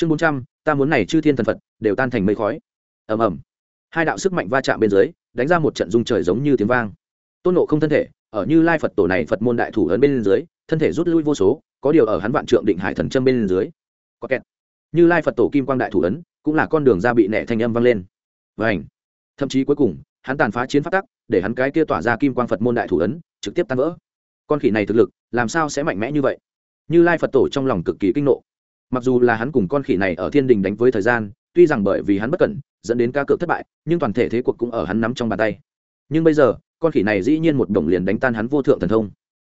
chương bốn trăm, ta muốn này chư thiên thần phật, đều tan thành mây khói. Ầm ầm. Hai đạo sức mạnh va chạm bên dưới, đánh ra một trận dung trời giống như tiếng vang. Tôn nộ không thân thể, ở như lai phật tổ này phật môn đại thủ ấn bên dưới, thân thể rút lui vô số, có điều ở hắn vạn trượng định hải thần châm bên dưới. Có kẹt. Như lai phật tổ kim quang đại thủ ấn cũng là con đường ra bị nẻ thanh âm vang lên. Vảnh thậm chí cuối cùng, hắn tàn phá chiến phát tắc, để hắn cái kia tỏa ra kim quang phật môn đại thủ ấn trực tiếp tan vỡ. Con khỉ này thực lực, làm sao sẽ mạnh mẽ như vậy? Như lai phật tổ trong lòng cực kỳ kinh nộ mặc dù là hắn cùng con khỉ này ở thiên đình đánh với thời gian, tuy rằng bởi vì hắn bất cẩn, dẫn đến ca cược thất bại, nhưng toàn thể thế cuộc cũng ở hắn nắm trong bàn tay. Nhưng bây giờ, con khỉ này dĩ nhiên một đồng liền đánh tan hắn vô thượng thần thông.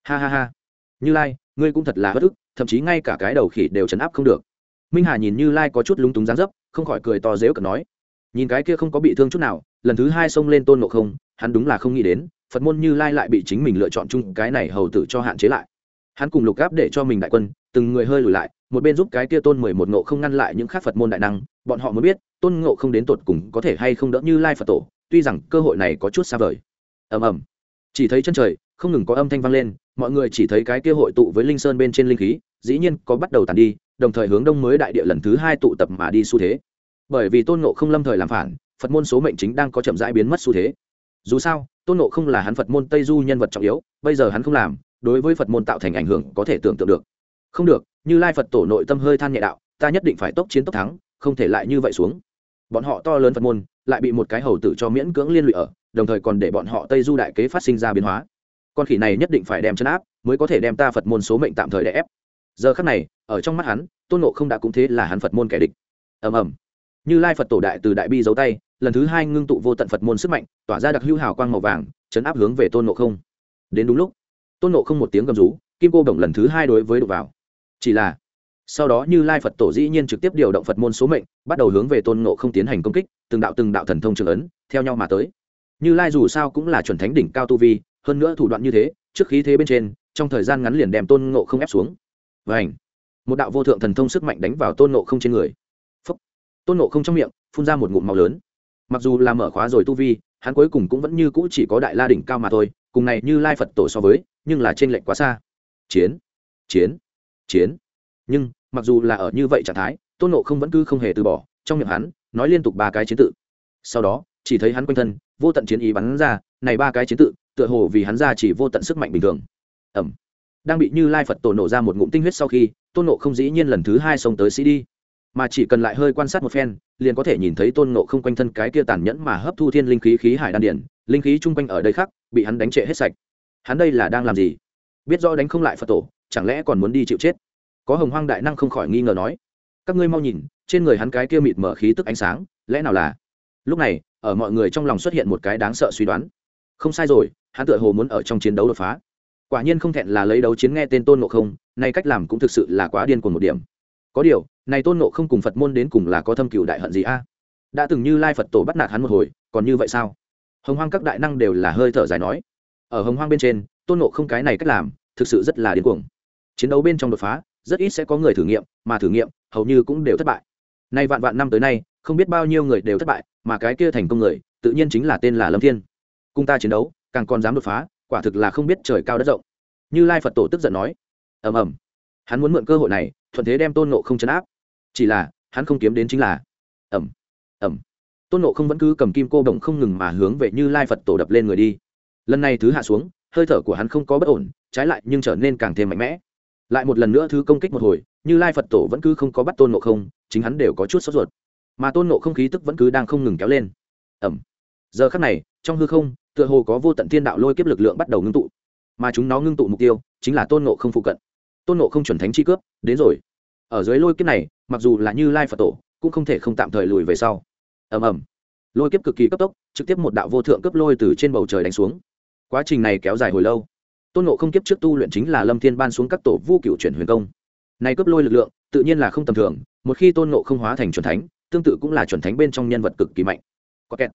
Ha ha ha. Như lai, ngươi cũng thật là bất ức, thậm chí ngay cả cái đầu khỉ đều chấn áp không được. Minh hà nhìn như lai có chút lúng túng dáng dấp, không khỏi cười to dếu cợt nói. Nhìn cái kia không có bị thương chút nào, lần thứ hai xông lên tôn nộ không, hắn đúng là không nghĩ đến, phật môn như lai lại bị chính mình lựa chọn chung cái này hầu tử cho hạn chế lại. Hắn cùng lục gáp để cho mình đại quân, từng người hơi lùi lại một bên giúp cái kia tôn mười một ngộ không ngăn lại những khác phật môn đại năng, bọn họ muốn biết, tôn ngộ không đến tột cùng có thể hay không đỡ như lai phật tổ, tuy rằng cơ hội này có chút xa vời. Ầm ầm. Chỉ thấy chân trời, không ngừng có âm thanh vang lên, mọi người chỉ thấy cái kia hội tụ với linh sơn bên trên linh khí, dĩ nhiên có bắt đầu tàn đi, đồng thời hướng đông mới đại địa lần thứ hai tụ tập mà đi xu thế. Bởi vì tôn ngộ không lâm thời làm phản, phật môn số mệnh chính đang có chậm rãi biến mất xu thế. Dù sao, tôn ngộ không là hắn phật môn tây du nhân vật trọng yếu, bây giờ hắn không làm, đối với phật môn tạo thành ảnh hưởng có thể tưởng tượng được không được, như lai phật tổ nội tâm hơi than nhẹ đạo, ta nhất định phải tốc chiến tốc thắng, không thể lại như vậy xuống. Bọn họ to lớn phật môn, lại bị một cái hầu tử cho miễn cưỡng liên lụy ở, đồng thời còn để bọn họ tây du đại kế phát sinh ra biến hóa. Con khỉ này nhất định phải đem chân áp, mới có thể đem ta phật môn số mệnh tạm thời đè ép. Giờ khắc này, ở trong mắt hắn, tôn nộ không đã cũng thế là hắn phật môn kẻ địch. Ầm ầm. Như lai phật tổ đại từ đại bi giấu tay, lần thứ hai ngưng tụ vô tận phật môn sức mạnh, tỏa ra đặc hữu hào quang màu vàng, chấn áp hướng về tôn nộ không. Đến đúng lúc, tôn nộ không một tiếng gầm rú, kim cô đồng lần thứ hai đối với đục vào chỉ là, sau đó như lai phật tổ dĩ nhiên trực tiếp điều động phật môn số mệnh, bắt đầu hướng về tôn ngộ không tiến hành công kích, từng đạo từng đạo thần thông trường ấn, theo nhau mà tới. Như lai dù sao cũng là chuẩn thánh đỉnh cao tu vi, hơn nữa thủ đoạn như thế, trước khí thế bên trên, trong thời gian ngắn liền đem tôn ngộ không ép xuống. Và ảnh một đạo vô thượng thần thông sức mạnh đánh vào tôn ngộ không trên người. Phúc. tôn ngộ không trong miệng, phun ra một ngụm màu lớn. Mặc dù là mở khóa rồi tu vi, hắn cuối cùng cũng vẫn như cũ chỉ có đại la đỉnh cao mà thôi, cùng này như lai phật tổ so với, nhưng là trên lệnh quá xa. Chiến! Chiến! Chiến. Nhưng, mặc dù là ở như vậy trạng thái, tôn nộ không vẫn cứ không hề từ bỏ, trong miệng hắn, nói liên tục ba cái chiến tự. Sau đó, chỉ thấy hắn quanh thân, vô tận chiến ý bắn ra, này ba cái chiến tự, tựa hồ vì hắn ra chỉ vô tận sức mạnh bình thường. Ẩm đang bị như lai phật tổ nổ ra một ngụm tinh huyết sau khi, tôn nộ không dĩ nhiên lần thứ hai xông tới sĩ đi. Mà chỉ cần lại hơi quan sát một phen, liền có thể nhìn thấy tôn nộ không quanh thân cái kia tàn nhẫn mà hấp thu thiên linh khí khí hải đan điển, linh khí chung quanh ở đây khác bị hắn đánh trệ hết sạch. Hắn đây là đang làm gì? Biết rõ đánh không lại phật tổ chẳng lẽ còn muốn đi chịu chết? Có hồng hoang đại năng không khỏi nghi ngờ nói. Các ngươi mau nhìn, trên người hắn cái kia mịt mở khí tức ánh sáng, lẽ nào là? Lúc này, ở mọi người trong lòng xuất hiện một cái đáng sợ suy đoán. Không sai rồi, hắn tựa hồ muốn ở trong chiến đấu đột phá. Quả nhiên không thẹn là lấy đấu chiến nghe tên tôn nộ không, nay cách làm cũng thực sự là quá điên cuồng một điểm. Có điều, này tôn nộ không cùng phật môn đến cùng là có thâm cựu đại hận gì a? Đã từng như lai phật tổ bắt nạt hắn một hồi, còn như vậy sao? Hồng hoang các đại năng đều là hơi thở dài nói. Ở hồng hoang bên trên, tôn nộ không cái này cách làm, thực sự rất là điên cuồng chiến đấu bên trong đột phá, rất ít sẽ có người thử nghiệm, mà thử nghiệm hầu như cũng đều thất bại. Nay vạn vạn năm tới nay, không biết bao nhiêu người đều thất bại, mà cái kia thành công người, tự nhiên chính là tên là lâm thiên. Cung ta chiến đấu, càng còn dám đột phá, quả thực là không biết trời cao đất rộng. Như lai phật tổ tức giận nói. Ầm ầm. Hắn muốn mượn cơ hội này, thuận thế đem tôn nộ không chấn áp. Chỉ là, hắn không kiếm đến chính là ầm. Ầm. Tôn nộ không vẫn cứ cầm kim cô đồng không ngừng mà hướng về như lai phật tổ đập lên người đi. Lần này thứ hạ xuống, hơi thở của hắn không có bất ổn, trái lại nhưng trở nên càng thêm mạnh mẽ lại một lần nữa thứ công kích một hồi, như lai phật tổ vẫn cứ không có bắt tôn nộ không, chính hắn đều có chút sốt ruột. Mà tôn nộ không khí tức vẫn cứ đang không ngừng kéo lên. Ẩm. Giờ khắc này, trong hư không, tựa hồ có vô tận thiên đạo lôi kiếp lực lượng bắt đầu ngưng tụ. Mà chúng nó ngưng tụ mục tiêu, chính là tôn nộ không phụ cận. Tôn nộ không chuẩn thánh chi cướp, đến rồi. Ở dưới lôi kiếp này, mặc dù là như lai phật tổ, cũng không thể không tạm thời lùi về sau. Ầm ầm lôi kiếp cực kỳ cấp tốc, trực tiếp một đạo vô thượng cấp lôi từ trên bầu trời đánh xuống. Quá trình này kéo dài hồi lâu tôn nộ không kiếp trước tu luyện chính là lâm thiên ban xuống các tổ vu cựu chuyển huyền công. Này cướp lôi lực lượng, tự nhiên là không tầm thường, một khi tôn nộ không hóa thành chuẩn thánh, tương tự cũng là chuẩn thánh bên trong nhân vật cực kỳ mạnh. Có kẹt.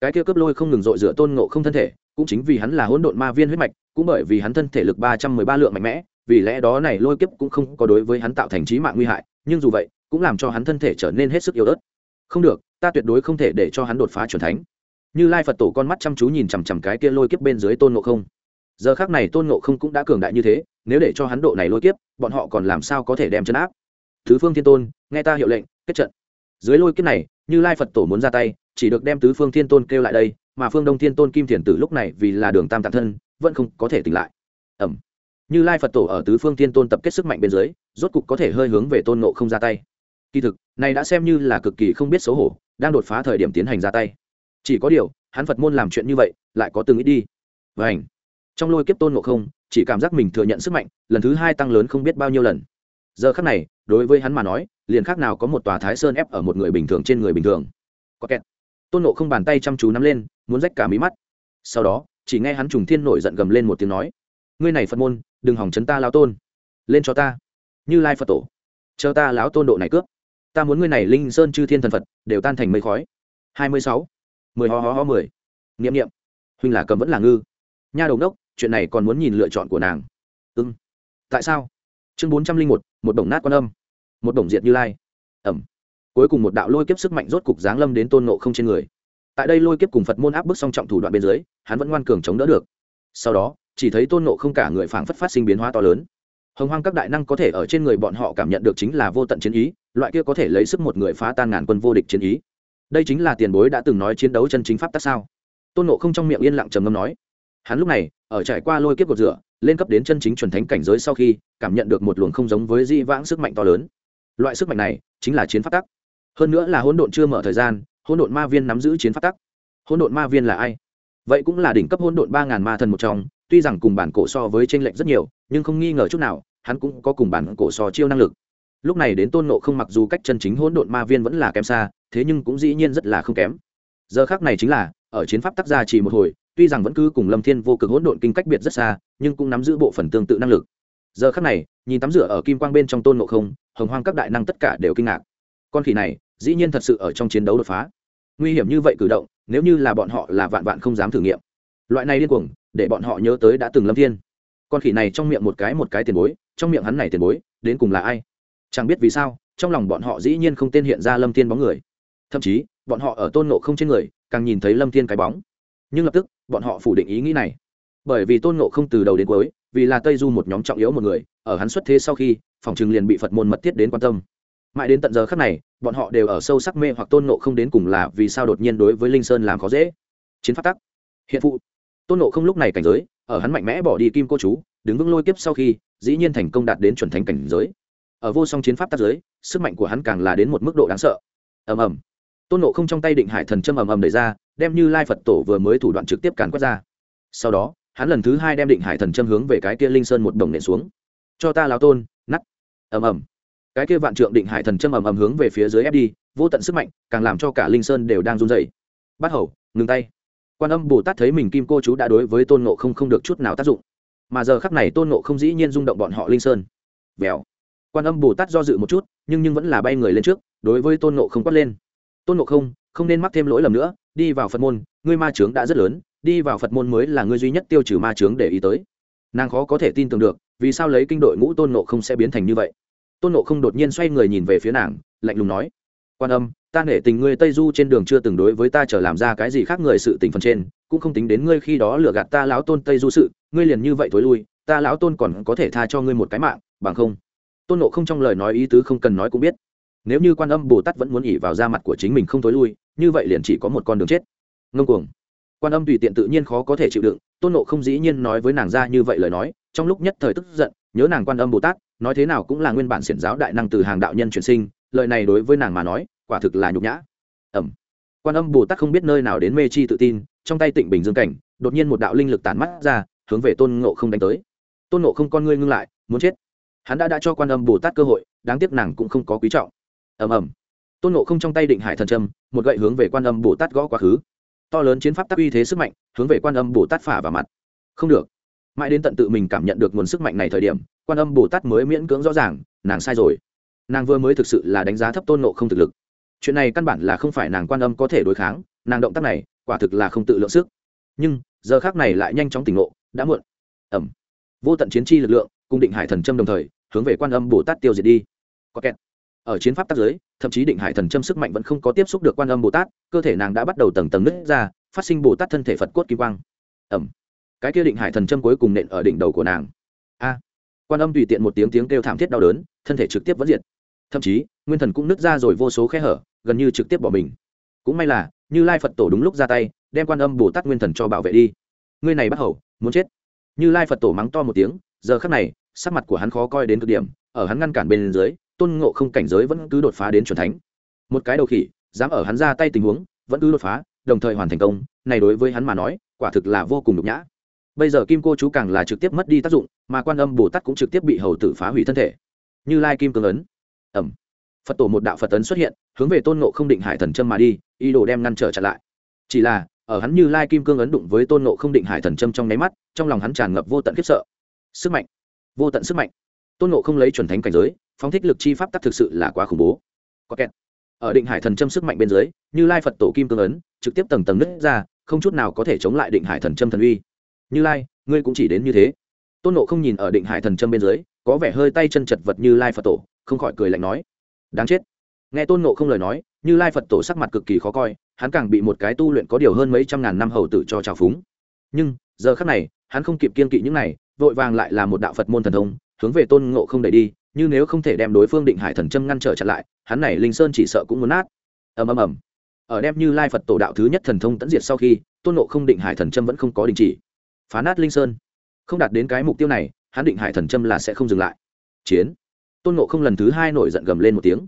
Cái kia cướp lôi không ngừng dội rửa tôn nộ không thân thể, cũng chính vì hắn là hỗn độn ma viên huyết mạch, cũng bởi vì hắn thân thể lực ba trăm mười ba lượng mạnh mẽ, vì lẽ đó này lôi kiếp cũng không có đối với hắn tạo thành trí mạng nguy hại, nhưng dù vậy, cũng làm cho hắn thân thể trở nên hết sức yếu ớt. Không được, ta tuyệt đối không thể để cho hắn đột phá chuẩn thánh. Như lai phật tổ con mắt chăm chú nhìn chằm chằm cái kia lôi kiếp bên dưới tôn ngộ không giờ khác này tôn ngộ không cũng đã cường đại như thế, nếu để cho hắn độ này lôi kiếp, bọn họ còn làm sao có thể đem chấn áp? Thứ phương thiên tôn, nghe ta hiệu lệnh, kết trận. Dưới lôi kiếp này, như lai phật tổ muốn ra tay, chỉ được đem tứ phương thiên tôn kêu lại đây, mà phương đông thiên tôn kim thiền tử lúc này vì là đường tam tạng thân, vẫn không có thể tỉnh lại. Ẩm. Như lai phật tổ ở tứ phương thiên tôn tập kết sức mạnh bên dưới, rốt cục có thể hơi hướng về tôn nộ không ra tay. Kỳ thực, này đã xem như là cực kỳ không biết xấu hổ, đang đột phá thời điểm tiến hành ra tay. Chỉ có điều, hắn phật môn làm chuyện như vậy, lại có từng ít đi. Vảnh trong lôi kiếp tôn nộ không, chỉ cảm giác mình thừa nhận sức mạnh, lần thứ hai tăng lớn không biết bao nhiêu lần. Giờ khác này, đối với hắn mà nói, liền khác nào có một tòa thái sơn ép ở một người bình thường trên người bình thường. Có kẹt. Tôn nộ không bàn tay chăm chú nắm lên, muốn rách cả mí mắt. Sau đó, chỉ nghe hắn trùng thiên nổi giận gầm lên một tiếng nói, ngươi này phật môn, đừng hỏng chấn ta lao tôn. Lên cho ta. Như lai phật tổ. Chờ ta lão tôn độ này cướp. Ta muốn ngươi này linh sơn chư thiên thần phật, đều tan thành mây khói. Hai mươi sáu. Mười ho ho ho mười. N i ệ m n i ệ m huynh là cầm vẫn là ngư. Nha đầu đốc chuyện này còn muốn nhìn lựa chọn của nàng. Ưng tại sao? Chương bốn trăm linh một một đồng nát quan âm. Một đồng diệt như lai. Ẩm. Cuối cùng một đạo lôi kiếp sức mạnh rốt cục giáng lâm đến tôn nộ không trên người. Tại đây lôi kiếp cùng phật môn áp bức song trọng thủ đoạn bên dưới, hắn vẫn ngoan cường chống đỡ được. Sau đó, chỉ thấy tôn nộ không cả người phảng phất phát sinh biến hóa to lớn. Hồng hoang các đại năng có thể ở trên người bọn họ cảm nhận được chính là vô tận chiến ý, loại kia có thể lấy sức một người phá tan ngàn quân vô địch chiến ý. Đây chính là tiền bối đã từng nói chiến đấu chân chính pháp tắc sao? Tôn nộ không trong miệng yên lặng trầm ngâm nói hắn lúc này, ở trải qua lôi kiếp cột rửa, lên cấp đến chân chính chuẩn thánh cảnh giới sau khi, cảm nhận được một luồng không giống với di vãng sức mạnh to lớn. Loại sức mạnh này, chính là chiến pháp tắc. Hơn nữa là hỗn độn chưa mở thời gian, hỗn độn ma viên nắm giữ chiến pháp tắc. Hỗn độn ma viên là ai? Vậy cũng là đỉnh cấp hỗn độn ba ngàn ma thần một trong, tuy rằng cùng bản cổ so với t r ê n lệch rất nhiều, nhưng không nghi ngờ chút nào, hắn cũng có cùng bản cổ so chiêu năng lực. Lúc này đến tôn nộ không mặc dù cách chân chính hỗn độn ma viên vẫn là kém xa, thế nhưng cũng dĩ nhiên rất là không kém. Giờ khác này chính là, ở chiến pháp tác gia chỉ một hồi tuy rằng vẫn cứ cùng lâm thiên vô cực hỗn độn kinh cách biệt rất xa, nhưng cũng nắm giữ bộ phận tương tự năng lực. Giờ khắc này, nhìn tắm rửa ở kim quang bên trong tôn ngộ không, hồng hoang các đại năng tất cả đều kinh ngạc. Con khỉ này, dĩ nhiên thật sự ở trong chiến đấu đột phá. Nguy hiểm như vậy cử động, nếu như là bọn họ là vạn vạn không dám thử nghiệm. Loại này điên cuồng, để bọn họ nhớ tới đã từng lâm thiên. Con khỉ này trong miệng một cái một cái tiền bối, trong miệng hắn này tiền bối, đến cùng là ai? Chẳng biết vì sao, trong lòng bọn họ dĩ nhiên không tên hiện ra lâm thiên bóng người. Thậm chí, bọn họ ở tôn nộ không trên người, càng nhìn thấy lâm thiên cái bóng nhưng lập tức, bọn họ phủ định ý nghĩ này. Bởi vì tôn ngộ không từ đầu đến cuối, vì là tây du một nhóm trọng yếu một người, ở hắn xuất thế sau khi, phòng trừng liền bị phật môn mật thiết đến quan tâm. Mãi đến tận giờ khắc này, bọn họ đều ở sâu sắc mê hoặc tôn ngộ không đến cùng là vì sao đột nhiên đối với linh sơn làm khó dễ. Chiến phát tắc. Hiện phụ. Tôn ngộ không lúc này cảnh giới, ở hắn mạnh mẽ bỏ đi kim cô chú, đứng vững lôi kiếp sau khi, dĩ nhiên thành công đạt đến chuẩn thánh cảnh giới. Ở vô song chiến pháp tác giới, sức mạnh của hắn càng là đến một mức độ đáng sợ. Ầm ầm. Tôn nộ không trong tay định hải thần châm ầm ầm đẩy ra đem như lai phật tổ vừa mới thủ đoạn trực tiếp càn quét ra. Sau đó, hắn lần thứ hai đem định hải thần châm hướng về cái kia linh sơn một đồng nện xuống. Cho ta lao tôn nắt ầm ầm. Cái kia vạn trượng định hải thần châm ầm ầm hướng về phía dưới ép đi, vô tận sức mạnh, càng làm cho cả linh sơn đều đang run dày bắt hầu, ngừng tay. Quan âm bồ tát thấy mình kim cô chú đã đối với tôn nộ không không được chút nào tác dụng. Mà giờ khắc này tôn nộ không dĩ nhiên rung động bọn họ linh sơn. Vèo. Quan âm bồ tát do dự một chút, nhưng nhưng vẫn là bay người lên trước, đối với tôn nộ không quát lên. Tôn nộ không không nên mắc thêm lỗi lầm nữa, đi vào phật môn, ngươi ma trướng đã rất lớn, đi vào phật môn mới là ngươi duy nhất tiêu trừ ma trướng để ý tới. Nàng khó có thể tin tưởng được, vì sao lấy kinh đội ngũ tôn nộ không sẽ biến thành như vậy? Tôn nộ không đột nhiên xoay người nhìn về phía nàng, lạnh lùng nói, quan âm, ta nể tình ngươi tây du trên đường chưa từng đối với ta trở làm ra cái gì khác người sự tình phần trên, cũng không tính đến ngươi khi đó lừa gạt ta lão tôn tây du sự, ngươi liền như vậy thối lui, ta lão tôn còn có thể tha cho ngươi một cái mạng, bằng không? Tôn nộ không trong lời nói ý tứ không cần nói cũng biết. Nếu như quan âm bồ tát vẫn muốn ỉ vào da mặt của chính mình không thối lui như vậy liền chỉ có một con đường chết. Ngông cuồng. Quan âm tùy tiện tự nhiên khó có thể chịu đựng, tôn nộ không dĩ nhiên nói với nàng ra như vậy lời nói, trong lúc nhất thời tức giận, nhớ nàng quan âm bồ tát, nói thế nào cũng là nguyên bản xiển giáo đại năng từ hàng đạo nhân chuyển sinh, lời này đối với nàng mà nói, quả thực là nhục nhã. Ẩm. Quan âm bồ tát không biết nơi nào đến mê chi tự tin, trong tay tịnh bình dương cảnh, đột nhiên một đạo linh lực tản mắt ra, hướng về tôn ngộ không đánh tới. Tôn ngộ không con ngươi ngưng lại, muốn chết. Hắn đã đã cho quan âm bồ tát cơ hội, đáng tiếc nàng cũng không có quý trọng. Ầm ầm tôn nộ không trong tay định hải thần trâm, một gậy hướng về quan âm bồ tát gõ quá khứ. To lớn chiến pháp tác uy thế sức mạnh, hướng về quan âm bồ tát phả vào mặt. Không được. Mãi đến tận tự mình cảm nhận được nguồn sức mạnh này thời điểm, quan âm bồ tát mới miễn cưỡng rõ ràng, nàng sai rồi. Nàng vừa mới thực sự là đánh giá thấp tôn nộ không thực lực. Chuyện này căn bản là không phải nàng quan âm có thể đối kháng, nàng động tác này, quả thực là không tự lượng sức. Nhưng, giờ khác này lại nhanh chóng tỉnh ngộ, đã muộn. Ẩm. Vô tận chiến tri lực lượng, cùng định hải thần trâm đồng thời, hướng về quan âm bồ tát tiêu diệt đi. Có kẹt ở chiến pháp tác giới, thậm chí định hải thần châm sức mạnh vẫn không có tiếp xúc được quan âm bồ tát cơ thể nàng đã bắt đầu tầng tầng nứt ra, phát sinh bồ tát thân thể phật cốt kim quang. Ẩm. Cái kia định hải thần châm cuối cùng nện ở đỉnh đầu của nàng. A. Quan âm tùy tiện một tiếng tiếng kêu thảm thiết đau đớn, thân thể trực tiếp vẫn diệt. Thậm chí, nguyên thần cũng nứt ra rồi vô số khe hở, gần như trực tiếp bỏ mình. Cũng may là, như lai phật tổ đúng lúc ra tay, đem quan âm bồ tát nguyên thần cho bảo vệ đi. Ngươi này bắt hầu, muốn chết. Như lai phật tổ mắng to một tiếng, giờ khắc này, sắc mặt của hắn khó coi đến cực điểm, ở hắn ngăn cản bên dưới tôn ngộ không cảnh giới vẫn cứ đột phá đến c thánh. Một cái đầu khỉ, dám ở hắn ra tay tình huống, vẫn cứ đột phá, đồng thời hoàn thành công, này đối với hắn mà nói, quả thực là vô cùng nhục nhã. Bây giờ kim cô chú càng là trực tiếp mất đi tác dụng, mà quan âm bồ tát cũng trực tiếp bị hầu tử phá hủy thân thể. Như lai kim cương ấn. Ẩm. Phật tổ một đạo phật ấn xuất hiện, hướng về tôn nộ không định hải thần châm mà đi, ý đồ đem ngăn trở chặn lại. Chỉ là, ở hắn như lai kim cương ấn đụng với tôn nộ không định hải thần châm trong nháy mắt, trong lòng hắn tràn ngập vô tận khiếp sợ. Sức mạnh. Vô tận sức mạnh. Tôn nộ không lấy chuẩn thánh cảnh giới phóng thích lực chi pháp tắc thực sự là quá khủng bố. Có kẹt. Ở định hải thần trâm sức mạnh bên dưới, như lai phật tổ kim cương ấn, trực tiếp tầng tầng nứt ra, không chút nào có thể chống lại định hải thần trâm thần uy. Như lai, ngươi cũng chỉ đến như thế. Tôn nộ không nhìn ở định hải thần trâm bên dưới, có vẻ hơi tay chân chật vật như lai phật tổ, không khỏi cười lạnh nói, đáng chết. Nghe tôn nộ không lời nói, như lai phật tổ sắc mặt cực kỳ khó coi, hắn càng bị một cái tu luyện có điều hơn mấy trăm ngàn năm hầu tử cho trào phúng. Nhưng, giờ khác này, hắn không kịp kiên kỵ những này, vội vàng lại là một đạo phật môn thần thông, hướng về tôn ngộ không đẩy đi như nếu không thể đem đối phương định hải thần châm ngăn trở chặn lại, hắn này linh sơn chỉ sợ cũng muốn nát. Ầm ầm ầm. Ở đem như lai phật tổ đạo thứ nhất thần thông tẫn diệt sau khi, tôn ngộ không định hải thần châm vẫn không có đình chỉ. Phá nát linh sơn. Không đạt đến cái mục tiêu này, hắn định hải thần châm là sẽ không dừng lại. Chiến. Tôn ngộ không lần thứ hai nổi giận gầm lên một tiếng.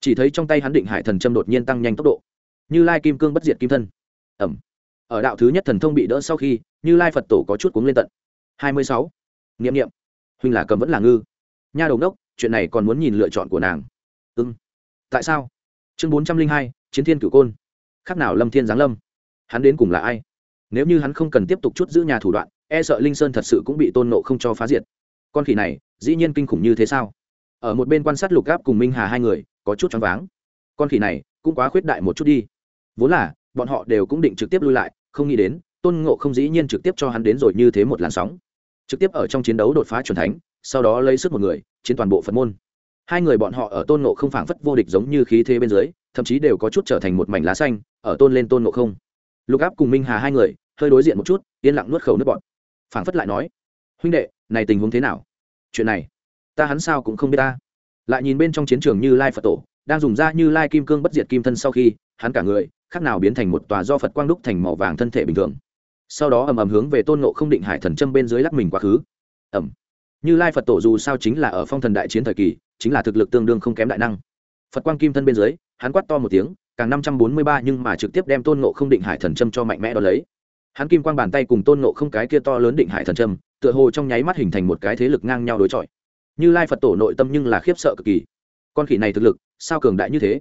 Chỉ thấy trong tay hắn định hải thần châm đột nhiên tăng nhanh tốc độ. Như lai kim cương bất diệt kim thân. Ẩm ở đạo thứ nhất thần thông bị đỡ sau khi, như lai phật tổ có chút cuống lên tận. Hai mươi sáu. N i ệ m n i ệ m huynh là cầm vẫn là ngư. Nha đầu đốc chuyện này còn muốn nhìn lựa chọn của nàng. Ưng tại sao? Chương bốn trăm linh hai, chiến thiên cửu côn. Khác nào lâm thiên giáng lâm? Hắn đến cùng là ai? Nếu như hắn không cần tiếp tục chút giữ nhà thủ đoạn e sợ linh sơn thật sự cũng bị tôn nộ không cho phá diệt. Con khỉ này, dĩ nhiên kinh khủng như thế sao? Ở một bên quan sát lục gáp cùng minh hà hai người, có chút choáng váng. Con khỉ này, cũng quá khuyết đại một chút đi. Vốn là, bọn họ đều cũng định trực tiếp lui lại, không nghĩ đến, tôn ngộ không dĩ nhiên trực tiếp cho hắn đến rồi như thế một làn sóng. Trực tiếp ở trong chiến đấu đột phá c thánh sau đó lấy sức một người, chiến toàn bộ phật môn. Hai người bọn họ ở tôn ngộ không phảng phất vô địch giống như khí thế bên dưới, thậm chí đều có chút trở thành một mảnh lá xanh, ở tôn lên tôn ngộ không. Lục áp cùng minh hà hai người, hơi đối diện một chút, yên lặng nuốt khẩu nước bọn phảng phất lại nói, huynh đệ, này tình huống thế nào? Chuyện này, ta hắn sao cũng không biết ta. Lại nhìn bên trong chiến trường như lai phật tổ, đang dùng ra như lai kim cương bất diệt kim thân sau khi, hắn cả người, khác nào biến thành một tòa do phật quang đúc thành màu vàng thân thể bình thường. Sau đó ầm ầm hướng về tôn ngộ không định hải thần châm bên dưới lắc mình quá khứ. Ẩm như lai phật tổ dù sao chính là ở phong thần đại chiến thời kỳ, chính là thực lực tương đương không kém đại năng. Phật quang kim thân bên dưới, hắn quát to một tiếng, càng năm trăm bốn mươi ba nhưng mà trực tiếp đem tôn ngộ không định hải thần châm cho mạnh mẽ đo lấy. Hắn kim quang bàn tay cùng tôn ngộ không cái kia to lớn định hải thần châm, tựa hồ trong nháy mắt hình thành một cái thế lực ngang nhau đối chọi. Như lai phật tổ nội tâm nhưng là khiếp sợ cực kỳ. Con khỉ này thực lực, sao cường đại như thế?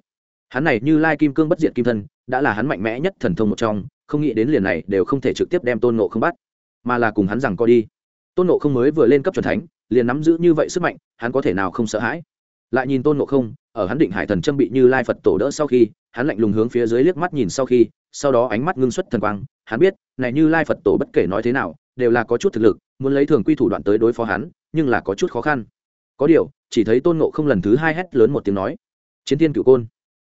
Hắn này như lai kim cương bất diệt kim thân, đã là hắn mạnh mẽ nhất thần thông một trong, không nghĩ đến liền này đều không thể trực tiếp đem tôn nộ không bắt, mà là cùng hắn rằng co đi tôn nộ không mới vừa lên cấp c thánh, liền nắm giữ như vậy sức mạnh, hắn có thể nào không sợ hãi? Lại nhìn tôn nộ không, ở hắn định hải thần châm bị như lai phật tổ đỡ sau khi, hắn lạnh lùng hướng phía dưới liếc mắt nhìn sau khi, sau đó ánh mắt ngưng xuất thần quang, hắn biết, này như lai phật tổ bất kể nói thế nào, đều là có chút thực lực, muốn lấy thường quy thủ đoạn tới đối phó hắn, nhưng là có chút khó khăn. Có điều, chỉ thấy tôn nộ không lần thứ hai hét lớn một tiếng nói, chiến thiên cựu côn,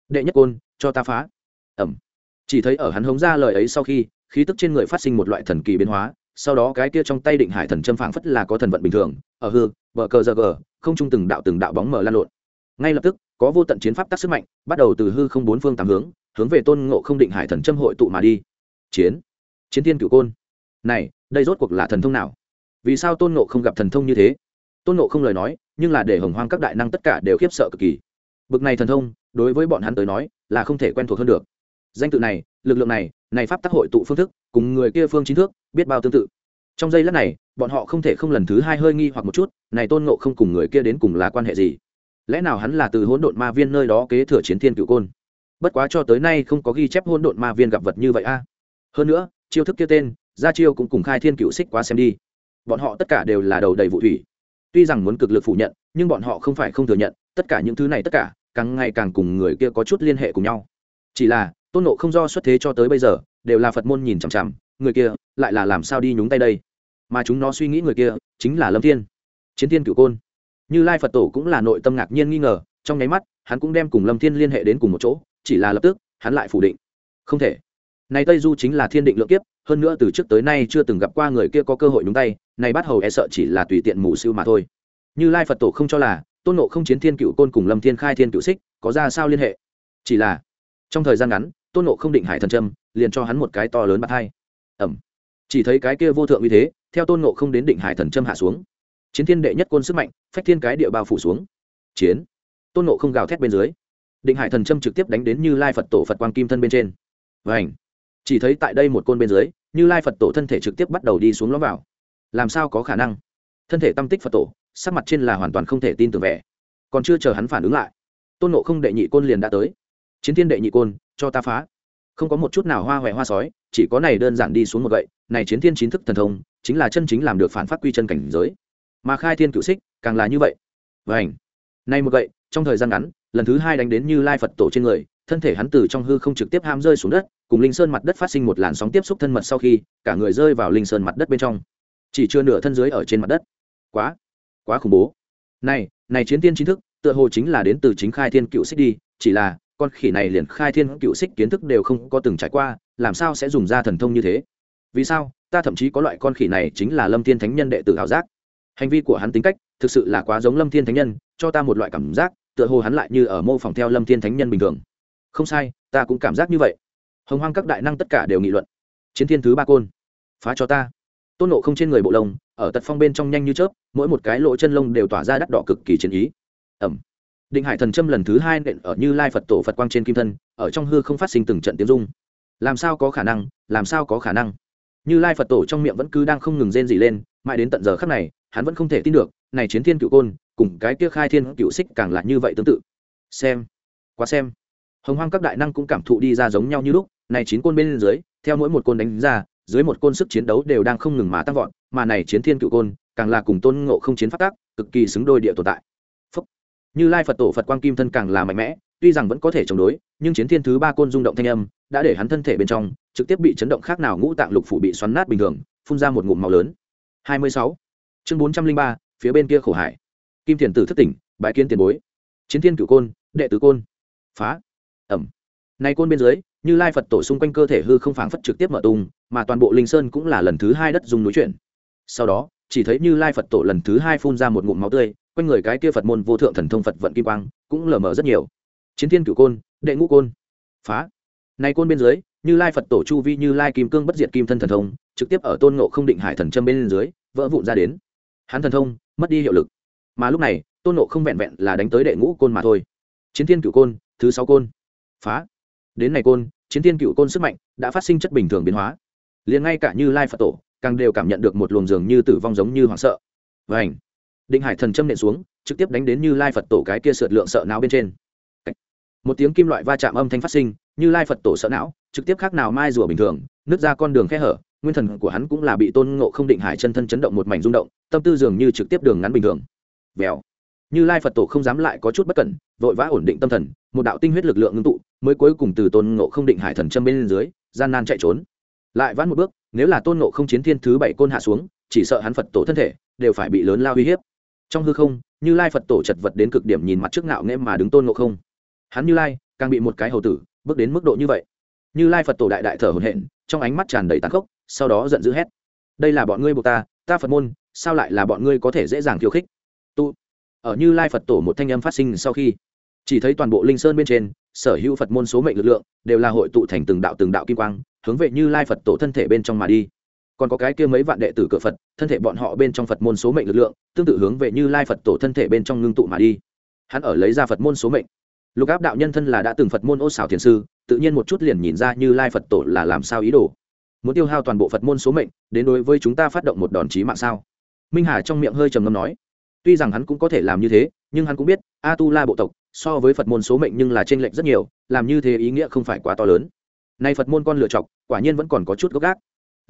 đệ nhất côn, cho ta phá. Ẩm. Chỉ thấy ở hắn hống ra lời ấy sau khi, khí tức trên người phát sinh một loại thần kỳ biến hóa sau đó cái kia trong tay định hải thần châm phảng phất là có thần vận bình thường, ở hư vợ cờ giờ gờ, không trung từng đạo từng đạo bóng mở lan lộn. Ngay lập tức, có vô tận chiến pháp tác sức mạnh, bắt đầu từ hư không bốn phương tám hướng hướng về tôn ngộ không định hải thần châm hội tụ mà đi. Chiến. Chiến thiên cựu côn. Này, đây rốt cuộc là thần thông nào? Vì sao tôn ngộ không gặp thần thông như thế? Tôn ngộ không lời nói, nhưng là để hồng hoang các đại năng tất cả đều khiếp sợ cực kỳ. Bực này thần thông, đối với bọn hắn tới nói, là không thể quen thuộc hơn được. Danh tự này, lực lượng này này pháp tác hội tụ phương thức, cùng người kia phương chính thước, biết bao tương tự. Trong giây lát này, bọn họ không thể không lần thứ hai hơi nghi hoặc một chút, này tôn ngộ không cùng người kia đến cùng là quan hệ gì? Lẽ nào hắn là từ hỗn độn ma viên nơi đó kế thừa chiến thiên cựu côn? Bất quá cho tới nay không có ghi chép hỗn độn ma viên gặp vật như vậy a. Hơn nữa, chiêu thức kia tên ra chiêu cũng cùng khai thiên cựu xích quá xem đi. Bọn họ tất cả đều là đầu đầy vụ thủy. Tuy rằng muốn cực lực phủ nhận, nhưng bọn họ không phải không thừa nhận, tất cả những thứ này tất cả, càng ngày càng cùng người kia có chút liên hệ cùng nhau. Chỉ là tôn nộ không do xuất thế cho tới bây giờ, đều là phật môn nhìn chằm chằm, người kia lại là làm sao đi nhúng tay đây? Mà chúng nó suy nghĩ người kia chính là lâm thiên, chiến thiên cựu côn. Như lai phật tổ cũng là nội tâm ngạc nhiên nghi ngờ, trong nháy mắt, hắn cũng đem cùng lâm thiên liên hệ đến cùng một chỗ, chỉ là lập tức, hắn lại phủ định. Không thể. Này tây du chính là thiên định lượng kiếp, hơn nữa từ trước tới nay chưa từng gặp qua người kia có cơ hội nhúng tay, này bắt hầu e sợ chỉ là tùy tiện mù siêu mà thôi. Như lai phật tổ không cho là, tôn nộ không chiến thiên cựu côn cùng lâm thiên khai thiên cựu xích có ra sao liên hệ. Chỉ là, trong thời gian ngắn tôn nộ không định hải thần trâm, liền cho hắn một cái to lớn bắt hai. Ẩm. Chỉ thấy cái kia vô thượng như thế, theo tôn nộ không đến định hải thần trâm hạ xuống. Chiến thiên đệ nhất côn sức mạnh, phách thiên cái địa bao phủ xuống. Chiến. Tôn nộ không gào thét bên dưới. Định hải thần trâm trực tiếp đánh đến như lai phật tổ phật quang kim thân bên trên. Và ảnh chỉ thấy tại đây một côn bên dưới, như lai phật tổ thân thể trực tiếp bắt đầu đi xuống lõm vào. Làm sao có khả năng? Thân thể tâm tích phật tổ, sắc mặt trên là hoàn toàn không thể tin tưởng vẻ. Còn chưa chờ hắn phản ứng lại, tôn nộ không đệ nhị côn liền đã tới. Chiến thiên đệ nhị côn cho ta phá. Không có một chút nào hoa huệ hoa sói, chỉ có này đơn giản đi xuống một gậy, này chiến thiên chính thức thần thông, chính là chân chính làm được phản phát quy chân cảnh giới. Mà khai thiên cựu xích, càng là như vậy. Và ảnh nay một gậy, trong thời gian ngắn, lần thứ hai đánh đến như lai phật tổ trên người, thân thể hắn từ trong hư không trực tiếp ham rơi xuống đất, cùng linh sơn mặt đất phát sinh một làn sóng tiếp xúc thân mật sau khi, cả người rơi vào linh sơn mặt đất bên trong. Chỉ chưa nửa thân dưới ở trên mặt đất. Quá quá khủng bố. Này này chiến tiên chính thức, tựa hồ chính là đến từ chính khai thiên cựu xích đi, chỉ là con khỉ này liền khai thiên cựu xích kiến thức đều không có từng trải qua, làm sao sẽ dùng ra thần thông như thế? Vì sao, ta thậm chí có loại con khỉ này chính là lâm thiên thánh nhân đệ tử ảo giác. Hành vi của hắn tính cách, thực sự là quá giống lâm thiên thánh nhân, cho ta một loại cảm giác, tựa hồ hắn lại như ở mô phỏng theo lâm thiên thánh nhân bình thường. Không sai, ta cũng cảm giác như vậy. Hồng hoang các đại năng tất cả đều nghị luận. Chiến thiên thứ ba côn. Phá cho ta. Tôn nộ không trên người bộ lông, ở tật phong bên trong nhanh như chớp, mỗi một cái lỗ chân lông đều tỏa ra đắt đỏ cực kỳ chiến ý. Ẩm định hải thần châm lần thứ hai nện ở như lai phật tổ phật quang trên kim thân, ở trong hư không phát sinh từng trận tiếng dung làm sao có khả năng, làm sao có khả năng? Như lai phật tổ trong miệng vẫn cứ đang không ngừng rên dỉ lên, mãi đến tận giờ khắc này, hắn vẫn không thể tin được, này chiến thiên cựu côn, cùng cái kia khai thiên cựu xích càng là như vậy tương tự. Xem, quá xem. Hồng hoang các đại năng cũng cảm thụ đi ra giống nhau như lúc, này chín côn bên dưới, theo mỗi một côn đánh ra, dưới một côn sức chiến đấu đều đang không ngừng mà tăng vọt, mà này chiến thiên cựu côn, càng là cùng tôn ngộ không chiến phát tác, cực kỳ xứng đôi địa tồn tại như lai phật tổ phật quang kim thân càng là mạnh mẽ tuy rằng vẫn có thể chống đối nhưng chiến thiên thứ ba côn rung động thanh âm đã để hắn thân thể bên trong trực tiếp bị chấn động khác nào ngũ tạng lục phủ bị xoắn nát bình thường phun ra một ngụm màu lớn. 26. chương 403, phía bên kia khổ hải. Kim thiền tử thất tỉnh bãi kiến tiền bối. Chiến thiên cửu côn đệ tứ côn. Phá. Ẩm. Nay côn bên dưới như lai phật tổ xung quanh cơ thể hư không phảng phất trực tiếp mở tung mà toàn bộ linh sơn cũng là lần thứ hai đất dùng núi chuyển. Sau đó chỉ thấy như lai phật tổ lần thứ hai phun ra một ngụm máu tươi quanh người cái kia phật môn vô thượng thần thông phật vận kim quang, cũng lờ mờ rất nhiều. Chiến thiên cửu côn, đệ ngũ côn. Phá. Nay côn bên dưới, như lai phật tổ chu vi như lai kim cương bất diệt kim thân thần thông, trực tiếp ở tôn ngộ không định hải thần châm bên dưới, vỡ vụn ra đến. Hắn thần thông, mất đi hiệu lực. Mà lúc này, tôn ngộ không vẹn vẹn là đánh tới đệ ngũ côn mà thôi. Chiến thiên cửu côn, thứ sáu côn. Phá. Đến này côn, chiến thiên cựu côn sức mạnh đã phát sinh chất bình thường biến hóa. Liền ngay cả như lai phật tổ, càng đều cảm nhận được một luồng dường như tử vong giống như hoảng sợ. Và ảnh định hải thần châm nện xuống, trực tiếp đánh đến như lai phật tổ cái kia sượt lượng sợ não bên trên. Một tiếng kim loại va chạm âm thanh phát sinh, như lai phật tổ sợ não, trực tiếp khác nào mai rùa bình thường, nứt ra con đường khe hở, nguyên thần của hắn cũng là bị tôn ngộ không định hải chân thân chấn động một mảnh rung động, tâm tư dường như trực tiếp đường ngắn bình thường. Vèo. Như lai phật tổ không dám lại có chút bất cẩn, vội vã ổn định tâm thần, một đạo tinh huyết lực lượng ngưng tụ, mới cuối cùng từ tôn ngộ không định hải thần châm bên dưới, gian nan chạy trốn. Lại vãn một bước, nếu là tôn ngộ không chiến thiên thứ bảy côn hạ xuống, chỉ sợ hắn phật tổ thân thể đều phải bị lớn lao uy hiếp trong hư không, như lai phật tổ chật vật đến cực điểm nhìn mặt trước ngạo nghễ mà đứng tôn ngộ không. Hắn như lai, càng bị một cái hầu tử, bước đến mức độ như vậy. Như lai phật tổ đại đại thở hồn hển, trong ánh mắt tràn đầy tàn khốc, sau đó giận dữ hét. Đây là bọn ngươi buộc ta ta phật môn, sao lại là bọn ngươi có thể dễ dàng khiêu khích? Tu, ở như lai phật tổ một thanh âm phát sinh sau khi, chỉ thấy toàn bộ linh sơn bên trên, sở hữu phật môn số mệnh lực lượng, đều là hội tụ thành từng đạo từng đạo kim quang, hướng về như lai phật tổ thân thể bên trong mà đi còn có cái kia mấy vạn đệ tử cửa phật, thân thể bọn họ bên trong phật môn số mệnh lực lượng, tương tự hướng về như lai phật tổ thân thể bên trong ngưng tụ mà đi. Hắn ở lấy ra phật môn số mệnh. Lục áp đạo nhân thân là đã từng phật môn ô xảo thiền sư, tự nhiên một chút liền nhìn ra như lai phật tổ là làm sao ý đồ. Muốn tiêu hao toàn bộ phật môn số mệnh, đến đối với chúng ta phát động một đòn chí mạng sao? Minh hà trong miệng hơi trầm ngâm nói. Tuy rằng hắn cũng có thể làm như thế, nhưng hắn cũng biết a tu la bộ tộc, so với phật môn số mệnh nhưng là t r ê n lệch rất nhiều, làm như thế ý nghĩa không phải quá to lớn. Nay phật môn con lựa chọc, quả nhiên vẫn còn có chút gốc gác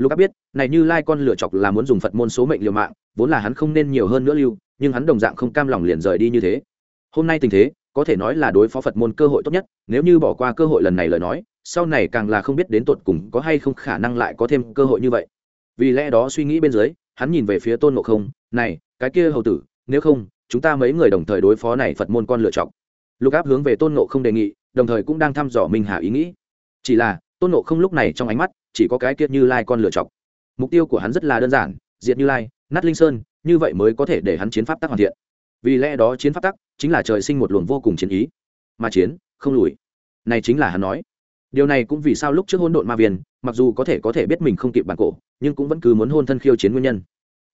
lục áp biết, này như lai con lựa chọc là muốn dùng phật môn số mệnh liều mạng, vốn là hắn không nên nhiều hơn nữa lưu, nhưng hắn đồng dạng không cam lòng liền rời đi như thế. Hôm nay tình thế, có thể nói là đối phó phật môn cơ hội tốt nhất, nếu như bỏ qua cơ hội lần này lời nói, sau này càng là không biết đến tột cùng có hay không khả năng lại có thêm cơ hội như vậy. Vì lẽ đó suy nghĩ bên dưới, hắn nhìn về phía tôn ngộ không, này, cái kia hầu tử, nếu không, chúng ta mấy người đồng thời đối phó này phật môn con lựa chọc. Lục áp hướng về tôn nộ không đề nghị, đồng thời cũng đang thăm dò minh hà ý nghĩ. Chỉ là, tôn nộ không lúc này trong ánh mắt chỉ có cái kiệt như lai con lựa chọc. Mục tiêu của hắn rất là đơn giản, diệt như lai, nát linh sơn, như vậy mới có thể để hắn chiến pháp tắc hoàn thiện. Vì lẽ đó chiến pháp tắc chính là trời sinh một luồng vô cùng chiến ý. Mà chiến, không lùi. Này chính là hắn nói. Điều này cũng vì sao lúc trước hôn độn ma viên, mặc dù có thể có thể biết mình không kịp bản cổ, nhưng cũng vẫn cứ muốn hôn thân khiêu chiến nguyên nhân.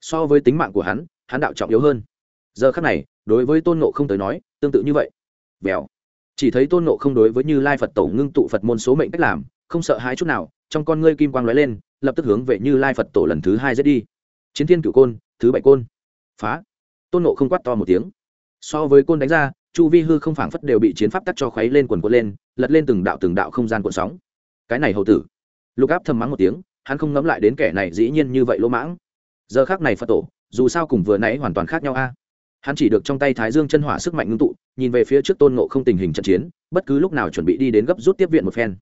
So với tính mạng của hắn hắn đạo trọng yếu hơn. Giờ khác này, đối với tôn nộ không tới nói, tương tự như vậy. Vèo. Chỉ thấy tôn nộ không đối với như lai phật tổ ngưng tụ phật môn số mệnh cách làm, không sợ hãi chút nào trong con ngươi kim quang lóe lên, lập tức hướng về như lai phật tổ lần thứ hai giết đi. Chiến thiên cửu côn, thứ bảy côn. Phá. Tôn nộ không quát to một tiếng. So với côn đánh ra, chu vi hư không phảng phất đều bị chiến pháp tắt cho khuấy lên quần cuộn lên, lật lên từng đạo từng đạo không gian cuộn sóng. Cái này hầu tử. Lục áp thầm mắng một tiếng, hắn không ngẫm lại đến kẻ này dĩ nhiên như vậy lỗ mãng. Giờ khác này phật tổ, dù sao cùng vừa nãy hoàn toàn khác nhau a. Hắn chỉ được trong tay thái dương chân hỏa sức mạnh ngưng tụ, nhìn về phía trước tôn ngộ không tình hình trận chiến, bất cứ lúc nào chuẩn bị đi đến gấp rút tiếp viện một phen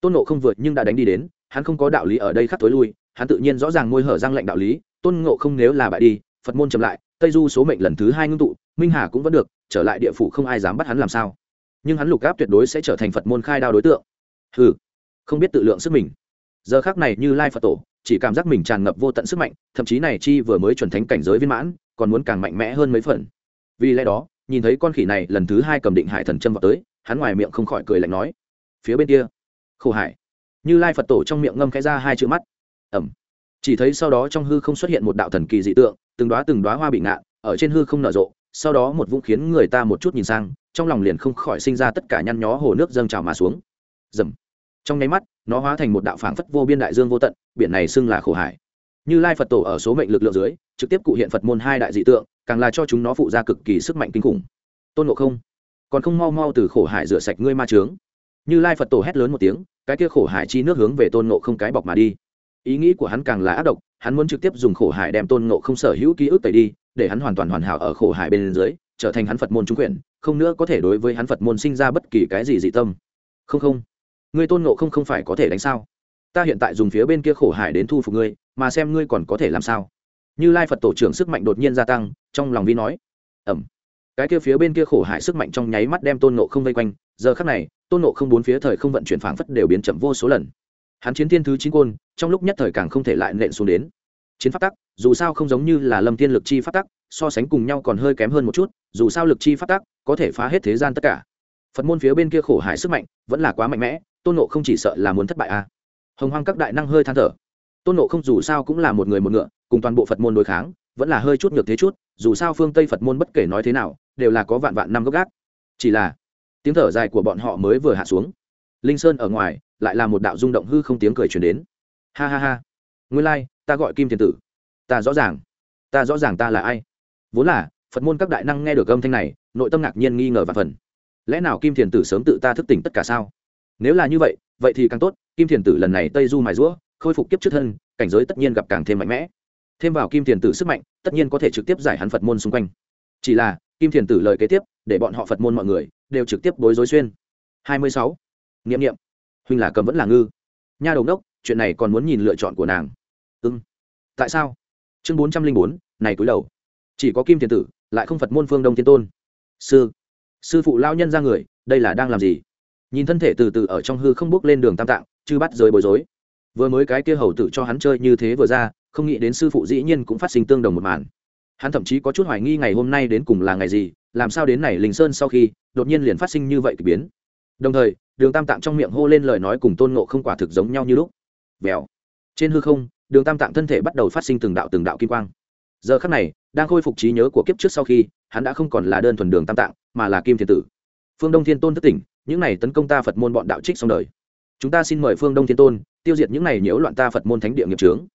tôn nộ không vượt nhưng đã đánh đi đến, hắn không có đạo lý ở đây khắc tối lui, hắn tự nhiên rõ ràng môi hở răng lệnh đạo lý, tôn ngộ không nếu là bại đi, phật môn chậm lại, tây du số mệnh lần thứ hai ngưng tụ, minh hà cũng vẫn được, trở lại địa phủ không ai dám bắt hắn làm sao. Nhưng hắn lục gáp tuyệt đối sẽ trở thành phật môn khai đao đối tượng. Ừ không biết tự lượng sức mình. Giờ khác này như lai phật tổ, chỉ cảm giác mình tràn ngập vô tận sức mạnh, thậm chí này chi vừa mới chuẩn thánh cảnh giới viên mãn, còn muốn càng mạnh mẽ hơn mấy phần. Vì lẽ đó, nhìn thấy con khỉ này lần thứ hai cầm định hải thần châm vào tới, hắn ngoài miệng không khỏi cười lạnh nói, phía bên kia khổ hải. Như lai phật tổ trong miệng ngâm khẽ ra hai chữ mắt. Ẩm. Chỉ thấy sau đó trong hư không xuất hiện một đạo thần kỳ dị tượng, từng đoá từng đoá hoa bị ngạn, ở trên hư không nở rộ, sau đó một vũng khiến người ta một chút nhìn sang, trong lòng liền không khỏi sinh ra tất cả nhăn nhó hồ nước dâng trào mà xuống. Dầm trong nháy mắt, nó hóa thành một đạo phảng phất vô biên đại dương vô tận, biển này xưng là khổ hải. Như lai phật tổ ở số mệnh lực lượng dưới, trực tiếp cụ hiện phật môn hai đại dị tượng, càng là cho chúng nó phụ ra cực kỳ sức mạnh kinh khủng. Tôn ngộ không, còn không mau mau từ khổ hải rửa sạch ngươi ma trướng như lai phật tổ hét lớn một tiếng, cái kia khổ hải chi nước hướng về tôn nộ không cái bọc mà đi. Ý nghĩ của hắn càng là ác độc, hắn muốn trực tiếp dùng khổ hải đem tôn nộ không sở hữu ký ức tẩy đi, để hắn hoàn toàn hoàn hảo ở khổ hải bên dưới, trở thành hắn phật môn trúng quyền, không nữa có thể đối với hắn phật môn sinh ra bất kỳ cái gì dị tâm. Không không, ngươi tôn nộ không không phải có thể đánh sao? Ta hiện tại dùng phía bên kia khổ hải đến thu phục ngươi, mà xem ngươi còn có thể làm sao? Như lai phật tổ trưởng sức mạnh đột nhiên gia tăng, trong lòng vi nói. Ẩm cái kia phía bên kia khổ hải sức mạnh trong nháy mắt đem tôn nộ không vây quanh, giờ khắc này, tôn nộ không bốn phía thời không vận chuyển phảng phất đều biến chậm vô số lần. Hắn chiến thiên thứ chín côn, trong lúc nhất thời càng không thể lại nện xuống đến. Chiến pháp tắc, dù sao không giống như là lâm thiên lực chi pháp tắc, so sánh cùng nhau còn hơi kém hơn một chút, dù sao lực chi pháp tắc, có thể phá hết thế gian tất cả. Phật môn phía bên kia khổ hải sức mạnh, vẫn là quá mạnh mẽ, tôn nộ không chỉ sợ là muốn thất bại à. hồng hoang các đại năng hơi than thở. Tôn nộ không dù sao cũng là một người một ngựa, cùng toàn bộ phật môn đối kháng vẫn là hơi chút ngược thế chút dù sao phương tây phật môn bất kể nói thế nào đều là có vạn vạn năm gốc gác. Chỉ là tiếng thở dài của bọn họ mới vừa hạ xuống. Linh sơn ở ngoài lại là một đạo rung động hư không tiếng cười truyền đến. Ha ha ha. Nguyên lai、like, ta gọi kim thiền tử. Ta rõ ràng. Ta rõ ràng ta là ai? Vốn là phật môn các đại năng nghe được âm thanh này nội tâm ngạc nhiên nghi ngờ và phần. Lẽ nào kim thiền tử sớm tự ta thức tỉnh tất cả sao? Nếu là như vậy vậy thì càng tốt. Kim thiền tử lần này tây du mài rũa khôi phục kiếp trước thân cảnh giới tất nhiên gặp càng thêm mạnh mẽ thêm vào kim thiền tử sức mạnh, tất nhiên có thể trực tiếp giải hắn phật môn xung quanh. Chỉ là, kim thiền tử lời kế tiếp, để bọn họ phật môn mọi người, đều trực tiếp bối rối xuyên. Hai mươi sáu. Nghiệm nghiệm huynh là cầm vẫn là ngư. Nha đồng đốc, chuyện này còn muốn nhìn lựa chọn của nàng. Ưng tại sao? Chương bốn trăm linh bốn, này cúi đầu. Chỉ có kim thiền tử, lại không phật môn phương đông thiên tôn. Sư. Sư phụ lao nhân ra người, đây là đang làm gì? Nhìn thân thể từ từ ở trong hư không bước lên đường tam tạng, chư bắt rơi bối rối. Vừa mới cái kia hầu tử cho hắn chơi như thế vừa ra không nghĩ đến sư phụ dĩ nhiên cũng phát sinh tương đồng một màn. Hắn thậm chí có chút hoài nghi ngày hôm nay đến cùng là ngày gì, làm sao đến này linh sơn sau khi, đột nhiên liền phát sinh như vậy k ỳ biến. Đồng thời, đường tam tạng trong miệng hô lên lời nói cùng tôn ngộ không quả thực giống nhau như lúc. Vèo. Trên hư không, đường tam tạng thân thể bắt đầu phát sinh từng đạo từng đạo kim quang. Giờ khắc này, đang khôi phục trí nhớ của kiếp trước sau khi, hắn đã không còn là đơn thuần đường tam tạng, mà là kim thiên tử. Phương đông thiên tôn thất tỉnh, những này tấn công ta phật môn bọn đạo trích xong đời. Chúng ta xin mời phương đông thiên tôn tiêu diệt những này nhiễu loạn ta phật môn thánh địa nghiệp trướng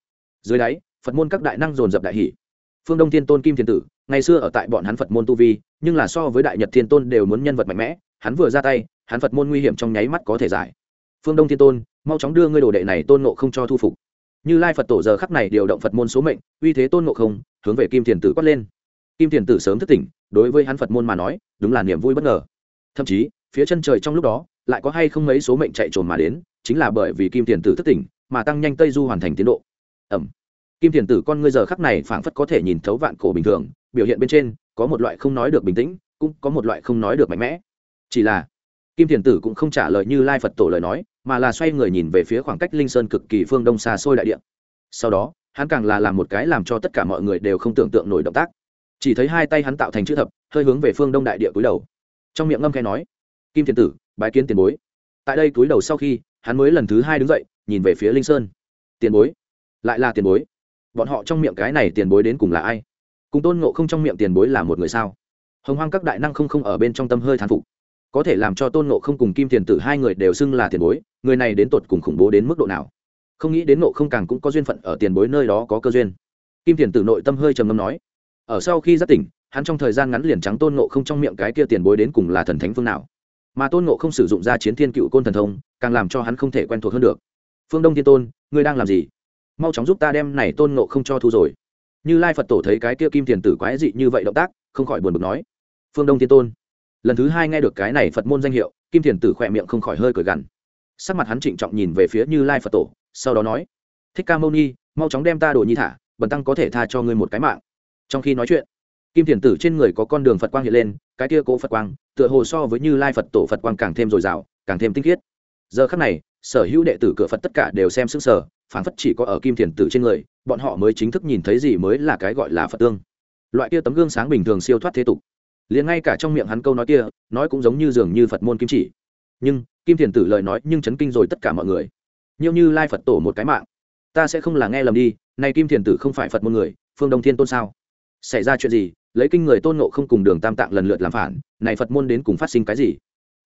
dưới đáy, phật môn các đại năng dồn dập đại hỷ. Phương đông thiên tôn kim thiên tử, ngày xưa ở tại bọn hắn phật môn tu vi, nhưng là so với đại nhật thiên tôn đều muốn nhân vật mạnh mẽ, hắn vừa ra tay, hắn phật môn nguy hiểm trong nháy mắt có thể giải. Phương đông thiên tôn, mau chóng đưa ngươi đồ đệ này tôn nộ không cho thu phục. Như lai phật tổ giờ khắc này điều động phật môn số mệnh, uy thế tôn nộ không, hướng về kim thiền tử quát lên. Kim thiền tử sớm thức tỉnh, đối với hắn phật môn mà nói, đúng là niềm vui bất ngờ. Thậm chí, phía chân trời trong lúc đó, lại có hay không mấy số mệnh chạy trồn mà đến, chính là bởi vì kim thiền tử thức tỉnh, mà tăng nhanh tây du hoàn thành tiến độ ẩm. Kim thiền tử con ngươi giờ khắc này phảng phất có thể nhìn thấu vạn cổ bình thường, biểu hiện bên trên, có một loại không nói được bình tĩnh, cũng có một loại không nói được mạnh mẽ. Chỉ là, kim thiền tử cũng không trả lời như lai phật tổ lời nói, mà là xoay người nhìn về phía khoảng cách linh sơn cực kỳ phương đông xa xôi đại địa. Sau đó, hắn càng là làm một cái làm cho tất cả mọi người đều không tưởng tượng nổi động tác. Chỉ thấy hai tay hắn tạo thành chữ thập, hơi hướng về phương đông đại địa cúi đầu. Trong miệng ngâm khe nói, kim thiền tử, bái kiến tiền bối. Tại đây cúi đầu sau khi, hắn mới lần thứ hai đứng dậy, nhìn về phía linh sơn. Tiền bối lại là tiền bối. Bọn họ trong miệng cái này tiền bối đến cùng là ai? Cùng tôn ngộ không trong miệng tiền bối là một người sao? Hồng hoang các đại năng không không ở bên trong tâm hơi thán phục. Có thể làm cho tôn ngộ không cùng kim tiền tử hai người đều xưng là tiền bối, người này đến tột cùng khủng bố đến mức độ nào? Không nghĩ đến ngộ không càng cũng có duyên phận ở tiền bối nơi đó có cơ duyên. Kim tiền tử nội tâm hơi trầm ngâm nói, ở sau khi giác tỉnh, hắn trong thời gian ngắn liền trắng tôn ngộ không trong miệng cái kia tiền bối đến cùng là thần thánh phương nào? Mà tôn ngộ không sử dụng ra chiến thiên cựu côn thần thông, càng làm cho hắn không thể quen thuộc hơn được. Phương đông thiên tôn, ngươi đang làm gì? Mau chóng giúp ta đem này tôn ngộ không cho thu rồi. Như lai phật tổ thấy cái kia kim tiền tử quái dị như vậy động tác, không khỏi buồn bực nói. Phương đông thiên tôn, lần thứ hai nghe được cái này phật môn danh hiệu, kim thiền tử khỏe miệng không khỏi hơi cười gằn. Sắc mặt hắn trịnh trọng nhìn về phía như lai phật tổ, sau đó nói, thích ca mâu ni, mau chóng đem ta đồ nhi thả, bần tăng có thể tha cho ngươi một cái mạng. Trong khi nói chuyện, kim thiền tử trên người có con đường phật quang hiện lên, cái kia cố phật quang, tựa hồ so với như lai phật tổ phật quang càng thêm dồi dào, càng thêm tinh khiết. Giờ khắc này, sở hữu đệ tử cửa phật tất cả đều xem sức sở phản phất chỉ có ở kim thiền tử trên người, bọn họ mới chính thức nhìn thấy gì mới là cái gọi là phật tương. Loại kia tấm gương sáng bình thường siêu thoát thế tục. Liền ngay cả trong miệng hắn câu nói kia, nói cũng giống như dường như phật môn kim chỉ. Nhưng, kim thiền tử lời nói nhưng chấn kinh rồi tất cả mọi người. Nhiều như lai phật tổ một cái mạng. Ta sẽ không là nghe lầm đi nay kim thiền tử không phải phật môn người, phương đông thiên tôn sao? Xảy ra chuyện gì, lấy kinh người tôn nộ không cùng đường tam tạng lần lượt làm phản, này phật môn đến cùng phát sinh cái gì?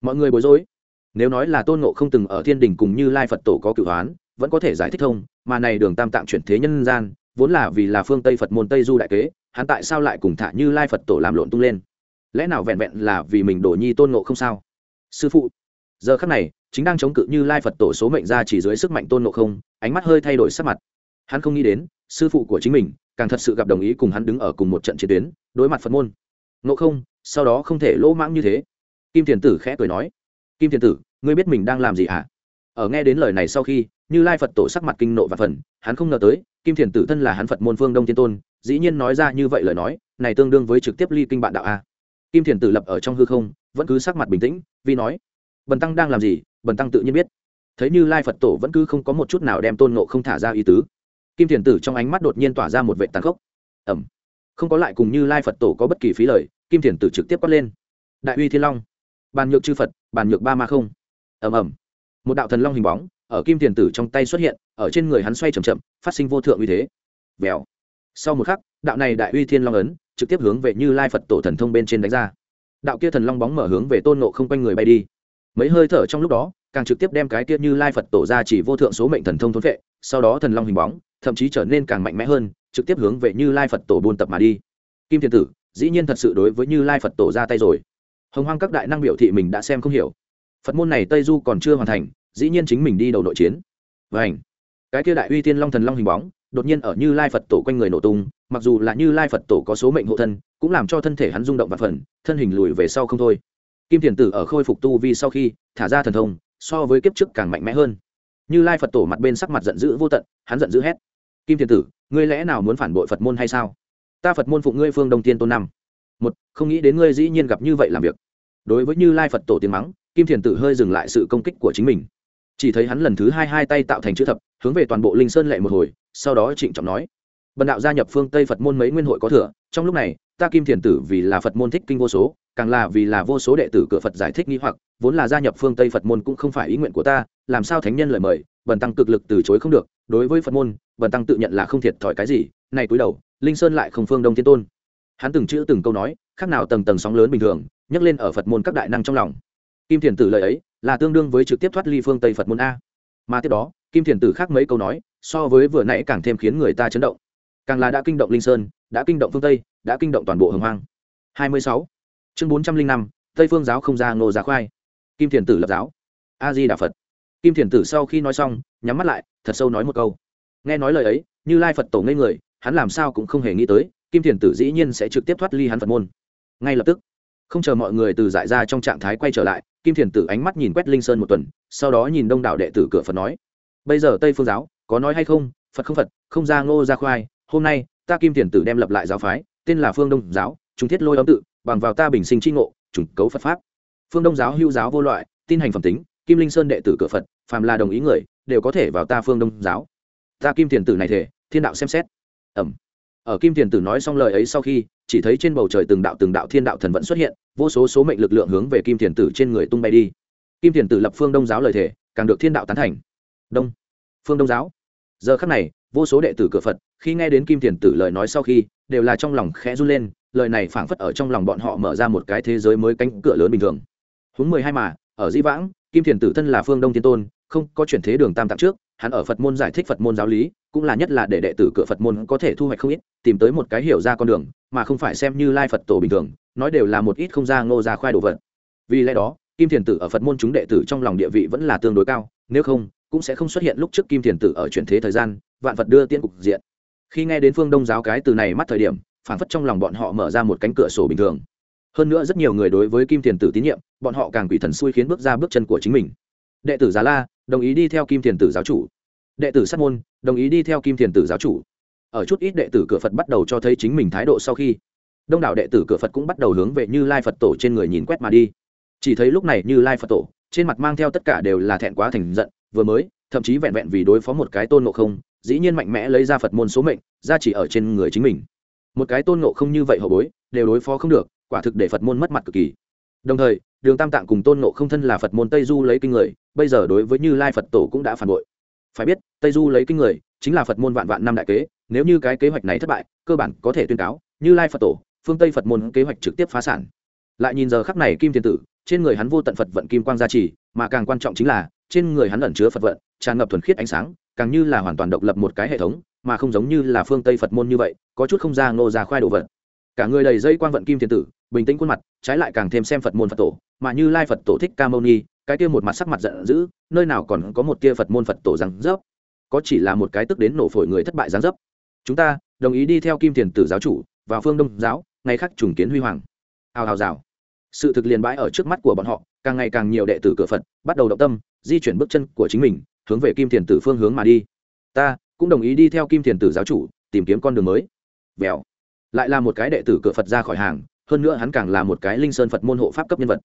Mọi người bối rối. Nếu nói là tôn nộ không từng ở thiên đình cùng như lai phật tổ có cửu hoán vẫn có thể giải thích thông, mà này đường tam tạng chuyển thế nhân gian, vốn là vì là phương tây phật môn tây du đại kế, hắn tại sao lại cùng thả như lai phật tổ làm lộn tung lên? Lẽ nào vẹn vẹn là vì mình đổ nhi tôn nộ không sao? Sư phụ, giờ khắc này, chính đang chống cự như lai phật tổ số mệnh ra chỉ dưới sức mạnh tôn nộ không, ánh mắt hơi thay đổi sắc mặt. Hắn không nghĩ đến, sư phụ của chính mình, càng thật sự gặp đồng ý cùng hắn đứng ở cùng một trận chiến tuyến, đối mặt phật môn. Nộ không, sau đó không thể lỗ mãng như thế. Kim thiền tử khẽ cười nói, kim thiền tử, ngươi biết mình đang làm gì hả? à? Ở nghe đến lời này sau khi, như lai phật tổ sắc mặt kinh nộ và phần, hắn không ngờ tới, kim thiền tử thân là hắn phật môn phương đông Thiên tôn, dĩ nhiên nói ra như vậy lời nói, này tương đương với trực tiếp ly kinh bạn đạo a. Kim thiền tử lập ở trong hư không, vẫn cứ sắc mặt bình tĩnh, vì nói, bần tăng đang làm gì? Bần tăng tự nhiên biết. Thấy như lai phật tổ vẫn cứ không có một chút nào đem tôn nộ không thả ra ý tứ, kim thiền tử trong ánh mắt đột nhiên tỏa ra một vệ tàn khốc. Ẩm. Không có lại cùng như lai phật tổ có bất kỳ phí lời, kim thiền tử trực tiếp quát lên, đại uy thiên long, bàn nhược chư phật, bàn nhược ba ma không. Ẩm ẩm một đạo thần long hình bóng ở kim thiền tử trong tay xuất hiện, ở trên người hắn xoay c h ậ m chậm, phát sinh vô thượng uy thế. Vèo. Sau một khắc, đạo này đại uy thiên long ấn trực tiếp hướng về như lai phật tổ thần thông bên trên đánh ra. Đạo kia thần long bóng mở hướng về tôn nộ không quanh người bay đi. Mấy hơi thở trong lúc đó, càng trực tiếp đem cái kia như lai phật tổ ra chỉ vô thượng số mệnh thần thông thốn vệ sau đó thần long hình bóng thậm chí trở nên càng mạnh mẽ hơn, trực tiếp hướng về như lai phật tổ buôn tập mà đi. Kim thiên tử, dĩ nhiên thật sự đối với như lai phật tổ ra tay rồi. Hồng hoang các đại năng biểu thị mình đã xem không hiểu phật môn này tây du còn chưa hoàn thành, dĩ nhiên chính mình đi đầu nội chiến. Và ảnh cái kia đại uy tiên long thần long hình bóng, đột nhiên ở như lai phật tổ quanh người nổ tung, mặc dù là như lai phật tổ có số mệnh hộ thân, cũng làm cho thân thể hắn rung động và phần, thân hình lùi về sau không thôi. Kim thiền tử ở khôi phục tu vi sau khi thả ra thần thông, so với kiếp trước càng mạnh mẽ hơn. Như lai phật tổ mặt bên sắc mặt giận dữ vô tận, hắn giận dữ hét. Kim thiền tử, ngươi lẽ nào muốn phản bội phật môn hay sao? Ta phật môn phụng ngươi phương đông tiên tôn năm. Một, không nghĩ đến ngươi dĩ nhiên gặp như vậy làm việc. Đối với như lai phật tổ tiếng mắng kim thiền tử hơi dừng lại sự công kích của chính mình. Chỉ thấy hắn lần thứ hai hai tay tạo thành chữ thập, hướng về toàn bộ linh sơn lệ một hồi, sau đó trịnh trọng nói, bần đạo gia nhập phương tây phật môn mấy nguyên hội có thừa, trong lúc này, ta kim thiền tử vì là phật môn thích kinh vô số, càng là vì là vô số đệ tử cửa phật giải thích nghi hoặc, vốn là gia nhập phương tây phật môn cũng không phải ý nguyện của ta, làm sao thánh nhân lời mời, bần tăng cực lực từ chối không được, đối với phật môn, bần tăng tự nhận là không thiệt thòi cái gì này cúi đầu, linh sơn lại không phương đông thiên tôn. Hắn từng chữ từng câu nói, khác nào tầng tầng sóng lớn bình thường, nhấc lên ở phật môn các đại năng trong lòng kim thiền tử lời ấy là tương đương với trực tiếp thoát ly phương tây phật môn a. Mà tiếp đó, kim thiền tử khác mấy câu nói, so với vừa nãy càng thêm khiến người ta chấn động. Càng là đã kinh động linh sơn, đã kinh động phương tây, đã kinh động toàn bộ hồng hoang. Hai mươi sáu. Chương bốn trăm linh năm, tây phương giáo không ra ngô giá khoai. Kim thiền tử lập giáo. A di đà phật. Kim thiền tử sau khi nói xong, nhắm mắt lại, thật sâu nói một câu. Nghe nói lời ấy, như lai phật tổ ngây người, hắn làm sao cũng không hề nghĩ tới, kim thiền tử dĩ nhiên sẽ trực tiếp thoát ly hắn phật môn. Ngay lập tức, không chờ mọi người từ giải ra trong trạng thái quay trở lại kim thiền tử ánh mắt nhìn quét linh sơn một tuần, sau đó nhìn đông đảo đệ tử cửa phật nói, bây giờ tây phương giáo, có nói hay không? Phật không phật, không ra ngô, ra khoai. Hôm nay, ta kim thiền tử đem lập lại giáo phái, tên là phương đông giáo chúng thiết lôi âm tự, bằng vào ta bình sinh tri ngộ chủng cấu phật pháp. Phương đông giáo hữu giáo vô loại, tin hành phẩm tính, kim linh sơn đệ tử cửa phật, phàm là đồng ý người, đều có thể vào ta phương đông giáo. Ta kim thiền tử này thể thiên đạo xem xét. Ẩm. Ở kim thiền tử nói xong lời ấy sau khi chỉ thấy trên bầu trời từng đạo từng đạo thiên đạo thần vận xuất hiện, vô số số mệnh lực lượng hướng về kim thiền tử trên người tung bay đi. Kim thiền tử lập phương đông giáo lời thể càng được thiên đạo tán thành. Đông, phương đông giáo. Giờ khắc này, vô số đệ tử cửa phật, khi nghe đến kim thiền tử lời nói sau khi, đều là trong lòng khẽ run lên, lời này phảng phất ở trong lòng bọn họ mở ra một cái thế giới mới cánh cửa lớn bình thường. Huống mười hai mà, ở di vãng, kim thiền tử thân là phương đông thiên tôn, không có chuyển thế đường tam tạng trước, hắn ở phật môn giải thích phật môn giáo lý, cũng là nhất là để đệ tử cửa phật môn có thể thu hoạch không ít, tìm tới một cái hiểu ra con đường mà không phải xem như lai phật tổ bình thường, nói đều là một ít không ra ngô ra khoai đồ vật. Vì lẽ đó, kim thiền tử ở phật môn chúng đệ tử trong lòng địa vị vẫn là tương đối cao, nếu không, cũng sẽ không xuất hiện lúc trước kim thiền tử ở chuyển thế thời gian, vạn phật đưa tiên cục diện. Khi nghe đến phương đông giáo cái từ này mắt thời điểm phản phất trong lòng bọn họ mở ra một cánh cửa sổ bình thường. Hơn nữa rất nhiều người đối với kim thiền tử tín nhiệm, bọn họ càng quỷ thần xui khiến bước ra bước chân của chính mình. Đệ tử giá la, đồng ý đi theo kim thiền tử giáo chủ. Đệ tử sát môn, đồng ý đi theo kim thiền tử giáo chủ ở chút ít đệ tử cửa phật bắt đầu cho thấy chính mình thái độ sau khi, đông đảo đệ tử cửa phật cũng bắt đầu hướng về như lai phật tổ trên người nhìn quét mà đi. Chỉ thấy lúc này như lai phật tổ, trên mặt mang theo tất cả đều là thẹn quá thành giận, vừa mới, thậm chí vẹn vẹn vì đối phó một cái tôn ngộ không, dĩ nhiên mạnh mẽ lấy ra phật môn số mệnh, ra chỉ ở trên người chính mình. Một cái tôn ngộ không như vậy hậu bối, đều đối phó không được, quả thực để phật môn mất mặt cực kỳ. Đồng thời, đường tam tạng cùng tôn ngộ không thân là phật môn tây du lấy kinh người, bây giờ đối với như lai phật tổ cũng đã phản bội. Phải biết, tây du lấy kinh người chính là phật môn vạn vạn năm đại kế, nếu như cái kế hoạch này thất bại, cơ bản có thể tuyên cáo, như lai phật tổ, phương tây phật môn kế hoạch trực tiếp phá sản. Lại nhìn giờ khắc này kim thiên tử, trên người hắn vô tận phật vận kim quang gia trì, mà càng quan trọng chính là, trên người hắn ẩn chứa phật vận, tràn ngập thuần khiết ánh sáng, càng như là hoàn toàn độc lập một cái hệ thống, mà không giống như là phương tây phật môn như vậy, có chút không ra ngô ra khoai đồ vật. Cả người đầy dây quang vận kim thiên tử, bình tĩnh khuôn mặt, trái lại càng thêm xem phật môn phật tổ, mà như lai phật tổ thích ca mâu ni, cái kia một mặt sắc mặt giận dữ, nơi nào còn có một tia phật môn phật tổ rằng rớp có chỉ là một cái tức đến nổ phổi người thất bại giáng dấp. Chúng ta, đồng ý đi theo kim thiền tử giáo chủ vào phương đông giáo, ngày khắc trùng kiến huy hoàng. Hào hào rào. Sự thực liền bãi ở trước mắt của bọn họ, càng ngày càng nhiều đệ tử cửa phật bắt đầu động tâm, di chuyển bước chân của chính mình, hướng về kim thiền tử phương hướng mà đi. Ta cũng đồng ý đi theo kim thiền tử giáo chủ, tìm kiếm con đường mới. Vèo. Lại là một cái đệ tử cửa phật ra khỏi hàng, hơn nữa hắn càng là một cái linh sơn phật môn hộ pháp cấp nhân vật.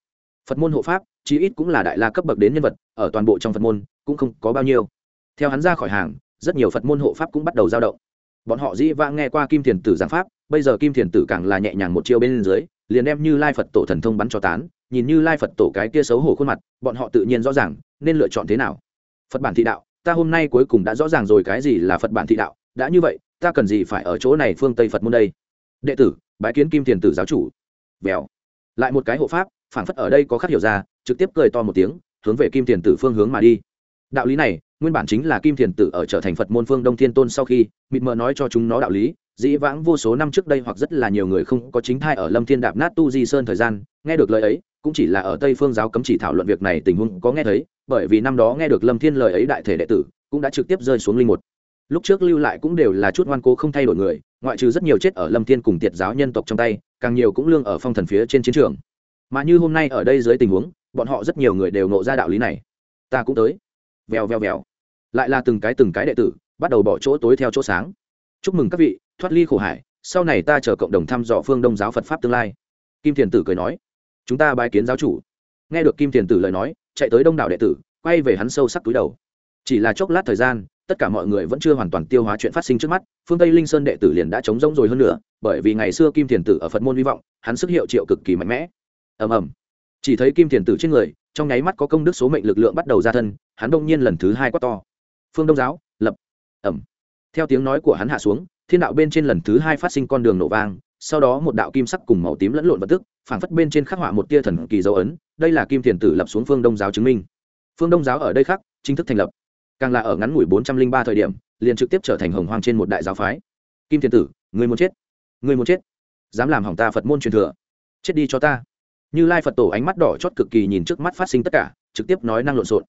Phật môn hộ pháp, chí ít cũng là đại la cấp bậc đến nhân vật, ở toàn bộ trong phật môn, cũng không có bao nhiêu theo hắn ra khỏi hàng, rất nhiều phật môn hộ pháp cũng bắt đầu dao động. Bọn họ dĩ vãng nghe qua kim thiền tử giảng pháp, bây giờ kim thiền tử càng là nhẹ nhàng một chiêu bên dưới, liền đem như lai phật tổ thần thông bắn cho tán, nhìn như lai phật tổ cái kia xấu hổ khuôn mặt, bọn họ tự nhiên rõ ràng, nên lựa chọn thế nào. Phật bản thị đạo, ta hôm nay cuối cùng đã rõ ràng rồi cái gì là phật bản thị đạo, đã như vậy, ta cần gì phải ở chỗ này phương tây phật môn đây? Đệ tử, bái kiến kim thiền tử giáo chủ. Vèo. Lại một cái hộ pháp phản phất ở đây có khắc hiểu ra, trực tiếp cười to một tiếng, hướng về kim thiền tử phương hướng mà đi đạo lý này, nguyên bản chính là kim thiền tử ở trở thành phật môn phương đông thiên tôn sau khi, mịt mờ nói cho chúng nó đạo lý, dĩ vãng vô số năm trước đây hoặc rất là nhiều người không có chính thai ở lâm thiên đạp nát tu di sơn thời gian, nghe được lời ấy, cũng chỉ là ở tây phương giáo cấm chỉ thảo luận việc này tình huống có nghe thấy, bởi vì năm đó nghe được lâm thiên lời ấy đại thể đệ tử, cũng đã trực tiếp rơi xuống linh một. Lúc trước lưu lại cũng đều là chút ngoan cố không thay đổi người, ngoại trừ rất nhiều chết ở lâm thiên cùng tiệt giáo nhân tộc trong tay, càng nhiều cũng lương ở phong thần phía trên chiến trường. Mà như hôm nay ở đây dưới tình huống, bọn họ rất nhiều người đều nộ ra đạo lý này. Ta cũng tới vèo vèo vèo. Lại là từng cái từng cái đệ tử, bắt đầu bỏ chỗ tối theo chỗ sáng. Chúc mừng các vị, thoát ly khổ hải, sau này ta chờ cộng đồng thăm dò phương đông giáo phật pháp tương lai. Kim thiền tử cười nói, chúng ta bài kiến giáo chủ. Nghe được kim thiền tử lời nói, chạy tới đông đảo đệ tử, quay về hắn sâu sắc túi đầu. Chỉ là chốc lát thời gian, tất cả mọi người vẫn chưa hoàn toàn tiêu hóa chuyện phát sinh trước mắt, phương tây linh sơn đệ tử liền đã chống rỗng rồi hơn nữa, bởi vì ngày xưa kim thiền tử ở phật môn hy vọng, hắn sức hiệu triệu cực kỳ mạnh mẽ. Ầm ầm chỉ thấy kim thiền tử trên người, trong nháy mắt có công đức số mệnh lực lượng bắt đầu ra thân, hắn đông nhiên lần thứ hai quát to. Phương đông giáo, lập, ẩm. Theo tiếng nói của hắn hạ xuống, thiên đạo bên trên lần thứ hai phát sinh con đường nổ vang, sau đó một đạo kim sắc cùng màu tím lẫn lộn vật tức, phảng phất bên trên khắc họa một tia thần kỳ dấu ấn, đây là kim thiền tử lập xuống phương đông giáo chứng minh. Phương đông giáo ở đây khắc chính thức thành lập. Càng là ở ngắn ngủi bốn trăm linh ba thời điểm, liền trực tiếp trở thành hồng hoang trên một đại giáo phái. Kim thiền tử, người muốn chết, người muốn chết. Dám làm hỏng ta phật môn truyền thừa. Chết đi cho ta như lai phật tổ ánh mắt đỏ chót cực kỳ nhìn trước mắt phát sinh tất cả, trực tiếp nói năng lộn xộn.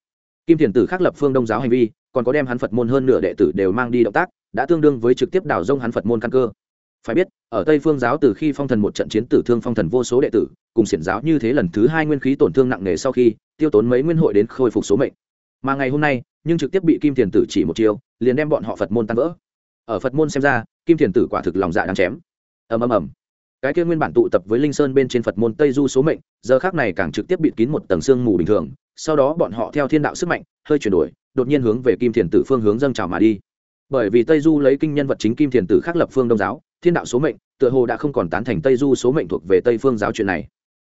Kim thiền tử khắc lập phương đông giáo hành vi, còn có đem hắn phật môn hơn nửa đệ tử đều mang đi động tác, đã tương đương với trực tiếp đảo rông hắn phật môn căn cơ. Phải biết, ở tây phương giáo từ khi phong thần một trận chiến tử thương phong thần vô số đệ tử, cùng xiển giáo như thế lần thứ hai nguyên khí tổn thương nặng nề sau khi, tiêu tốn mấy nguyên hội đến khôi phục số mệnh. Mà ngày hôm nay, nhưng trực tiếp bị kim thiền tử chỉ một chiều liền đem bọn họ phật môn tan vỡ. Ở phật môn xem ra, kim thiền tử quả thực lòng dạ đang chém. Ầm ầm ầm cái kia nguyên bản tụ tập với linh sơn bên trên phật môn tây du số mệnh, giờ khác này càng trực tiếp bịt kín một tầng sương mù bình thường, sau đó bọn họ theo thiên đạo sức mạnh, hơi chuyển đổi, đột nhiên hướng về kim thiền tử phương hướng dâng trào mà đi. Bởi vì tây du lấy kinh nhân vật chính kim thiền tử khắc lập phương đông giáo, thiên đạo số mệnh, tựa hồ đã không còn tán thành tây du số mệnh thuộc về tây phương giáo chuyện này.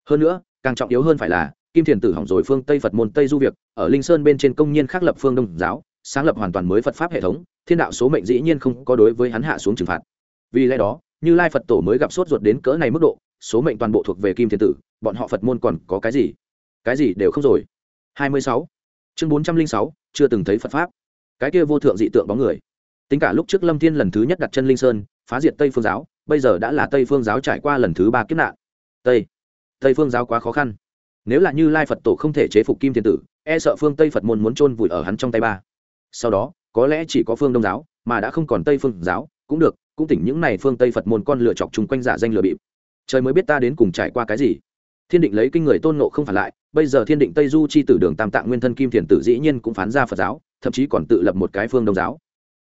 Hơn nữa, càng trọng yếu hơn phải là, kim thiền tử hỏng rồi phương tây phật môn tây du việc, ở linh sơn bên trên công nhiên khắc lập phương đông giáo, sáng lập hoàn toàn mới phật pháp hệ thống, thiên đạo số mệnh dĩ nhiên không có đối với hắn hạ xuống trừng phạt. Vì lẽ đó như lai phật tổ mới gặp sốt ruột đến cỡ này mức độ số mệnh toàn bộ thuộc về kim thiên tử bọn họ phật môn còn có cái gì? Cái gì đều không rồi. 26. chương 406, chưa từng thấy phật pháp. Cái kia vô thượng dị tượng bóng người. Tính cả lúc trước lâm thiên lần thứ nhất đặt chân linh sơn phá diệt tây phương giáo bây giờ đã là tây phương giáo trải qua lần thứ ba kiếp nạn. Tây. Tây phương giáo quá khó khăn. Nếu là như lai phật tổ không thể chế phục kim thiên tử e sợ phương tây phật môn muốn chôn vùi ở hắn trong tay ba. Sau đó có lẽ chỉ có phương đông giáo mà đã không còn tây phương giáo cũng được cũng tỉnh những này phương tây phật môn con lựa chọc chung quanh giả danh lừa bịp. Trời mới biết ta đến cùng trải qua cái gì. Thiên định lấy kinh người tôn nộ không phản lại, bây giờ thiên định tây du chi tử đường tam tạng nguyên thân kim thiền tử dĩ nhiên cũng phán ra phật giáo, thậm chí còn tự lập một cái phương đông giáo.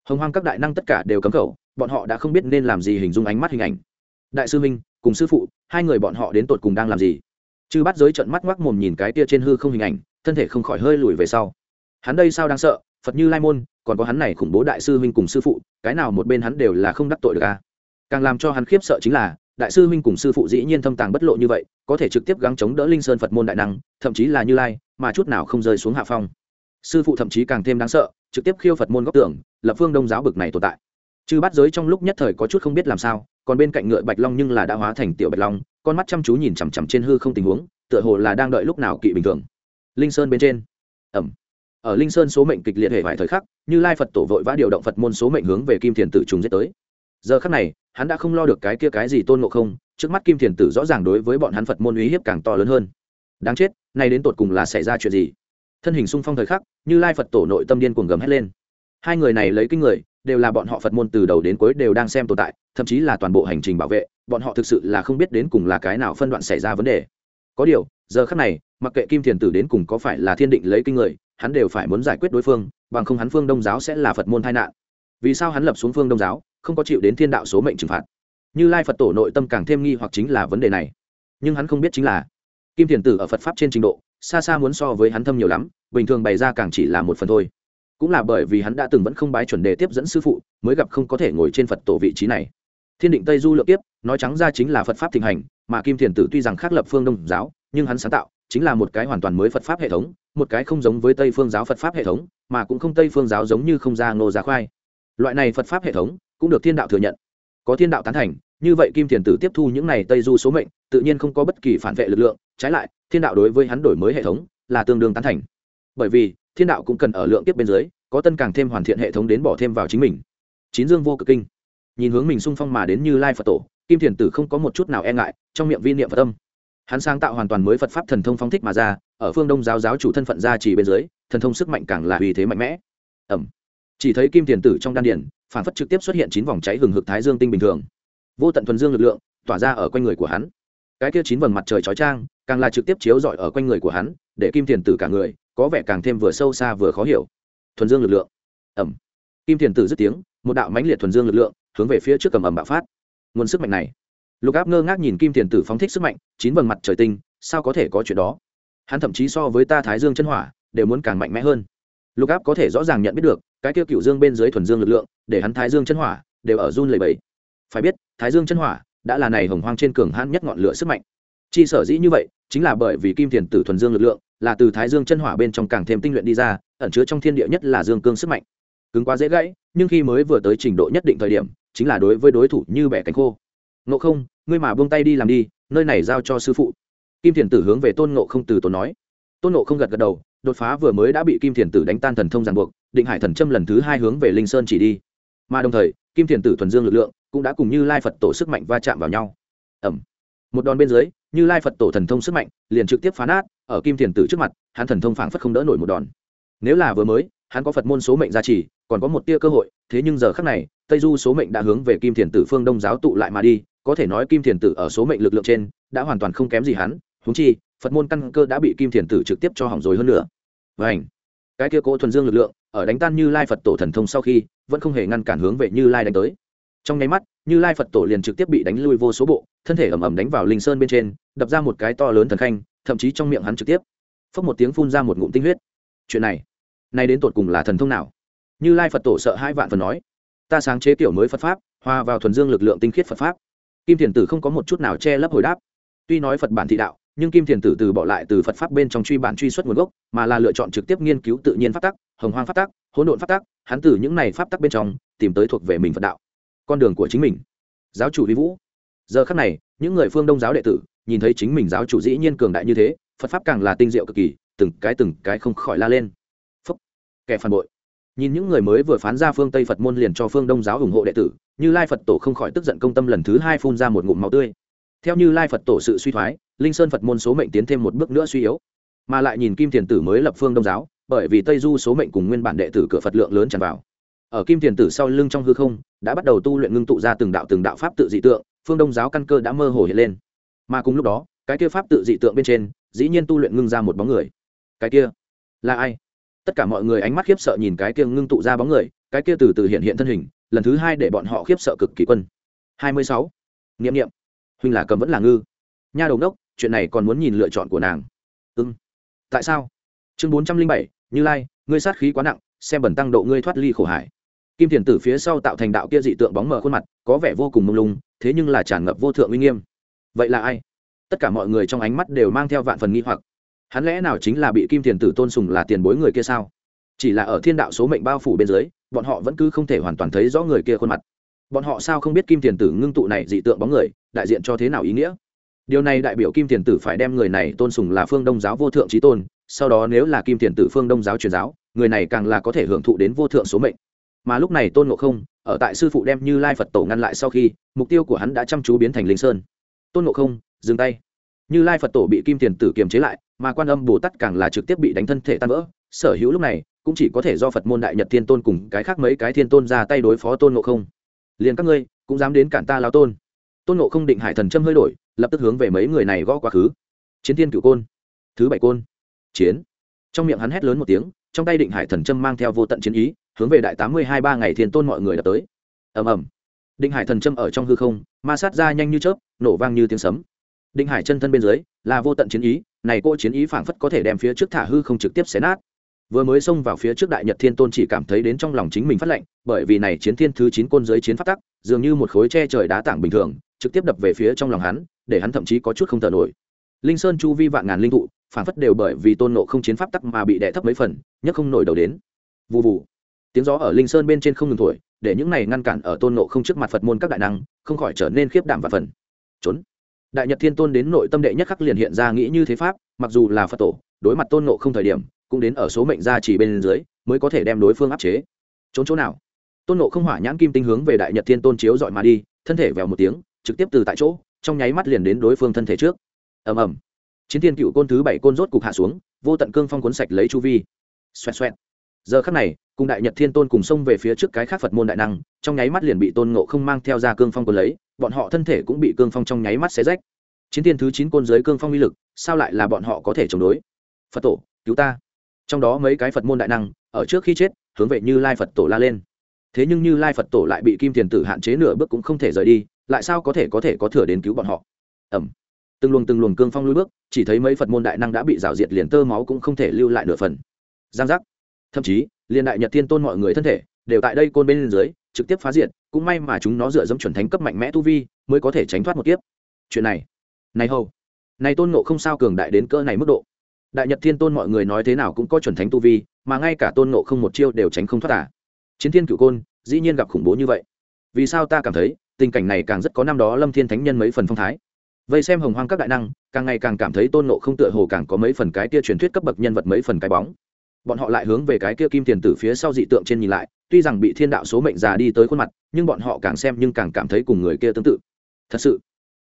Hồng hoang các đại năng tất cả đều cấm khẩu, bọn họ đã không biết nên làm gì hình dung ánh mắt hình ảnh. Đại sư minh, cùng sư phụ, hai người bọn họ đến tột cùng đang làm gì? Chư bắt giới trận mắt ngoác mồm nhìn cái tia trên hư không hình ảnh, thân thể không khỏi hơi lùi về sau. Hắn đây sao đang sợ, phật như lai môn còn có hắn này khủng bố đại sư huynh cùng sư phụ, cái nào một bên hắn đều là không đắc tội được a càng làm cho hắn khiếp sợ chính là, đại sư huynh cùng sư phụ dĩ nhiên thâm tàng bất lộ như vậy, có thể trực tiếp gắng chống đỡ linh sơn phật môn đại năng, thậm chí là như lai, mà chút nào không rơi xuống hạ phong. Sư phụ thậm chí càng thêm đáng sợ, trực tiếp khiêu phật môn góc tưởng, lập phương đông giáo bực này tồn tại. Chư bắt giới trong lúc nhất thời có chút không biết làm sao, còn bên cạnh ngựa bạch long nhưng là đã hóa thành tiểu bạch long, con mắt chăm chú nhìn chằm chằm trên hư không tình huống, tựa hồ là đang đợi lúc nào kỵ bình thường. Linh sơn bên trên. Ẩm ở linh sơn số mệnh kịch liệt hệ vài thời khắc, như lai phật tổ vội vã điều động phật môn số mệnh hướng về kim thiền tử trùng giết tới. Giờ khắc này, hắn đã không lo được cái kia cái gì tôn ngộ không, trước mắt kim thiền tử rõ ràng đối với bọn hắn phật môn uy hiếp càng to lớn hơn. Đáng chết, nay đến tột cùng là xảy ra chuyện gì? Thân hình sung phong thời khắc, như lai phật tổ nội tâm điên cuồng gầm hét lên. Hai người này lấy kinh người, đều là bọn họ phật môn từ đầu đến cuối đều đang xem tồn tại, thậm chí là toàn bộ hành trình bảo vệ, bọn họ thực sự là không biết đến cùng là cái nào phân đoạn xảy ra vấn đề. Có điều, giờ khắc này, mặc kệ kim thiền tử đến cùng có phải là thiên định lấy kinh người hắn đều phải muốn giải quyết đối phương, bằng không hắn phương đông giáo sẽ là phật môn tai nạn. Vì sao hắn lập xuống phương đông giáo, không có chịu đến thiên đạo số mệnh trừng phạt? Như lai phật tổ nội tâm càng thêm nghi hoặc chính là vấn đề này. Nhưng hắn không biết chính là, kim thiền tử ở phật pháp trên trình độ, xa xa muốn so với hắn thâm nhiều lắm, bình thường bày ra càng chỉ là một phần thôi. Cũng là bởi vì hắn đã từng vẫn không bái chuẩn đề tiếp dẫn sư phụ, mới gặp không có thể ngồi trên phật tổ vị trí này. Thiên định tây du lượng tiếp nói trắng ra chính là phật pháp thịnh hành, mà kim thiền tử tuy rằng khác lập phương đông giáo, nhưng hắn sáng tạo, chính là một cái hoàn toàn mới phật pháp hệ thống một cái không giống với tây phương giáo phật pháp hệ thống, mà cũng không tây phương giáo giống như không ra ngô giá khoai. Loại này phật pháp hệ thống cũng được thiên đạo thừa nhận. Có thiên đạo tán thành, như vậy kim thiền tử tiếp thu những này tây du số mệnh, tự nhiên không có bất kỳ phản vệ lực lượng, trái lại, thiên đạo đối với hắn đổi mới hệ thống là tương đương tán thành. Bởi vì, thiên đạo cũng cần ở lượng tiếp bên dưới, có tân càng thêm hoàn thiện hệ thống đến bỏ thêm vào chính mình. Chín dương vô cực kinh. Nhìn hướng mình sung phong mà đến như lai phật tổ, kim thiền tử không có một chút nào e ngại, trong miệng vi niệm phật tâm hắn sáng tạo hoàn toàn mới phật pháp thần thông phóng thích mà ra, ở phương đông giáo giáo chủ thân phận ra chỉ bên dưới, thần thông sức mạnh càng là uy thế mạnh mẽ. Ẩm. Chỉ thấy kim tiền tử trong đan điển phản phất trực tiếp xuất hiện chín vòng cháy hừng hực thái dương tinh bình thường. Vô tận thuần dương lực lượng, tỏa ra ở quanh người của hắn. Cái kia chín vầng mặt trời chói trang càng là trực tiếp chiếu rọi ở quanh người của hắn, để kim tiền tử cả người, có vẻ càng thêm vừa sâu xa vừa khó hiểu. Thuần dương lực lượng. Ẩm. Kim tiền tử dứt tiếng, một đạo mãnh liệt thuần dương lực lượng, hướng về phía trước cầm ẩm bạo phát. Nguồn sức mạnh này lục áp ngơ ngác nhìn kim thiền tử phóng thích sức mạnh, chín vầng mặt trời tinh, sao có thể có chuyện đó? Hắn thậm chí so với ta thái dương chân hỏa, đều muốn càng mạnh mẽ hơn. Lục áp có thể rõ ràng nhận biết được, cái kia cựu dương bên dưới thuần dương lực lượng, để hắn thái dương chân hỏa, đều ở run lầy bẫy phải biết, thái dương chân hỏa đã là này hồng hoang trên cường hãn nhất ngọn lửa sức mạnh. Chi sở dĩ như vậy, chính là bởi vì kim thiền tử thuần dương lực lượng, là từ thái dương chân hỏa bên trong càng thêm tinh luyện đi ra, ẩn chứa trong thiên địa nhất là dương cương sức mạnh. Cứng quá dễ gãy, nhưng khi mới vừa tới trình độ nhất định thời điểm, chính là đối với đối thủ như bẻ cánh khô ngộ không, ngươi mà buông tay đi làm đi, nơi này giao cho sư phụ. Kim thiền tử hướng về tôn ngộ không từ tốn nói. Tôn ngộ không gật gật đầu, đột phá vừa mới đã bị kim thiền tử đánh tan thần thông ràng buộc, định hải thần châm lần thứ hai hướng về linh sơn chỉ đi. Mà đồng thời, kim thiền tử thuần dương lực lượng cũng đã cùng như lai phật tổ sức mạnh va chạm vào nhau. Ẩm một đòn bên dưới, như lai phật tổ thần thông sức mạnh liền trực tiếp phá nát, ở kim thiền tử trước mặt, hắn thần thông phảng phất không đỡ nổi một đòn. Nếu là vừa mới, hắn có phật môn số mệnh gia trì, còn có một tia cơ hội, thế nhưng giờ khác này, tây du số mệnh đã hướng về kim thiền tử phương đông giáo tụ lại mà đi có thể nói kim thiền tử ở số mệnh lực lượng trên, đã hoàn toàn không kém gì hắn húng chi, phật môn căn cơ đã bị kim thiền tử trực tiếp cho hỏng rồi hơn nữa. Và ảnh cái kia cố thuần dương lực lượng, ở đánh tan như lai phật tổ thần thông sau khi, vẫn không hề ngăn cản hướng về như lai đánh tới. Trong nháy mắt, như lai phật tổ liền trực tiếp bị đánh lui vô số bộ, thân thể ẩm ẩm đánh vào linh sơn bên trên, đập ra một cái to lớn thần khanh, thậm chí trong miệng hắn trực tiếp, phốc một tiếng phun ra một ngụm tinh huyết. Chuyện này, nay đến tột cùng là thần thông nào? Như lai phật tổ sợ hai vạn phần nói, ta sáng chế kiểu mới phật pháp, hòa vào thuần dương lực lượng tinh khiết phật pháp kim thiền tử không có một chút nào che lấp hồi đáp. Tuy nói phật bản thị đạo, nhưng kim thiền tử từ bỏ lại từ phật pháp bên trong truy bản truy xuất nguồn gốc, mà là lựa chọn trực tiếp nghiên cứu tự nhiên pháp tắc, hồng hoang pháp tắc, hỗn độn pháp tắc, hắn từ những này pháp tắc bên trong tìm tới thuộc về mình phật đạo. Con đường của chính mình. Giáo chủ vi vũ. Giờ khắc này, những người phương đông giáo đệ tử nhìn thấy chính mình giáo chủ dĩ nhiên cường đại như thế, phật pháp càng là tinh diệu cực kỳ, từng cái từng cái không khỏi la lên. Phúc. Kẻ phản bội nhìn những người mới vừa phán ra phương tây phật môn liền cho phương đông giáo ủng hộ đệ tử, như lai phật tổ không khỏi tức giận công tâm lần thứ hai phun ra một ngụm máu tươi. Theo như lai phật tổ sự suy thoái, linh sơn phật môn số mệnh tiến thêm một bước nữa suy yếu. Mà lại nhìn kim thiền tử mới lập phương đông giáo, bởi vì tây du số mệnh cùng nguyên bản đệ tử cửa phật lượng lớn tràn vào. Ở kim thiền tử sau lưng trong hư không, đã bắt đầu tu luyện ngưng tụ ra từng đạo từng đạo pháp tự dị tượng, phương đông giáo căn cơ đã mơ hồ hiện lên. Mà cùng lúc đó, cái kia pháp tự dị tượng bên trên, dĩ nhiên tu luyện ngưng ra một bóng người. Cái kia là ai? Tất cả mọi người ánh mắt khiếp sợ nhìn cái kia ngưng tụ ra bóng người, cái kia từ từ hiện hiện thân hình, lần thứ hai để bọn họ khiếp sợ cực kỳ quân. Hai mươi sáu. Nghiệm nghiệm huynh là cầm vẫn là ngư. Nha đầu đốc, chuyện này còn muốn nhìn lựa chọn của nàng. Ưng tại sao? Chương bốn trăm linh bảy, như lai, ngươi sát khí quá nặng, xem bẩn tăng độ ngươi thoát ly khổ hải. Kim thiền tử phía sau tạo thành đạo kia dị tượng bóng mờ khuôn mặt, có vẻ vô cùng mông lung, thế nhưng là tràn ngập vô thượng uy nghiêm. Vậy là ai? Tất cả mọi người trong ánh mắt đều mang theo vạn phần nghi hoặc hắn lẽ nào chính là bị kim thiền tử tôn sùng là tiền bối người kia sao? Chỉ là ở thiên đạo số mệnh bao phủ bên dưới, bọn họ vẫn cứ không thể hoàn toàn thấy rõ người kia khuôn mặt. Bọn họ sao không biết kim thiền tử ngưng tụ này dị tượng bóng người, đại diện cho thế nào ý nghĩa? Điều này đại biểu kim thiền tử phải đem người này tôn sùng là phương đông giáo vô thượng trí tôn, sau đó nếu là kim thiền tử phương đông giáo truyền giáo, người này càng là có thể hưởng thụ đến vô thượng số mệnh. Mà lúc này tôn ngộ không, ở tại sư phụ đem như lai phật tổ ngăn lại sau khi, mục tiêu của hắn đã chăm chú biến thành linh sơn. Tôn ngộ không, dừng tay như lai phật tổ bị kim tiền tử kiềm chế lại mà quan âm bồ tát càng là trực tiếp bị đánh thân thể tan vỡ sở hữu lúc này cũng chỉ có thể do phật môn đại nhật thiên tôn cùng cái khác mấy cái thiên tôn ra tay đối phó tôn ngộ không liền các ngươi cũng dám đến cản ta lao tôn tôn ngộ không định hải thần châm hơi đổi lập tức hướng về mấy người này gõ quá khứ chiến thiên cựu côn thứ bảy côn chiến trong miệng hắn hét lớn một tiếng trong tay định hải thần châm mang theo vô tận chiến ý hướng về đại tám mươi hai ba ngày thiên tôn mọi người đập tới ầm ầm định hải thần châm ở trong hư không ma sát ra nhanh như chớp nổ vang như tiếng sấm Đinh hải chân thân bên dưới, là vô tận chiến ý, này cô chiến ý phảng phất có thể đem phía trước thả hư không trực tiếp xé nát. Vừa mới xông vào phía trước đại nhật thiên tôn chỉ cảm thấy đến trong lòng chính mình phát lệnh, bởi vì này chiến thiên thứ chín côn giới chiến phát tắc, dường như một khối che trời đá tảng bình thường, trực tiếp đập về phía trong lòng hắn, để hắn thậm chí có chút không thở nổi. Linh sơn chu vi vạn ngàn linh thụ, phảng phất đều bởi vì tôn nộ không chiến pháp tắc mà bị đè thấp mấy phần nhất không nổi đầu đến. Vụ vụ tiếng gió ở linh sơn bên trên không ngừng thổi, để những này ngăn cản ở tôn nộ không trước mặt phật môn các đại năng, không khỏi trở nên khiếp đảm và phần. Trốn đại nhật thiên tôn đến nội tâm đệ nhất khắc liền hiện ra nghĩ như thế pháp, mặc dù là phật tổ, đối mặt tôn nộ không thời điểm, cũng đến ở số mệnh gia chỉ bên dưới, mới có thể đem đối phương áp chế. Trốn chỗ nào? Tôn nộ không hỏa nhãn kim tinh hướng về đại nhật thiên tôn chiếu dọi mà đi, thân thể vèo một tiếng, trực tiếp từ tại chỗ, trong nháy mắt liền đến đối phương thân thể trước. Ầm ầm. Chiến thiên cựu côn thứ bảy côn rốt cục hạ xuống, vô tận cương phong cuốn sạch lấy chu vi. Xoẹt xoẹt. Giờ khắc này, cùng đại nhật thiên tôn cùng xông về phía trước cái khác phật môn đại năng, trong nháy mắt liền bị tôn ngộ không mang theo ra cương phong cuốn lấy bọn họ thân thể cũng bị cương phong trong nháy mắt xé rách. Chiến thiên thứ chín côn giới cương phong uy lực, sao lại là bọn họ có thể chống đối? Phật tổ, cứu ta. Trong đó mấy cái phật môn đại năng, ở trước khi chết, hướng về như lai phật tổ la lên. Thế nhưng như lai phật tổ lại bị kim thiền tử hạn chế nửa bước cũng không thể rời đi, lại sao có thể có thể có thừa đến cứu bọn họ? Ẩm từng luồng từng luồng cương phong lui bước, chỉ thấy mấy phật môn đại năng đã bị rào diệt liền tơ máu cũng không thể lưu lại nửa phần. Giang giác. Thậm chí, liền đại nhật thiên tôn mọi người thân thể đều tại đây côn bên dưới trực tiếp phá diện, cũng may mà chúng nó dựa dẫm chuẩn thánh cấp mạnh mẽ tu vi mới có thể tránh thoát một kiếp. Chuyện này này hầu này tôn ngộ không sao cường đại đến cỡ này mức độ. Đại nhật thiên tôn mọi người nói thế nào cũng có chuẩn thánh tu vi mà ngay cả tôn ngộ không một chiêu đều tránh không thoát à. chiến thiên cựu côn dĩ nhiên gặp khủng bố như vậy. Vì sao ta cảm thấy tình cảnh này càng rất có năm đó lâm thiên thánh nhân mấy phần phong thái. Vây xem hồng hoang các đại năng càng ngày càng cảm thấy tôn nộ không tựa hồ càng có mấy phần cái kia truyền thuyết cấp bậc nhân vật mấy phần cái bóng. Bọn họ lại hướng về cái kia kim tiền tử phía sau dị tượng trên nhìn lại tuy rằng bị thiên đạo số mệnh già đi tới khuôn mặt, nhưng bọn họ càng xem nhưng càng cảm thấy cùng người kia tương tự. Thật sự,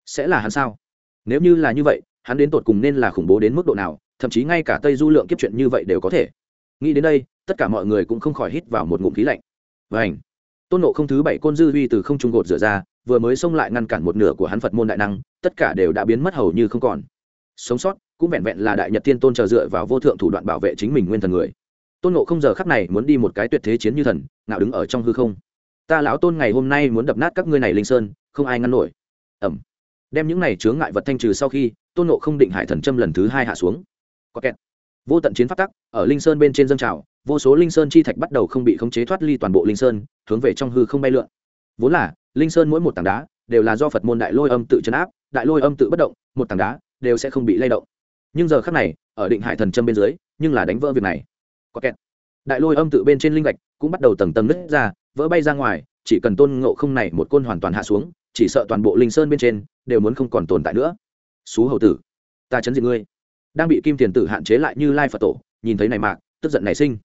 sẽ là hắn sao? Nếu như là như vậy, hắn đến tột cùng nên là khủng bố đến mức độ nào, thậm chí ngay cả tây du lượng kiếp chuyện như vậy đều có thể. Nghĩ đến đây, tất cả mọi người cũng không khỏi hít vào một ngụm khí lạnh. Vảnh tôn nộ không thứ bảy côn dư huy từ không trung gột rửa ra, vừa mới xông lại ngăn cản một nửa của hắn phật môn đại năng, tất cả đều đã biến mất hầu như không còn. Sống sót, cũng vẹn vẹn là đại nhật thiên tôn chờ dựa vào vô thượng thủ đoạn bảo vệ chính mình nguyên thần người tôn nộ không giờ khắc này muốn đi một cái tuyệt thế chiến như thần, ngạo đứng ở trong hư không. Ta lão tôn ngày hôm nay muốn đập nát các ngươi này linh sơn, không ai ngăn nổi. Ẩm. Đem những này chướng ngại vật thanh trừ sau khi, tôn nộ không định hải thần châm lần thứ hai hạ xuống. Có kẹt. Vô tận chiến phát tắc, ở linh sơn bên trên dân trào, vô số linh sơn chi thạch bắt đầu không bị khống chế thoát ly toàn bộ linh sơn, hướng về trong hư không bay lượn. Vốn là, linh sơn mỗi một tảng đá, đều là do phật môn đại lôi âm tự chấn áp, đại lôi âm tự bất động, một tảng đá, đều sẽ không bị lay động. Nhưng giờ khác này, ở định hải thần châm bên dưới, nhưng là đánh vỡ việc này có kẹt. Đại lôi âm tự bên trên linh gạch cũng bắt đầu tầng tầng nứt ra, vỡ bay ra ngoài, chỉ cần tôn ngộ không này một côn hoàn toàn hạ xuống, chỉ sợ toàn bộ linh sơn bên trên đều muốn không còn tồn tại nữa. Xú hầu tử, ta chấn diệt ngươi. Đang bị kim tiền tử hạn chế lại như lai phật tổ, nhìn thấy này mạc tức giận nảy sinh.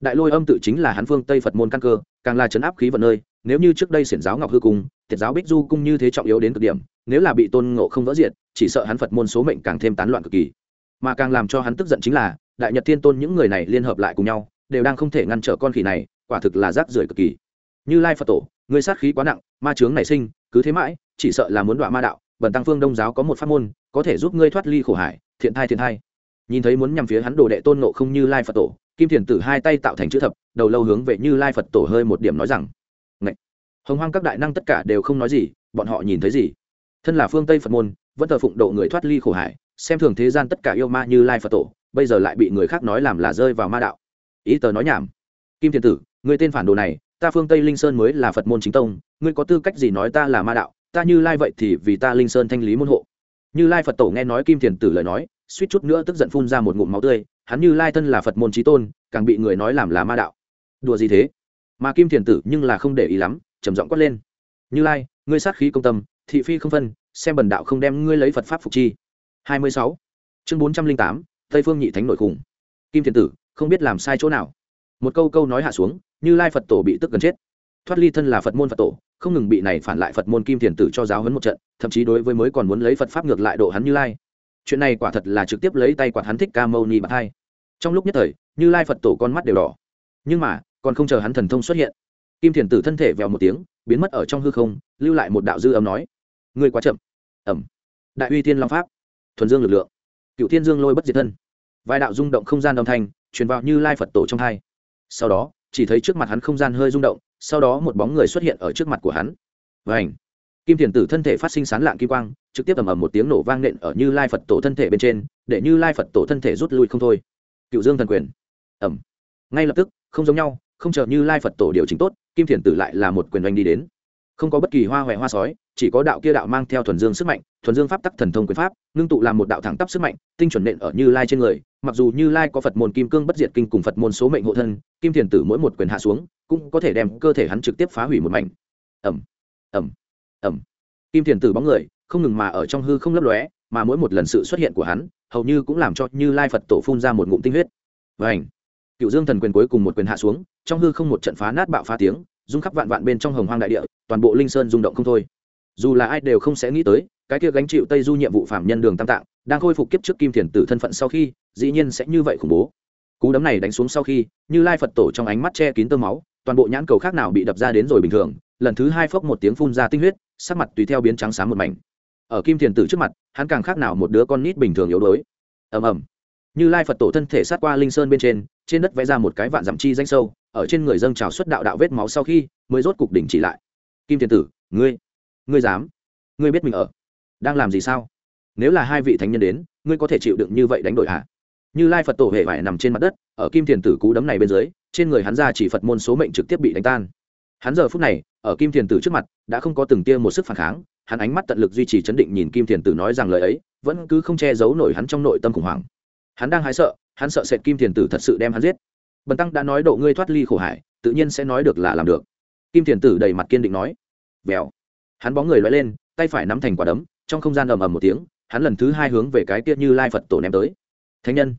Đại lôi âm tự chính là hán phương tây phật môn căn cơ, càng là chấn áp khí vận nơi, nếu như trước đây xiển giáo ngọc hư cung thiệt giáo bích du cung như thế trọng yếu đến cực điểm, nếu là bị tôn ngộ không vỡ diệt, chỉ sợ hắn phật môn số mệnh càng thêm tán loạn cực kỳ. Mà càng làm cho hắn tức giận chính là đại nhật thiên tôn những người này liên hợp lại cùng nhau, đều đang không thể ngăn trở con khỉ này, quả thực là rác rưởi cực kỳ. Như lai phật tổ người sát khí quá nặng, ma chướng nảy sinh, cứ thế mãi, chỉ sợ là muốn đọa ma đạo, bần tăng phương đông giáo có một pháp môn, có thể giúp ngươi thoát ly khổ hải, thiện thai thiện thai. Nhìn thấy muốn nhằm phía hắn đồ đệ tôn nộ không như lai phật tổ, kim thiền tử hai tay tạo thành chữ thập, đầu lâu hướng về như lai phật tổ hơi một điểm nói rằng, Ngậy! hồng hoang các đại năng tất cả đều không nói gì, bọn họ nhìn thấy gì? Thân là phương tây phật môn, vẫn thờ phụng độ người thoát ly khổ hải, xem thường thế gian tất cả yêu ma như lai phật tổ bây giờ lại bị người khác nói làm là rơi vào ma đạo. Ý tờ nói nhảm. Kim thiền tử, người tên phản đồ này, ta phương tây linh sơn mới là phật môn chính tông, ngươi có tư cách gì nói ta là ma đạo, ta như lai vậy thì vì ta linh sơn thanh lý môn hộ. Như lai phật tổ nghe nói kim thiền tử lời nói, suýt chút nữa tức giận phun ra một ngụm máu tươi, hắn như lai thân là phật môn trí tôn, càng bị người nói làm là ma đạo. Đùa gì thế? Mà kim thiền tử nhưng là không để ý lắm, trầm giọng quát lên. Như lai, ngươi sát khí công tâm, thị phi không phân, xem bần đạo không đem ngươi lấy phật pháp phục chi. Hai mươi sáu. Chương bốn trăm linh tám tây phương nhị thánh nội khủng kim thiền tử, không biết làm sai chỗ nào. Một câu câu nói hạ xuống, như lai phật tổ bị tức gần chết. Thoát ly thân là phật môn phật tổ, không ngừng bị này phản lại phật môn kim thiền tử cho giáo hấn một trận, thậm chí đối với mới còn muốn lấy phật pháp ngược lại độ hắn như lai. Chuyện này quả thật là trực tiếp lấy tay quạt hắn thích ca mâu ni bạc hai. Trong lúc nhất thời, như lai phật tổ con mắt đều đỏ. Nhưng mà, còn không chờ hắn thần thông xuất hiện, kim thiền tử thân thể vèo một tiếng, biến mất ở trong hư không, lưu lại một đạo dư âm nói, ngươi quá chậm. Ẩm. Đại uy thiên long pháp. Thuần dương lực lượng cựu thiên dương lôi bất diệt thân. Vài đạo rung động không gian âm thanh truyền vào như lai phật tổ trong hai. Sau đó, chỉ thấy trước mặt hắn không gian hơi rung động, sau đó một bóng người xuất hiện ở trước mặt của hắn. Và ảnh kim thiền tử thân thể phát sinh sán lạng kim quang, trực tiếp ầm ầm một tiếng nổ vang nện ở như lai phật tổ thân thể bên trên, để như lai phật tổ thân thể rút lui không thôi. Cựu dương thần quyền! Ẩm ngay lập tức, không giống nhau, không chờ như lai phật tổ điều chỉnh tốt, kim thiền tử lại là một quyền oanh đi đến không có bất kỳ hoa hoẹ hoa sói, chỉ có đạo kia đạo mang theo thuần dương sức mạnh, thuần dương pháp tắc thần thông quyền pháp, ngưng tụ làm một đạo thẳng tắp sức mạnh, tinh chuẩn nện ở như lai trên người, mặc dù như lai có phật môn kim cương bất diệt kinh cùng phật môn số mệnh hộ thân, kim thiền tử mỗi một quyền hạ xuống, cũng có thể đem cơ thể hắn trực tiếp phá hủy một mảnh. Ẩm ẩm ẩm kim thiền tử bóng người, không ngừng mà ở trong hư không lấp lóe, mà mỗi một lần sự xuất hiện của hắn, hầu như cũng làm cho như lai phật tổ phun ra một ngụm tinh huyết. Vảnh cựu dương thần quyền cuối cùng một quyền hạ xuống, trong hư không một trận phá nát bạo phá tiếng, rung khắp vạn vạn bên trong hồng hoang đại địa toàn bộ linh sơn rung động không thôi. Dù là ai đều không sẽ nghĩ tới, cái kia gánh chịu tây du nhiệm vụ phạm nhân đường tam tạng, đang khôi phục kiếp trước kim thiền tử thân phận sau khi, dĩ nhiên sẽ như vậy khủng bố. Cú đấm này đánh xuống sau khi, như lai phật tổ trong ánh mắt che kín tơ máu, toàn bộ nhãn cầu khác nào bị đập ra đến rồi bình thường, lần thứ hai phốc một tiếng phun ra tinh huyết, sắc mặt tùy theo biến trắng sáng một mảnh. Ở kim thiền tử trước mặt, hắn càng khác nào một đứa con nít bình thường yếu đuối. Ầm ầm. Như lai phật tổ thân thể sát qua linh sơn bên trên trên đất vẽ ra một cái vạn dặm chi danh sâu, ở trên người dâng trào xuất đạo đạo vết máu sau khi, mới rốt cục đỉnh chỉ lại kim thiền tử, ngươi ngươi dám? Ngươi biết mình ở, đang làm gì sao? Nếu là hai vị thánh nhân đến, ngươi có thể chịu đựng như vậy đánh đổi hả? Như lai phật tổ hệ vải nằm trên mặt đất, ở kim thiền tử cú đấm này bên dưới, trên người hắn ra chỉ phật môn số mệnh trực tiếp bị đánh tan. Hắn giờ phút này, ở kim thiền tử trước mặt, đã không có từng tia một sức phản kháng, hắn ánh mắt tận lực duy trì chấn định nhìn kim thiền tử nói rằng lời ấy, vẫn cứ không che giấu nổi hắn trong nội tâm khủng hoảng. Hắn đang hái sợ, hắn sợ sệt kim thiền tử thật sự đem hắn giết. Bần tăng đã nói độ ngươi thoát ly khổ hải, tự nhiên sẽ nói được là làm được kim thiền tử đầy mặt kiên định nói. Vèo. Hắn bóng người loay lên, tay phải nắm thành quả đấm, trong không gian ầm ầm một tiếng, hắn lần thứ hai hướng về cái kia như lai phật tổ ném tới. Thánh nhân.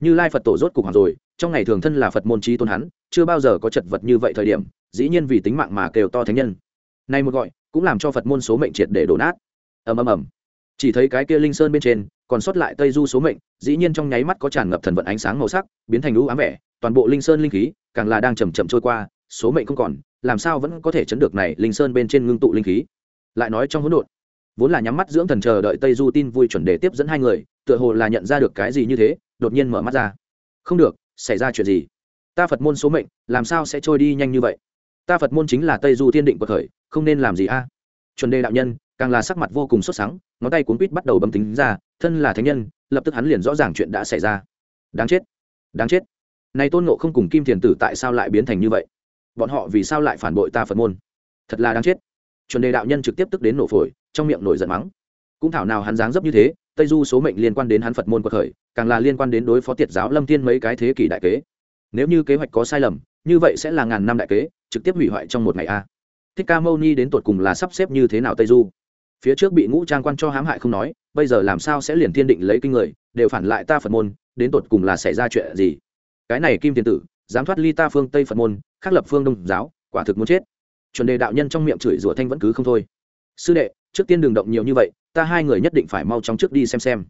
Như lai phật tổ rốt cục hoàng rồi, trong ngày thường thân là phật môn trí tôn hắn, chưa bao giờ có chật vật như vậy thời điểm, dĩ nhiên vì tính mạng mà kêu to thánh nhân. Nay một gọi, cũng làm cho phật môn số mệnh triệt để đổ nát. Ầm ầm ầm. Chỉ thấy cái kia linh sơn bên trên, còn sót lại tây du số mệnh, dĩ nhiên trong nháy mắt có tràn ngập thần vận ánh sáng màu sắc, biến thành lũ ám vẻ, toàn bộ linh sơn linh khí, càng là đang chầm chậm trôi qua, số mệnh không còn làm sao vẫn có thể chấn được này linh sơn bên trên ngưng tụ linh khí? Lại nói trong hỗn độn, vốn là nhắm mắt dưỡng thần chờ đợi tây du tin vui chuẩn để tiếp dẫn hai người, tựa hồ là nhận ra được cái gì như thế, đột nhiên mở mắt ra. Không được, xảy ra chuyện gì? Ta phật môn số mệnh, làm sao sẽ trôi đi nhanh như vậy? Ta phật môn chính là tây du thiên định của khởi không nên làm gì a? Chuẩn đề đạo nhân, càng là sắc mặt vô cùng sốt sắng, ngón tay cuốn quýt bắt đầu bấm tính ra, thân là thánh nhân, lập tức hắn liền rõ ràng chuyện đã xảy ra. Đáng chết đáng chết. Này tôn nộ không cùng kim thiền tử tại sao lại biến thành như vậy? Bọn họ vì sao lại phản bội ta phật môn? Thật là đáng chết. Chuẩn đề đạo nhân trực tiếp tức đến nổ phổi, trong miệng nổi giận mắng. Cũng thảo nào hắn dáng dấp như thế, tây du số mệnh liên quan đến hắn phật môn quật khởi, càng là liên quan đến đối phó tiệt giáo lâm thiên mấy cái thế kỷ đại kế. Nếu như kế hoạch có sai lầm, như vậy sẽ là ngàn năm đại kế, trực tiếp hủy hoại trong một ngày a. Thích ca mâu ni đến tột cùng là sắp xếp như thế nào tây du? Phía trước bị ngũ trang quan cho hãm hại không nói, bây giờ làm sao sẽ liền thiên định lấy kinh người, đều phản lại ta phật môn, đến tột cùng là xảy ra chuyện gì? Cái này kim Thiên tử, dám thoát ly ta phương tây phật môn khác lập phương đông giáo, quả thực muốn chết. Chuẩn đề đạo nhân trong miệng chửi rủa thanh vẫn cứ không thôi. Sư đệ, trước tiên đường động nhiều như vậy, ta hai người nhất định phải mau chóng trước đi xem xem.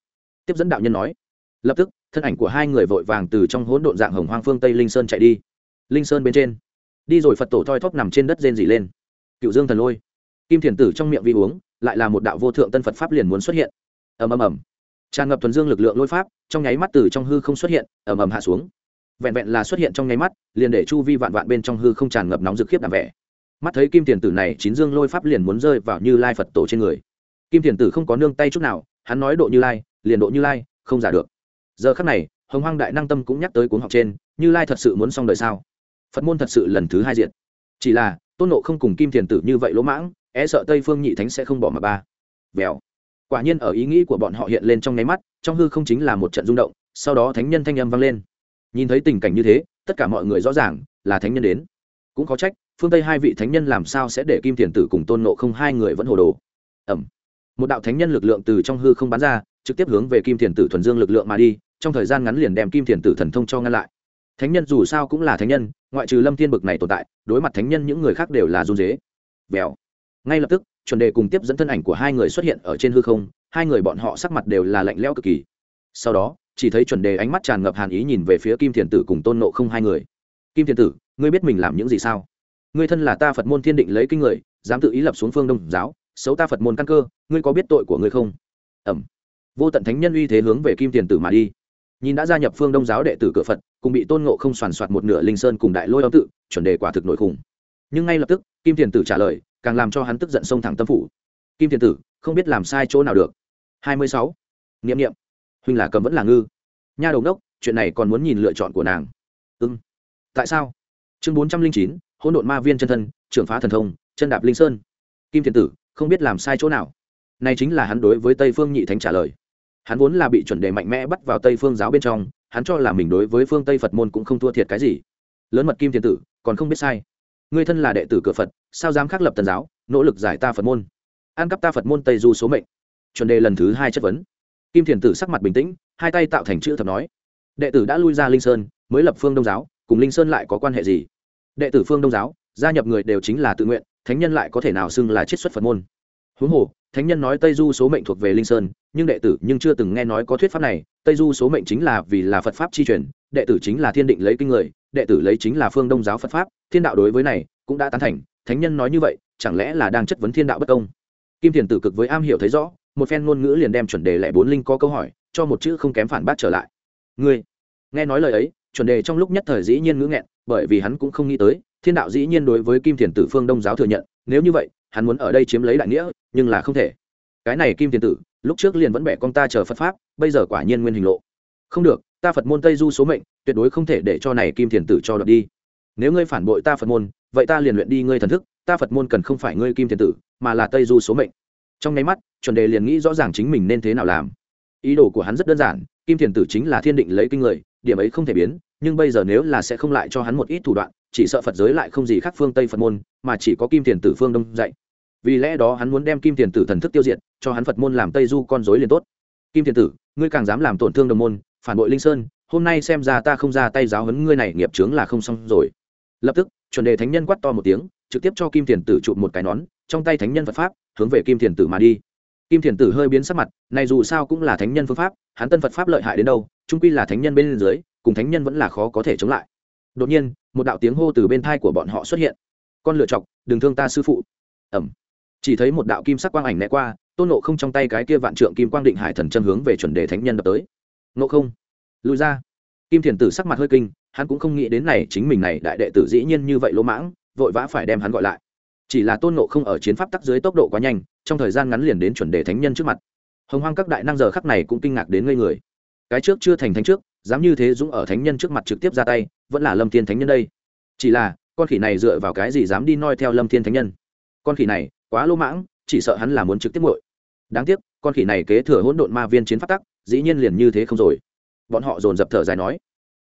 Tiếp dẫn đạo nhân nói. Lập tức, thân ảnh của hai người vội vàng từ trong hỗn độn dạng hồng hoang phương tây linh sơn chạy đi. Linh sơn bên trên. Đi rồi phật tổ thoi thóp nằm trên đất rên dỉ lên. Cựu dương thần lôi. Kim thiền tử trong miệng vi uống, lại là một đạo vô thượng tân phật pháp liền muốn xuất hiện. Ầm ầm ầm. Tràn ngập thuần dương lực lượng lôi pháp, trong nháy mắt từ trong hư không xuất hiện, ầm ầm hạ xuống vẹn vẹn là xuất hiện trong nháy mắt, liền để chu vi vạn vạn bên trong hư không tràn ngập nóng dực khiếp đảm vẻ. Mắt thấy kim thiền tử này chín dương lôi pháp liền muốn rơi vào như lai phật tổ trên người. Kim thiền tử không có nương tay chút nào, hắn nói độ như lai, liền độ như lai, không giả được. Giờ khắc này, hồng hoang đại năng tâm cũng nhắc tới cuốn học trên, như lai thật sự muốn xong đời sao? Phật môn thật sự lần thứ hai diện chỉ là, tôn nộ không cùng kim thiền tử như vậy lỗ mãng e sợ tây phương nhị thánh sẽ không bỏ mà ba. Vèo. Quả nhiên ở ý nghĩ của bọn họ hiện lên trong nháy mắt, trong hư không chính là một trận rung động, sau đó thánh nhân thanh âm vang lên nhìn thấy tình cảnh như thế, tất cả mọi người rõ ràng là thánh nhân đến. Cũng có trách, phương tây hai vị thánh nhân làm sao sẽ để kim thiền tử cùng tôn nộ không hai người vẫn hồ đồ. Ẩm. Một đạo thánh nhân lực lượng từ trong hư không bắn ra, trực tiếp hướng về kim thiền tử thuần dương lực lượng mà đi, trong thời gian ngắn liền đem kim thiền tử thần thông cho ngăn lại. Thánh nhân dù sao cũng là thánh nhân, ngoại trừ lâm thiên bực này tồn tại, đối mặt thánh nhân những người khác đều là run dế vèo. Ngay lập tức, chuẩn đề cùng tiếp dẫn thân ảnh của hai người xuất hiện ở trên hư không, hai người bọn họ sắc mặt đều là lạnh lẽo cực kỳ. Sau đó chỉ thấy chuẩn đề ánh mắt tràn ngập hàn ý nhìn về phía kim thiền tử cùng tôn nộ không hai người. Kim thiền tử, ngươi biết mình làm những gì sao? Ngươi thân là ta phật môn thiên định lấy kinh người, dám tự ý lập xuống phương đông giáo, xấu ta phật môn căn cơ, ngươi có biết tội của ngươi không? Ẩm. Vô tận thánh nhân uy thế hướng về kim thiền tử mà đi. Nhìn đã gia nhập phương đông giáo đệ tử cửa phật, cùng bị tôn ngộ không soàn soạt một nửa linh sơn cùng đại lôi âm tự, chuẩn đề quả thực nổi khủng. Nhưng ngay lập tức, kim thiền tử trả lời, càng làm cho hắn tức giận sông thẳng tâm phủ. Kim thiền tử, không biết làm sai chỗ nào được. Hai mươi sáu. Nghiệm nghiệm huynh là cầm vẫn là ngư. Nha đầu đốc chuyện này còn muốn nhìn lựa chọn của nàng. Ưng tại sao? Chương bốn trăm linh chín, hỗn độn ma viên chân thân, trưởng phá thần thông, chân đạp linh sơn. Kim thiên tử, không biết làm sai chỗ nào. Này chính là hắn đối với tây phương nhị thánh trả lời. Hắn vốn là bị chuẩn đề mạnh mẽ bắt vào tây phương giáo bên trong, hắn cho là mình đối với phương tây phật môn cũng không thua thiệt cái gì. Lớn mật kim thiên tử, còn không biết sai. Người thân là đệ tử cửa phật, sao dám khắc lập tần giáo, nỗ lực giải ta phật môn? Ăn cắp ta phật môn tây du số mệnh. Chuẩn đề lần thứ hai chất vấn kim thiền tử sắc mặt bình tĩnh, hai tay tạo thành chữ thập nói. Đệ tử đã lui ra linh sơn, mới lập phương đông giáo, cùng linh sơn lại có quan hệ gì? Đệ tử phương đông giáo, gia nhập người đều chính là tự nguyện, thánh nhân lại có thể nào xưng là chiết xuất phật môn? Huống hồ, thánh nhân nói tây du số mệnh thuộc về linh sơn, nhưng đệ tử nhưng chưa từng nghe nói có thuyết pháp này, tây du số mệnh chính là vì là phật pháp chi truyền, đệ tử chính là thiên định lấy kinh người, đệ tử lấy chính là phương đông giáo phật pháp, thiên đạo đối với này cũng đã tán thành, thánh nhân nói như vậy, chẳng lẽ là đang chất vấn thiên đạo bất công? Kim thiền tử cực với am hiểu thấy rõ một phen ngôn ngữ liền đem chuẩn đề lẻ bốn linh có câu hỏi, cho một chữ không kém phản bác trở lại. Ngươi, nghe nói lời ấy, chuẩn đề trong lúc nhất thời dĩ nhiên ngữ nghẹn, bởi vì hắn cũng không nghĩ tới, thiên đạo dĩ nhiên đối với kim thiền tử phương đông giáo thừa nhận, nếu như vậy, hắn muốn ở đây chiếm lấy đại nghĩa, nhưng là không thể. Cái này kim thiền tử, lúc trước liền vẫn bẻ con ta chờ phật pháp, bây giờ quả nhiên nguyên hình lộ. Không được, ta phật môn tây du số mệnh, tuyệt đối không thể để cho này kim thiền tử cho đợt đi. Nếu ngươi phản bội ta phật môn, vậy ta liền luyện đi ngươi thần thức, ta phật môn cần không phải ngươi kim thiền tử, mà là tây du số mệnh trong nháy mắt, chuẩn đề liền nghĩ rõ ràng chính mình nên thế nào làm. Ý đồ của hắn rất đơn giản, kim thiền tử chính là thiên định lấy kinh người, điểm ấy không thể biến, nhưng bây giờ nếu là sẽ không lại cho hắn một ít thủ đoạn, chỉ sợ phật giới lại không gì khác phương tây phật môn, mà chỉ có kim thiền tử phương đông dạy. Vì lẽ đó hắn muốn đem kim thiền tử thần thức tiêu diệt, cho hắn phật môn làm tây du con dối liền tốt. Kim thiền tử, ngươi càng dám làm tổn thương đồng môn, phản bội linh sơn, hôm nay xem ra ta không ra tay giáo hấn ngươi này nghiệp trướng là không xong rồi. Lập tức, chuẩn đề thánh nhân quát to một tiếng, trực tiếp cho kim thiền tử chụp một cái nón, trong tay thánh nhân phật pháp hướng về kim thiền tử mà đi. Kim thiền tử hơi biến sắc mặt, này dù sao cũng là thánh nhân phương pháp, hắn tân phật pháp lợi hại đến đâu trung quy là thánh nhân bên dưới, cùng thánh nhân vẫn là khó có thể chống lại. Đột nhiên, một đạo tiếng hô từ bên thai của bọn họ xuất hiện. Con lựa chọc, đừng thương ta sư phụ. Ẩm chỉ thấy một đạo kim sắc quang ảnh né qua, tôn nộ không trong tay cái kia vạn trượng kim quang định hải thần châm hướng về chuẩn đề thánh nhân đập tới. Nộ không. Lùi ra. Kim thiền tử sắc mặt hơi kinh, hắn cũng không nghĩ đến này, chính mình này đại đệ tử dĩ nhiên như vậy lỗ mãng, vội vã phải đem hắn gọi lại chỉ là tôn nộ không ở chiến pháp tắc dưới tốc độ quá nhanh, trong thời gian ngắn liền đến chuẩn đề thánh nhân trước mặt. Hồng hoang các đại năng giờ khắc này cũng kinh ngạc đến ngây người. Cái trước chưa thành thánh trước, dám như thế dũng ở thánh nhân trước mặt trực tiếp ra tay, vẫn là lâm thiên thánh nhân đây. Chỉ là, con khỉ này dựa vào cái gì dám đi noi theo lâm thiên thánh nhân? Con khỉ này, quá lỗ mãng, chỉ sợ hắn là muốn trực tiếp ngội đáng tiếc, con khỉ này kế thừa hỗn độn ma viên chiến pháp tắc, dĩ nhiên liền như thế không rồi. Bọn họ dồn dập thở dài nói,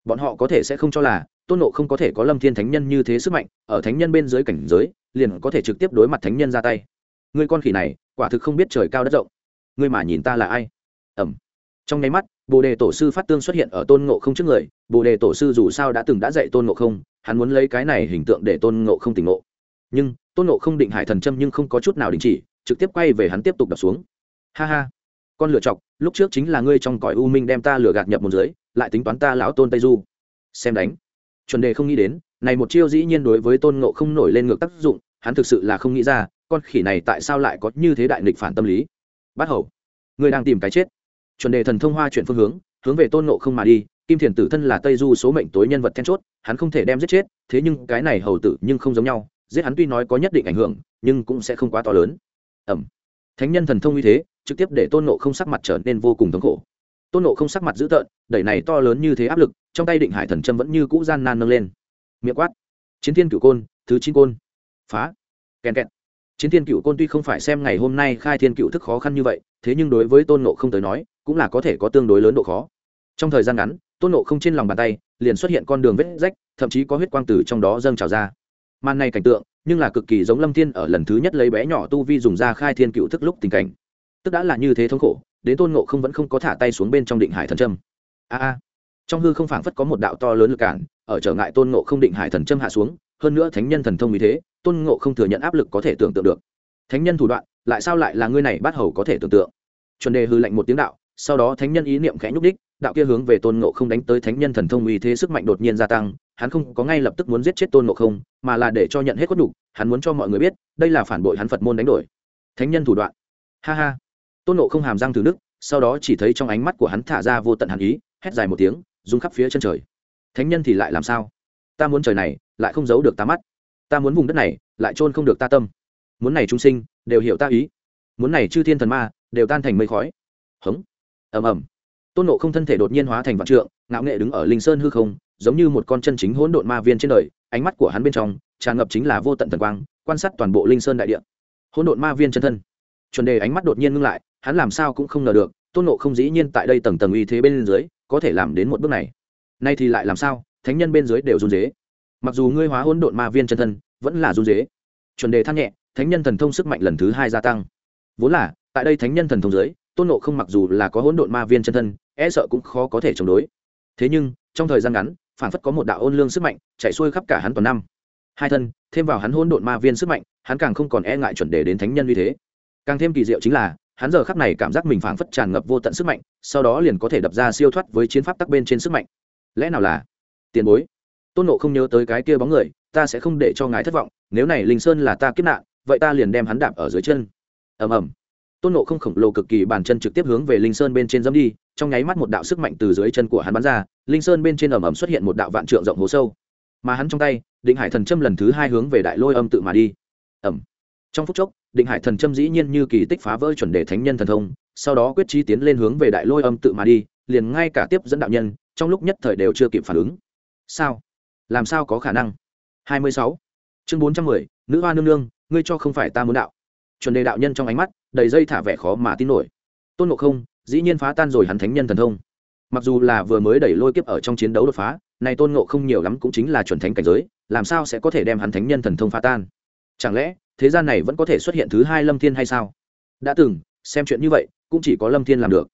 bọn họ có thể sẽ không cho là, tôn nộ không có thể có lâm thiên thánh nhân như thế sức mạnh, ở thánh nhân bên dưới cảnh giới liền có thể trực tiếp đối mặt thánh nhân ra tay. Người con khỉ này, quả thực không biết trời cao đất rộng. Ngươi mà nhìn ta là ai? Ẩm. Trong nháy mắt, bồ đề tổ sư phát tương xuất hiện ở tôn ngộ không trước người. Bồ đề tổ sư dù sao đã từng đã dạy tôn ngộ không, hắn muốn lấy cái này hình tượng để tôn ngộ không tỉnh ngộ. Nhưng, tôn ngộ không định hải thần châm nhưng không có chút nào đình chỉ, trực tiếp quay về hắn tiếp tục đập xuống. Ha ha. Con lựa chọc, lúc trước chính là ngươi trong cõi u minh đem ta lừa gạt nhập một dưới, lại tính toán ta lão tôn tây du. Xem đánh. Chuẩn đề không nghĩ đến này một chiêu dĩ nhiên đối với tôn ngộ không nổi lên ngược tác dụng, hắn thực sự là không nghĩ ra, con khỉ này tại sao lại có như thế đại nghịch phản tâm lý. Bắt hầu ngươi đang tìm cái chết. Chuẩn đề thần thông hoa chuyển phương hướng hướng về tôn ngộ không mà đi, kim thiền tử thân là tây du số mệnh tối nhân vật then chốt, hắn không thể đem giết chết, thế nhưng cái này hầu tử nhưng không giống nhau, giết hắn tuy nói có nhất định ảnh hưởng, nhưng cũng sẽ không quá to lớn. Ẩm. Thánh nhân thần thông như thế, trực tiếp để tôn nộ không sắc mặt trở nên vô cùng thống khổ. Tôn nộ không sắc mặt dữ tợn, đẩy này to lớn như thế áp lực, trong tay định hải thần châm vẫn như cũ gian nan nâng lên miệng quát. Chiến thiên cửu côn, thứ chín côn. Phá. Kèn kẹt. Chiến thiên cựu côn tuy không phải xem ngày hôm nay khai thiên cựu thức khó khăn như vậy, thế nhưng đối với tôn nộ không tới nói, cũng là có thể có tương đối lớn độ khó. Trong thời gian ngắn, tôn nộ không trên lòng bàn tay, liền xuất hiện con đường vết rách, thậm chí có huyết quang tử trong đó dâng trào ra. Màn này cảnh tượng, nhưng là cực kỳ giống lâm thiên ở lần thứ nhất lấy bé nhỏ tu vi dùng ra khai thiên cựu thức lúc tình cảnh. Tức đã là như thế thống khổ, đến tôn nộ không vẫn không có thả tay xuống bên trong định hải thần trâm a a. Trong hư không phảng phất có một đạo to lớn lực cản ở trở ngại tôn ngộ không định hải thần châm hạ xuống hơn nữa thánh nhân thần thông như thế tôn ngộ không thừa nhận áp lực có thể tưởng tượng được. Thánh nhân thủ đoạn lại sao lại là ngươi này bắt hầu có thể tưởng tượng? Chuẩn đề hư lệnh một tiếng đạo sau đó thánh nhân ý niệm khẽ nhúc đích đạo kia hướng về tôn ngộ không đánh tới thánh nhân thần thông uy thế sức mạnh đột nhiên gia tăng hắn không có ngay lập tức muốn giết chết tôn ngộ không mà là để cho nhận hết cốt đủ, hắn muốn cho mọi người biết đây là phản bội hắn phật môn đánh đổi. Thánh nhân thủ đoạn. Ha ha. Tôn ngộ không hàm răng từ nước sau đó chỉ thấy trong ánh mắt của hắn thả ra vô tận hàn ý hét dài một tiếng rung khắp phía chân trời thánh nhân thì lại làm sao? Ta muốn trời này lại không giấu được ta mắt. Ta muốn vùng đất này lại trôn không được ta tâm. Muốn này chúng sinh đều hiểu ta ý. Muốn này chư thiên thần ma đều tan thành mây khói. Hống. Ầm ầm. Tôn nộ không thân thể đột nhiên hóa thành vạn trượng, ngạo nghệ đứng ở linh sơn hư không, giống như một con chân chính hỗn độn ma viên trên đời, ánh mắt của hắn bên trong tràn ngập chính là vô tận thần quang, quan sát toàn bộ linh sơn đại địa. Hỗn độn ma viên chân thân. Chuẩn đề ánh mắt đột nhiên ngưng lại, hắn làm sao cũng không ngờ được, tôn nộ không dĩ nhiên tại đây tầng tầng uy thế bên dưới, có thể làm đến một bước này nay thì lại làm sao, thánh nhân bên dưới đều run dế mặc dù ngươi hóa hỗn độn ma viên chân thân, vẫn là run dế chuẩn đề than nhẹ, thánh nhân thần thông sức mạnh lần thứ hai gia tăng. Vốn là, tại đây thánh nhân thần thông giới tôn nộ không mặc dù là có hỗn độn ma viên chân thân e sợ cũng khó có thể chống đối. Thế nhưng, trong thời gian ngắn, phản phất có một đạo ôn lương sức mạnh chạy xuôi khắp cả hắn toàn năm. Hai thân, thêm vào hắn hỗn độn ma viên sức mạnh, hắn càng không còn e ngại chuẩn đề đến thánh nhân như thế. Càng thêm kỳ diệu chính là, hắn giờ khắc này cảm giác mình phảng phất tràn ngập vô tận sức mạnh, sau đó liền có thể đập ra siêu thoát với chiến pháp tắc bên trên sức mạnh lẽ nào là? Tiền bối. Tôn nộ không nhớ tới cái kia bóng người, ta sẽ không để cho ngài thất vọng, nếu này linh sơn là ta kiếp nạn, vậy ta liền đem hắn đạp ở dưới chân. Ầm ầm. Tôn nộ không khổng lồ cực kỳ bàn chân trực tiếp hướng về linh sơn bên trên dẫm đi, trong nháy mắt một đạo sức mạnh từ dưới chân của hắn bắn ra, linh sơn bên trên ầm ầm xuất hiện một đạo vạn trượng rộng hố sâu. Mà hắn trong tay, định hải thần châm lần thứ hai hướng về đại lôi âm tự mà đi. Ầm. Trong phút chốc, định hải thần châm dĩ nhiên như kỳ tích phá vỡ chuẩn đề thánh nhân thần thông, sau đó quyết trí tiến lên hướng về đại lôi âm tự mà đi, liền ngay cả tiếp dẫn đạo nhân trong lúc nhất thời đều chưa kịp phản ứng. Sao? Làm sao có khả năng? Hai mươi sáu. Chương bốn trăm mười, nữ hoa nương nương, ngươi cho không phải ta muốn đạo. Chuẩn đề đạo nhân trong ánh mắt, đầy dây thả vẻ khó mà tin nổi. Tôn ngộ không, dĩ nhiên phá tan rồi hắn thánh nhân thần thông. Mặc dù là vừa mới đẩy lôi kiếp ở trong chiến đấu đột phá, này tôn ngộ không nhiều lắm cũng chính là chuẩn thánh cảnh giới, làm sao sẽ có thể đem hắn thánh nhân thần thông phá tan? Chẳng lẽ, thế gian này vẫn có thể xuất hiện thứ hai lâm thiên hay sao? Đã từng, xem chuyện như vậy, cũng chỉ có lâm thiên làm được.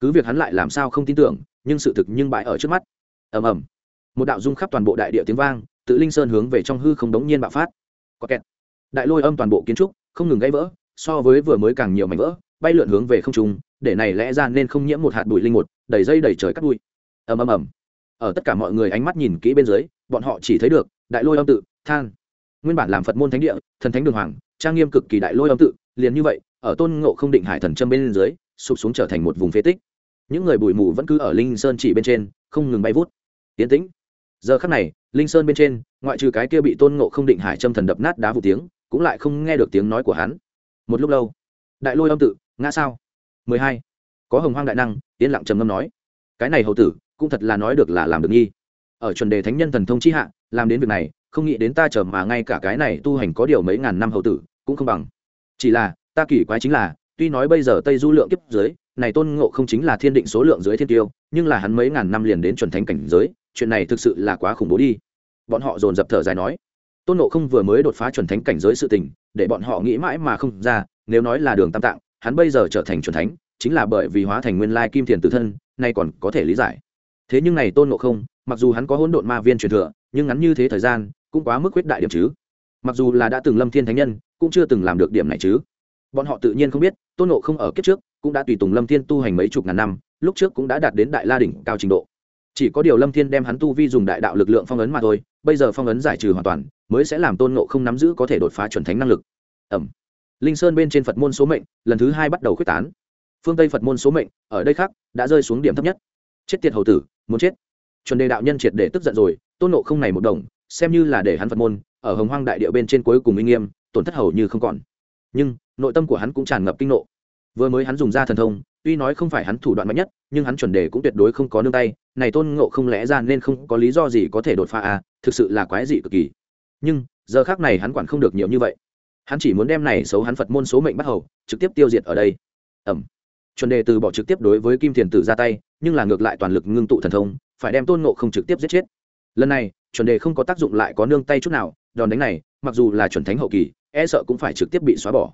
Cứ việc hắn lại làm sao không tin tưởng nhưng sự thực nhưng bại ở trước mắt. Ầm ầm. Một đạo dung khắp toàn bộ đại địa tiếng vang, tự linh sơn hướng về trong hư không đống nhiên bạo phát. Có kẹt. Đại lôi âm toàn bộ kiến trúc, không ngừng gãy vỡ, so với vừa mới càng nhiều mảnh vỡ, bay lượn hướng về không trung, để này lẽ ra nên không nhiễm một hạt bụi linh một, đầy dây đầy trời cắt bụi. Ầm ầm ầm. Ở tất cả mọi người ánh mắt nhìn kỹ bên dưới, bọn họ chỉ thấy được, đại lôi âm tự, than. Nguyên bản làm phật môn thánh địa, thần thánh đường hoàng, trang nghiêm cực kỳ đại lôi âm tự, liền như vậy, ở tôn ngộ không định hải thần châm bên dưới, sụp xuống trở thành một vùng phế tích những người bụi mù vẫn cứ ở linh sơn chỉ bên trên, không ngừng bay vút. Tiến tĩnh. Giờ khắc này, linh sơn bên trên, ngoại trừ cái kia bị tôn ngộ không định hải châm thần đập nát đá vụ tiếng, cũng lại không nghe được tiếng nói của hắn. Một lúc lâu, đại lôi âm tự, ngã sao? Mười hai. Có hồng hoang đại năng, yên lặng trầm ngâm nói, cái này hầu tử, cũng thật là nói được là làm được nghi. Ở chuẩn đề thánh nhân thần thông chi hạ, làm đến việc này, không nghĩ đến ta chờ mà ngay cả cái này tu hành có điều mấy ngàn năm hầu tử, cũng không bằng. Chỉ là, ta kỳ quái chính là, tuy nói bây giờ tây du lượng kiếp dưới này tôn ngộ không chính là thiên định số lượng dưới thiên tiêu, nhưng là hắn mấy ngàn năm liền đến chuẩn thánh cảnh giới, chuyện này thực sự là quá khủng bố đi. Bọn họ dồn dập thở dài nói, tôn ngộ không vừa mới đột phá chuẩn thánh cảnh giới sự tình, để bọn họ nghĩ mãi mà không ra, nếu nói là đường tam tạng, hắn bây giờ trở thành chuẩn thánh, chính là bởi vì hóa thành nguyên lai kim thiền tự thân, nay còn có thể lý giải. Thế nhưng này tôn ngộ không, mặc dù hắn có hỗn độn ma viên truyền thừa, nhưng ngắn như thế thời gian, cũng quá mức quyết đại điểm chứ. Mặc dù là đã từng lâm thiên thánh nhân, cũng chưa từng làm được điểm này chứ bọn họ tự nhiên không biết, tôn nộ không ở kiếp trước cũng đã tùy tùng lâm thiên tu hành mấy chục ngàn năm, lúc trước cũng đã đạt đến đại la đỉnh cao trình độ. Chỉ có điều lâm thiên đem hắn tu vi dùng đại đạo lực lượng phong ấn mà thôi, bây giờ phong ấn giải trừ hoàn toàn, mới sẽ làm tôn nộ không nắm giữ có thể đột phá chuẩn thánh năng lực. Ẩm. Linh sơn bên trên phật môn số mệnh, lần thứ hai bắt đầu quyết tán. Phương tây phật môn số mệnh, ở đây khác, đã rơi xuống điểm thấp nhất. Chết tiệt hầu tử, muốn chết. Chuẩn đề đạo nhân triệt để tức giận rồi, tôn nộ không này một đồng, xem như là để hắn phật môn, ở hồng hoang đại địa bên trên cuối cùng uy nghiêm, tổn thất hầu như không còn nhưng nội tâm của hắn cũng tràn ngập kinh nộ. Vừa mới hắn dùng ra thần thông, tuy nói không phải hắn thủ đoạn mạnh nhất, nhưng hắn chuẩn đề cũng tuyệt đối không có nương tay. Này tôn ngộ không lẽ ra nên không có lý do gì có thể đột phá à? Thực sự là quái dị cực kỳ. Nhưng, giờ khác này hắn quản không được nhiều như vậy. Hắn chỉ muốn đem này xấu hắn phật môn số mệnh bắt hầu, trực tiếp tiêu diệt ở đây. Ẩm. Chuẩn đề từ bỏ trực tiếp đối với kim thiền tử ra tay, nhưng là ngược lại toàn lực ngưng tụ thần thông, phải đem tôn ngộ không trực tiếp giết chết. Lần này, chuẩn đề không có tác dụng lại có nương tay chút nào, đòn đánh này, mặc dù là chuẩn thánh hậu kỳ e sợ cũng phải trực tiếp bị xóa bỏ.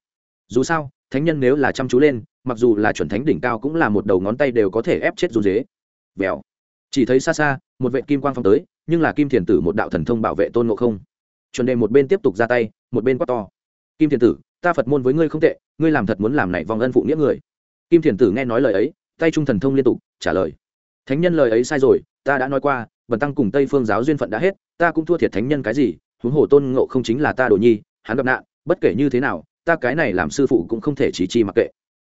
Dù sao, thánh nhân nếu là chăm chú lên, mặc dù là chuẩn thánh đỉnh cao cũng là một đầu ngón tay đều có thể ép chết dù dế vèo. Chỉ thấy xa xa, một vệ kim quang phong tới, nhưng là kim thiền tử một đạo thần thông bảo vệ tôn ngộ không. Chuẩn đề một bên tiếp tục ra tay, một bên quát to. Kim thiền tử, ta phật môn với ngươi không tệ, ngươi làm thật muốn làm này vòng ân phụ nghĩa người. Kim thiền tử nghe nói lời ấy, tay trung thần thông liên tục, trả lời. Thánh nhân lời ấy sai rồi, ta đã nói qua, bần tăng cùng tây phương giáo duyên phận đã hết, ta cũng thua thiệt thánh nhân cái gì, huống hồ tôn ngộ không chính là ta đồ nhi, hắn gặp nạn bất kể như thế nào, ta cái này làm sư phụ cũng không thể chỉ chi mặc kệ.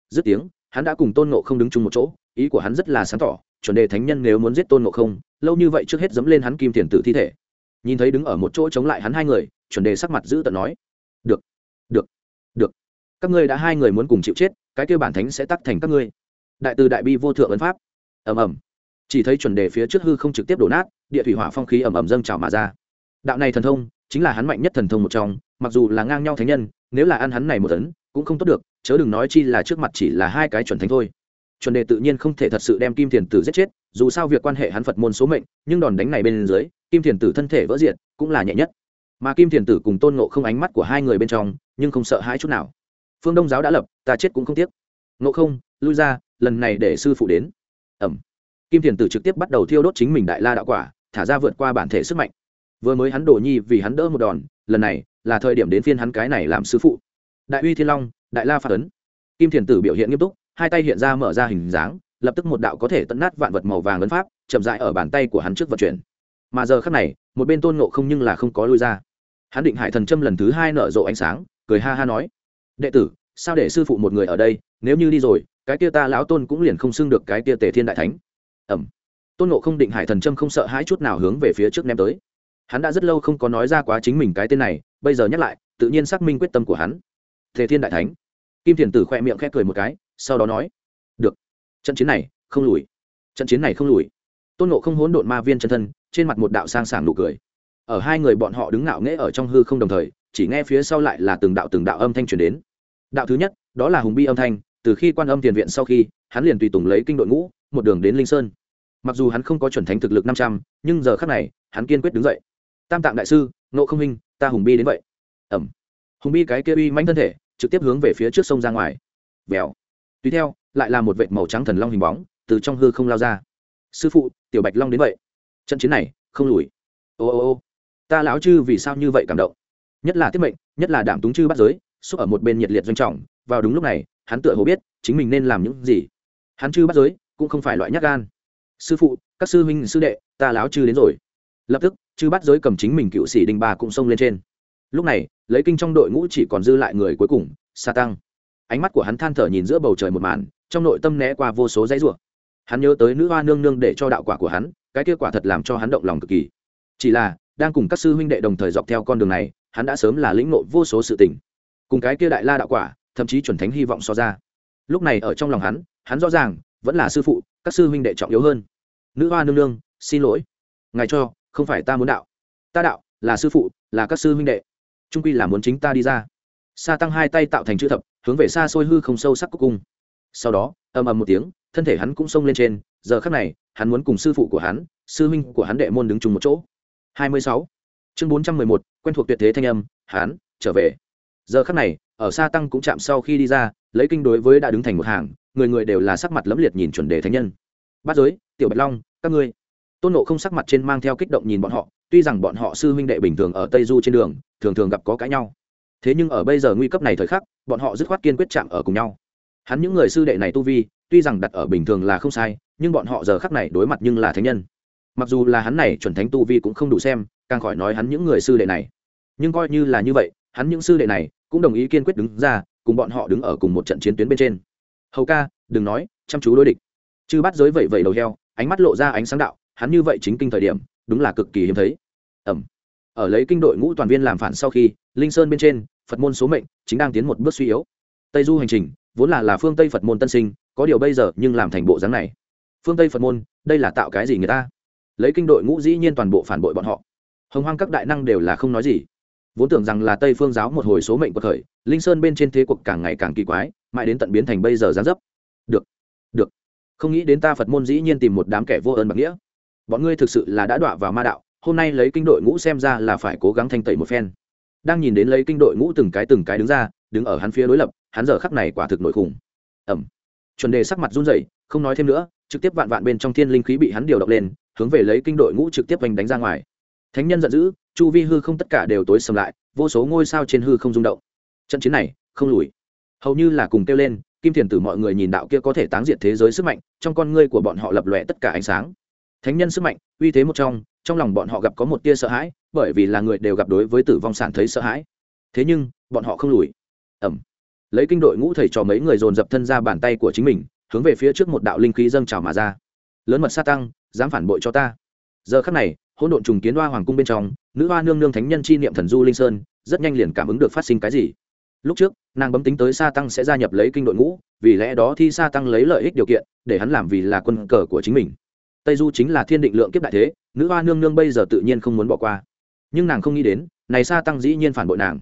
Dứt tiếng, hắn đã cùng tôn ngộ không đứng chung một chỗ, ý của hắn rất là sáng tỏ, chuẩn đề thánh nhân nếu muốn giết tôn ngộ không, lâu như vậy trước hết dẫm lên hắn kim tiền tử thi thể. Nhìn thấy đứng ở một chỗ chống lại hắn hai người, chuẩn đề sắc mặt giữ tận nói, được được được. Các ngươi đã hai người muốn cùng chịu chết, cái kêu bản thánh sẽ tắc thành các ngươi. Đại từ đại bi vô thượng ấn pháp. Ầm ầm. Chỉ thấy chuẩn đề phía trước hư không trực tiếp đổ nát, địa thủy hỏa phong khí ầm ầm dâng trào mà ra. Đạo này thần thông, chính là hắn mạnh nhất thần thông một trong mặc dù là ngang nhau thánh nhân, nếu là ăn hắn này một tấn, cũng không tốt được, chớ đừng nói chi là trước mặt chỉ là hai cái chuẩn thánh thôi. Chuẩn đề tự nhiên không thể thật sự đem kim thiền tử giết chết, dù sao việc quan hệ hắn phật môn số mệnh, nhưng đòn đánh này bên dưới, kim thiền tử thân thể vỡ diện cũng là nhẹ nhất. Mà kim thiền tử cùng tôn ngộ không ánh mắt của hai người bên trong, nhưng không sợ hãi chút nào. Phương đông giáo đã lập, ta chết cũng không tiếc. Ngộ không, lui ra, lần này để sư phụ đến. Ẩm. Kim thiền tử trực tiếp bắt đầu thiêu đốt chính mình đại la đạo quả, thả ra vượt qua bản thể sức mạnh. Vừa mới hắn đổ nhi vì hắn đỡ một đòn, lần này là thời điểm đến phiên hắn cái này làm sư phụ. Đại uy thiên long, đại la phạt ấn. Kim thiền tử biểu hiện nghiêm túc, hai tay hiện ra mở ra hình dáng, lập tức một đạo có thể tận nát vạn vật màu vàng lớn pháp, chậm rãi ở bàn tay của hắn trước vận chuyển. Mà giờ khắc này, một bên tôn ngộ không nhưng là không có lui ra. Hắn định hải thần châm lần thứ hai nở rộ ánh sáng, cười ha ha nói, đệ tử, sao để sư phụ một người ở đây, nếu như đi rồi, cái kia ta lão tôn cũng liền không xưng được cái kia tề thiên đại thánh. Ẩm. Tôn ngộ không định hải thần châm không sợ hãi chút nào hướng về phía trước ném tới. Hắn đã rất lâu không có nói ra quá chính mình cái tên này bây giờ nhắc lại, tự nhiên xác minh quyết tâm của hắn. Thế thiên đại thánh. Kim thiền tử khoe miệng khẽ cười một cái, sau đó nói, được, trận chiến này không lùi, trận chiến này không lùi. Tôn nộ không hỗn độn ma viên chân thân, trên mặt một đạo sang sảng nụ cười. Ở hai người bọn họ đứng ngạo nghễ ở trong hư không đồng thời, chỉ nghe phía sau lại là từng đạo từng đạo âm thanh truyền đến. Đạo thứ nhất, đó là hùng bi âm thanh, từ khi quan âm tiền viện sau khi, hắn liền tùy tùng lấy kinh đội ngũ, một đường đến linh sơn. Mặc dù hắn không có chuẩn thánh thực lực năm trăm, nhưng giờ khác này, hắn kiên quyết đứng dậy. Tam tạng đại sư nộ không minh ta hùng bi đến vậy. Ẩm. Hùng bi cái kia uy manh thân thể, trực tiếp hướng về phía trước sông ra ngoài. Vèo. Tùy theo, lại là một vệt màu trắng thần long hình bóng, từ trong hư không lao ra. Sư phụ, tiểu bạch long đến vậy. Trận chiến này, không lùi. Ô ô ô. Ta lão chư vì sao như vậy cảm động? Nhất là tiết mệnh, nhất là đảm túng chư bắt giới, xúc ở một bên nhiệt liệt doanh trọng, vào đúng lúc này, hắn tựa hồ biết chính mình nên làm những gì. Hắn chư bắt giới cũng không phải loại nhát gan. Sư phụ, các sư huynh sư đệ, ta láo chư đến rồi. Lập tức chứ bắt giới cầm chính mình cựu sĩ đình bà cũng xông lên trên. Lúc này, lấy kinh trong đội ngũ chỉ còn dư lại người cuối cùng, sa tăng. Ánh mắt của hắn than thở nhìn giữa bầu trời một màn, trong nội tâm né qua vô số dãy rủa. Hắn nhớ tới nữ hoa nương nương để cho đạo quả của hắn, cái kết quả thật làm cho hắn động lòng cực kỳ. Chỉ là, đang cùng các sư huynh đệ đồng thời dọc theo con đường này, hắn đã sớm là lĩnh nội vô số sự tình. Cùng cái kia đại la đạo quả, thậm chí chuẩn thánh hy vọng so ra. Lúc này ở trong lòng hắn hắn rõ ràng, vẫn là sư phụ, các sư huynh đệ trọng yếu hơn. Nữ hoa nương nương, xin lỗi. Ngài cho không phải ta muốn đạo. Ta đạo là sư phụ là các sư huynh đệ. Trung quy là muốn chính ta đi ra. Sa tăng hai tay tạo thành chữ thập hướng về xa xôi hư không sâu sắc cúc cung. Sau đó ầm ầm một tiếng thân thể hắn cũng xông lên trên giờ khắc này hắn muốn cùng sư phụ của hắn sư huynh của hắn đệ môn đứng chung một chỗ. 26. chương 411, quen thuộc tuyệt thế thanh âm hắn trở về. Giờ khắc này ở xa tăng cũng chạm sau khi đi ra lấy kinh đối với đã đứng thành một hàng người người đều là sắc mặt lẫm liệt nhìn chuẩn đề thánh nhân. Bát giới tiểu bạch long các ngươi tôn nộ không sắc mặt trên mang theo kích động nhìn bọn họ, tuy rằng bọn họ sư huynh đệ bình thường ở tây du trên đường, thường thường gặp có cãi nhau. Thế nhưng ở bây giờ nguy cấp này thời khắc, bọn họ dứt khoát kiên quyết chạm ở cùng nhau. Hắn những người sư đệ này tu vi, tuy rằng đặt ở bình thường là không sai, nhưng bọn họ giờ khắc này đối mặt nhưng là thánh nhân. Mặc dù là hắn này chuẩn thánh tu vi cũng không đủ xem, càng khỏi nói hắn những người sư đệ này. Nhưng coi như là như vậy, hắn những sư đệ này cũng đồng ý kiên quyết đứng ra, cùng bọn họ đứng ở cùng một trận chiến tuyến bên trên. Hầu ca, đừng nói, chăm chú đối địch. Chư bắt giới vậy vậy đầu heo, ánh mắt lộ ra ánh sáng đạo hắn như vậy chính kinh thời điểm, đúng là cực kỳ hiếm thấy. Ẩm. Ở lấy kinh đội ngũ toàn viên làm phản sau khi, linh sơn bên trên, phật môn số mệnh chính đang tiến một bước suy yếu. Tây du hành trình, vốn là là phương tây phật môn tân sinh, có điều bây giờ nhưng làm thành bộ dáng này. Phương tây phật môn, đây là tạo cái gì người ta? Lấy kinh đội ngũ dĩ nhiên toàn bộ phản bội bọn họ. Hồng hoang các đại năng đều là không nói gì. Vốn tưởng rằng là tây phương giáo một hồi số mệnh của khởi linh sơn bên trên thế cuộc càng ngày càng kỳ quái, mãi đến tận biến thành bây giờ gián dấp. Được. Được. Không nghĩ đến ta phật môn dĩ nhiên tìm một đám kẻ vô ơn bạc nghĩa bọn ngươi thực sự là đã đọa vào ma đạo, hôm nay lấy kinh đội ngũ xem ra là phải cố gắng thanh tẩy một phen. Đang nhìn đến lấy kinh đội ngũ từng cái từng cái đứng ra, đứng ở hắn phía đối lập, hắn giờ khắc này quả thực nội khủng. Ẩm chuẩn đề sắc mặt run rẩy, không nói thêm nữa, trực tiếp vạn vạn bên trong thiên linh khí bị hắn điều động lên, hướng về lấy kinh đội ngũ trực tiếp vành đánh ra ngoài. Thánh nhân giận dữ, chu vi hư không tất cả đều tối sầm lại, vô số ngôi sao trên hư không rung động. Trận chiến này, không lùi. Hầu như là cùng kêu lên, kim thiền tử mọi người nhìn đạo kia có thể táng diệt thế giới sức mạnh, trong con ngươi của bọn họ lập lòe tất cả ánh sáng thánh nhân sức mạnh, uy thế một trong trong lòng bọn họ gặp có một tia sợ hãi, bởi vì là người đều gặp đối với tử vong sản thấy sợ hãi. Thế nhưng, bọn họ không lùi. Ẩm lấy kinh đội ngũ thầy trò mấy người dồn dập thân ra bàn tay của chính mình, hướng về phía trước một đạo linh khí dâng trào mà ra. Lớn mật sa tăng, dám phản bội cho ta. Giờ khắc này, hỗn độn trùng kiến hoa hoàng cung bên trong, nữ hoa nương nương thánh nhân chi niệm thần du linh sơn, rất nhanh liền cảm ứng được phát sinh cái gì. Lúc trước, nàng bấm tính tới sa tăng sẽ gia nhập lấy kinh đội ngũ, vì lẽ đó thi sa tăng lấy lợi ích điều kiện, để hắn làm vì là quân cờ của chính mình tây du chính là thiên định lượng kiếp đại thế, nữ hoa nương nương bây giờ tự nhiên không muốn bỏ qua. Nhưng nàng không nghĩ đến, này sa tăng dĩ nhiên phản bội nàng.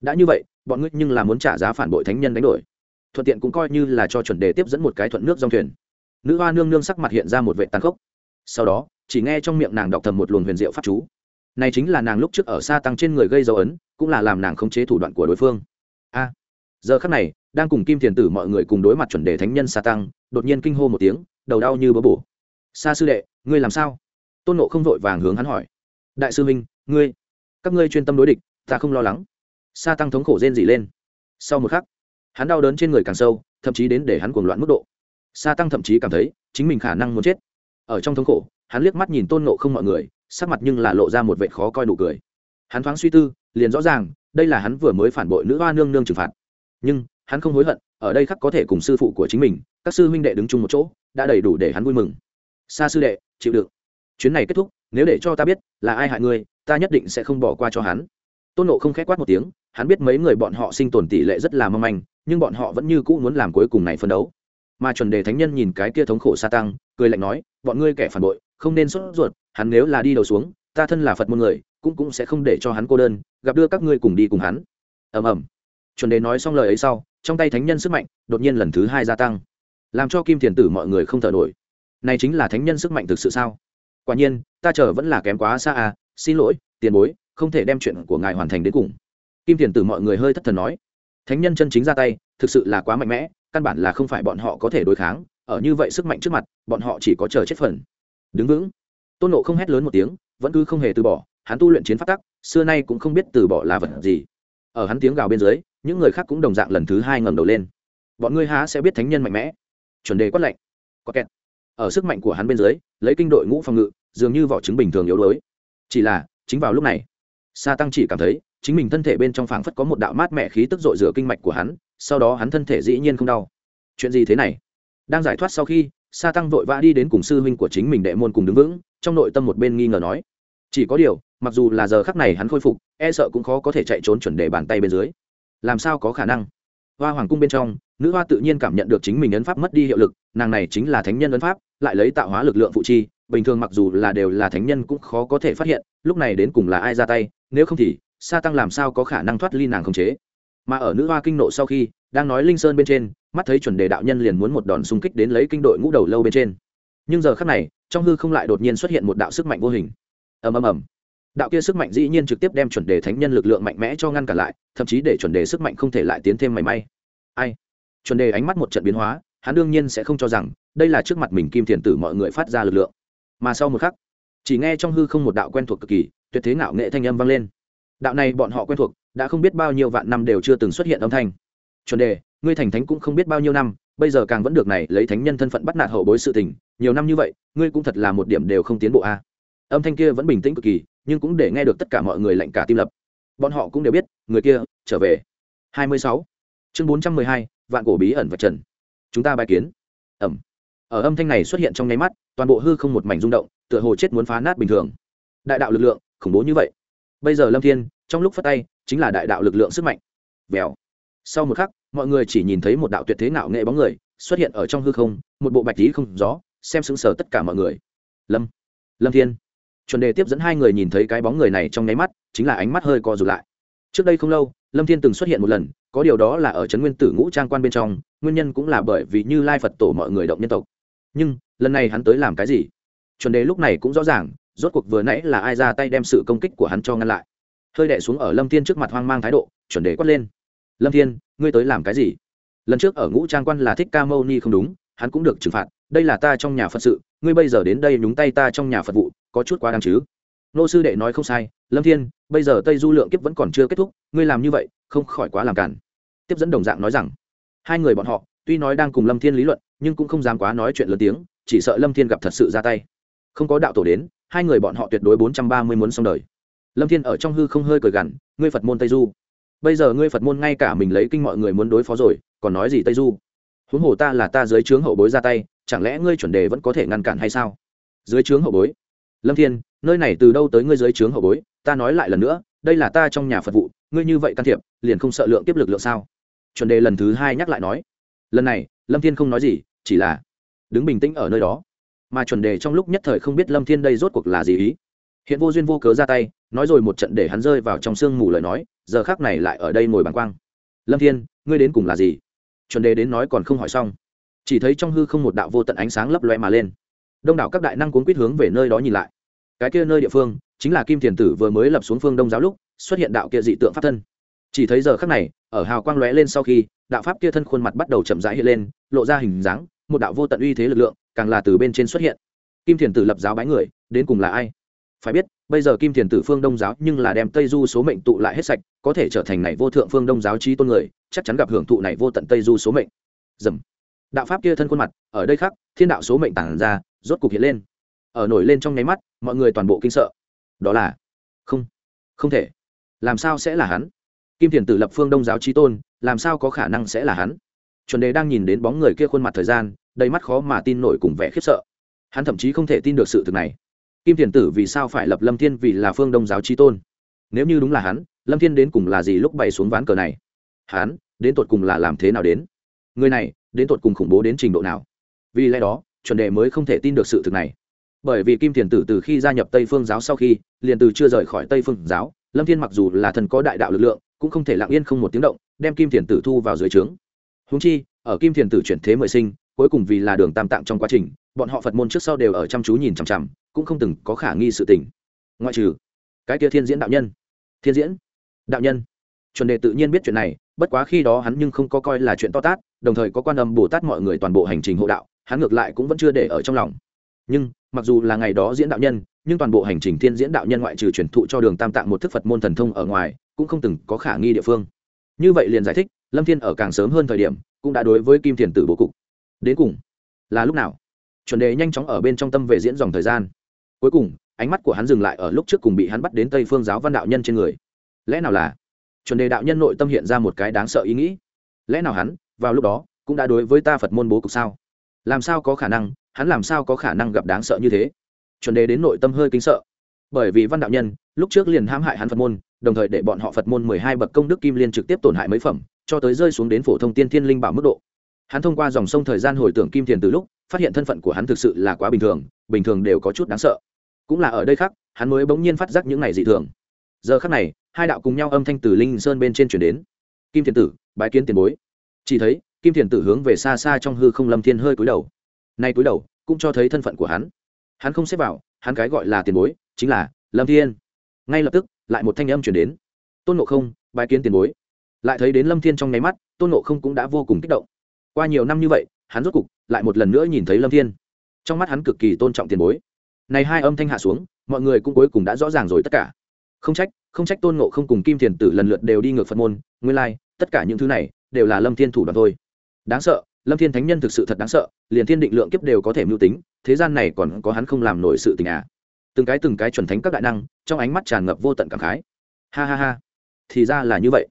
Đã như vậy, bọn ngươi nhưng là muốn trả giá phản bội thánh nhân đánh đổi. Thuận tiện cũng coi như là cho chuẩn đề tiếp dẫn một cái thuận nước dòng thuyền. Nữ hoa nương nương sắc mặt hiện ra một vệ tàn khốc. Sau đó, chỉ nghe trong miệng nàng đọc thầm một luồng huyền diệu pháp chú. Này chính là nàng lúc trước ở xa tăng trên người gây dấu ấn, cũng là làm nàng khống chế thủ đoạn của đối phương. A! Giờ khắc này, đang cùng kim thiền tử mọi người cùng đối mặt chuẩn đề thánh nhân sa tăng, đột nhiên kinh hô một tiếng, đầu đau như bỡ bổ sa sư đệ, ngươi làm sao? Tôn nộ không vội vàng hướng hắn hỏi. Đại sư minh ngươi, các ngươi chuyên tâm đối địch, ta không lo lắng. Sa tăng thống khổ rên dỉ lên. Sau một khắc, hắn đau đớn trên người càng sâu, thậm chí đến để hắn cuồng loạn mức độ. Sa tăng thậm chí cảm thấy chính mình khả năng muốn chết. Ở trong thống khổ, hắn liếc mắt nhìn tôn nộ không mọi người, sắc mặt nhưng là lộ ra một vệ khó coi nụ cười. Hắn thoáng suy tư, liền rõ ràng, đây là hắn vừa mới phản bội nữ hoa nương nương trừng phạt. Nhưng, hắn không hối hận, ở đây khắc có thể cùng sư phụ của chính mình, các sư huynh đệ đứng chung một chỗ, đã đầy đủ để hắn vui mừng xa sư đệ, chịu đựng. Chuyến này kết thúc, nếu để cho ta biết là ai hại ngươi, ta nhất định sẽ không bỏ qua cho hắn. Tôn nộ không khét quát một tiếng, hắn biết mấy người bọn họ sinh tồn tỷ lệ rất là mong manh, nhưng bọn họ vẫn như cũ muốn làm cuối cùng này phân đấu. Mà chuẩn đề thánh nhân nhìn cái kia thống khổ sa tăng, cười lạnh nói, bọn ngươi kẻ phản bội, không nên sốt ruột, hắn nếu là đi đầu xuống, ta thân là phật môn người, cũng cũng sẽ không để cho hắn cô đơn, gặp đưa các ngươi cùng đi cùng hắn. Ầm ầm. Chuẩn đề nói xong lời ấy sau, trong tay thánh nhân sức mạnh đột nhiên lần thứ hai gia tăng, làm cho kim thiền tử mọi người không thở nổi này chính là thánh nhân sức mạnh thực sự sao? Quả nhiên, ta chờ vẫn là kém quá xa à xin lỗi, tiền bối, không thể đem chuyện của ngài hoàn thành đến cùng. Kim tiền tử mọi người hơi thất thần nói. Thánh nhân chân chính ra tay, thực sự là quá mạnh mẽ, căn bản là không phải bọn họ có thể đối kháng, ở như vậy sức mạnh trước mặt, bọn họ chỉ có chờ chết phần. Đứng vững. Tôn nộ không hét lớn một tiếng, vẫn cứ không hề từ bỏ, hắn tu luyện chiến pháp tắc, xưa nay cũng không biết từ bỏ là vật gì. Ở hắn tiếng gào bên dưới, những người khác cũng đồng dạng lần thứ hai ngẩng đầu lên. Bọn ngươi há sẽ biết thánh nhân mạnh mẽ? Chuẩn đề quát lệnh có kẹt ở sức mạnh của hắn bên dưới, lấy kinh đội ngũ phòng ngự, dường như vỏ trứng bình thường yếu đuối. Chỉ là, chính vào lúc này, sa tăng chỉ cảm thấy, chính mình thân thể bên trong phảng phất có một đạo mát mẻ khí tức dội rửa kinh mạch của hắn, sau đó hắn thân thể dĩ nhiên không đau. Chuyện gì thế này? Đang giải thoát sau khi, sa tăng vội vã đi đến cùng sư huynh của chính mình đệ môn cùng đứng vững, trong nội tâm một bên nghi ngờ nói, chỉ có điều, mặc dù là giờ khắc này hắn khôi phục e sợ cũng khó có thể chạy trốn chuẩn đề bàn tay bên dưới. Làm sao có khả năng? Hoa hoàng cung bên trong, nữ hoa tự nhiên cảm nhận được chính mình ấn pháp mất đi hiệu lực, nàng này chính là thánh nhân ấn pháp lại lấy tạo hóa lực lượng phụ chi, bình thường mặc dù là đều là thánh nhân cũng khó có thể phát hiện, lúc này đến cùng là ai ra tay, nếu không thì, sa tăng làm sao có khả năng thoát ly nàng không chế. Mà ở nữ hoa kinh nộ sau khi, đang nói linh sơn bên trên, mắt thấy chuẩn đề đạo nhân liền muốn một đòn xung kích đến lấy kinh đội ngũ đầu lâu bên trên. Nhưng giờ khắc này, trong hư không lại đột nhiên xuất hiện một đạo sức mạnh vô hình. Ầm ầm ầm. Đạo kia sức mạnh dĩ nhiên trực tiếp đem chuẩn đề thánh nhân lực lượng mạnh mẽ cho ngăn cản lại, thậm chí để chuẩn đề sức mạnh không thể lại tiến thêm mảy may. Ai? Chuẩn đề ánh mắt một trận biến hóa, hắn đương nhiên sẽ không cho rằng đây là trước mặt mình kim thiền tử mọi người phát ra lực lượng. Mà sau một khắc chỉ nghe trong hư không một đạo quen thuộc cực kỳ tuyệt thế ngạo nghệ thanh âm vang lên. Đạo này bọn họ quen thuộc đã không biết bao nhiêu vạn năm đều chưa từng xuất hiện âm thanh. Chuẩn đề ngươi thành thánh cũng không biết bao nhiêu năm bây giờ càng vẫn được này lấy thánh nhân thân phận bắt nạt hậu bối sự tình nhiều năm như vậy ngươi cũng thật là một điểm đều không tiến bộ a. Âm thanh kia vẫn bình tĩnh cực kỳ nhưng cũng để nghe được tất cả mọi người lạnh cả tim lập. Bọn họ cũng đều biết người kia trở về. 26. chương 412, vạn cổ bí ẩn và trần. Chúng ta bài kiến. Ẩm ở âm thanh này xuất hiện trong nháy mắt, toàn bộ hư không một mảnh rung động, tựa hồ chết muốn phá nát bình thường. Đại đạo lực lượng, khủng bố như vậy. Bây giờ lâm thiên, trong lúc phát tay, chính là đại đạo lực lượng sức mạnh. Vèo. Sau một khắc, mọi người chỉ nhìn thấy một đạo tuyệt thế ngạo nghệ bóng người xuất hiện ở trong hư không, một bộ bạch tí không gió, xem sững sờ tất cả mọi người. Lâm. Lâm thiên. Chuẩn đề tiếp dẫn hai người nhìn thấy cái bóng người này trong nháy mắt, chính là ánh mắt hơi co rụt lại. Trước đây không lâu, lâm thiên từng xuất hiện một lần, có điều đó là ở trấn nguyên tử ngũ trang quan bên trong, nguyên nhân cũng là bởi vì như lai phật tổ mọi người động nhân tộc nhưng lần này hắn tới làm cái gì? Chuẩn đề lúc này cũng rõ ràng, rốt cuộc vừa nãy là ai ra tay đem sự công kích của hắn cho ngăn lại. Hơi đẻ xuống ở lâm thiên trước mặt hoang mang thái độ, chuẩn đề quát lên. Lâm thiên, ngươi tới làm cái gì? Lần trước ở ngũ trang quan là thích ca mâu ni không đúng, hắn cũng được trừng phạt, đây là ta trong nhà phật sự, ngươi bây giờ đến đây nhúng tay ta trong nhà phật vụ, có chút quá đáng chứ? Nô sư đệ nói không sai, lâm thiên, bây giờ tây du lượng kiếp vẫn còn chưa kết thúc, ngươi làm như vậy, không khỏi quá làm cản tiếp dẫn đồng dạng nói rằng, hai người bọn họ, tuy nói đang cùng lâm thiên lý luận nhưng cũng không dám quá nói chuyện lớn tiếng, chỉ sợ lâm thiên gặp thật sự ra tay. Không có đạo tổ đến, hai người bọn họ tuyệt đối bốn trăm ba mươi muốn xong đời. Lâm thiên ở trong hư không hơi cười gằn, ngươi phật môn tây du. Bây giờ ngươi phật môn ngay cả mình lấy kinh mọi người muốn đối phó rồi, còn nói gì tây du? Huống hồ ta là ta dưới trướng hậu bối ra tay, chẳng lẽ ngươi chuẩn đề vẫn có thể ngăn cản hay sao? Dưới trướng hậu bối? Lâm thiên, nơi này từ đâu tới ngươi dưới trướng hậu bối? Ta nói lại lần nữa, đây là ta trong nhà phật vụ, ngươi như vậy can thiệp, liền không sợ lượng tiếp lực lượng sao? Chuẩn đề lần thứ hai nhắc lại nói. Lần này, lâm thiên không nói gì chỉ là đứng bình tĩnh ở nơi đó. Mà chuẩn đề trong lúc nhất thời không biết lâm thiên đây rốt cuộc là gì ý. Hiện vô duyên vô cớ ra tay, nói rồi một trận để hắn rơi vào trong sương mù lời nói, giờ khác này lại ở đây ngồi bàng quang. Lâm thiên, ngươi đến cùng là gì? Chuẩn đề đến nói còn không hỏi xong. Chỉ thấy trong hư không một đạo vô tận ánh sáng lấp loe mà lên. Đông đảo các đại năng cuốn quýt hướng về nơi đó nhìn lại. Cái kia nơi địa phương, chính là kim thiền tử vừa mới lập xuống phương đông giáo lúc, xuất hiện đạo kia dị tượng pháp thân. Chỉ thấy giờ khắc này, ở hào quang lóe lên sau khi, đạo pháp kia thân khuôn mặt bắt đầu chậm rãi hiện lên, lộ ra hình dáng một đạo vô tận uy thế lực lượng càng là từ bên trên xuất hiện. Kim thiền tử lập giáo bái người, đến cùng là ai? Phải biết, bây giờ kim thiền tử phương đông giáo nhưng là đem tây du số mệnh tụ lại hết sạch, có thể trở thành này vô thượng phương đông giáo trí tôn người, chắc chắn gặp hưởng thụ này vô tận tây du số mệnh. Dầm. Đạo pháp kia thân khuôn mặt, ở đây khác thiên đạo số mệnh tản ra, rốt cục hiện lên. Ở nổi lên trong nháy mắt, mọi người toàn bộ kinh sợ. Đó là, không không thể. Làm sao sẽ là hắn? Kim thiền tử lập phương đông giáo trí tôn, làm sao có khả năng sẽ là hắn? Chuẩn đề đang nhìn đến bóng người kia khuôn mặt thời gian, đầy mắt khó mà tin nổi cùng vẻ khiếp sợ. Hắn thậm chí không thể tin được sự thực này. Kim thiền tử vì sao phải lập lâm thiên vì là phương đông giáo trí tôn? Nếu như đúng là hắn, lâm thiên đến cùng là gì lúc bày xuống ván cờ này? Hắn, đến tột cùng là làm thế nào đến? Người này, đến tột cùng khủng bố đến trình độ nào? Vì lẽ đó, chuẩn đề mới không thể tin được sự thực này. Bởi vì kim thiền tử từ khi gia nhập tây phương giáo sau khi, liền từ chưa rời khỏi tây phương giáo, lâm thiên mặc dù là thần có đại đạo lực lượng, cũng không thể lặng yên không một tiếng động, đem kim thiền tử thu vào dưới trướng húng chi, ở kim thiền tử chuyển thế mười sinh, cuối cùng vì là đường tam tạng trong quá trình, bọn họ phật môn trước sau đều ở chăm chú nhìn chằm chằm, cũng không từng có khả nghi sự tình. Ngoại trừ cái kia thiên diễn đạo nhân. Thiên diễn đạo nhân. Chuẩn đề tự nhiên biết chuyện này, bất quá khi đó hắn nhưng không có coi là chuyện to tát, đồng thời có quan âm bồ tát mọi người toàn bộ hành trình hộ đạo, hắn ngược lại cũng vẫn chưa để ở trong lòng. Nhưng, mặc dù là ngày đó diễn đạo nhân, nhưng toàn bộ hành trình thiên diễn đạo nhân ngoại trừ truyền thụ cho đường tam tạng một thức phật môn thần thông ở ngoài, cũng không từng có khả nghi địa phương. Như vậy liền giải thích lâm thiên ở càng sớm hơn thời điểm, cũng đã đối với kim thiền tử bố cục. Đến cùng, là lúc nào? Chuẩn đề nhanh chóng ở bên trong tâm về diễn dòng thời gian. Cuối cùng, ánh mắt của hắn dừng lại ở lúc trước cùng bị hắn bắt đến tây phương giáo văn đạo nhân trên người. Lẽ nào là? Chuẩn đề đạo nhân nội tâm hiện ra một cái đáng sợ ý nghĩ. Lẽ nào hắn, vào lúc đó, cũng đã đối với ta phật môn bố cục sao? Làm sao có khả năng, hắn làm sao có khả năng gặp đáng sợ như thế? Chuẩn đề đến nội tâm hơi kính sợ. Bởi vì văn đạo nhân, lúc trước liền hãm hại hắn phật môn, đồng thời để bọn họ phật môn mười hai bậc công đức kim liên trực tiếp tổn hại mấy phẩm cho tới rơi xuống đến phổ thông tiên thiên linh bảo mức độ. Hắn thông qua dòng sông thời gian hồi tưởng kim thiền từ lúc, phát hiện thân phận của hắn thực sự là quá bình thường bình thường đều có chút đáng sợ. Cũng là ở đây khác, hắn mới bỗng nhiên phát giác những ngày dị thường. Giờ khác này, hai đạo cùng nhau âm thanh từ linh sơn bên trên chuyển đến. Kim thiền tử, bái kiến tiền bối. Chỉ thấy, kim thiền tử hướng về xa xa trong hư không lâm thiên hơi cúi đầu. Nay cúi đầu, cũng cho thấy thân phận của hắn. Hắn không xếp vào, hắn cái gọi là tiền bối, chính là lâm thiên. Ngay lập tức, lại một thanh âm chuyển đến. Tôn ngộ không, bái kiến tiền bối lại thấy đến lâm thiên trong nháy mắt, tôn nộ không cũng đã vô cùng kích động. Qua nhiều năm như vậy, hắn rốt cục lại một lần nữa nhìn thấy lâm thiên. Trong mắt hắn cực kỳ tôn trọng tiền bối. Này hai âm thanh hạ xuống, mọi người cũng cuối cùng đã rõ ràng rồi tất cả. Không trách không trách tôn nộ không cùng kim thiền tử lần lượt đều đi ngược phật môn, nguyên lai, tất cả những thứ này đều là lâm thiên thủ đoạn thôi. Đáng sợ, lâm thiên thánh nhân thực sự thật đáng sợ, liền thiên định lượng kiếp đều có thể mưu tính, thế gian này còn có hắn không làm nổi sự tình à. Từng cái từng cái chuẩn thánh các đại năng, trong ánh mắt tràn ngập vô tận cảm khái. Ha ha ha, thì ra là như vậy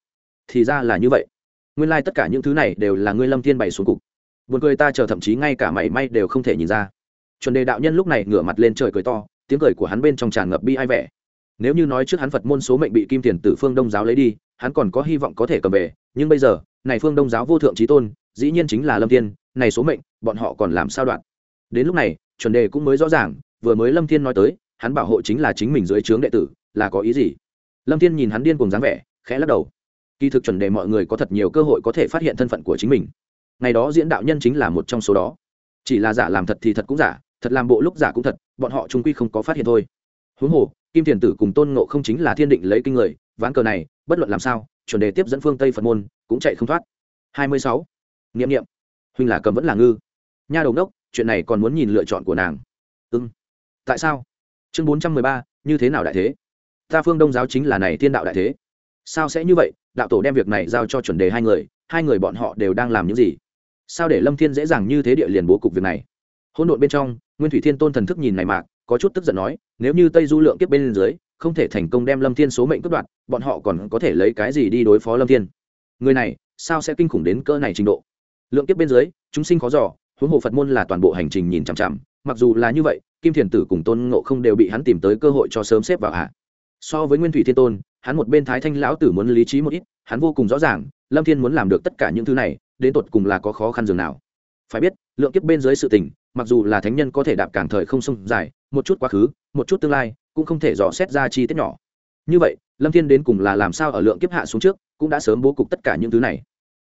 thì ra là như vậy. Nguyên lai tất cả những thứ này đều là ngươi lâm thiên bày xuống cục. Buồn cười ta chờ thậm chí ngay cả mảy may đều không thể nhìn ra. Chuẩn đề đạo nhân lúc này ngửa mặt lên trời cười to, tiếng cười của hắn bên trong tràn ngập bi ai vẻ. Nếu như nói trước hắn phật môn số mệnh bị kim tiền tử phương đông giáo lấy đi, hắn còn có hy vọng có thể cầm về, nhưng bây giờ, này phương đông giáo vô thượng trí tôn, dĩ nhiên chính là lâm thiên, này số mệnh, bọn họ còn làm sao đoạn? Đến lúc này, chuẩn đề cũng mới rõ ràng, vừa mới lâm thiên nói tới, hắn bảo hộ chính là chính mình dưới trướng đệ tử, là có ý gì? Lâm thiên nhìn hắn điên cùng dáng vẻ, khẽ lắc đầu kỳ thực chuẩn đề mọi người có thật nhiều cơ hội có thể phát hiện thân phận của chính mình. Ngày đó diễn đạo nhân chính là một trong số đó. Chỉ là giả làm thật thì thật cũng giả, thật làm bộ lúc giả cũng thật, bọn họ trung quy không có phát hiện thôi. Huống hồ, kim thiền tử cùng tôn ngộ không chính là thiên định lấy kinh người, ván cờ này, bất luận làm sao, chuẩn đề tiếp dẫn phương tây phật môn, cũng chạy không thoát. Hai mươi sáu. Nghiệm nghiệm huynh là cầm vẫn là ngư. Nha đầu đốc, chuyện này còn muốn nhìn lựa chọn của nàng. Ưng tại sao? Chương bốn trăm mười ba, như thế nào đại thế? Ta phương đông giáo chính là này thiên đạo đại thế sao sẽ như vậy? Đạo tổ đem việc này giao cho chuẩn đề hai người hai người bọn họ đều đang làm những gì? Sao để lâm thiên dễ dàng như thế địa liền bố cục việc này? Hỗn độn bên trong, nguyên thủy thiên tôn thần thức nhìn này mạc có chút tức giận nói, nếu như tây du lượng kiếp bên dưới, không thể thành công đem lâm thiên số mệnh cướp đoạt, bọn họ còn có thể lấy cái gì đi đối phó lâm thiên? Người này, sao sẽ kinh khủng đến cỡ này trình độ? Lượng kiếp bên dưới, chúng sinh khó giỏ huống hồ phật môn là toàn bộ hành trình nhìn chằm chằm, mặc dù là như vậy, kim thiền tử cùng tôn ngộ không đều bị hắn tìm tới cơ hội cho sớm xếp vào hạ. So với nguyên thủy thiên tôn hắn một bên thái thanh lão tử muốn lý trí một ít, hắn vô cùng rõ ràng, lâm thiên muốn làm được tất cả những thứ này, đến tột cùng là có khó khăn dường nào. Phải biết, lượng kiếp bên dưới sự tình, mặc dù là thánh nhân có thể đạp càng thời không sông dài, một chút quá khứ, một chút tương lai, cũng không thể dò xét ra chi tiết nhỏ. Như vậy, lâm thiên đến cùng là làm sao ở lượng kiếp hạ xuống trước, cũng đã sớm bố cục tất cả những thứ này.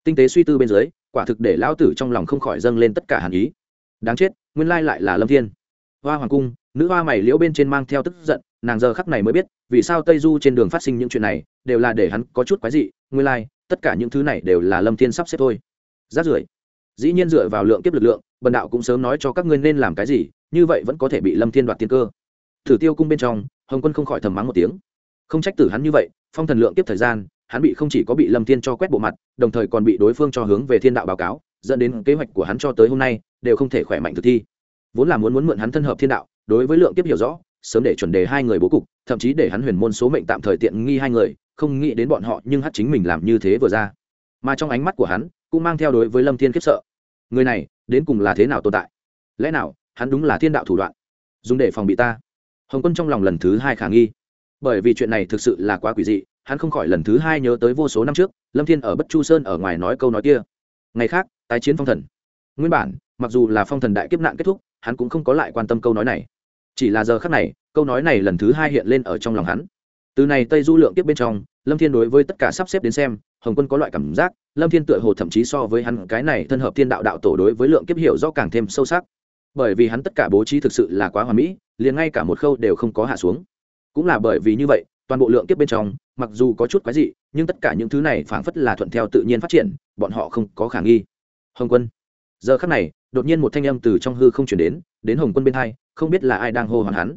Tinh tế suy tư bên dưới, quả thực để lão tử trong lòng không khỏi dâng lên tất cả hàn ý. Đáng chết, nguyên lai lại là lâm thiên. Hoa hoàng cung, nữ hoa mày liễu bên trên mang theo tức giận, nàng giờ khắc này mới biết vì sao tây du trên đường phát sinh những chuyện này, đều là để hắn có chút quái dị, nguyên lai, tất cả những thứ này đều là lâm thiên sắp xếp thôi. Rát rưởi. Dĩ nhiên dựa vào lượng kiếp lực lượng, bần đạo cũng sớm nói cho các ngươi nên làm cái gì, như vậy vẫn có thể bị lâm thiên đoạt tiên cơ. Thử tiêu cung bên trong, hồng quân không khỏi thầm mắng một tiếng. Không trách tử hắn như vậy, phong thần lượng kiếp thời gian, hắn bị không chỉ có bị lâm thiên cho quét bộ mặt, đồng thời còn bị đối phương cho hướng về thiên đạo báo cáo, dẫn đến kế hoạch của hắn cho tới hôm nay, đều không thể khỏe mạnh thực thi. Vốn là muốn muốn mượn hắn thân hợp thiên đạo, đối với lượng kiếp hiểu rõ sớm để chuẩn đề hai người bố cục, thậm chí để hắn huyền môn số mệnh tạm thời tiện nghi hai người, không nghĩ đến bọn họ nhưng hát chính mình làm như thế vừa ra. Mà trong ánh mắt của hắn, cũng mang theo đối với lâm thiên khiếp sợ. Người này, đến cùng là thế nào tồn tại? Lẽ nào, hắn đúng là thiên đạo thủ đoạn? Dùng để phòng bị ta. Hồng quân trong lòng lần thứ hai khả nghi. Bởi vì chuyện này thực sự là quá quỷ dị, hắn không khỏi lần thứ hai nhớ tới vô số năm trước, lâm thiên ở bất chu sơn ở ngoài nói câu nói kia. Ngày khác, tái chiến phong thần. Nguyên bản, mặc dù là phong thần đại kiếp nạn kết thúc, hắn cũng không có lại quan tâm câu nói này chỉ là giờ khắc này, câu nói này lần thứ hai hiện lên ở trong lòng hắn. Từ này tây du lượng tiếp bên trong, lâm thiên đối với tất cả sắp xếp đến xem, hồng quân có loại cảm giác, lâm thiên tựa hồ thậm chí so với hắn cái này thân hợp thiên đạo đạo tổ đối với lượng kiếp hiểu rõ càng thêm sâu sắc. Bởi vì hắn tất cả bố trí thực sự là quá hoàn mỹ, liền ngay cả một khâu đều không có hạ xuống. Cũng là bởi vì như vậy, toàn bộ lượng kiếp bên trong, mặc dù có chút quái dị, nhưng tất cả những thứ này phảng phất là thuận theo tự nhiên phát triển, bọn họ không có khả nghi. Hồng quân, giờ khắc này đột nhiên một thanh âm từ trong hư không chuyển đến đến hồng quân bên hai, không biết là ai đang hô hoán hắn.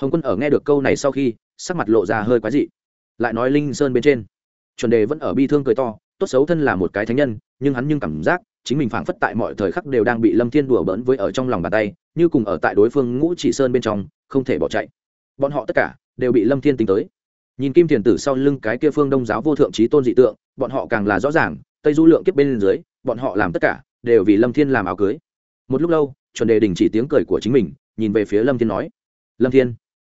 Hồng quân ở nghe được câu này sau khi, sắc mặt lộ ra hơi quái dị. Lại nói linh sơn bên trên. Chuẩn đề vẫn ở bi thương cười to, tốt xấu thân là một cái thánh nhân, nhưng hắn nhưng cảm giác, chính mình phảng phất tại mọi thời khắc đều đang bị lâm thiên đùa bỡn với ở trong lòng bàn tay, như cùng ở tại đối phương ngũ chỉ sơn bên trong, không thể bỏ chạy. Bọn họ tất cả, đều bị lâm thiên tính tới. Nhìn kim thiền tử sau lưng cái kia phương đông giáo vô thượng trí tôn dị tượng, bọn họ càng là rõ ràng, tây du lượng kiếp bên dưới, bọn họ làm tất cả, đều vì lâm thiên làm áo cưới một lúc lâu, chuẩn đề đình chỉ tiếng cười của chính mình, nhìn về phía lâm thiên nói, lâm thiên,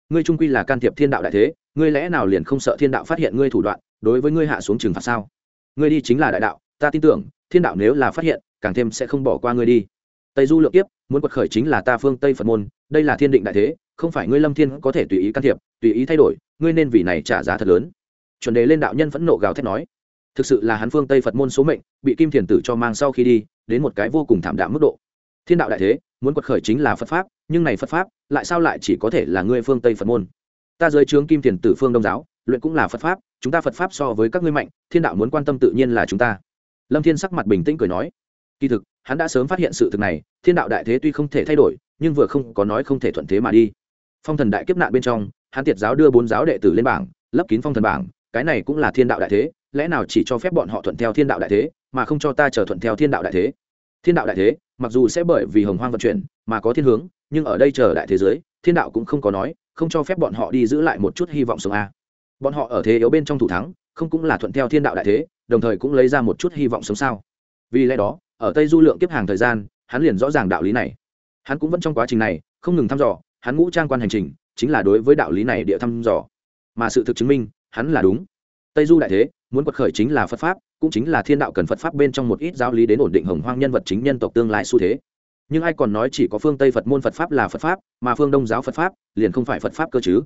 ngươi trung quy là can thiệp thiên đạo đại thế, ngươi lẽ nào liền không sợ thiên đạo phát hiện ngươi thủ đoạn, đối với ngươi hạ xuống trừng phạt sao? Ngươi đi chính là đại đạo, ta tin tưởng, thiên đạo nếu là phát hiện, càng thêm sẽ không bỏ qua ngươi đi. Tây du lượng tiếp, muốn quật khởi chính là ta phương tây phật môn, đây là thiên định đại thế, không phải ngươi lâm thiên có thể tùy ý can thiệp, tùy ý thay đổi, ngươi nên vì này trả giá thật lớn. Chuẩn đề lên đạo nhân phẫn nộ gào thét nói, thực sự là hắn phương tây phật môn số mệnh, bị kim thiền tử cho mang sau khi đi, đến một cái vô cùng thảm đạm mức độ thiên đạo đại thế, muốn quật khởi chính là phật pháp, nhưng này phật pháp, lại sao lại chỉ có thể là ngươi phương tây phật môn? Ta dưới trướng kim thiền tử phương đông giáo, luyện cũng là phật pháp, chúng ta phật pháp so với các ngươi mạnh, thiên đạo muốn quan tâm tự nhiên là chúng ta. Lâm thiên sắc mặt bình tĩnh cười nói, kỳ thực, hắn đã sớm phát hiện sự thực này, thiên đạo đại thế tuy không thể thay đổi, nhưng vừa không có nói không thể thuận thế mà đi. Phong thần đại kiếp nạn bên trong, hắn tiệt giáo đưa bốn giáo đệ tử lên bảng, lấp kín phong thần bảng, cái này cũng là thiên đạo đại thế, lẽ nào chỉ cho phép bọn họ thuận theo thiên đạo đại thế, mà không cho ta trở thuận theo thiên đạo đại thế? Thiên đạo đại thế, mặc dù sẽ bởi vì hồng hoang vận chuyển mà có thiên hướng, nhưng ở đây chờ đại thế giới, thiên đạo cũng không có nói, không cho phép bọn họ đi giữ lại một chút hy vọng sống a. Bọn họ ở thế yếu bên trong thủ thắng, không cũng là thuận theo thiên đạo đại thế, đồng thời cũng lấy ra một chút hy vọng sống sao. Vì lẽ đó, ở tây du lượng kiếp hàng thời gian, hắn liền rõ ràng đạo lý này. Hắn cũng vẫn trong quá trình này, không ngừng thăm dò, hắn ngũ trang quan hành trình chính là đối với đạo lý này địa thăm dò. Mà sự thực chứng minh, hắn là đúng. Tây du đại thế muốn quật khởi chính là phật pháp, cũng chính là thiên đạo cần phật pháp bên trong một ít giáo lý đến ổn định hồng hoang nhân vật chính nhân tộc tương lai xu thế. Nhưng ai còn nói chỉ có phương tây phật môn phật pháp là phật pháp, mà phương đông giáo phật pháp liền không phải phật pháp cơ chứ?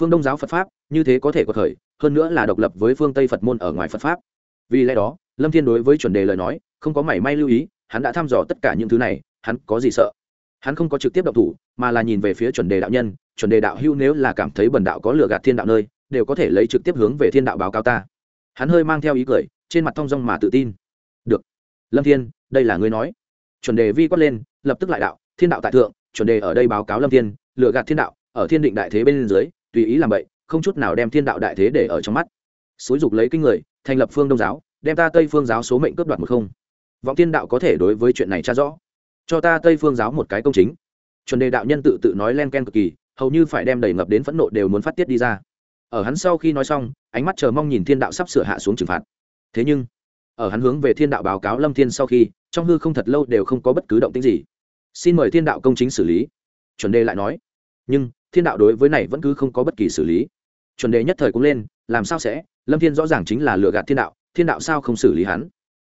Phương đông giáo phật pháp, như thế có thể quật khởi, hơn nữa là độc lập với phương tây phật môn ở ngoài phật pháp. Vì lẽ đó, lâm thiên đối với chuẩn đề lời nói, không có mảy may lưu ý, hắn đã thăm dò tất cả những thứ này, hắn có gì sợ? Hắn không có trực tiếp độc thủ, mà là nhìn về phía chuẩn đề đạo nhân, chuẩn đề đạo hưu nếu là cảm thấy bần đạo có lừa gạt thiên đạo nơi, đều có thể lấy trực tiếp hướng về thiên đạo báo cáo ta hắn hơi mang theo ý cười, trên mặt thong dong mà tự tin. Được, lâm thiên, đây là ngươi nói. Chuẩn đề vi quát lên, lập tức lại đạo, thiên đạo tại thượng, chuẩn đề ở đây báo cáo lâm thiên, lừa gạt thiên đạo, ở thiên định đại thế bên dưới, tùy ý làm vậy không chút nào đem thiên đạo đại thế để ở trong mắt. Xúi dục lấy kinh người, thành lập phương đông giáo, đem ta tây phương giáo số mệnh cướp đoạt một không. Vọng thiên đạo có thể đối với chuyện này tra rõ. Cho ta tây phương giáo một cái công chính. Chuẩn đề đạo nhân tự tự nói len ken cực kỳ, hầu như phải đem đầy ngập đến phẫn nộ đều muốn phát tiết đi ra ở hắn sau khi nói xong ánh mắt chờ mong nhìn thiên đạo sắp sửa hạ xuống trừng phạt. Thế nhưng ở hắn hướng về thiên đạo báo cáo lâm thiên sau khi trong hư không thật lâu đều không có bất cứ động tĩnh gì. Xin mời thiên đạo công chính xử lý. Chuẩn đề lại nói nhưng thiên đạo đối với này vẫn cứ không có bất kỳ xử lý. Chuẩn đề nhất thời cũng lên làm sao sẽ? Lâm thiên rõ ràng chính là lừa gạt thiên đạo thiên đạo sao không xử lý hắn?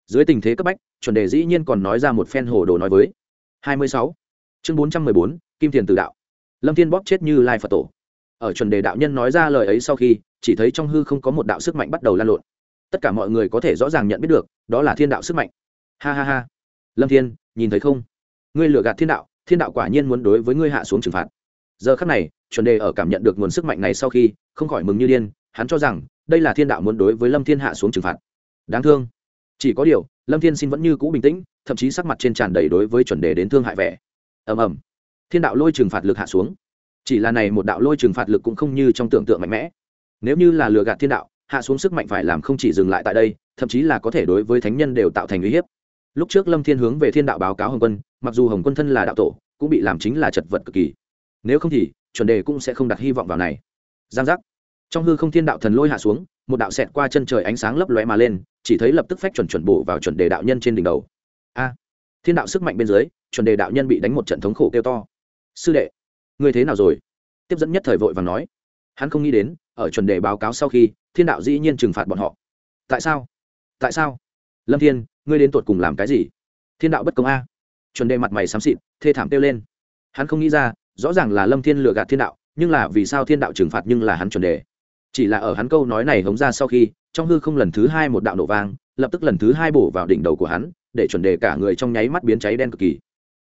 Dưới tình thế cấp bách chuẩn đề dĩ nhiên còn nói ra một phen hồ đồ nói với. 26. chương 414, kim thiền tử đạo. Lâm thiên bóp chết như lai phật tổ ở chuẩn đề đạo nhân nói ra lời ấy sau khi, chỉ thấy trong hư không có một đạo sức mạnh bắt đầu lan lộn. Tất cả mọi người có thể rõ ràng nhận biết được, đó là thiên đạo sức mạnh. Ha ha ha. Lâm thiên, nhìn thấy không? Ngươi lừa gạt thiên đạo thiên đạo quả nhiên muốn đối với ngươi hạ xuống trừng phạt. Giờ khắc này, chuẩn đề ở cảm nhận được nguồn sức mạnh này sau khi, không khỏi mừng như điên, hắn cho rằng, đây là thiên đạo muốn đối với lâm thiên hạ xuống trừng phạt. Đáng thương. Chỉ có điều, lâm thiên xin vẫn như cũ bình tĩnh, thậm chí sắc mặt trên tràn đầy đối với chuẩn đề đến thương hại vẻ. Ầm ầm. Thiên đạo lôi trừng phạt lực hạ xuống chỉ là này một đạo lôi trừng phạt lực cũng không như trong tưởng tượng mạnh mẽ. Nếu như là lừa gạt thiên đạo, hạ xuống sức mạnh phải làm không chỉ dừng lại tại đây, thậm chí là có thể đối với thánh nhân đều tạo thành uy hiếp. Lúc trước lâm thiên hướng về thiên đạo báo cáo hồng quân, mặc dù hồng quân thân là đạo tổ, cũng bị làm chính là chật vật cực kỳ. Nếu không thì, chuẩn đề cũng sẽ không đặt hy vọng vào này. Giang giác. Trong hư không thiên đạo thần lôi hạ xuống, một đạo xẹt qua chân trời ánh sáng lấp lóe mà lên, chỉ thấy lập tức phách chuẩn chuẩn bổ vào chuẩn đề đạo nhân trên đỉnh đầu. A. Thiên đạo sức mạnh bên dưới, chuẩn đề đạo nhân bị đánh một trận thống khổ kêu to. Sư đệ ngươi thế nào rồi? Tiếp dẫn nhất thời vội và nói. Hắn không nghĩ đến, ở chuẩn đề báo cáo sau khi, thiên đạo dĩ nhiên trừng phạt bọn họ. Tại sao? Tại sao? Lâm thiên, ngươi đến tột cùng làm cái gì? Thiên đạo bất công a. Chuẩn đề mặt mày xám xịt, thê thảm kêu lên. Hắn không nghĩ ra, rõ ràng là lâm thiên lừa gạt thiên đạo, nhưng là vì sao thiên đạo trừng phạt nhưng là hắn chuẩn đề. Chỉ là ở hắn câu nói này hống ra sau khi, trong hư không lần thứ hai một đạo nổ vang, lập tức lần thứ hai bổ vào đỉnh đầu của hắn, để chuẩn đề cả người trong nháy mắt biến cháy đen cực kỳ.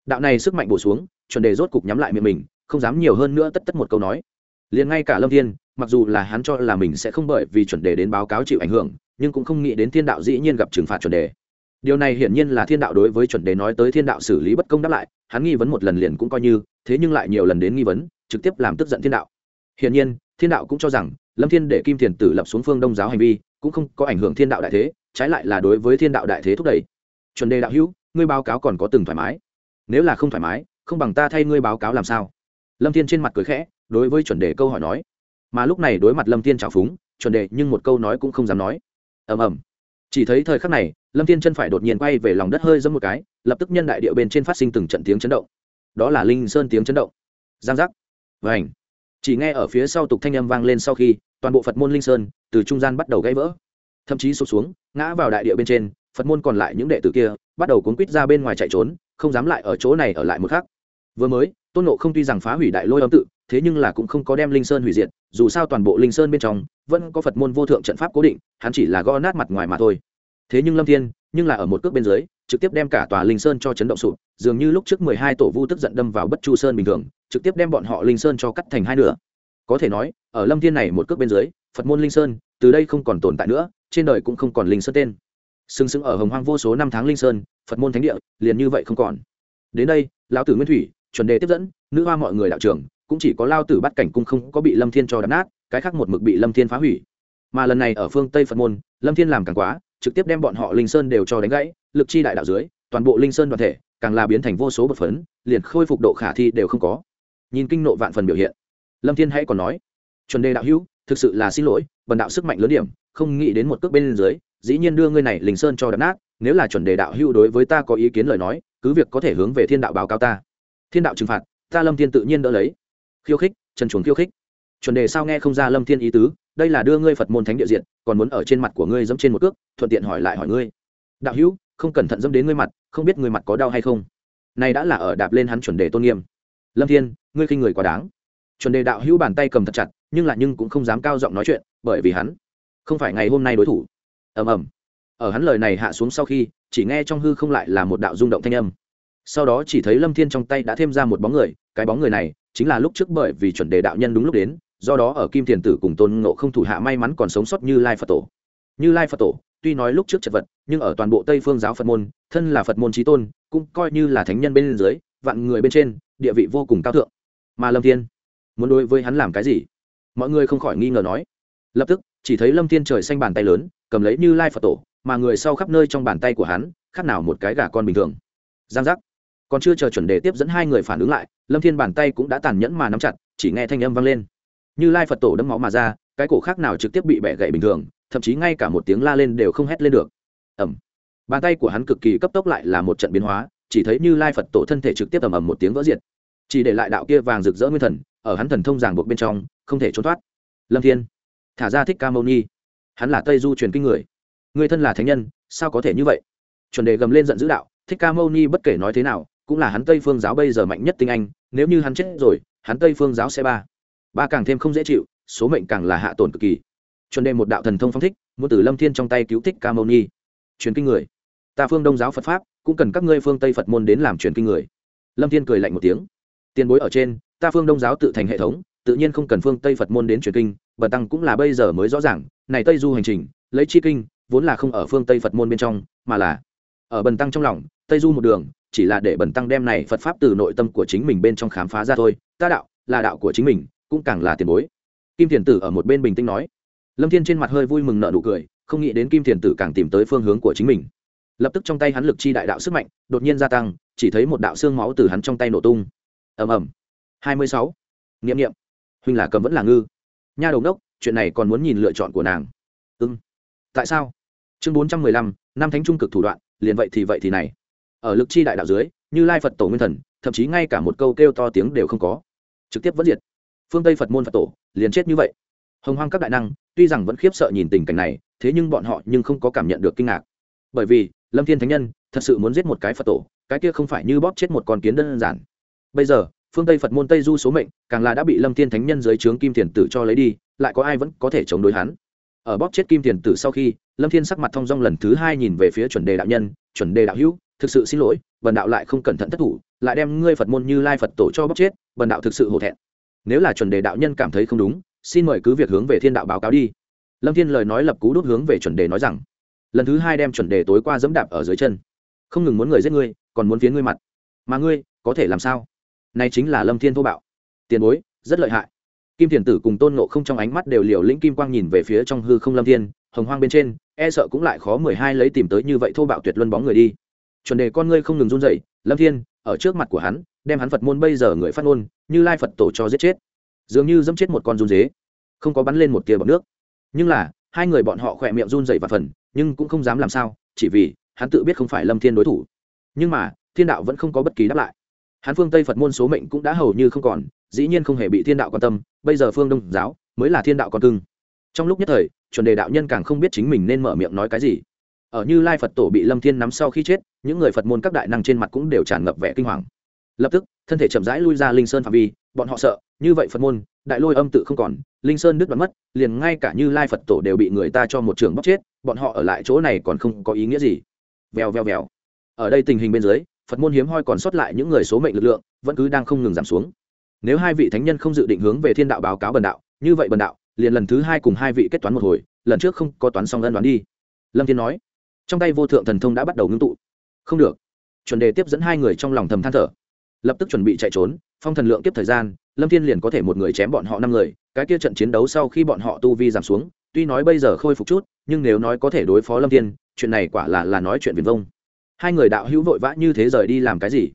Đạo này sức mạnh bổ xuống, chuẩn đề rốt cục nhắm lại miệng mình không dám nhiều hơn nữa tất tất một câu nói. Liền ngay cả lâm thiên, mặc dù là hắn cho là mình sẽ không bởi vì chuẩn đề đến báo cáo chịu ảnh hưởng, nhưng cũng không nghĩ đến thiên đạo dĩ nhiên gặp trừng phạt chuẩn đề. Điều này hiển nhiên là thiên đạo đối với chuẩn đề nói tới thiên đạo xử lý bất công đáp lại, hắn nghi vấn một lần liền cũng coi như, thế nhưng lại nhiều lần đến nghi vấn, trực tiếp làm tức giận thiên đạo. Hiển nhiên, thiên đạo cũng cho rằng, lâm thiên để kim thiền tử lập xuống phương đông giáo hành vi, cũng không có ảnh hưởng thiên đạo đại thế, trái lại là đối với thiên đạo đại thế thúc đẩy. Chuẩn đề đạo hữu, ngươi báo cáo còn có từng thoải mái? Nếu là không thoải mái, không bằng ta thay ngươi báo cáo làm sao? Lâm thiên trên mặt cười khẽ, đối với chuẩn đề câu hỏi nói. Mà lúc này đối mặt lâm thiên trào phúng, chuẩn đề nhưng một câu nói cũng không dám nói. Ầm ầm. Chỉ thấy thời khắc này, lâm thiên chân phải đột nhiên quay về lòng đất hơi dẫm một cái, lập tức nhân đại địa bên trên phát sinh từng trận tiếng chấn động. Đó là linh sơn tiếng chấn động. Giang giác. Và ảnh chỉ nghe ở phía sau tục thanh âm vang lên sau khi, toàn bộ phật môn linh sơn từ trung gian bắt đầu gãy vỡ. Thậm chí sụp xuống, ngã vào đại địa bên trên, phật môn còn lại những đệ tử kia bắt đầu cuốn quýt ra bên ngoài chạy trốn, không dám lại ở chỗ này ở lại một khắc. Vừa mới tôn nộ không tuy rằng phá hủy đại lôi âm tự, thế nhưng là cũng không có đem linh sơn hủy diệt, dù sao toàn bộ linh sơn bên trong, vẫn có phật môn vô thượng trận pháp cố định, hắn chỉ là gõ nát mặt ngoài mà thôi. Thế nhưng lâm thiên, nhưng là ở một cước bên dưới, trực tiếp đem cả tòa linh sơn cho chấn động sụp, dường như lúc trước mười hai tổ vu tức giận đâm vào bất chu sơn bình thường, trực tiếp đem bọn họ linh sơn cho cắt thành hai nửa. Có thể nói, ở lâm thiên này một cước bên dưới, phật môn linh sơn, từ đây không còn tồn tại nữa, trên đời cũng không còn linh sơn tên. Sừng sững ở hồng hoang vô số năm tháng linh sơn, phật môn thánh địa, liền như vậy không còn. Đến đây, lão tử nguyên thủy chuẩn đề tiếp dẫn, nữ hoa mọi người đạo trưởng, cũng chỉ có lao tử bắt cảnh cung không có bị lâm thiên cho đập nát, cái khác một mực bị lâm thiên phá hủy. Mà lần này ở phương tây phật môn, lâm thiên làm càng quá, trực tiếp đem bọn họ linh sơn đều cho đánh gãy, lực chi đại đạo dưới, toàn bộ linh sơn đoàn thể, càng là biến thành vô số bậc phấn, liền khôi phục độ khả thi đều không có. Nhìn kinh nộ vạn phần biểu hiện, lâm thiên hãy còn nói, chuẩn đề đạo hữu, thực sự là xin lỗi, bần đạo sức mạnh lớn điểm, không nghĩ đến một cước bên dưới, dĩ nhiên đưa ngươi này linh sơn cho đập nát, nếu là chuẩn đề đạo hữu đối với ta có ý kiến lời nói, cứ việc có thể hướng về thiên đạo báo cáo ta thiên đạo trừng phạt, ta lâm thiên tự nhiên đỡ lấy. Khiêu khích, trần chuồng khiêu khích. Chuẩn đề sao nghe không ra lâm thiên ý tứ, đây là đưa ngươi phật môn thánh địa diện còn muốn ở trên mặt của ngươi dẫm trên một cước, thuận tiện hỏi lại hỏi ngươi. Đạo hữu, không cẩn thận dẫm đến ngươi mặt, không biết ngươi mặt có đau hay không? Này đã là ở đạp lên hắn chuẩn đề tôn nghiêm. Lâm thiên, ngươi khinh người quá đáng. Chuẩn đề đạo hữu bàn tay cầm thật chặt, nhưng lại nhưng cũng không dám cao giọng nói chuyện, bởi vì hắn không phải ngày hôm nay đối thủ. Ầm ầm. Ở hắn lời này hạ xuống sau khi, chỉ nghe trong hư không lại là một đạo rung động thanh âm sau đó chỉ thấy lâm thiên trong tay đã thêm ra một bóng người, cái bóng người này chính là lúc trước bởi vì chuẩn đề đạo nhân đúng lúc đến, do đó ở kim thiền tử cùng tôn ngộ không thủ hạ may mắn còn sống sót như lai phật tổ. Như lai phật tổ, tuy nói lúc trước chật vật, nhưng ở toàn bộ tây phương giáo phật môn, thân là phật môn trí tôn, cũng coi như là thánh nhân bên dưới, vạn người bên trên, địa vị vô cùng cao thượng. Mà lâm thiên, muốn đối với hắn làm cái gì? Mọi người không khỏi nghi ngờ nói. Lập tức, chỉ thấy lâm thiên trời xanh bàn tay lớn, cầm lấy như lai phật tổ, mà người sau khắp nơi trong bàn tay của hắn, khác nào một cái gà con bình thường. Giang giác còn chưa chờ chuẩn đề tiếp dẫn hai người phản ứng lại, lâm thiên bàn tay cũng đã tàn nhẫn mà nắm chặt, chỉ nghe thanh âm vang lên. Như lai phật tổ đâm máu mà ra, cái cổ khác nào trực tiếp bị bẻ gậy bình thường, thậm chí ngay cả một tiếng la lên đều không hét lên được. Ẩm bàn tay của hắn cực kỳ cấp tốc lại là một trận biến hóa, chỉ thấy như lai phật tổ thân thể trực tiếp ầm ầm một tiếng vỡ diệt. Chỉ để lại đạo kia vàng rực rỡ nguyên thần, ở hắn thần thông ràng buộc bên trong, không thể trốn thoát. Lâm thiên. Thả ra thích ca mâu ni. Hắn là tây du truyền kinh người. Người thân là thánh nhân, sao có thể như vậy? Chuẩn đề gầm lên giận dữ đạo, thích ca mâu ni bất kể nói thế nào cũng là hắn tây phương giáo bây giờ mạnh nhất tinh anh, nếu như hắn chết rồi, hắn tây phương giáo sẽ ba. Ba càng thêm không dễ chịu, số mệnh càng là hạ tổn cực kỳ. Chuẩn đề một đạo thần thông phong thích, muốn từ lâm thiên trong tay cứu thích ca mâu ni. Truyền kinh người. Ta phương đông giáo phật pháp, cũng cần các ngươi phương tây phật môn đến làm truyền kinh người. Lâm thiên cười lạnh một tiếng. Tiền bối ở trên, ta phương đông giáo tự thành hệ thống, tự nhiên không cần phương tây phật môn đến truyền kinh, bần tăng cũng là bây giờ mới rõ ràng, này tây du hành trình, lấy chi kinh, vốn là không ở phương tây phật môn bên trong, mà là ở bần tăng trong lòng, tây du một đường chỉ là để bần tăng đem này phật pháp từ nội tâm của chính mình bên trong khám phá ra thôi. Ta đạo, là đạo của chính mình, cũng càng là tiền bối. Kim thiền tử ở một bên bình tĩnh nói. Lâm thiên trên mặt hơi vui mừng nợ nụ cười, không nghĩ đến kim thiền tử càng tìm tới phương hướng của chính mình. Lập tức trong tay hắn lực chi đại đạo sức mạnh, đột nhiên gia tăng, chỉ thấy một đạo xương máu từ hắn trong tay nổ tung. Ầm ầm. Hai mươi sáu. Nghiệm nghiệm huynh là cầm vẫn là ngư. Nha đầu đốc, chuyện này còn muốn nhìn lựa chọn của nàng. Ưng tại sao? Chương bốn trăm mười lăm năm thánh trung cực thủ đoạn, liền vậy thì vậy thì này ở lực chi đại đạo dưới, như lai phật tổ nguyên thần, thậm chí ngay cả một câu kêu to tiếng đều không có. Trực tiếp vẫn diệt. Phương tây phật môn phật tổ, liền chết như vậy. Hồng hoang các đại năng, tuy rằng vẫn khiếp sợ nhìn tình cảnh này, thế nhưng bọn họ nhưng không có cảm nhận được kinh ngạc. Bởi vì, lâm thiên thánh nhân thật sự muốn giết một cái phật tổ, cái kia không phải như bóp chết một con kiến đơn giản. Bây giờ, phương tây phật môn tây du số mệnh, càng là đã bị lâm thiên thánh nhân dưới trướng kim thiền tử cho lấy đi, lại có ai vẫn có thể chống đối hắn? Ở bóp chết kim thiền tử sau khi, lâm thiên sắc mặt thong dong lần thứ hai nhìn về phía chuẩn đề đạo nhân, chuẩn đề đạo hữu thực sự xin lỗi, bần đạo lại không cẩn thận thất thủ, lại đem ngươi phật môn như lai phật tổ cho bóc chết, bần đạo thực sự hổ thẹn. Nếu là chuẩn đề đạo nhân cảm thấy không đúng, xin mời cứ việc hướng về thiên đạo báo cáo đi. Lâm thiên lời nói lập cú đốt hướng về chuẩn đề nói rằng. Lần thứ hai đem chuẩn đề tối qua dẫm đạp ở dưới chân. Không ngừng muốn người giết ngươi, còn muốn phiến ngươi mặt. Mà ngươi, có thể làm sao? Này chính là lâm thiên thô bạo. Tiền bối, rất lợi hại. Kim thiền tử cùng tôn nộ không trong ánh mắt đều liều lĩnh kim quang nhìn về phía trong hư không lâm thiên, hồng hoang bên trên e sợ cũng lại khó mười hai lấy tìm tới như vậy thô bạo tuyệt luân bóng người đi chuẩn đề con ngươi không ngừng run dậy lâm thiên, ở trước mặt của hắn, đem hắn phật môn bây giờ người phát ngôn, như lai phật tổ cho giết chết. Dường như dẫm chết một con run dế, không có bắn lên một tia bọc nước. Nhưng là, hai người bọn họ khỏe miệng run dậy và phần, nhưng cũng không dám làm sao, chỉ vì hắn tự biết không phải lâm thiên đối thủ. Nhưng mà, thiên đạo vẫn không có bất kỳ đáp lại. Hắn phương tây phật môn số mệnh cũng đã hầu như không còn, dĩ nhiên không hề bị thiên đạo quan tâm, bây giờ phương đông giáo mới là thiên đạo con cưng. Trong lúc nhất thời, chuẩn đề đạo nhân càng không biết chính mình nên mở miệng nói cái gì ở như lai phật tổ bị lâm thiên nắm sau khi chết, những người phật môn các đại năng trên mặt cũng đều tràn ngập vẻ kinh hoàng. Lập tức, thân thể chậm rãi lui ra linh sơn phạm vi, bọn họ sợ, như vậy phật môn, đại lôi âm tự không còn, linh sơn đứt đoạn mất, liền ngay cả như lai phật tổ đều bị người ta cho một trường bóc chết, bọn họ ở lại chỗ này còn không có ý nghĩa gì. Vèo vèo vèo. Ở đây tình hình bên dưới, phật môn hiếm hoi còn sót lại những người số mệnh lực lượng, vẫn cứ đang không ngừng giảm xuống. Nếu hai vị thánh nhân không dự định hướng về thiên đạo báo cáo bần đạo, như vậy bần đạo, liền lần thứ hai cùng hai vị kết toán một hồi, lần trước không có toán xong ân đoán đi. Lâm thiên nói trong tay vô thượng thần thông đã bắt đầu ngưng tụ. Không được. Chuẩn đề tiếp dẫn hai người trong lòng thầm than thở. Lập tức chuẩn bị chạy trốn, phong thần lượng tiếp thời gian, lâm thiên liền có thể một người chém bọn họ năm người, cái kia trận chiến đấu sau khi bọn họ tu vi giảm xuống, tuy nói bây giờ khôi phục chút, nhưng nếu nói có thể đối phó lâm thiên, chuyện này quả là là nói chuyện viền vông. Hai người đạo hữu vội vã như thế rời đi làm cái gì?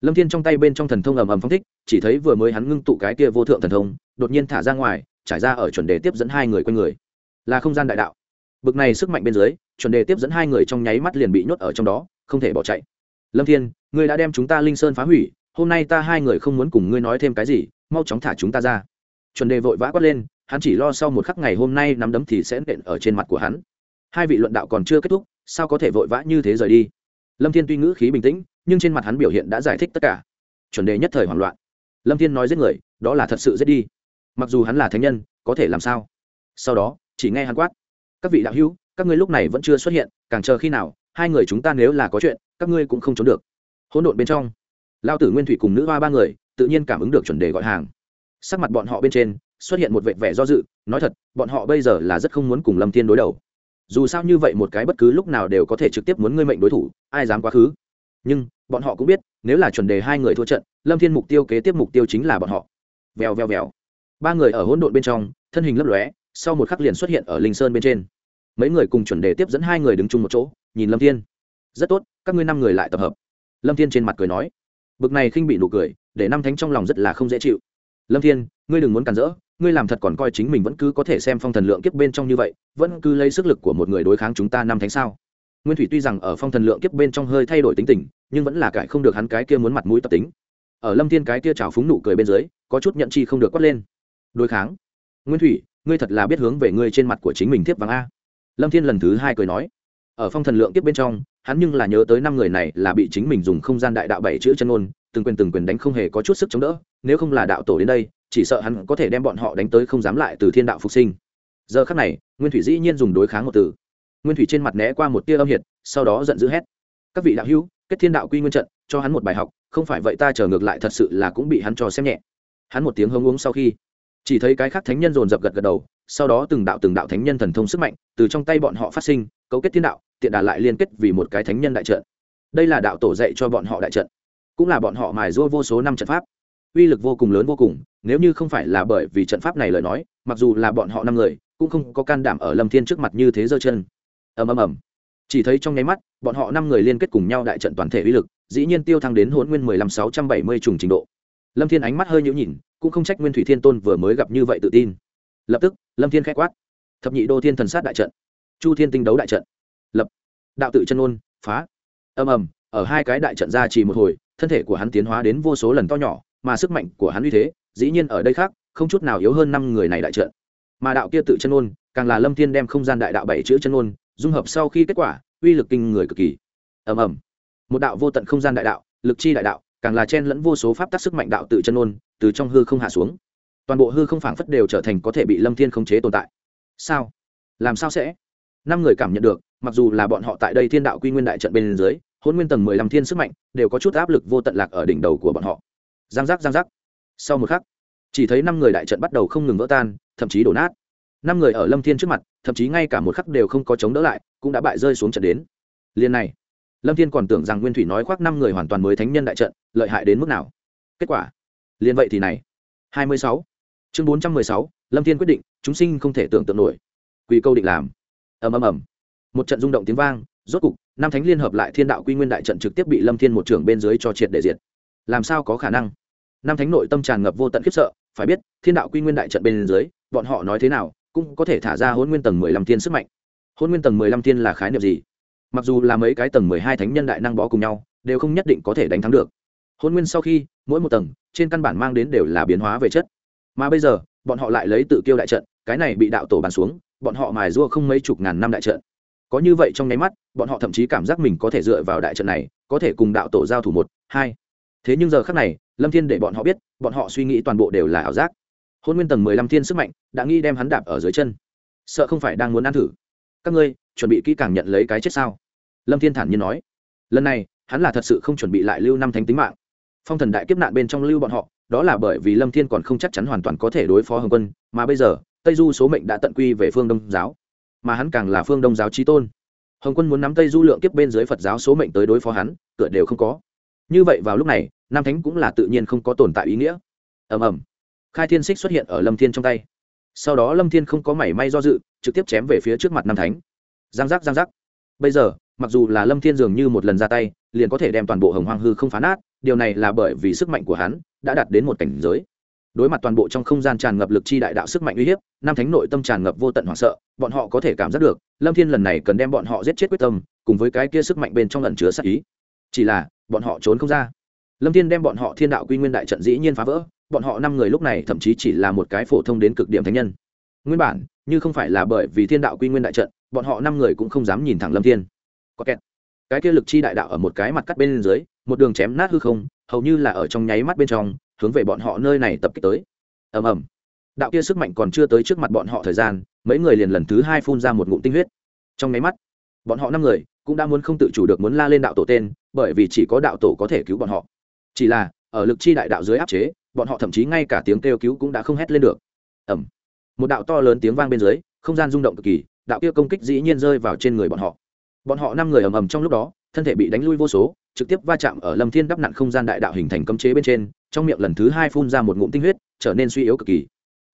Lâm thiên trong tay bên trong thần thông ầm ầm phong thích, chỉ thấy vừa mới hắn ngưng tụ cái kia vô thượng thần thông, đột nhiên thả ra ngoài, trải ra ở chuẩn đề tiếp dẫn hai người quanh người. Là không gian đại đạo. Bực này sức mạnh bên dưới chuẩn đề tiếp dẫn hai người trong nháy mắt liền bị nhốt ở trong đó, không thể bỏ chạy. Lâm thiên, ngươi đã đem chúng ta linh sơn phá hủy, hôm nay ta hai người không muốn cùng ngươi nói thêm cái gì, mau chóng thả chúng ta ra. Chuẩn đề vội vã quát lên, hắn chỉ lo sau một khắc ngày hôm nay nắm đấm thì sẽ nện ở trên mặt của hắn. Hai vị luận đạo còn chưa kết thúc, sao có thể vội vã như thế rời đi? Lâm thiên tuy ngữ khí bình tĩnh, nhưng trên mặt hắn biểu hiện đã giải thích tất cả. Chuẩn đề nhất thời hoảng loạn. Lâm thiên nói giết người, đó là thật sự giết đi. Mặc dù hắn là thánh nhân, có thể làm sao? Sau đó, chỉ nghe hắn quát. Các vị đạo hữu các ngươi lúc này vẫn chưa xuất hiện, càng chờ khi nào, hai người chúng ta nếu là có chuyện, các ngươi cũng không trốn được. Hỗn độn bên trong, lao tử nguyên thủy cùng nữ hoa ba người, tự nhiên cảm ứng được chuẩn đề gọi hàng. Sắc mặt bọn họ bên trên, xuất hiện một vệ vẻ do dự, nói thật, bọn họ bây giờ là rất không muốn cùng lâm thiên đối đầu. Dù sao như vậy một cái bất cứ lúc nào đều có thể trực tiếp muốn ngươi mệnh đối thủ, ai dám quá khứ? Nhưng, bọn họ cũng biết, nếu là chuẩn đề hai người thua trận, lâm thiên mục tiêu kế tiếp mục tiêu chính là bọn họ. Vèo vèo vèo. Ba người ở hỗn độn bên trong, thân hình lấp lóe, sau một khắc liền xuất hiện ở linh sơn bên trên mấy người cùng chuẩn đề tiếp dẫn hai người đứng chung một chỗ, nhìn lâm thiên. Rất tốt, các ngươi năm người lại tập hợp. Lâm thiên trên mặt cười nói. Bực này khinh bị nụ cười, để năm thánh trong lòng rất là không dễ chịu. Lâm thiên, ngươi đừng muốn cản rỡ, ngươi làm thật còn coi chính mình vẫn cứ có thể xem phong thần lượng kiếp bên trong như vậy, vẫn cứ lấy sức lực của một người đối kháng chúng ta năm thánh sao? Nguyên thủy tuy rằng ở phong thần lượng kiếp bên trong hơi thay đổi tính tình, nhưng vẫn là cải không được hắn cái kia muốn mặt mũi tập tính. Ở lâm thiên cái kia trào phúng nụ cười bên dưới, có chút nhận chi không được quát lên. Đối kháng? Nguyên thủy, ngươi thật là biết hướng về ngươi trên mặt của chính mình thiếp vàng a lâm thiên lần thứ hai cười nói, ở phong thần lượng tiếp bên trong, hắn nhưng là nhớ tới năm người này là bị chính mình dùng không gian đại đạo bảy chữ chân ôn từng quyền từng quyền đánh không hề có chút sức chống đỡ, nếu không là đạo tổ đến đây, chỉ sợ hắn có thể đem bọn họ đánh tới không dám lại từ thiên đạo phục sinh. Giờ khắc này, nguyên thủy dĩ nhiên dùng đối kháng một từ. Nguyên thủy trên mặt né qua một tia âm hiệt, sau đó giận dữ hét, các vị đạo hữu, kết thiên đạo quy nguyên trận, cho hắn một bài học, không phải vậy ta chờ ngược lại thật sự là cũng bị hắn cho xem nhẹ. Hắn một tiếng hông uống sau khi, chỉ thấy cái khác thánh nhân dồn dập gật gật đầu sau đó từng đạo từng đạo thánh nhân thần thông sức mạnh từ trong tay bọn họ phát sinh, cấu kết thiên đạo, tiện đà lại liên kết vì một cái thánh nhân đại trận. Đây là đạo tổ dạy cho bọn họ đại trận, cũng là bọn họ mài rua vô số năm trận pháp. Uy lực vô cùng lớn vô cùng, nếu như không phải là bởi vì trận pháp này lời nói, mặc dù là bọn họ năm người, cũng không có can đảm ở lâm thiên trước mặt như thế giơ chân. Ầm ầm ầm. Chỉ thấy trong nháy mắt, bọn họ năm người liên kết cùng nhau đại trận toàn thể uy lực, dĩ nhiên tiêu thăng đến hỗn nguyên mười lăm sáu trăm bảy mươi trùng trình độ. Lâm thiên ánh mắt hơi nhũ nhìn cũng không trách nguyên thủy thiên tôn vừa mới gặp như vậy tự tin lập tức, lâm thiên k h ẽ quát. Thập nhị đô thiên thần sát đại trận. Chu thiên tinh đấu đại trận. Lập. Đạo tự chân ôn phá. Ầm ầm, ở hai cái đại trận ra chỉ một hồi, thân thể của hắn tiến hóa đến vô số lần to nhỏ, mà sức mạnh của hắn uy thế, dĩ nhiên ở đây khác, không chút nào yếu hơn năm người này đại trận. Mà đạo kia tự chân ôn càng là lâm thiên đem không gian đại đạo bảy chữ chân ôn dung hợp sau khi kết quả, uy lực kinh người cực kỳ. Ầm ầm. Một đạo vô tận không gian đại đạo, lực chi đại đạo, càng là chen lẫn vô số pháp tắc sức mạnh đạo tự chân ôn từ trong hư không hạ xuống toàn bộ hư không phảng phất đều trở thành có thể bị lâm thiên khống chế tồn tại. Sao? Làm sao sẽ? Năm người cảm nhận được, mặc dù là bọn họ tại đây thiên đạo quy nguyên đại trận bên dưới, hôn nguyên tầng mười lăm thiên sức mạnh, đều có chút áp lực vô tận lạc ở đỉnh đầu của bọn họ. Giang giác giang giác. Sau một khắc, chỉ thấy năm người đại trận bắt đầu không ngừng vỡ tan, thậm chí đổ nát. Năm người ở lâm thiên trước mặt, thậm chí ngay cả một khắc đều không có chống đỡ lại, cũng đã bại rơi xuống trận đến. Liền này, lâm thiên còn tưởng rằng nguyên thủy nói khoác năm người hoàn toàn mới thánh nhân đại trận, lợi hại đến mức nào? Kết quả liền vậy thì này. Hai mươi sáu chương bốn trăm mười sáu, lâm thiên quyết định, chúng sinh không thể tưởng tượng nổi. Quy câu định làm. Ầm ầm ầm. Một trận rung động tiếng vang, rốt cục, năm thánh liên hợp lại thiên đạo quy nguyên đại trận trực tiếp bị lâm thiên một trưởng bên dưới cho triệt để diệt. Làm sao có khả năng? Năm thánh nội tâm tràn ngập vô tận khiếp sợ, phải biết, thiên đạo quy nguyên đại trận bên dưới, bọn họ nói thế nào, cũng có thể thả ra hôn nguyên tầng mười lăm thiên sức mạnh. Hôn nguyên tầng mười lăm thiên là khái niệm gì? Mặc dù là mấy cái tầng mười hai thánh nhân đại năng bó cùng nhau, đều không nhất định có thể đánh thắng được. Hôn nguyên sau khi, mỗi một tầng, trên căn bản mang đến đều là biến hóa về chất mà bây giờ, bọn họ lại lấy tự kiêu đại trận, cái này bị đạo tổ bàn xuống, bọn họ mài rua không mấy chục ngàn năm đại trận. Có như vậy trong nháy mắt, bọn họ thậm chí cảm giác mình có thể dựa vào đại trận này, có thể cùng đạo tổ giao thủ một, hai. Thế nhưng giờ khác này, lâm thiên để bọn họ biết, bọn họ suy nghĩ toàn bộ đều là ảo giác. Hôn nguyên tầng mười lăm thiên sức mạnh, đã nghĩ đem hắn đạp ở dưới chân. Sợ không phải đang muốn ăn thử. Các ngươi, chuẩn bị kỹ càng nhận lấy cái chết sao? Lâm thiên thản nhiên nói. Lần này, hắn là thật sự không chuẩn bị lại lưu năm thánh tính mạng. Phong thần đại kiếp nạn bên trong lưu bọn họ đó là bởi vì lâm thiên còn không chắc chắn hoàn toàn có thể đối phó hồng quân, mà bây giờ, tây du số mệnh đã tận quy về phương đông giáo, mà hắn càng là phương đông giáo trí tôn. Hồng quân muốn nắm tây du lượng kiếp bên dưới phật giáo số mệnh tới đối phó hắn cửa đều không có. Như vậy vào lúc này, nam thánh cũng là tự nhiên không có tồn tại ý nghĩa. Ầm ầm. Khai thiên xích xuất hiện ở lâm thiên trong tay. Sau đó lâm thiên không có mảy may do dự, trực tiếp chém về phía trước mặt nam thánh. Giang giác giang giác. Bây giờ mặc dù là lâm thiên dường như một lần ra tay, liền có thể đem toàn bộ hồng hoang hư không phá nát, điều này là bởi vì sức mạnh của hắn đã đạt đến một cảnh giới. Đối mặt toàn bộ trong không gian tràn ngập lực chi đại đạo sức mạnh uy hiếp, nam thánh nội tâm tràn ngập vô tận hoảng sợ, bọn họ có thể cảm giác được, lâm thiên lần này cần đem bọn họ giết chết quyết tâm, cùng với cái kia sức mạnh bên trong lần chứa sát ý. Chỉ là, bọn họ trốn không ra. Lâm thiên đem bọn họ thiên đạo quy nguyên đại trận dĩ nhiên phá vỡ, bọn họ năm người lúc này thậm chí chỉ là một cái phổ thông đến cực điểm thánh nhân. Nguyên bản, như không phải là bởi vì thiên đạo quy nguyên đại trận, bọn họ năm người cũng không dám nhìn thẳng lâm thiên có kẹt. Cái kia lực chi đại đạo ở một cái mặt cắt bên dưới, một đường chém nát hư không, hầu như là ở trong nháy mắt bên trong, hướng về bọn họ nơi này tập kích tới. Ầm ầm. Đạo kia sức mạnh còn chưa tới trước mặt bọn họ thời gian, mấy người liền lần thứ hai phun ra một ngụm tinh huyết. Trong nháy mắt, bọn họ năm người cũng đã muốn không tự chủ được muốn la lên đạo tổ tên, bởi vì chỉ có đạo tổ có thể cứu bọn họ. Chỉ là, ở lực chi đại đạo dưới áp chế, bọn họ thậm chí ngay cả tiếng kêu cứu cũng đã không hét lên được. Ẩm một đạo to lớn tiếng vang bên dưới, không gian rung động cực kỳ, đạo kia công kích dĩ nhiên rơi vào trên người bọn họ bọn họ năm người ầm ầm trong lúc đó, thân thể bị đánh lui vô số, trực tiếp va chạm ở lâm thiên đắp nặn không gian đại đạo hình thành cấm chế bên trên, trong miệng lần thứ hai phun ra một ngụm tinh huyết, trở nên suy yếu cực kỳ.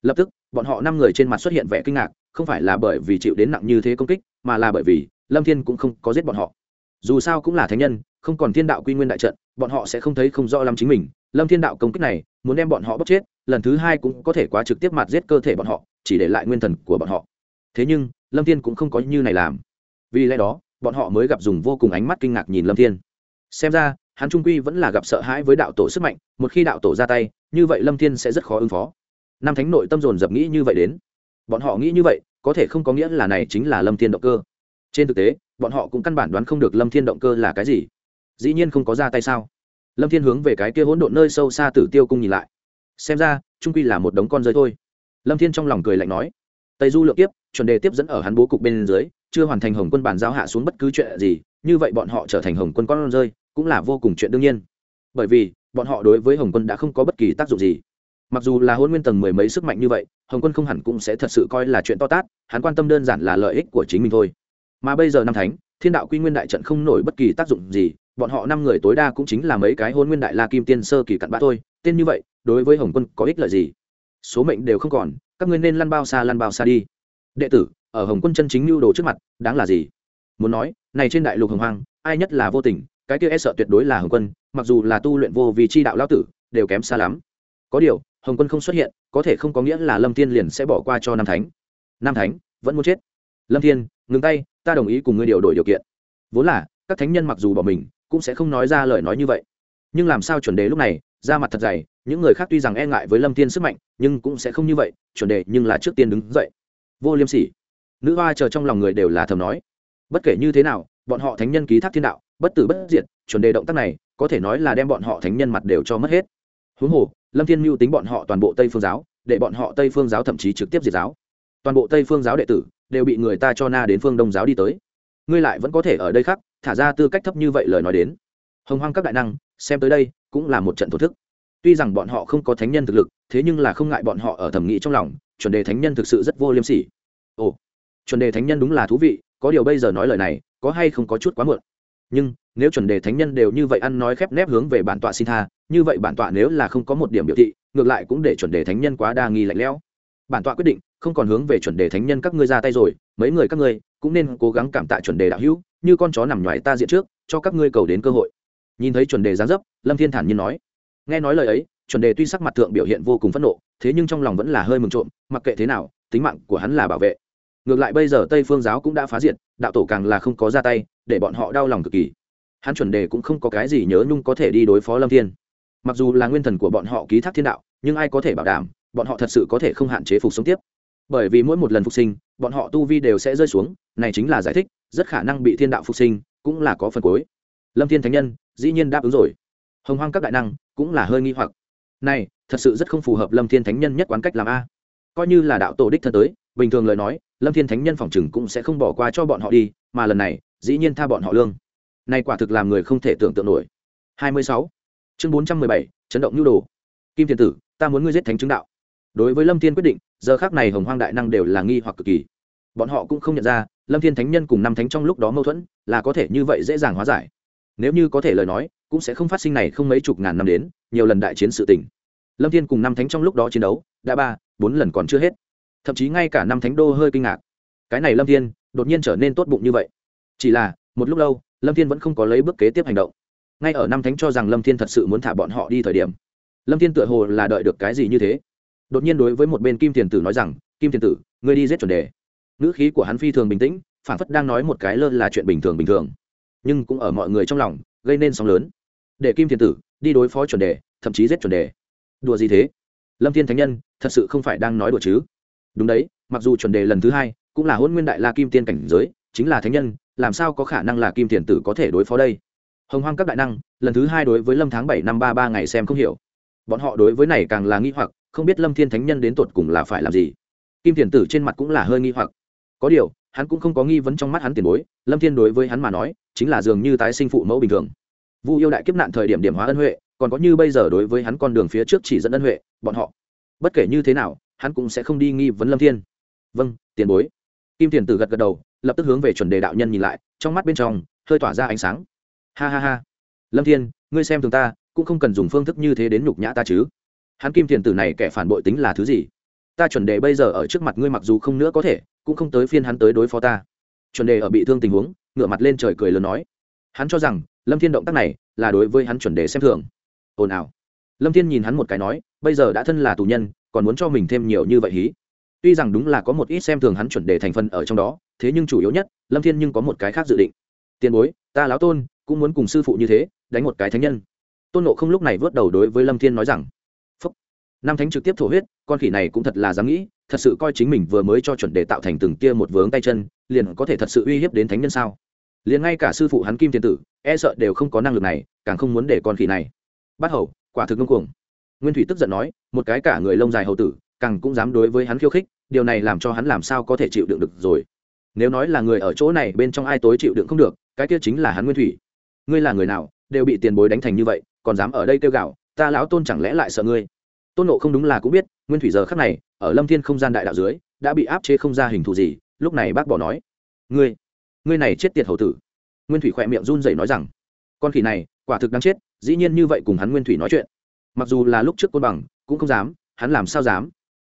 Lập tức, bọn họ năm người trên mặt xuất hiện vẻ kinh ngạc, không phải là bởi vì chịu đến nặng như thế công kích, mà là bởi vì lâm thiên cũng không có giết bọn họ. Dù sao cũng là thánh nhân, không còn thiên đạo quy nguyên đại trận, bọn họ sẽ không thấy không rõ lắm chính mình. Lâm thiên đạo công kích này, muốn đem bọn họ bóc chết, lần thứ hai cũng có thể quá trực tiếp mặt giết cơ thể bọn họ, chỉ để lại nguyên thần của bọn họ. Thế nhưng, lâm thiên cũng không có như này làm. Vì lẽ đó bọn họ mới gặp dùng vô cùng ánh mắt kinh ngạc nhìn lâm thiên. Xem ra, hắn trung quy vẫn là gặp sợ hãi với đạo tổ sức mạnh, một khi đạo tổ ra tay, như vậy lâm thiên sẽ rất khó ứng phó. Nam thánh nội tâm dồn dập nghĩ như vậy đến. Bọn họ nghĩ như vậy, có thể không có nghĩa là này chính là lâm thiên động cơ. Trên thực tế, bọn họ cũng căn bản đoán không được lâm thiên động cơ là cái gì. Dĩ nhiên không có ra tay sao? Lâm thiên hướng về cái kia hỗn độn nơi sâu xa tử tiêu cung nhìn lại. Xem ra, trung quy là một đống con rơi thôi. Lâm thiên trong lòng cười lạnh nói, tây du lượng tiếp chuẩn đề tiếp dẫn ở hắn bố cục bên dưới chưa hoàn thành hồng quân bản giao hạ xuống bất cứ chuyện gì, như vậy bọn họ trở thành hồng quân con rơi cũng là vô cùng chuyện đương nhiên. Bởi vì, bọn họ đối với hồng quân đã không có bất kỳ tác dụng gì. Mặc dù là hôn nguyên tầng mười mấy sức mạnh như vậy, hồng quân không hẳn cũng sẽ thật sự coi là chuyện to tát, hắn quan tâm đơn giản là lợi ích của chính mình thôi. Mà bây giờ năm thánh, thiên đạo quy nguyên đại trận không nổi bất kỳ tác dụng gì, bọn họ năm người tối đa cũng chính là mấy cái hôn nguyên đại la kim tiên sơ kỳ cặn bã thôi, tên như vậy, đối với hồng quân có ích lợi gì? Số mệnh đều không còn, các ngươi nên lăn bao xa lăn bao xa đi. Đệ tử ở hồng quân chân chính lưu đồ trước mặt, đáng là gì? Muốn nói, này trên đại lục hồng hoang, ai nhất là vô tình, cái kia e sợ tuyệt đối là hồng quân, mặc dù là tu luyện vô vì chi đạo lao tử, đều kém xa lắm. Có điều, hồng quân không xuất hiện, có thể không có nghĩa là lâm thiên liền sẽ bỏ qua cho nam thánh. Nam thánh, vẫn muốn chết. Lâm thiên, ngừng tay, ta đồng ý cùng ngươi điều đổi điều kiện. Vốn là, các thánh nhân mặc dù bỏ mình, cũng sẽ không nói ra lời nói như vậy. Nhưng làm sao chuẩn đề lúc này ra mặt thật dày, những người khác tuy rằng e ngại với lâm thiên sức mạnh, nhưng cũng sẽ không như vậy, chuẩn đề nhưng là trước tiên đứng dậy. Vô liêm sỉ nữ hoa chờ trong lòng người đều là thầm nói, bất kể như thế nào, bọn họ thánh nhân ký thác thiên đạo, bất tử bất diệt, chuẩn đề động tác này, có thể nói là đem bọn họ thánh nhân mặt đều cho mất hết. Huống hồ, lâm thiên mưu tính bọn họ toàn bộ tây phương giáo, để bọn họ tây phương giáo thậm chí trực tiếp diệt giáo. Toàn bộ tây phương giáo đệ tử đều bị người ta cho na đến phương đông giáo đi tới. Ngươi lại vẫn có thể ở đây khác thả ra tư cách thấp như vậy lời nói đến. Hồng hoang các đại năng, xem tới đây, cũng là một trận thổ thức. Tuy rằng bọn họ không có thánh nhân thực lực, thế nhưng là không ngại bọn họ ở thẩm nghĩ trong lòng, chuẩn đề thánh nhân thực sự rất vô liêm sỉ. Ồ chuẩn đề thánh nhân đúng là thú vị, có điều bây giờ nói lời này, có hay không có chút quá muộn. Nhưng, nếu chuẩn đề thánh nhân đều như vậy ăn nói khép nép hướng về bản tọa xin tha, như vậy bản tọa nếu là không có một điểm biểu thị, ngược lại cũng để chuẩn đề thánh nhân quá đa nghi lạnh lẽo. Bản tọa quyết định, không còn hướng về chuẩn đề thánh nhân các ngươi ra tay rồi, mấy người các ngươi cũng nên cố gắng cảm tạ chuẩn đề đạo hữu, như con chó nằm ngoài ta diện trước, cho các ngươi cầu đến cơ hội. Nhìn thấy chuẩn đề giáng dấp, lâm thiên thản nhiên nói. Nghe nói lời ấy, chuẩn đề tuy sắc mặt thượng biểu hiện vô cùng phẫn nộ, thế nhưng trong lòng vẫn là hơi mừng trộm, mặc kệ thế nào, tính mạng của hắn là bảo vệ ngược lại bây giờ tây phương giáo cũng đã phá diệt, đạo tổ càng là không có ra tay, để bọn họ đau lòng cực kỳ. Hắn chuẩn đề cũng không có cái gì nhớ nhung có thể đi đối phó lâm thiên. Mặc dù là nguyên thần của bọn họ ký thác thiên đạo, nhưng ai có thể bảo đảm, bọn họ thật sự có thể không hạn chế phục sống tiếp. Bởi vì mỗi một lần phục sinh, bọn họ tu vi đều sẽ rơi xuống, này chính là giải thích, rất khả năng bị thiên đạo phục sinh, cũng là có phần cuối. Lâm thiên thánh nhân, dĩ nhiên đáp ứng rồi. Hồng hoang các đại năng, cũng là hơi nghi hoặc. Này, thật sự rất không phù hợp lâm thiên thánh nhân nhất quán cách làm a. Coi như là đạo tổ đích thân tới, bình thường lời nói lâm thiên thánh nhân phòng chừng cũng sẽ không bỏ qua cho bọn họ đi mà lần này dĩ nhiên tha bọn họ lương. Này quả thực làm người không thể tưởng tượng nổi. 26. chương 417, chấn động nhu đồ. Kim thiên tử ta muốn ngươi giết thánh chứng đạo. Đối với lâm thiên quyết định giờ khác này hồng hoang đại năng đều là nghi hoặc cực kỳ. Bọn họ cũng không nhận ra lâm thiên thánh nhân cùng năm thánh trong lúc đó mâu thuẫn là có thể như vậy dễ dàng hóa giải. Nếu như có thể lời nói cũng sẽ không phát sinh này không mấy chục ngàn năm đến nhiều lần đại chiến sự tình. Lâm thiên cùng năm thánh trong lúc đó chiến đấu đã ba bốn lần còn chưa hết thậm chí ngay cả năm thánh đô hơi kinh ngạc. Cái này lâm thiên, đột nhiên trở nên tốt bụng như vậy. Chỉ là, một lúc lâu, lâm thiên vẫn không có lấy bước kế tiếp hành động. Ngay ở năm thánh cho rằng lâm thiên thật sự muốn thả bọn họ đi thời điểm, lâm thiên tựa hồ là đợi được cái gì như thế. Đột nhiên đối với một bên kim thiền tử nói rằng, kim thiền tử, ngươi đi giết chuẩn đề. Ngữ khí của hắn phi thường bình tĩnh phản phất đang nói một cái lơ là chuyện bình thường bình thường, nhưng cũng ở mọi người trong lòng, gây nên sóng lớn. Để kim thiền tử, đi đối phó chuẩn đề, thậm chí giết chuẩn đề. Đùa gì thế? Lâm thiên thánh nhân, thật sự không phải đang nói đùa chứ? Đúng đấy, mặc dù chuẩn đề lần thứ hai cũng là hôn nguyên đại la kim tiên cảnh giới, chính là thánh nhân, làm sao có khả năng là kim thiền tử có thể đối phó đây? Hồng hoang các đại năng, lần thứ hai đối với lâm tháng bảy năm ba ba ngày xem không hiểu. Bọn họ đối với này càng là nghi hoặc, không biết lâm thiên thánh nhân đến tột cùng là phải làm gì. Kim thiền tử trên mặt cũng là hơi nghi hoặc. Có điều, hắn cũng không có nghi vấn trong mắt hắn tiền bối, lâm thiên đối với hắn mà nói, chính là dường như tái sinh phụ mẫu bình thường. Vu yêu đại kiếp nạn thời điểm điểm hóa ân huệ, còn có như bây giờ đối với hắn con đường phía trước chỉ dẫn ân huệ, bọn họ, bất kể như thế nào hắn cũng sẽ không đi nghi vấn lâm thiên. Vâng tiền bối. Kim tiền tử gật gật đầu, lập tức hướng về chuẩn đề đạo nhân nhìn lại, trong mắt bên trong hơi tỏa ra ánh sáng. Ha ha ha. Lâm thiên, ngươi xem thường ta, cũng không cần dùng phương thức như thế đến nhục nhã ta chứ. Hắn kim tiền tử này kẻ phản bội tính là thứ gì? Ta chuẩn đề bây giờ ở trước mặt ngươi mặc dù không nữa có thể, cũng không tới phiên hắn tới đối phó ta. Chuẩn đề ở bị thương tình huống, ngửa mặt lên trời cười lớn nói. Hắn cho rằng, lâm thiên động tác này là đối với hắn chuẩn đề xem thường. Ồn ào. Lâm thiên nhìn hắn một cái nói, bây giờ đã thân là tù nhân còn muốn cho mình thêm nhiều như vậy hí. Tuy rằng đúng là có một ít xem thường hắn chuẩn đề thành phần ở trong đó, thế nhưng chủ yếu nhất, lâm thiên nhưng có một cái khác dự định. Tiền bối, ta lão tôn cũng muốn cùng sư phụ như thế, đánh một cái thánh nhân. Tôn nộ không lúc này vớt đầu đối với lâm thiên nói rằng, phúc. Nam thánh trực tiếp thổ huyết, con khỉ này cũng thật là dám nghĩ, thật sự coi chính mình vừa mới cho chuẩn đề tạo thành từng kia một vướng tay chân, liền có thể thật sự uy hiếp đến thánh nhân sao? Liền ngay cả sư phụ hắn kim thiên tử e sợ đều không có năng lực này, càng không muốn để con khỉ này. Bắt hầu, quả thực ngông cuồng nguyên thủy tức giận nói, một cái cả người lông dài hầu tử, càng cũng dám đối với hắn khiêu khích, điều này làm cho hắn làm sao có thể chịu đựng được rồi? Nếu nói là người ở chỗ này, bên trong ai tối chịu đựng không được, cái kia chính là hắn nguyên thủy. Ngươi là người nào, đều bị tiền bối đánh thành như vậy, còn dám ở đây kêu gạo ta lão tôn chẳng lẽ lại sợ ngươi? Tôn nộ không đúng là cũng biết, nguyên thủy giờ khắc này, ở lâm thiên không gian đại đạo dưới, đã bị áp chế không ra hình thù gì, lúc này bác bỏ nói, ngươi ngươi này chết tiệt hầu tử. Nguyên thủy khỏe miệng run rẩy nói rằng, con khỉ này, quả thực đáng chết, dĩ nhiên như vậy cùng hắn nguyên thủy nói chuyện mặc dù là lúc trước côn bằng, cũng không dám, hắn làm sao dám?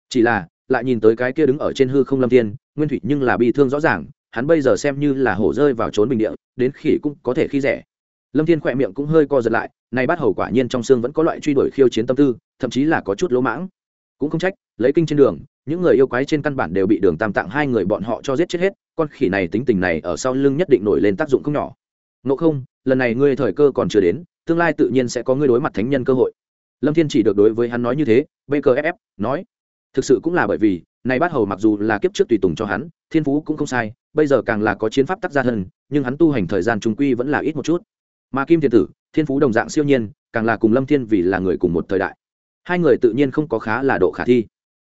Chỉ là, lại nhìn tới cái kia đứng ở trên hư không lâm thiên, nguyên thủy nhưng là bị thương rõ ràng, hắn bây giờ xem như là hổ rơi vào trốn bình địa, đến khỉ cũng có thể khi rẻ. Lâm thiên khỏe miệng cũng hơi co giật lại, này bắt hầu quả nhiên trong xương vẫn có loại truy đuổi khiêu chiến tâm tư, thậm chí là có chút lỗ mãng. Cũng không trách, lấy kinh trên đường, những người yêu quái trên căn bản đều bị đường tam tạng hai người bọn họ cho giết chết hết, con khỉ này tính tình này ở sau lưng nhất định nổi lên tác dụng không nhỏ. Ngộ không, lần này ngươi thời cơ còn chưa đến, tương lai tự nhiên sẽ có ngươi đối mặt thánh nhân cơ hội lâm thiên chỉ được đối với hắn nói như thế bkff nói, thực sự cũng là bởi vì, này bát hầu mặc dù là kiếp trước tùy tùng cho hắn, thiên phú cũng không sai, bây giờ càng là có chiến pháp tác gia thân, nhưng hắn tu hành thời gian trung quy vẫn là ít một chút. Mà kim thiên tử, thiên phú đồng dạng siêu nhiên, càng là cùng lâm thiên vì là người cùng một thời đại. Hai người tự nhiên không có khá là độ khả thi.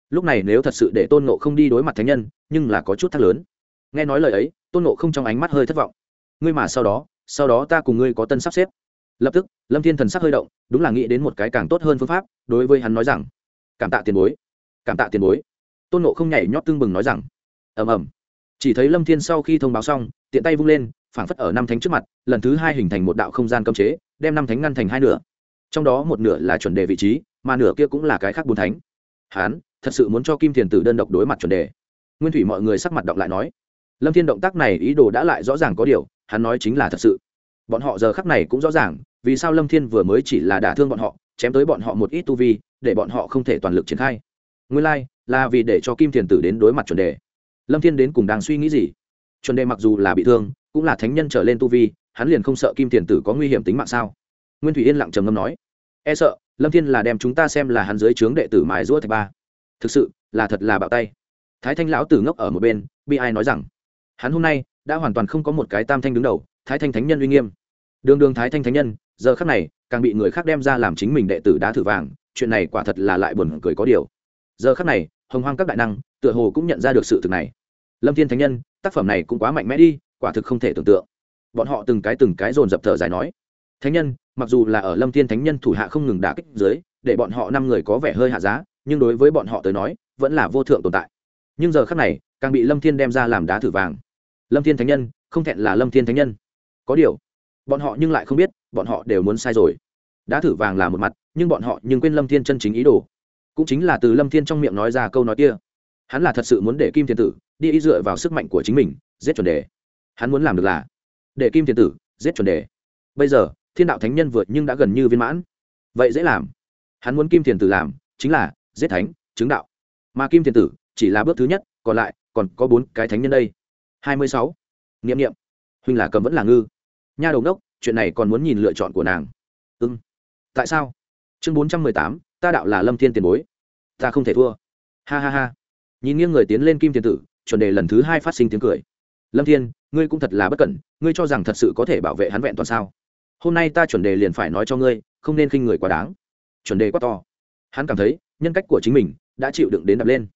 Lúc này nếu thật sự để tôn nộ không đi đối mặt thánh nhân, nhưng là có chút thác lớn. Nghe nói lời ấy, tôn nộ không trong ánh mắt hơi thất vọng. Ngươi mà sau đó sau đó ta cùng ngươi có tân sắp xếp lập tức, lâm thiên thần sắc hơi động, đúng là nghĩ đến một cái càng tốt hơn phương pháp, đối với hắn nói rằng, cảm tạ tiền bối, cảm tạ tiền bối. Tôn nộ không nhảy nhót tương bừng nói rằng, ầm ầm. Chỉ thấy lâm thiên sau khi thông báo xong, tiện tay vung lên, phảng phất ở năm thánh trước mặt, lần thứ hai hình thành một đạo không gian cấm chế, đem năm thánh ngăn thành hai nửa. Trong đó một nửa là chuẩn đề vị trí, mà nửa kia cũng là cái khác bốn thánh. Hán, thật sự muốn cho kim thiền tử đơn độc đối mặt chuẩn đề. Nguyên thủy mọi người sắc mặt động lại nói. Lâm thiên động tác này ý đồ đã lại rõ ràng có điều, hắn nói chính là thật sự bọn họ giờ khắc này cũng rõ ràng vì sao lâm thiên vừa mới chỉ là đả thương bọn họ chém tới bọn họ một ít tu vi để bọn họ không thể toàn lực triển khai. Nguyên lai、like, là vì để cho kim thiền tử đến đối mặt chuẩn đề. Lâm thiên đến cùng đang suy nghĩ gì? Chuẩn đề mặc dù là bị thương cũng là thánh nhân trở lên tu vi hắn liền không sợ kim thiền tử có nguy hiểm tính mạng sao? Nguyên thủy yên lặng trầm ngâm nói e sợ lâm thiên là đem chúng ta xem là hắn dưới trướng đệ tử mài giũa thạch ba. Thực sự là thật là bạo tay. Thái thanh lão tử ngốc ở một bên bị ai nói rằng hắn hôm nay đã hoàn toàn không có một cái tam thanh đứng đầu thái thanh thánh nhân uy nghiêm. Đường đường thái thanh thánh nhân, giờ khắc này, càng bị người khác đem ra làm chính mình đệ tử đá thử vàng, chuyện này quả thật là lại buồn cười có điều. Giờ khắc này, hồng hoang các đại năng, tựa hồ cũng nhận ra được sự thực này. Lâm thiên thánh nhân, tác phẩm này cũng quá mạnh mẽ đi, quả thực không thể tưởng tượng. Bọn họ từng cái từng cái dồn dập thở dài nói. Thánh nhân, mặc dù là ở lâm thiên thánh nhân thủ hạ không ngừng đả kích dưới, để bọn họ năm người có vẻ hơi hạ giá, nhưng đối với bọn họ tới nói, vẫn là vô thượng tồn tại. Nhưng giờ khắc này, càng bị lâm thiên đem ra làm đá thử vàng. Lâm thiên thánh nhân, không thẹn là lâm thiên thánh nhân có điều, bọn họ nhưng lại không biết, bọn họ đều muốn sai rồi. Đã thử vàng là một mặt, nhưng bọn họ nhưng quên lâm thiên chân chính ý đồ. Cũng chính là từ lâm thiên trong miệng nói ra câu nói kia. Hắn là thật sự muốn để kim thiên tử đi ý dựa vào sức mạnh của chính mình, giết chuẩn đề. Hắn muốn làm được là để kim thiên tử giết chuẩn đề. Bây giờ, thiên đạo thánh nhân vượt nhưng đã gần như viên mãn. Vậy dễ làm. Hắn muốn kim thiên tử làm chính là giết thánh, chứng đạo. Mà kim thiên tử chỉ là bước thứ nhất, còn lại còn có bốn cái thánh nhân đây. Hai mươi sáu. Nghiệm nghiệm huynh là cầm vẫn là ngư nha đầu đốc chuyện này còn muốn nhìn lựa chọn của nàng. Ưng ừ. tại sao? Chương bốn trăm mười tám, ta đạo là lâm thiên tiền bối. Ta không thể thua. Ha ha ha. Nhìn nghiêng người tiến lên kim thiên tử, chuẩn đề lần thứ hai phát sinh tiếng cười. Lâm thiên, ngươi cũng thật là bất cẩn, ngươi cho rằng thật sự có thể bảo vệ hắn vẹn toàn sao? Hôm nay ta chuẩn đề liền phải nói cho ngươi, không nên khinh người quá đáng. Chuẩn đề quá to. Hắn cảm thấy, nhân cách của chính mình đã chịu đựng đến đập lên.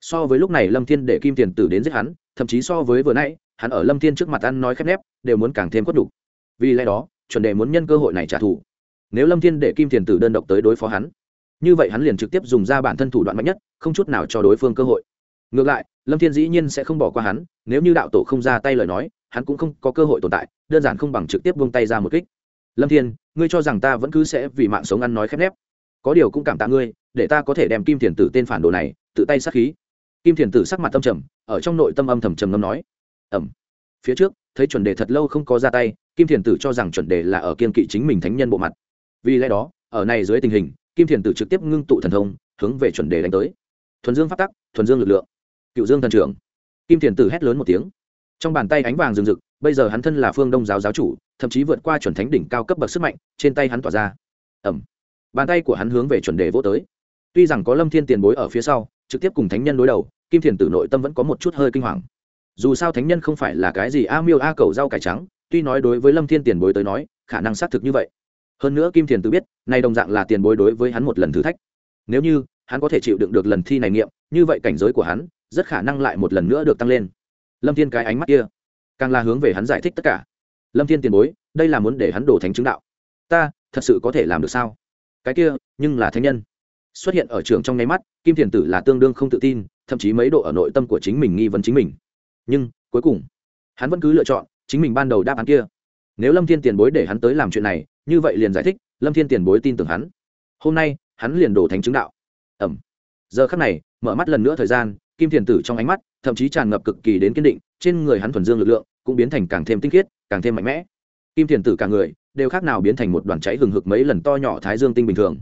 So với lúc này lâm thiên để kim tiền tử đến giết hắn, thậm chí so với vừa nãy, hắn ở lâm thiên trước mặt ăn nói khép nép, đều muốn càng thêm khuất đục vì lẽ đó, chuẩn đề muốn nhân cơ hội này trả thù. Nếu lâm thiên để kim thiền tử đơn độc tới đối phó hắn, như vậy hắn liền trực tiếp dùng ra bản thân thủ đoạn mạnh nhất, không chút nào cho đối phương cơ hội. Ngược lại, lâm thiên dĩ nhiên sẽ không bỏ qua hắn, nếu như đạo tổ không ra tay lời nói, hắn cũng không có cơ hội tồn tại, đơn giản không bằng trực tiếp buông tay ra một kích. Lâm thiên, ngươi cho rằng ta vẫn cứ sẽ vì mạng sống ăn nói khép nép. Có điều cũng cảm tạ ngươi, để ta có thể đem kim thiền tử tên phản đồ này, tự tay sát khí. Kim thiền tử sắc mặt tâm trầm, ở trong nội tâm âm thầm trầm ngâm nói ẩm phía trước thấy chuẩn đề thật lâu không có ra tay, kim thiền tử cho rằng chuẩn đề là ở kiên kỵ chính mình thánh nhân bộ mặt. Vì lẽ đó, ở này dưới tình hình, kim thiền tử trực tiếp ngưng tụ thần thông, hướng về chuẩn đề đánh tới. Thuần dương phát tắc, thuần dương lực lượng. Cựu dương thần trưởng. Kim thiền tử hét lớn một tiếng. Trong bàn tay ánh vàng rừng rực, bây giờ hắn thân là phương đông giáo giáo chủ, thậm chí vượt qua chuẩn thánh đỉnh cao cấp bậc sức mạnh, trên tay hắn tỏa ra. Ẩm bàn tay của hắn hướng về chuẩn đề vô tới. Tuy rằng có lâm thiên tiền bối ở phía sau, trực tiếp cùng thánh nhân đối đầu, kim thiền tử nội tâm vẫn có một chút hơi kinh hoàng dù sao thánh nhân không phải là cái gì a miêu a cầu rau cải trắng, tuy nói đối với lâm thiên tiền bối tới nói, khả năng xác thực như vậy. Hơn nữa kim thiền tử biết nay đồng dạng là tiền bối đối với hắn một lần thử thách. Nếu như, hắn có thể chịu đựng được lần thi này nghiệm, như vậy cảnh giới của hắn, rất khả năng lại một lần nữa được tăng lên. Lâm thiên cái ánh mắt kia, càng là hướng về hắn giải thích tất cả. Lâm thiên tiền bối, đây là muốn để hắn đổ thánh chứng đạo. Ta, thật sự có thể làm được sao? Cái kia, nhưng là thánh nhân. Xuất hiện ở trường trong nháy mắt, kim thiền tử là tương đương không tự tin, thậm chí mấy độ ở nội tâm của chính mình nghi vấn chính mình nhưng, cuối cùng, hắn vẫn cứ lựa chọn chính mình ban đầu đáp án kia. Nếu lâm thiên tiền bối để hắn tới làm chuyện này, như vậy liền giải thích, lâm thiên tiền bối tin tưởng hắn. Hôm nay, hắn liền đổ thánh chứng đạo. Ẩm. Giờ khắc này, mở mắt lần nữa thời gian, kim thiền tử trong ánh mắt, thậm chí tràn ngập cực kỳ đến kiên định, trên người hắn thuần dương lực lượng cũng biến thành càng thêm tinh khiết, càng thêm mạnh mẽ. Kim thiền tử cả người đều khác nào biến thành một đoàn cháy hừng hực mấy lần to nhỏ thái dương tinh bình thường.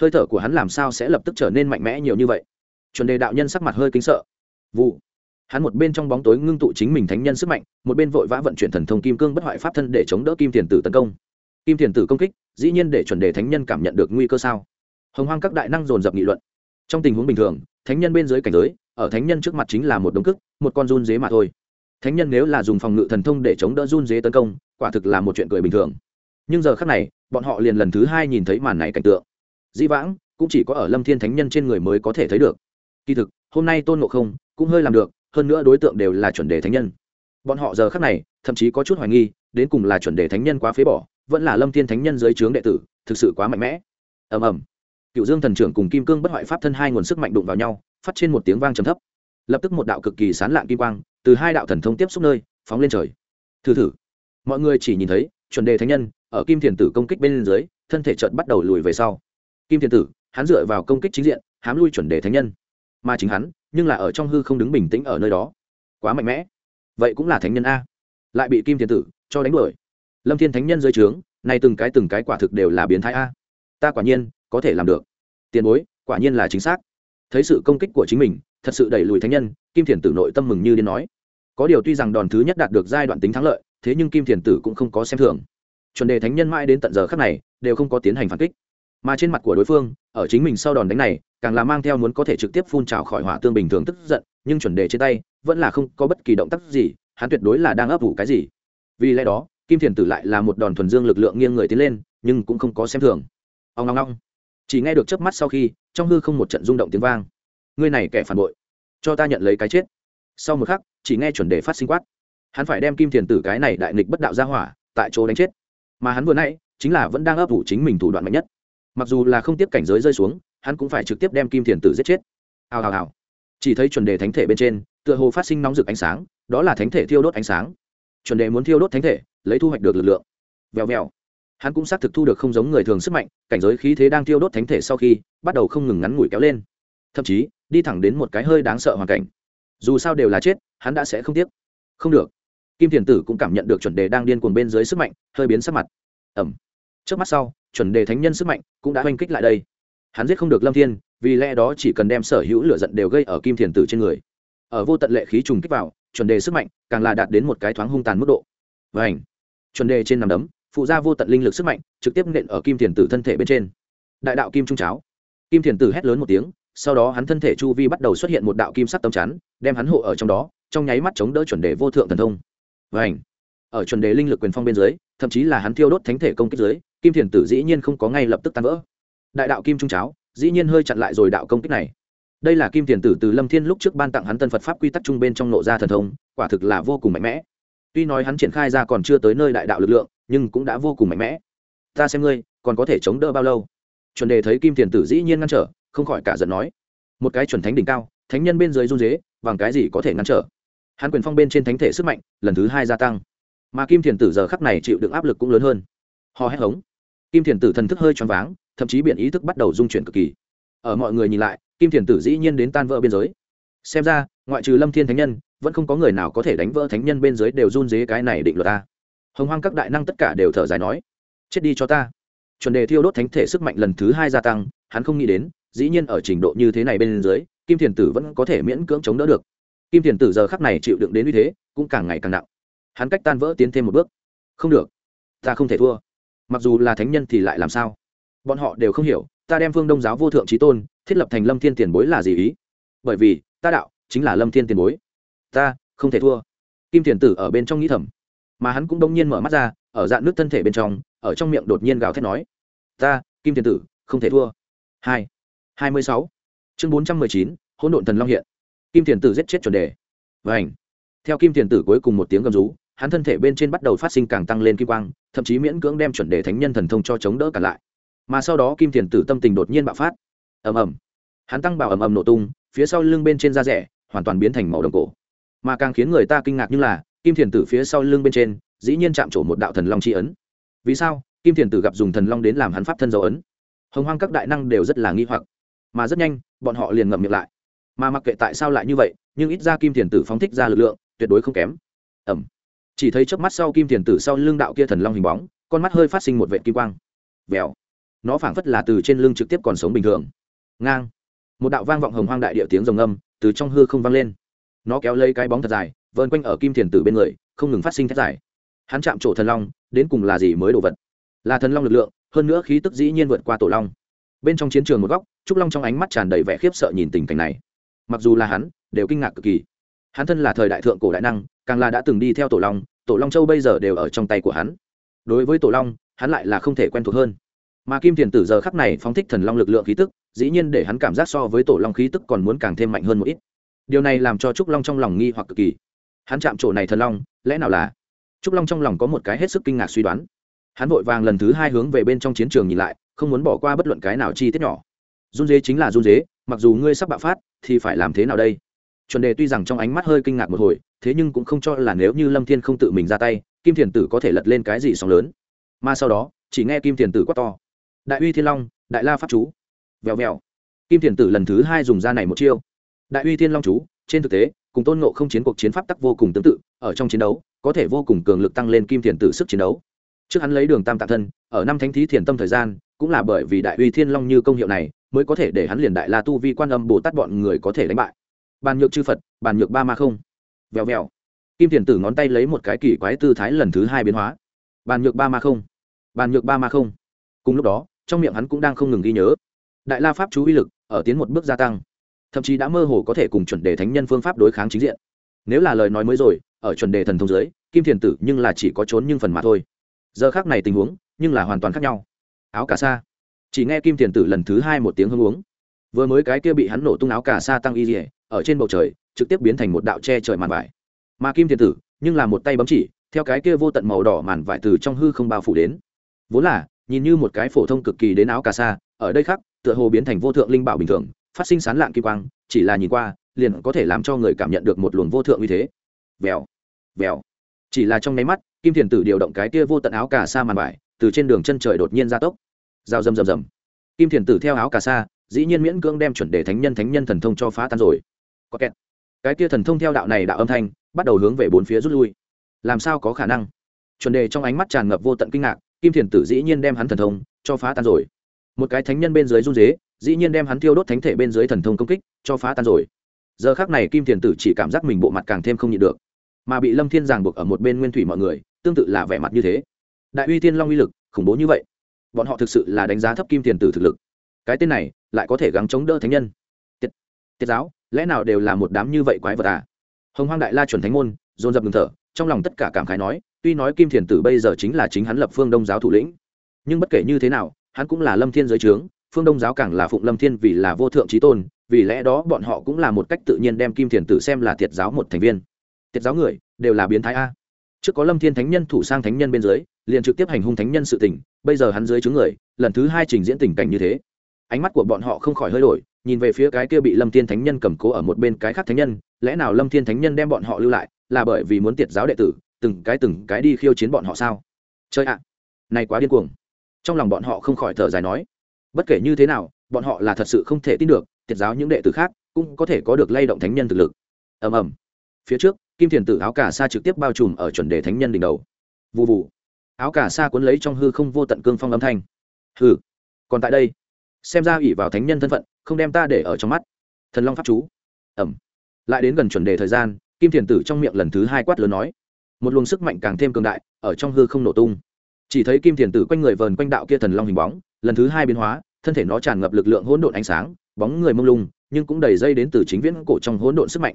Hơi thở của hắn làm sao sẽ lập tức trở nên mạnh mẽ nhiều như vậy? Chuẩn đề đạo nhân sắc mặt hơi kinh sợ. Vụ hắn một bên trong bóng tối ngưng tụ chính mình thánh nhân sức mạnh, một bên vội vã vận chuyển thần thông kim cương bất hoại pháp thân để chống đỡ kim thiền tử tấn công. Kim thiền tử công kích, dĩ nhiên để chuẩn đề thánh nhân cảm nhận được nguy cơ sao? Hồng hoang các đại năng dồn dập nghị luận. Trong tình huống bình thường, thánh nhân bên dưới cảnh giới, ở thánh nhân trước mặt chính là một đống cức, một con run dế mà thôi. Thánh nhân nếu là dùng phòng ngự thần thông để chống đỡ run dế tấn công, quả thực là một chuyện cười bình thường. Nhưng giờ khác này, bọn họ liền lần thứ hai nhìn thấy màn này cảnh tượng. Dĩ vãng, cũng chỉ có ở lâm thiên thánh nhân trên người mới có thể thấy được. Kỳ thực, hôm nay tôn ngộ không cũng hơi làm được hơn nữa đối tượng đều là chuẩn đề thánh nhân. Bọn họ giờ khác này, thậm chí có chút hoài nghi, đến cùng là chuẩn đề thánh nhân quá phế bỏ, vẫn là lâm thiên thánh nhân dưới trướng đệ tử, thực sự quá mạnh mẽ. Ầm ầm. Cựu dương thần trưởng cùng kim cương bất hoại pháp thân hai nguồn sức mạnh đụng vào nhau, phát trên một tiếng vang trầm thấp. Lập tức một đạo cực kỳ sán lạn kim quang, từ hai đạo thần thông tiếp xúc nơi, phóng lên trời. Thử thử. Mọi người chỉ nhìn thấy, chuẩn đề thánh nhân, ở kim thiền tử công kích bên dưới, thân thể chợt bắt đầu lùi về sau. Kim thiền tử, hắn dựa vào công kích chính diện, hám lui chuẩn đề thánh nhân mà chính hắn, nhưng là ở trong hư không đứng bình tĩnh ở nơi đó. Quá mạnh mẽ. Vậy cũng là thánh nhân a. Lại bị kim thiền tử cho đánh đuổi. Lâm thiên thánh nhân dưới trướng, nay từng cái từng cái quả thực đều là biến thái a. Ta quả nhiên, có thể làm được. Tiền bối, quả nhiên là chính xác. Thấy sự công kích của chính mình, thật sự đẩy lùi thánh nhân, kim thiền tử nội tâm mừng như đến nói. Có điều tuy rằng đòn thứ nhất đạt được giai đoạn tính thắng lợi, thế nhưng kim thiền tử cũng không có xem thường. Chuẩn đề thánh nhân mãi đến tận giờ khác này, đều không có tiến hành phản kích. Mà trên mặt của đối phương, ở chính mình sau đòn đánh này càng là mang theo muốn có thể trực tiếp phun trào khỏi hỏa tương bình thường tức giận, nhưng chuẩn đề trên tay vẫn là không có bất kỳ động tác gì, hắn tuyệt đối là đang ấp ủ cái gì. Vì lẽ đó, kim thiền tử lại là một đòn thuần dương lực lượng nghiêng người tiến lên, nhưng cũng không có xem thường. Ông ngong ngong chỉ nghe được chớp mắt sau khi, trong hư không một trận rung động tiếng vang. Ngươi này kẻ phản bội. Cho ta nhận lấy cái chết. Sau một khắc, chỉ nghe chuẩn đề phát sinh quát. Hắn phải đem kim thiền tử cái này đại nghịch bất đạo ra hỏa, tại chỗ đánh chết. Mà hắn vừa nãy, chính là vẫn đang ấp ủ chính mình thủ đoạn mạnh nhất. Mặc dù là không tiếp cảnh giới rơi xuống hắn cũng phải trực tiếp đem kim thiền tử giết chết. Hào hào hào. Chỉ thấy chuẩn đề thánh thể bên trên, tựa hồ phát sinh nóng rực ánh sáng, đó là thánh thể thiêu đốt ánh sáng. Chuẩn đề muốn thiêu đốt thánh thể, lấy thu hoạch được lực lượng. Vèo vèo. Hắn cũng xác thực thu được không giống người thường sức mạnh, cảnh giới khí thế đang thiêu đốt thánh thể sau khi, bắt đầu không ngừng ngắn ngủi kéo lên. Thậm chí, đi thẳng đến một cái hơi đáng sợ hoàn cảnh. Dù sao đều là chết, hắn đã sẽ không tiếc. Không được. Kim thiền tử cũng cảm nhận được chuẩn đề đang điên cuồng bên dưới sức mạnh, hơi biến sắc mặt. Ẩm. Trước mắt sau, chuẩn đề thánh nhân sức mạnh cũng đã oanh kích lại đây hắn giết không được lâm thiên, vì lẽ đó chỉ cần đem sở hữu lửa giận đều gây ở kim thiền tử trên người. Ở vô tận lệ khí trùng kích vào, chuẩn đề sức mạnh càng là đạt đến một cái thoáng hung tàn mức độ. Và ảnh chuẩn đề trên nằm đấm, phụ ra vô tận linh lực sức mạnh, trực tiếp nện ở kim thiền tử thân thể bên trên. Đại đạo kim trung cháo. Kim thiền tử hét lớn một tiếng, sau đó hắn thân thể chu vi bắt đầu xuất hiện một đạo kim sắc tấm chắn, đem hắn hộ ở trong đó, trong nháy mắt chống đỡ chuẩn đề vô thượng thần thông. Và ảnh ở chuẩn đề linh lực quyền phong bên dưới, thậm chí là hắn thiêu đốt thánh thể công kích dưới, kim thiền tử dĩ nhiên không có ngay lập tức tan vỡ đại đạo kim trung cháo, dĩ nhiên hơi chặn lại rồi đạo công kích này. Đây là kim tiền tử từ lâm thiên lúc trước ban tặng hắn tân phật pháp quy tắc trung bên trong nộ gia thần thông, quả thực là vô cùng mạnh mẽ. Tuy nói hắn triển khai ra còn chưa tới nơi đại đạo lực lượng, nhưng cũng đã vô cùng mạnh mẽ. Ta xem ngươi, còn có thể chống đỡ bao lâu? Chuẩn đề thấy kim tiền tử dĩ nhiên ngăn trở, không khỏi cả giận nói. Một cái chuẩn thánh đỉnh cao, thánh nhân bên dưới run dế bằng cái gì có thể ngăn trở? Hắn quyền phong bên trên thánh thể sức mạnh, lần thứ hai gia tăng. Mà kim thiền tử giờ khắc này chịu đựng áp lực cũng lớn hơn. Ho hét hống. Kim thiền tử thần thức hơi choáng váng thậm chí biển ý thức bắt đầu dung chuyển cực kỳ. Ở mọi người nhìn lại, kim thiền tử dĩ nhiên đến tan vỡ biên giới. Xem ra, ngoại trừ lâm thiên thánh nhân, vẫn không có người nào có thể đánh vỡ thánh nhân bên dưới đều run dế cái này định luật ta. Hồng hoang các đại năng tất cả đều thở dài nói, chết đi cho ta. Chuẩn đề thiêu đốt thánh thể sức mạnh lần thứ hai gia tăng, hắn không nghĩ đến, dĩ nhiên ở trình độ như thế này bên dưới, kim thiền tử vẫn có thể miễn cưỡng chống đỡ được. Kim thiền tử giờ khắc này chịu đựng đến như thế, cũng càng ngày càng nặng. Hắn cách tan vỡ tiến thêm một bước. Không được, ta không thể thua. Mặc dù là thánh nhân thì lại làm sao? Bọn họ đều không hiểu, ta đem phương đông giáo vô thượng trí tôn, thiết lập thành lâm thiên tiền bối là gì ý? Bởi vì, ta đạo chính là lâm thiên tiền bối. Ta không thể thua. Kim thiền tử ở bên trong nghĩ thầm, mà hắn cũng đông nhiên mở mắt ra, ở dạng nước thân thể bên trong, ở trong miệng đột nhiên gào thét nói, ta, kim thiền tử, không thể thua. Hai hai mươi sáu, chương bốn trăm mười chín, hỗn độn thần long hiện. Kim thiền tử giết chết chuẩn đề. Và ảnh theo kim thiền tử cuối cùng một tiếng gầm rú, hắn thân thể bên trên bắt đầu phát sinh càng tăng lên kim quang, thậm chí miễn cưỡng đem chuẩn đề thánh nhân thần thông cho chống đỡ cả lại mà sau đó kim thiền tử tâm tình đột nhiên bạo phát. Ầm ầm. Hắn tăng bảo ầm ầm nổ tung, phía sau lưng bên trên da rẻ, hoàn toàn biến thành màu đồng cổ. Mà càng khiến người ta kinh ngạc như là, kim thiền tử phía sau lưng bên trên, dĩ nhiên chạm trổ một đạo thần long tri ấn. Vì sao? Kim thiền tử gặp dùng thần long đến làm hắn pháp thân dấu ấn. Hồng hoang các đại năng đều rất là nghi hoặc. Mà rất nhanh, bọn họ liền ngậm miệng lại. Mà mặc kệ tại sao lại như vậy, nhưng ít ra kim thiền tử phóng thích ra lực lượng, tuyệt đối không kém. Ẩm chỉ thấy chớp mắt sau kim thiền tử sau lưng đạo kia thần long hình bóng, con mắt hơi phát sinh một vệ kim quang. Vèo nó phảng phất là từ trên lưng trực tiếp còn sống bình thường. Ngang. Một đạo vang vọng hồng hoang đại địa tiếng rồng âm từ trong hư không vang lên. Nó kéo lấy cái bóng thật dài vơn quanh ở kim thiền tử bên người, không ngừng phát sinh thét dài. Hắn chạm trổ thần long, đến cùng là gì mới đồ vật? Là thần long lực lượng, hơn nữa khí tức dĩ nhiên vượt qua tổ long. Bên trong chiến trường một góc, trúc long trong ánh mắt tràn đầy vẻ khiếp sợ nhìn tình cảnh này. Mặc dù là hắn, đều kinh ngạc cực kỳ. Hắn thân là thời đại thượng cổ đại năng, càng là đã từng đi theo tổ long tổ long châu bây giờ đều ở trong tay của hắn. Đối với tổ long, hắn lại là không thể quen thuộc hơn mà kim thiền tử giờ khắc này phóng thích thần long lực lượng khí tức, dĩ nhiên để hắn cảm giác so với tổ long khí tức còn muốn càng thêm mạnh hơn một ít. Điều này làm cho trúc long trong lòng nghi hoặc cực kỳ. Hắn chạm chỗ này thần long, lẽ nào là? Trúc long trong lòng có một cái hết sức kinh ngạc suy đoán. Hắn vội vàng lần thứ hai hướng về bên trong chiến trường nhìn lại, không muốn bỏ qua bất luận cái nào chi tiết nhỏ. Run dế chính là run dế mặc dù ngươi sắp bạo phát, thì phải làm thế nào đây? Chuẩn đề tuy rằng trong ánh mắt hơi kinh ngạc một hồi, thế nhưng cũng không cho là nếu như lâm thiên không tự mình ra tay, kim thiền tử có thể lật lên cái gì sóng lớn. Mà sau đó, chỉ nghe kim thiền tử quát to đại uy thiên long, đại la pháp chú. Vèo vèo. Kim thiền tử lần thứ hai dùng ra này một chiêu. Đại uy thiên long chú, trên thực tế, cùng tôn ngộ không chiến cuộc chiến pháp tắc vô cùng tương tự, ở trong chiến đấu, có thể vô cùng cường lực tăng lên kim thiền tử sức chiến đấu. Trước hắn lấy đường tam tạng thân, ở năm thánh thí thiền tâm thời gian, cũng là bởi vì đại uy thiên long như công hiệu này, mới có thể để hắn liền đại la tu vi quan âm bồ tát bọn người có thể đánh bại. Bàn nhược chư phật, bàn nhược ba ma không. Vèo vèo. Kim thiền tử ngón tay lấy một cái kỳ quái tư thái lần thứ hai biến hóa. Bàn nhược ba ma không. Bàn nhược ba ma không. Cùng lúc đó trong miệng hắn cũng đang không ngừng ghi nhớ. Đại la pháp chú uy lực ở tiến một bước gia tăng, thậm chí đã mơ hồ có thể cùng chuẩn đề thánh nhân phương pháp đối kháng chính diện. Nếu là lời nói mới rồi, ở chuẩn đề thần thông giới kim thiền tử nhưng là chỉ có trốn nhưng phần mà thôi. Giờ khác này tình huống, nhưng là hoàn toàn khác nhau. Áo cà sa. Chỉ nghe kim thiền tử lần thứ hai một tiếng hưng uống. Vừa mới cái kia bị hắn nổ tung áo cà sa tăng y dỉa ở trên bầu trời, trực tiếp biến thành một đạo che trời màn vải. Mà kim thiền tử, nhưng là một tay bấm chỉ, theo cái kia vô tận màu đỏ màn vải từ trong hư không bao phủ đến. Vốn là nhìn như một cái phổ thông cực kỳ đến áo cà sa, ở đây khác, tựa hồ biến thành vô thượng linh bảo bình thường, phát sinh sán lạng kim quang, chỉ là nhìn qua, liền có thể làm cho người cảm nhận được một luồng vô thượng như thế. Vèo vèo. Chỉ là trong nháy mắt, kim thiền tử điều động cái kia vô tận áo cà sa màn vải, từ trên đường chân trời đột nhiên ra tốc. Dao rầm rầm rầm. Kim thiền tử theo áo cà sa, dĩ nhiên miễn cưỡng đem chuẩn đề thánh nhân thánh nhân thần thông cho phá tan rồi. Có kẹt. Cái kia thần thông theo đạo này đạo âm thanh, bắt đầu hướng về bốn phía rút lui. Làm sao có khả năng? Chuẩn đề trong ánh mắt tràn ngập vô tận kinh ngạc kim thiền tử dĩ nhiên đem hắn thần thông cho phá tan rồi. Một cái thánh nhân bên dưới run dế dĩ nhiên đem hắn thiêu đốt thánh thể bên dưới thần thông công kích cho phá tan rồi. Giờ khác này kim thiền tử chỉ cảm giác mình bộ mặt càng thêm không nhịn được. Mà bị lâm thiên giảng buộc ở một bên nguyên thủy mọi người tương tự là vẻ mặt như thế. Đại uy tiên long uy lực khủng bố như vậy. Bọn họ thực sự là đánh giá thấp kim thiền tử thực lực. Cái tên này lại có thể gắng chống đỡ thánh nhân. Tiết, tiết giáo lẽ nào đều là một đám như vậy quái vật à? Hồng hoang đại la chuẩn thánh môn dồn dập ngừng thở trong lòng tất cả cảm khái nói tuy nói kim thiền tử bây giờ chính là chính hắn lập phương đông giáo thủ lĩnh, nhưng bất kể như thế nào, hắn cũng là lâm thiên giới trướng, phương đông giáo càng là phụng lâm thiên vì là vô thượng trí tôn, vì lẽ đó bọn họ cũng là một cách tự nhiên đem kim thiền tử xem là thiệt giáo một thành viên. Thiệt giáo người, đều là biến thái a. Trước có lâm thiên thánh nhân thủ sang thánh nhân bên dưới, liền trực tiếp hành hung thánh nhân sự tình, bây giờ hắn dưới chứng người, lần thứ hai trình diễn tình cảnh như thế. Ánh mắt của bọn họ không khỏi hơi đổi, nhìn về phía cái kia bị lâm thiên thánh nhân cầm cố ở một bên cái khác thánh nhân, lẽ nào lâm thiên thánh nhân đem bọn họ lưu lại, là bởi vì muốn tiệt giáo đệ tử từng cái từng cái đi khiêu chiến bọn họ sao? Chơi ạ này quá điên cuồng. Trong lòng bọn họ không khỏi thở dài nói bất kể như thế nào bọn họ là thật sự không thể tin được tiệt giáo những đệ tử khác cũng có thể có được lay động thánh nhân thực lực. Ầm ầm. Phía trước kim thiền tử áo cà sa trực tiếp bao trùm ở chuẩn đề thánh nhân đỉnh đầu. Vụ vụ áo cà sa cuốn lấy trong hư không vô tận cương phong âm thanh. Hừ, còn tại đây xem ra ủy vào thánh nhân thân phận không đem ta để ở trong mắt. Thần long pháp chú. Ẩm lại đến gần chuẩn đề thời gian kim thiền tử trong miệng lần thứ hai quát lớn nói một luồng sức mạnh càng thêm cường đại, ở trong hư không nổ tung. Chỉ thấy kim thiền tử quanh người vờn quanh đạo kia thần long hình bóng, lần thứ hai biến hóa, thân thể nó tràn ngập lực lượng hỗn độn ánh sáng, bóng người mông lung, nhưng cũng đầy dây đến từ chính viễn cổ trong hỗn độn sức mạnh.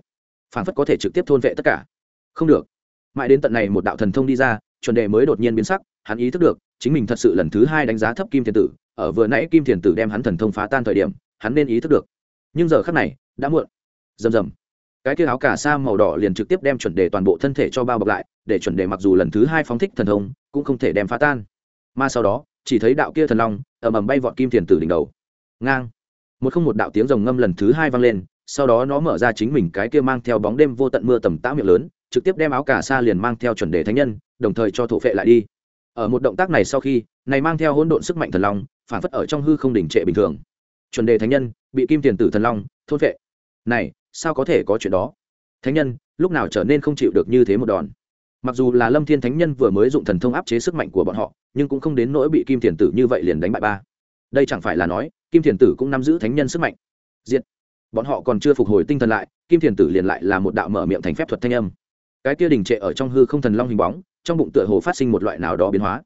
Phản phất có thể trực tiếp thôn vệ tất cả. Không được. Mãi đến tận này một đạo thần thông đi ra, chuẩn đề mới đột nhiên biến sắc, hắn ý thức được, chính mình thật sự lần thứ hai đánh giá thấp kim thiền tử, ở vừa nãy kim thiền tử đem hắn thần thông phá tan thời điểm, hắn nên ý thức được. Nhưng giờ khắc này, đã muộn. Rầm rầm cái kia áo cà sa màu đỏ liền trực tiếp đem chuẩn đề toàn bộ thân thể cho bao bọc lại, để chuẩn đề mặc dù lần thứ hai phóng thích thần thông, cũng không thể đem phá tan. Mà sau đó, chỉ thấy đạo kia thần long, ầm ầm bay vọt kim thiền tử đỉnh đầu. Ngang. Một không một đạo tiếng rồng ngâm lần thứ hai vang lên, sau đó nó mở ra chính mình cái kia mang theo bóng đêm vô tận mưa tầm tã miệng lớn, trực tiếp đem áo cà sa liền mang theo chuẩn đề thánh nhân, đồng thời cho thổ phệ lại đi. Ở một động tác này sau khi, này mang theo hỗn độn sức mạnh thần long, phản phất ở trong hư không đỉnh trệ bình thường. Chuẩn đề thánh nhân, bị kim tiền tử thần long, thôn phệ. Này sao có thể có chuyện đó? Thánh nhân, lúc nào trở nên không chịu được như thế một đòn? Mặc dù là lâm thiên thánh nhân vừa mới dụng thần thông áp chế sức mạnh của bọn họ, nhưng cũng không đến nỗi bị kim thiền tử như vậy liền đánh bại ba. Đây chẳng phải là nói, kim thiền tử cũng nắm giữ thánh nhân sức mạnh. Diện bọn họ còn chưa phục hồi tinh thần lại, kim thiền tử liền lại là một đạo mở miệng thành phép thuật thanh âm. Cái kia đình trệ ở trong hư không thần long hình bóng, trong bụng tựa hồ phát sinh một loại nào đó biến hóa.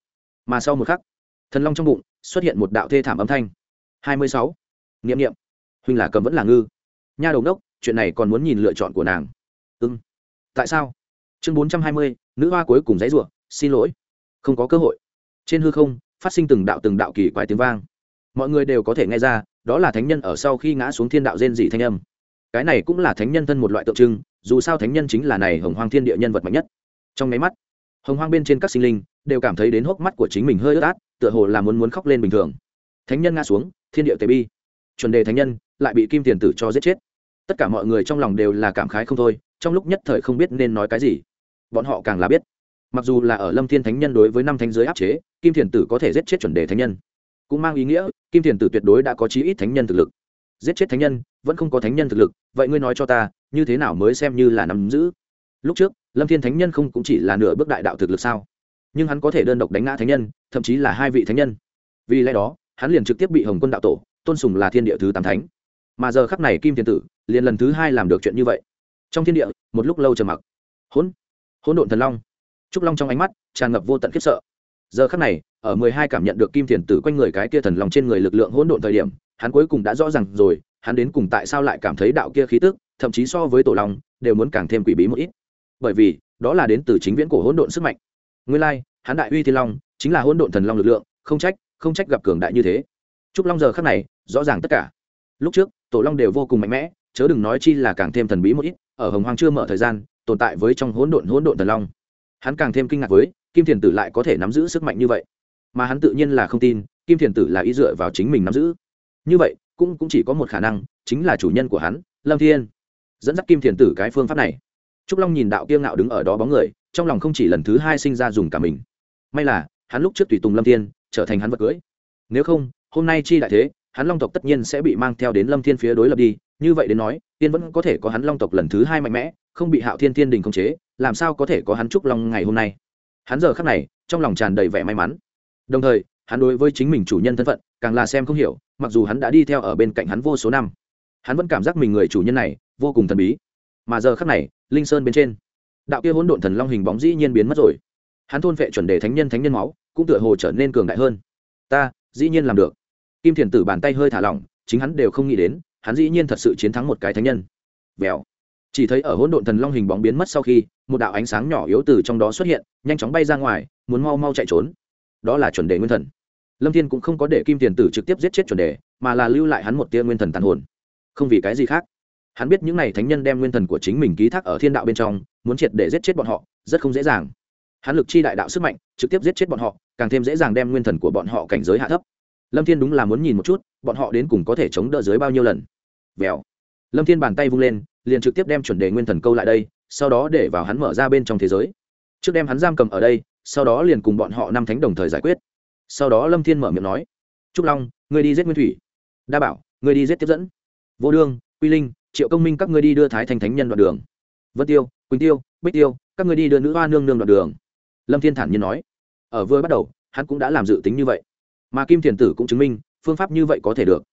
Mà sau một khắc, thần long trong bụng xuất hiện một đạo thê thảm âm thanh. Hai mươi sáu. N i huynh là cầm vẫn là ngư. Nha đầu đốc chuyện này còn muốn nhìn lựa chọn của nàng. Ưng tại sao? Chương bốn trăm hai mươi, nữ hoa cuối cùng dãy rủa, xin lỗi. Không có cơ hội. Trên hư không, phát sinh từng đạo từng đạo kỳ quái tiếng vang. Mọi người đều có thể nghe ra, đó là thánh nhân ở sau khi ngã xuống thiên đạo rên dị thanh âm. Cái này cũng là thánh nhân thân một loại tượng trưng, dù sao thánh nhân chính là này hồng hoang thiên địa nhân vật mạnh nhất. Trong máy mắt, hồng hoang bên trên các sinh linh đều cảm thấy đến hốc mắt của chính mình hơi ướt át, tựa hồ là muốn muốn khóc lên bình thường. Thánh nhân ngã xuống, thiên địa tề bi. Chuẩn đề thánh nhân lại bị kim tiền tử cho giết chết tất cả mọi người trong lòng đều là cảm khái không thôi, trong lúc nhất thời không biết nên nói cái gì. Bọn họ càng là biết. Mặc dù là ở lâm thiên thánh nhân đối với năm thánh giới áp chế, kim thiền tử có thể giết chết chuẩn đề thánh nhân. Cũng mang ý nghĩa, kim thiền tử tuyệt đối đã có chí ít thánh nhân thực lực. Giết chết thánh nhân, vẫn không có thánh nhân thực lực, vậy ngươi nói cho ta, như thế nào mới xem như là nắm giữ? Lúc trước, lâm thiên thánh nhân không cũng chỉ là nửa bước đại đạo thực lực sao? Nhưng hắn có thể đơn độc đánh ngã thánh nhân, thậm chí là hai vị thánh nhân. Vì lẽ đó, hắn liền trực tiếp bị hồng quân đạo tổ, tôn sùng là thiên địa thứ tám thánh mà giờ khắp này kim thiên tử liền lần thứ hai làm được chuyện như vậy. Trong thiên địa, một lúc lâu trầm mặc. Hỗn hỗn độn thần long. Trúc long trong ánh mắt tràn ngập vô tận khiếp sợ. Giờ khắc này, ở mười hai cảm nhận được kim thiền tử quanh người cái kia thần lòng trên người lực lượng hỗn độn thời điểm, hắn cuối cùng đã rõ ràng rồi, hắn đến cùng tại sao lại cảm thấy đạo kia khí tức, thậm chí so với tổ long, đều muốn càng thêm quỷ bí một ít. Bởi vì, đó là đến từ chính viễn cổ hỗn độn sức mạnh. Nguyên lai, hắn đại uy thiên long, chính là hỗn độn thần long lực lượng, không trách không trách gặp cường đại như thế. Trúc long giờ khắc này, rõ ràng tất cả. Lúc trước tổ long đều vô cùng mạnh mẽ, chớ đừng nói chi là càng thêm thần bí một ít, ở hồng hoàng chưa mở thời gian, tồn tại với trong hỗn độn hỗn độn thần long. Hắn càng thêm kinh ngạc với, kim thiền tử lại có thể nắm giữ sức mạnh như vậy. Mà hắn tự nhiên là không tin, kim thiền tử là ý dựa vào chính mình nắm giữ. Như vậy, cũng cũng chỉ có một khả năng, chính là chủ nhân của hắn, lâm thiên. Dẫn dắt kim thiền tử cái phương pháp này. Trúc long nhìn đạo kiêng ngạo đứng ở đó bóng người, trong lòng không chỉ lần thứ hai sinh ra dùng cả mình. May là, hắn lúc trước tùy tùng lâm thiên, trở thành hắn vật cưới. Nếu không, hôm nay chi đại thế hắn long tộc tất nhiên sẽ bị mang theo đến lâm thiên phía đối lập đi, như vậy đến nói, tiên vẫn có thể có hắn long tộc lần thứ hai mạnh mẽ, không bị hạo thiên thiên đình khống chế, làm sao có thể có hắn trúc long ngày hôm nay? Hắn giờ khắc này, trong lòng tràn đầy vẻ may mắn. Đồng thời, hắn đối với chính mình chủ nhân thân phận, càng là xem không hiểu, mặc dù hắn đã đi theo ở bên cạnh hắn vô số năm, hắn vẫn cảm giác mình người chủ nhân này, vô cùng thần bí. Mà giờ khắc này, linh sơn bên trên, đạo kia hỗn độn thần long hình bóng dĩ nhiên biến mất rồi. Hắn thôn vệ chuẩn đề thánh nhân thánh nhân máu, cũng tựa hồ trở nên cường đại hơn. Ta, dĩ nhiên làm được kim thiền tử bàn tay hơi thả lỏng, chính hắn đều không nghĩ đến, hắn dĩ nhiên thật sự chiến thắng một cái thánh nhân. Vèo. Chỉ thấy ở hỗn độn thần long hình bóng biến mất sau khi, một đạo ánh sáng nhỏ yếu từ trong đó xuất hiện, nhanh chóng bay ra ngoài, muốn mau mau chạy trốn. Đó là chuẩn đề nguyên thần. Lâm thiên cũng không có để kim Thiền tử trực tiếp giết chết chuẩn đề, mà là lưu lại hắn một tia nguyên thần tàn hồn. Không vì cái gì khác. Hắn biết những n à y thánh nhân đem nguyên thần của chính mình ký thác ở thiên đạo bên trong, muốn triệt để giết chết bọn họ, rất không dễ dàng. Hắn lực chi đại đạo sức mạnh, trực tiếp giết chết bọn họ, càng thêm dễ dàng đem nguyên thần của bọn họ cảnh giới hạ thấp lâm thiên đúng là muốn nhìn một chút, bọn họ đến cùng có thể chống đỡ dưới bao nhiêu lần. Vèo. Lâm thiên bàn tay vung lên, liền trực tiếp đem chuẩn đề nguyên thần câu lại đây, sau đó để vào hắn mở ra bên trong thế giới. Trước đem hắn giam cầm ở đây, sau đó liền cùng bọn họ năm thánh đồng thời giải quyết. Sau đó lâm thiên mở miệng nói, trúc long người đi giết nguyên thủy. Đa bảo người đi giết tiếp dẫn. Vô đương, quy linh, triệu công minh các ngươi đi đưa thái thành thánh nhân đoạn đường. Vân tiêu, quỳnh tiêu, bích tiêu, các ngươi đi đưa nữ hoa nương nương đoạn đường. Lâm thiên thản nhiên nói. Ở vừa bắt đầu, hắn cũng đã làm dự tính như vậy mà kim thiền tử cũng chứng minh phương pháp như vậy có thể được.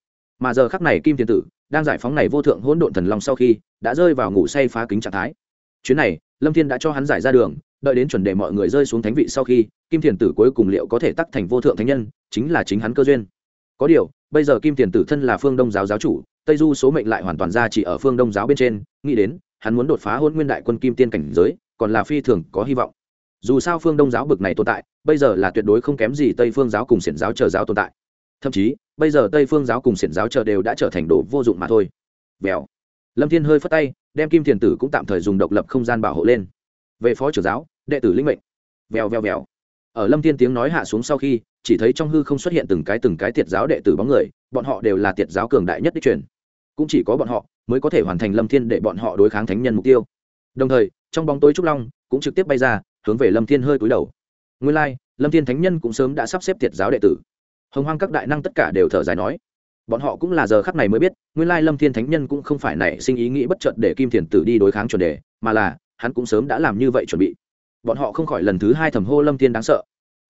Mà giờ khắc này kim thiền tử đang giải phóng này vô thượng hỗn độn thần long sau khi đã rơi vào ngủ say phá kính trạng thái. Chuyến này, lâm thiên đã cho hắn giải ra đường, đợi đến chuẩn đề mọi người rơi xuống thánh vị sau khi kim thiền tử cuối cùng liệu có thể tắc thành vô thượng thánh nhân, chính là chính hắn cơ duyên. Có điều, bây giờ kim thiền tử thân là phương đông giáo giáo chủ, tây du số mệnh lại hoàn toàn ra chỉ ở phương đông giáo bên trên, nghĩ đến, hắn muốn đột phá hôn nguyên đại quân kim tiên cảnh giới, còn là phi thường có hy vọng dù sao phương đông giáo bực này tồn tại, bây giờ là tuyệt đối không kém gì tây phương giáo cùng xiển giáo chờ giáo tồn tại. Thậm chí, bây giờ tây phương giáo cùng xiển giáo chờ đều đã trở thành đồ vô dụng mà thôi. Vèo lâm thiên hơi phất tay, đem kim thiền tử cũng tạm thời dùng độc lập không gian bảo hộ lên. Về phó trưởng giáo, đệ tử linh mệnh. Vèo vèo vèo ở lâm thiên tiếng nói hạ xuống sau khi, chỉ thấy trong hư không xuất hiện từng cái từng cái tiệt giáo đệ tử bóng người, bọn họ đều là tiệt giáo cường đại nhất đích truyền. Cũng chỉ có bọn họ mới có thể hoàn thành lâm thiên để bọn họ đối kháng thánh nhân mục tiêu. Đồng thời, trong bóng tối trúc long cũng trực tiếp bay ra hướng về lâm thiên hơi cúi đầu. Nguyên lai, lâm thiên thánh nhân cũng sớm đã sắp xếp tiệt giáo đệ tử. Hồng hoang các đại năng tất cả đều thở dài nói, bọn họ cũng là giờ khắc này mới biết, nguyên lai lâm thiên thánh nhân cũng không phải nảy sinh ý nghĩ bất chợt để kim thiền tử đi đối kháng chuẩn đề, mà là, hắn cũng sớm đã làm như vậy chuẩn bị. Bọn họ không khỏi lần thứ hai thầm hô lâm thiên đáng sợ.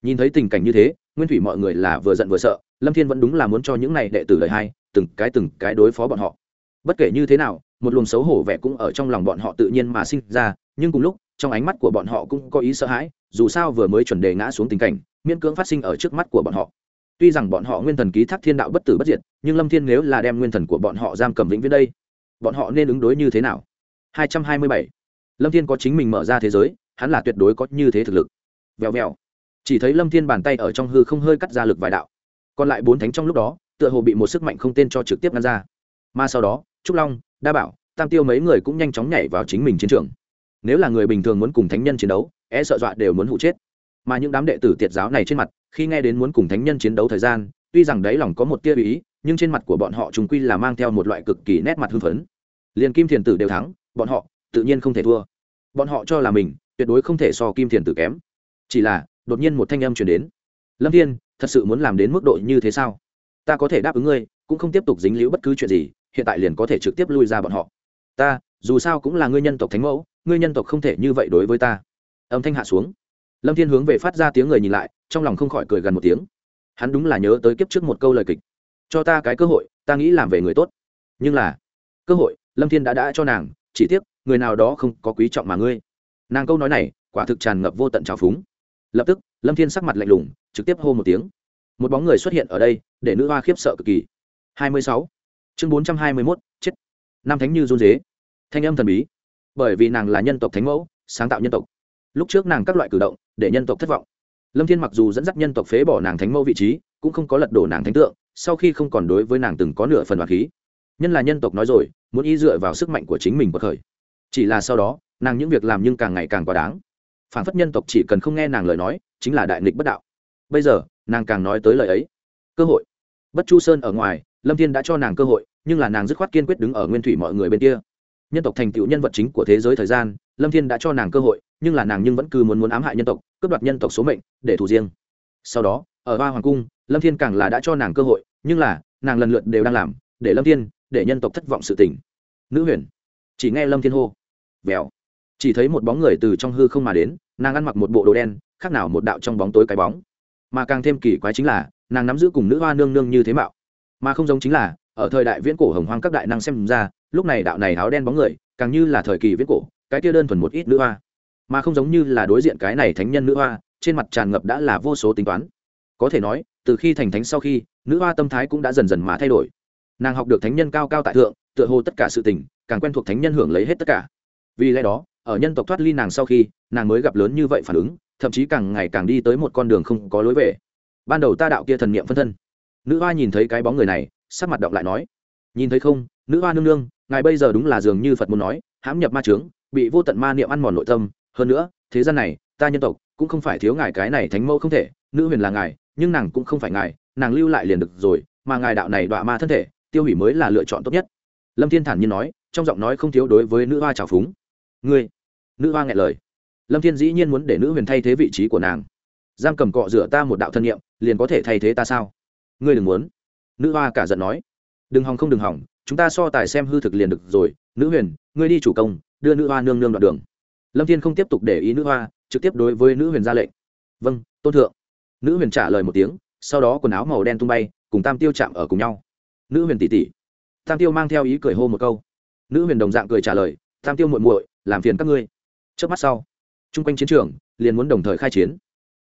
Nhìn thấy tình cảnh như thế, nguyên thủy mọi người là vừa giận vừa sợ, lâm thiên vẫn đúng là muốn cho những này đệ tử lời hai từng cái từng cái đối phó bọn họ. Bất kể như thế nào, một luồng xấu hổ vẻ cũng ở trong lòng bọn họ tự nhiên mà sinh ra, nhưng cùng lúc trong ánh mắt của bọn họ cũng có ý sợ hãi, dù sao vừa mới chuẩn đề ngã xuống tình cảnh, miễn cưỡng phát sinh ở trước mắt của bọn họ. Tuy rằng bọn họ nguyên thần ký thác thiên đạo bất tử bất diệt, nhưng lâm thiên nếu là đem nguyên thần của bọn họ giam cầm vĩnh viễn đây, bọn họ nên ứng đối như thế nào? 227. lâm thiên có chính mình mở ra thế giới, hắn là tuyệt đối có như thế thực lực. Vèo vèo. Chỉ thấy lâm thiên bàn tay ở trong hư không hơi cắt ra lực vài đạo. Còn lại bốn thánh trong lúc đó, tựa hồ bị một sức mạnh không tên cho trực tiếp ngăn ra. Mà sau đó, trúc long, đa bảo, tam tiêu mấy người cũng nhanh chóng nhảy vào chính mình chiến trường nếu là người bình thường muốn cùng thánh nhân chiến đấu e sợ dọa đều muốn hụ chết. Mà những đám đệ tử tiệt giáo này trên mặt, khi nghe đến muốn cùng thánh nhân chiến đấu thời gian, tuy rằng đấy lòng có một tia ý, nhưng trên mặt của bọn họ chúng quy là mang theo một loại cực kỳ nét mặt hưng phấn. Liền kim thiền tử đều thắng, bọn họ tự nhiên không thể thua. Bọn họ cho là mình tuyệt đối không thể so kim thiền tử kém. Chỉ là, đột nhiên một thanh âm chuyển đến. Lâm thiên, thật sự muốn làm đến mức độ như thế sao? Ta có thể đáp ứng ngươi, cũng không tiếp tục dính líu bất cứ chuyện gì, hiện tại liền có thể trực tiếp lui ra bọn họ. Ta, dù sao cũng là ngươi nhân tộc thánh mẫu ngươi nhân tộc không thể như vậy đối với ta. Âm thanh hạ xuống. Lâm thiên hướng về phát ra tiếng người nhìn lại, trong lòng không khỏi cười gần một tiếng. Hắn đúng là nhớ tới kiếp trước một câu lời kịch. Cho ta cái cơ hội, ta nghĩ làm về người tốt. Nhưng là, cơ hội, lâm thiên đã đã cho nàng, chỉ tiếc, người nào đó không có quý trọng mà ngươi. Nàng câu nói này, quả thực tràn ngập vô tận trào phúng. Lập tức, lâm thiên sắc mặt lạnh lùng, trực tiếp hô một tiếng. Một bóng người xuất hiện ở đây, để nữ hoa khiếp sợ cực kỳ. Hai mươi sáu. Chương bốn trăm hai mươi mốt, chết. Nam thánh như run dế. Thanh âm thần bí bởi vì nàng là nhân tộc thánh mẫu, sáng tạo nhân tộc. Lúc trước nàng các loại cử động, để nhân tộc thất vọng. Lâm thiên mặc dù dẫn dắt nhân tộc phế bỏ nàng thánh mẫu vị trí, cũng không có lật đổ nàng thánh tượng, sau khi không còn đối với nàng từng có nửa phần hoạt khí. Nhân là nhân tộc nói rồi, muốn y dựa vào sức mạnh của chính mình bậc khởi. Chỉ là sau đó, nàng những việc làm nhưng càng ngày càng quá đáng. Phản phất nhân tộc chỉ cần không nghe nàng lời nói, chính là đại nghịch bất đạo. Bây giờ, nàng càng nói tới lời ấy. Cơ hội. Bất chu sơn ở ngoài, lâm thiên đã cho nàng cơ hội, nhưng là nàng dứt khoát kiên quyết đứng ở nguyên thủy mọi người bên kia nhân tộc thành tựu nhân vật chính của thế giới thời gian, lâm thiên đã cho nàng cơ hội, nhưng là nàng nhưng vẫn cứ muốn muốn ám hại nhân tộc, cướp đoạt nhân tộc số mệnh, để thủ riêng. Sau đó, ở ba hoàng cung, lâm thiên càng là đã cho nàng cơ hội, nhưng là, nàng lần lượt đều đang làm, để lâm thiên, để nhân tộc thất vọng sự tỉnh. nữ huyền, chỉ nghe lâm thiên hô. Vèo. Chỉ thấy một bóng người từ trong hư không mà đến, nàng ăn mặc một bộ đồ đen, khác nào một đạo trong bóng tối cái bóng. Mà càng thêm kỳ quái chính là, nàng nắm giữ cùng nữ hoa nương nương như thế mạo. Mà không giống chính là, ở thời đại viễn cổ hồng hoang các đại năng xem ra lúc này đạo này áo đen bóng người, càng như là thời kỳ viết cổ, cái kia đơn thuần một ít nữ hoa. Mà không giống như là đối diện cái này thánh nhân nữ hoa, trên mặt tràn ngập đã là vô số tính toán. Có thể nói, từ khi thành thánh sau khi, nữ hoa tâm thái cũng đã dần dần mà thay đổi. Nàng học được thánh nhân cao cao tại thượng, tựa hồ tất cả sự tình, càng quen thuộc thánh nhân hưởng lấy hết tất cả. Vì lẽ đó, ở nhân tộc thoát ly nàng sau khi, nàng mới gặp lớn như vậy phản ứng, thậm chí càng ngày càng đi tới một con đường không có lối về. Ban đầu ta đạo kia thần niệm phân thân. Nữ hoa nhìn thấy cái bóng người này, sắc mặt động lại nói, nhìn thấy không? Nữ hoa nương nương ngài bây giờ đúng là dường như phật muốn nói, hãm nhập ma trướng bị vô tận ma niệm ăn mòn nội tâm. Hơn nữa, thế gian này, ta nhân tộc, cũng không phải thiếu ngài cái này thánh mẫu không thể, nữ huyền là ngài, nhưng nàng cũng không phải ngài, nàng lưu lại liền được rồi, mà ngài đạo này đọa ma thân thể, tiêu hủy mới là lựa chọn tốt nhất. Lâm thiên thản nhiên nói, trong giọng nói không thiếu đối với nữ hoa trào phúng. Ngươi, nữ hoa nghe lời. Lâm thiên dĩ nhiên muốn để nữ huyền thay thế vị trí của nàng. Giam cầm cọ rửa ta một đạo thân nhiệm liền có thể thay thế ta sao? Ngươi đừng muốn. Nữ hoa cả giận nói. Đừng hòng không đừng hỏng chúng ta so tài xem hư thực liền được rồi, nữ huyền, ngươi đi chủ công, đưa nữ hoa nương nương đoạn đường. Lâm thiên không tiếp tục để ý nữ hoa, trực tiếp đối với nữ huyền ra lệnh. Vâng tôn thượng. Nữ huyền trả lời một tiếng, sau đó quần áo màu đen tung bay, cùng tam tiêu chạm ở cùng nhau. Nữ huyền tỷ tỷ tam tiêu mang theo ý cười hô một câu. Nữ huyền đồng dạng cười trả lời, tam tiêu muội muội, làm phiền các ngươi. Trước mắt sau, chung quanh chiến trường liền muốn đồng thời khai chiến.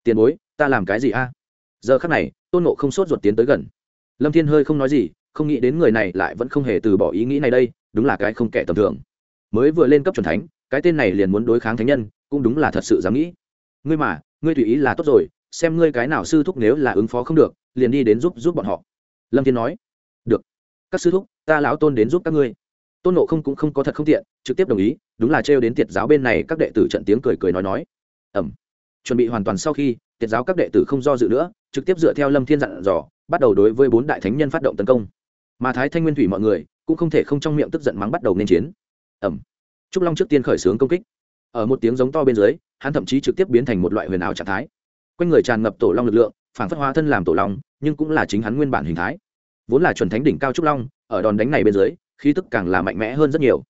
Tiền bối, ta làm cái gì a? Giờ khắc này, tôn nộ không sốt ruột tiến tới gần. Lâm thiên hơi không nói gì không nghĩ đến người này lại vẫn không hề từ bỏ ý nghĩ này đây, đúng là cái không kẻ tầm thường. Mới vừa lên cấp c thánh, cái tên này liền muốn đối kháng thánh nhân, cũng đúng là thật sự dám nghĩ. Ngươi mà, ngươi tùy ý là tốt rồi, xem ngươi cái nào sư thúc nếu là ứng phó không được, liền đi đến giúp giúp bọn họ. Lâm thiên nói. Được. Các sư thúc, ta lão tôn đến giúp các ngươi. Tôn nộ không cũng không có thật không tiện, trực tiếp đồng ý, đúng là trêu đến tiệt giáo bên này, các đệ tử trận tiếng cười cười nói nói. Ẩm. Chuẩn bị hoàn toàn sau khi, tiệt giáo các đệ tử không do dự nữa, trực tiếp dựa theo lâm thiên dặn dò, bắt đầu đối với bốn đại thánh nhân phát động tấn công mà thái thanh nguyên thủy mọi người cũng không thể không trong miệng tức giận mắng bắt đầu nên chiến. Ẩm. Trúc long trước tiên khởi xướng công kích. Ở một tiếng giống to bên dưới, hắn thậm chí trực tiếp biến thành một loại huyền ảo trạng thái. Quanh người tràn ngập tổ long lực lượng phản phất hóa thân làm tổ long, nhưng cũng là chính hắn nguyên bản hình thái. Vốn là chuẩn thánh đỉnh cao trúc long, ở đòn đánh này bên dưới, khí tức càng là mạnh mẽ hơn rất nhiều.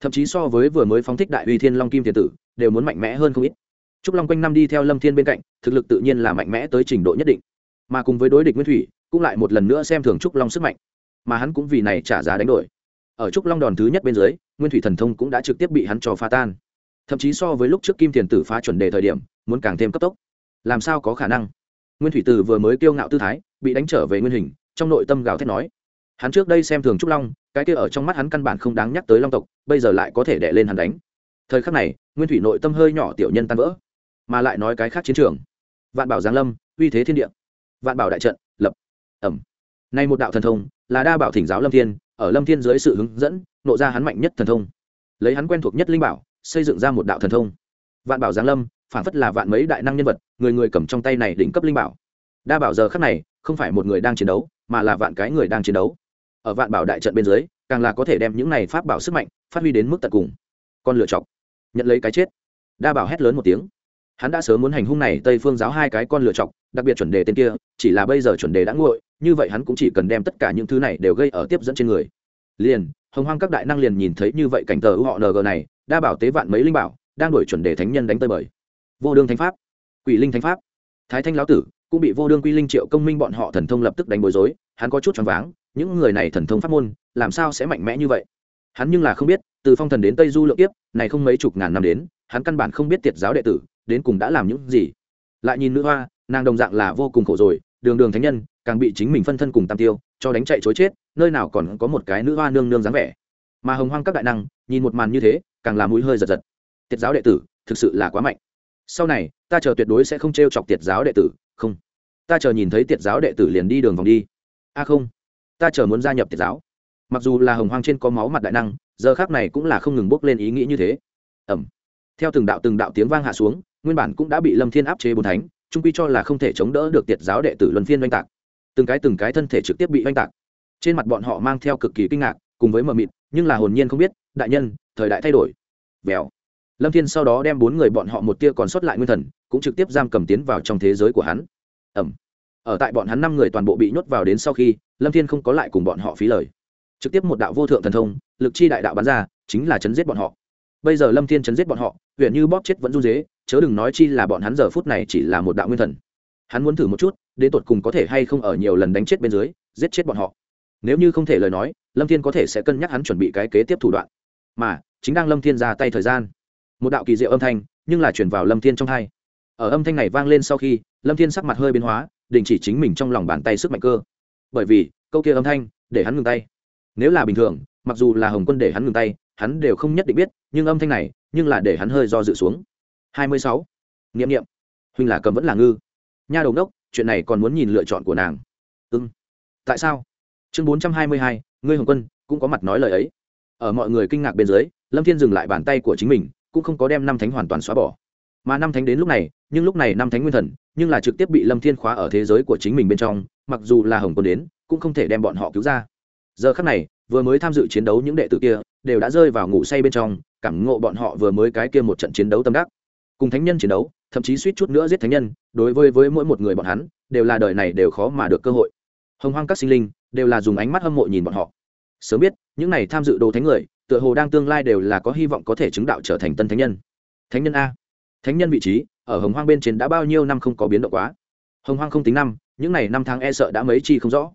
Thậm chí so với vừa mới phóng thích đại uy thiên long kim thiên tử, đều muốn mạnh mẽ hơn không ít. Trúc long quanh năm đi theo lâm thiên bên cạnh, thực lực tự nhiên là mạnh mẽ tới trình độ nhất định. Mà cùng với đối địch nguyên thủy, cũng lại một lần nữa xem thường trúc long sức mạnh mà hắn cũng vì này trả giá đánh đổi. Ở trúc long đòn thứ nhất bên dưới, nguyên thủy thần thông cũng đã trực tiếp bị hắn cho phá tan. Thậm chí so với lúc trước kim thiền tử phá chuẩn đề thời điểm, muốn càng thêm cấp tốc. Làm sao có khả năng? Nguyên thủy tử vừa mới kiêu ngạo tư thái, bị đánh trở về nguyên hình, trong nội tâm gào thét nói. Hắn trước đây xem thường trúc long, cái kia ở trong mắt hắn căn bản không đáng nhắc tới long tộc, bây giờ lại có thể đè lên hắn đánh. Thời khắc này, nguyên thủy nội tâm hơi nhỏ tiểu nhân tan vỡ, mà lại nói cái khác chiến trường. Vạn bảo giáng lâm, uy thế thiên địa. Vạn bảo đại trận, lập. Ẩm. Nay một đạo thần thông là đa bảo thỉnh giáo lâm thiên, ở lâm thiên dưới sự hướng dẫn, nộ ra hắn mạnh nhất thần thông. Lấy hắn quen thuộc nhất linh bảo, xây dựng ra một đạo thần thông. Vạn bảo giáng lâm, phản phất là vạn mấy đại năng nhân vật, người người cầm trong tay này đỉnh cấp linh bảo. Đa bảo giờ khắc này, không phải một người đang chiến đấu, mà là vạn cái người đang chiến đấu. Ở vạn bảo đại trận bên dưới, càng là có thể đem những này pháp bảo sức mạnh, phát huy đến mức tận cùng. Con lựa chọc nhận lấy cái chết. Đa bảo hét lớn một tiếng hắn đã sớm muốn hành hung này, tây phương giáo hai cái con lựa chọc, đặc biệt chuẩn đề tên kia, chỉ là bây giờ chuẩn đề đã nguội, như vậy hắn cũng chỉ cần đem tất cả những thứ này đều gây ở tiếp dẫn trên người. Liền, hồng hoang các đại năng liền nhìn thấy như vậy cảnh tờ họ ng này, đa bảo tế vạn mấy linh bảo, đang đuổi chuẩn đề thánh nhân đánh tơi bời. Vô đương thánh pháp, quỷ linh thánh pháp. Thái thanh lão tử, cũng bị vô đương quy linh triệu công minh bọn họ thần thông lập tức đánh bối rối, hắn có chút choáng váng, những người này thần thông pháp môn, làm sao sẽ mạnh mẽ như vậy? Hắn nhưng là không biết, từ phong thần đến tây du lượng tiếp này không mấy chục ngàn năm đến, hắn căn bản không biết tiệt giáo đệ tử đến cùng đã làm những gì. Lại nhìn nữ hoa, nàng đồng dạng là vô cùng khổ rồi, đường đường thánh nhân, càng bị chính mình phân thân cùng tam tiêu, cho đánh chạy chối chết, nơi nào còn có một cái nữ hoa nương nương dáng vẻ. Mà hồng hoang các đại năng, nhìn một màn như thế, càng làm mũi hơi giật giật. Tiết giáo đệ tử, thực sự là quá mạnh. Sau này, ta chờ tuyệt đối sẽ không t r e o chọc tiệt giáo đệ tử, không. Ta chờ nhìn thấy tiệt giáo đệ tử liền đi đường vòng đi. A không. Ta chờ muốn gia nhập tiệt giáo. Mặc dù là hồng hoang trên có máu mặt đại năng, giờ khác này cũng là không ngừng bốc lên ý nghĩ như thế. Ẩm. Theo từng đạo từng đạo tiếng vang hạ xuống nguyên bản cũng đã bị lâm thiên áp chế bốn thánh, trung quy cho là không thể chống đỡ được tiệt giáo đệ tử luân phiên oanh tạc. Từng cái từng cái thân thể trực tiếp bị oanh tạc. Trên mặt bọn họ mang theo cực kỳ kinh ngạc, cùng với mờ mịt, nhưng là hồn nhiên không biết, đại nhân, thời đại thay đổi. Vèo. Lâm thiên sau đó đem bốn người bọn họ một tia còn sót lại nguyên thần, cũng trực tiếp giam cầm tiến vào trong thế giới của hắn. Ẩm. Ở tại bọn hắn năm người toàn bộ bị nhốt vào đến sau khi, lâm thiên không có lại cùng bọn họ phí lời. Trực tiếp một đạo vô thượng thần thông, lực chi đại đạo bắn ra, chính là chấn giết bọn họ. Bây giờ lâm thiên chấn giết bọn họ huyện như bóp chết vẫn run dế chớ đừng nói chi là bọn hắn giờ phút này chỉ là một đạo nguyên thần. Hắn muốn thử một chút, đến tột cùng có thể hay không ở nhiều lần đánh chết bên dưới, giết chết bọn họ. Nếu như không thể lời nói, lâm thiên có thể sẽ cân nhắc hắn chuẩn bị cái kế tiếp thủ đoạn. Mà, chính đang lâm thiên ra tay thời gian, một đạo kỳ diệu âm thanh, nhưng là chuyển vào lâm thiên trong hai. Ở âm thanh này vang lên sau khi, lâm thiên sắc mặt hơi biến hóa, đình chỉ chính mình trong lòng bàn tay sức mạnh cơ. Bởi vì, câu kia âm thanh, để hắn ngừng tay. Nếu là bình thường, mặc dù là hồng quân để hắn ngừng tay, hắn đều không nhất định biết, nhưng âm thanh này, nhưng là để hắn hơi do dự xuống hai mươi sáu. N i huynh là cầm vẫn là ngư. Nha đầu đốc chuyện này còn muốn nhìn lựa chọn của nàng. Ưng tại sao? Chương bốn trăm hai mươi hai, ngươi hồng quân, cũng có mặt nói lời ấy. Ở mọi người kinh ngạc bên dưới, lâm thiên dừng lại bàn tay của chính mình, cũng không có đem năm thánh hoàn toàn xóa bỏ. Mà năm thánh đến lúc này, nhưng lúc này năm thánh nguyên thần, nhưng là trực tiếp bị lâm thiên khóa ở thế giới của chính mình bên trong, mặc dù là hồng quân đến, cũng không thể đem bọn họ cứu ra. Giờ khắc này, vừa mới tham dự chiến đấu những đệ tử kia, đều đã rơi vào ngủ say bên trong, cảm ngộ bọn họ vừa mới cái kia một trận chiến đấu tâm đắc cùng thánh nhân chiến đấu, thậm chí suýt chút nữa giết thánh nhân, đối với với mỗi một người bọn hắn, đều là đời này đều khó mà được cơ hội. Hồng hoang các sinh linh, đều là dùng ánh mắt hâm mộ nhìn bọn họ. Sớm biết, những này tham dự đồ thánh người, tựa hồ đang tương lai đều là có hy vọng có thể chứng đạo trở thành tân thánh nhân. Thánh nhân a. Thánh nhân vị trí, ở hồng hoang bên trên đã bao nhiêu năm không có biến động quá. Hồng hoang không tính năm, những n à y năm tháng e sợ đã mấy chi không rõ.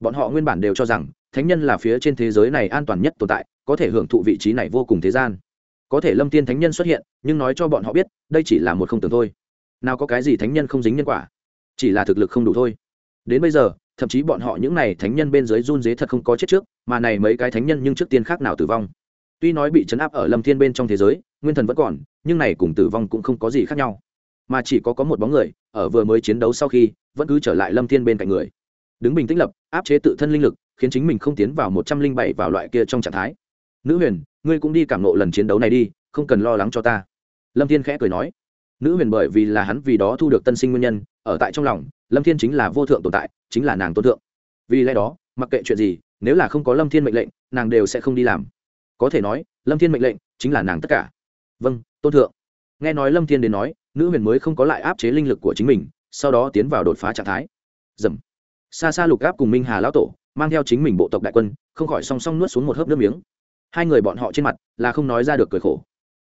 Bọn họ nguyên bản đều cho rằng, thánh nhân là phía trên thế giới này an toàn nhất tồn tại, có thể hưởng thụ vị trí này vô cùng thế gian có thể lâm tiên thánh nhân xuất hiện, nhưng nói cho bọn họ biết, đây chỉ là một không tưởng thôi. Nào có cái gì thánh nhân không dính nhân quả? Chỉ là thực lực không đủ thôi. Đến bây giờ, thậm chí bọn họ những n à y thánh nhân bên dưới run dế thật không có chết trước, mà này mấy cái thánh nhân nhưng trước tiên khác nào tử vong. Tuy nói bị chấn áp ở lâm thiên bên trong thế giới, nguyên thần vẫn còn, nhưng này cùng tử vong cũng không có gì khác nhau. Mà chỉ có có một bóng người, ở vừa mới chiến đấu sau khi, vẫn cứ trở lại lâm thiên bên cạnh người. Đứng bình tĩnh lập, áp chế tự thân linh lực, khiến chính mình không tiến vào một trăm linh bảy vào loại kia trong trạng thái. Nữ huyền ngươi cũng đi cảm nộ lần chiến đấu này đi, không cần lo lắng cho ta. Lâm thiên khẽ cười nói. Nữ huyền bởi vì là hắn vì đó thu được tân sinh nguyên nhân, ở tại trong lòng, lâm thiên chính là vô thượng tồn tại, chính là nàng tôn thượng. Vì lẽ đó, mặc kệ chuyện gì, nếu là không có lâm thiên mệnh lệnh, nàng đều sẽ không đi làm. Có thể nói, lâm thiên mệnh lệnh chính là nàng tất cả. Vâng tôn thượng. Nghe nói lâm thiên đến nói, nữ huyền mới không có lại áp chế linh lực của chính mình, sau đó tiến vào đột phá trạng thái. Dầm. Xa xa lục gáp cùng minh hà lão tổ, mang theo chính mình bộ tộc đại quân, không khỏi song song nuốt xuống một hớp nước miếng hai người bọn họ trên mặt là không nói ra được cười khổ.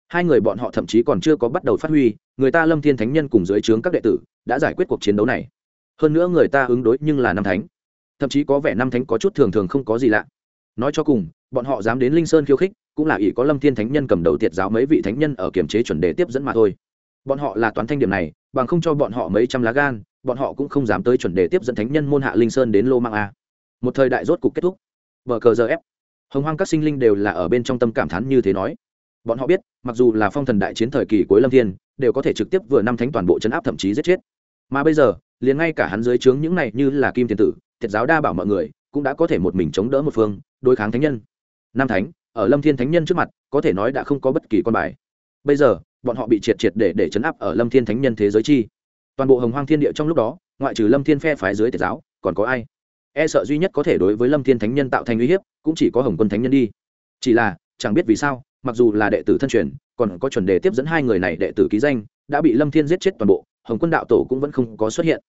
Hai người bọn họ thậm chí còn chưa có bắt đầu phát huy, người ta lâm thiên thánh nhân cùng dưới trướng các đệ tử đã giải quyết cuộc chiến đấu này. Hơn nữa người ta ứng đối nhưng là năm thánh. Thậm chí có vẻ năm thánh có chút thường thường không có gì lạ. Nói cho cùng, bọn họ dám đến linh sơn khiêu khích, cũng là ỷ có lâm thiên thánh nhân cầm đầu tiệt giáo mấy vị thánh nhân ở kiềm chế chuẩn đề tiếp dẫn mà thôi. Bọn họ là toán thanh điểm này, bằng không cho bọn họ mấy trăm lá gan, bọn họ cũng không dám tới chuẩn đề tiếp dẫn thánh nhân môn hạ linh sơn đến lô mang a. Một thời đại rốt cục kết thúc. Vờ cờ giờ ép hồng hoang các sinh linh đều là ở bên trong tâm cảm thán như thế nói. Bọn họ biết, mặc dù là phong thần đại chiến thời kỳ cuối lâm thiên, đều có thể trực tiếp vừa năm thánh toàn bộ chấn áp thậm chí giết chết. Mà bây giờ, liền ngay cả hắn dưới trướng những này như là kim thiên tử, thiệt giáo đa bảo mọi người, cũng đã có thể một mình chống đỡ một phương, đối kháng thánh nhân. Nam thánh, ở lâm thiên thánh nhân trước mặt, có thể nói đã không có bất kỳ con bài. Bây giờ, bọn họ bị triệt triệt để để chấn áp ở lâm thiên thánh nhân thế giới chi. Toàn bộ hồng hoang thiên địa trong lúc đó, ngoại trừ lâm thiên phe phái dưới tiệt giáo, còn có ai? E sợ duy nhất có thể đối với lâm thiên thánh nhân tạo thành uy hiếp, cũng chỉ có hồng quân thánh nhân đi. Chỉ là, chẳng biết vì sao, mặc dù là đệ tử thân truyền, còn có chuẩn đề tiếp dẫn hai người này đệ tử ký danh, đã bị lâm thiên giết chết toàn bộ, hồng quân đạo tổ cũng vẫn không có xuất hiện.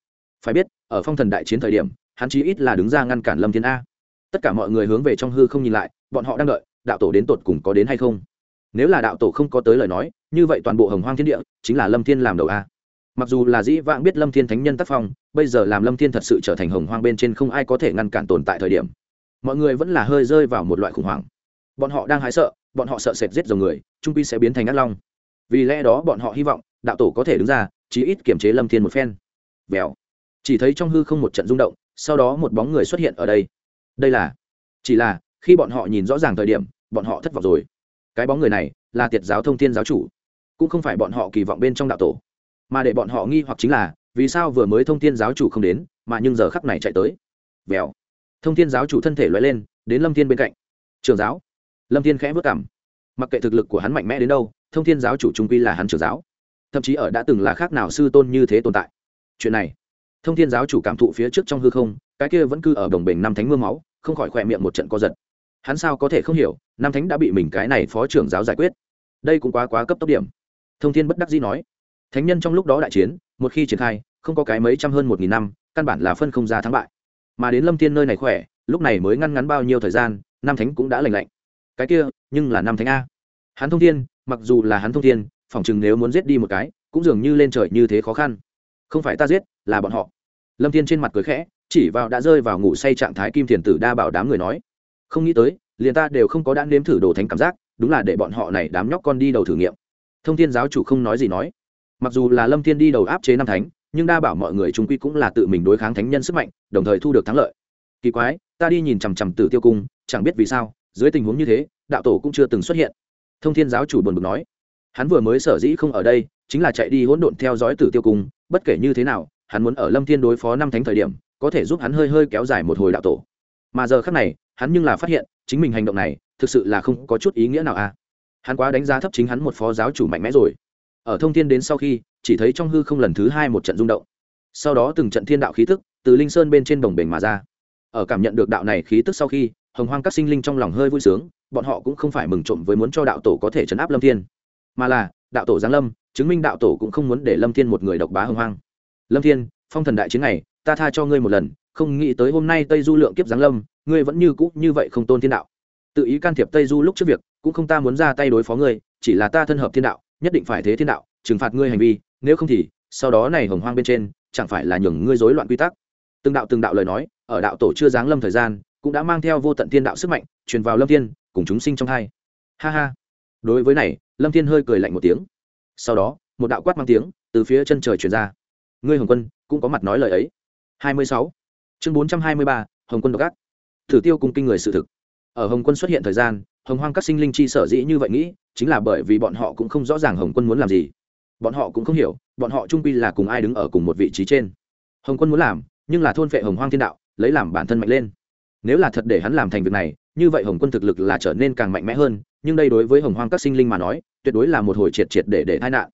Phải biết, ở phong thần đại chiến thời điểm, hắn chí ít là đứng ra ngăn cản lâm thiên a. Tất cả mọi người hướng về trong hư không nhìn lại, bọn họ đang đợi, đạo tổ đến tột cùng có đến hay không? Nếu là đạo tổ không có tới lời nói, như vậy toàn bộ hồng hoang thiên địa, chính là lâm thiên làm đầu a mặc dù là dĩ vãng biết lâm thiên thánh nhân tác phong, bây giờ làm lâm thiên thật sự trở thành hồng hoang bên trên không ai có thể ngăn cản tồn tại thời điểm. Mọi người vẫn là hơi rơi vào một loại khủng hoảng. Bọn họ đang hái sợ, bọn họ sợ sệt giết dòng người trung pi sẽ biến thành ác long. Vì lẽ đó bọn họ hy vọng, đạo tổ có thể đứng ra, chí ít kiểm chế lâm thiên một phen. Vèo. Chỉ thấy trong hư không một trận rung động, sau đó một bóng người xuất hiện ở đây. Đây là, chỉ là, khi bọn họ nhìn rõ ràng thời điểm, bọn họ thất vọng rồi. Cái bóng người này là tiệt giáo thông thiên giáo chủ. Cũng không phải bọn họ kỳ vọng bên trong đạo tổ mà để bọn họ nghi hoặc chính là, vì sao vừa mới thông thiên giáo chủ không đến, mà nhưng giờ khắc này chạy tới? Vèo. Thông thiên giáo chủ thân thể loại lên, đến lâm thiên bên cạnh. Trường giáo. Lâm thiên khẽ vất cảm mặc kệ thực lực của hắn mạnh mẽ đến đâu, thông thiên giáo chủ trung quy là hắn trưởng giáo. Thậm chí ở đã từng là khác nào sư tôn như thế tồn tại. Chuyện này. Thông thiên giáo chủ cảm thụ phía trước trong hư không, cái kia vẫn cứ ở đồng bình năm thánh mưa máu, không khỏi khỏe miệng một trận co giật. Hắn sao có thể không hiểu, năm thánh đã bị mình cái này phó trưởng giáo giải quyết. Đây cũng quá quá cấp tốc điểm. Thông thiên bất đắc dĩ nói thánh nhân trong lúc đó đại chiến, một khi triển khai, không có cái mấy trăm hơn một nghìn năm, căn bản là phân không ra thắng bại. Mà đến lâm thiên nơi này khỏe, lúc này mới ngăn ngắn bao nhiêu thời gian năm thánh cũng đã lành lạnh. Cái kia, nhưng là năm thánh a. Hắn thông thiên, mặc dù là hắn thông thiên, phỏng chừng nếu muốn giết đi một cái, cũng dường như lên trời như thế khó khăn. Không phải ta giết, là bọn họ. Lâm thiên trên mặt cười khẽ, chỉ vào đã rơi vào ngủ say trạng thái kim thiền tử đa bảo đám người nói, không nghĩ tới, liền ta đều không có đã nếm thử đồ thánh cảm giác, đúng là để bọn họ này đám nhóc con đi đầu thử nghiệm. Thông thiên giáo chủ không nói gì nói mặc dù là lâm thiên đi đầu áp chế năm thánh, nhưng đa bảo mọi người trung quy cũng là tự mình đối kháng thánh nhân sức mạnh, đồng thời thu được thắng lợi. Kỳ quái, ta đi nhìn chằm chằm tử tiêu cung, chẳng biết vì sao, dưới tình huống như thế, đạo tổ cũng chưa từng xuất hiện. Thông thiên giáo chủ buồn bực nói, hắn vừa mới sở dĩ không ở đây, chính là chạy đi hỗn độn theo dõi tử tiêu cung, bất kể như thế nào, hắn muốn ở lâm thiên đối phó năm thánh thời điểm, có thể giúp hắn hơi hơi kéo dài một hồi đạo tổ. Mà giờ khác này, hắn nhưng là phát hiện, chính mình hành động này, thực sự là không có chút ý nghĩa nào à. Hắn quá đánh giá thấp chính hắn một phó giáo chủ mạnh mẽ rồi ở thông thiên đến sau khi, chỉ thấy trong hư không lần thứ hai một trận rung động. Sau đó từng trận thiên đạo khí tức từ linh sơn bên trên đồng bể mà ra. Ở cảm nhận được đạo này khí tức sau khi, hồng hoang các sinh linh trong lòng hơi vui sướng, bọn họ cũng không phải mừng trộm với muốn cho đạo tổ có thể chấn áp lâm thiên. Mà là, đạo tổ giáng lâm, chứng minh đạo tổ cũng không muốn để lâm thiên một người độc bá hồng hoang. Lâm thiên, phong thần đại chiến này, ta tha cho ngươi một lần, không nghĩ tới hôm nay tây du lượng kiếp giáng lâm, ngươi vẫn như cũ như vậy không tôn thiên đạo. Tự ý can thiệp tây du lúc trước việc, cũng không ta muốn ra tay đối phó ngươi, chỉ là ta thân hợp thiên đạo nhất định phải thế thiên đạo, trừng phạt ngươi hành vi, nếu không thì, sau đó này hồng hoang bên trên, chẳng phải là nhường ngươi rối loạn quy tắc. Từng đạo từng đạo lời nói, ở đạo tổ chưa giáng lâm thời gian, cũng đã mang theo vô tận thiên đạo sức mạnh, truyền vào lâm thiên, cùng chúng sinh trong hai. Ha ha. Đối với này, lâm thiên hơi cười lạnh một tiếng. Sau đó, một đạo quát mang tiếng, từ phía chân trời truyền ra. Ngươi hồng quân, cũng có mặt nói lời ấy. Hai mươi sáu. Chương bốn trăm hai mươi ba, hồng quân độc ác. Thử tiêu cùng kinh người sự thực. Ở hồng quân xuất hiện thời gian hồng hoang các sinh linh chi sở dĩ như vậy nghĩ, chính là bởi vì bọn họ cũng không rõ ràng hồng quân muốn làm gì. Bọn họ cũng không hiểu, bọn họ trung pi là cùng ai đứng ở cùng một vị trí trên. Hồng quân muốn làm, nhưng là thôn vệ hồng hoang thiên đạo, lấy làm bản thân mạnh lên. Nếu là thật để hắn làm thành việc này, như vậy hồng quân thực lực là trở nên càng mạnh mẽ hơn, nhưng đây đối với hồng hoang các sinh linh mà nói, tuyệt đối là một hồi triệt triệt để để tai nạn.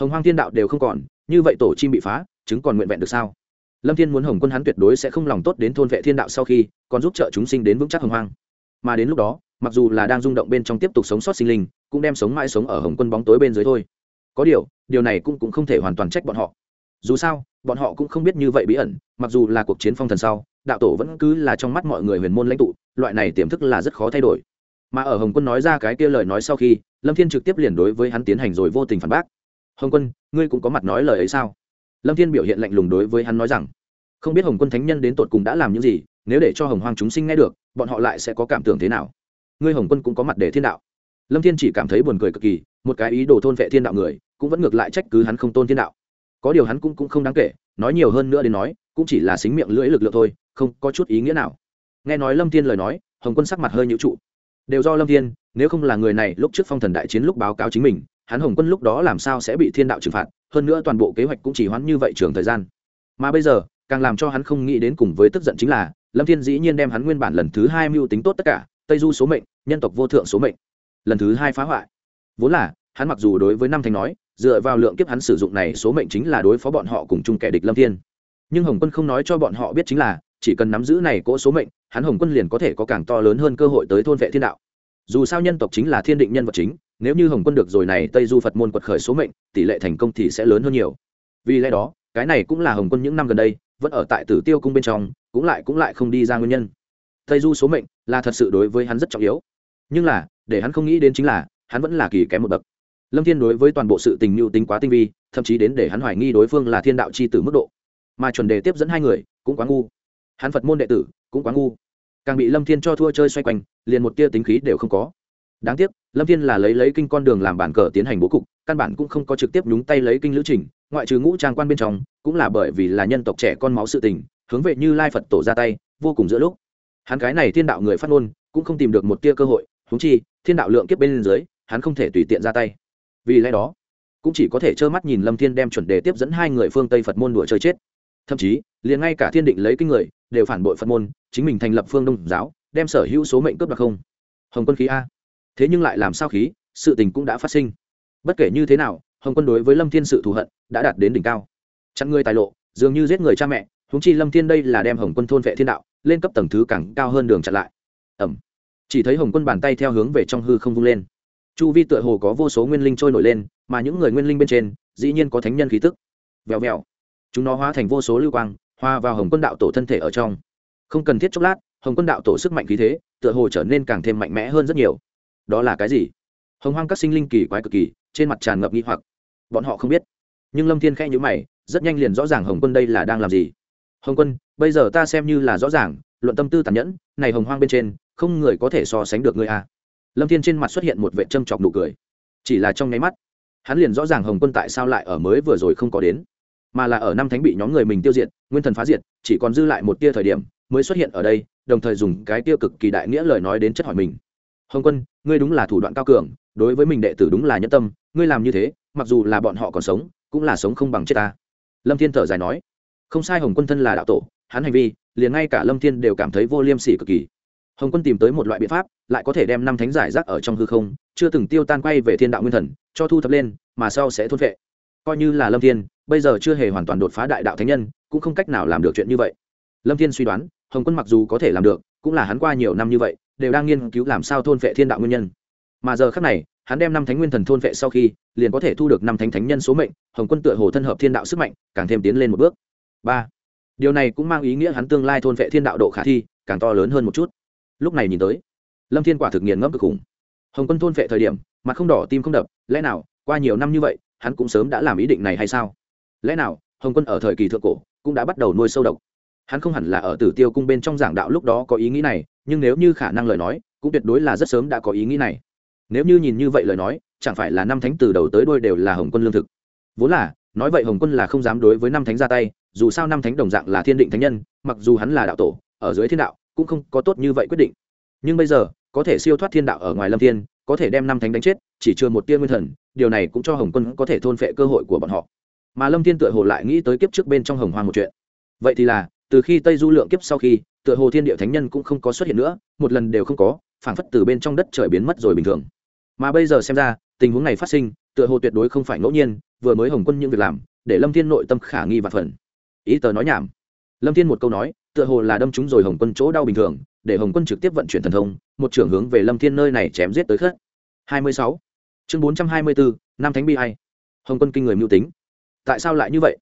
Hồng hoang thiên đạo đều không còn, như vậy tổ chim bị phá, chứng còn nguyện vẹn được sao? Lâm thiên muốn hồng quân hắn tuyệt đối sẽ không lòng tốt đến thôn vệ thiên đạo sau khi, còn giúp trợ chúng sinh đến vững chắc hồng hoang. Mà đến lúc đó mặc dù là đang rung động bên trong tiếp tục sống sót sinh linh cũng đem sống mãi sống ở hồng quân bóng tối bên dưới thôi. Có điều điều này cũng, cũng không thể hoàn toàn trách bọn họ. Dù sao bọn họ cũng không biết như vậy bí ẩn mặc dù là cuộc chiến phong thần sau đạo tổ vẫn cứ là trong mắt mọi người huyền môn lãnh tụ loại này tiềm thức là rất khó thay đổi. Mà ở hồng quân nói ra cái kia lời nói sau khi lâm thiên trực tiếp liền đối với hắn tiến hành rồi vô tình phản bác. Hồng quân ngươi cũng có mặt nói lời ấy sao? Lâm thiên biểu hiện lạnh lùng đối với hắn nói rằng không biết hồng quân thánh nhân đến tột cùng đã làm những gì nếu để cho hồng hoang chúng sinh nghe được bọn họ lại sẽ có cảm tưởng thế nào? Ngươi hồng quân cũng có mặt để thiên đạo. Lâm thiên chỉ cảm thấy buồn cười cực kỳ một cái ý đồ thôn vệ thiên đạo người cũng vẫn ngược lại trách cứ hắn không tôn thiên đạo. Có điều hắn cũng, cũng không đáng kể nói nhiều hơn nữa đến nói cũng chỉ là xính miệng lưỡi lực lượng thôi không có chút ý nghĩa nào. Nghe nói lâm thiên lời nói hồng quân sắc mặt hơi nhũ trụ. Đều do lâm thiên nếu không là người này lúc trước phong thần đại chiến lúc báo cáo chính mình hắn hồng quân lúc đó làm sao sẽ bị thiên đạo trừng phạt hơn nữa toàn bộ kế hoạch cũng chỉ hoãn như vậy trường thời gian. Mà bây giờ càng làm cho hắn không nghĩ đến cùng với tức giận chính là lâm thiên dĩ nhiên đem hắn nguyên bản lần thứ hai mưu tính tốt tất cả tây du số mệnh nhân tộc vô thượng số mệnh. Lần thứ hai phá hoại. Vốn là, hắn mặc dù đối với năm thành nói, dựa vào lượng kiếp hắn sử dụng này số mệnh chính là đối phó bọn họ cùng chung kẻ địch lâm thiên. Nhưng hồng quân không nói cho bọn họ biết chính là, chỉ cần nắm giữ này cỗ số mệnh, hắn hồng quân liền có thể có càng to lớn hơn cơ hội tới thôn vệ thiên đạo. Dù sao nhân tộc chính là thiên định nhân vật chính, nếu như hồng quân được rồi này tây du phật môn quật khởi số mệnh, tỷ lệ thành công thì sẽ lớn hơn nhiều. Vì lẽ đó, cái này cũng là hồng quân những năm gần đây, vẫn ở tại tử tiêu cung bên trong, cũng lại cũng lại không đi ra nguyên nhân. Tây du số mệnh là thật sự đối với hắn rất trọng yếu nhưng là, để hắn không nghĩ đến chính là, hắn vẫn là kỳ kém một bậc. Lâm thiên đối với toàn bộ sự tình mưu tính quá tinh vi, thậm chí đến để hắn hoài nghi đối phương là thiên đạo c h i tử mức độ. Mà chuẩn đề tiếp dẫn hai người, cũng quá ngu. Hắn phật môn đệ tử, cũng quá ngu. Càng bị lâm thiên cho thua chơi xoay quanh, liền một tia tính khí đều không có. Đáng tiếc, lâm thiên là lấy lấy kinh con đường làm bản cờ tiến hành bố cục, căn bản cũng không có trực tiếp nhúng tay lấy kinh lữ trình, ngoại trừ ngũ trang quan bên trong, cũng là bởi vì là nhân tộc trẻ con máu sự tình, hướng về như lai phật tổ ra tay, vô cùng giữa lúc. Hắn cái này thiên đạo người phát ngôn, cũng không tìm được một tia cơ hội húng chi, thiên đạo lượng kiếp bên dưới, hắn không thể tùy tiện ra tay. Vì lẽ đó, cũng chỉ có thể trơ mắt nhìn lâm thiên đem chuẩn đề tiếp dẫn hai người phương tây phật môn đùa chơi chết. Thậm chí, liền ngay cả thiên định lấy kinh người, đều phản bội phật môn, chính mình thành lập phương đông giáo, đem sở hữu số mệnh cướp đoạt không. Hồng quân khí a. Thế nhưng lại làm sao khí, sự tình cũng đã phát sinh. Bất kể như thế nào, hồng quân đối với lâm thiên sự thù hận đã đạt đến đỉnh cao. Chặn người tài lộ, dường như giết người cha mẹ húng chi lâm thiên đây là đem hồng quân thôn vệ thiên đạo, lên cấp tầng thứ càng cao hơn đường chặn lại. Ẩm chỉ thấy hồng quân bàn tay theo hướng về trong hư không vung lên. Chu vi tựa hồ có vô số nguyên linh trôi nổi lên, mà những người nguyên linh bên trên, dĩ nhiên có thánh nhân khí tức. Vèo vèo. Chúng nó hóa thành vô số lưu quang, hoa vào hồng quân đạo tổ thân thể ở trong. Không cần thiết chốc lát, hồng quân đạo tổ sức mạnh khí thế, tựa hồ trở nên càng thêm mạnh mẽ hơn rất nhiều. Đó là cái gì? Hồng hoang các sinh linh kỳ quái cực kỳ, trên mặt tràn ngập nghi hoặc. Bọn họ không biết. Nhưng lâm thiên khẽ nhữ mày, rất nhanh liền rõ ràng hồng quân đây là đang làm gì. Hồng quân, bây giờ ta xem như là rõ ràng, luận tâm tư tàn nhẫn, này hồng hoang bên trên không người có thể so sánh được ngươi a à. lâm thiên trên mặt xuất hiện một vệ trâm chọc nụ cười. Chỉ là trong nháy mắt, hắn liền rõ ràng hồng quân tại sao lại ở mới vừa rồi không có đến, mà là ở năm thánh bị nhóm người mình tiêu diệt, nguyên thần phá diệt, chỉ còn dư lại một tia thời điểm mới xuất hiện ở đây, đồng thời dùng cái tia cực kỳ đại nghĩa lời nói đến chất hỏi mình. Hồng quân, ngươi đúng là thủ đoạn cao cường, đối với mình đệ tử đúng là nhân tâm, ngươi làm như thế, mặc dù là bọn họ còn sống, cũng là sống không bằng chết ta. Lâm thiên thở dài nói. Không sai, hồng quân thân là đạo tổ, hắn hành vi, liền ngay cả lâm thiên đều cảm thấy vô liêm sỉ cực kỳ hồng quân tìm tới một loại biện pháp, lại có thể đem năm thánh giải rác ở trong hư không, chưa từng tiêu tan quay về thiên đạo nguyên thần, cho thu thập lên, mà sau sẽ thôn vệ. Coi như là lâm thiên, bây giờ chưa hề hoàn toàn đột phá đại đạo thánh nhân, cũng không cách nào làm được chuyện như vậy. Lâm thiên suy đoán, hồng quân mặc dù có thể làm được, cũng là hắn qua nhiều năm như vậy, đều đang nghiên cứu làm sao thôn vệ thiên đạo nguyên nhân. Mà giờ khác này, hắn đem năm thánh nguyên thần thôn vệ sau khi, liền có thể thu được năm thánh thánh nhân số mệnh, hồng quân tựa hồ thân hợp thiên đạo sức mạnh, càng thêm tiến lên một bước. Ba. Điều này cũng mang ý nghĩa hắn tương lai thôn vệ thiên đạo độ khả thi, càng to lớn hơn một chút lúc này nhìn tới, lâm thiên quả thực nghiền ngẫm cực khủng. Hồng quân thôn vệ thời điểm, mặt không đỏ tim không đập, lẽ nào, qua nhiều năm như vậy, hắn cũng sớm đã làm ý định này hay sao? Lẽ nào, hồng quân ở thời kỳ thượng cổ, cũng đã bắt đầu nuôi sâu độc? Hắn không hẳn là ở tử tiêu cung bên trong giảng đạo lúc đó có ý nghĩ này, nhưng nếu như khả năng lời nói, cũng tuyệt đối là rất sớm đã có ý nghĩ này. Nếu như nhìn như vậy lời nói, chẳng phải là năm thánh từ đầu tới đôi đều là hồng quân lương thực. Vốn là, nói vậy hồng quân là không dám đối với năm thánh ra tay, dù sao năm thánh đồng dạng là thiên định thánh nhân, mặc dù hắn là đạo tổ, ở dưới thiên đạo cũng không có tốt như vậy quyết định. Nhưng bây giờ, có thể siêu thoát thiên đạo ở ngoài lâm thiên, có thể đem năm thánh đánh chết, chỉ chưa một tia nguyên thần, điều này cũng cho hồng quân có thể thôn phệ cơ hội của bọn họ. Mà lâm thiên tựa hồ lại nghĩ tới kiếp trước bên trong hồng hoang một chuyện. Vậy thì là, từ khi tây du lượng kiếp sau khi, tựa hồ thiên địa thánh nhân cũng không có xuất hiện nữa, một lần đều không có, phảng phất từ bên trong đất trời biến mất rồi bình thường. Mà bây giờ xem ra, tình huống này phát sinh, tựa hồ tuyệt đối không phải ngẫu nhiên, vừa mới hồng quân những việc làm, để lâm thiên nội tâm khả nghi và phần ý tờ nói nhảm. Lâm thiên một câu nói tựa hồ là đâm trúng rồi hồng quân chỗ đau bình thường, để hồng quân trực tiếp vận chuyển thần thông, một trưởng hướng về lâm thiên nơi này chém giết tới khất hai mươi sáu. Chương bốn trăm hai mươi bốn năm thánh bi hay hồng quân kinh người mưu tính. Tại sao lại như vậy?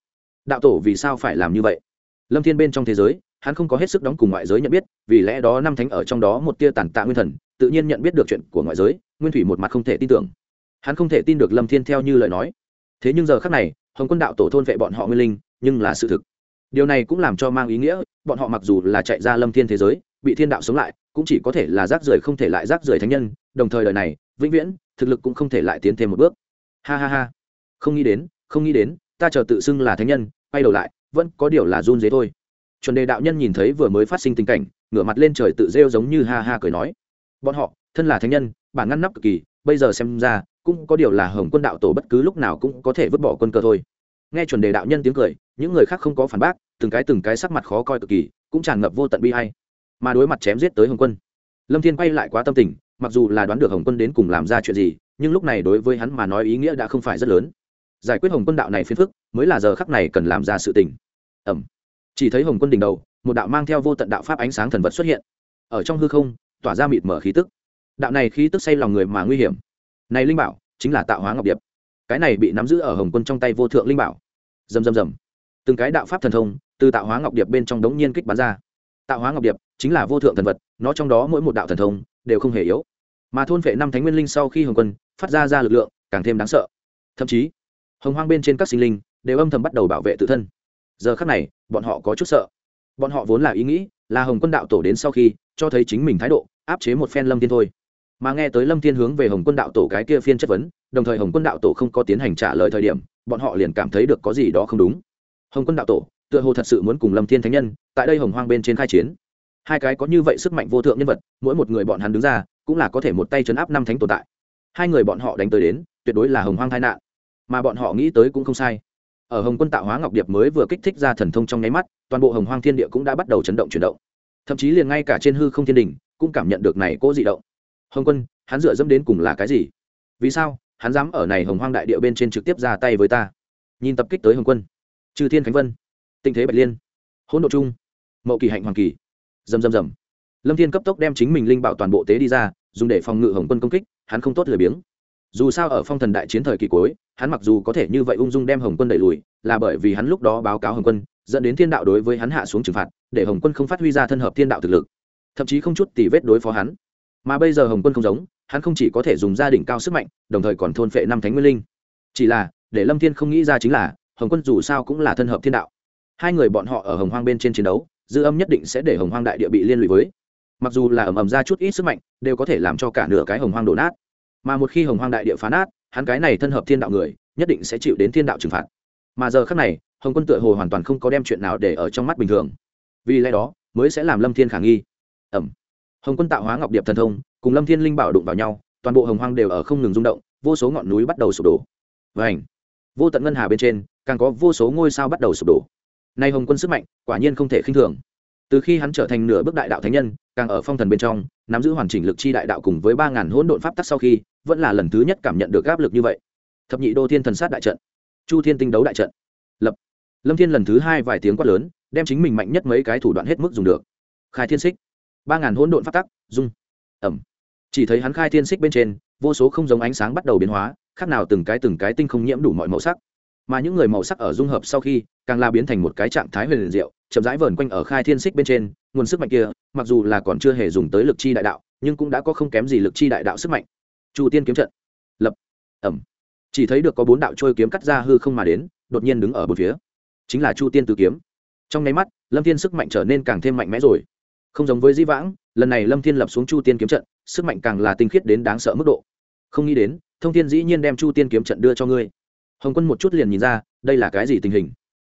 Đạo tổ vì sao phải làm như vậy? Lâm thiên bên trong thế giới, hắn không có hết sức đóng cùng ngoại giới nhận biết, vì lẽ đó năm thánh ở trong đó một tia tàn tạ nguyên thần, tự nhiên nhận biết được chuyện của ngoại giới, nguyên thủy một mặt không thể tin tưởng. Hắn không thể tin được lâm thiên theo như lời nói. Thế nhưng giờ khác này, hồng quân đạo tổ thôn vệ bọn họ nguyên linh, nhưng là sự thực. Điều này cũng làm cho mang ý nghĩa bọn họ mặc dù là chạy ra lâm thiên thế giới, bị thiên đạo sống lại, cũng chỉ có thể là rác rưởi không thể lại rác rưởi thánh nhân, đồng thời đời này, vĩnh viễn, thực lực cũng không thể lại tiến thêm một bước. Ha ha ha. Không nghĩ đến, không nghĩ đến, ta chờ tự xưng là thánh nhân, quay đầu lại, vẫn có điều là run dế thôi. Chuẩn đề đạo nhân nhìn thấy vừa mới phát sinh tình cảnh, ngửa mặt lên trời tự rêu giống như ha ha cười nói. Bọn họ, thân là thánh nhân, bản ngăn nắp cực kỳ, bây giờ xem ra, cũng có điều là hồng quân đạo tổ bất cứ lúc nào cũng có thể vứt bỏ quân cơ thôi. Nghe chuẩn đề đạo nhân tiếng cười, những người khác không có phản bác từng cái từng cái sắc mặt khó coi cực kỳ, cũng tràn ngập vô tận bi hay mà đối mặt chém giết tới hồng quân, lâm thiên quay lại quá tâm tình, mặc dù là đoán được hồng quân đến cùng làm ra chuyện gì, nhưng lúc này đối với hắn mà nói ý nghĩa đã không phải rất lớn. Giải quyết hồng quân đạo này phiền phức, mới là giờ khắc này cần làm ra sự tình. Ẩm chỉ thấy hồng quân đỉnh đầu, một đạo mang theo vô tận đạo pháp ánh sáng thần vật xuất hiện. Ở trong hư không, tỏa ra mịt mở khí tức. Đạo này khí tức say lòng người mà nguy hiểm. Này linh bảo, chính là tạo hóa ngọc điệp. Cái này bị nắm giữ ở hồng quân trong tay vô thượng linh bảo. Dầm dầm dầm từng cái đạo pháp thần thông từ tạo hóa ngọc điệp bên trong đống nhiên kích bắn ra. Tạo hóa ngọc điệp chính là vô thượng thần vật, nó trong đó mỗi một đạo thần thông đều không hề yếu. Mà thôn vệ năm thánh nguyên linh sau khi hồng quân phát ra ra lực lượng càng thêm đáng sợ. Thậm chí, hồng hoang bên trên các sinh linh đều âm thầm bắt đầu bảo vệ tự thân. Giờ khác này, bọn họ có chút sợ. Bọn họ vốn là ý nghĩ là hồng quân đạo tổ đến sau khi cho thấy chính mình thái độ, áp chế một phen lâm thiên thôi. Mà nghe tới lâm thiên hướng về hồng quân đạo tổ cái kia phiên chất vấn, đồng thời hồng quân đạo tổ không có tiến hành trả lời thời điểm, bọn họ liền cảm thấy được có gì đó không đúng hồng quân đạo tổ, tựa hồ thật sự muốn cùng lâm thiên thánh nhân, tại đây hồng hoang bên trên khai chiến. Hai cái có như vậy sức mạnh vô thượng nhân vật, mỗi một người bọn hắn đứng ra, cũng là có thể một tay chấn áp năm thánh tồn tại. Hai người bọn họ đánh tới đến, tuyệt đối là hồng hoang tai nạn. Mà bọn họ nghĩ tới cũng không sai. Ở hồng quân tạo hóa ngọc điệp mới vừa kích thích ra thần thông trong nháy mắt, toàn bộ hồng hoang thiên địa cũng đã bắt đầu chấn động chuyển động. Thậm chí liền ngay cả trên hư không thiên đình, cũng cảm nhận được này cố dị động. Hồng quân, hắn dựa dẫm đến cùng là cái gì? Vì sao, hắn dám ở này hồng hoang đại địa bên trên trực tiếp ra tay với ta? Nhìn tập kích tới hồng quân trừ thiên khánh vân, tinh thế bạch liên, hỗn độ chung mậu kỳ hạnh hoàng kỳ. Dầm dầm dầm lâm thiên cấp tốc đem chính mình linh bảo toàn bộ tế đi ra, dùng để phòng ngự hồng quân công kích, hắn không tốt lười biếng. Dù sao ở phong thần đại chiến thời kỳ cuối, hắn mặc dù có thể như vậy ung dung đem hồng quân đẩy lùi, là bởi vì hắn lúc đó báo cáo hồng quân, dẫn đến thiên đạo đối với hắn hạ xuống trừng phạt, để hồng quân không phát huy ra thân hợp thiên đạo thực lực. Thậm chí không chút tỉ vết đối phó hắn. Mà bây giờ hồng quân không giống, hắn không chỉ có thể dùng gia đình cao sức mạnh, đồng thời còn thôn phệ năm thánh nguyên linh. Chỉ là, để lâm thiên không nghĩ ra chính là hồng quân dù sao cũng là thân hợp thiên đạo. Hai người bọn họ ở hồng hoang bên trên chiến đấu, dư âm nhất định sẽ để hồng hoang đại địa bị liên lụy với. Mặc dù là ầm ầm ra chút ít sức mạnh, đều có thể làm cho cả nửa cái hồng hoang đổ nát. Mà một khi hồng hoang đại địa phá nát, hắn cái này thân hợp thiên đạo người, nhất định sẽ chịu đến thiên đạo trừng phạt. Mà giờ khác này, hồng quân tựa hồ hoàn toàn không có đem chuyện nào để ở trong mắt bình thường. Vì lẽ đó, mới sẽ làm lâm thiên khả nghi. Ẩm. Hồng quân tạo hóa ngọc điệp thần thông, cùng lâm thiên linh bảo đụng vào nhau, toàn bộ hồng hoang đều ở không ngừng rung động, vô số ngọn núi bắt đầu sụp đổ. Và ảnh vô tận ngân hà bên trên càng có vô số ngôi sao bắt đầu sụp đổ. Nay hồng quân sức mạnh, quả nhiên không thể khinh thường. Từ khi hắn trở thành nửa bước đại đạo thánh nhân, càng ở phong thần bên trong, nắm giữ hoàn chỉnh lực chi đại đạo cùng với ba ngàn hỗn độn pháp tắc sau khi, vẫn là lần thứ nhất cảm nhận được áp lực như vậy. Thập nhị đô thiên thần sát đại trận, chu thiên tinh đấu đại trận. Lập. Lâm thiên lần thứ hai vài tiếng quát lớn, đem chính mình mạnh nhất mấy cái thủ đoạn hết mức dùng được. Khai thiên xích ba ngàn hỗn độn pháp tắc, dung. Ẩm. Chỉ thấy hắn khai thiên xích bên trên, vô số không giống ánh sáng bắt đầu biến hóa, khác nào từng cái từng cái tinh không nhiễm đủ mọi màu sắc mà những người màu sắc ở dung hợp sau khi, càng la biến thành một cái trạng thái huyền diệu, chậm rãi vờn quanh ở khai thiên xích bên trên, nguồn sức mạnh kia, mặc dù là còn chưa hề dùng tới lực chi đại đạo, nhưng cũng đã có không kém gì lực chi đại đạo sức mạnh. Chu tiên kiếm trận. Lập. Ẩm. Chỉ thấy được có bốn đạo trôi kiếm cắt ra hư không mà đến, đột nhiên đứng ở một phía. Chính là chu tiên tử kiếm. Trong nháy mắt, lâm thiên sức mạnh trở nên càng thêm mạnh mẽ rồi. Không giống với di vãng, lần này lâm thiên lập xuống chu tiên kiếm trận, sức mạnh càng là tinh khiết đến đáng sợ mức độ. Không nghĩ đến, thông thiên dĩ nhiên đem chu tiên kiếm trận đưa cho ngươi hồng quân một chút liền nhìn ra, đây là cái gì tình hình?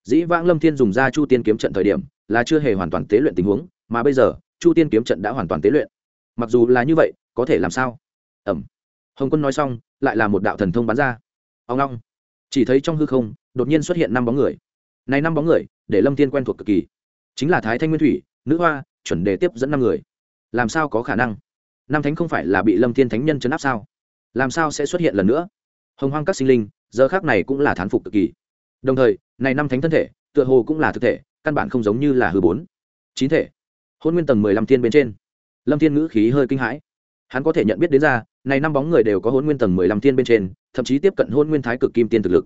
Dĩ vãng lâm thiên dùng ra chu tiên kiếm trận thời điểm, là chưa hề hoàn toàn tế luyện tình huống, mà bây giờ, chu tiên kiếm trận đã hoàn toàn tế luyện. Mặc dù là như vậy, có thể làm sao? Ẩm. Hồng quân nói xong, lại là một đạo thần thông bắn ra. Ông long chỉ thấy trong hư không, đột nhiên xuất hiện năm bóng người. Này năm bóng người, để lâm thiên quen thuộc cực kỳ. Chính là thái thanh nguyên thủy, nữ hoa, chuẩn đề tiếp dẫn năm người. Làm sao có khả năng? Năm thánh không phải là bị lâm thiên thánh nhân chấn áp sao? Làm sao sẽ xuất hiện lần nữa? Hồng hoang các sinh linh giờ khác này cũng là thán phục cực kỳ. Đồng thời, này năm thánh thân thể, tựa hồ cũng là thực thể, căn bản không giống như là hư bốn. Chín thể. Hôn nguyên tầng mười lăm thiên bên trên. Lâm thiên ngữ khí hơi kinh hãi. Hắn có thể nhận biết đến ra, này năm bóng người đều có hôn nguyên tầng mười lăm thiên bên trên, thậm chí tiếp cận hôn nguyên thái cực kim tiên thực lực.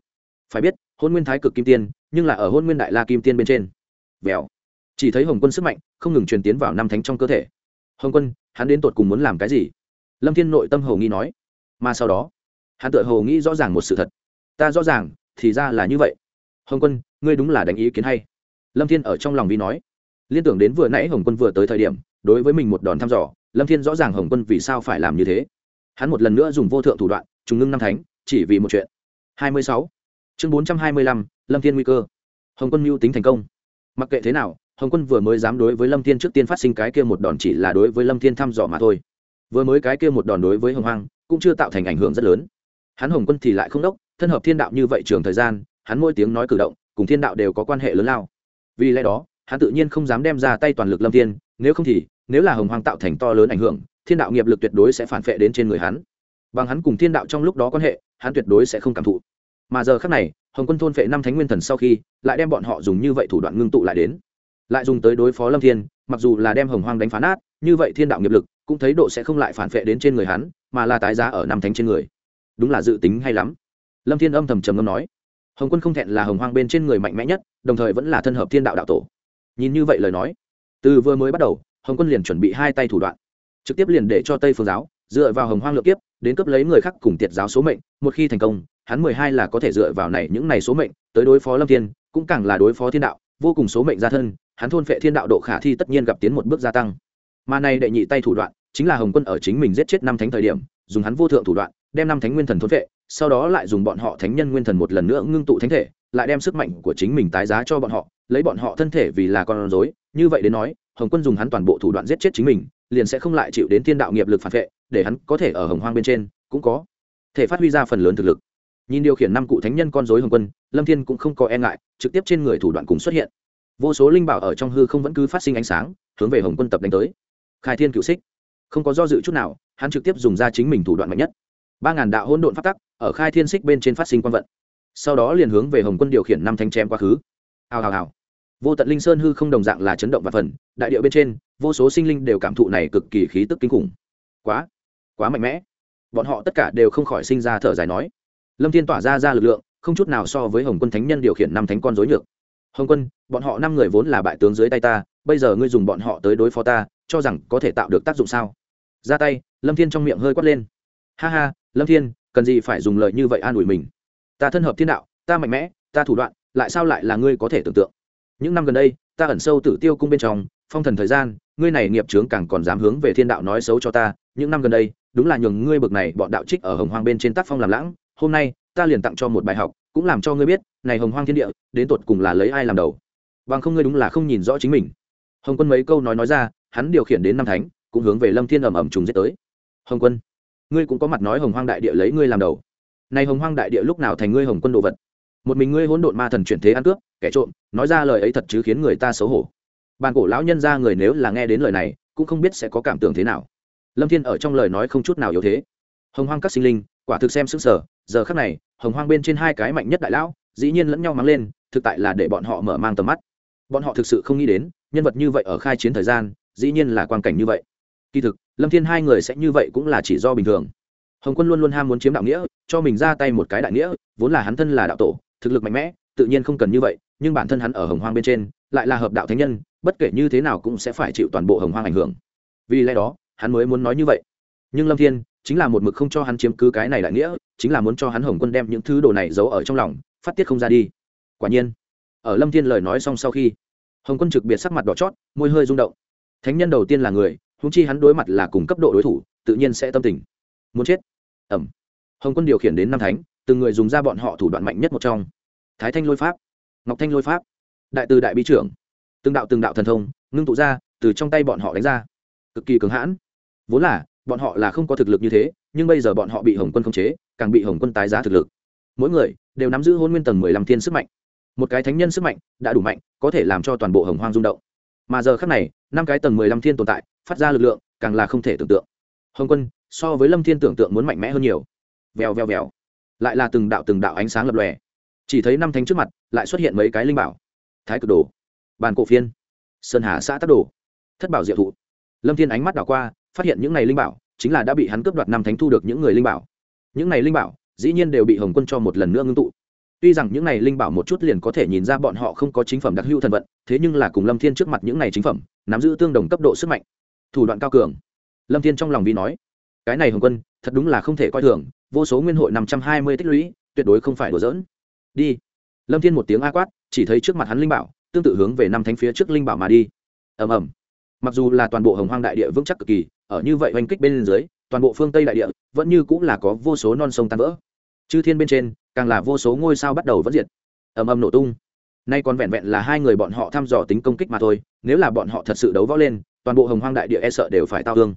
Phải biết, hôn nguyên thái cực kim tiên, nhưng là ở hôn nguyên đại la kim tiên bên trên. Vèo. Chỉ thấy hồng quân sức mạnh, không ngừng truyền tiến vào năm thánh trong cơ thể. Hồng quân, hắn đến tột cùng muốn làm cái gì? Lâm thiên nội tâm hầu nghi nói. Mà sau đó, hắn tự hầu nghĩ rõ ràng một sự thật ta rõ ràng, thì ra là như vậy. Hồng quân, ngươi đúng là đánh ý kiến hay. Lâm thiên ở trong lòng vi nói. Liên tưởng đến vừa nãy hồng quân vừa tới thời điểm, đối với mình một đòn thăm dò, lâm thiên rõ ràng hồng quân vì sao phải làm như thế. Hắn một lần nữa dùng vô thượng thủ đoạn, trùng ngưng năm thánh, chỉ vì một chuyện. Hai mươi sáu. Chương bốn trăm hai mươi lăm, lâm thiên nguy cơ. Hồng quân mưu tính thành công. Mặc kệ thế nào, hồng quân vừa mới dám đối với lâm thiên trước tiên phát sinh cái kia một đòn chỉ là đối với lâm thiên thăm dò mà thôi. Vừa mới cái kia một đòn đối với hồng hoang, cũng chưa tạo thành ảnh hưởng rất lớn. Hắn hồng quân thì lại không đốc thân hợp thiên đạo như vậy trường thời gian, hắn mỗi tiếng nói cử động, cùng thiên đạo đều có quan hệ lớn lao. Vì lẽ đó, hắn tự nhiên không dám đem ra tay toàn lực lâm thiên, nếu không thì, nếu là hồng hoang tạo thành to lớn ảnh hưởng, thiên đạo nghiệp lực tuyệt đối sẽ phản phệ đến trên người hắn. Bằng hắn cùng thiên đạo trong lúc đó quan hệ, hắn tuyệt đối sẽ không cảm thụ. Mà giờ khác này, hồng quân thôn phệ năm thánh nguyên thần sau khi, lại đem bọn họ dùng như vậy thủ đoạn ngưng tụ lại đến. Lại dùng tới đối phó lâm thiên, mặc dù là đem hồng hoang đánh phá nát, như vậy thiên đạo nghiệp lực cũng thấy độ sẽ không lại phản phệ đến trên người hắn, mà là tái giá ở năm thánh trên người. Đúng là dự tính hay lắm lâm thiên âm thầm trầm ngâm nói, hồng quân không thẹn là hồng hoang bên trên người mạnh mẽ nhất, đồng thời vẫn là thân hợp thiên đạo đạo tổ. Nhìn như vậy lời nói, từ vừa mới bắt đầu, hồng quân liền chuẩn bị hai tay thủ đoạn. Trực tiếp liền để cho tây phương giáo, dựa vào hồng hoang lượng kiếp, đến cấp lấy người khác cùng tiệt giáo số mệnh, một khi thành công, hắn mười hai là có thể dựa vào này những này số mệnh, tới đối phó lâm thiên, cũng càng là đối phó thiên đạo, vô cùng số mệnh gia thân, hắn thôn phệ thiên đạo độ khả thi tất nhiên gặp tiến một bước gia tăng. Mà này đệ nhị tay thủ đoạn, chính là hồng quân ở chính mình giết chết năm thánh thời điểm, dùng hắn vô thượng thủ đoạn, đem năm thánh nguyên thần thôn phệ sau đó lại dùng bọn họ thánh nhân nguyên thần một lần nữa ngưng tụ thánh thể, lại đem sức mạnh của chính mình tái giá cho bọn họ, lấy bọn họ thân thể vì là con rối. Như vậy đến nói, hồng quân dùng hắn toàn bộ thủ đoạn giết chết chính mình, liền sẽ không lại chịu đến thiên đạo nghiệp lực phản vệ, để hắn có thể ở hồng hoang bên trên, cũng có thể phát huy ra phần lớn thực lực. Nhìn điều khiển năm cụ thánh nhân con rối hồng quân, lâm thiên cũng không có e ngại, trực tiếp trên người thủ đoạn cùng xuất hiện. Vô số linh bảo ở trong hư không vẫn cứ phát sinh ánh sáng, hướng về hồng quân tập đánh tới. Khai thiên cựu xích. Không có do dự chút nào, hắn trực tiếp dùng ra chính mình thủ đoạn mạnh nhất ba ngàn đạo hỗn độn phát tắc ở khai thiên xích bên trên phát sinh quan vận. Sau đó liền hướng về hồng quân điều khiển năm thanh chém quá khứ. Hào hào hào. Vô tận linh sơn hư không đồng dạng là chấn động và phần, đại điệu bên trên, vô số sinh linh đều cảm thụ này cực kỳ khí tức kinh khủng. Quá quá mạnh mẽ. Bọn họ tất cả đều không khỏi sinh ra thở dài nói. Lâm thiên tỏa ra ra lực lượng, không chút nào so với hồng quân thánh nhân điều khiển năm thánh con dối nhược. Hồng quân, bọn họ năm người vốn là bại tướng dưới tay ta, bây giờ ngươi dùng bọn họ tới đối phó ta, cho rằng có thể tạo được tác dụng sao? Ra tay, lâm thiên trong miệng hơi quát lên. Ha ha lâm thiên, cần gì phải dùng lời như vậy an ủi mình? Ta thân hợp thiên đạo, ta mạnh mẽ, ta thủ đoạn, lại sao lại là ngươi có thể tưởng tượng? Những năm gần đây, ta ẩn sâu tử tiêu cung bên trong, phong thần thời gian, ngươi này nghiệp trướng càng còn dám hướng về thiên đạo nói xấu cho ta. Những năm gần đây, đúng là nhường ngươi bực này, bọn đạo trích ở hồng hoang bên trên tác phong làm lãng. Hôm nay, ta liền tặng cho một bài học, cũng làm cho ngươi biết, này hồng hoang thiên địa, đến tột cùng là lấy ai làm đầu? Bằng không ngươi đúng là không nhìn rõ chính mình. Hồng quân mấy câu nói nói ra, hắn điều khiển đến năm thánh, cũng hướng về lâm thiên ầm ầm trùng giết tới. Hồng quân ngươi cũng có mặt nói hồng hoang đại địa lấy ngươi làm đầu. Này hồng hoang đại địa lúc nào thành ngươi hồng quân đồ vật? Một mình ngươi hỗn độn ma thần chuyển thế ăn cướp, kẻ trộm, nói ra lời ấy thật chứ khiến người ta xấu hổ. Bàn cổ lão nhân ra người nếu là nghe đến lời này, cũng không biết sẽ có cảm tưởng thế nào. Lâm thiên ở trong lời nói không chút nào yếu thế. Hồng hoang các sinh linh, quả thực xem sức sở giờ khắc này, hồng hoang bên trên hai cái mạnh nhất đại lão, dĩ nhiên lẫn nhau mắng lên, thực tại là để bọn họ mở mang tầm mắt. Bọn họ thực sự không nghĩ đến, nhân vật như vậy ở khai chiến thời gian, dĩ nhiên là quan cảnh như vậy. Kỳ thực lâm thiên hai người sẽ như vậy cũng là chỉ do bình thường hồng quân luôn luôn ham muốn chiếm đạo nghĩa cho mình ra tay một cái đại nghĩa vốn là hắn thân là đạo tổ thực lực mạnh mẽ tự nhiên không cần như vậy nhưng bản thân hắn ở hồng hoang bên trên lại là hợp đạo thánh nhân bất kể như thế nào cũng sẽ phải chịu toàn bộ hồng hoang ảnh hưởng vì lẽ đó hắn mới muốn nói như vậy nhưng lâm thiên chính là một mực không cho hắn chiếm cứ cái này đại nghĩa chính là muốn cho hắn hồng quân đem những thứ đồ này giấu ở trong lòng phát tiết không ra đi quả nhiên ở lâm thiên lời nói xong sau khi hồng quân trực biệt sắc mặt đỏ chót môi hơi rung động thánh nhân đầu tiên là người húng chi hắn đối mặt là cùng cấp độ đối thủ, tự nhiên sẽ tâm tình. Muốn chết? Ẩm. Hồng quân điều khiển đến năm thánh, từng người dùng ra bọn họ thủ đoạn mạnh nhất một trong. Thái thanh lôi pháp, ngọc thanh lôi pháp, đại từ đại bí trưởng. Từng đạo từng đạo thần thông, ngưng tụ ra, từ trong tay bọn họ đánh ra. Cực kỳ cứng hãn. Vốn là, bọn họ là không có thực lực như thế, nhưng bây giờ bọn họ bị hồng quân khống chế, càng bị hồng quân tái giá thực lực. Mỗi người, đều nắm giữ hôn nguyên tầng mười lăm thiên sức mạnh. Một cái thánh nhân sức mạnh, đã đủ mạnh, có thể làm cho toàn bộ hồng hoang rung động mà giờ khác này, năm cái tầng mười lăm thiên tồn tại, phát ra lực lượng càng là không thể tưởng tượng. Hồng quân, so với lâm thiên tưởng tượng muốn mạnh mẽ hơn nhiều. Vèo vèo vèo. Lại là từng đạo từng đạo ánh sáng lập lòe. Chỉ thấy năm thánh trước mặt, lại xuất hiện mấy cái linh bảo. Thái cực đồ. Bàn cổ phiên. Sơn hà xã tắc đồ. Thất bảo diệu thụ. Lâm thiên ánh mắt đảo qua, phát hiện những này linh bảo chính là đã bị hắn cướp đoạt năm thánh thu được những người linh bảo. Những này linh bảo dĩ nhiên đều bị hồng quân cho một lần nữa ngưng tụ tuy rằng những này linh bảo một chút liền có thể nhìn ra bọn họ không có chính phẩm đặc hữu thần vận, thế nhưng là cùng lâm thiên trước mặt những này chính phẩm, nắm giữ tương đồng cấp độ sức mạnh. Thủ đoạn cao cường. Lâm thiên trong lòng vi nói, cái này hồng quân, thật đúng là không thể coi thường, vô số nguyên hội năm trăm hai mươi tích lũy, tuyệt đối không phải đùa giỡn. Đi. Lâm thiên một tiếng a quát, chỉ thấy trước mặt hắn linh bảo, tương tự hướng về năm thánh phía trước linh bảo mà đi. Ầm ầm. Mặc dù là toàn bộ hồng hoang đại địa vững chắc cực kỳ, ở như vậy oanh kích bên dưới, toàn bộ phương tây đại địa vẫn như cũng là có vô số non sông tan vỡ. Chư thiên bên trên càng là vô số ngôi sao bắt đầu vẫn diệt. Ầm ầm nổ tung. Nay còn vẹn vẹn là hai người bọn họ thăm dò tính công kích mà thôi, nếu là bọn họ thật sự đấu võ lên, toàn bộ hồng hoang đại địa e sợ đều phải tao thương.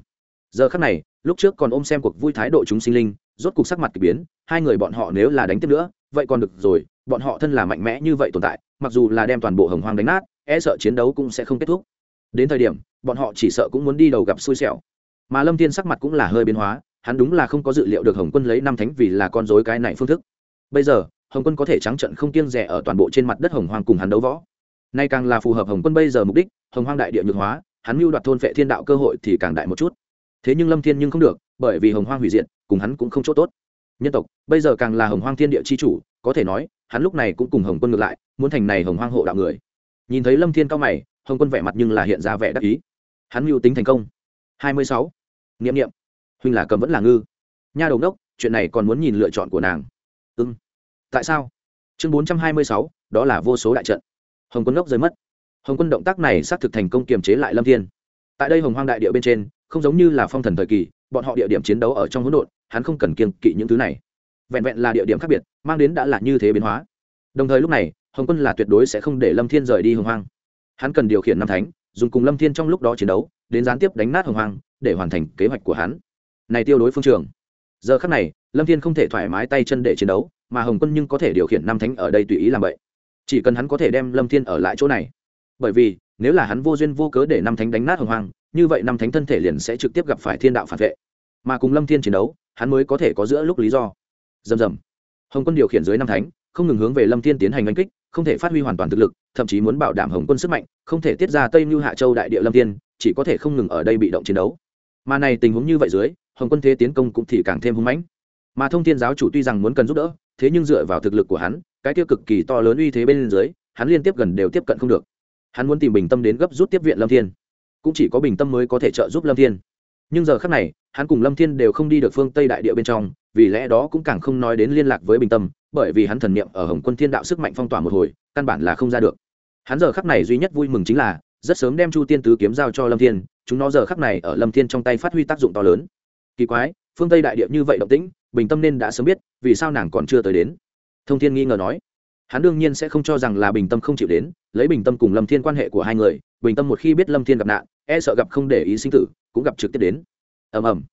Giờ khắc này, lúc trước còn ôm xem cuộc vui thái độ chúng sinh linh, rốt cuộc sắc mặt k ỳ biến, hai người bọn họ nếu là đánh tiếp nữa, vậy còn được rồi, bọn họ thân là mạnh mẽ như vậy tồn tại, mặc dù là đem toàn bộ hồng hoang đánh nát e sợ chiến đấu cũng sẽ không kết thúc. Đến thời điểm, bọn họ chỉ sợ cũng muốn đi đầu gặp xui xẻo. Mà lâm thiên sắc mặt cũng là hơi biến hóa, hắn đúng là không có dự liệu được hồng quân lấy năm thánh vì là con dối cái này phương thức bây giờ, hồng quân có thể trắng trận không kiêng rẻ ở toàn bộ trên mặt đất hồng hoang cùng hắn đấu võ. Nay càng là phù hợp hồng quân bây giờ mục đích, hồng hoang đại địa nhược hóa, hắn mưu đoạt thôn phệ thiên đạo cơ hội thì càng đại một chút. Thế nhưng lâm thiên nhưng không được, bởi vì hồng hoang hủy diệt, cùng hắn cũng không chỗ tốt. Nhân tộc, bây giờ càng là hồng hoang thiên địa chi chủ, có thể nói, hắn lúc này cũng cùng hồng quân ngược lại, muốn thành này hồng hoang hộ đạo người. Nhìn thấy lâm thiên cao mày, hồng quân vẻ mặt nhưng là hiện ra vẻ đắc ý. Hắn mưu tính thành công. Hai mươi sáu. Niệm niệm. Huynh là cầm vẫn là ngư. Nha đầu đốc chuyện này còn muốn nhìn lựa chọn của nàng ưng tại sao? Chương bốn trăm hai mươi sáu, đó là vô số đại trận. Hồng quân ngốc rơi mất. Hồng quân động tác này xác thực thành công kiềm chế lại lâm thiên. Tại đây hồng hoang đại địa bên trên, không giống như là phong thần thời kỳ, bọn họ địa điểm chiến đấu ở trong hỗn độn, hắn không cần kiêng kỵ những thứ này. Vẹn vẹn là địa điểm khác biệt, mang đến đã là như thế biến hóa. Đồng thời lúc này, hồng quân là tuyệt đối sẽ không để lâm thiên rời đi hồng hoang. Hắn cần điều khiển năm thánh, dùng cùng lâm thiên trong lúc đó chiến đấu, đến gián tiếp đánh nát hồng hoang, để hoàn thành kế hoạch của hắn. Này tiêu đối phương trường. Giờ khắc này lâm thiên không thể thoải mái tay chân để chiến đấu, mà hồng quân nhưng có thể điều khiển năm thánh ở đây tùy ý làm vậy. Chỉ cần hắn có thể đem lâm thiên ở lại chỗ này. Bởi vì, nếu là hắn vô duyên vô cớ để năm thánh đánh nát hồng hoang, như vậy năm thánh thân thể liền sẽ trực tiếp gặp phải thiên đạo phản vệ. Mà cùng lâm thiên chiến đấu, hắn mới có thể có giữa lúc lý do. Dầm dầm hồng quân điều khiển dưới năm thánh, không ngừng hướng về lâm thiên tiến hành đánh kích, không thể phát huy hoàn toàn thực lực, thậm chí muốn bảo đảm hồng quân sức mạnh, không thể tiết ra tây mưu hạ châu đại địa lâm thiên, chỉ có thể không ngừng ở đây bị động chiến đấu. Mà này tình huống như vậy dưới, hồng quân thế tiến công cũng thì càng thêm hung mãnh mà thông thiên giáo chủ tuy rằng muốn cần giúp đỡ, thế nhưng dựa vào thực lực của hắn, cái tiêu cực kỳ to lớn uy thế bên dưới, hắn liên tiếp gần đều tiếp cận không được. Hắn muốn tìm bình tâm đến gấp rút tiếp viện lâm thiên. Cũng chỉ có bình tâm mới có thể trợ giúp lâm thiên. Nhưng giờ khác này, hắn cùng lâm thiên đều không đi được phương tây đại địa bên trong, vì lẽ đó cũng càng không nói đến liên lạc với bình tâm, bởi vì hắn thần niệm ở hồng quân thiên đạo sức mạnh phong tỏa một hồi, căn bản là không ra được. Hắn giờ khắc này duy nhất vui mừng chính là, rất sớm đem chu tiên tứ kiếm giao cho lâm thiên, chúng nó giờ khắc này ở lâm thiên trong tay phát huy tác dụng to lớn. Kỳ quái, phương tây đại địa như vậy động tĩnh bình tâm nên đã sớm biết, vì sao nàng còn chưa tới đến. Thông thiên nghi ngờ nói. Hắn đương nhiên sẽ không cho rằng là bình tâm không chịu đến, lấy bình tâm cùng lâm thiên quan hệ của hai người, bình tâm một khi biết lâm thiên gặp nạn e sợ gặp không để ý sinh tử, cũng gặp trực tiếp đến. Ầm ầm.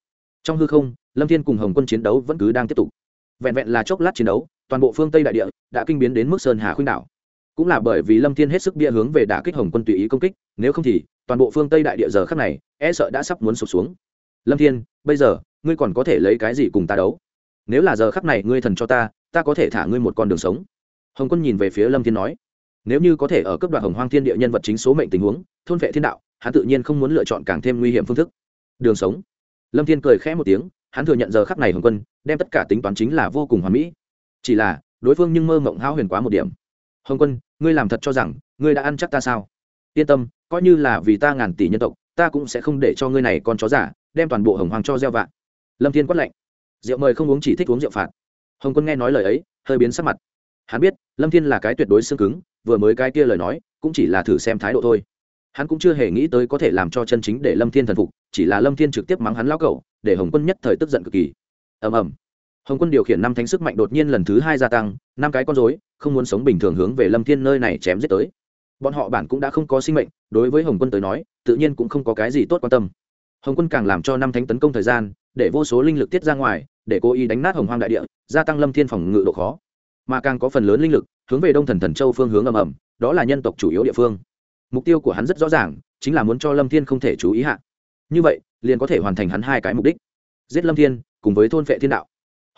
Trong hư không, lâm thiên cùng hồng quân chiến đấu vẫn cứ đang tiếp tục. Vẹn vẹn là chốc lát chiến đấu, toàn bộ phương tây đại địa đã kinh biến đến mức sơn hà khuynh đảo. Cũng là bởi vì lâm thiên hết sức bia hướng về đả kích hồng quân tùy ý công kích, nếu không thì, toàn bộ phương tây đại địa giờ khắc này e sợ đã sắp muốn sụp xuống. Lâm thiên, bây giờ, ngươi còn có thể lấy cái gì cùng ta đấu? Nếu là giờ khắc này ngươi thần cho ta ta có thể thả ngươi một con đường sống. Hồng quân nhìn về phía lâm thiên nói, nếu như có thể ở cấp đoạn hồng hoang thiên địa nhân vật chính số mệnh tình huống, thôn vệ thiên đạo, hắn tự nhiên không muốn lựa chọn càng thêm nguy hiểm phương thức. Đường sống. Lâm thiên cười khẽ một tiếng, hắn thừa nhận giờ khắc này hồng quân đem tất cả tính toán chính là vô cùng hoàn mỹ. Chỉ là, đối phương nhưng mơ mộng hao huyền quá một điểm. Hồng quân, ngươi làm thật cho rằng, ngươi đã ăn chắc ta sao? Yên tâm, coi như là vì ta ngàn tỷ nhân tộc, ta cũng sẽ không để cho ngươi này con chó giả, đem toàn bộ hồng hoàng cho gieo vạn lâm thiên quát lạnh rượu mời không uống chỉ thích uống rượu phạt. Hồng quân nghe nói lời ấy, hơi biến sắc mặt. Hắn biết, lâm thiên là cái tuyệt đối xương cứng, vừa mới cái kia lời nói, cũng chỉ là thử xem thái độ thôi. Hắn cũng chưa hề nghĩ tới có thể làm cho chân chính để lâm thiên thần phục, chỉ là lâm thiên trực tiếp mắng hắn lao cẩu, để hồng quân nhất thời tức giận cực kỳ. Ầm ầm. Hồng quân điều khiển năm thánh sức mạnh đột nhiên lần thứ hai gia tăng, năm cái con dối không muốn sống bình thường hướng về lâm thiên nơi này chém giết tới. Bọn họ bản cũng đã không có sinh mệnh, đối với hồng quân tới nói, tự nhiên cũng không có cái gì tốt quan tâm. Hồng quân càng làm cho năm thánh tấn công thời gian để vô số linh lực tiết ra ngoài, để cố ý đánh nát hồng hoang đại địa, gia tăng lâm thiên phòng ngự độ khó. Mà càng có phần lớn linh lực, hướng về đông thần thần châu phương hướng ầm ầm, đó là nhân tộc chủ yếu địa phương. Mục tiêu của hắn rất rõ ràng, chính là muốn cho lâm thiên không thể chú ý hạ. Như vậy, liền có thể hoàn thành hắn hai cái mục đích. Giết lâm thiên, cùng với thôn vệ thiên đạo.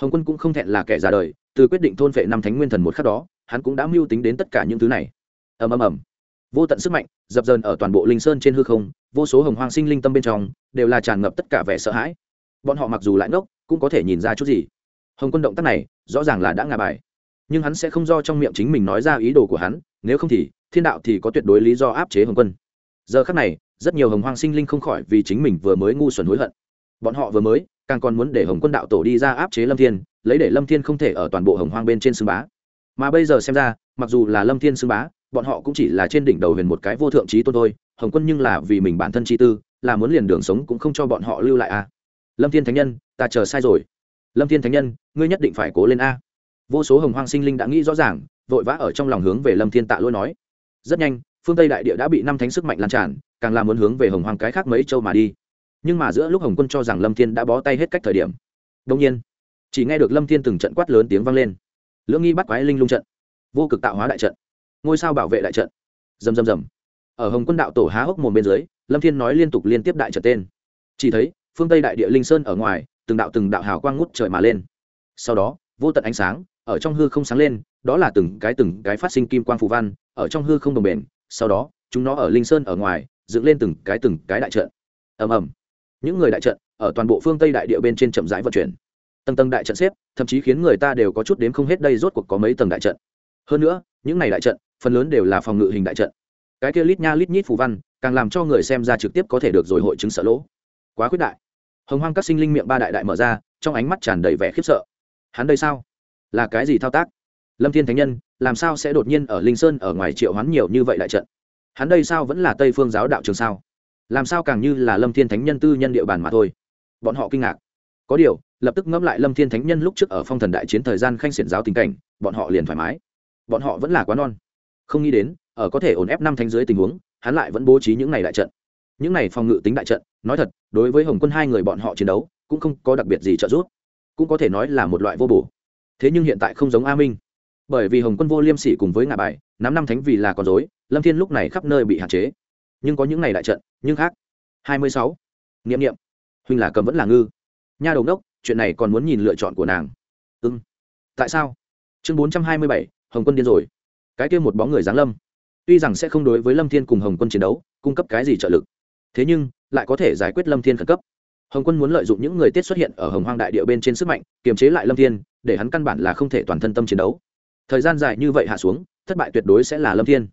Hồng quân cũng không thẹn là kẻ già đời, từ quyết định thôn vệ năm thánh nguyên thần một khắc đó, hắn cũng đã mưu tính đến tất cả những thứ này. Ầm ầm ầm. Vô tận sức mạnh, dập dờn ở toàn bộ linh sơn trên hư không, vô số hồng hoang sinh linh tâm bên trong, đều là tràn ngập tất cả vẻ sợ hãi bọn họ mặc dù lại ngốc, cũng có thể nhìn ra chút gì. Hồng quân động tác này, rõ ràng là đã ngả bài. Nhưng hắn sẽ không do trong miệng chính mình nói ra ý đồ của hắn, nếu không thì, thiên đạo thì có tuyệt đối lý do áp chế hồng quân. Giờ khắc này, rất nhiều hồng hoang sinh linh không khỏi vì chính mình vừa mới ngu xuẩn hối hận. Bọn họ vừa mới, càng còn muốn để hồng quân đạo tổ đi ra áp chế lâm thiên, lấy để lâm thiên không thể ở toàn bộ hồng hoang bên trên xưng bá. Mà bây giờ xem ra, mặc dù là lâm thiên xưng bá, bọn họ cũng chỉ là trên đỉnh đầu huyền một cái vô thượng trí tôn thôi, hồng quân nhưng là vì mình bản thân chi tư, là muốn liền đường sống cũng không cho bọn họ lưu lại a à lâm thiên thánh nhân, ta chờ sai rồi. Lâm thiên thánh nhân, ngươi nhất định phải cố lên a. Vô số hồng hoang sinh linh đã nghĩ rõ ràng, vội vã ở trong lòng hướng về lâm thiên tạ lỗi nói. Rất nhanh, phương tây đại địa đã bị năm thánh sức mạnh lan tràn, càng làm muốn hướng về hồng hoang cái khác mấy châu mà đi. Nhưng mà giữa lúc hồng quân cho rằng lâm thiên đã bó tay hết cách thời điểm đông nhiên, chỉ nghe được lâm thiên từng trận quát lớn tiếng vang lên. Lưỡng nghi bắt quái linh lung trận, vô cực tạo hóa đại trận, ngôi sao bảo vệ đại trận. Rầm rầm rầm. Ở hồng quân đạo tổ há hốc mồm bên dưới, lâm thiên nói liên tục liên tiếp đại trận tên. Chỉ thấy phương tây đại địa linh sơn ở ngoài, từng đạo từng đạo hào quang ngút trời mà lên. Sau đó, vô tận ánh sáng ở trong hư không sáng lên, đó là từng cái từng cái phát sinh kim quang phù văn ở trong hư không đồng bền. Sau đó, chúng nó ở linh sơn ở ngoài, dựng lên từng cái từng cái đại trận. Ầm ầm. Những người đại trận ở toàn bộ phương tây đại địa bên trên chậm rãi vận chuyển. Tầng tầng đại trận xếp, thậm chí khiến người ta đều có chút đếm không hết đây rốt cuộc có mấy tầng đại trận. Hơn nữa, những này đại trận, phần lớn đều là phòng ngự hình đại trận. Cái kia lít nha lít nhít phù văn, càng làm cho người xem ra trực tiếp có thể được rồi hội chứng sợ lỗ. Quá khuyết đại hồng hoang các sinh linh miệng ba đại đại mở ra, trong ánh mắt tràn đầy vẻ khiếp sợ. Hắn đây sao? Là cái gì thao tác? Lâm thiên thánh nhân, làm sao sẽ đột nhiên ở linh sơn ở ngoài triệu hoán nhiều như vậy đại trận? Hắn đây sao vẫn là tây phương giáo đạo trường sao? Làm sao càng như là lâm thiên thánh nhân tư nhân địa bàn mà thôi? Bọn họ kinh ngạc. Có điều, lập tức ngẫm lại lâm thiên thánh nhân lúc trước ở phong thần đại chiến thời gian khanh xiển giáo tình cảnh, bọn họ liền thoải mái. Bọn họ vẫn là quá non. Không nghĩ đến, ở có thể ổn ép năm thánh dưới tình huống, hắn lại vẫn bố trí những này đại trận những này phòng ngự tính đại trận, nói thật, đối với hồng quân hai người bọn họ chiến đấu, cũng không có đặc biệt gì trợ giúp. Cũng có thể nói là một loại vô bổ. Thế nhưng hiện tại không giống a minh. Bởi vì hồng quân vô liêm sỉ cùng với ngạ bài nắm năm thánh vì là con dối lâm thiên lúc này khắp nơi bị hạn chế. Nhưng có những ngày đại trận, nhưng khác. Hai mươi sáu. Nghiệm nghiệm huynh là cầm vẫn là ngư. Nha đầu đốc, chuyện này còn muốn nhìn lựa chọn của nàng. Ưng ừ. tại sao? Chương bốn trăm hai mươi bảy, hồng quân điên rồi. Cái kia một bóng người giáng lâm. Tuy rằng sẽ không đối với lâm thiên cùng hồng quân chiến đấu, cung cấp cái gì trợ lực thế nhưng, lại có thể giải quyết lâm thiên khẩn cấp. Hồng quân muốn lợi dụng những người tiết xuất hiện ở hồng hoang đại địa bên trên sức mạnh, kiềm chế lại lâm thiên, để hắn căn bản là không thể toàn thân tâm chiến đấu. Thời gian dài như vậy hạ xuống, thất bại tuyệt đối sẽ là lâm thiên.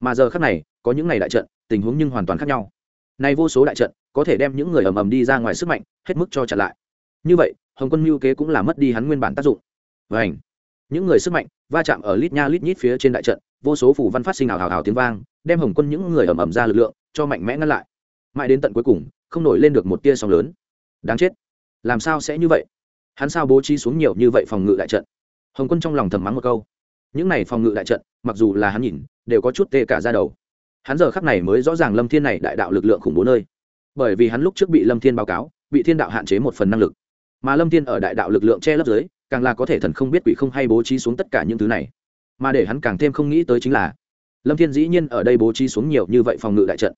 Mà giờ khác này, có những ngày đại trận, tình huống nhưng hoàn toàn khác nhau. Nay vô số đại trận, có thể đem những người ầm ầm đi ra ngoài sức mạnh, hết mức cho trả lại. Như vậy, hồng quân mưu kế cũng là mất đi hắn nguyên bản tác dụng. Và những người sức mạnh, va chạm ở lít nha lít nhít phía trên đại trận, vô số phủ văn phát sinh ảo hào hào tiếng vang, đem hồng quân những người ầm ầm ra lực lượng, cho mạnh mẽ ngăn lại mãi đến tận cuối cùng, không nổi lên được một tia sóng lớn. Đáng chết. Làm sao sẽ như vậy? Hắn sao bố trí xuống nhiều như vậy phòng ngự đại trận? Hồng quân trong lòng thầm mắng một câu. Những này phòng ngự đại trận, mặc dù là hắn nhìn, đều có chút tê cả ra đầu. Hắn giờ khắc này mới rõ ràng lâm thiên này đại đạo lực lượng khủng bố nơi. Bởi vì hắn lúc trước bị lâm thiên báo cáo, bị thiên đạo hạn chế một phần năng lực. Mà lâm thiên ở đại đạo lực lượng che lấp dưới, càng là có thể thần không biết quỷ không hay bố trí xuống tất cả những thứ này. Mà để hắn càng thêm không nghĩ tới chính là, lâm thiên dĩ nhiên ở đây bố trí xuống nhiều như vậy phòng ngự đại trận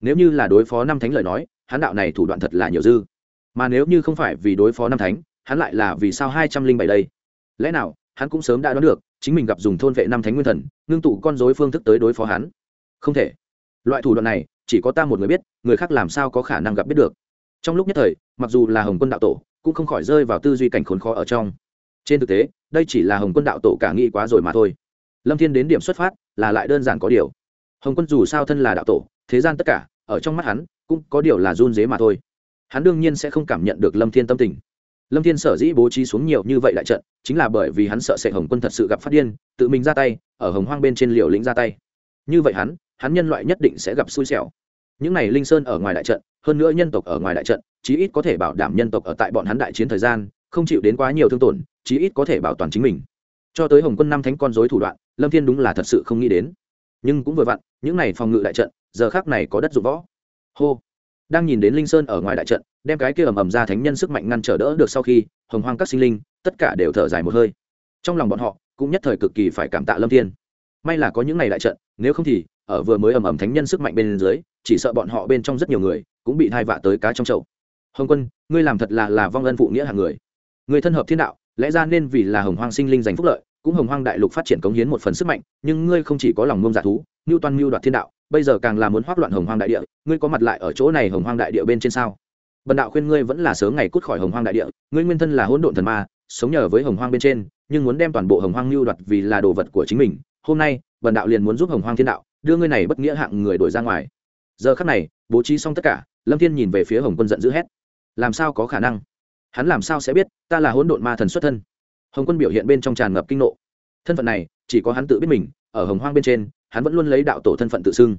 nếu như là đối phó năm thánh lời nói, hắn đạo này thủ đoạn thật là nhiều dư. Mà nếu như không phải vì đối phó năm thánh, hắn lại là vì sao hai trăm linh bảy đây? Lẽ nào, hắn cũng sớm đã đoán được, chính mình gặp dùng thôn vệ năm thánh nguyên thần, ngưng tụ con dối phương thức tới đối phó hắn? Không thể. Loại thủ đoạn này, chỉ có ta một người biết, người khác làm sao có khả năng gặp biết được. Trong lúc nhất thời, mặc dù là hồng quân đạo tổ, cũng không khỏi rơi vào tư duy cảnh khốn khó ở trong. Trên thực tế, đây chỉ là hồng quân đạo tổ cả nghĩ quá rồi mà thôi. Lâm thiên đến điểm xuất phát, là lại đơn giản có điều. Hồng quân dù sao thân là đạo tổ thế gian tất cả, ở trong mắt hắn, cũng có điều là run dế mà thôi. Hắn đương nhiên sẽ không cảm nhận được lâm thiên tâm tình. Lâm thiên sở dĩ bố trí xuống nhiều như vậy đại trận, chính là bởi vì hắn sợ sẽ hồng quân thật sự gặp phát điên, tự mình ra tay, ở hồng hoang bên trên liều lĩnh ra tay. Như vậy hắn hắn nhân loại nhất định sẽ gặp xui xẻo. Những này linh sơn ở ngoài đại trận, hơn nữa nhân tộc ở ngoài đại trận, chí ít có thể bảo đảm nhân tộc ở tại bọn hắn đại chiến thời gian, không chịu đến quá nhiều thương tổn, chí ít có thể bảo toàn chính mình. Cho tới hồng quân năm thánh con dối thủ đoạn, lâm thiên đúng là thật sự không nghĩ đến nhưng cũng vừa vặn, những này phòng ngự đại trận, giờ khác này có đất dụng võ. Hô. Đang nhìn đến linh sơn ở ngoài đại trận, đem cái kia ầm ầm ra thánh nhân sức mạnh ngăn trở đỡ được sau khi, hồng hoang các sinh linh, tất cả đều thở dài một hơi. Trong lòng bọn họ, cũng nhất thời cực kỳ phải cảm tạ lâm thiên. May là có những ngày đại trận, nếu không thì, ở vừa mới ầm ầm thánh nhân sức mạnh bên dưới, chỉ sợ bọn họ bên trong rất nhiều người, cũng bị thai vạ tới cá trong chậu. Hồng quân, ngươi làm thật là là vong ân phụ nghĩa hàng người. Người thân hợp thiên đạo, lẽ ra nên vì là hồng hoang sinh linh giành phúc lợi cũng hồng hoang đại lục phát triển cống hiến một phần sức mạnh, nhưng ngươi không chỉ có lòng ngông giả thú mưu toan mưu đoạt thiên đạo, bây giờ càng là muốn hoác loạn hồng hoang đại địa, ngươi có mặt lại ở chỗ này hồng hoang đại địa bên trên sao? Bần đạo khuyên ngươi vẫn là sớm ngày cút khỏi hồng hoang đại địa, ngươi nguyên thân là hỗn độn thần ma, sống nhờ với hồng hoang bên trên, nhưng muốn đem toàn bộ hồng hoang mưu đoạt vì là đồ vật của chính mình, hôm nay, bần đạo liền muốn giúp hồng hoang thiên đạo, đưa ngươi này bất nghĩa hạng người đổi ra ngoài. Giờ khắc này, bố trí xong tất cả, lâm thiên nhìn về phía hồng quân giận dữ hét. Làm sao có khả năng? Hắn làm sao sẽ biết, ta là hỗn độn ma thần xuất thân? Hồng quân biểu hiện bên trong tràn ngập kinh nộ. Thân phận này, chỉ có hắn tự biết mình, ở hồng hoang bên trên, hắn vẫn luôn lấy đạo tổ thân phận tự xưng.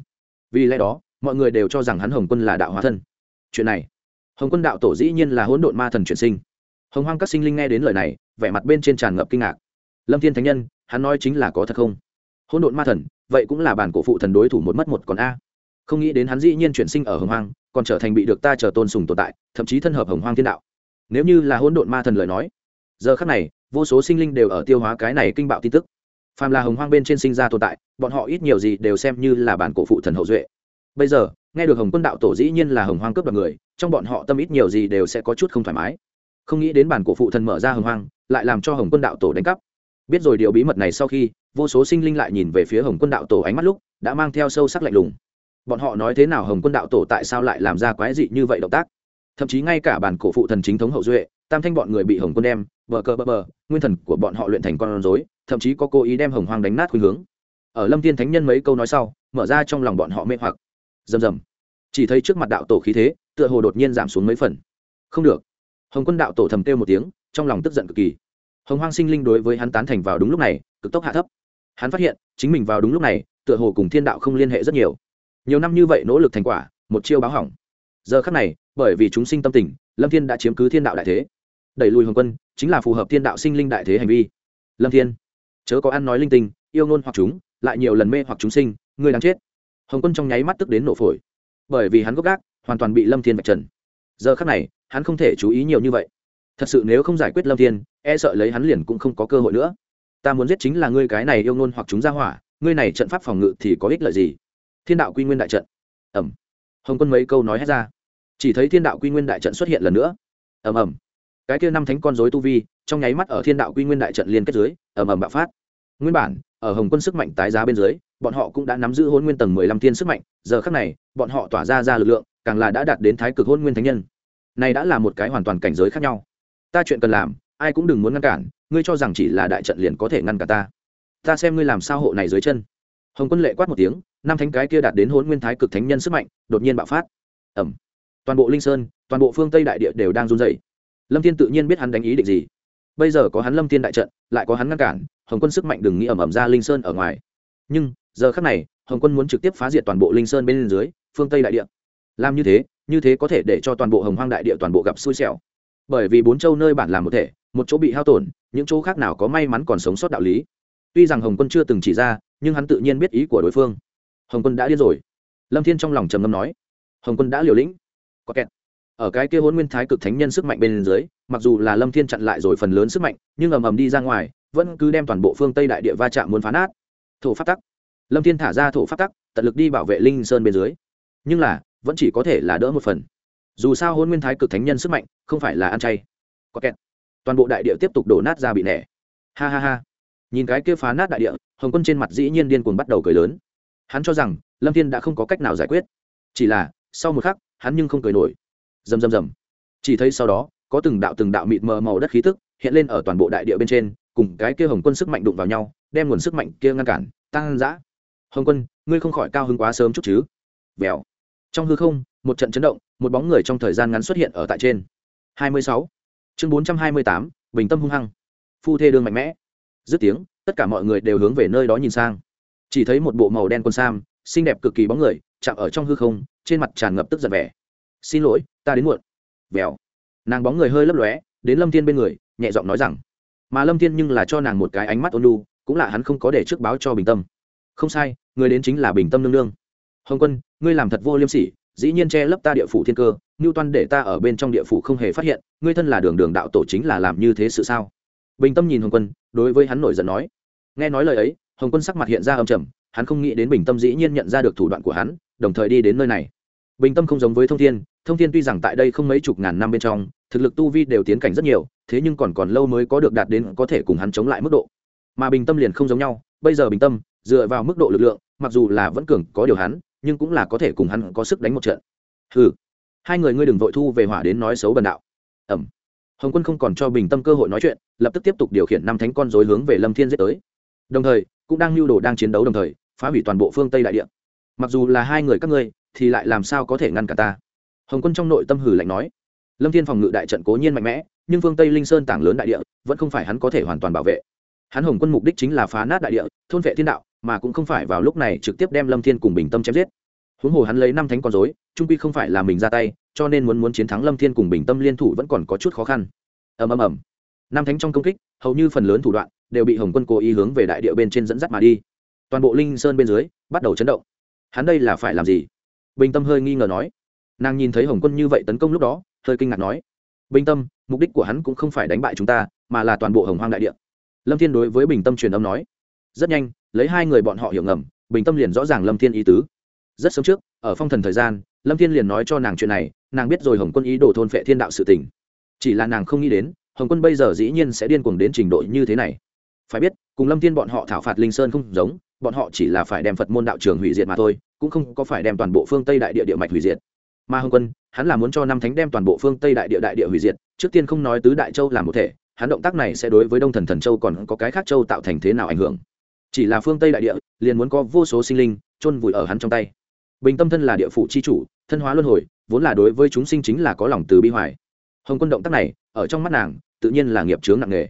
Vì lẽ đó, mọi người đều cho rằng hắn hồng quân là đạo hóa thân. Chuyện này, hồng quân đạo tổ dĩ nhiên là hỗn độn ma thần chuyển sinh. Hồng hoang các sinh linh nghe đến lời này, vẻ mặt bên trên tràn ngập kinh ngạc. Lâm thiên thánh nhân, hắn nói chính là có thật không? Hỗn độn ma thần, vậy cũng là bản cổ phụ thần đối thủ một mất một còn a. Không nghĩ đến hắn dĩ nhiên chuyển sinh ở hồng hoang, còn trở thành bị được ta chờ tôn sùng tồn tại, thậm chí thân hợp hồng hoang thiên đạo. Nếu như là hỗn độn ma thần lời nói, giờ khắc này vô số sinh linh đều ở tiêu hóa cái này kinh bạo tin tức. Phàm là hồng hoang bên trên sinh ra tồn tại, bọn họ ít nhiều gì đều xem như là bản cổ phụ thần hậu duệ. Bây giờ, nghe được hồng quân đạo tổ dĩ nhiên là hồng hoang cướp đoạt người, trong bọn họ tâm ít nhiều gì đều sẽ có chút không thoải mái. Không nghĩ đến bản cổ phụ thần mở ra hồng hoang, lại làm cho hồng quân đạo tổ đánh cắp. Biết rồi điều bí mật này sau khi, vô số sinh linh lại nhìn về phía hồng quân đạo tổ ánh mắt lúc, đã mang theo sâu sắc lạnh lùng. Bọn họ nói thế nào hồng quân đạo tổ tại sao lại làm ra quái dị như vậy động tác? Thậm chí ngay cả bản cổ phụ thần chính thống hậu duệ tam thanh bọn người bị hồng quân đem, bờ cờ bờ bờ, nguyên thần của bọn họ luyện thành con rối, thậm chí có cố ý đem hồng hoang đánh nát khuynh hướng. Ở lâm tiên thánh nhân mấy câu nói sau, mở ra trong lòng bọn họ mê hoặc. Rầm rầm. Chỉ thấy trước mặt đạo tổ khí thế, tựa hồ đột nhiên giảm xuống mấy phần. Không được. Hồng quân đạo tổ thầm kêu một tiếng, trong lòng tức giận cực kỳ. Hồng hoang sinh linh đối với hắn tán thành vào đúng lúc này, cực tốc hạ thấp. Hắn phát hiện, chính mình vào đúng lúc này, tựa hồ cùng thiên đạo không liên hệ rất nhiều. Nhiều năm như vậy nỗ lực thành quả, một chiêu báo hỏng. Giờ khắc này, bởi vì chúng sinh tâm tình, lâm thiên đã chiếm cứ thiên đạo đại thế đẩy lùi hồng quân, chính là phù hợp thiên đạo sinh linh đại thế hành vi. Lâm thiên, chớ có ăn nói linh tinh, yêu ngôn hoặc chúng, lại nhiều lần mê hoặc chúng sinh người đang chết. Hồng quân trong nháy mắt tức đến nổ phổi. Bởi vì hắn gốc gác, hoàn toàn bị lâm thiên vạch trần. Giờ khắc này, hắn không thể chú ý nhiều như vậy. Thật sự nếu không giải quyết lâm thiên e sợ lấy hắn liền cũng không có cơ hội nữa. Ta muốn giết chính là ngươi cái này yêu ngôn hoặc chúng ra hỏa, ngươi này trận pháp phòng ngự thì có ích lợi gì? Thiên đạo quy nguyên đại trận. Ẩm hồng quân mấy câu nói hết ra. Chỉ thấy thiên đạo quy nguyên đại trận xuất hiện lần nữa. Ầm ầm cái kia năm thánh con dối tu vi, trong nháy mắt ở thiên đạo quy nguyên đại trận liên kết dưới, ầm ầm bạo phát. Nguyên bản, ở hồng quân sức mạnh tái giá bên dưới, bọn họ cũng đã nắm giữ hôn nguyên tầng mười lăm thiên sức mạnh, giờ khác này, bọn họ tỏa ra ra lực lượng, càng là đã đạt đến thái cực hôn nguyên thánh nhân. Này đã là một cái hoàn toàn cảnh giới khác nhau. Ta chuyện cần làm, ai cũng đừng muốn ngăn cản, ngươi cho rằng chỉ là đại trận liền có thể ngăn cả ta. Ta xem ngươi làm sao hộ này dưới chân. Hồng quân lệ quát một tiếng, năm thánh cái kia đạt đến hôn nguyên thái cực thánh nhân sức mạnh, đột nhiên bạo phát. Ẩm toàn bộ linh sơn, toàn bộ phương tây đại địa đều đang run dày lâm thiên tự nhiên biết hắn đánh ý định gì. Bây giờ có hắn lâm thiên đại trận, lại có hắn ngăn cản, hồng quân sức mạnh đừng nghĩ ẩm ẩm ra linh sơn ở ngoài. Nhưng, giờ khác này, hồng quân muốn trực tiếp phá diệt toàn bộ linh sơn bên dưới, phương tây đại địa. Làm như thế như thế có thể để cho toàn bộ hồng hoang đại địa toàn bộ gặp xui xẻo. Bởi vì bốn châu nơi bản làm một thể, một chỗ bị hao tổn, những chỗ khác nào có may mắn còn sống sót đạo lý. Tuy rằng hồng quân chưa từng chỉ ra, nhưng hắn tự nhiên biết ý của đối phương. Hồng quân đã điên rồi. Lâm thiên trong lòng trầm ngâm nói. Hồng quân đã liều lĩnh. Có kẹt ở cái kia hôn nguyên thái cực thánh nhân sức mạnh bên dưới, mặc dù là lâm thiên chặn lại rồi phần lớn sức mạnh, nhưng ầm ầm đi ra ngoài, vẫn cứ đem toàn bộ phương tây đại địa va chạm muốn phá nát. Thổ phát tắc. Lâm thiên thả ra thổ phát tắc, tận lực đi bảo vệ linh sơn bên dưới. Nhưng là, vẫn chỉ có thể là đỡ một phần. Dù sao hôn nguyên thái cực thánh nhân sức mạnh, không phải là ăn chay. Có kẹt. Toàn bộ đại địa tiếp tục đổ nát ra bị nẻ. Ha ha ha. Nhìn cái kia phá nát đại địa, hồng quân trên mặt dĩ nhiên điên cuồng bắt đầu cười lớn. Hắn cho rằng, lâm thiên đã không có cách nào giải quyết. Chỉ là, sau một khắc, hắn nhưng không cười nổi rầm rầm rầm. Chỉ thấy sau đó có từng đạo từng đạo mịt mờ màu đất khí tức hiện lên ở toàn bộ đại địa bên trên cùng cái kia hồng quân sức mạnh đụng vào nhau đem nguồn sức mạnh kia ngăn cản tăng dã. Hồng quân ngươi không khỏi cao hứng quá sớm chút chứ? Vèo. Trong hư không một trận chấn động một bóng người trong thời gian ngắn xuất hiện ở tại trên. 26. chương 428, bình tâm hung hăng. Phu thê đường mạnh mẽ. Dứt tiếng tất cả mọi người đều hướng về nơi đó nhìn sang. Chỉ thấy một bộ màu đen quân sam xinh đẹp cực kỳ bóng người chạm ở trong hư không trên mặt tràn ngập tức giận vẻ xin lỗi, ta đến muộn. Vèo. Nàng bóng người hơi lấp lóe, đến lâm thiên bên người, nhẹ giọng nói rằng, mà lâm thiên nhưng là cho nàng một cái ánh mắt ôn lu cũng là hắn không có để trước báo cho bình tâm. Không sai, người đến chính là bình tâm nương nương. Hồng quân, ngươi làm thật vô liêm sỉ, dĩ nhiên che lấp ta địa phủ thiên cơ ngưu toan để ta ở bên trong địa phủ không hề phát hiện, ngươi thân là đường đường đạo tổ chính là làm như thế sự sao? Bình tâm nhìn hồng quân, đối với hắn nổi giận nói. Nghe nói lời ấy, hồng quân sắc mặt hiện ra âm trầm, hắn không nghĩ đến bình tâm dĩ nhiên nhận ra được thủ đoạn của hắn, đồng thời đi đến nơi này. Bình tâm không giống với thông thiên thông thiên tuy rằng tại đây không mấy chục ngàn năm bên trong, thực lực tu vi đều tiến cảnh rất nhiều, thế nhưng còn còn lâu mới có được đạt đến có thể cùng hắn chống lại mức độ. Mà bình tâm liền không giống nhau, bây giờ bình tâm, dựa vào mức độ lực lượng, mặc dù là vẫn cường, có điều hắn, nhưng cũng là có thể cùng hắn có sức đánh một trận. Ừ hai người ngươi đừng vội thu về hỏa đến nói xấu bần đạo. Ẩm. Hồng quân không còn cho bình tâm cơ hội nói chuyện, lập tức tiếp tục điều khiển năm thánh con dối hướng về lâm thiên giết tới. Đồng thời, cũng đang lưu đồ đang chiến đấu đồng thời, phá hủy toàn bộ phương tây đại địa. Mặc dù là hai người các ngươi, thì lại làm sao có thể ngăn cả ta? Hồng quân trong nội tâm hử lạnh nói, lâm thiên phòng ngự đại trận cố nhiên mạnh mẽ, nhưng phương tây linh sơn tảng lớn đại địa vẫn không phải hắn có thể hoàn toàn bảo vệ. Hắn hồng quân mục đích chính là phá nát đại địa, thôn vệ thiên đạo, mà cũng không phải vào lúc này trực tiếp đem lâm thiên cùng bình tâm chém giết. Huống hồ hắn lấy năm thánh con dối trung quy không phải là mình ra tay, cho nên muốn muốn chiến thắng lâm thiên cùng bình tâm liên thủ vẫn còn có chút khó khăn. Ầm ầm ầm. Năm thánh trong công kích, hầu như phần lớn thủ đoạn đều bị hồng quân cố ý hướng về đại địa bên trên dẫn dắt mà đi. Toàn bộ linh sơn bên dưới bắt đầu chấn động. Hắn đây là phải làm gì? Bình tâm hơi nghi ngờ nói nàng nhìn thấy hồng quân như vậy tấn công lúc đó, hơi kinh ngạc nói, bình tâm, mục đích của hắn cũng không phải đánh bại chúng ta, mà là toàn bộ hồng hoang đại địa. Lâm thiên đối với bình tâm truyền âm nói, rất nhanh, lấy hai người bọn họ hiểu ngầm, bình tâm liền rõ ràng lâm thiên ý tứ. Rất sớm trước, ở phong thần thời gian, lâm thiên liền nói cho nàng chuyện này, nàng biết rồi hồng quân ý đồ thôn phệ thiên đạo sự tình. Chỉ là nàng không nghĩ đến, hồng quân bây giờ dĩ nhiên sẽ điên cuồng đến trình độ như thế này. Phải biết, cùng lâm thiên bọn họ thảo phạt linh sơn không giống, bọn họ chỉ là phải đem phật môn đạo trường hủy diệt mà thôi, cũng không có phải đem toàn bộ phương tây đại địa địa mạch hủy diệt mà hồng quân, hắn là muốn cho năm thánh đem toàn bộ phương tây đại địa đại địa hủy diệt, trước tiên không nói tứ đại châu làm một thể, hắn động tác này sẽ đối với đông thần thần châu còn có cái khác châu tạo thành thế nào ảnh hưởng. Chỉ là phương tây đại địa, liền muốn có vô số sinh linh chôn vùi ở hắn trong tay. Bình tâm thân là địa phủ c h i chủ, thân hóa luân hồi, vốn là đối với chúng sinh chính là có lòng từ bi hoài. Hồng quân động tác này, ở trong mắt nàng, tự nhiên là nghiệp chướng nặng nề.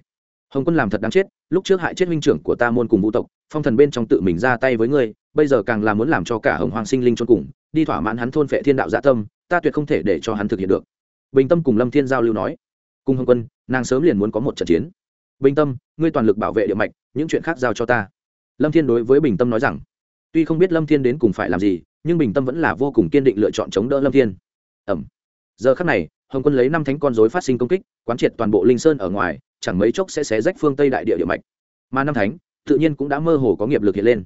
Hồng quân làm thật đáng chết, lúc trước hại chết huynh trưởng của ta môn cùng vũ tộc, phong thần bên trong tự mình ra tay với ngươi, bây giờ càng là muốn làm cho cả hồng hoàng sinh linh chôn cùng đi thỏa mãn hắn thôn phệ thiên đạo dạ tâm, ta tuyệt không thể để cho hắn thực hiện được. Bình tâm cùng lâm thiên giao lưu nói. Cùng hồng quân, nàng sớm liền muốn có một trận chiến. Bình tâm, ngươi toàn lực bảo vệ địa mạch, những chuyện khác giao cho ta. Lâm thiên đối với bình tâm nói rằng. Tuy không biết lâm thiên đến cùng phải làm gì, nhưng bình tâm vẫn là vô cùng kiên định lựa chọn chống đỡ lâm thiên. Ẩm. Giờ khắc này, hồng quân lấy năm thánh con dối phát sinh công kích, quán triệt toàn bộ linh sơn ở ngoài, chẳng mấy chốc sẽ xé rách phương tây đại địa địa mạch. Mà năm thánh, tự nhiên cũng đã mơ hồ có nghiệp lực hiện lên.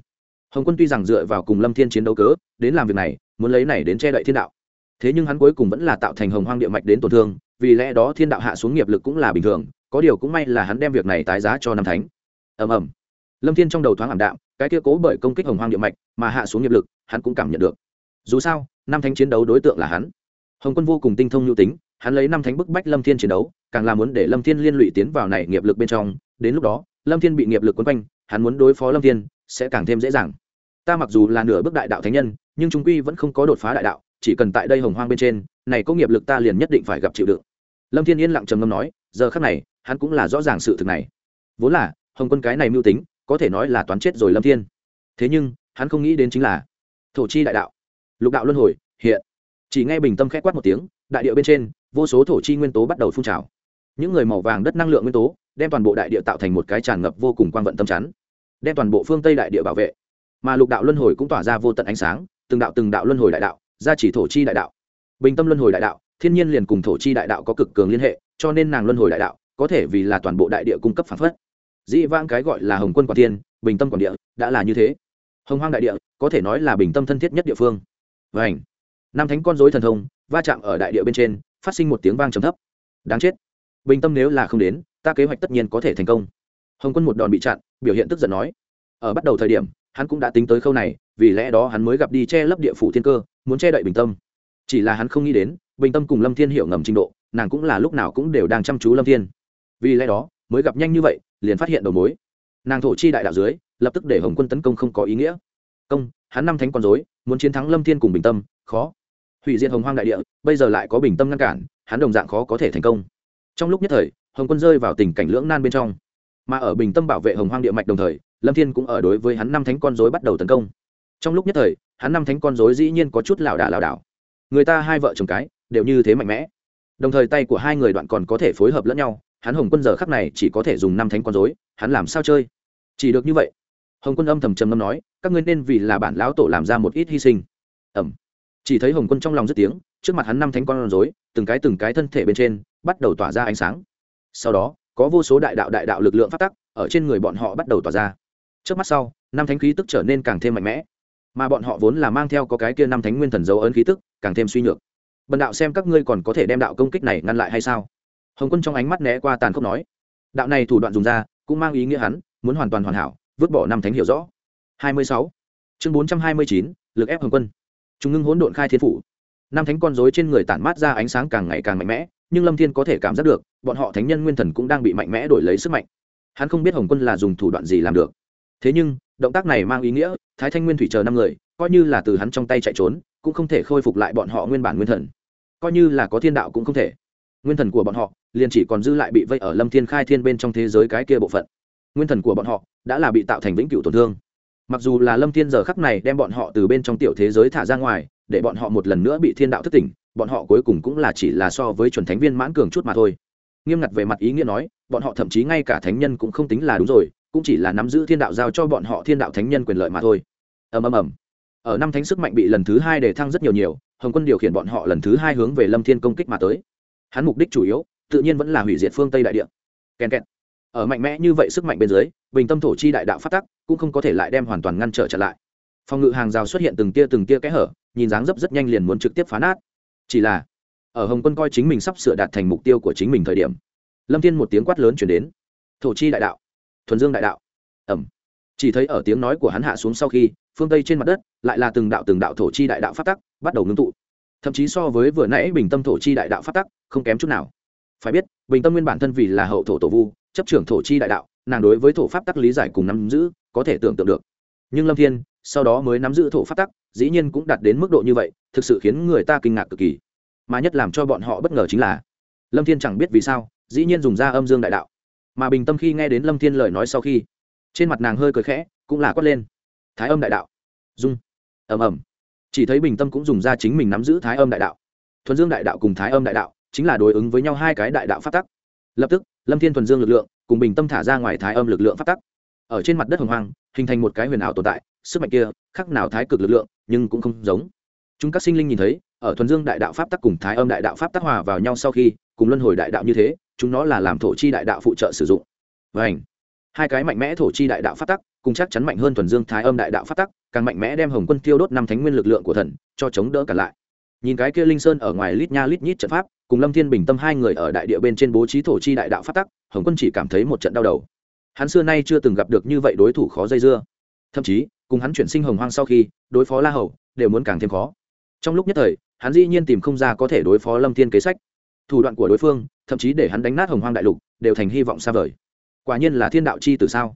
Hồng quân tuy rằng dựa vào cùng lâm thiên chiến đấu cớ, đến làm việc này muốn lấy này đến che đậy thiên đạo. Thế nhưng hắn cuối cùng vẫn là tạo thành hồng hoang địa mạch đến tổn thương, vì lẽ đó thiên đạo hạ xuống nghiệp lực cũng là bình thường, có điều cũng may là hắn đem việc này tái giá cho năm thánh. Ầm ầm. Lâm thiên trong đầu thoáng ảm đạm, cái kia cố bởi công kích hồng hoang địa mạch mà hạ xuống nghiệp lực, hắn cũng cảm nhận được. Dù sao năm thánh chiến đấu đối tượng là hắn. Hồng quân vô cùng tinh thông nhu tính, hắn lấy năm thánh bức bách lâm thiên chiến đấu, càng là muốn để lâm thiên liên lụy tiến vào này nghiệp lực bên trong. Đến lúc đó, lâm thiên bị nghiệp lực quấn quanh, hắn muốn đối phó lâm thiên sẽ càng thêm dễ dàng. Ta mặc dù là nửa bước đại đạo thánh nhân nhưng chúng quy vẫn không có đột phá đại đạo, chỉ cần tại đây hồng hoang bên trên, này có nghiệp lực ta liền nhất định phải gặp chịu đựng. Lâm thiên yên lặng trầm ngâm nói, giờ khắc này, hắn cũng là rõ ràng sự thực này. Vốn là, hồng quân cái này mưu tính, có thể nói là toán chết rồi lâm thiên. Thế nhưng, hắn không nghĩ đến chính là, thổ chi đại đạo. Lục đạo luân hồi, hiện. Chỉ nghe bình tâm khẽ quát một tiếng, đại địa bên trên, vô số thổ chi nguyên tố bắt đầu phun trào. Những người màu vàng đất năng lượng nguyên tố, đem toàn bộ đại địa tạo thành một cái tràn ngập vô cùng quang vận tâm chắn, đem toàn bộ phương tây đại địa bảo vệ. Mà lục đạo luân hồi cũng tỏa ra vô tận ánh sáng từng đạo từng đạo luân hồi đại đạo gia chỉ thổ chi đại đạo. Bình tâm luân hồi đại đạo, thiên nhiên liền cùng thổ chi đại đạo có cực cường liên hệ, cho nên nàng luân hồi đại đạo, có thể vì là toàn bộ đại địa cung cấp phản phất. Dĩ vãng cái gọi là hồng quân quản thiên bình tâm quản địa, đã là như thế. Hồng hoang đại địa, có thể nói là bình tâm thân thiết nhất địa phương. Vảnh năm thánh con dối thần thông, va chạm ở đại địa bên trên, phát sinh một tiếng vang trầm thấp. Đáng chết. Bình tâm nếu là không đến, ta kế hoạch tất nhiên có thể thành công. Hồng quân một đòn bị chặn, biểu hiện tức giận nói. Ở bắt đầu thời điểm hắn cũng đã tính tới khâu này, vì lẽ đó hắn mới gặp đi che lấp địa phủ thiên cơ, muốn che đậy bình tâm. Chỉ là hắn không nghĩ đến, bình tâm cùng lâm thiên hiểu ngầm trình độ, nàng cũng là lúc nào cũng đều đang chăm chú lâm thiên. Vì lẽ đó, mới gặp nhanh như vậy, liền phát hiện đầu mối. Nàng thổ chi đại đạo dưới, lập tức để hồng quân tấn công không có ý nghĩa. Công, hắn năm thánh con dối muốn chiến thắng lâm thiên cùng bình tâm, khó. Hủy diệt hồng hoang đại địa, bây giờ lại có bình tâm ngăn cản, hắn đồng dạng khó có thể thành công. Trong lúc nhất thời, hồng quân rơi vào tình cảnh lưỡng nan bên trong. Mà ở bình tâm bảo vệ hồng hoang địa mạch đồng thời lâm thiên cũng ở đối với hắn năm thánh con dối bắt đầu tấn công. Trong lúc nhất thời, hắn năm thánh con dối dĩ nhiên có chút lảo đảo lảo đảo. Người ta hai vợ chồng cái, đều như thế mạnh mẽ. Đồng thời tay của hai người đoạn còn có thể phối hợp lẫn nhau, hắn hồng quân giờ khắc này chỉ có thể dùng năm thánh con dối hắn làm sao chơi? Chỉ được như vậy. Hồng quân âm thầm trầm ngâm nói, các ngươi nên vì là bản lão tổ làm ra một ít hy sinh. Ẩm chỉ thấy hồng quân trong lòng rất tiếng, trước mặt hắn năm thánh con rối, từng cái từng cái thân thể bên trên, bắt đầu tỏa ra ánh sáng. Sau đó, có vô số đại đạo đại đạo lực lượng phát tắc, ở trên người bọn họ bắt đầu tỏa ra trước mắt sau năm thánh khí tức trở nên càng thêm mạnh mẽ. Mà bọn họ vốn là mang theo có cái kia năm thánh nguyên thần dấu ấn khí tức càng thêm suy nhược. Bần đạo xem các ngươi còn có thể đem đạo công kích này ngăn lại hay sao? Hồng quân trong ánh mắt né qua tàn khốc nói. Đạo này thủ đoạn dùng ra cũng mang ý nghĩa hắn muốn hoàn toàn hoàn hảo vứt bỏ năm thánh hiểu rõ. 26. chương 429, lực ép hồng quân. Chúng ngưng hỗn độn khai thiên phủ. Năm thánh con rối trên người tản mát ra ánh sáng càng ngày càng mạnh mẽ nhưng lâm thiên có thể cảm giác được bọn họ thánh nhân nguyên thần cũng đang bị mạnh mẽ đổi lấy sức mạnh. Hắn không biết hồng quân là dùng thủ đoạn gì làm được thế nhưng, động tác này mang ý nghĩa, thái thanh nguyên thủy chờ năm người, coi như là từ hắn trong tay chạy trốn, cũng không thể khôi phục lại bọn họ nguyên bản nguyên thần. Coi như là có thiên đạo cũng không thể. Nguyên thần của bọn họ, liền chỉ còn dư lại bị vây ở lâm thiên khai thiên bên trong thế giới cái kia bộ phận. Nguyên thần của bọn họ, đã là bị tạo thành vĩnh cửu tổn thương. Mặc dù là lâm thiên giờ khắc này đem bọn họ từ bên trong tiểu thế giới thả ra ngoài, để bọn họ một lần nữa bị thiên đạo thức tỉnh, bọn họ cuối cùng cũng là chỉ là so với chuẩn thánh viên mãn cường chút mà thôi. Nghiêm ngặt về mặt ý nghĩa nói, bọn họ thậm chí ngay cả thánh nhân cũng không tính là đúng rồi cũng chỉ là nắm giữ thiên đạo giao cho bọn họ thiên đạo thánh nhân quyền lợi mà thôi. Ầm ầm ầm. Ở năm thánh sức mạnh bị lần thứ hai đề thăng rất nhiều nhiều, hồng quân điều khiển bọn họ lần thứ hai hướng về lâm thiên công kích mà tới. Hắn mục đích chủ yếu, tự nhiên vẫn là hủy diệt phương tây đại địa. Kèn kẹt. Ở mạnh mẽ như vậy sức mạnh bên dưới, bình tâm thổ chi đại đạo phát tắc, cũng không có thể lại đem hoàn toàn ngăn trở trở lại. Phòng ngự hàng rào xuất hiện từng tia từng tia kẽ hở, nhìn dáng dấp rất nhanh liền muốn trực tiếp phá nát. Chỉ là, ở hồng quân coi chính mình sắp sửa đạt thành mục tiêu của chính mình thời điểm, lâm thiên một tiếng quát lớn chuyển đến. Thổ chi đại đạo thuần dương đại đạo. Ẩm. Chỉ thấy ở tiếng nói của hắn hạ xuống sau khi, phương tây trên mặt đất lại là từng đạo từng đạo thổ chi đại đạo phát tắc, bắt đầu ngưng tụ. Thậm chí so với vừa nãy bình tâm thổ chi đại đạo phát tắc, không kém chút nào. Phải biết, bình tâm nguyên bản thân vì là hậu thổ tổ vu, chấp trưởng thổ chi đại đạo, nàng đối với thổ pháp tắc lý giải cùng nắm giữ, có thể tưởng tượng được. Nhưng lâm thiên, sau đó mới nắm giữ thổ pháp tắc, dĩ nhiên cũng đạt đến mức độ như vậy, thực sự khiến người ta kinh ngạc cực kỳ. Mà nhất làm cho bọn họ bất ngờ chính là, lâm thiên chẳng biết vì sao, dĩ nhiên dùng ra âm dương đại đạo mà bình tâm khi nghe đến lâm thiên lời nói sau khi trên mặt nàng hơi cười khẽ cũng là quát lên thái âm đại đạo dung ầm ầm chỉ thấy bình tâm cũng dùng ra chính mình nắm giữ thái âm đại đạo thuần dương đại đạo cùng thái âm đại đạo chính là đối ứng với nhau hai cái đại đạo phát tắc lập tức lâm thiên thuần dương lực lượng cùng bình tâm thả ra ngoài thái âm lực lượng phát tắc ở trên mặt đất hồng hoang hình thành một cái huyền ảo tồn tại sức mạnh kia khác nào thái cực lực lượng nhưng cũng không giống chúng các sinh linh nhìn thấy ở thuần dương đại đạo pháp tắc cùng thái âm đại đạo pháp tắc hòa vào nhau sau khi cùng luân hồi đại đạo như thế chúng nó là làm thổ chi đại đạo phụ trợ sử dụng. Vành, hai cái mạnh mẽ thổ chi đại đạo pháp tắc cùng chắc chắn mạnh hơn thuần dương thái âm đại đạo phát tắc càng mạnh mẽ đem hồng quân tiêu đốt năm thánh nguyên lực lượng của thần cho chống đỡ cả lại. Nhìn cái kia linh sơn ở ngoài lít nha lít nhít trận pháp cùng lâm thiên bình tâm hai người ở đại địa bên trên bố trí thổ chi đại đạo phát tắc hồng quân chỉ cảm thấy một trận đau đầu. Hắn xưa nay chưa từng gặp được như vậy đối thủ khó dây dưa. Thậm chí cùng hắn chuyển sinh hồng hoang sau khi đối phó la hầu đều muốn càng thêm khó. Trong lúc nhất thời hắn dĩ nhiên tìm không ra có thể đối phó lâm thiên kế sách thủ đoạn của đối phương, thậm chí để hắn đánh nát hồng hoang đại lục, đều thành hy vọng xa vời. Quả nhiên là thiên đạo chi từ sao?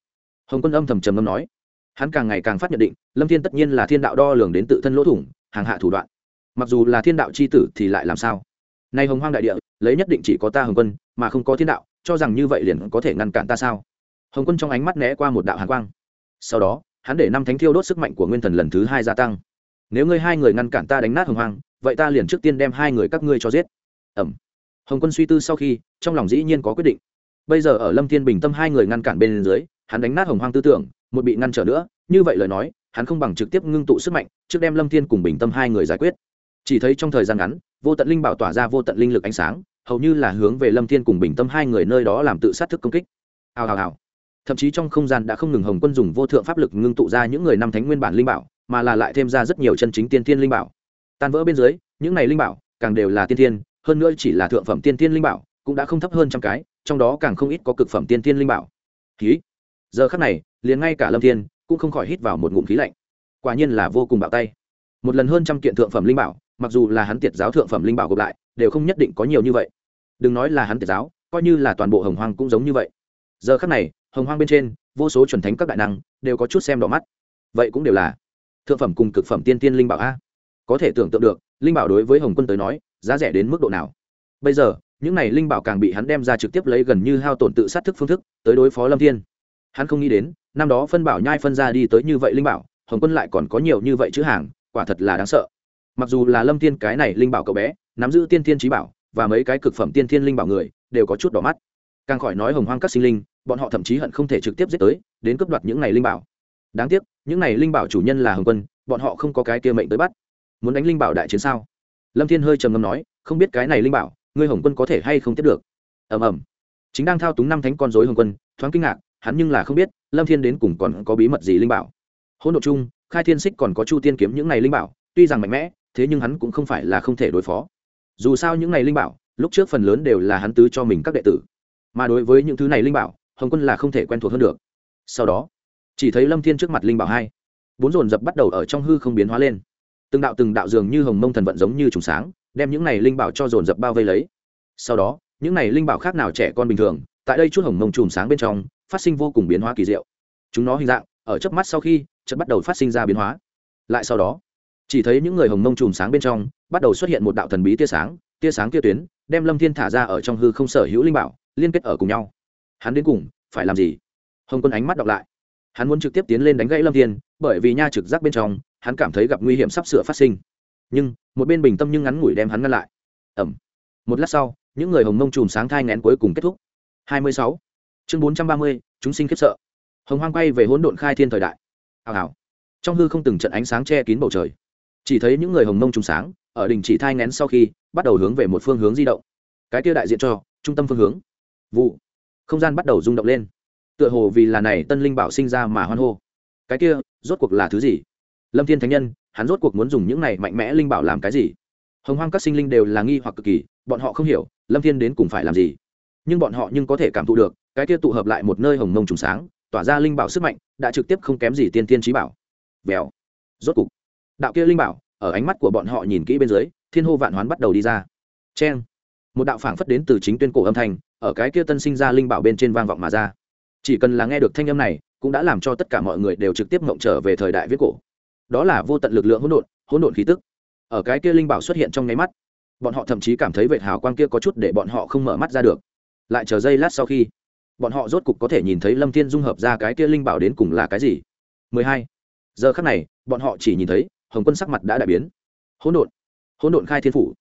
Hồng quân âm thầm trầm ngâm nói. Hắn càng ngày càng phát nhận định, lâm thiên tất nhiên là thiên đạo đo lường đến tự thân lỗ thủng, hàng hạ thủ đoạn. Mặc dù là thiên đạo c h i tử thì lại làm sao? Nay hồng hoang đại địa, lấy nhất định chỉ có ta hồng quân, mà không có thiên đạo, cho rằng như vậy liền có thể ngăn cản ta sao? Hồng quân trong ánh mắt né qua một đạo hàn quang. Sau đó, hắn để năm thánh thiêu đốt sức mạnh của nguyên thần lần thứ hai gia tăng. Nếu ngươi hai người ngăn cản ta đánh nát hồng hoang, vậy ta liền trước tiên đem hai người các ngươi cho giết. Ẩm hồng quân suy tư sau khi, trong lòng dĩ nhiên có quyết định. Bây giờ ở lâm thiên bình tâm hai người ngăn cản bên dưới, hắn đánh nát hồng hoang tư tưởng, một bị ngăn trở nữa, như vậy lời nói, hắn không bằng trực tiếp ngưng tụ sức mạnh, trước đem lâm thiên cùng bình tâm hai người giải quyết. Chỉ thấy trong thời gian ngắn, vô tận linh bảo tỏa ra vô tận linh lực ánh sáng, hầu như là hướng về lâm thiên cùng bình tâm hai người nơi đó làm tự sát thức công kích. Hào hào hào. Thậm chí trong không gian đã không ngừng hồng quân dùng vô thượng pháp lực ngưng tụ ra những người năm thánh nguyên bản linh bảo, mà là lại thêm ra rất nhiều chân chính tiên thiên linh bảo. Tan vỡ bên dưới, những này linh bảo càng đều là tiên thiên hơn nữa chỉ là thượng phẩm tiên tiên linh bảo, cũng đã không thấp hơn trăm cái, trong đó càng không ít có cực phẩm tiên tiên linh bảo. Khí giờ khắc này, liền ngay cả lâm thiên cũng không khỏi hít vào một ngụm khí lạnh. Quả nhiên là vô cùng bạo tay. Một lần hơn trăm kiện thượng phẩm linh bảo, mặc dù là hắn tiệt giáo thượng phẩm linh bảo gộp lại, đều không nhất định có nhiều như vậy. Đừng nói là hắn tiệt giáo, coi như là toàn bộ hồng hoang cũng giống như vậy. Giờ khắc này, hồng hoang bên trên, vô số chuẩn thánh các đại năng đều có chút xem đỏ mắt. Vậy cũng đều là thượng phẩm cùng cực phẩm tiên tiên linh bảo a. Có thể tưởng tượng được, linh bảo đối với hồng quân tới nói giá rẻ đến mức độ nào. Bây giờ, những này linh bảo càng bị hắn đem ra trực tiếp lấy gần như hao tổn tự sát thức phương thức, tới đối phó lâm thiên. Hắn không nghĩ đến, năm đó phân bảo nhai phân ra đi tới như vậy linh bảo, hồng quân lại còn có nhiều như vậy chữ hàng, quả thật là đáng sợ. Mặc dù là lâm thiên cái này linh bảo cậu bé, nắm giữ tiên thiên trí bảo và mấy cái cực phẩm tiên thiên linh bảo người, đều có chút đỏ mắt. Càng khỏi nói hồng hoang các sinh linh, bọn họ thậm chí hận không thể trực tiếp giết tới, đến cướp đoạt những này linh bảo. Đáng tiếc, những này linh bảo chủ nhân là hồng quân, bọn họ không có cái kia mệnh tới bắt. Muốn đánh linh bảo đại chiến sao? Lâm thiên hơi trầm ngâm nói, không biết cái này linh bảo, ngươi hồng quân có thể hay không tiếp được? Ầm ầm. Chính đang thao túng năm thánh con dối hồng quân, thoáng kinh ngạc, hắn nhưng là không biết, lâm thiên đến cùng còn có bí mật gì linh bảo. Hỗn độ chung, khai thiên xích còn có chu tiên kiếm những này linh bảo, tuy rằng mạnh mẽ, thế nhưng hắn cũng không phải là không thể đối phó. Dù sao những này linh bảo, lúc trước phần lớn đều là hắn tứ cho mình các đệ tử. Mà đối với những thứ này linh bảo, hồng quân là không thể quen thuộc hơn được. Sau đó, chỉ thấy lâm thiên trước mặt linh bảo hai, bốn dồn dập bắt đầu ở trong hư không biến hóa lên từng đạo từng đạo dường như hồng mông thần vận giống như trùng sáng, đem những này linh bảo cho dồn dập bao vây lấy. Sau đó, những này linh bảo khác nào trẻ con bình thường, tại đây chút hồng mông trùng sáng bên trong, phát sinh vô cùng biến hóa kỳ diệu. Chúng nó hình dạng, ở chớp mắt sau khi chất bắt đầu phát sinh ra biến hóa. Lại sau đó, chỉ thấy những người hồng mông trùm sáng bên trong, bắt đầu xuất hiện một đạo thần bí tia sáng tia sáng tia tuyến, đem lâm thiên thả ra ở trong hư không sở hữu linh bảo, liên kết ở cùng nhau. Hắn đến cùng, phải làm gì? Hồng quân ánh mắt đọc lại. Hắn muốn trực tiếp tiến lên đánh gãy lâm thiên, bởi vì nha trực giác bên trong hắn cảm thấy gặp nguy hiểm sắp sửa phát sinh. Nhưng, một bên bình tâm nhưng ngắn ngủi đem hắn ngăn lại. Ẩm. Một lát sau, những người hồng mông chùm sáng thai ngén cuối cùng kết thúc. Hai mươi sáu. Chương bốn trăm ba mươi, chúng sinh khiếp sợ. Hồng hoang quay về hỗn độn khai thiên thời đại. Hào hào. Trong hư không từng trận ánh sáng che kín bầu trời. Chỉ thấy những người hồng mông trùng sáng, ở đình chỉ thai ngén sau khi, bắt đầu hướng về một phương hướng di động. Cái kia đại diện cho, trung tâm phương hướng. Vụ. Không gian bắt đầu rung động lên. Tựa hồ vì là này tân linh bảo sinh ra mà hoan hô. Cái kia, rốt cuộc là thứ gì? Lâm thiên thánh nhân, hắn rốt cuộc muốn dùng những này mạnh mẽ linh bảo làm cái gì? Hồng hoang các sinh linh đều là nghi hoặc cực kỳ, bọn họ không hiểu, lâm thiên đến cùng phải làm gì? Nhưng bọn họ nhưng có thể cảm thụ được, cái kia tụ hợp lại một nơi hồng mông trùng sáng, tỏa ra linh bảo sức mạnh, đã trực tiếp không kém gì tiên tiên trí bảo. Vèo. Rốt cục, đạo kia linh bảo, ở ánh mắt của bọn họ nhìn kỹ bên dưới, thiên hô vạn hoán bắt đầu đi ra. Cheng. Một đạo phảng phất đến từ chính tuyên cổ âm thanh, ở cái kia tân sinh ra linh bảo bên trên vang vọng mà ra. Chỉ cần là nghe được thanh âm này, cũng đã làm cho tất cả mọi người đều trực tiếp mộng trở về thời đại viết cổ đó là vô tận lực lượng hỗn độn hỗn độn khí tức. Ở cái kia linh bảo xuất hiện trong nháy mắt, bọn họ thậm chí cảm thấy vệt hào quang kia có chút để bọn họ không mở mắt ra được. Lại chờ giây lát sau khi, bọn họ rốt cục có thể nhìn thấy lâm thiên dung hợp ra cái kia linh bảo đến cùng là cái gì. 12. giờ khắc này, bọn họ chỉ nhìn thấy, hồng quân sắc mặt đã đại biến. Hỗn độn. Hỗn độn khai thiên phủ.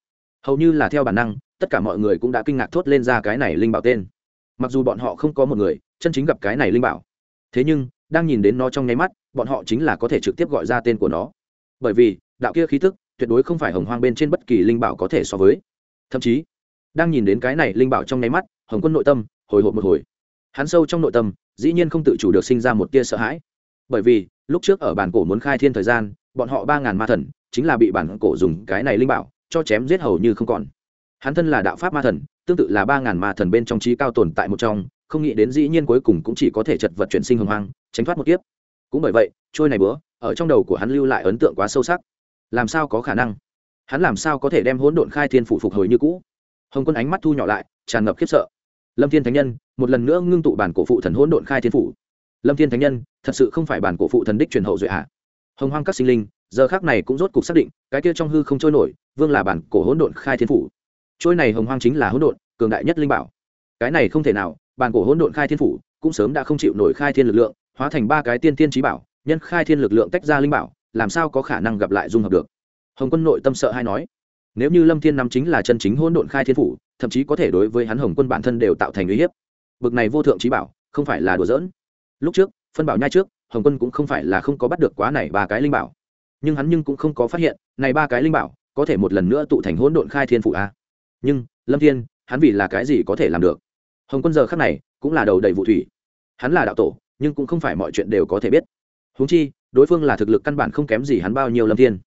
Hầu như là theo bản năng, tất cả mọi người cũng đã kinh ngạc thốt lên ra cái này linh bảo tên. Mặc dù bọn họ không có một người chân chính gặp cái này linh bảo, thế nhưng đang nhìn đến nó trong nháy mắt, bọn họ chính là có thể trực tiếp gọi ra tên của nó. Bởi vì, đạo kia khí tức tuyệt đối không phải hồng hoang bên trên bất kỳ linh bảo có thể so với. Thậm chí, đang nhìn đến cái này linh bảo trong nháy mắt, hồng quân nội tâm hồi hộp một hồi. Hắn sâu trong nội tâm, dĩ nhiên không tự chủ được sinh ra một tia sợ hãi. Bởi vì, lúc trước ở bản cổ muốn khai thiên thời gian, bọn họ ba ngàn ma thần chính là bị bản cổ dùng cái này linh bảo cho chém giết hầu như không còn. Hắn thân là đạo pháp ma thần, tương tự là ba ngàn ma thần bên trong trí cao tồn tại một trong, không nghĩ đến dĩ nhiên cuối cùng cũng chỉ có thể chật vật chuyển sinh hồng hoang tránh thoát một kiếp. Cũng bởi vậy, trôi này bữa, ở trong đầu của hắn lưu lại ấn tượng quá sâu sắc. Làm sao có khả năng? Hắn làm sao có thể đem hỗn độn khai thiên phủ phục hồi như cũ? Hồng quân ánh mắt thu nhỏ lại, tràn ngập khiếp sợ. Lâm thiên thánh nhân, một lần nữa ngưng tụ bản cổ phụ thần hỗn độn khai thiên phủ. Lâm thiên thánh nhân, thật sự không phải bản cổ phụ thần đích truyền hậu duệ à hồng hoang các sinh linh, giờ khác này cũng rốt cục xác định, cái kia trong hư không trôi nổi, vương là bản cổ hỗn độn khai thiên phủ. Trôi này hồng hoang chính là hỗn độn, cường đại nhất linh bảo. Cái này không thể nào, bản cổ hỗn độn khai thiên phủ cũng sớm đã không chịu nổi khai thiên lực lượng hóa thành ba cái tiên tiên trí bảo, nhân khai thiên lực lượng tách ra linh bảo, làm sao có khả năng gặp lại dung hợp được? Hồng quân nội tâm sợ hay nói, nếu như lâm thiên nắm chính là chân chính hỗn độn khai thiên phủ, thậm chí có thể đối với hắn hồng quân bản thân đều tạo thành uy hiếp. Bực này vô thượng trí bảo, không phải là đùa giỡn. Lúc trước, phân bảo nhai trước, hồng quân cũng không phải là không có bắt được quá này ba cái linh bảo. Nhưng hắn nhưng cũng không có phát hiện, này ba cái linh bảo có thể một lần nữa tụ thành hỗn độn khai thiên phủ a. Nhưng, lâm thiên, hắn vì là cái gì có thể làm được? Hồng quân giờ khắc này cũng là đầu đầy vụ thủy. Hắn là đạo tổ nhưng cũng không phải mọi chuyện đều có thể biết. Húng chi, đối phương là thực lực căn bản không kém gì hắn bao nhiêu lâm thiên.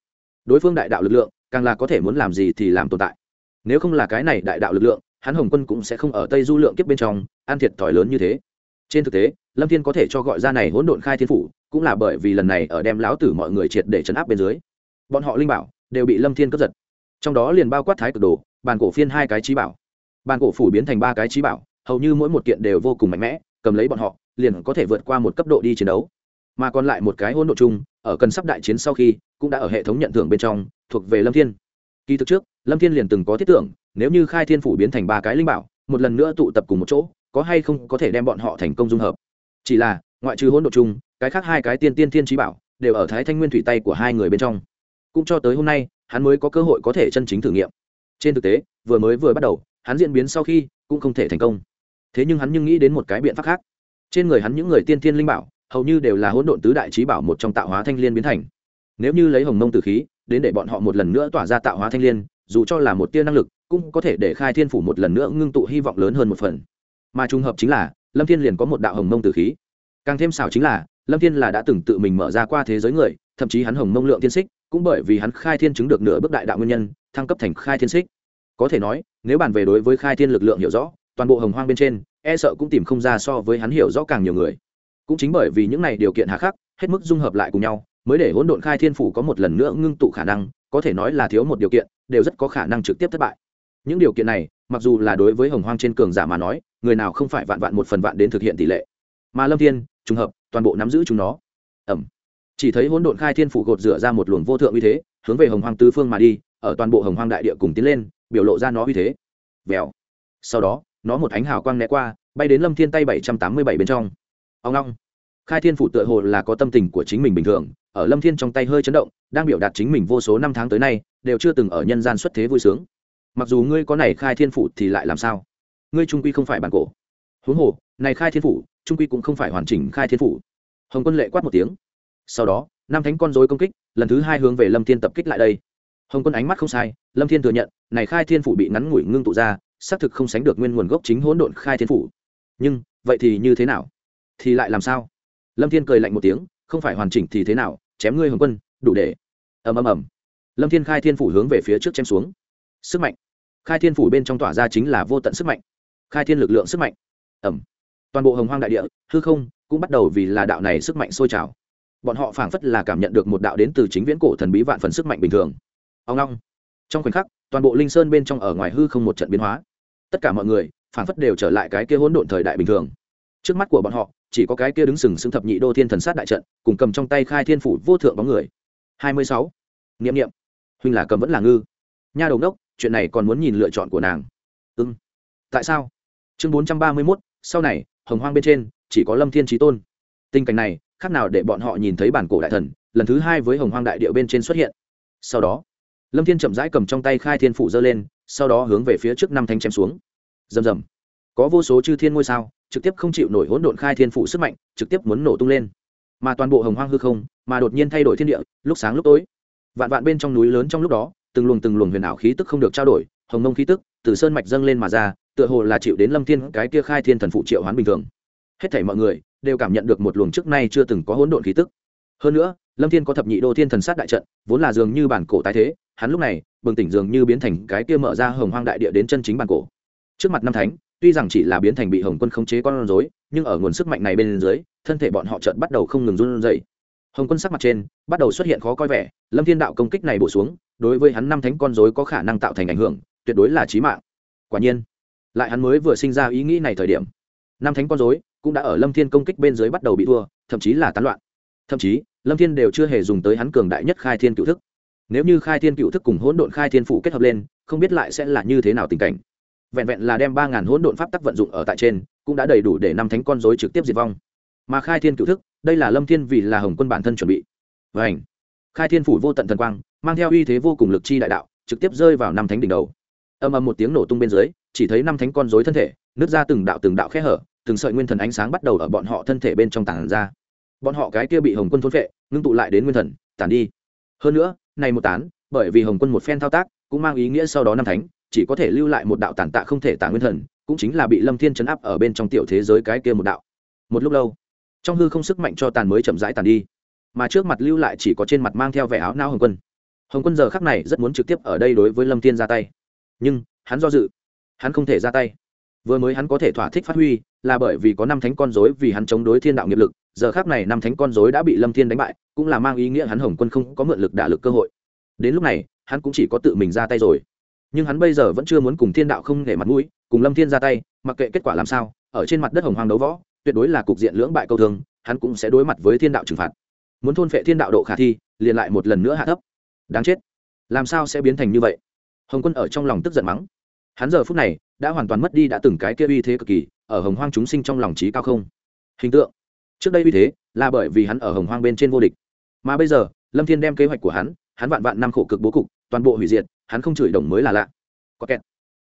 Đối phương đại đạo lực lượng, càng là có thể muốn làm gì thì làm tồn tại. Nếu không là cái này đại đạo lực lượng, hắn hồng quân cũng sẽ không ở tây du lượng kiếp bên trong an thiệt thòi lớn như thế. Trên thực tế, lâm thiên có thể cho gọi ra này hỗn độn khai thiên phủ, cũng là bởi vì lần này ở đem Lão tử mọi người triệt để chấn áp bên dưới. Bọn họ linh bảo đều bị lâm thiên cướp giật. Trong đó liền bao quát thái cực đồ, bàn cổ phiên hai cái trí bảo. Bàn cổ phủ biến thành ba cái trí bảo, hầu như mỗi một kiện đều vô cùng mạnh mẽ, cầm lấy bọn họ liền có thể vượt qua một cấp độ đi chiến đấu. Mà còn lại một cái hỗn độ chung, ở cần sắp đại chiến sau khi, cũng đã ở hệ thống nhận thưởng bên trong, thuộc về lâm thiên. Kỳ thực trước, lâm thiên liền từng có thiết tưởng, nếu như khai thiên phủ biến thành ba cái linh bảo, một lần nữa tụ tập cùng một chỗ, có hay không có thể đem bọn họ thành công dung hợp. Chỉ là, ngoại trừ hỗn độ chung, cái khác hai cái tiên tiên thiên trí bảo, đều ở thái thanh nguyên thủy tay của hai người bên trong. Cũng cho tới hôm nay, hắn mới có cơ hội có thể chân chính thử nghiệm. Trên thực tế, vừa mới vừa bắt đầu, hắn diễn biến sau khi, cũng không thể thành công. Thế nhưng hắn nhưng nghĩ đến một cái biện pháp khác trên người hắn những người tiên tiên linh bảo, hầu như đều là hỗn độn tứ đại trí bảo một trong tạo hóa thanh liên biến thành. Nếu như lấy hồng mông tử khí, đến để bọn họ một lần nữa tỏa ra tạo hóa thanh liên, dù cho là một tia năng lực, cũng có thể để khai thiên phủ một lần nữa ngưng tụ hy vọng lớn hơn một phần. Mà trùng hợp chính là, lâm thiên liền có một đạo hồng mông tử khí. Càng thêm xảo chính là, lâm thiên là đã từng tự mình mở ra qua thế giới người, thậm chí hắn hồng mông lượng tiên xích, cũng bởi vì hắn khai thiên chứng được nửa bước đại đạo nguyên nhân, thăng cấp thành khai thiên xích. Có thể nói, nếu bàn về đối với khai thiên lực lượng hiểu rõ, toàn bộ hồng hoang bên trên e sợ cũng tìm không ra so với hắn hiểu rõ càng nhiều người. Cũng chính bởi vì những này điều kiện hà khắc, hết mức dung hợp lại cùng nhau, mới để hỗn độn khai thiên phủ có một lần nữa ngưng tụ khả năng, có thể nói là thiếu một điều kiện, đều rất có khả năng trực tiếp thất bại. Những điều kiện này, mặc dù là đối với hồng hoang trên cường giả mà nói, người nào không phải vạn vạn một phần vạn đến thực hiện tỷ lệ. Mà lâm thiên, trùng hợp, toàn bộ nắm giữ chúng nó. Ẩm. Chỉ thấy hỗn độn khai thiên phủ gột rửa ra một luồng vô thượng uy thế, hướng về hồng hoang tứ phương mà đi, ở toàn bộ hồng hoang đại địa cùng tiến lên, biểu lộ ra nó uy thế. Vèo. Sau đó nó một ánh hào quang né qua, bay đến lâm thiên tay bảy trăm tám mươi bảy bên trong. Ông long, khai thiên phủ tựa hồ là có tâm tình của chính mình bình thường, ở lâm thiên trong tay hơi chấn động, đang biểu đạt chính mình vô số năm tháng tới nay, đều chưa từng ở nhân gian xuất thế vui sướng. Mặc dù ngươi có này khai thiên phủ thì lại làm sao? Ngươi trung quy không phải bản cổ. Huống hồ, này khai thiên phủ, trung quy cũng không phải hoàn chỉnh khai thiên phủ. Hồng quân lệ quát một tiếng. Sau đó nam thánh con dối công kích, lần thứ hai hướng về lâm thiên tập kích lại đây. Hồng quân ánh mắt không sai, lâm thiên thừa nhận, này khai thiên phủ bị ngắn ngủi ngưng tụ ra xác thực không sánh được nguyên nguồn gốc chính hỗn độn khai thiên phủ. Nhưng, vậy thì như thế nào? Thì lại làm sao? Lâm thiên cười lạnh một tiếng, không phải hoàn chỉnh thì thế nào, chém ngươi hồng quân, đủ để. Ầm ầm ầm. Lâm thiên khai thiên phủ hướng về phía trước chém xuống. Sức mạnh. Khai thiên phủ bên trong tỏa ra chính là vô tận sức mạnh. Khai thiên lực lượng sức mạnh. Ẩm toàn bộ hồng hoang đại địa, hư không, cũng bắt đầu vì là đạo này sức mạnh sôi trào. Bọn họ phảng phất là cảm nhận được một đạo đến từ chính viễn cổ thần bí vạn phần sức mạnh bình thường. Ông long trong khoảnh khắc toàn bộ linh sơn bên trong ở ngoài hư không một trận biến hóa. Tất cả mọi người phản phất đều trở lại cái kia hỗn độn thời đại bình thường. Trước mắt của bọn họ, chỉ có cái kia đứng sừng sững thập nhị đô thiên thần sát đại trận, cùng cầm trong tay khai thiên phủ vô thượng bóng người. Hai mươi sáu. Niệm niệm. Huynh là cầm vẫn là ngư. Nha đầu đốc chuyện này còn muốn nhìn lựa chọn của nàng. Ưng tại sao? Chương bốn trăm ba mươi mốt, sau này, hồng hoang bên trên, chỉ có lâm thiên trí tôn. Tình cảnh này, khác nào để bọn họ nhìn thấy bản cổ đại thần, lần thứ hai với hồng hoang đại điệu bên trên xuất hiện. Sau đó lâm thiên chậm rãi cầm trong tay khai thiên phủ giơ lên, sau đó hướng về phía trước năm thanh chém xuống. Rầm rầm. Có vô số chư thiên ngôi sao, trực tiếp không chịu nổi hỗn độn khai thiên phủ sức mạnh, trực tiếp muốn nổ tung lên. Mà toàn bộ hồng hoang hư không, mà đột nhiên thay đổi thiên địa, lúc sáng lúc tối. Vạn vạn bên trong núi lớn trong lúc đó, từng luồng từng luồng huyền ảo khí tức không được trao đổi, hồng mông khí tức từ sơn mạch dâng lên mà ra, tựa hồ là chịu đến lâm thiên cái kia khai thiên thần phụ triệu hoán bình thường. Hết thảy mọi người đều cảm nhận được một luồng trước nay chưa từng có hỗn độn khí tức. Hơn nữa, lâm thiên có thập nhị đô thiên thần sát đại trận, vốn là dường như bản cổ tái thế hắn lúc này bừng tỉnh dường như biến thành cái kia mở ra hồng hoang đại địa đến chân chính bản cổ. Trước mặt năm thánh, tuy rằng chỉ là biến thành bị hồng quân khống chế con rối, nhưng ở nguồn sức mạnh này bên dưới, thân thể bọn họ chợt bắt đầu không ngừng run rẩy. Hồng quân sắc mặt trên, bắt đầu xuất hiện khó coi vẻ, lâm thiên đạo công kích này bổ xuống, đối với hắn năm thánh con rối có khả năng tạo thành ảnh hưởng, tuyệt đối là chí mạng. Quả nhiên, lại hắn mới vừa sinh ra ý nghĩ này thời điểm, năm thánh con rối cũng đã ở lâm thiên công kích bên dưới bắt đầu bị thua, thậm chí là tán loạn. Thậm chí, lâm thiên đều chưa hề dùng tới hắn cường đại nhất khai thiên cựu thức nếu như khai thiên cựu thức cùng hỗn độn khai thiên phụ kết hợp lên, không biết lại sẽ là như thế nào tình cảnh. Vẹn vẹn là đem ba ngàn hỗn độn pháp tắc vận dụng ở tại trên, cũng đã đầy đủ để năm thánh con dối trực tiếp diệt vong. Mà khai thiên cựu thức, đây là lâm thiên vì là hồng quân bản thân chuẩn bị. Và ảnh khai thiên phủ vô tận thần quang, mang theo uy thế vô cùng lực chi đại đạo, trực tiếp rơi vào năm thánh đỉnh đầu. Âm âm một tiếng nổ tung bên dưới, chỉ thấy năm thánh con dối thân thể, nứt ra từng đạo từng đạo khe hở, từng sợi nguyên thần ánh sáng bắt đầu ở bọn họ thân thể bên trong tảng ra. Bọn họ cái kia bị hồng quân thôn phệ, ngưng tụ lại đến nguyên thần, tản đi. Hơn nữa này một tán, bởi vì hồng quân một phen thao tác, cũng mang ý nghĩa sau đó năm thánh, chỉ có thể lưu lại một đạo tàn tạ không thể tả nguyên thần, cũng chính là bị lâm thiên chấn áp ở bên trong tiểu thế giới cái kia một đạo. Một lúc lâu, trong hư không sức mạnh cho tàn mới chậm rãi tàn đi, mà trước mặt lưu lại chỉ có trên mặt mang theo vẻ áo nao hồng quân. Hồng quân giờ khắc này rất muốn trực tiếp ở đây đối với lâm thiên ra tay, nhưng hắn do dự, hắn không thể ra tay. Vừa mới hắn có thể thỏa thích phát huy, là bởi vì có năm thánh con dối vì hắn chống đối thiên đạo nghiệp lực giờ khác này năm thánh con dối đã bị lâm thiên đánh bại, cũng là mang ý nghĩa hắn hồng quân không có mượn lực đả lực cơ hội. Đến lúc này, hắn cũng chỉ có tự mình ra tay rồi. Nhưng hắn bây giờ vẫn chưa muốn cùng thiên đạo không để mặt mũi, cùng lâm thiên ra tay, mặc kệ kết quả làm sao, ở trên mặt đất hồng hoang đấu võ, tuyệt đối là cục diện lưỡng bại câu thương, hắn cũng sẽ đối mặt với thiên đạo trừng phạt. Muốn thôn phệ thiên đạo độ khả thi, liền lại một lần nữa hạ thấp. Đáng chết. Làm sao sẽ biến thành như vậy? Hồng quân ở trong lòng tức giận mắng. Hắn giờ phút này, đã hoàn toàn mất đi đã từng cái kia uy thế cực kỳ, ở hồng hoang chúng sinh trong lòng trí cao không? Hình tượng trước đây uy thế là bởi vì hắn ở hồng hoang bên trên vô địch. Mà bây giờ, lâm thiên đem kế hoạch của hắn hắn vạn vạn năm khổ cực bố cục, toàn bộ hủy diệt, hắn không chửi đồng mới là lạ. Có kẹt.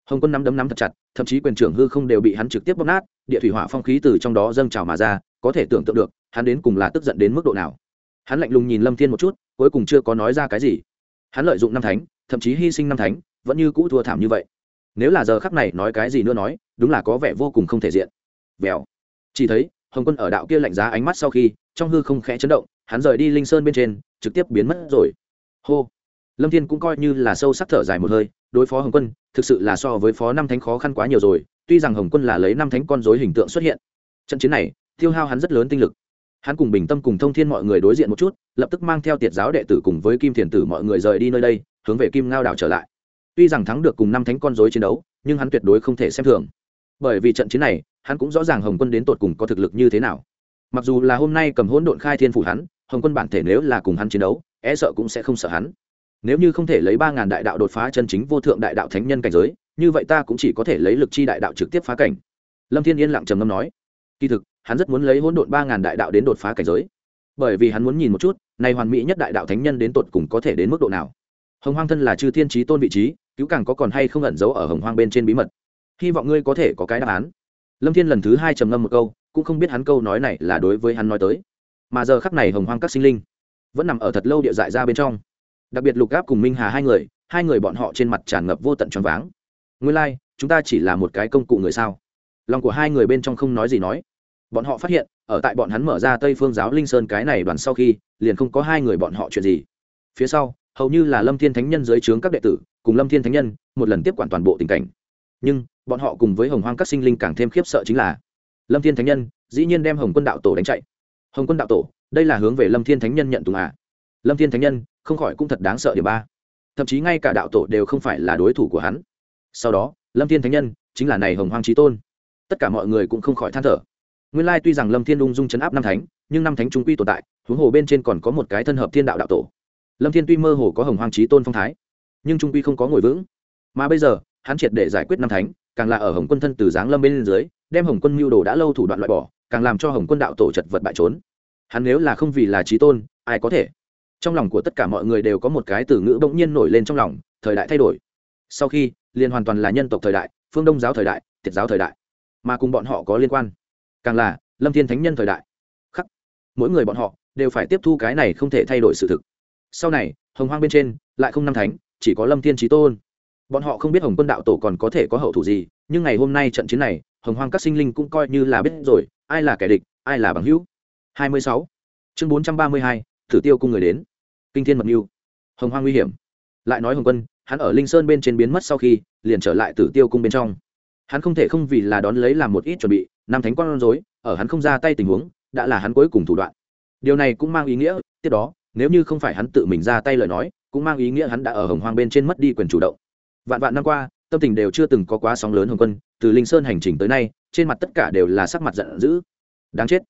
Hồng quân nắm đấm nắm thật chặt, thậm chí quyền trưởng hư không đều bị hắn trực tiếp bóp nát, địa thủy hỏa phong khí từ trong đó dâng trào mà ra, có thể tưởng tượng được, hắn đến cùng là tức giận đến mức độ nào. Hắn lạnh lùng nhìn lâm thiên một chút, cuối cùng chưa có nói ra cái gì. Hắn lợi dụng năm thánh, thậm chí hy sinh năm thánh, vẫn như cũ thua thảm như vậy. Nếu là giờ khắc này nói cái gì nữa nói, đúng là có vẻ vô cùng không thể diện. Vèo. Chỉ thấy hồng quân ở đạo kia lạnh giá ánh mắt sau khi, trong hư không khẽ chấn động, hắn rời đi linh sơn bên trên, trực tiếp biến mất rồi. Hô. Lâm thiên cũng coi như là sâu sắc thở dài một hơi, đối phó hồng quân, thực sự là so với phó năm thánh khó khăn quá nhiều rồi, tuy rằng hồng quân là lấy năm thánh con dối hình tượng xuất hiện. Trận chiến này, tiêu hao hắn rất lớn tinh lực. Hắn cùng bình tâm cùng thông thiên mọi người đối diện một chút, lập tức mang theo tiệt giáo đệ tử cùng với kim thiền tử mọi người rời đi nơi đây, hướng về kim ngao đảo trở lại. Tuy rằng thắng được cùng năm thánh con dối chiến đấu, nhưng hắn tuyệt đối không thể xem thường. Bởi vì trận chiến này hắn cũng rõ ràng hồng quân đến tột cùng có thực lực như thế nào. Mặc dù là hôm nay cầm hỗn độn khai thiên phủ hắn, hồng quân bản thể nếu là cùng hắn chiến đấu e sợ cũng sẽ không sợ hắn. Nếu như không thể lấy ba ngàn đại đạo đột phá chân chính vô thượng đại đạo thánh nhân cảnh giới, như vậy ta cũng chỉ có thể lấy lực chi đại đạo trực tiếp phá cảnh. Lâm thiên yên lặng trầm ngâm nói. Kỳ thực, hắn rất muốn lấy hỗn độn ba ngàn đại đạo đến đột phá cảnh giới. Bởi vì hắn muốn nhìn một chút này hoàn mỹ nhất đại đạo thánh nhân đến tột cùng có thể đến mức độ nào. Hồng hoang thân là chư thiên trí tôn vị trí, cứu càng có còn hay không ẩn giấu ở hồng hoang bên trên bí mật. Hy vọng ngươi có thể có cái đáp án lâm thiên lần thứ hai trầm ngâm một câu cũng không biết hắn câu nói này là đối với hắn nói tới. Mà giờ khắc này hồng hoang các sinh linh vẫn nằm ở thật lâu địa dại ra bên trong. Đặc biệt lục gáp cùng minh hà hai người hai người bọn họ trên mặt tràn ngập vô tận tròn váng. Nguyên lai、like, chúng ta chỉ là một cái công cụ người sao? Lòng của hai người bên trong không nói gì nói. Bọn họ phát hiện ở tại bọn hắn mở ra tây phương giáo linh sơn cái này đoàn sau khi liền không có hai người bọn họ chuyện gì. Phía sau hầu như là lâm thiên thánh nhân dưới trướng các đệ tử cùng lâm thiên thánh nhân một lần tiếp quản toàn bộ tình cảnh. Nhưng bọn họ cùng với hồng hoang các sinh linh càng thêm khiếp sợ chính là lâm thiên thánh nhân dĩ nhiên đem hồng quân đạo tổ đánh chạy hồng quân đạo tổ đây là hướng về lâm thiên thánh nhân nhận tùng à. lâm thiên thánh nhân không khỏi cũng thật đáng sợ điểm ba. thậm chí ngay cả đạo tổ đều không phải là đối thủ của hắn. sau đó, lâm thiên thánh nhân chính là này hồng hoang trí tôn. tất cả mọi người cũng không khỏi than thở. nguyên lai tuy rằng lâm thiên ung dung chấn áp năm thánh, nhưng năm thánh trung quy tồn tại, huống hồ bên trên còn có một cái thân hợp thiên đạo đạo tổ. lâm thiên tuy mơ hồ có hồng hoang trí tôn phong thái, nhưng trung quy không có ngồi vững. mà bây giờ, hắn triệt để giải quyết năm thánh càng là ở hồng quân thân từ giáng lâm bên dưới, đem hồng quân mưu đồ đã lâu thủ đoạn loại bỏ, càng làm cho hồng quân đạo tổ chật vật bại trốn. Hắn nếu là không vì là trí tôn, ai có thể? Trong lòng của tất cả mọi người đều có một cái từ ngữ bỗng nhiên nổi lên trong lòng, thời đại thay đổi. Sau khi, liền hoàn toàn là nhân tộc thời đại, phương đông giáo thời đại, tiệt giáo thời đại, mà cùng bọn họ có liên quan. Càng là, lâm thiên thánh nhân thời đại. Khắc. Mỗi người bọn họ đều phải tiếp thu cái này không thể thay đổi sự thực. Sau này, hồng hoang bên trên, lại không năm thánh, chỉ có lâm thiên trí tôn bọn họ không biết hồng quân đạo tổ còn có thể có hậu thủ gì, nhưng ngày hôm nay trận chiến này, hồng hoang các sinh linh cũng coi như là biết rồi, ai là kẻ địch, ai là bằng hữu. Hai mươi sáu. Chương bốn trăm ba mươi hai thử tiêu cung người đến. Kinh thiên mật mưu hồng hoang nguy hiểm. Lại nói hồng quân, hắn ở linh sơn bên trên biến mất sau khi, liền trở lại tử tiêu cung bên trong. Hắn không thể không vì là đón lấy làm một ít chuẩn bị nam thánh con rối, ở hắn không ra tay tình huống, đã là hắn cuối cùng thủ đoạn. Điều này cũng mang ý nghĩa, tiếp đó, nếu như không phải hắn tự mình ra tay lời nói, cũng mang ý nghĩa hắn đã ở hồng hoang bên trên mất đi quyền chủ động vạn vạn năm qua, tâm tình đều chưa từng có quá sóng lớn hồng quân, từ linh sơn hành trình tới nay, trên mặt tất cả đều là sắc mặt giận dữ. Đáng chết.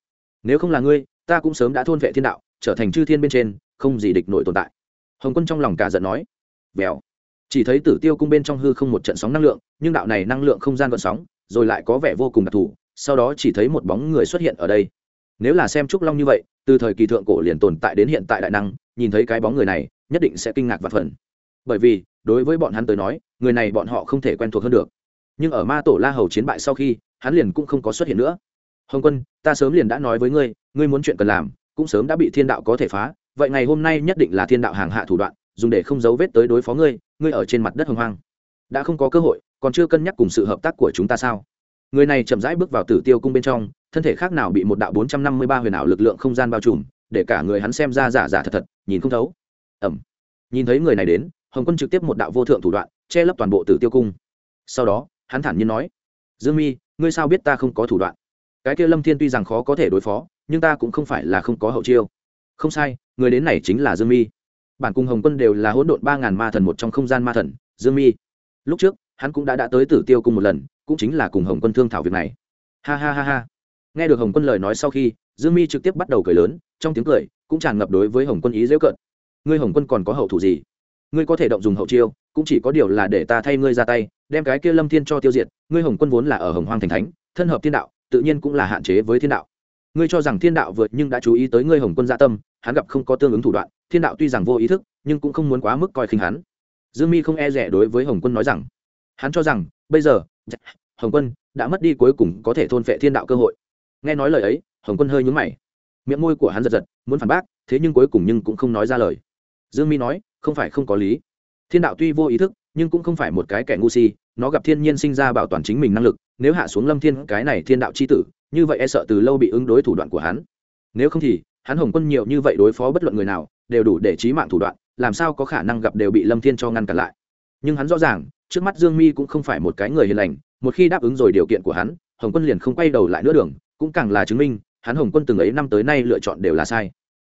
Nếu không là ngươi, ta cũng sớm đã thôn vệ thiên đạo, trở thành chư thiên bên trên, không gì địch nổi tồn tại. Hồng quân trong lòng cả giận nói. Vèo. Chỉ thấy tử tiêu cung bên trong hư không một trận sóng năng lượng, nhưng đạo này năng lượng không gian vận sóng, rồi lại có vẻ vô cùng đặc thù, sau đó chỉ thấy một bóng người xuất hiện ở đây. Nếu là xem trúc long như vậy, từ thời kỳ thượng cổ liền tồn tại đến hiện tại đại năng, nhìn thấy cái bóng người này, nhất định sẽ kinh ngạc và phần bởi vì đối với bọn hắn tới nói, người này bọn họ không thể quen thuộc hơn được. Nhưng ở ma tổ la hầu chiến bại sau khi, hắn liền cũng không có xuất hiện nữa. Hồng quân, ta sớm liền đã nói với ngươi ngươi muốn chuyện cần làm, cũng sớm đã bị thiên đạo có thể phá, vậy ngày hôm nay nhất định là thiên đạo hàng hạ thủ đoạn, dùng để không giấu vết tới đối phó ngươi ngươi ở trên mặt đất hồng hoang. Đã không có cơ hội, còn chưa cân nhắc cùng sự hợp tác của chúng ta sao? Người này chậm rãi bước vào tử tiêu cung bên trong, thân thể khác nào bị một đạo bốn trăm năm mươi ba huyền ảo lực lượng không gian bao trùm, để cả người hắn xem ra giả giả thật thật, nhìn không thấu. Ẩm. Nhìn thấy người này đến hồng quân trực tiếp một đạo vô thượng thủ đoạn, che lấp toàn bộ tử tiêu cung. Sau đó, hắn thản nhiên nói, dương mi, ngươi sao biết ta không có thủ đoạn? Cái kia lâm thiên tuy rằng khó có thể đối phó, nhưng ta cũng không phải là không có hậu chiêu. Không sai, người đến này chính là dương mi. Bản cung hồng quân đều là hỗn độn ba ngàn ma thần một trong không gian ma thần, dương mi. Lúc trước, hắn cũng đã đã tới tử tiêu cung một lần, cũng chính là cùng hồng quân thương thảo việc này. Ha ha ha ha. Nghe được hồng quân lời nói sau khi, dương mi trực tiếp bắt đầu cười lớn, trong tiếng cười cũng tràn ngập đối với hồng quân ý dễ cận ngươi hồng quân còn có hậu thủ gì? Ngươi có thể động dùng hậu chiêu, cũng chỉ có điều là để ta thay ngươi ra tay, đem cái kia lâm thiên cho tiêu diệt, ngươi hồng quân vốn là ở hồng hoang thành thánh, thân hợp thiên đạo, tự nhiên cũng là hạn chế với thiên đạo. Ngươi cho rằng thiên đạo vượt nhưng đã chú ý tới ngươi hồng quân dạ tâm, hắn gặp không có tương ứng thủ đoạn, thiên đạo tuy rằng vô ý thức, nhưng cũng không muốn quá mức coi khinh hắn. Dương mi không e rẻ đối với hồng quân nói rằng, hắn cho rằng, bây giờ, hồng quân đã mất đi cuối cùng có thể thôn phệ thiên đạo cơ hội. Nghe nói lời ấy, hồng quân hơi nhúng mày. Miệng môi của hắn giật giật, muốn phản bác, thế nhưng cuối cùng nhưng cũng không nói ra lời. Dương mi nói không phải không có lý. Thiên đạo tuy vô ý thức, nhưng cũng không phải một cái kẻ ngu si, nó gặp thiên nhiên sinh ra bảo toàn chính mình năng lực, nếu hạ xuống lâm thiên cái này thiên đạo c h i tử, như vậy e sợ từ lâu bị ứng đối thủ đoạn của hắn. Nếu không thì, hắn hồng quân nhiều như vậy đối phó bất luận người nào, đều đủ để trí mạng thủ đoạn, làm sao có khả năng gặp đều bị lâm thiên cho ngăn cản lại. Nhưng hắn rõ ràng, trước mắt dương mi cũng không phải một cái người hiền lành, một khi đáp ứng rồi điều kiện của hắn, hồng quân liền không quay đầu lại nữa đường, cũng càng là chứng minh, hắn hồng quân từng ấy năm tới nay lựa chọn đều là sai.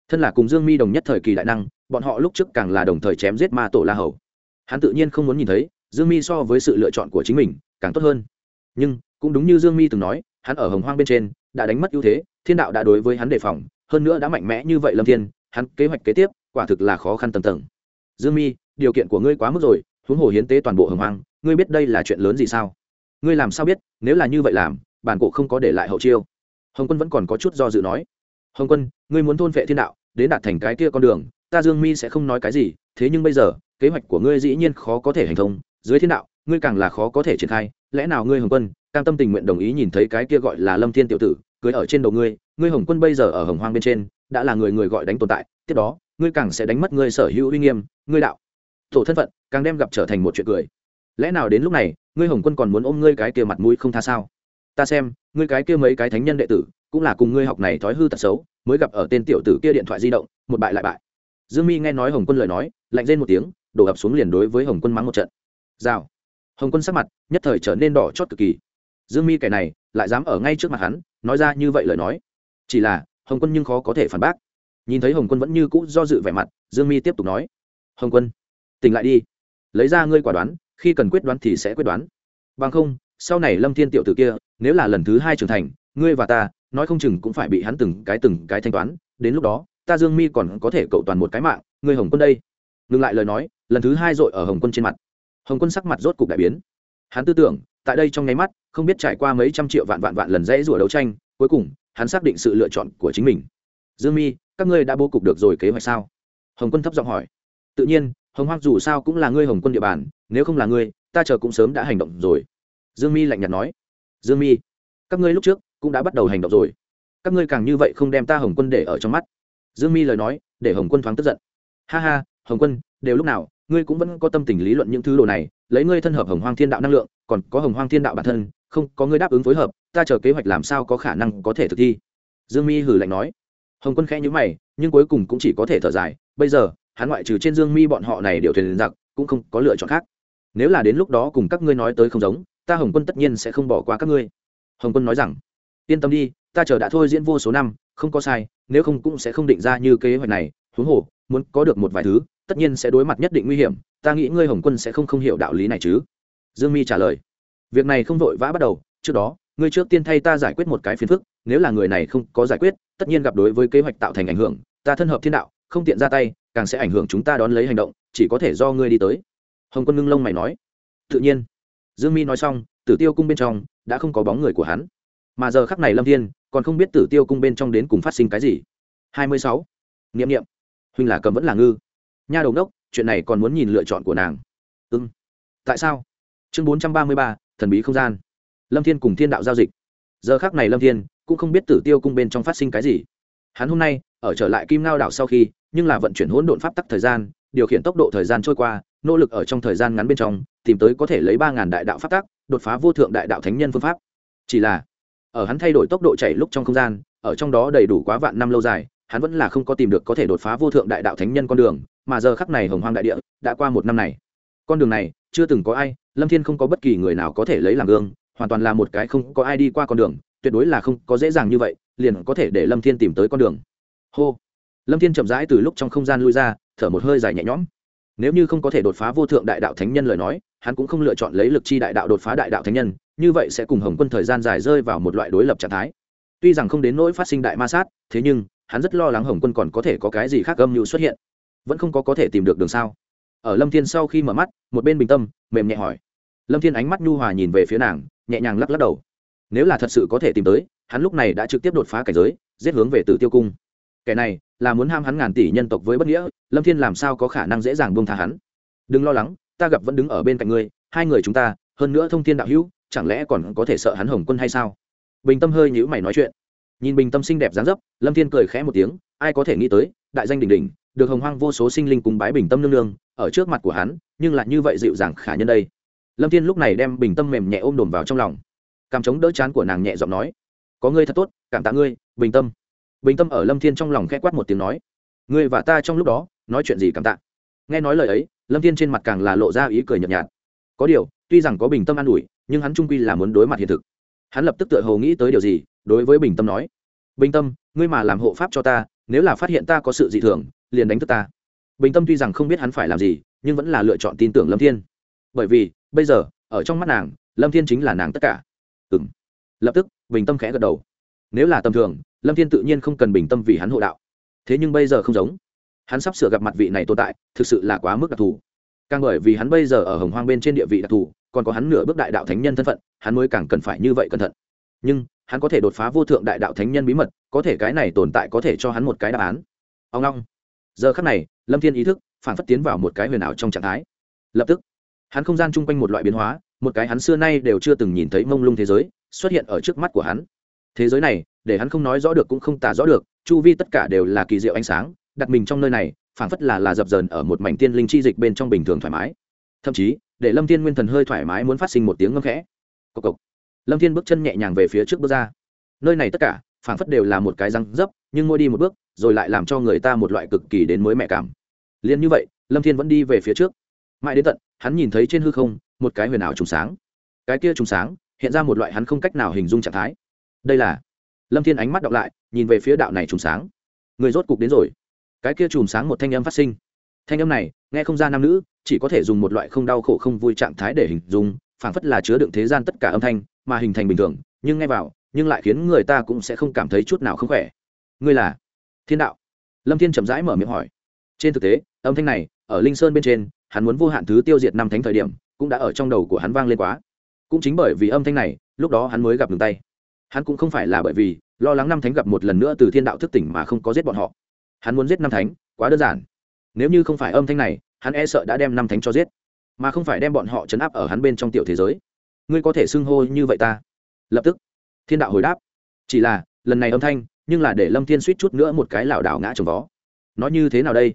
Thân là cùng dương mi đồng nhất thời kỳ đại năng bọn họ lúc trước càng là đồng thời chém giết ma tổ la hầu. Hắn tự nhiên không muốn nhìn thấy, dương mi so với sự lựa chọn của chính mình, càng tốt hơn. Nhưng, cũng đúng như dương mi từng nói, hắn ở hồng hoang bên trên, đã đánh mất ưu thế, thiên đạo đã đối với hắn đề phòng, hơn nữa đã mạnh mẽ như vậy lâm thiên, hắn kế hoạch kế tiếp, quả thực là khó khăn tầm tầng. Dương mi, điều kiện của ngươi quá mức rồi, huống hồ hiến tế toàn bộ hồng hoang, ngươi biết đây là chuyện lớn gì sao? Ngươi làm sao biết, nếu là như vậy làm, bản cổ không có để lại hậu chiêu. Hồng quân vẫn còn có chút do dự nói. Hồng quân, ngươi muốn thôn vệ thiên đạo, đến đạt thành cái kia con đường ta dương mi sẽ không nói cái gì, thế nhưng bây giờ, kế hoạch của ngươi dĩ nhiên khó có thể hành thông. Dưới thiên đạo, ngươi càng là khó có thể triển khai. Lẽ nào ngươi hồng quân, cam tâm tình nguyện đồng ý nhìn thấy cái kia gọi là lâm thiên tiểu tử, cưới ở trên đầu ngươi ngươi hồng quân bây giờ ở hồng hoang bên trên, đã là người người gọi đánh tồn tại, tiếp đó, ngươi càng sẽ đánh mất ngươi sở hữu uy nghiêm, ngươi đạo, tổ thân phận, càng đem gặp trở thành một chuyện cười. Lẽ nào đến lúc này, ngươi hồng quân còn muốn ôm ngươi cái kia mặt mũi không tha sao? Ta xem, ngươi cái kia mấy cái thánh nhân đệ tử, cũng là cùng ngươi học này thói hư tật xấu, mới gặp ở tên tiểu tử kia điện thoại di động, một bại lại bại dương mi nghe nói hồng quân lời nói, lạnh lên một tiếng, đổ ập xuống liền đối với hồng quân mắng một trận. Rào. Hồng quân sắc mặt nhất thời trở nên đỏ chót cực kỳ. Dương mi kẻ này lại dám ở ngay trước mặt hắn, nói ra như vậy lời nói. Chỉ là, hồng quân nhưng khó có thể phản bác. Nhìn thấy hồng quân vẫn như cũ do dự vẻ mặt, dương mi tiếp tục nói. Hồng quân, tỉnh lại đi. Lấy ra ngươi quả đoán, khi cần quyết đoán thì sẽ quyết đoán. Bằng không, sau này lâm thiên tiểu t ử kia, nếu là lần thứ hai trưởng thành, ngươi và ta, nói không chừng cũng phải bị hắn từng cái từng cái thanh toán, đến lúc đó ta dương mi còn có thể cậu toàn một cái mạng ngươi hồng quân đây. Ngừng lại lời nói, lần thứ hai dội ở hồng quân trên mặt. Hồng quân sắc mặt rốt cục đại biến. Hắn tư tưởng, tại đây trong nháy mắt, không biết trải qua mấy trăm triệu vạn vạn vạn lần dãy rủa đấu tranh, cuối cùng, hắn xác định sự lựa chọn của chính mình. Dương mi, các ngươi đã bố cục được rồi kế hoạch sao? Hồng quân thấp giọng hỏi. Tự nhiên, hồng hoang dù sao cũng là ngươi hồng quân địa bàn, nếu không là ngươi, ta chờ cũng sớm đã hành động rồi. Dương mi lạnh nhạt nói. Dương mi, các ngươi lúc trước cũng đã bắt đầu hành động rồi. Các ngươi càng như vậy không đem ta hồng quân để ở trong mắt dương mi lời nói, để hồng quân thoáng tức giận. Ha ha, hồng quân, đều lúc nào, ngươi cũng vẫn có tâm tình lý luận những thứ đồ này, lấy ngươi thân hợp hồng hoang thiên đạo năng lượng, còn có hồng hoang thiên đạo bản thân, không, có ngươi đáp ứng phối hợp, ta chờ kế hoạch làm sao có khả năng có thể thực thi. Dương mi hử lạnh nói. Hồng quân khẽ nhữ mày, nhưng cuối cùng cũng chỉ có thể thở dài. Bây giờ, hắn ngoại trừ trên dương mi bọn họ này điều thuyền giặc, cũng không có lựa chọn khác. Nếu là đến lúc đó cùng các ngươi nói tới không giống, ta hồng quân tất nhiên sẽ không bỏ qua các ngươi. Hồng quân nói rằng, yên tâm đi, ta chờ đã thôi diễn vô số năm không có sai, nếu không cũng sẽ không định ra như kế hoạch này, huống hồ, muốn có được một vài thứ, tất nhiên sẽ đối mặt nhất định nguy hiểm, ta nghĩ ngươi hồng quân sẽ không không hiểu đạo lý này chứ. Dương mi trả lời. Việc này không vội vã bắt đầu, trước đó, ngươi trước tiên thay ta giải quyết một cái phiền phức, nếu là người này không có giải quyết, tất nhiên gặp đối với kế hoạch tạo thành ảnh hưởng, ta thân hợp thiên đạo, không tiện ra tay, càng sẽ ảnh hưởng chúng ta đón lấy hành động, chỉ có thể do ngươi đi tới. Hồng quân ngưng lông mày nói. Tự nhiên. Dương mi nói xong, tử tiêu cung bên trong, đã không có bóng người của hắn mà giờ khắc này lâm thiên còn không biết tử tiêu cung bên trong đến cùng phát sinh cái gì. Hai mươi sáu. Nghiệm niệm, huynh là cầm vẫn là ngư. Nha đầu đốc chuyện này còn muốn nhìn lựa chọn của nàng. Ưng tại sao? Chương bốn trăm ba mươi ba thần bí không gian. Lâm thiên cùng thiên đạo giao dịch. Giờ khác này lâm thiên cũng không biết tử tiêu cung bên trong phát sinh cái gì. Hắn hôm nay ở trở lại kim ngao đảo sau khi nhưng là vận chuyển hỗn độn pháp tắc thời gian điều khiển tốc độ thời gian trôi qua nỗ lực ở trong thời gian ngắn bên trong tìm tới có thể lấy ba ngàn đại đạo pháp tắc đột phá vô thượng đại đạo thánh nhân phương pháp. Chỉ là ở hắn thay đổi tốc độ chạy lúc trong không gian, ở trong đó đầy đủ quá vạn năm lâu dài, hắn vẫn là không có tìm được có thể đột phá vô thượng đại đạo thánh nhân con đường, mà giờ khắc này hồng hoang đại địa, đã qua một năm này. Con đường này, chưa từng có ai, lâm thiên không có bất kỳ người nào có thể lấy làm gương, hoàn toàn là một cái không có ai đi qua con đường, tuyệt đối là không có dễ dàng như vậy, liền có thể để lâm thiên tìm tới con đường. Hô! Lâm thiên chậm rãi từ lúc trong không gian lui ra, thở một hơi dài nhẹ nhõm. Nếu như không có thể đột phá vô thượng đại đạo thánh nhân lời nói, hắn cũng không lựa chọn lấy lực chi đại đạo đột phá đại đạo thánh nhân như vậy sẽ cùng hồng quân thời gian dài rơi vào một loại đối lập trạng thái. Tuy rằng không đến nỗi phát sinh đại ma sát, thế nhưng, hắn rất lo lắng hồng quân còn có thể có cái gì khác âm mưu xuất hiện. Vẫn không có có thể tìm được đường sao? Ở lâm thiên sau khi mở mắt, một bên bình tâm, mềm nhẹ hỏi. Lâm thiên ánh mắt nhu hòa nhìn về phía nàng, nhẹ nhàng lắc lắc đầu. Nếu là thật sự có thể tìm tới, hắn lúc này đã trực tiếp đột phá cảnh giới, giết hướng về tử tiêu cung. Kẻ này, là muốn ham hắn ngàn tỷ nhân tộc với bất nghĩa, lâm thiên làm sao có khả năng dễ dàng buông tha hắn? Đừng lo lắng, ta gặp vẫn đứng ở bên cạnh ngươi, hai người chúng ta, hơn nữa thông thiên đạo hữu chẳng lẽ còn có thể sợ hắn hồng quân hay sao? Bình tâm hơi nhữ mày nói chuyện. Nhìn bình tâm xinh đẹp dáng dấp, lâm thiên cười khẽ một tiếng, ai có thể nghĩ tới, đại danh đình đình được hồng hoang vô số sinh linh cùng bái bình tâm nương nương, ở trước mặt của hắn, nhưng lại như vậy dịu dàng khả nhân đây. Lâm thiên lúc này đem bình tâm mềm nhẹ ôm đồm vào trong lòng. Cảm chống đỡ chán của nàng nhẹ giọng nói, có ngươi thật tốt, cảm tạ ngươi, bình tâm. Bình tâm ở lâm thiên trong lòng khẽ quát một tiếng nói, ngươi và ta trong lúc đó, nói chuyện gì cảm tạ? Nghe nói lời ấy, lâm thiên trên mặt càng là lộ ra ý cười nhợt nhạt. Có điều, tuy rằng có bình tâm an ủi nhưng hắn trung quy là muốn đối mặt hiện thực. Hắn lập tức tựa hồ nghĩ tới điều gì, đối với bình tâm nói, bình tâm, ngươi mà làm hộ pháp cho ta, nếu là phát hiện ta có sự dị thường, liền đánh thức ta. Bình tâm tuy rằng không biết hắn phải làm gì, nhưng vẫn là lựa chọn tin tưởng lâm thiên. Bởi vì, bây giờ, ở trong mắt nàng, lâm thiên chính là nàng tất cả. Ừ m lập tức, bình tâm khẽ gật đầu. Nếu là tầm thường, lâm thiên tự nhiên không cần bình tâm vì hắn hộ đạo. Thế nhưng bây giờ không giống. Hắn sắp sửa gặp mặt vị này tồn tại, thực sự là quá mức đặc thù. Càng bởi vì hắn bây giờ ở hồng hoang bên trên địa vị đặc thù còn có hắn nửa bước đại đạo thánh nhân thân phận, hắn mới càng cần phải như vậy cẩn thận. Nhưng, hắn có thể đột phá vô thượng đại đạo thánh nhân bí mật, có thể cái này tồn tại có thể cho hắn một cái đáp án. Ông long. Giờ khắc này, lâm thiên ý thức phản phất tiến vào một cái huyền ảo trong trạng thái. Lập tức, hắn không gian chung quanh một loại biến hóa, một cái hắn xưa nay đều chưa từng nhìn thấy mông lung thế giới, xuất hiện ở trước mắt của hắn. Thế giới này, để hắn không nói rõ được cũng không tả rõ được, chu vi tất cả đều là kỳ diệu ánh sáng, đặt mình trong nơi này phảng phất là là dập dờn ở một mảnh tiên linh chi dịch bên trong bình thường thoải mái. Thậm chí để lâm thiên nguyên thần hơi thoải mái muốn phát sinh một tiếng ngâm khẽ. Cộc cộc. Lâm thiên bước chân nhẹ nhàng về phía trước bước ra. Nơi này tất cả, phảng phất đều là một cái răng dấp, nhưng mỗi đi một bước, rồi lại làm cho người ta một loại cực kỳ đến mới mẹ cảm. Liền như vậy, lâm thiên vẫn đi về phía trước. Mãi đến tận, hắn nhìn thấy trên hư không, một cái huyền ảo trùng sáng. Cái kia trùng sáng, hiện ra một loại hắn không cách nào hình dung trạng thái. Đây là, lâm thiên ánh mắt đọc lại, nhìn về phía đạo này trùng sáng. Người rốt cục đến rồi. Cái kia trùng sáng một thanh âm phát sinh. Thanh âm này, nghe không ra nam nữ chỉ có thể dùng một loại không đau khổ không vui trạng thái để hình dung, phảng phất là chứa đựng thế gian tất cả âm thanh, mà hình thành bình thường, nhưng nghe vào, nhưng lại khiến người ta cũng sẽ không cảm thấy chút nào không khỏe. Ngươi là thiên đạo? Lâm thiên chậm rãi mở miệng hỏi. Trên thực tế, âm thanh này, ở linh sơn bên trên, hắn muốn vô hạn thứ tiêu diệt năm thánh thời điểm, cũng đã ở trong đầu của hắn vang lên quá. Cũng chính bởi vì âm thanh này, lúc đó hắn mới gặp đường tay. Hắn cũng không phải là bởi vì lo lắng năm thánh gặp một lần nữa từ thiên đạo thức tỉnh mà không có giết bọn họ. Hắn muốn giết năm thánh, quá đơn giản. Nếu như không phải âm thanh này hắn e sợ đã đem năm thánh cho giết, mà không phải đem bọn họ chấn áp ở hắn bên trong tiểu thế giới. Ngươi có thể xưng hô như vậy ta? Lập tức, thiên đạo hồi đáp. Chỉ là, lần này âm thanh, nhưng là để lâm thiên suýt chút nữa một cái lảo đảo ngã trồng vó. Nói như thế nào đây?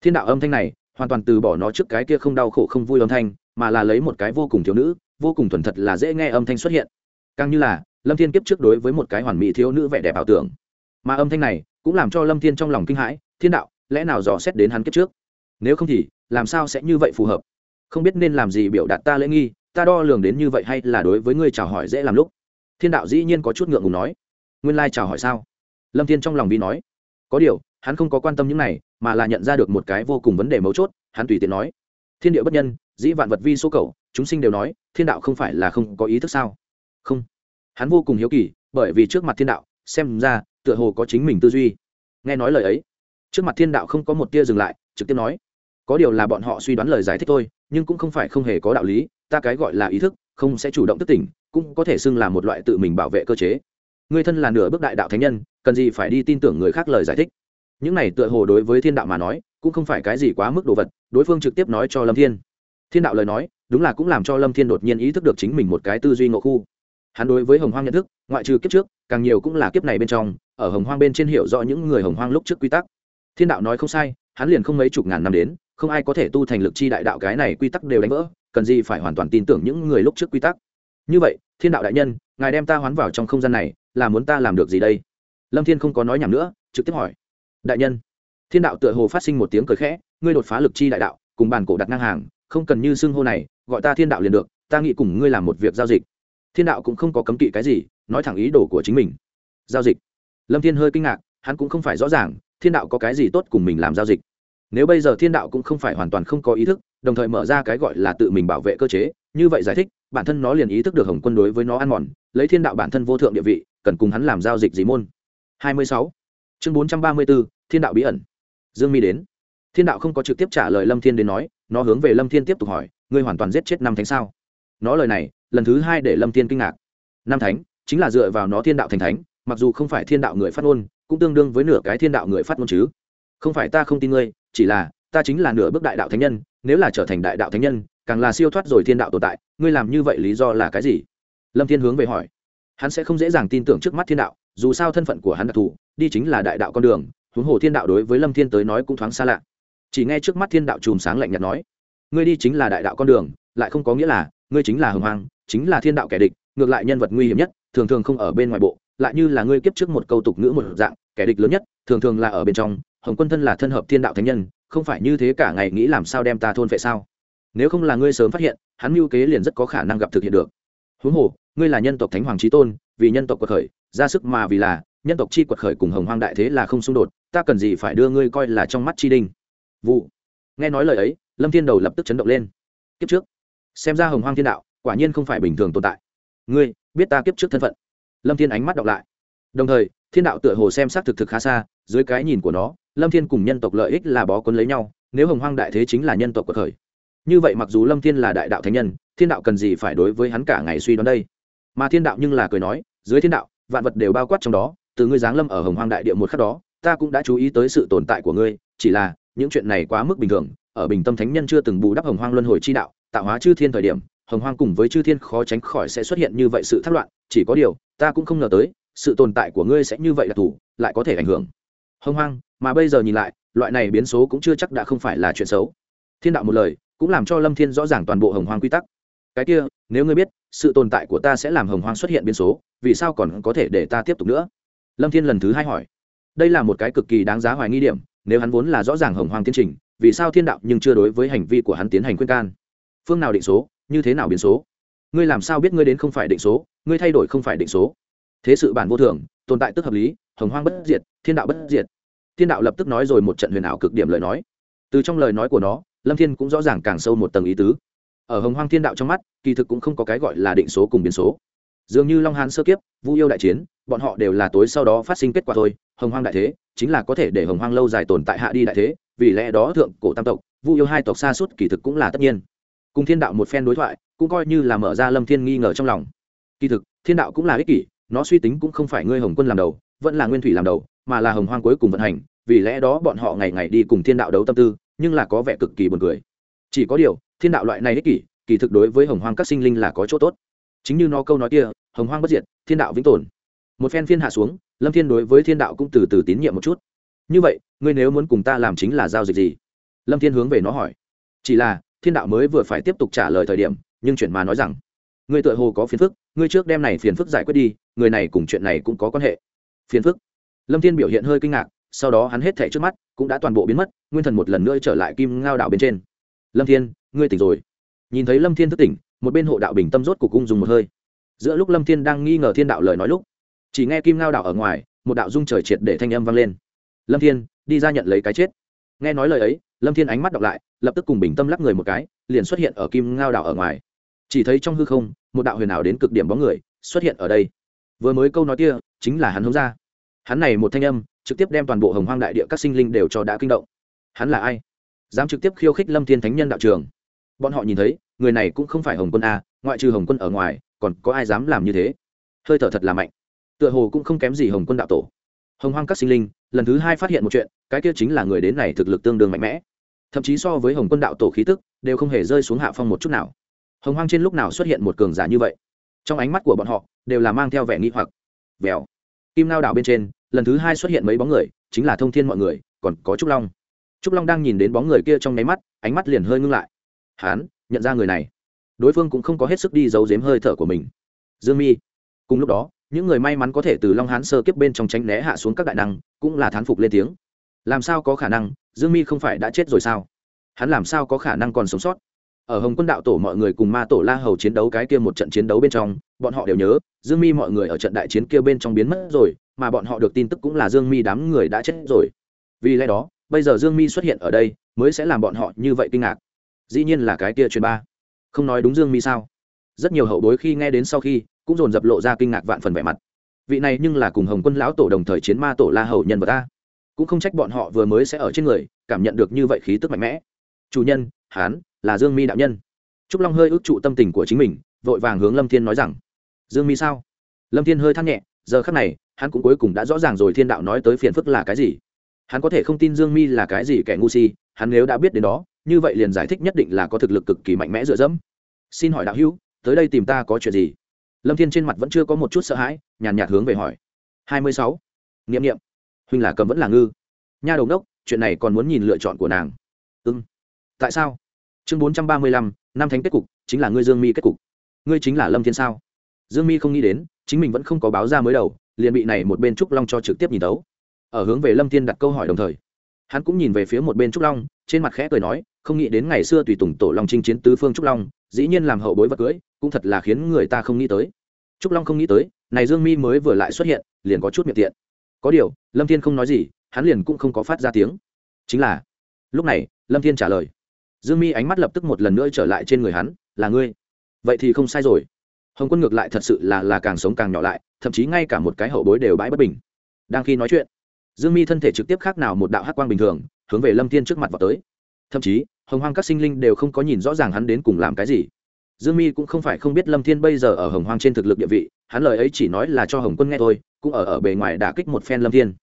Thiên đạo âm thanh này, hoàn toàn từ bỏ nó trước cái kia không đau khổ không vui âm thanh, mà là lấy một cái vô cùng thiếu nữ, vô cùng thuần thật là dễ nghe âm thanh xuất hiện. Càng như là, lâm thiên kiếp trước đối với một cái hoàn mỹ thiếu nữ vẻ đẹp ảo tưởng. Mà âm thanh này, cũng làm cho lâm thiên trong lòng kinh hãi, thiên đạo, lẽ nào dò xét đến hắn kiếp trước? Nếu không thì làm sao sẽ như vậy phù hợp? Không biết nên làm gì biểu đạt ta lễ nghi, ta đo lường đến như vậy hay là đối với ngươi chào hỏi dễ làm lúc? Thiên đạo dĩ nhiên có chút ngượng ngùng nói. Nguyên lai chào hỏi sao? Lâm thiên trong lòng vi nói. Có điều, hắn không có quan tâm những này, mà là nhận ra được một cái vô cùng vấn đề mấu chốt, hắn tùy tiện nói. Thiên địa bất nhân, dĩ vạn vật vi số cầu, chúng sinh đều nói, thiên đạo không phải là không có ý thức sao? Không. Hắn vô cùng hiếu kỳ, bởi vì trước mặt thiên đạo, xem ra, tựa hồ có chính mình tư duy. Nghe nói lời ấy, trước mặt thiên đạo không có một tia dừng lại, trực tiếp nói có điều là bọn họ suy đoán lời giải thích thôi, nhưng cũng không phải không hề có đạo lý, ta cái gọi là ý thức, không sẽ chủ động thức tỉnh, cũng có thể xưng là một loại tự mình bảo vệ cơ chế. Người thân là nửa bước đại đạo thánh nhân, cần gì phải đi tin tưởng người khác lời giải thích. Những này tựa hồ đối với thiên đạo mà nói, cũng không phải cái gì quá mức đồ vật, đối phương trực tiếp nói cho lâm thiên. Thiên đạo lời nói, đúng là cũng làm cho lâm thiên đột nhiên ý thức được chính mình một cái tư duy ngộ khu. Hắn đối với hồng hoang nhận thức, ngoại trừ kiếp trước, càng nhiều cũng là kiếp này bên trong, ở hồng hoang bên trên hiểu rõ những người hồng hoang lúc trước quy tắc. Thiên đạo nói không sai, hắn liền không mấy chục ngàn năm đến không ai có thể tu thành lực chi đại đạo cái này quy tắc đều đánh vỡ, cần gì phải hoàn toàn tin tưởng những người lúc trước quy tắc. Như vậy, thiên đạo đại nhân, ngài đem ta hoán vào trong không gian này, là muốn ta làm được gì đây? Lâm thiên không có nói nhảm nữa, trực tiếp hỏi. Đại nhân, thiên đạo tựa hồ phát sinh một tiếng cười khẽ, ngươi đột phá lực chi đại đạo, cùng bàn cổ đặt ngang hàng, không cần như xưng hô này, gọi ta thiên đạo liền được, ta nghĩ cùng ngươi làm một việc giao dịch. Thiên đạo cũng không có cấm kỵ cái gì, nói thẳng ý đồ của chính mình. Giao dịch. Lâm thiên hơi kinh ngạc, hắn cũng không phải rõ ràng, thiên đạo có cái gì tốt cùng mình làm giao dịch nếu bây giờ thiên đạo cũng không phải hoàn toàn không có ý thức đồng thời mở ra cái gọi là tự mình bảo vệ cơ chế như vậy giải thích bản thân nó liền ý thức được hồng quân đối với nó ăn mòn lấy thiên đạo bản thân vô thượng địa vị cần cùng hắn làm giao dịch gì môn. 26. chương 434, thiên đạo bí ẩn. Dương mi đến. Thiên đạo không có trực tiếp trả lời lâm thiên đến nói nó hướng về lâm thiên tiếp tục hỏi ngươi hoàn toàn giết chết năm thánh sao? Nó lời này lần thứ hai để lâm thiên kinh ngạc. Năm thánh chính là dựa vào nó thiên đạo thành thánh mặc dù không phải thiên đạo người phát ngôn cũng tương đương với nửa cái thiên đạo người phát ngôn chứ. Không phải ta không tin ngươi chỉ là, ta chính là nửa bước đại đạo thánh nhân, nếu là trở thành đại đạo thánh nhân, càng là siêu thoát rồi thiên đạo tồn tại, ngươi làm như vậy lý do là cái gì? Lâm thiên hướng về hỏi. Hắn sẽ không dễ dàng tin tưởng trước mắt thiên đạo, dù sao thân phận của hắn đặc thù, đi chính là đại đạo con đường, huống hồ thiên đạo đối với lâm thiên tới nói cũng thoáng xa lạ. Chỉ nghe trước mắt thiên đạo chùm sáng lạnh nhạt nói, ngươi đi chính là đại đạo con đường, lại không có nghĩa là, ngươi chính là hồng hoàng chính là thiên đạo kẻ địch, ngược lại nhân vật nguy hiểm nhất, thường thường không ở bên ngoài bộ, lại như là ngươi kiếp trước một câu tục ngữ một dạng, kẻ địch lớn nhất, thường thường là ở bên trong hồng quân thân là thân hợp thiên đạo thánh nhân, không phải như thế cả ngày nghĩ làm sao đem ta thôn vệ sao? Nếu không là ngươi sớm phát hiện, hắn mưu kế liền rất có khả năng gặp thực hiện được. Huống hồ, ngươi là nhân tộc thánh hoàng trí tôn, vì nhân tộc quật khởi, ra sức mà vì là, nhân tộc chi quật khởi cùng hồng hoang đại thế là không xung đột, ta cần gì phải đưa ngươi coi là trong mắt chi đinh? Vụ. Nghe nói lời ấy, lâm thiên đầu lập tức chấn động lên. Kiếp trước, xem ra hồng hoang thiên đạo, quả nhiên không phải bình thường tồn tại. Ngươi, biết ta kiếp trước thân phận. Lâm thiên ánh mắt đọc lại. Đồng thời thiên đạo tựa hồ xem xác thực thực khá xa, dưới cái nhìn của nó, lâm thiên cùng nhân tộc lợi ích là bó quân lấy nhau, nếu hồng hoang đại thế chính là nhân tộc của thời. Như vậy mặc dù lâm thiên là đại đạo thánh nhân, thiên đạo cần gì phải đối với hắn cả ngày suy đoán đây? Mà thiên đạo nhưng là cười nói, dưới thiên đạo, vạn vật đều bao quát trong đó, từ ngươi giáng lâm ở hồng hoang đại địa một khắc đó, ta cũng đã chú ý tới sự tồn tại của ngươi, chỉ là, những chuyện này quá mức bình thường, ở bình tâm thánh nhân chưa từng bù đắp hồng hoang luân hồi chi đạo, tạo hóa chư thiên thời điểm, hồng hoang cùng với chư thiên khó tránh khỏi sẽ xuất hiện như vậy sự thất loạn, chỉ có điều, ta cũng không ngờ tới sự tồn tại của ngươi sẽ như vậy là thủ, lại có thể ảnh hưởng. Hồng hoang, mà bây giờ nhìn lại, loại này biến số cũng chưa chắc đã không phải là chuyện xấu. Thiên đạo một lời, cũng làm cho lâm thiên rõ ràng toàn bộ hồng hoang quy tắc. Cái kia, nếu ngươi biết, sự tồn tại của ta sẽ làm hồng hoang xuất hiện biến số, vì sao còn có thể để ta tiếp tục nữa? Lâm thiên lần thứ hai hỏi. Đây là một cái cực kỳ đáng giá hoài nghi điểm, nếu hắn vốn là rõ ràng hồng hoang tiến trình, vì sao thiên đạo nhưng chưa đối với hành vi của hắn tiến hành khuyên can? Phương nào định số, như thế nào biến số? Ngươi làm sao biết ngươi đến không phải định số, ngươi thay đổi không phải định số? Thế sự bản vô thường, tồn tại tức hợp lý, hồng hoang bất diệt, thiên đạo bất diệt. Thiên đạo lập tức nói rồi một trận huyền ảo cực điểm lời nói. Từ trong lời nói của nó, lâm thiên cũng rõ ràng càng sâu một tầng ý tứ. Ở hồng hoang thiên đạo trong mắt, kỳ thực cũng không có cái gọi là định số cùng biến số. Dường như long hán sơ kiếp, vu yêu đại chiến, bọn họ đều là tối sau đó phát sinh kết quả thôi, hồng hoang đại thế, chính là có thể để hồng hoang lâu dài tồn tại hạ đi đại thế, vì lẽ đó thượng cổ tam tộc, vu yêu hai tộc xa suốt kỳ thực cũng là tất nhiên. Cùng thiên đạo một phen đối thoại, cũng coi như là mở ra lâm thiên nghi ngờ trong lòng. Kỳ thực, thiên đạo cũng là ích kỷ nó suy tính cũng không phải ngươi hồng quân làm đầu, vẫn là nguyên thủy làm đầu, mà là hồng hoang cuối cùng vận hành, vì lẽ đó bọn họ ngày ngày đi cùng thiên đạo đấu tâm tư, nhưng là có vẻ cực kỳ buồn cười. Chỉ có điều, thiên đạo loại này ích kỷ, kỳ thực đối với hồng hoang các sinh linh là có chỗ tốt. Chính như nó câu nói kia, hồng hoang bất diệt, thiên đạo vĩnh tồn. Một phen phiên hạ xuống, lâm thiên đối với thiên đạo cũng từ từ tín nhiệm một chút. Như vậy, ngươi nếu muốn cùng ta làm chính là giao dịch gì? Lâm thiên hướng về nó hỏi. Chỉ là, thiên đạo mới vừa phải tiếp tục trả lời thời điểm, nhưng chuyển mà nói rằng, ngươi tựa hồ có phiền phức ngươi trước đem này phiền phức giải quyết đi, người này cùng chuyện này cũng có quan hệ. Phiền phức? Lâm thiên biểu hiện hơi kinh ngạc, sau đó hắn hết thẻ trước mắt cũng đã toàn bộ biến mất, nguyên thần một lần nữa trở lại kim ngao đảo bên trên. Lâm thiên, ngươi tỉnh rồi. Nhìn thấy lâm thiên thức tỉnh, một bên hộ đạo bình tâm rốt cục cung dùng một hơi. Giữa lúc lâm thiên đang nghi ngờ thiên đạo lời nói lúc, chỉ nghe kim ngao đảo ở ngoài, một đạo dung trời triệt để thanh âm vang lên. Lâm thiên, đi ra nhận lấy cái chết. Nghe nói lời ấy, lâm thiên ánh mắt đọc lại, lập tức cùng bình tâm lắc người một cái, liền xuất hiện ở kim ngao đảo ở ngoài. Chỉ thấy trong hư không một đạo huyền ảo đến cực điểm bóng người xuất hiện ở đây. Vừa mới câu nói kia, chính là hắn hống ra. Hắn này một thanh âm, trực tiếp đem toàn bộ hồng hoang đại địa các sinh linh đều cho đã kinh động. Hắn là ai? Dám trực tiếp khiêu khích lâm thiên thánh nhân đạo trường. Bọn họ nhìn thấy, người này cũng không phải hồng quân a, ngoại trừ hồng quân ở ngoài, còn có ai dám làm như thế? Hơi thở thật là mạnh. Tựa hồ cũng không kém gì hồng quân đạo tổ. Hồng hoang các sinh linh, lần thứ hai phát hiện một chuyện, cái kia chính là người đến này thực lực tương đương mạnh mẽ. Thậm chí so với hồng quân đạo tổ khí tức, đều không hề rơi xuống hạ phong một chút nào hồng hoang trên lúc nào xuất hiện một cường giả như vậy? Trong ánh mắt của bọn họ, đều là mang theo vẻ nghi hoặc. Vèo. Kim lao đảo bên trên, lần thứ hai xuất hiện mấy bóng người, chính là thông thiên mọi người, còn có trúc long. Trúc long đang nhìn đến bóng người kia trong nháy mắt, ánh mắt liền hơi ngưng lại. Hán nhận ra người này. Đối phương cũng không có hết sức đi giấu giếm hơi thở của mình. Dương mi. Cùng lúc đó, những người may mắn có thể từ long hán sơ kiếp bên trong tránh né hạ xuống các đại năng, cũng là thán phục lên tiếng. Làm sao có khả năng? Dương mi không phải đã chết rồi sao? Hắn làm sao có khả năng còn sống sót? Ở hồng quân đạo tổ mọi người cùng ma tổ la hầu chiến đấu cái kia một trận chiến đấu bên trong, bọn họ đều nhớ, dương mi mọi người ở trận đại chiến kia bên trong biến mất rồi, mà bọn họ được tin tức cũng là dương mi đám người đã chết rồi. Vì lẽ đó, bây giờ dương mi xuất hiện ở đây mới sẽ làm bọn họ như vậy kinh ngạc. Dĩ nhiên là cái kia truyền ba. Không nói đúng dương mi sao? Rất nhiều hậu bối khi nghe đến sau khi, cũng dồn dập lộ ra kinh ngạc vạn phần vẻ mặt. Vị này nhưng là cùng hồng quân lão tổ đồng thời chiến ma tổ la hầu nhân vật ta cũng không trách bọn họ vừa mới sẽ ở trên người, cảm nhận được như vậy khí tức mạnh mẽ. Chủ nhân hán là dương mi đạo nhân. Trúc long hơi ước trụ tâm tình của chính mình, vội vàng hướng lâm thiên nói rằng, dương mi sao? Lâm thiên hơi thắt nhẹ, giờ khắc này, hắn cũng cuối cùng đã rõ ràng rồi thiên đạo nói tới phiền phức là cái gì. Hắn có thể không tin dương mi là cái gì kẻ ngu si, hắn nếu đã biết đến đó, như vậy liền giải thích nhất định là có thực lực cực kỳ mạnh mẽ dựa dẫm. Xin hỏi đạo hữu, tới đây tìm ta có chuyện gì? Lâm thiên trên mặt vẫn chưa có một chút sợ hãi, nhàn nhạt hướng về hỏi. Hai mươi sáu. Nghiệm nghiệm. Huynh là cầm vẫn là ngư. Nha đầu đốc chuyện này còn muốn nhìn lựa chọn của nàng. Ưng ừ. tại sao? Chương bốn trăm ba mươi lăm, năm thánh kết cục, chính là ngươi dương mi kết cục. Ngươi chính là lâm thiên sao? Dương mi không nghĩ đến, chính mình vẫn không có báo ra mới đầu, liền bị này một bên trúc long cho trực tiếp nhìn tấu. Ở hướng về lâm thiên đặt câu hỏi đồng thời, hắn cũng nhìn về phía một bên trúc long, trên mặt khẽ cười nói, không nghĩ đến ngày xưa tùy tùng tổ long chinh chiến tứ phương trúc long, dĩ nhiên làm hậu bối vật cưới, cũng thật là khiến người ta không nghĩ tới. Trúc long không nghĩ tới, này dương mi mới vừa lại xuất hiện, liền có chút miệng tiện. Có điều, lâm thiên không nói gì, hắn liền cũng không có phát ra tiếng. Chính là, lúc này, lâm thiên trả lời dương mi ánh mắt lập tức một lần nữa trở lại trên người hắn, là ngươi. Vậy thì không sai rồi. Hồng quân ngược lại thật sự là là càng sống càng nhỏ lại, thậm chí ngay cả một cái hậu bối đều bãi bất bình. Đang khi nói chuyện, dương mi thân thể trực tiếp khác nào một đạo hát quang bình thường, hướng về lâm thiên trước mặt vào tới. Thậm chí, hồng hoang các sinh linh đều không có nhìn rõ ràng hắn đến cùng làm cái gì. Dương mi cũng không phải không biết lâm thiên bây giờ ở hồng hoang trên thực lực địa vị, hắn lời ấy chỉ nói là cho hồng quân nghe thôi, cũng ở ở bề ngoài đả kích một phen lâm thiên.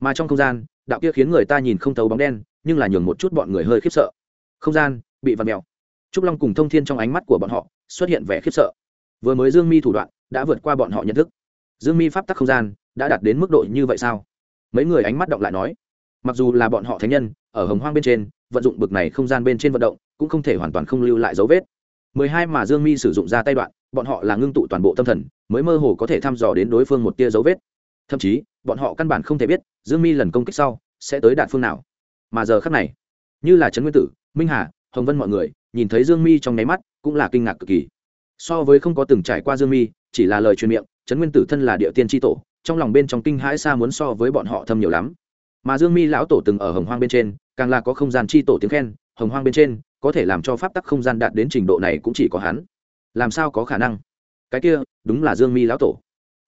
Mà trong không gian, đạo kia khiến người ta nhìn không thấu bóng đen, nhưng là nhường một chút bọn người hơi khiếp sợ không gian, bị vặt mèo. Trúc long cùng thông thiên trong ánh mắt của bọn họ xuất hiện vẻ khiếp sợ. Vừa mới dương mi thủ đoạn đã vượt qua bọn họ nhận thức. Dương mi pháp tắc không gian đã đạt đến mức độ như vậy sao? Mấy người ánh mắt động lại nói, mặc dù là bọn họ thánh nhân, ở hồng hoang bên trên, vận dụng bực này không gian bên trên vận động cũng không thể hoàn toàn không lưu lại dấu vết. Mười hai mà dương mi sử dụng ra tay đoạn, bọn họ là ngưng tụ toàn bộ tâm thần, mới mơ hồ có thể thăm dò đến đối phương một tia dấu vết. Thậm chí, bọn họ căn bản không thể biết dương mi lần công kích sau sẽ tới đạt phương nào. Mà giờ khắc này, như là trấn nguyên tử minh hà, hồng vân mọi người, nhìn thấy dương mi trong nháy mắt, cũng là kinh ngạc cực kỳ. So với không có từng trải qua dương mi, chỉ là lời truyền miệng, trấn nguyên tử thân là địa tiên tri tổ, trong lòng bên trong kinh hãi xa muốn so với bọn họ thâm nhiều lắm. Mà dương mi lão tổ từng ở hồng hoang bên trên, càng là có không gian chi tổ tiếng khen, hồng hoang bên trên, có thể làm cho pháp tắc không gian đạt đến trình độ này cũng chỉ có hắn. Làm sao có khả năng? Cái kia, đúng là dương mi lão tổ.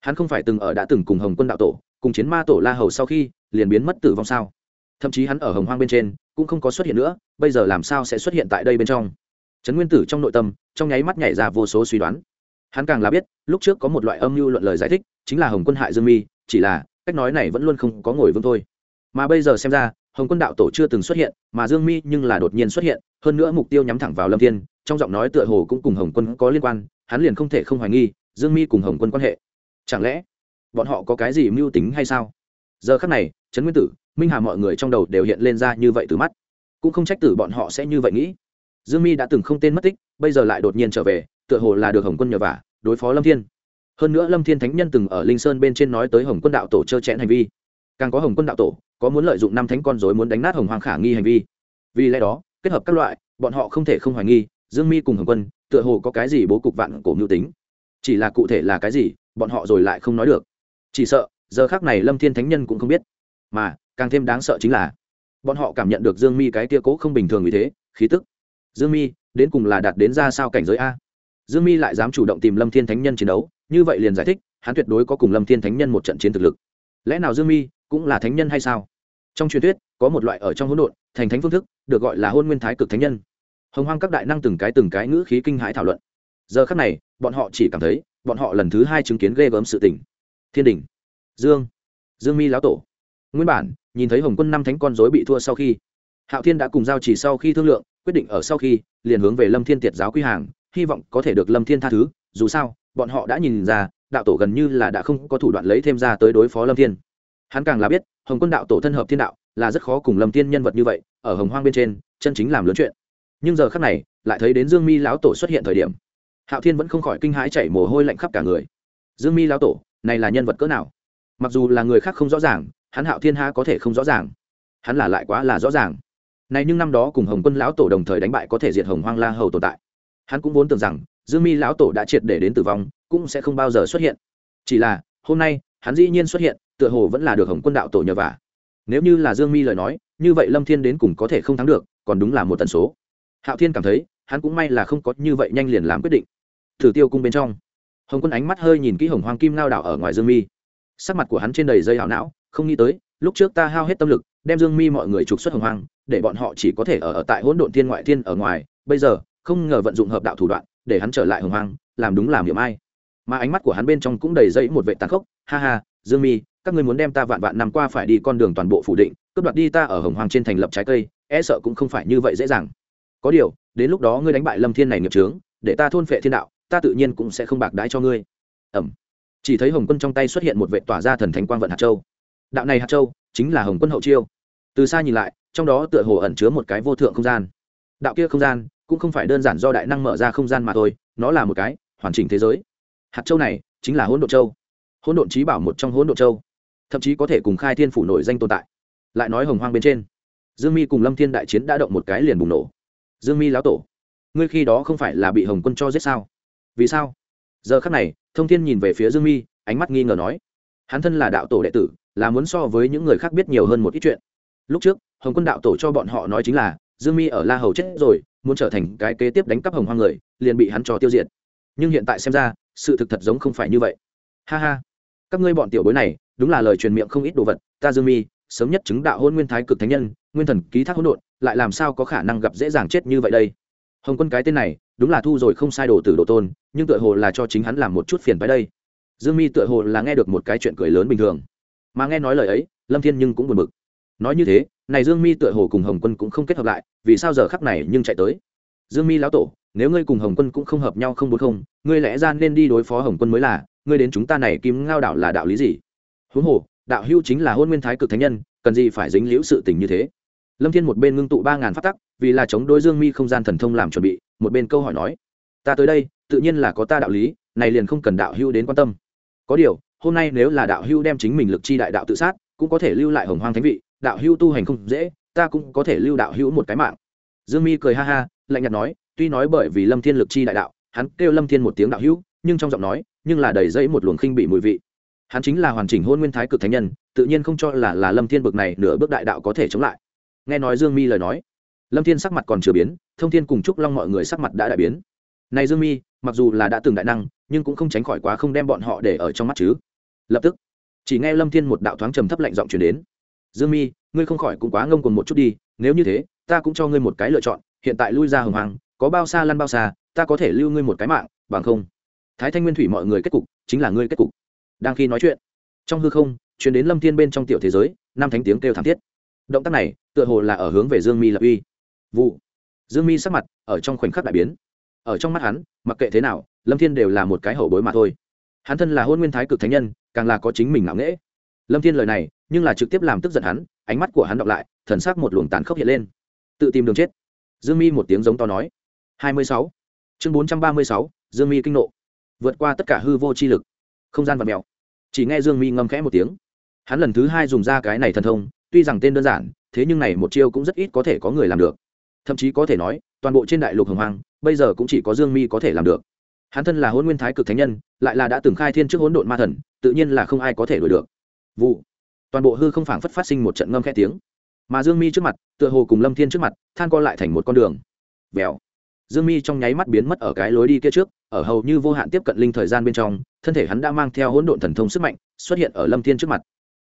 Hắn không phải từng ở đã từng cùng hồng quân đạo tổ, cùng chiến ma tổ la hầu sau khi, liền biến mất tử vong sao? Thậm chí hắn ở hồng hoang bên trên cũng không có xuất hiện nữa, bây giờ làm sao sẽ xuất hiện tại đây bên trong? Trấn nguyên tử trong nội tâm, trong nháy mắt nhảy ra vô số suy đoán. Hắn càng là biết, lúc trước có một loại âm mưu luận lời giải thích, chính là hồng quân hại dương mi, chỉ là, cách nói này vẫn luôn không có ngồi vững thôi. Mà bây giờ xem ra, hồng quân đạo tổ chưa từng xuất hiện, mà dương mi nhưng là đột nhiên xuất hiện, hơn nữa mục tiêu nhắm thẳng vào lâm thiên, trong giọng nói tựa hồ cũng cùng hồng quân có liên quan, hắn liền không thể không hoài nghi, dương mi cùng hồng quân quan hệ. Chẳng lẽ, bọn họ có cái gì mưu tính hay sao? Giờ khắc này, trấn nguyên tử minh hà mọi người trong đầu đều hiện lên ra như vậy từ mắt cũng không trách tử bọn họ sẽ như vậy nghĩ dương mi đã từng không tên mất tích bây giờ lại đột nhiên trở về tựa hồ là được hồng quân nhờ vả đối phó lâm thiên hơn nữa lâm thiên thánh nhân từng ở linh sơn bên trên nói tới hồng quân đạo tổ trơ chẽn hành vi càng có hồng quân đạo tổ có muốn lợi dụng năm thánh con dối muốn đánh nát hồng hoàng khả nghi hành vi vì lẽ đó kết hợp các loại bọn họ không thể không hoài nghi dương mi cùng hồng quân tựa hồ có cái gì bố cục vạn cổ mưu tính chỉ là cụ thể là cái gì bọn họ rồi lại không nói được chỉ sợ giờ khác này lâm thiên thánh nhân cũng không biết mà càng thêm đáng sợ chính là bọn họ cảm nhận được dương mi cái kia cố không bình thường vì thế, khí tức. Dương mi, đến cùng là đạt đến ra sao cảnh giới a? Dương mi lại dám chủ động tìm lâm thiên thánh nhân chiến đấu, như vậy liền giải thích, hắn tuyệt đối có cùng lâm thiên thánh nhân một trận chiến thực lực. Lẽ nào dương mi cũng là thánh nhân hay sao? Trong truyền thuyết, có một loại ở trong hỗn độn, thành thánh phương thức, được gọi là hôn nguyên thái cực thánh nhân. Hồng hoang các đại năng từng cái từng cái ngữ khí kinh hãi thảo luận. Giờ khắc này, bọn họ chỉ cảm thấy, bọn họ lần thứ hai chứng kiến ghê gớm sự tình. Thiên đình, dương dương mi lão tổ. Nguyên bản nhìn thấy hồng quân năm thánh con dối bị thua sau khi, hạo thiên đã cùng giao chỉ sau khi thương lượng, quyết định ở sau khi, liền hướng về lâm thiên tiệt giáo quy hàng, hy vọng có thể được lâm thiên tha thứ. Dù sao, bọn họ đã nhìn ra, đạo tổ gần như là đã không có thủ đoạn lấy thêm ra tới đối phó lâm thiên. Hắn càng là biết, hồng quân đạo tổ thân hợp thiên đạo, là rất khó cùng lâm thiên nhân vật như vậy, ở hồng hoang bên trên, chân chính làm lớn chuyện. Nhưng giờ khác này, lại thấy đến dương mi lão tổ xuất hiện thời điểm. Hạo thiên vẫn không khỏi kinh hãi chảy mồ hôi lạnh khắp cả người. Dương mi lão tổ, này là nhân vật cỡ nào? Mặc dù là người khác không rõ ràng, hắn hạo thiên ha có thể không rõ ràng. Hắn là lại quá là rõ ràng. Này nhưng năm đó cùng hồng quân lão tổ đồng thời đánh bại có thể diệt hồng hoang la hầu tồn tại. Hắn cũng vốn tưởng rằng, dương mi lão tổ đã triệt để đến tử vong, cũng sẽ không bao giờ xuất hiện. Chỉ là, hôm nay, hắn dĩ nhiên xuất hiện, tựa hồ vẫn là được hồng quân đạo tổ nhờ vả. Nếu như là dương mi lời nói, như vậy lâm thiên đến cùng có thể không thắng được, còn đúng là một tần số. Hạo thiên cảm thấy, hắn cũng may là không có như vậy nhanh liền làm quyết định. Thử tiêu cung bên trong, hồng quân ánh mắt hơi nhìn kỹ hồng hoàng kim lao đảo ở ngoài dương mi sắc mặt của hắn trên đầy dây hảo não không nghĩ tới lúc trước ta hao hết tâm lực đem dương mi mọi người trục xuất hồng hoang để bọn họ chỉ có thể ở, ở tại hỗn độn thiên ngoại thiên ở ngoài. Bây giờ không ngờ vận dụng hợp đạo thủ đoạn để hắn trở lại hồng hoang làm đúng làm hiểm ai. Mà ánh mắt của hắn bên trong cũng đầy dây một vệ tàn khốc. Ha ha dương mi các ngươi muốn đem ta vạn vạn năm qua phải đi con đường toàn bộ phủ định cướp đoạt đi ta ở hồng hoang trên thành lập trái cây e sợ cũng không phải như vậy dễ dàng. Có điều đến lúc đó ngươi đánh bại lâm thiên này nghiệp trướng để ta thôn phệ thiên đạo ta tự nhiên cũng sẽ không bạc đãi cho ngươi. Ẩm chỉ thấy hồng quân trong tay xuất hiện một vệ tỏa ra thần thánh quang vận hạt châu. Đạo này hạt châu chính là hồng quân hậu chiêu. Từ xa nhìn lại, trong đó tựa hồ ẩn chứa một cái vô thượng không gian. Đạo kia không gian cũng không phải đơn giản do đại năng mở ra không gian mà thôi, nó là một cái hoàn chỉnh thế giới. Hạt châu này chính là hỗn độ châu. Hỗn độn trí bảo một trong hỗn độ châu, thậm chí có thể cùng khai thiên phủ nổi danh tồn tại. Lại nói hồng hoang bên trên, dương mi cùng lâm thiên đại chiến đã động một cái liền bùng nổ. Dương mi lão tổ, ngươi khi đó không phải là bị hồng quân cho giết sao? Vì sao? Giờ khắc này thông thiên nhìn về phía dương mi, ánh mắt nghi ngờ nói, hắn thân là đạo tổ đệ tử, là muốn so với những người khác biết nhiều hơn một ít chuyện. Lúc trước, hồng quân đạo tổ cho bọn họ nói chính là, dương mi ở la hầu chết rồi, muốn trở thành cái kế tiếp đánh cắp hồng hoang người, liền bị hắn cho tiêu diệt. Nhưng hiện tại xem ra, sự thực thật giống không phải như vậy. Ha ha. Các ngươi bọn tiểu bối này, đúng là lời truyền miệng không ít đồ vật, ta dương mi, sớm nhất chứng đạo hôn nguyên thái cực thánh nhân, nguyên thần ký thác hỗn độn, lại làm sao có khả năng gặp dễ dàng chết như vậy đây? Hồng quân cái tên này, đúng là thu rồi không sai đồ tử đồ tôn, nhưng tựa hồ là cho chính hắn làm một chút phiền phái đây. Dương mi tựa hồ là nghe được một cái chuyện cười lớn bình thường. Mà nghe nói lời ấy, lâm thiên nhưng cũng buồn bực. Nói như thế, này dương mi tựa hồ cùng hồng quân cũng không kết hợp lại, vì sao giờ khắc này nhưng chạy tới? Dương mi lão tổ, nếu ngươi cùng hồng quân cũng không hợp nhau không bốn không, ngươi lẽ ra nên đi đối phó hồng quân mới là, ngươi đến chúng ta này kim ngao đảo là đạo lý gì? Huống hồ, đạo hưu chính là hôn nguyên thái cực thánh nhân, cần gì phải dính liễu sự tình như thế? Lâm thiên một bên ngưng tụ ba ngàn phát tắc, vì là chống đối dương mi không gian thần thông làm chuẩn bị, một bên câu hỏi nói, ta tới đây, tự nhiên là có ta đạo lý, này liền không cần đạo hưu đến quan tâm. Có điều, hôm nay nếu là đạo hưu đem chính mình lực chi đại đạo tự sát, cũng có thể lưu lại hồng hoang thánh vị, đạo hưu tu hành không dễ, ta cũng có thể lưu đạo hưu một cái mạng. Dương mi cười ha ha, lạnh nhạt nói, tuy nói bởi vì lâm thiên lực chi đại đạo, hắn kêu lâm thiên một tiếng đạo hưu nhưng trong giọng nói, nhưng là đầy dẫy một luồng khinh bị mùi vị. Hắn chính là hoàn chỉnh hôn nguyên thái cực thánh nhân, tự nhiên không cho là là lâm thiên bực này nửa bước đại đạo có thể chống lại nghe nói dương mi lời nói, lâm thiên sắc mặt còn chưa biến, thông thiên cùng chúc long mọi người sắc mặt đã đại biến. Này dương mi, mặc dù là đã từng đại năng, nhưng cũng không tránh khỏi quá không đem bọn họ để ở trong mắt chứ. Lập tức, chỉ nghe lâm thiên một đạo thoáng trầm thấp lạnh giọng truyền đến. Dương mi, ngươi không khỏi cũng quá ngông cùng một chút đi, nếu như thế, ta cũng cho ngươi một cái lựa chọn, hiện tại lui ra hồng hoàng có bao xa lăn bao xa, ta có thể lưu ngươi một cái mạng, bằng không. Thái thanh nguyên thủy mọi người kết cục, chính là ngươi kết cục. Đang khi nói chuyện, trong hư không chuyển đến lâm thiên bên trong tiểu thế giới, năm thánh tiếng kêu thảm thiết. Động tác này tựa hồ là ở hướng về dương mi lập uy. Vụ. Dương mi sắc mặt ở trong khoảnh khắc đại biến. Ở trong mắt hắn, mặc kệ thế nào, lâm thiên đều là một cái hậu bối mà thôi. Hắn thân là hôn nguyên thái cực thánh nhân, càng là có chính mình ngạo nghễ. Lâm thiên lời này, nhưng là trực tiếp làm tức giận hắn, ánh mắt của hắn đọc lại, thần sắc một luồng tàn khốc hiện lên. Tự tìm đường chết. Dương mi một tiếng giống to nói. Hai mươi sáu. Chương bốn trăm ba mươi sáu, dương mi kinh nộ. Vượt qua tất cả hư vô chi lực. Không gian và mèo. Chỉ nghe dương mi ngâm khẽ một tiếng. Hắn lần thứ hai dùng ra cái này thần thông, tuy rằng tên đơn giản thế nhưng này một chiêu cũng rất ít có thể có người làm được. Thậm chí có thể nói, toàn bộ trên đại lục hồng hoàng bây giờ cũng chỉ có dương mi có thể làm được. Hắn thân là hôn nguyên thái cực thánh nhân, lại là đã từng khai thiên trước hỗn độn ma thần, tự nhiên là không ai có thể đuổi được. Vụ. Toàn bộ hư không phảng phất phát sinh một trận ngâm khẽ tiếng. Mà dương mi trước mặt, tựa hồ cùng lâm thiên trước mặt, than co lại thành một con đường. Vèo. Dương mi trong nháy mắt biến mất ở cái lối đi kia trước, ở hầu như vô hạn tiếp cận linh thời gian bên trong, thân thể hắn đã mang theo hỗn độn thần thông sức mạnh, xuất hiện ở lâm thiên trước mặt.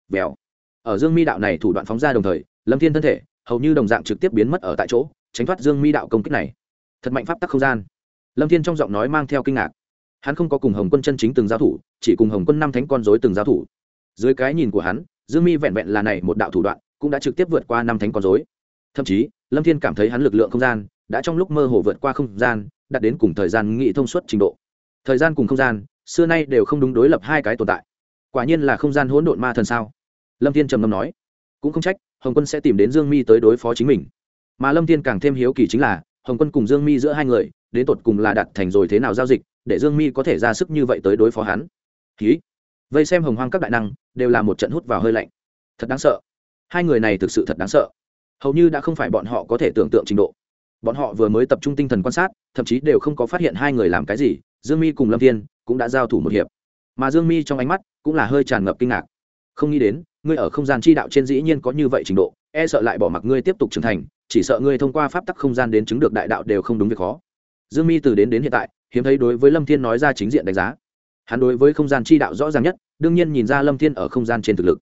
Vèo. Ở dương mi đạo này thủ đoạn phóng ra đồng thời lâm thiên thân thể hầu như đồng dạng trực tiếp biến mất ở tại chỗ, tránh thoát dương mi đạo công kích này. Thật mạnh pháp tắc không gian. Lâm thiên trong giọng nói mang theo kinh ngạc. Hắn không có cùng hồng quân chân chính từng giao thủ, chỉ cùng hồng quân năm thánh con dối từng giao thủ. Dưới cái nhìn của hắn, dương mi vẹn vẹn là này một đạo thủ đoạn, cũng đã trực tiếp vượt qua năm thánh con dối thậm chí, lâm thiên cảm thấy hắn lực lượng không gian đã trong lúc mơ hồ vượt qua không gian, đạt đến cùng thời gian nghị thông suốt trình độ. Thời gian cùng không gian, xưa nay đều không đúng đối lập hai cái tồn tại. Quả nhiên là không gian hỗn độn ma thần sao? Lâm thiên trầm ngâm nói. Cũng không trách hồng quân sẽ tìm đến dương mi tới đối phó chính mình. Mà lâm thiên càng thêm hiếu kỳ chính là, hồng quân cùng dương mi giữa hai người, đến tột cùng là đặt thành rồi thế nào giao dịch, để dương mi có thể ra sức như vậy tới đối phó hắn. Ký vây xem hồng hoang các đại năng, đều là một trận hút vào hơi lạnh. Thật đáng sợ. Hai người này thực sự thật đáng sợ. Hầu như đã không phải bọn họ có thể tưởng tượng trình độ. Bọn họ vừa mới tập trung tinh thần quan sát, thậm chí đều không có phát hiện hai người làm cái gì, dương mi cùng lâm thiên cũng đã giao thủ một hiệp. Mà dương mi trong ánh mắt cũng là hơi tràn ngập kinh ngạc không nghĩ đến, ngươi ở không gian chi đạo trên dĩ nhiên có như vậy trình độ e sợ lại bỏ mặc ngươi tiếp tục trưởng thành, chỉ sợ ngươi thông qua pháp tắc không gian đến chứng được đại đạo đều không đúng việc khó. Dương mi từ đến đến hiện tại, hiếm thấy đối với lâm thiên nói ra chính diện đánh giá. Hắn đối với không gian chi đạo rõ ràng nhất, đương nhiên nhìn ra lâm thiên ở không gian trên thực lực.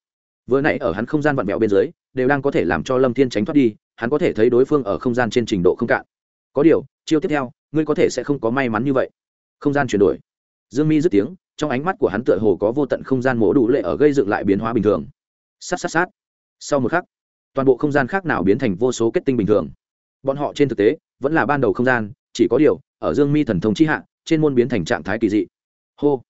Vừa nãy ở hắn không gian vặn vẹo bên dưới, đều đang có thể làm cho lâm thiên tránh thoát đi, hắn có thể thấy đối phương ở không gian trên trình độ không cạn. Có điều, chiêu tiếp theo, ngươi có thể sẽ không có may mắn như vậy. Không gian chuyển đổi. Dương mi dứt tiếng trong ánh mắt của hắn tựa hồ có vô tận không gian mổ đủ lệ ở gây dựng lại biến hóa bình thường. Sát sát sát. Sau một khắc, toàn bộ không gian khác nào biến thành vô số kết tinh bình thường. Bọn họ trên thực tế vẫn là ban đầu không gian, chỉ có điều, ở dương mi thần thông chi hạ, trên môn biến thành trạng thái kỳ dị. Hô.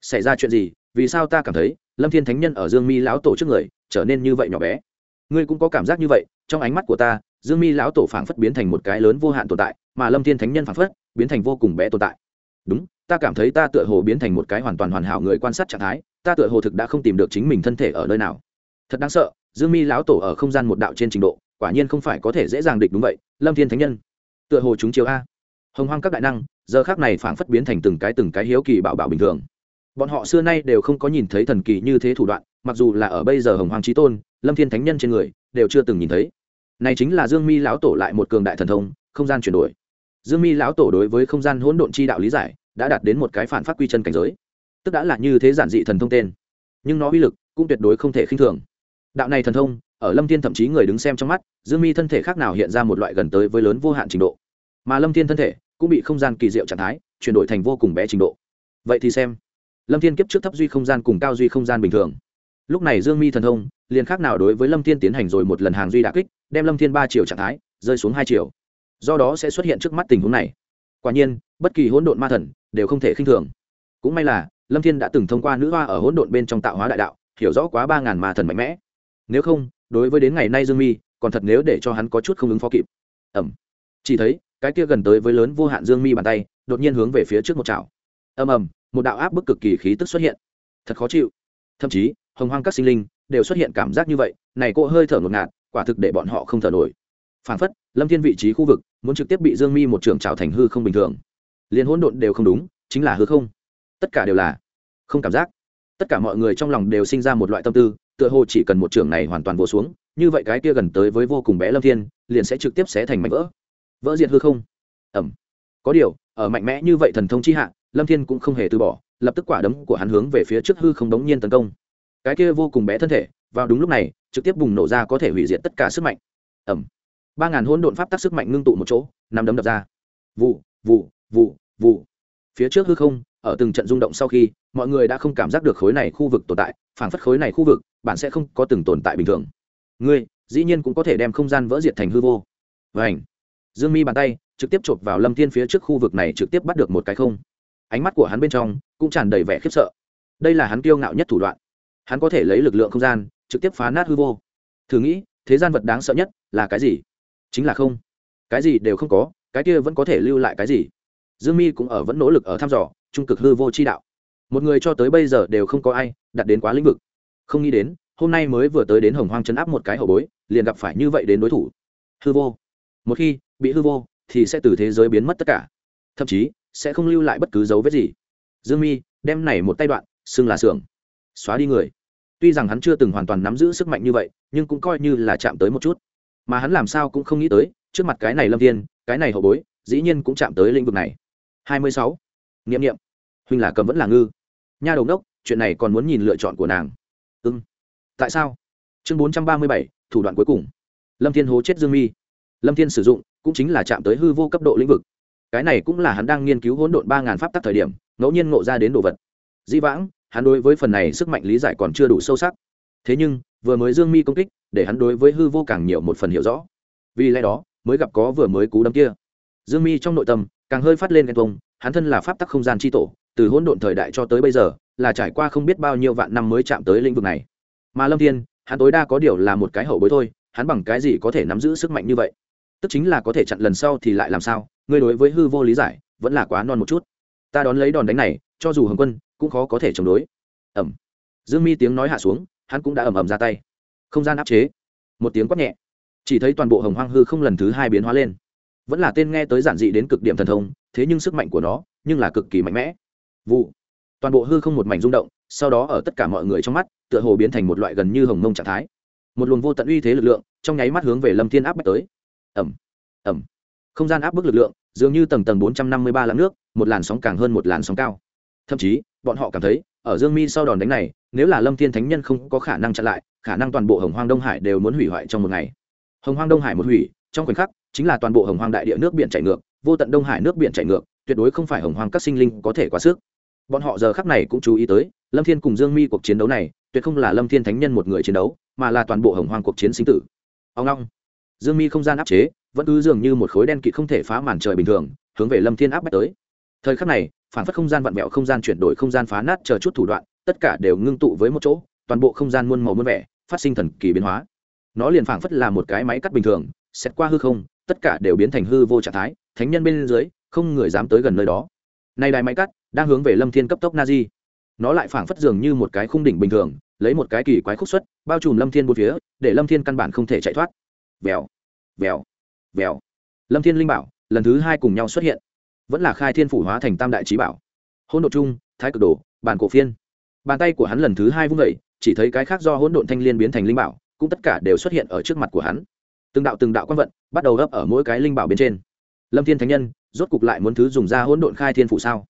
Xảy ra chuyện gì? Vì sao ta cảm thấy lâm thiên thánh nhân ở dương mi lão tổ trước người trở nên như vậy nhỏ bé? Ngươi cũng có cảm giác như vậy, trong ánh mắt của ta, dương mi lão tổ phảng phất biến thành một cái lớn vô hạn tồn tại, mà lâm thiên thánh nhân phảng phất biến thành vô cùng bé tồn tại. Đúng ta cảm thấy ta tựa hồ biến thành một cái hoàn toàn hoàn hảo người quan sát trạng thái, ta tựa hồ thực đã không tìm được chính mình thân thể ở nơi nào. Thật đáng sợ, dương mi lão tổ ở không gian một đạo trên trình độ, quả nhiên không phải có thể dễ dàng địch đúng vậy, lâm thiên thánh nhân. Tựa hồ chúng chiếu a. Hồng hoang các đại năng, giờ khác này phảng phất biến thành từng cái từng cái hiếu kỳ bảo bảo bình thường. Bọn họ xưa nay đều không có nhìn thấy thần kỳ như thế thủ đoạn, mặc dù là ở bây giờ hồng hoàng trí tôn, lâm thiên thánh nhân trên người, đều chưa từng nhìn thấy. Này chính là dương mi lão tổ lại một cường đại thần thông, không gian chuyển đổi. Dương mi lão tổ đối với không gian hỗn độn chi đạo lý giải đã đạt đến một cái phản phát quy chân cảnh giới. Tức đã là như thế giản dị thần thông tên. Nhưng nó uy lực cũng tuyệt đối không thể khinh thường. Đạo này thần thông, ở lâm thiên thậm chí người đứng xem trong mắt, dương mi thân thể khác nào hiện ra một loại gần tới với lớn vô hạn trình độ. Mà lâm thiên thân thể cũng bị không gian kỳ diệu trạng thái, chuyển đổi thành vô cùng bé trình độ. Vậy thì xem, lâm thiên kiếp trước thấp duy không gian cùng cao duy không gian bình thường. Lúc này dương mi thần thông liền khác nào đối với lâm thiên tiến hành rồi một lần hàng duy đà kích, đem lâm thiên ba chiều trạng thái rơi xuống hai chiều. Do đó sẽ xuất hiện trước mắt tình huống này quả nhiên, bất kỳ hỗn độn ma thần đều không thể khinh thường. Cũng may là, lâm thiên đã từng thông qua nữ hoa ở hỗn độn bên trong tạo hóa đại đạo, hiểu rõ quá ba ngàn ma thần mạnh mẽ. Nếu không, đối với đến ngày nay dương mi, còn thật nếu để cho hắn có chút không ứng phó kịp. Ẩm. Chỉ thấy, cái kia gần tới với lớn vô hạn dương mi bàn tay, đột nhiên hướng về phía trước một chảo. Ầm ầm, một đạo áp bức cực kỳ khí tức xuất hiện. Thật khó chịu. Thậm chí, hồng hoang các sinh linh đều xuất hiện cảm giác như vậy, này cô hơi thở ngột ngạt, quả thực để bọn họ không thở nổi phản phất, lâm thiên vị trí khu vực, muốn trực tiếp bị dương mi một trường trào thành hư không bình thường. Liền hỗn độn đều không đúng, chính là hư không. Tất cả đều là không cảm giác. Tất cả mọi người trong lòng đều sinh ra một loại tâm tư, tựa hồ chỉ cần một trường này hoàn toàn vô xuống, như vậy cái kia gần tới với vô cùng bé lâm thiên, liền sẽ trực tiếp xé thành mảnh vỡ. Vỡ diệt hư không. Ẩm. Có điều, ở mạnh mẽ như vậy thần thông chi hạ, lâm thiên cũng không hề từ bỏ, lập tức quả đấm của hắn hướng về phía trước hư không đống nhiên tấn công. Cái kia vô cùng bé thân thể, vào đúng lúc này, trực tiếp bùng nổ ra có thể hủy diệt tất cả sức mạnh. Ẩm ba ngàn hỗn độn pháp tắc sức mạnh ngưng tụ một chỗ nằm đấm đập ra. Vụ vụ vụ vụ. Phía trước hư không, ở từng trận rung động sau khi, mọi người đã không cảm giác được khối này khu vực tồn tại phản phất khối này khu vực bạn sẽ không có từng tồn tại bình thường. Ngươi, dĩ nhiên cũng có thể đem không gian vỡ diệt thành hư vô. Và ảnh dương mi bàn tay, trực tiếp chộp vào lâm thiên phía trước khu vực này trực tiếp bắt được một cái không. Ánh mắt của hắn bên trong, cũng tràn đầy vẻ khiếp sợ. Đây là hắn kiêu ngạo nhất thủ đoạn. Hắn có thể lấy lực lượng không gian, trực tiếp phá nát hư vô. Thử nghĩ, thế gian vật đáng sợ nhất là cái gì? Chính là không. Cái gì đều không có, cái kia vẫn có thể lưu lại cái gì. Dương mi cũng ở vẫn nỗ lực ở thăm dò, trung cực hư vô chi đạo. Một người cho tới bây giờ đều không có ai đặt đến quá lĩnh vực. Không nghĩ đến, hôm nay mới vừa tới đến hồng hoang chấn áp một cái hậu bối, liền gặp phải như vậy đến đối thủ. Hư vô. Một khi bị hư vô, thì sẽ từ thế giới biến mất tất cả. Thậm chí, sẽ không lưu lại bất cứ dấu vết gì. Dương mi, đem này một tay đoạn, xưng là xưởng. Xóa đi người. Tuy rằng hắn chưa từng hoàn toàn nắm giữ sức mạnh như vậy, nhưng cũng coi như là chạm tới một chút mà hắn làm sao cũng không nghĩ tới, trước mặt cái này lâm thiên, cái này hậu bối, dĩ nhiên cũng chạm tới lĩnh vực này. Hai mươi sáu. Nghiệm nghiệm huynh là cầm vẫn là ngư. Nha đầu đốc, chuyện này còn muốn nhìn lựa chọn của nàng. Ưng ừ. tại sao? Chương bốn trăm ba mươi bảy, thủ đoạn cuối cùng. Lâm thiên hố chết dương mi. Lâm thiên sử dụng, cũng chính là chạm tới hư vô cấp độ lĩnh vực. Cái này cũng là hắn đang nghiên cứu hỗn độn ba ngàn pháp tắc thời điểm, ngẫu nhiên ngộ ra đến đồ vật. Di vãng, hắn đối với phần này sức mạnh lý giải còn chưa đủ sâu sắc. Thế nhưng vừa mới dương mi công kích, để hắn đối với hư vô càng nhiều một phần hiểu rõ. Vì lẽ đó, mới gặp có vừa mới cú đấm kia. Dương mi trong nội tâm, càng hơi phát lên ghen tuông, hắn thân là pháp tắc không gian tri tổ, từ hỗn độn thời đại cho tới bây giờ, là trải qua không biết bao nhiêu vạn năm mới chạm tới lĩnh vực này. Mà lâm thiên, hắn tối đa có điều là một cái hậu bối thôi, hắn bằng cái gì có thể nắm giữ sức mạnh như vậy? Tức chính là có thể chặn lần sau thì lại làm sao? Ngươi đối với hư vô lý giải, vẫn là quá non một chút. Ta đón lấy đòn đánh này, cho dù hồng quân, cũng khó có thể chống đối. Ẩm dương mi tiếng nói hạ xuống hắn cũng đã ầm ầm ra tay. Không gian áp chế. Một tiếng quát nhẹ. Chỉ thấy toàn bộ hồng hoang hư không lần thứ hai biến hóa lên. Vẫn là tên nghe tới giản dị đến cực điểm thần thông, thế nhưng sức mạnh của nó, nhưng là cực kỳ mạnh mẽ. Vụ. Toàn bộ hư không một mảnh rung động, sau đó ở tất cả mọi người trong mắt, tựa hồ biến thành một loại gần như hồng mông trạng thái. Một luồng vô tận uy thế lực lượng, trong nháy mắt hướng về lâm thiên áp bách tới. Ẩm ẩm không gian áp bức lực lượng, dường như tầng tầng bốn trăm năm mươi ba lạng nước, một làn sóng càng hơn một làn sóng cao. Thậm chí, bọn họ cảm thấy ở dương mi sau đòn đánh này, nếu là lâm thiên thánh nhân không có khả năng chặn lại, khả năng toàn bộ hồng hoang đông hải đều muốn hủy hoại trong một ngày. Hồng hoang đông hải một hủy, trong khoảnh khắc, chính là toàn bộ hồng hoang đại địa nước biển chảy ngược, vô tận đông hải nước biển chảy ngược, tuyệt đối không phải hồng hoang các sinh linh có thể quá sức. Bọn họ giờ khắc này cũng chú ý tới, lâm thiên cùng dương mi cuộc chiến đấu này, tuyệt không là lâm thiên thánh nhân một người chiến đấu, mà là toàn bộ hồng hoang cuộc chiến sinh tử. Ông long dương mi không gian áp chế, vẫn cứ dường như một khối đen kịt không thể phá màn trời bình thường, hướng về lâm thiên áp bách tới. Thời khắc này phản phất không gian vặn vẹo, không gian chuyển đổi, không gian phá nát, chờ chút thủ đoạn, tất cả đều ngưng tụ với một chỗ, toàn bộ không gian muôn màu muôn vẻ, phát sinh thần kỳ biến hóa. Nó liền phảng phất là một cái máy cắt bình thường xét qua hư không, tất cả đều biến thành hư vô trạng thái, thánh nhân bên dưới, không người dám tới gần nơi đó. Nay đài máy cắt đang hướng về lâm thiên cấp tốc na di nó lại phảng phất dường như một cái khung đỉnh bình thường, lấy một cái kỳ quái khúc xuất, bao trùm lâm thiên một phía, để lâm thiên căn bản không thể chạy thoát. Vèo vèo vèo. Lâm thiên linh bảo lần thứ hai cùng nhau xuất hiện vẫn là khai thiên phủ hóa thành tam đại trí bảo. Hỗn độn chung thái cực đồ bản cổ phiên. Bàn tay của hắn lần thứ hai vung vẩy chỉ thấy cái khác do hỗn độn thanh liên biến thành linh bảo, cũng tất cả đều xuất hiện ở trước mặt của hắn. Từng đạo từng đạo quan vận bắt đầu gấp ở mỗi cái linh bảo bên trên. Lâm thiên thánh nhân, rốt cục lại muốn thứ dùng ra hỗn độn khai thiên phủ sao?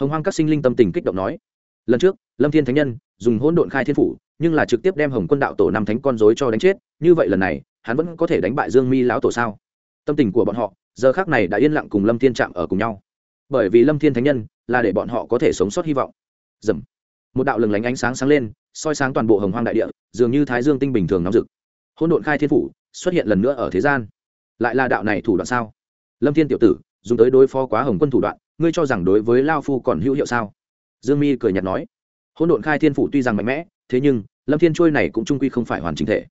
Hồng hoang các sinh linh tâm tình kích động nói. Lần trước, lâm thiên thánh nhân dùng hỗn độn khai thiên phủ, nhưng là trực tiếp đem hồng quân đạo tổ năm thánh con dối cho đánh chết, như vậy lần này, hắn vẫn có thể đánh bại dương mi lão tổ sao? Tâm tình của bọn họ giờ khác này đã yên lặng cùng lâm thiên chạm ở cùng nhau. Bởi vì lâm thiên thánh nhân là để bọn họ có thể sống sót hy vọng. Dầm. Một đạo lừng lánh ánh sáng sáng lên, soi sáng toàn bộ hồng hoang đại địa, dường như thái dương tinh bình thường nóng rực. Hỗn độn khai thiên phủ xuất hiện lần nữa ở thế gian. Lại là đạo này thủ đoạn sao? Lâm thiên tiểu tử, dùng tới đối phó quá hồng quân thủ đoạn, ngươi cho rằng đối với lao phu còn hữu hiệu sao? Dương mi cười nhạt nói. Hỗn độn khai thiên phủ tuy rằng mạnh mẽ, thế nhưng lâm thiên trôi này cũng trung quy không phải hoàn chính thể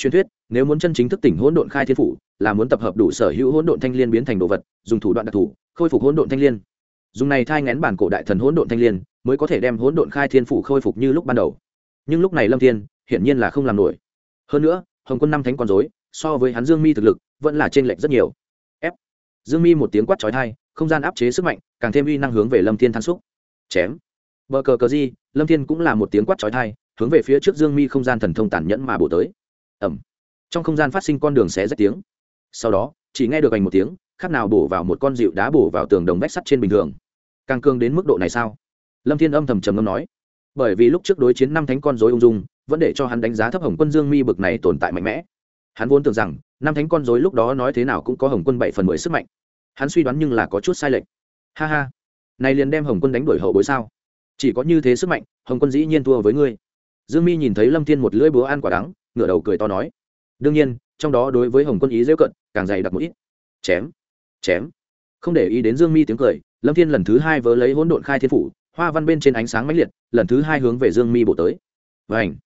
truyền thuyết, nếu muốn chân chính thức tỉnh hỗn độn khai thiên phủ, là muốn tập hợp đủ sở hữu hỗn độn thanh liên biến thành đồ vật, dùng thủ đoạn đặc thù, khôi phục hỗn độn thanh liên. Dùng này thai ngén bản cổ đại thần hỗn độn thanh liên, mới có thể đem hỗn độn khai thiên phủ khôi phục như lúc ban đầu. Nhưng lúc này lâm thiên, hiển nhiên là không làm nổi. Hơn nữa, hồng quân năm thánh còn dối so với hắn dương mi thực lực, vẫn là trên lệch rất nhiều. Ép. Dương mi một tiếng quát trói thai không gian áp chế sức mạnh, càng thêm uy năng hướng về lâm thiên thăng xúc. Chém. Bờ cờ cờ di lâm thiên cũng là một tiếng quát trói thai hướng về phía trước dương mi không gian thần thông tàn nhẫn mà bổ tới ẩm trong không gian phát sinh con đường xé rách tiếng. Sau đó, chỉ nghe được ảnh một tiếng khác nào bổ vào một con dịu đá bổ vào tường đồng vách sắt trên bình thường. Càng cương đến mức độ này sao? Lâm thiên âm thầm trầm ngâm nói. Bởi vì lúc trước đối chiến năm thánh con dối ung dung, vẫn để cho hắn đánh giá thấp hồng quân dương mi bực này tồn tại mạnh mẽ. Hắn vốn tưởng rằng, năm thánh con dối lúc đó nói thế nào cũng có hồng quân bảy phần mười sức mạnh. Hắn suy đoán nhưng là có chút sai lệch. Ha ha. Này liền đem hồng quân đánh đổi hậu bối sao? Chỉ có như thế sức mạnh, hồng quân dĩ nhiên thua với ngươi. Dương mi nhìn thấy lâm thiên một lưỡi búa ăn quả đắng ngửa đầu cười to nói, đương nhiên, trong đó đối với hồng quân ý dễ cận, càng dày đặc một ít. Chém chém. Không để ý đến dương mi tiếng cười, lâm thiên lần thứ hai vớ lấy hỗn độn khai thiên phủ, hoa văn bên trên ánh sáng mãnh liệt, lần thứ hai hướng về dương mi bổ tới. Và ảnh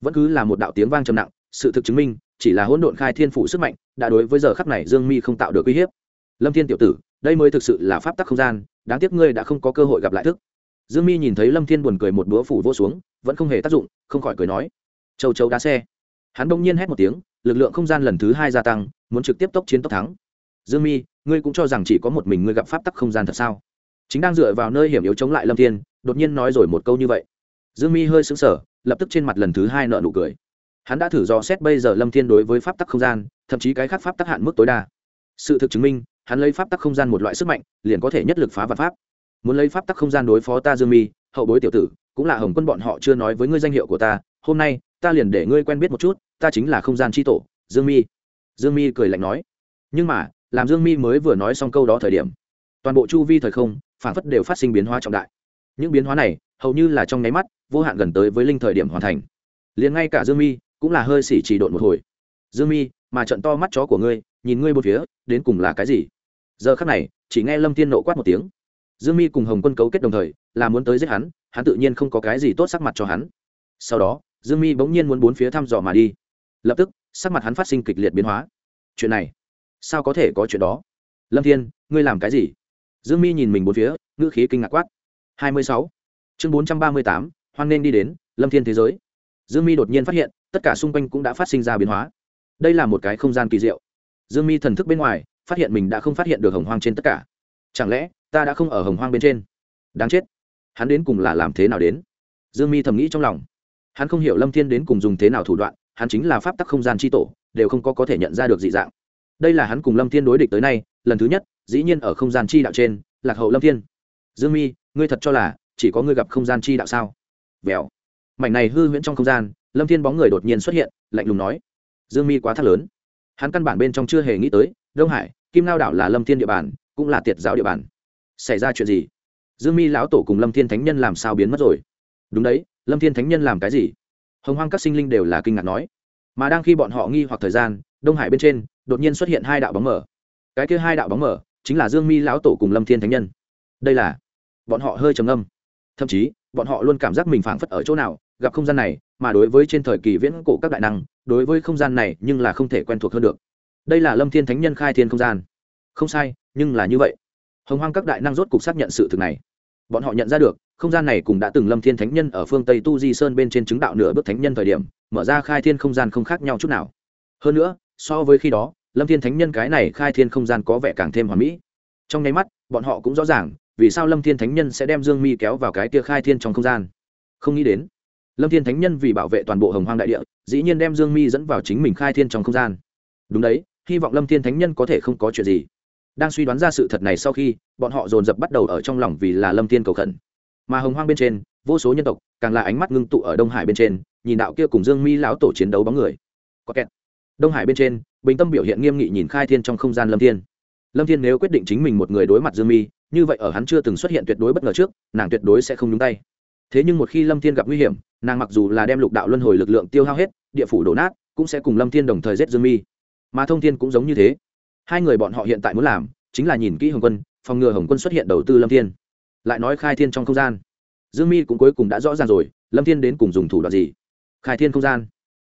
vẫn cứ là một đạo tiếng vang trầm nặng, sự thực chứng minh, chỉ là hỗn độn khai thiên phủ sức mạnh, đã đối với giờ khắc này dương mi không tạo được uy hiếp. Lâm thiên tiểu tử, đây mới thực sự là pháp tắc không gian, đáng tiếc ngươi đã không có cơ hội gặp lại thức. Dương mi nhìn thấy lâm thiên buồn cười một búa phủ vô xuống, vẫn không hề tác dụng, không khỏi cười nói, châu chấu đá xe hắn bỗng nhiên hét một tiếng, lực lượng không gian lần thứ hai gia tăng, muốn trực tiếp tốc chiến tốc thắng. Dương mi, ngươi cũng cho rằng chỉ có một mình ngươi gặp pháp tắc không gian thật sao? Chính đang dựa vào nơi hiểm yếu chống lại lâm thiên, đột nhiên nói rồi một câu như vậy. Dương mi hơi sững sờ, lập tức trên mặt lần thứ hai nợ nụ cười. Hắn đã thử dò xét bây giờ lâm thiên đối với pháp tắc không gian, thậm chí cái khác pháp tắc hạn mức tối đa. Sự thực chứng minh, hắn lấy pháp tắc không gian một loại sức mạnh, liền có thể nhất lực phá vật pháp. Muốn lấy pháp tắc không gian đối phó ta, dương mi, hậu bối tiểu tử, cũng là hồng quân bọn họ chưa nói với ngươi danh hiệu của ta, hôm nay ta liền để ngươi quen biết một chút, ta chính là không gian tri tổ, dương mi. Dương mi cười lạnh nói. Nhưng mà, làm dương mi mới vừa nói xong câu đó thời điểm, toàn bộ chu vi thời không phản phất đều phát sinh biến hóa trọng đại. Những biến hóa này, hầu như là trong nháy mắt, vô hạn gần tới với linh thời điểm hoàn thành. Liền ngay cả dương mi cũng là hơi xỉ chỉ độn một hồi. Dương mi, mà trận to mắt chó của ngươi, nhìn ngươi một phía, đến cùng là cái gì? Giờ khắc này, chỉ nghe lâm tiên nộ quát một tiếng. Dương mi cùng hồng quân cấu kết đồng thời, là muốn tới giết hắn hắn tự nhiên không có cái gì tốt sắc mặt cho hắn. Sau đó dương mi bỗng nhiên muốn bốn phía thăm dò mà đi. Lập tức, sắc mặt hắn phát sinh kịch liệt biến hóa. Chuyện này, sao có thể có chuyện đó? Lâm thiên, ngươi làm cái gì? Dương mi nhìn mình bốn phía, ngữ khí kinh ngạc quát. Hai mươi sáu. Chương bốn trăm ba mươi tám, hoan nên đi đến, lâm thiên thế giới. Dương mi đột nhiên phát hiện, tất cả xung quanh cũng đã phát sinh ra biến hóa. Đây là một cái không gian kỳ diệu. Dương mi thần thức bên ngoài, phát hiện mình đã không phát hiện được hồng hoang trên tất cả. Chẳng lẽ, ta đã không ở hồng hoang bên trên? Đáng chết. Hắn đến cùng là làm thế nào đến? Dương mi thầm nghĩ trong lòng hắn không hiểu lâm thiên đến cùng dùng thế nào thủ đoạn, hắn chính là pháp tắc không gian tri tổ, đều không có có thể nhận ra được dị dạng. Đây là hắn cùng lâm thiên đối địch tới nay, lần thứ nhất, dĩ nhiên ở không gian chi đạo trên, lạc hậu lâm thiên. Dương mi, ngươi thật cho là chỉ có ngươi gặp không gian chi đạo sao? Vèo mảnh này hư huyễn trong không gian, lâm thiên bóng người đột nhiên xuất hiện, lạnh lùng nói. Dương mi quá thắt lớn. Hắn căn bản bên trong chưa hề nghĩ tới, đông hải, kim lao đảo là lâm thiên địa bàn, cũng là tiệt giáo địa bàn. Xảy ra chuyện gì? Dương mi lão tổ cùng lâm thiên thánh nhân làm sao biến mất rồi? Đúng đấy lâm thiên thánh nhân làm cái gì? Hồng hoang các sinh linh đều là kinh ngạc nói. Mà đang khi bọn họ nghi hoặc thời gian, đông hải bên trên, đột nhiên xuất hiện hai đạo bóng mở cái kia hai đạo bóng mở chính là dương mi lão tổ cùng lâm thiên thánh nhân. Đây là, bọn họ hơi trầm âm thậm chí, bọn họ luôn cảm giác mình phảng phất ở chỗ nào, gặp không gian này, mà đối với trên thời kỳ viễn cổ các đại năng, đối với không gian này nhưng là không thể quen thuộc hơn được. Đây là lâm thiên thánh nhân khai thiên không gian. Không sai, nhưng là như vậy. Hồng hoang các đại năng rốt cục xác nhận sự thực này. Bọn họ nhận ra được không gian này cũng đã từng lâm thiên thánh nhân ở phương tây tu di sơn bên trên chứng đạo nửa bước thánh nhân thời điểm, mở ra khai thiên không gian không khác nhau chút nào. Hơn nữa, so với khi đó, lâm thiên thánh nhân cái này khai thiên không gian có vẻ càng thêm hoàn mỹ. Trong nháy mắt, bọn họ cũng rõ ràng, vì sao lâm thiên thánh nhân sẽ đem dương mi kéo vào cái tia khai thiên trong không gian. Không nghĩ đến, lâm thiên thánh nhân vì bảo vệ toàn bộ hồng hoang đại địa, dĩ nhiên đem dương mi dẫn vào chính mình khai thiên trong không gian. Đúng đấy, hy vọng lâm thiên thánh nhân có thể không có chuyện gì. Đang suy đoán ra sự thật này sau khi, bọn họ dồn dập bắt đầu ở trong lòng vì là lâm thiên cầu khẩn mà hồng hoang bên trên, vô số nhân tộc, càng là ánh mắt ngưng tụ ở đông hải bên trên, nhìn đạo kia cùng dương mi lão tổ chiến đấu bóng người. Có kẹt. Đông hải bên trên, bình tâm biểu hiện nghiêm nghị nhìn khai thiên trong không gian lâm thiên. Lâm thiên nếu quyết định chính mình một người đối mặt dương mi, như vậy ở hắn chưa từng xuất hiện tuyệt đối bất ngờ trước, nàng tuyệt đối sẽ không nhúng tay. Thế nhưng một khi lâm thiên gặp nguy hiểm, nàng mặc dù là đem lục đạo luân hồi lực lượng tiêu hao hết, địa phủ đổ nát, cũng sẽ cùng lâm thiên đồng thời giết dương mi. Mà thông thiên cũng giống như thế. Hai người bọn họ hiện tại muốn làm, chính là nhìn kỹ hồng quân, phòng ngừa hồng quân xuất hiện đầu tư lâm thiên lại nói khai thiên trong không gian. Dương mi cũng cuối cùng đã rõ ràng rồi, lâm thiên đến cùng dùng thủ đoạn gì? Khai thiên không gian.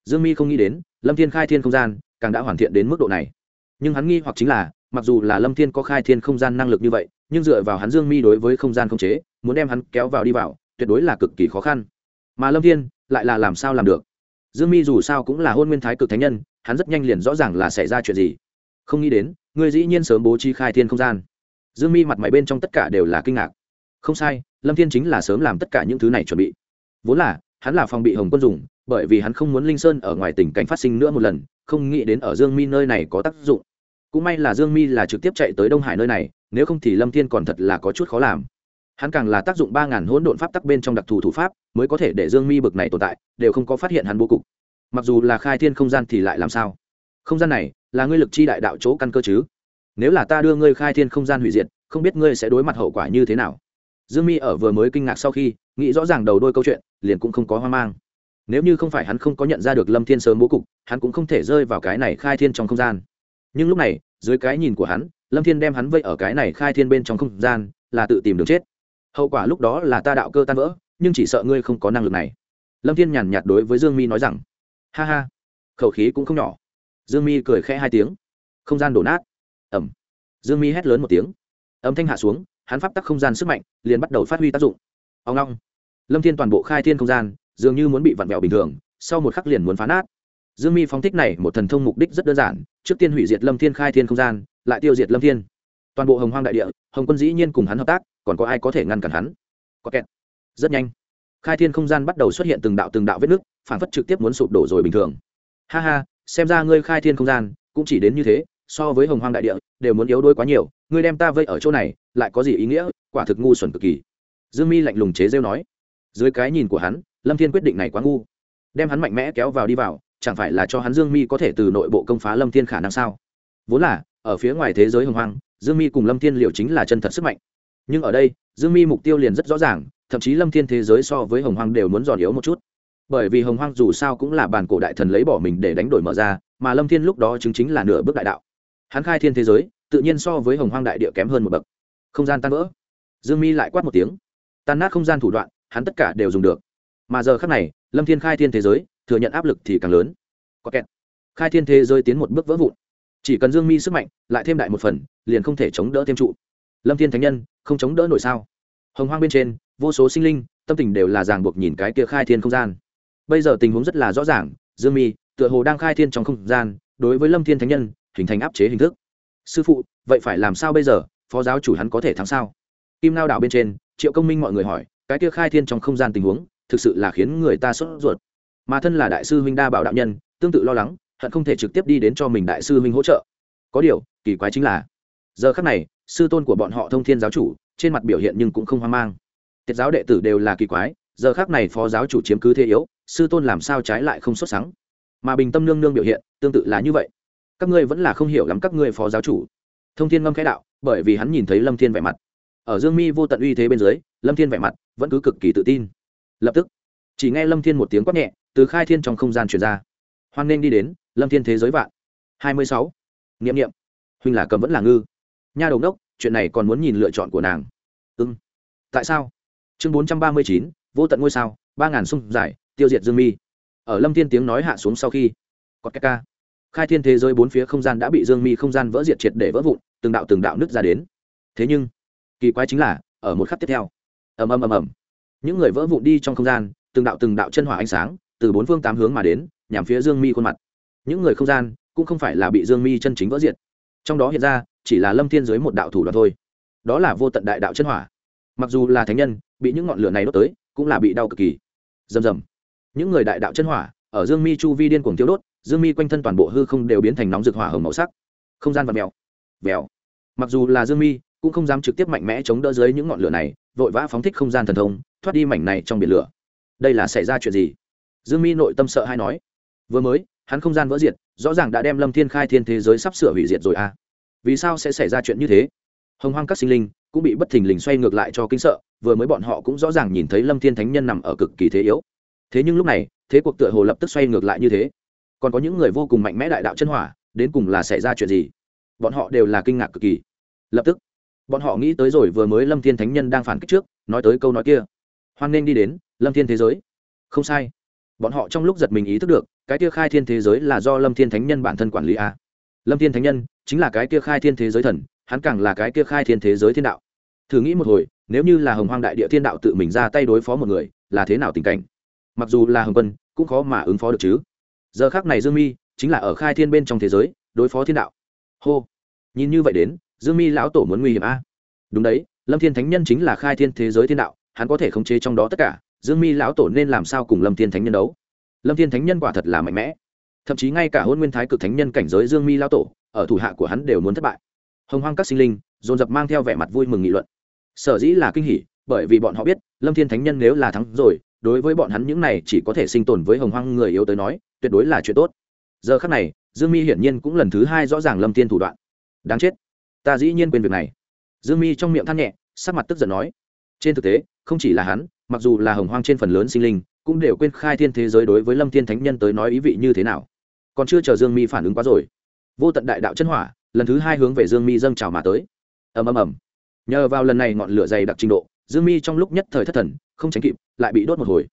Dương mi không nghĩ đến, lâm thiên khai thiên không gian càng đã hoàn thiện đến mức độ này. Nhưng hắn nghi hoặc chính là, mặc dù là lâm thiên có khai thiên không gian năng lực như vậy, nhưng dựa vào hắn dương mi đối với không gian không chế, muốn đem hắn kéo vào đi vào, tuyệt đối là cực kỳ khó khăn. Mà lâm thiên lại là làm sao làm được? Dương mi dù sao cũng là hôn nguyên thái cực thánh nhân, hắn rất nhanh liền rõ ràng là xảy ra chuyện gì. Không nghĩ đến người dĩ nhiên sớm bố trí khai thiên không gian. Dương mi mặt mày bên trong tất cả đều là kinh ngạc không sai, lâm thiên chính là sớm làm tất cả những thứ này chuẩn bị. Vốn là, hắn là phòng bị hồng quân dùng, bởi vì hắn không muốn linh sơn ở ngoài tình cảnh phát sinh nữa một lần, không nghĩ đến ở dương mi nơi này có tác dụng. Cũng may là dương mi là trực tiếp chạy tới đông hải nơi này, nếu không thì lâm thiên còn thật là có chút khó làm. Hắn càng là tác dụng ba ngàn hỗn độn pháp tắc bên trong đặc thù thủ pháp, mới có thể để dương mi bực này tồn tại, đều không có phát hiện hắn bố cục. Mặc dù là khai thiên không gian thì lại làm sao? Không gian này, là ngươi lực chi đại đạo chỗ căn cơ chứ? Nếu là ta đưa ngươi khai thiên không gian hủy diệt, không biết ngươi sẽ đối mặt hậu quả như thế nào? Dương mi ở vừa mới kinh ngạc sau khi, nghĩ rõ ràng đầu đôi câu chuyện, liền cũng không có hoang mang. Nếu như không phải hắn không có nhận ra được lâm thiên sớm bố cục, hắn cũng không thể rơi vào cái này khai thiên trong không gian. Nhưng lúc này, dưới cái nhìn của hắn, lâm thiên đem hắn vây ở cái này khai thiên bên trong không gian, là tự tìm đường chết. Hậu quả lúc đó là ta đạo cơ tan vỡ, nhưng chỉ sợ ngươi không có năng lực này. Lâm thiên nhàn nhạt đối với dương mi nói rằng, ha ha, khẩu khí cũng không nhỏ. Dương mi cười khẽ hai tiếng. Không gian đổ nát. Ẩm dương mi hét lớn một tiếng. Âm thanh hạ xuống hắn pháp tắc không gian sức mạnh liền bắt đầu phát huy tác dụng. Ông long lâm thiên toàn bộ khai thiên không gian, dường như muốn bị vặn vẹo bình thường, sau một khắc liền muốn phá nát. Dương mi phóng thích này một thần thông mục đích rất đơn giản, trước tiên hủy diệt lâm thiên khai thiên không gian, lại tiêu diệt lâm thiên. Toàn bộ hồng hoang đại địa, hồng quân dĩ nhiên cùng hắn hợp tác, còn có ai có thể ngăn cản hắn? Có kẹt. Rất nhanh, khai thiên không gian bắt đầu xuất hiện từng đạo từng đạo vết nứt, phản phất trực tiếp muốn sụp đổ rồi bình thường. Ha ha, xem ra ngươi khai thiên không gian cũng chỉ đến như thế, so với hồng hoang đại địa, đều muốn yếu đuối quá nhiều, ngươi đem ta vây ở chỗ này lại có gì ý nghĩa, quả thực ngu xuẩn cực kỳ. Dương mi lạnh lùng chế rêu nói. Dưới cái nhìn của hắn, lâm thiên quyết định này quá ngu. Đem hắn mạnh mẽ kéo vào đi vào, chẳng phải là cho hắn dương mi có thể từ nội bộ công phá lâm thiên khả năng sao? Vốn là, ở phía ngoài thế giới hồng hoang, dương mi cùng lâm thiên liệu chính là chân thật sức mạnh. Nhưng ở đây, dương mi mục tiêu liền rất rõ ràng, thậm chí lâm thiên thế giới so với hồng hoang đều muốn giòn yếu một chút. Bởi vì hồng hoang dù sao cũng là bản cổ đại thần lấy bỏ mình để đánh đổi mở ra, mà lâm thiên lúc đó chứng chính là nửa bước đại đạo. Hắn khai thiên thế giới, tự nhiên so với hồng hoang đại địa kém hơn một bậc không gian tan vỡ. Dương mi lại quát một tiếng. Tan nát không gian thủ đoạn, hắn tất cả đều dùng được. Mà giờ khác này, lâm thiên khai thiên thế giới, thừa nhận áp lực thì càng lớn. Có kẹt. Khai thiên thế giới tiến một bước vỡ vụn. Chỉ cần dương mi sức mạnh lại thêm đại một phần, liền không thể chống đỡ thêm trụ. Lâm thiên thánh nhân, không chống đỡ nổi sao? Hồng hoang bên trên, vô số sinh linh, tâm tình đều là ràng buộc nhìn cái kia khai thiên không gian. Bây giờ tình huống rất là rõ ràng, dương mi, tựa hồ đang khai thiên trong không gian, đối với lâm thiên thánh nhân, hình thành áp chế hình thức. Sư phụ, vậy phải làm sao bây giờ? Phó giáo chủ hắn có thể thắng sao? Kim lao đảo bên trên, triệu công minh mọi người hỏi, cái kia khai thiên trong không gian tình huống, thực sự là khiến người ta sốt ruột. Mà thân là đại sư huynh đa bảo đạo nhân, tương tự lo lắng, hận không thể trực tiếp đi đến cho mình đại sư huynh hỗ trợ. Có điều, kỳ quái chính là, giờ khắc này, sư tôn của bọn họ thông thiên giáo chủ, trên mặt biểu hiện nhưng cũng không hoang mang. Tiết giáo đệ tử đều là kỳ quái, giờ khắc này phó giáo chủ chiếm cứ thế yếu, sư tôn làm sao trái lại không xuất sáng mà bình tâm nương nương biểu hiện, tương tự là như vậy. Các ngươi vẫn là không hiểu lắm các ngươi phó giáo chủ thông thiên ngâm khẽ đạo, bởi vì hắn nhìn thấy lâm thiên vẻ mặt. Ở dương mi vô tận uy thế bên dưới, lâm thiên vẻ mặt vẫn cứ cực kỳ tự tin. Lập tức, chỉ nghe lâm thiên một tiếng quát nhẹ, từ khai thiên trong không gian truyền ra. Hoan nên đi đến, lâm thiên thế giới vạn. Hai mươi sáu. Nghiệm nghiệm huynh là cầm vẫn là ngư. Nha đầu đốc chuyện này còn muốn nhìn lựa chọn của nàng. Ưng tại sao? Chương bốn trăm ba mươi chín, vô tận ngôi sao, ba ngàn sung giải, tiêu diệt dương mi. Ở lâm thiên tiếng nói hạ xuống sau khi có cái ca khai thiên thế giới bốn phía không gian đã bị dương mi không gian vỡ diệt triệt để vỡ vụn, từng đạo từng đạo nứt ra đến. Thế nhưng, kỳ quái chính là, ở một khắc tiếp theo, ầm ầm ầm ầm, những người vỡ vụn đi trong không gian, từng đạo từng đạo chân hỏa ánh sáng, từ bốn phương tám hướng mà đến, nhằm phía dương mi khuôn mặt. Những người không gian cũng không phải là bị dương mi chân chính vỡ diệt. Trong đó hiện ra, chỉ là lâm thiên Giới một đạo thủ đoạn thôi. Đó là vô tận đại đạo chân hỏa. Mặc dù là thánh nhân, bị những ngọn lửa này đốt tới, cũng là bị đau cực kỳ. Rầm rầm. Những người đại đạo chân hỏa, ở dương mi chu vi điên cuồng tiêu đốt dương mi quanh thân toàn bộ hư không đều biến thành nóng rực hỏa hồng màu sắc, không gian vật mèo vèo mặc dù là dương mi, cũng không dám trực tiếp mạnh mẽ chống đỡ dưới những ngọn lửa này, vội vã phóng thích không gian thần thông, thoát đi mảnh này trong biển lửa. Đây là xảy ra chuyện gì? Dương mi nội tâm sợ hay nói. Vừa mới, hắn không gian vỡ diệt, rõ ràng đã đem lâm thiên khai thiên thế giới sắp sửa hủy diệt rồi à? Vì sao sẽ xảy ra chuyện như thế? Hồng hoang các sinh linh cũng bị bất thình lình xoay ngược lại cho kinh sợ, vừa mới bọn họ cũng rõ ràng nhìn thấy lâm thiên thánh nhân nằm ở cực kỳ thế yếu. Thế nhưng lúc này, thế cuộc tựa hồ lập tức xoay ngược lại như thế còn có những người vô cùng mạnh mẽ đại đạo chân hỏa, đến cùng là xảy ra chuyện gì? Bọn họ đều là kinh ngạc cực kỳ. Lập tức, bọn họ nghĩ tới rồi vừa mới lâm thiên thánh nhân đang phản kích trước, nói tới câu nói kia. Hoan nên đi đến lâm thiên thế giới. Không sai. Bọn họ trong lúc giật mình ý thức được, cái kia khai thiên thế giới là do lâm thiên thánh nhân bản thân quản lý a. Lâm thiên thánh nhân chính là cái kia khai thiên thế giới thần, hắn càng là cái kia khai thiên thế giới thiên đạo. Thử nghĩ một hồi, nếu như là hồng hoang đại địa thiên đạo tự mình ra tay đối phó một người, là thế nào tình cảnh? Mặc dù là hồng quân, cũng khó mà ứng phó được chứ giờ khác này dương mi chính là ở khai thiên bên trong thế giới, đối phó thiên đạo. Hô, nhìn như vậy đến, dương mi lão tổ muốn nguy hiểm a. Đúng đấy, lâm thiên thánh nhân chính là khai thiên thế giới thiên đạo, hắn có thể khống chế trong đó tất cả, dương mi lão tổ nên làm sao cùng lâm thiên thánh nhân đấu? Lâm thiên thánh nhân quả thật là mạnh mẽ. Thậm chí ngay cả hôn nguyên thái cực thánh nhân cảnh giới dương mi lão tổ, ở thủ hạ của hắn đều muốn thất bại. Hồng hoang các sinh linh, dồn dập mang theo vẻ mặt vui mừng nghị luận. Sở dĩ là kinh hỉ, bởi vì bọn họ biết, lâm thiên thánh nhân nếu là thắng rồi đối với bọn hắn những này chỉ có thể sinh tồn với hồng hoang người yếu tới nói, tuyệt đối là chuyện tốt. Giờ khắc này, dương mi hiển nhiên cũng lần thứ hai rõ ràng lâm thiên thủ đoạn. Đáng chết, ta dĩ nhiên quên việc này. Dương mi trong miệng than nhẹ, sắc mặt tức giận nói, trên thực tế, không chỉ là hắn, mặc dù là hồng hoang trên phần lớn sinh linh, cũng đều quên khai thiên thế giới đối với lâm thiên thánh nhân tới nói ý vị như thế nào. Còn chưa chờ dương mi phản ứng quá rồi, vô tận đại đạo chân hỏa, lần thứ hai hướng về dương mi dâng trào mà tới. Ầm ầm ầm. Nhờ vào lần này ngọn lửa dày đặc trình độ, dương mi trong lúc nhất thời thất thần không tránh kịp, lại bị đốt một hồi.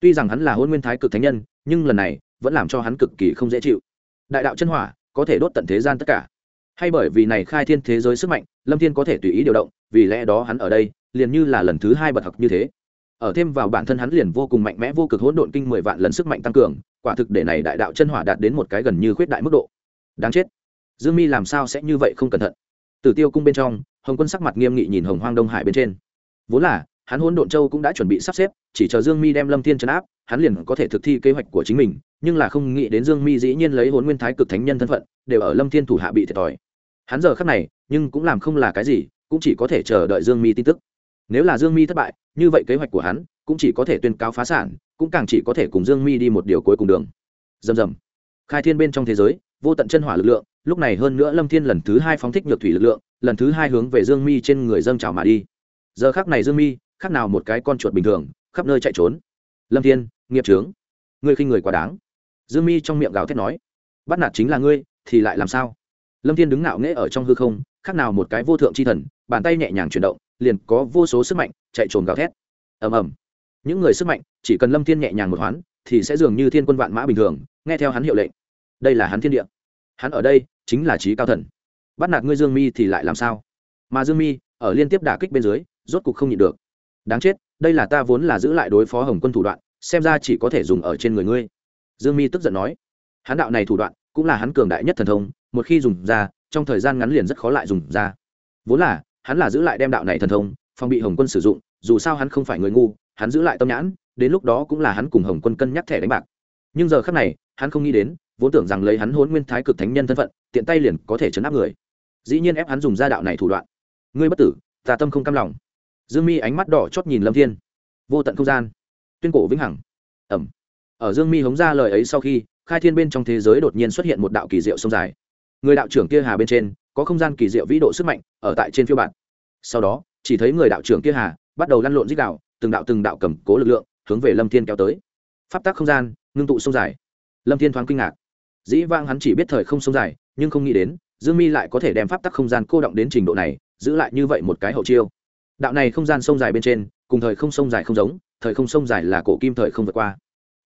Tuy rằng hắn là hôn nguyên thái cực thánh nhân, nhưng lần này vẫn làm cho hắn cực kỳ không dễ chịu. Đại đạo chân hỏa có thể đốt tận thế gian tất cả. Hay bởi vì này khai thiên thế giới sức mạnh, lâm thiên có thể tùy ý điều động, vì lẽ đó hắn ở đây liền như là lần thứ hai bật học như thế. Ở thêm vào bản thân hắn liền vô cùng mạnh mẽ vô cực hỗn độn kinh mười vạn lần sức mạnh tăng cường, quả thực để này đại đạo chân hỏa đạt đến một cái gần như khuyết đại mức độ. Đáng chết. Dương mi làm sao sẽ như vậy không cẩn thận? Tử tiêu cung bên trong, hồng quân sắc mặt nghiêm nghị nhìn hồng hoang đông hải bên trên. Vốn là hắn hôn độn châu cũng đã chuẩn bị sắp xếp, chỉ chờ dương mi đem lâm thiên chấn áp, hắn liền có thể thực thi kế hoạch của chính mình, nhưng là không nghĩ đến dương mi dĩ nhiên lấy hôn nguyên thái cực thánh nhân thân phận, đều ở lâm thiên thủ hạ bị thiệt thòi. Hắn giờ khắc này, nhưng cũng làm không là cái gì, cũng chỉ có thể chờ đợi dương mi tin tức. Nếu là dương mi thất bại, như vậy kế hoạch của hắn cũng chỉ có thể tuyên cáo phá sản, cũng càng chỉ có thể cùng dương mi đi một điều cuối cùng đường. Dầm dầm khai thiên bên trong thế giới, vô tận chân hỏa lực lượng, lúc này hơn nữa lâm thiên lần thứ hai phóng thích nhược thủy lực lượng, lần thứ hai hướng về dương mi trên người dâng trào mà đi. Giờ khác này dương mi khác nào một cái con chuột bình thường, khắp nơi chạy trốn. Lâm thiên, nghiệp trướng ngươi khinh người quá đáng. Dương mi trong miệng gào thét nói. Bắt nạt chính là ngươi, thì lại làm sao? Lâm thiên đứng ngạo nghễ ở trong hư không, khác nào một cái vô thượng c h i thần, bàn tay nhẹ nhàng chuyển động, liền có vô số sức mạnh chạy trồn gào thét. Ầm ầm. Những người sức mạnh, chỉ cần lâm thiên nhẹ nhàng một hoán, thì sẽ dường như thiên quân vạn mã bình thường, nghe theo hắn hiệu lệnh. Đây là hắn thiên địa. Hắn ở đây, chính là trí cao thần. Bắt nạt ngươi dương mi thì lại làm sao? Mà dương mi, ở liên tiếp đả kích bên dưới, rốt cục không nhịn được đáng chết, đây là ta vốn là giữ lại đối phó hồng quân thủ đoạn, xem ra chỉ có thể dùng ở trên người ngươi. Dương mi tức giận nói. Hắn đạo này thủ đoạn, cũng là hắn cường đại nhất thần thông, một khi dùng ra, trong thời gian ngắn liền rất khó lại dùng ra. Vốn là, hắn là giữ lại đem đạo này thần thông, phòng bị hồng quân sử dụng, dù sao hắn không phải người ngu, hắn giữ lại tâm nhãn, đến lúc đó cũng là hắn cùng hồng quân cân nhắc thẻ đánh bạc. Nhưng giờ khác này, hắn không nghĩ đến, vốn tưởng rằng lấy hắn hôn nguyên thái cực thánh nhân thân phận, tiện tay liền có thể chấn áp người. Dĩ nhiên ép hắn dùng ra đạo này thủ đoạn. Ngươi bất tử tà tâm không cam lòng dương mi ánh mắt đỏ chót nhìn lâm thiên. Vô tận không gian. Tuyên cổ vĩnh hằng. Ẩm. Ở dương mi hống ra lời ấy sau khi, khai thiên bên trong thế giới đột nhiên xuất hiện một đạo kỳ diệu sông dài. Người đạo trưởng kia hà bên trên, có không gian kỳ diệu vĩ độ sức mạnh, ở tại trên phiêu bản sau đó, chỉ thấy người đạo trưởng kia hà, bắt đầu lăn lộn dích đạo, từng đạo từng đạo cầm cố lực lượng, hướng về lâm thiên kéo tới. Pháp tắc không gian, ngưng tụ sông dài. Lâm thiên thoáng kinh ngạc. Dĩ vang hắn chỉ biết thời không sông dài, nhưng không nghĩ đến, dương mi lại có thể đem pháp tắc không gian cô động đến trình độ này, giữ lại như vậy một cái hậu chiêu đạo này không gian sông dài bên trên, cùng thời không sông dài không giống, thời không sông dài là cổ kim thời không vượt qua.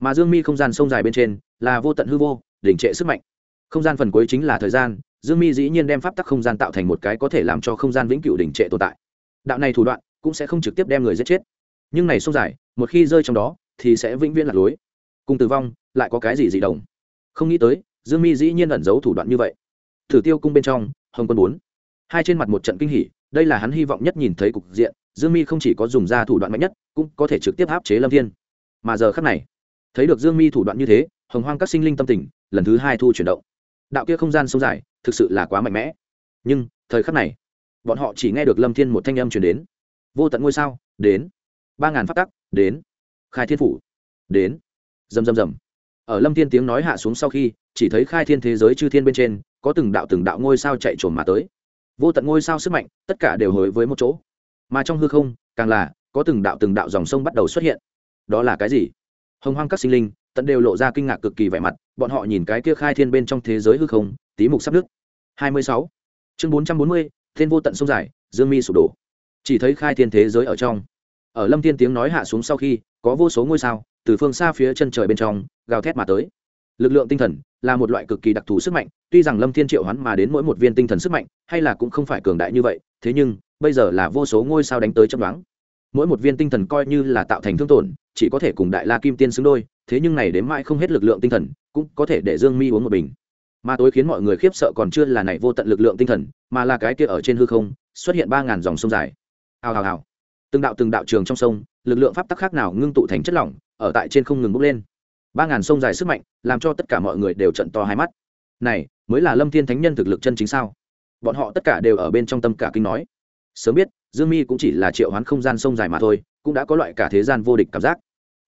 Mà dương mi không gian sông dài bên trên là vô tận hư vô, đỉnh trệ sức mạnh. Không gian phần cuối chính là thời gian, dương mi dĩ nhiên đem pháp tắc không gian tạo thành một cái có thể làm cho không gian vĩnh cửu đỉnh trệ tồn tại. Đạo này thủ đoạn cũng sẽ không trực tiếp đem người giết chết. Nhưng này sông dài, một khi rơi trong đó, thì sẽ vĩnh viễn lạc lối. Cùng tử vong, lại có cái gì dị đồng không nghĩ tới, dương mi dĩ nhiên ẩn giấu thủ đoạn như vậy. Thử tiêu cung bên trong, hồng quân bốn. Hai trên mặt một trận kinh hỉ đây là hắn hy vọng nhất nhìn thấy cục diện, dương mi không chỉ có dùng ra thủ đoạn mạnh nhất, cũng có thể trực tiếp áp chế lâm thiên. Mà giờ khắc này, thấy được dương mi thủ đoạn như thế, hồng hoang các sinh linh tâm tình, lần thứ hai thu chuyển động. Đạo kia không gian sông dài, thực sự là quá mạnh mẽ. Nhưng, thời khắc này, bọn họ chỉ nghe được lâm thiên một thanh âm chuyển đến. Vô tận ngôi sao, đến. Ba ngàn phát tắc, đến. Khai thiên phủ, đến. Rầm rầm rầm. Ở lâm thiên tiếng nói hạ xuống sau khi, chỉ thấy khai thiên thế giới chư thiên bên trên, có từng đạo từng đạo ngôi sao chạy trồn mà tới vô tận ngôi sao sức mạnh, tất cả đều hối với một chỗ. Mà trong hư không, càng là có từng đạo từng đạo dòng sông bắt đầu xuất hiện. Đó là cái gì? Hồng hoang các sinh linh, tận đều lộ ra kinh ngạc cực kỳ vẻ mặt, bọn họ nhìn cái kia khai thiên bên trong thế giới hư không, tí mục sắp nước hai mươi sáu. Chương bốn trăm bốn mươi, thiên vô tận sông dài, dương mi sụp đổ. Chỉ thấy khai thiên thế giới ở trong. Ở lâm thiên tiếng nói hạ xuống sau khi, có vô số ngôi sao, từ phương xa phía chân trời bên trong, gào thét mà tới lực lượng tinh thần là một loại cực kỳ đặc thù sức mạnh, tuy rằng lâm thiên triệu hoán mà đến mỗi một viên tinh thần sức mạnh, hay là cũng không phải cường đại như vậy, thế nhưng, bây giờ là vô số ngôi sao đánh tới chấp đoán mỗi một viên tinh thần coi như là tạo thành thương tổn, chỉ có thể cùng đại la kim tiên xứng đôi, thế nhưng này đến mãi không hết lực lượng tinh thần, cũng có thể để dương mi uống một bình. Mà tối khiến mọi người khiếp sợ còn chưa là này vô tận lực lượng tinh thần, mà là cái kia ở trên hư không, xuất hiện ba ngàn dòng sông dài. Hào hào hào. Từng đạo từng đạo trường trong sông, lực lượng pháp tắc khác nào ngưng tụ thành chất lỏng, ở tại trên không ngừng bốc lên ba ngàn sông dài sức mạnh, làm cho tất cả mọi người đều trận to hai mắt. Này, mới là lâm thiên thánh nhân thực lực chân chính sao? Bọn họ tất cả đều ở bên trong tâm cả kinh nói. Sớm biết, dương mi cũng chỉ là triệu hoán không gian sông dài mà thôi, cũng đã có loại cả thế gian vô địch cảm giác.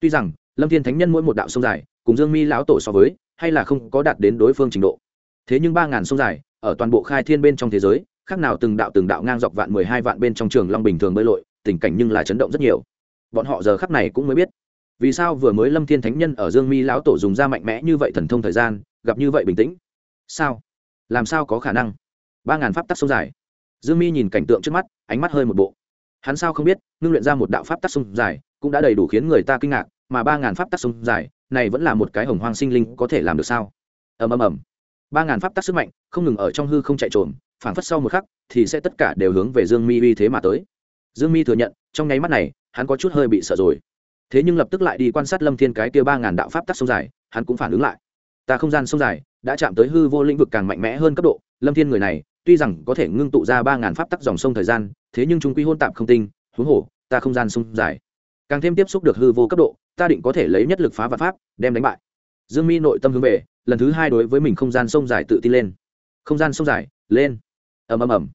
Tuy rằng, lâm thiên thánh nhân mỗi một đạo sông dài, cùng dương mi lão tổ so với, hay là không có đạt đến đối phương trình độ. Thế nhưng ba ngàn sông dài, ở toàn bộ khai thiên bên trong thế giới, khác nào từng đạo từng đạo ngang dọc vạn mười hai vạn bên trong trường long bình thường bơi lội, tình cảnh nhưng là chấn động rất nhiều. Bọn họ giờ khắc này cũng mới biết vì sao vừa mới lâm thiên thánh nhân ở dương mi lão tổ dùng ra mạnh mẽ như vậy thần thông thời gian, gặp như vậy bình tĩnh? Sao? Làm sao có khả năng? Ba ngàn pháp tắc sông dài. Dương mi nhìn cảnh tượng trước mắt, ánh mắt hơi một bộ. Hắn sao không biết, ngưng luyện ra một đạo pháp tắc sông dài, cũng đã đầy đủ khiến người ta kinh ngạc, mà ba ngàn pháp tắc sông dài, này vẫn là một cái hồng hoang sinh linh có thể làm được sao? Ầm ầm ầm. Ba ngàn pháp tắc sức mạnh, không ngừng ở trong hư không chạy trộm phảng phất sau một khắc, thì sẽ tất cả đều hướng về dương mi uy thế mà tới. Dương mi thừa nhận, trong nháy mắt này, hắn có chút hơi bị sợ rồi thế nhưng lập tức lại đi quan sát lâm thiên cái kia ba ngàn đạo pháp tắc sông dài, hắn cũng phản ứng lại. Ta không gian sông dài đã chạm tới hư vô lĩnh vực càng mạnh mẽ hơn cấp độ, lâm thiên người này, tuy rằng có thể ngưng tụ ra ba ngàn pháp tắc dòng sông thời gian, thế nhưng chúng quy hôn tạp không tinh, huống hồ, ta không gian sông dài. Càng thêm tiếp xúc được hư vô cấp độ, ta định có thể lấy nhất lực phá vạn pháp, đem đánh bại. Dương mi nội tâm hướng về, lần thứ hai đối với mình không gian sông dài tự tin lên. Không gian sông dài, lên. Ầm ầm ầm.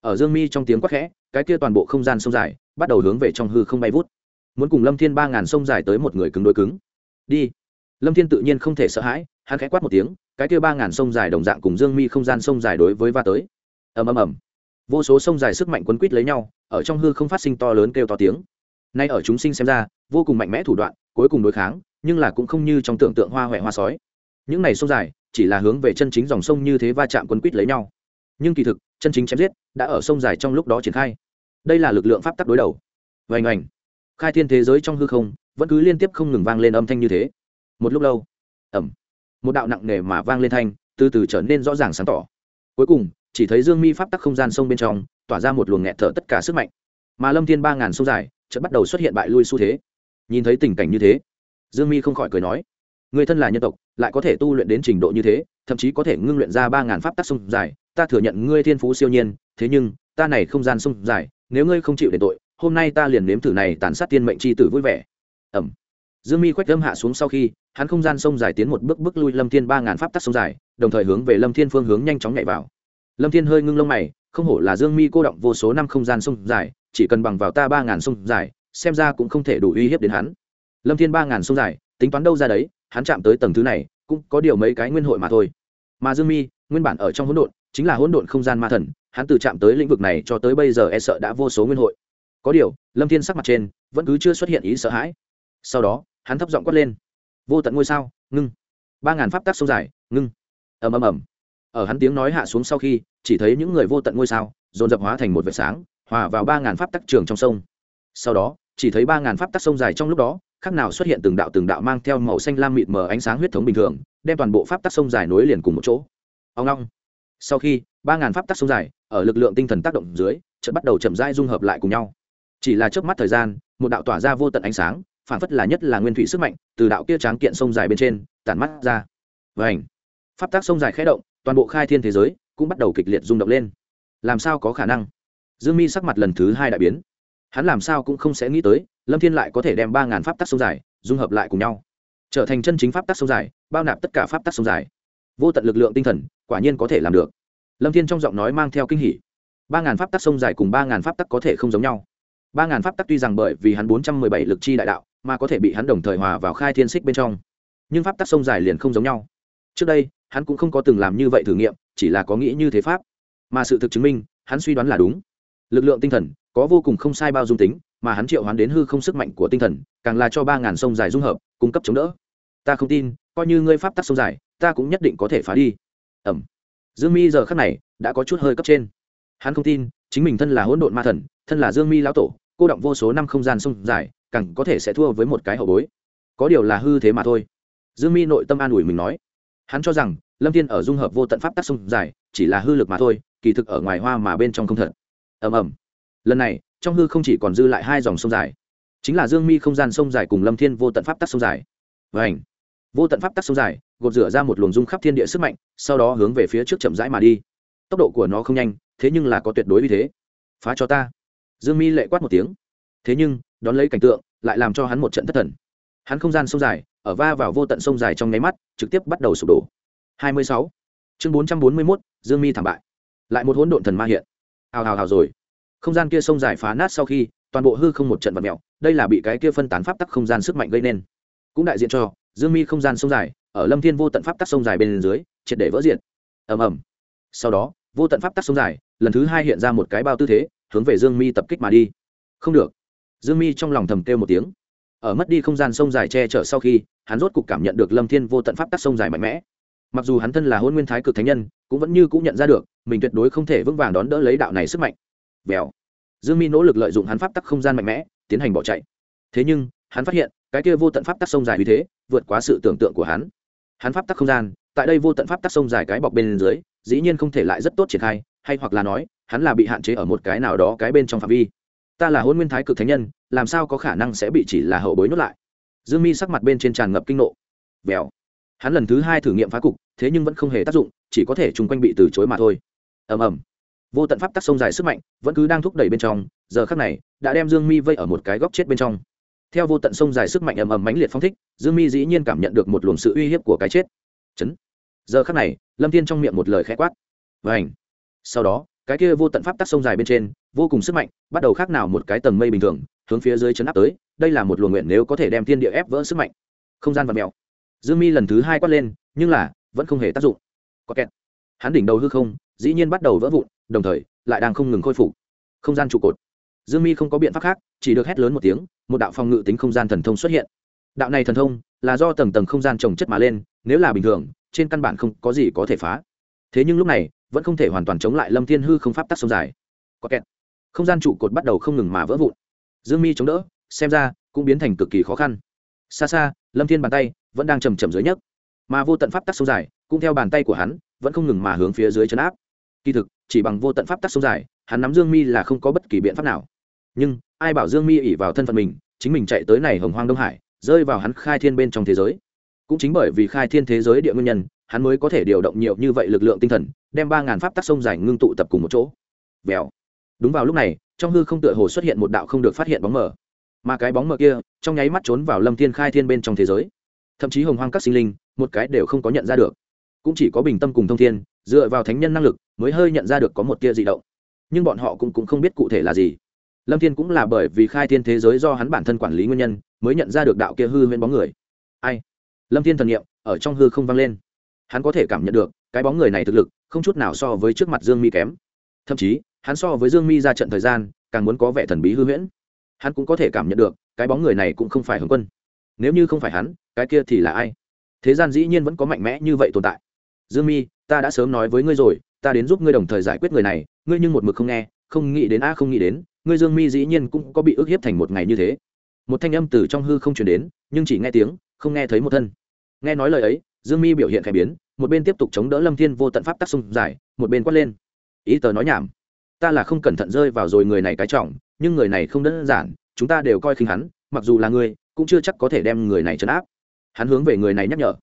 Ở dương mi trong tiếng quát khẽ, cái kia toàn bộ không gian sông dài bắt đầu hướng về trong hư không bay vút muốn cùng lâm thiên ba ngàn sông dài tới một người cứng đối cứng. Đi. Lâm thiên tự nhiên không thể sợ hãi, hắn khẽ quát một tiếng, cái kia ba ngàn sông dài đồng dạng cùng dương mi không gian sông dài đối với va tới. Ầm ầm ầm. Vô số sông dài sức mạnh quấn quýt lấy nhau, ở trong hư không phát sinh to lớn kêu to tiếng. Nay ở chúng sinh xem ra, vô cùng mạnh mẽ thủ đoạn, cuối cùng đối kháng, nhưng là cũng không như trong tưởng tượng hoa huệ hoa sói. Những này sông dài, chỉ là hướng về chân chính dòng sông như thế va chạm quấn quýt lấy nhau. Nhưng kỳ thực, chân chính chém giết, đã ở sông dài trong lúc đó triển khai. Đây là lực lượng pháp tắc đối đầu. Vành ảnh khai thiên thế giới trong hư không, vẫn cứ liên tiếp không ngừng vang lên âm thanh như thế. Một lúc lâu ẩm một đạo nặng nề mà vang lên thanh, từ từ trở nên rõ ràng sáng tỏ. Cuối cùng, chỉ thấy dương mi pháp tắc không gian sông bên trong, tỏa ra một luồng nghẹt thở tất cả sức mạnh. Mà lâm thiên ba ngàn sông dài, chợt bắt đầu xuất hiện bại lui xu thế. Nhìn thấy tình cảnh như thế, dương mi không khỏi cười nói, người thân là nhân tộc, lại có thể tu luyện đến trình độ như thế, thậm chí có thể ngưng luyện ra ba ngàn pháp tắc sông dài, ta thừa nhận ngươi thiên phú siêu nhiên, thế nhưng, ta này không gian sông dài, nếu ngươi không chịu để tội hôm nay ta liền nếm thử này tàn sát tiên mệnh c h i tử vui vẻ. Ẩm. Dương mi khoách lâm hạ xuống sau khi, hắn không gian sông dài tiến một bước bước lui lâm thiên ba ngàn pháp tắc sông dài, đồng thời hướng về lâm thiên phương hướng nhanh chóng nhảy vào. Lâm thiên hơi ngưng lông mày, không hổ là dương mi cô động vô số năm không gian sông dài, chỉ cần bằng vào ta ba ngàn sông dài, xem ra cũng không thể đủ uy hiếp đến hắn. Lâm thiên ba ngàn sông dài, tính toán đâu ra đấy, hắn chạm tới tầng thứ này, cũng có điều mấy cái nguyên hội mà thôi. Mà dương mi, nguyên bản ở trong hỗn độn, chính là hỗn độn không gian ma thần, hắn từ chạm tới lĩnh vực này cho tới bây giờ e sợ đã vô số nguyên hội có điều, lâm thiên sắc mặt trên vẫn cứ chưa xuất hiện ý sợ hãi. Sau đó, hắn thấp giọng quát lên, vô tận ngôi sao, ngưng. Ba ngàn pháp tắc sông dài, ngưng. Ầm ầm ầm. Ở hắn tiếng nói hạ xuống sau khi, chỉ thấy những người vô tận ngôi sao dồn dập hóa thành một vệt sáng, hòa vào ba ngàn pháp tắc trường trong sông. Sau đó, chỉ thấy ba ngàn pháp tắc sông dài trong lúc đó, khác nào xuất hiện từng đạo từng đạo mang theo màu xanh lam mịt mờ ánh sáng huyết thống bình thường, đem toàn bộ pháp tắc sông dài nối liền cùng một chỗ. Ông long sau khi, ba ngàn pháp tắc sông dài ở lực lượng tinh thần tác động dưới, chợt bắt đầu chậm rãi dung hợp lại cùng nhau chỉ là trước mắt thời gian, một đạo tỏa ra vô tận ánh sáng phản phất là nhất là nguyên thủy sức mạnh, từ đạo kia tráng kiện sông dài bên trên, tản mắt ra. Và ảnh pháp tác sông dài khẽ động, toàn bộ khai thiên thế giới cũng bắt đầu kịch liệt rung động lên. Làm sao có khả năng? Dương mi sắc mặt lần thứ hai đại biến. Hắn làm sao cũng không sẽ nghĩ tới, lâm thiên lại có thể đem ba ngàn pháp tắc sông dài dung hợp lại cùng nhau. Trở thành chân chính pháp tắc sông dài, bao nạp tất cả pháp tắc sông dài. Vô tận lực lượng tinh thần, quả nhiên có thể làm được. Lâm thiên trong giọng nói mang theo kinh hỉ. Ba ngàn pháp tắc sông dài cùng ba ngàn pháp tắc có thể không giống nhau ba ngàn pháp tắc tuy rằng bởi vì hắn bốn trăm mười bảy lực chi đại đạo, mà có thể bị hắn đồng thời hòa vào khai thiên xích bên trong. Nhưng pháp tắc sông dài liền không giống nhau. Trước đây, hắn cũng không có từng làm như vậy thử nghiệm, chỉ là có nghĩ như thế pháp. Mà sự thực chứng minh, hắn suy đoán là đúng. Lực lượng tinh thần, có vô cùng không sai bao dung tính, mà hắn triệu hoán đến hư không sức mạnh của tinh thần, càng là cho ba ngàn sông dài dung hợp, cung cấp chống đỡ. Ta không tin, coi như ngươi pháp tắc sông dài, ta cũng nhất định có thể phá đi. Ẩm. Dương mi giờ khắc này, đã có chút hơi cấp trên. Hắn không tin, chính mình thân là hỗn độn ma thần, thân là dương mi lão tổ cô động vô số năm không gian sông dài cẳng có thể sẽ thua với một cái hậu bối. Có điều là hư thế mà thôi. Dương mi nội tâm an ủi mình nói. Hắn cho rằng, lâm thiên ở dung hợp vô tận pháp tắc sông dài, chỉ là hư lực mà thôi, kỳ thực ở ngoài hoa mà bên trong không thật. Ầm ầm. Lần này, trong hư không chỉ còn dư lại hai dòng sông dài. Chính là dương mi không gian sông dài cùng lâm thiên vô tận pháp tắc sông dài. Và ảnh vô tận pháp tắc sông dài, gột rửa ra một luồng dung khắp thiên địa sức mạnh, sau đó hướng về phía trước chậm rãi mà đi. Tốc độ của nó không nhanh, thế nhưng là có tuyệt đối uy thế. Phá cho ta dương mi lệ quát một tiếng. Thế nhưng đón lấy cảnh tượng lại làm cho hắn một trận thất thần. Hắn không gian sông dài ở va vào vô tận sông dài trong nháy mắt trực tiếp bắt đầu sụp đổ. 26. chương 441, dương mi thảm bại. Lại một hỗn độn thần ma hiện. Hào hào hào rồi. Không gian kia sông dài phá nát sau khi toàn bộ hư không một trận vật mèo đây là bị cái kia phân tán pháp tắc không gian sức mạnh gây nên. Cũng đại diện cho dương mi không gian sông dài ở lâm thiên vô tận pháp tắc sông dài bên dưới triệt để vỡ diện ầm ầm. Sau đó vô tận pháp tắc sông dài lần thứ hai hiện ra một cái bao tư thế hướng về dương mi tập kích mà đi. Không được. Dương mi trong lòng thầm kêu một tiếng. Ở mất đi không gian sông dài che chở sau khi, hắn rốt cục cảm nhận được lâm thiên vô tận pháp tắc sông dài mạnh mẽ. Mặc dù hắn thân là hôn nguyên thái cực thánh nhân, cũng vẫn như cũng nhận ra được, mình tuyệt đối không thể vững vàng đón đỡ lấy đạo này sức mạnh. Vèo. Dương mi nỗ lực lợi dụng hắn pháp tắc không gian mạnh mẽ, tiến hành bỏ chạy. Thế nhưng, hắn phát hiện, cái kia vô tận pháp tắc sông dài uy thế, vượt quá sự tưởng tượng của hắn. Hắn pháp tắc không gian, tại đây vô tận pháp tắc sông dài cái bọc bên dưới, dĩ nhiên không thể lại rất tốt triển khai hay hoặc là nói, hắn là bị hạn chế ở một cái nào đó cái bên trong phạm vi. Ta là hôn nguyên thái cực thánh nhân, làm sao có khả năng sẽ bị chỉ là hậu bối nuốt lại? Dương mi sắc mặt bên trên tràn ngập kinh nộ. Vèo. Hắn lần thứ hai thử nghiệm phá cục, thế nhưng vẫn không hề tác dụng, chỉ có thể chung quanh bị từ chối mà thôi. Ầm ầm. Vô tận pháp tắc sông dài sức mạnh, vẫn cứ đang thúc đẩy bên trong, giờ khắc này, đã đem dương mi vây ở một cái góc chết bên trong. Theo vô tận sông dài sức mạnh ầm ầm mãnh liệt phong thích, dương mi dĩ nhiên cảm nhận được một luồng sự uy hiếp của cái chết. Chấn. Giờ khắc này, lâm thiên trong miệng một lời khẽ quát. Vảnh sau đó, cái kia vô tận pháp tắc sông dài bên trên, vô cùng sức mạnh, bắt đầu khác nào một cái tầng mây bình thường, hướng phía dưới chấn áp tới, đây là một luồng nguyện nếu có thể đem thiên địa ép vỡ sức mạnh. Không gian vật mèo. Dương mi lần thứ hai quát lên, nhưng là, vẫn không hề tác dụng. Có kẹt. Hắn đỉnh đầu hư không, dĩ nhiên bắt đầu vỡ vụn, đồng thời, lại đang không ngừng khôi phục. Không gian trụ cột. Dương mi không có biện pháp khác, chỉ được hét lớn một tiếng, một đạo phòng ngự tính không gian thần thông xuất hiện. Đạo này thần thông, là do tầng tầng không gian trồng chất mà lên, nếu là bình thường, trên căn bản không có gì có thể phá thế nhưng lúc này, vẫn không thể hoàn toàn chống lại lâm thiên hư không pháp tắc sông dài. Có kẹt. Không gian trụ cột bắt đầu không ngừng mà vỡ vụn. Dương mi chống đỡ, xem ra cũng biến thành cực kỳ khó khăn. Xa xa, lâm thiên bàn tay vẫn đang chầm chầm dưới nhấc. Mà vô tận pháp tắc sông dài, cũng theo bàn tay của hắn, vẫn không ngừng mà hướng phía dưới chấn áp. Kỳ thực, chỉ bằng vô tận pháp tắc sông dài, hắn nắm dương mi là không có bất kỳ biện pháp nào. Nhưng, ai bảo dương mi ỉ vào thân phận mình, chính mình chạy tới này hồng hoang đông hải, rơi vào hắn khai thiên bên trong thế giới. Cũng chính bởi vì khai thiên thế giới địa nguyên nhân hắn mới có thể điều động nhiều như vậy lực lượng tinh thần đem ba ngàn pháp tắc sông dài ngưng tụ tập cùng một chỗ. Vèo. Đúng vào lúc này trong hư không tựa hồ xuất hiện một đạo không được phát hiện bóng mờ. Mà cái bóng mờ kia trong nháy mắt trốn vào lâm thiên khai thiên bên trong thế giới. Thậm chí hồng hoang các sinh linh một cái đều không có nhận ra được. Cũng chỉ có bình tâm cùng thông thiên dựa vào thánh nhân năng lực mới hơi nhận ra được có một tia dị động. Nhưng bọn họ cũng, cũng không biết cụ thể là gì. Lâm thiên cũng là bởi vì khai thiên thế giới do hắn bản thân quản lý nguyên nhân mới nhận ra được đạo kia hư huyễn bóng người. Ai? Lâm thiên thần niệm ở trong hư không vang lên hắn có thể cảm nhận được, cái bóng người này thực lực, không chút nào so với trước mặt dương mi kém. Thậm chí, hắn so với dương mi ra trận thời gian, càng muốn có vẻ thần bí hư huyễn. Hắn cũng có thể cảm nhận được, cái bóng người này cũng không phải hướng quân. Nếu như không phải hắn, cái kia thì là ai? Thế gian dĩ nhiên vẫn có mạnh mẽ như vậy tồn tại. Dương mi, ta đã sớm nói với ngươi rồi, ta đến giúp ngươi đồng thời giải quyết người này, ngươi nhưng một mực không nghe, không nghĩ đến a, không nghĩ đến, ngươi dương mi dĩ nhiên cũng có bị ức hiếp thành một ngày như thế. Một thanh âm từ trong hư không chuyển đến, nhưng chỉ nghe tiếng, không nghe thấy một thân. Nghe nói lời ấy dương mi biểu hiện khẽ biến một bên tiếp tục chống đỡ lâm thiên vô tận pháp tác xung giải một bên quát lên. Ý tờ nói nhảm. Ta là không cẩn thận rơi vào rồi người này cái trọng nhưng người này không đơn giản chúng ta đều coi khinh hắn mặc dù là người, cũng chưa chắc có thể đem người này trấn áp. Hắn hướng về người này nhắc nhở.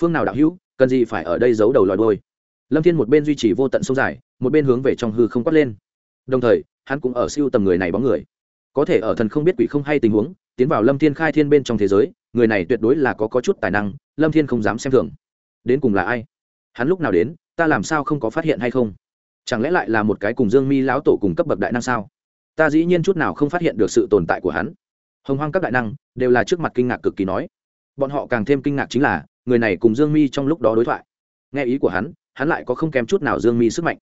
Phương nào đạo hữu cần gì phải ở đây giấu đầu lòi đôi lâm thiên một bên duy trì vô tận sông dài một bên hướng về trong hư không quát lên. Đồng thời hắn cũng ở siêu tầm người này bóng người. Có thể ở thần không biết quỷ không hay tình huống tiến vào lâm thiên khai thiên bên trong thế giới người này tuyệt đối là có có chút tài năng, lâm thiên không dám xem thường. Đến cùng là ai? Hắn lúc nào đến, ta làm sao không có phát hiện hay không? Chẳng lẽ lại là một cái cùng dương mi lão tổ cùng cấp bậc đại năng sao? Ta dĩ nhiên chút nào không phát hiện được sự tồn tại của hắn. Hồng hoang các đại năng đều là trước mặt kinh ngạc cực kỳ nói. Bọn họ càng thêm kinh ngạc chính là, người này cùng dương mi trong lúc đó đối thoại. Nghe ý của hắn hắn lại có không kém chút nào dương mi sức mạnh.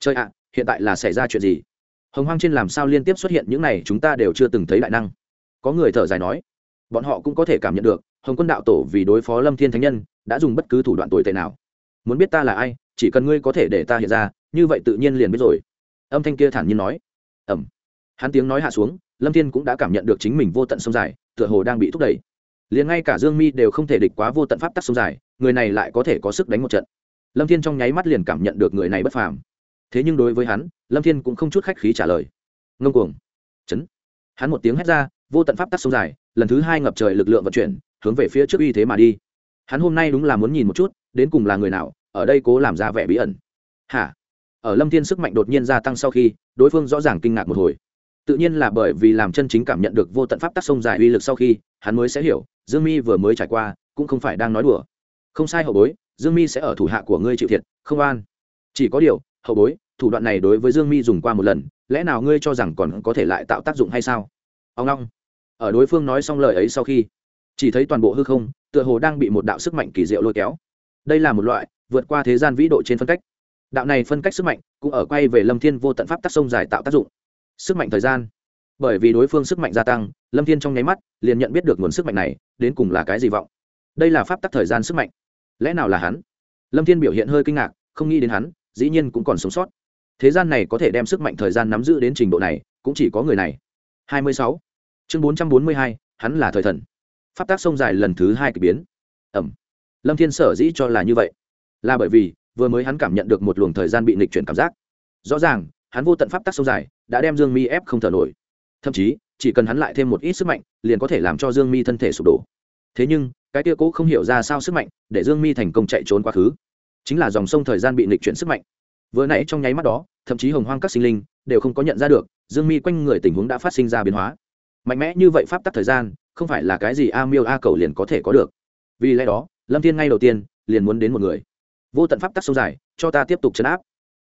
Chơi ạ, hiện tại là xảy ra chuyện gì? Hồng hoang trên làm sao liên tiếp xuất hiện những này, chúng ta đều chưa từng thấy đại năng. Có người thở dài nói bọn họ cũng có thể cảm nhận được, hồng quân đạo tổ vì đối phó lâm thiên thánh nhân đã dùng bất cứ thủ đoạn tồi tệ nào. Muốn biết ta là ai, chỉ cần ngươi có thể để ta hiện ra, như vậy tự nhiên liền biết rồi. Âm thanh kia thản nhiên nói. Ẩm hắn tiếng nói hạ xuống, lâm thiên cũng đã cảm nhận được chính mình vô tận sông dài, tựa hồ đang bị thúc đẩy. Liền ngay cả dương mi đều không thể địch quá vô tận pháp tắc sông dài, người này lại có thể có sức đánh một trận. Lâm thiên trong nháy mắt liền cảm nhận được người này bất phàm. Thế nhưng đối với hắn, lâm thiên cũng không chút khách khí trả lời. Ngông cuồng. Chấn. Hắn một tiếng hét ra vô tận pháp tắc sông dài, lần thứ hai ngập trời lực lượng vận chuyển, hướng về phía trước uy thế mà đi. Hắn hôm nay đúng là muốn nhìn một chút, đến cùng là người nào, ở đây cố làm ra vẻ bí ẩn. Hả? Ở lâm thiên sức mạnh đột nhiên gia tăng sau khi, đối phương rõ ràng kinh ngạc một hồi. Tự nhiên là bởi vì làm chân chính cảm nhận được vô tận pháp tắc sông dài uy lực sau khi, hắn mới sẽ hiểu, dương mi vừa mới trải qua, cũng không phải đang nói đùa. Không sai hậu bối, dương mi sẽ ở thủ hạ của ngươi chịu thiệt, không an chỉ có điều, hậu bối, thủ đoạn này đối với dương mi dùng qua một lần, lẽ nào ngươi cho rằng còn có thể lại tạo tác dụng hay sao? Ông long ở đối phương nói xong lời ấy sau khi, chỉ thấy toàn bộ hư không, tựa hồ đang bị một đạo sức mạnh kỳ diệu lôi kéo. Đây là một loại vượt qua thế gian vĩ độ trên phân cách. Đạo này phân cách sức mạnh cũng ở quay về lâm thiên vô tận pháp tác sông dài tạo tác dụng. Sức mạnh thời gian. Bởi vì đối phương sức mạnh gia tăng, lâm thiên trong nháy mắt liền nhận biết được nguồn sức mạnh này, đến cùng là cái gì vọng. Đây là pháp tắc thời gian sức mạnh. Lẽ nào là hắn? Lâm thiên biểu hiện hơi kinh ngạc, không nghĩ đến hắn, dĩ nhiên cũng còn sống sót. Thế gian này có thể đem sức mạnh thời gian nắm giữ đến trình độ này, cũng chỉ có người này. 26 chương 442, hắn là thời thần. Pháp tác sông dài lần thứ hai k ỳ biến. Ẩm. Lâm thiên sở dĩ cho là như vậy là bởi vì vừa mới hắn cảm nhận được một luồng thời gian bị nịch chuyển cảm giác. Rõ ràng hắn vô tận pháp tác sông dài đã đem dương mi ép không thở nổi. Thậm chí chỉ cần hắn lại thêm một ít sức mạnh liền có thể làm cho dương mi thân thể sụp đổ. Thế nhưng cái tia cố không hiểu ra sao sức mạnh để dương mi thành công chạy trốn quá khứ chính là dòng sông thời gian bị nịch chuyển sức mạnh. Vừa nãy trong nháy mắt đó thậm chí hồng hoang các sinh linh đều không có nhận ra được dương mi quanh người tình huống đã phát sinh ra biến hóa mạnh mẽ như vậy pháp tắc thời gian, không phải là cái gì a miêu a cầu liền có thể có được. Vì lẽ đó, lâm thiên ngay đầu tiên, liền muốn đến một người. Vô tận pháp tắc sâu dài, cho ta tiếp tục chấn áp.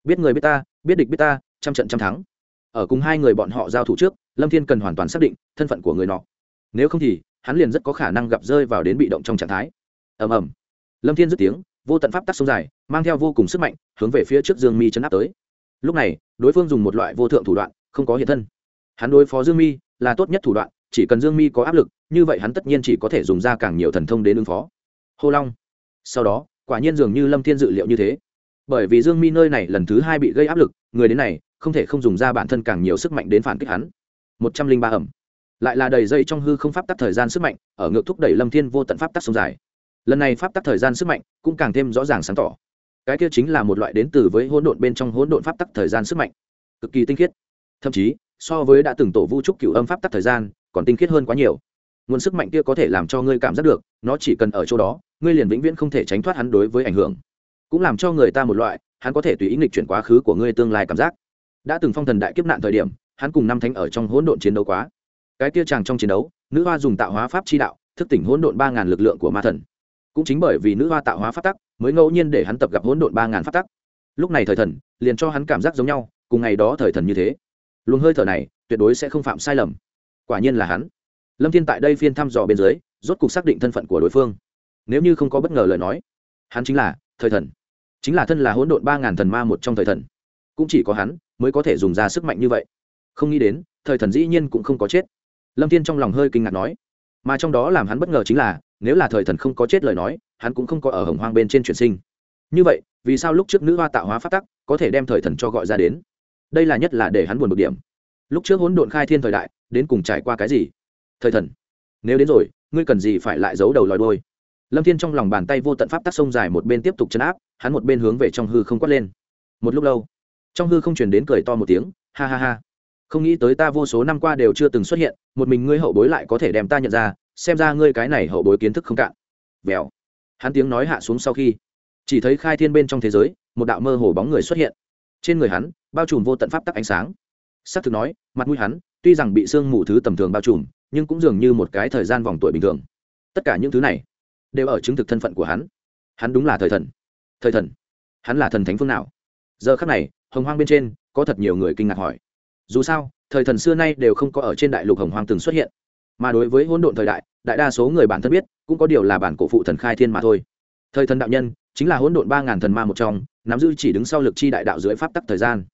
Biết người biết ta, biết địch biết ta, trăm trận trăm thắng. Ở cùng hai người bọn họ giao thủ trước, lâm thiên cần hoàn toàn xác định thân phận của người nọ. Nếu không thì, hắn liền rất có khả năng gặp rơi vào đến bị động trong trạng thái. Ầm ầm. Lâm thiên dứt tiếng, vô tận pháp tắc sông dài, mang theo vô cùng sức mạnh, hướng về phía trước dương mi chấn áp tới. Lúc này, đối phương dùng một loại vô thượng thủ đoạn, không có hiện thân. Hắn đối phó dương mi là tốt nhất thủ đoạn, chỉ cần dương mi có áp lực, như vậy hắn tất nhiên chỉ có thể dùng ra càng nhiều thần thông đến ứng phó. Hô long. Sau đó, quả nhiên dường như lâm thiên dự liệu như thế. Bởi vì dương mi nơi này lần thứ hai bị gây áp lực, người đến này, không thể không dùng ra bản thân càng nhiều sức mạnh đến phản kích hắn. Một trăm linh ba ẩm. Lại là đầy dây trong hư không pháp tắc thời gian sức mạnh, ở ngược thúc đẩy lâm thiên vô tận pháp tắc sông dài. Lần này pháp tắc thời gian sức mạnh cũng càng thêm rõ ràng sáng tỏ. Cái kia chính là một loại đến từ với hỗn độn bên trong hỗn độn pháp tắc thời gian sức mạnh. Cực kỳ tinh khiết. Thậm chí so với đã từng tổ vu trúc cửu âm pháp tắc thời gian, còn tinh khiết hơn quá nhiều. Nguồn sức mạnh kia có thể làm cho ngươi cảm giác được, nó chỉ cần ở chỗ đó, ngươi liền vĩnh viễn không thể tránh thoát hắn đối với ảnh hưởng. Cũng làm cho người ta một loại, hắn có thể tùy ý nghịch chuyển quá khứ của ngươi tương lai cảm giác. Đã từng phong thần đại kiếp nạn thời điểm, hắn cùng năm thánh ở trong hỗn độn chiến đấu quá. Cái kia chàng trong chiến đấu, nữ hoa dùng tạo hóa pháp chi đạo, thức tỉnh hỗn độn ba ngàn lực lượng của ma thần. Cũng chính bởi vì nữ hoa tạo hóa pháp tắc, mới ngẫu nhiên để hắn tập gặp hỗn độn ba ngàn pháp tắc. Lúc này thời thần, liền cho hắn cảm giác giống nhau, cùng ngày đó thời thần như thế luồng hơi thở này, tuyệt đối sẽ không phạm sai lầm. Quả nhiên là hắn. Lâm thiên tại đây phiên thăm dò bên dưới, rốt cuộc xác định thân phận của đối phương. Nếu như không có bất ngờ lời nói, hắn chính là thời thần. Chính là thân là hỗn độn ba ngàn thần ma một trong thời thần. Cũng chỉ có hắn mới có thể dùng ra sức mạnh như vậy. Không nghĩ đến, thời thần dĩ nhiên cũng không có chết. Lâm thiên trong lòng hơi kinh ngạc nói. Mà trong đó làm hắn bất ngờ chính là, nếu là thời thần không có chết lời nói, hắn cũng không có ở hồng hoang bên trên chuyển sinh. Như vậy, vì sao lúc trước nữ hoa tạo hóa phát tắc có thể đem thời thần cho gọi ra đến? Đây là nhất là để hắn buồn một điểm. Lúc trước hỗn độn khai thiên thời đại, đến cùng trải qua cái gì? Thời thần, nếu đến rồi, ngươi cần gì phải lại giấu đầu lòi đôi lâm thiên trong lòng bàn tay vô tận pháp tắc sông dài một bên tiếp tục chấn áp, hắn một bên hướng về trong hư không quát lên. Một lúc lâu, trong hư không chuyển đến cười to một tiếng, ha ha ha. Không nghĩ tới ta vô số năm qua đều chưa từng xuất hiện, một mình ngươi hậu bối lại có thể đem ta nhận ra, xem ra ngươi cái này hậu bối kiến thức không cạn. Vèo. Hắn tiếng nói hạ xuống sau khi, chỉ thấy khai thiên bên trong thế giới, một đạo mơ hồ bóng người xuất hiện trên người hắn, bao trùm vô tận pháp tắc ánh sáng. S á c thực nói, mặt mũi hắn, tuy rằng bị sương mù thứ tầm thường bao trùm, nhưng cũng dường như một cái thời gian vòng tuổi bình thường. Tất cả những thứ này đều ở chứng thực thân phận của hắn. Hắn đúng là thời thần. Thời thần? Hắn là thần thánh phương nào? Giờ khắc này, hồng hoang bên trên, có thật nhiều người kinh ngạc hỏi. Dù sao, thời thần xưa nay đều không có ở trên đại lục hồng hoang từng xuất hiện. Mà đối với hỗn độn thời đại đại đa số người bản thân biết, cũng có điều là bản cổ phụ thần khai thiên mà thôi. Thời thần đạo nhân chính là hỗn độn ba ngàn thần ma một trong, nắm giữ chỉ đứng sau lực chi đại đạo dưới pháp tắc thời gian.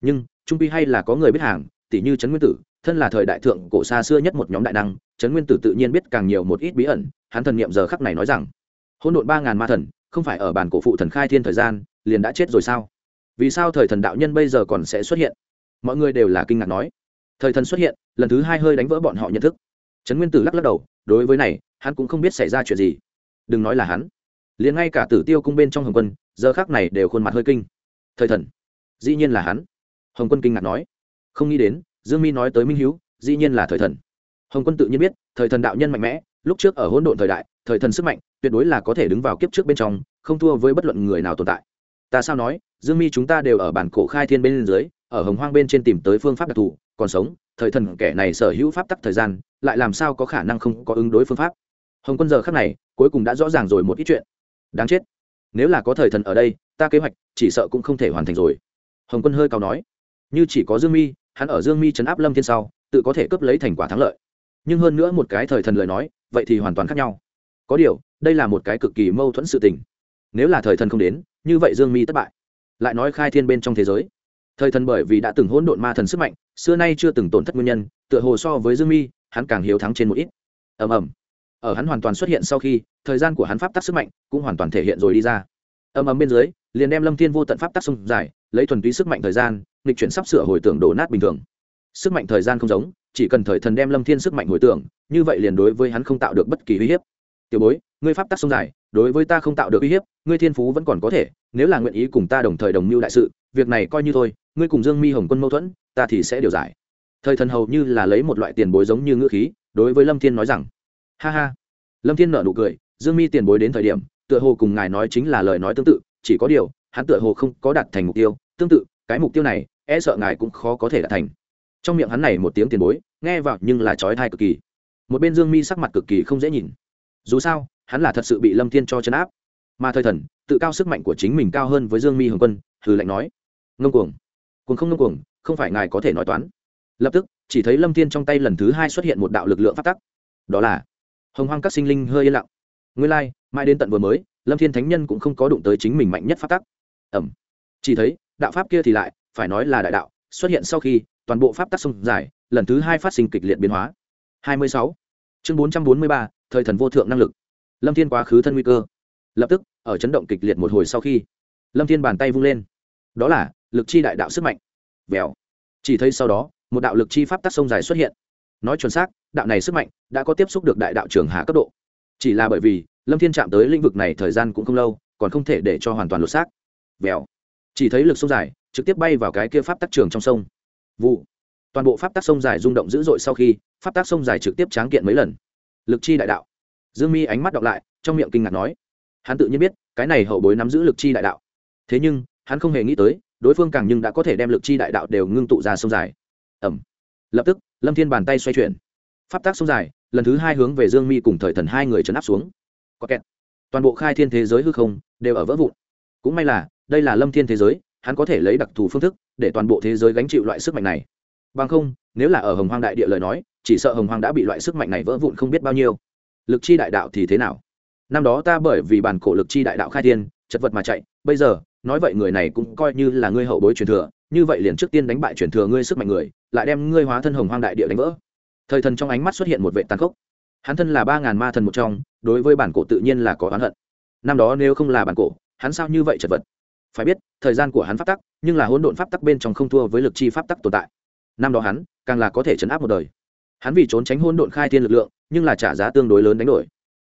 Nhưng, trung pi hay là có người biết hàng tỷ như trấn nguyên tử, thân là thời đại thượng cổ xa xưa nhất một nhóm đại năng, trấn nguyên tử tự nhiên biết càng nhiều một ít bí ẩn, hắn thần niệm giờ khắc này nói rằng, hỗn độn ba ngàn ma thần, không phải ở bản cổ phụ thần khai thiên thời gian, liền đã chết rồi sao? Vì sao thời thần đạo nhân bây giờ còn sẽ xuất hiện? Mọi người đều là kinh ngạc nói. Thời thần xuất hiện, lần thứ hai hơi đánh vỡ bọn họ nhận thức. Trấn nguyên tử lắc lắc đầu, đối với này, hắn cũng không biết xảy ra chuyện gì. Đừng nói là hắn liền ngay cả tử tiêu cung bên trong hồng quân, giờ khác này đều khuôn mặt hơi kinh. Thời thần. Dĩ nhiên là hắn. Hồng quân kinh ngạc nói. Không nghĩ đến, dương mi nói tới minh hữu dĩ nhiên là thời thần. Hồng quân tự nhiên biết, thời thần đạo nhân mạnh mẽ, lúc trước ở hỗn độn thời đại, thời thần sức mạnh tuyệt đối là có thể đứng vào kiếp trước bên trong, không thua với bất luận người nào tồn tại. Ta sao nói, dương mi chúng ta đều ở bản cổ khai thiên bên dưới, ở hồng hoang bên trên tìm tới phương pháp đặc thù, còn sống, thời thần kẻ này sở hữu pháp tắc thời gian, lại làm sao có khả năng không có ứng đối phương pháp? Hồng quân giờ khác này, cuối cùng đã rõ ràng rồi một ít chuyện đáng chết. Nếu là có thời thần ở đây, ta kế hoạch, chỉ sợ cũng không thể hoàn thành rồi. Hồng quân hơi cao nói. Như chỉ có dương mi, hắn ở dương mi chấn áp lâm thiên sau, tự có thể cướp lấy thành quả thắng lợi. Nhưng hơn nữa một cái thời thần lời nói, vậy thì hoàn toàn khác nhau. Có điều, đây là một cái cực kỳ mâu thuẫn sự tình. Nếu là thời thần không đến, như vậy dương mi thất bại. Lại nói khai thiên bên trong thế giới. Thời thần bởi vì đã từng hỗn độn ma thần sức mạnh, xưa nay chưa từng tổn thất nguyên nhân, tựa hồ so với dương mi, hắn càng hiếu thắng trên một ít. Ầm ầm ở hắn hoàn toàn xuất hiện sau khi, thời gian của hắn pháp tắc sức mạnh cũng hoàn toàn thể hiện rồi đi ra. Âm ấm bên dưới, liền đem lâm thiên vô tận pháp tắc sông dài lấy thuần túy sức mạnh thời gian, nghịch chuyển sắp sửa hồi tưởng đổ nát bình thường. Sức mạnh thời gian không giống, chỉ cần thời thần đem lâm thiên sức mạnh hồi tưởng, như vậy liền đối với hắn không tạo được bất kỳ uy hiếp. Tiểu bối, ngươi pháp tắc sông dài đối với ta không tạo được uy hiếp, ngươi thiên phú vẫn còn có thể, nếu là nguyện ý cùng ta đồng thời đồng mưu đại sự, việc này coi như thôi, ngươi cùng dương mi hồng quân mâu thuẫn, ta thì sẽ điều giải. Thời thần hầu như là lấy một loại tiền bối giống như ngữ khí, đối với lâm thiên nói rằng ha ha. Lâm thiên nợ nụ cười, dương mi tiền bối đến thời điểm, tựa hồ cùng ngài nói chính là lời nói tương tự, chỉ có điều, hắn tựa hồ không có đạt thành mục tiêu. Tương tự, cái mục tiêu này e sợ ngài cũng khó có thể đạt thành. Trong miệng hắn này một tiếng tiền bối, nghe vào nhưng là trói thai cực kỳ. Một bên dương mi sắc mặt cực kỳ không dễ nhìn. Dù sao, hắn là thật sự bị lâm thiên cho chấn áp. Mà thời thần, tự cao sức mạnh của chính mình cao hơn với dương mi hồng quân, hừ lạnh nói. Ngông cuồng. Cuồng không ngông cuồng, không phải ngài có thể nói toán. Lập tức, chỉ thấy lâm thiên trong tay lần thứ hai xuất hiện một đạo lực lượng phát tắc. Đó là hồng hoang các sinh linh hơi yên lặng. Nguyên lai、like, mai đến tận vừa mới lâm thiên thánh nhân cũng không có đụng tới chính mình mạnh nhất phát tắc. Ẩm. Chỉ thấy đạo pháp kia thì lại phải nói là đại đạo xuất hiện sau khi toàn bộ pháp tắc sông dài lần thứ hai phát sinh kịch liệt biến hóa. Hai mươi sáu. Chương bốn trăm bốn mươi ba thời thần vô thượng năng lực. Lâm thiên quá khứ thân nguy cơ. Lập tức ở chấn động kịch liệt một hồi sau khi lâm thiên bàn tay vung lên. Đó là lực chi đại đạo sức mạnh. Vèo. Chỉ thấy sau đó một đạo lực chi pháp tắc sông dài xuất hiện nói chuẩn xác, đạo này sức mạnh đã có tiếp xúc được đại đạo trường hạ cấp độ. Chỉ là bởi vì, lâm thiên chạm tới lĩnh vực này thời gian cũng không lâu, còn không thể để cho hoàn toàn lột xác. Vèo. Chỉ thấy lực sông dài, trực tiếp bay vào cái kia pháp tắc trường trong sông. Vụ. Toàn bộ pháp tắc sông dài rung động dữ dội sau khi, pháp tắc sông dài trực tiếp tráng kiện mấy lần. Lực chi đại đạo. Dương mi ánh mắt đọc lại, trong miệng kinh ngạc nói, hắn tự nhiên biết, cái này hậu bối nắm giữ lực chi đại đạo. Thế nhưng, hắn không hề nghĩ tới, đối phương càng nhưng đã có thể đem lực chi đại đạo đều ngưng tụ ra sông dài. Ẩm lập tức lâm thiên bàn tay xoay chuyển. Pháp tác sông dài, lần thứ hai hướng về dương mi cùng thời thần hai người trấn áp xuống. Có kẹt. Toàn bộ khai thiên thế giới hư không đều ở vỡ vụn. Cũng may là, đây là lâm thiên thế giới, hắn có thể lấy đặc thù phương thức để toàn bộ thế giới gánh chịu loại sức mạnh này. Bằng không, nếu là ở hồng hoang đại địa lời nói, chỉ sợ hồng hoang đã bị loại sức mạnh này vỡ vụn không biết bao nhiêu. Lực chi đại đạo thì thế nào? Năm đó ta bởi vì bản cổ lực chi đại đạo khai thiên, chật vật mà chạy, bây giờ nói vậy người này cũng coi như là ngươi hậu bối truyền thừa, như vậy liền trước tiên đánh bại truyền thừa ngươi sức mạnh người, lại đem ngươi hóa thân hồng hoang đại địa đánh vỡ. Thời thần trong ánh mắt xuất hiện một vệ tàn khốc. Hắn thân là ba ngàn ma thần một trong, đối với bản cổ tự nhiên là có oán hận. Năm đó nếu không là bản cổ, hắn sao như vậy chật vật? Phải biết, thời gian của hắn pháp tắc, nhưng là hỗn độn pháp tắc bên trong không thua với lực chi pháp tắc tồn tại. Năm đó hắn, càng là có thể chấn áp một đời. Hắn vì trốn tránh hỗn độn khai thiên lực lượng, nhưng là trả giá tương đối lớn đánh đổi.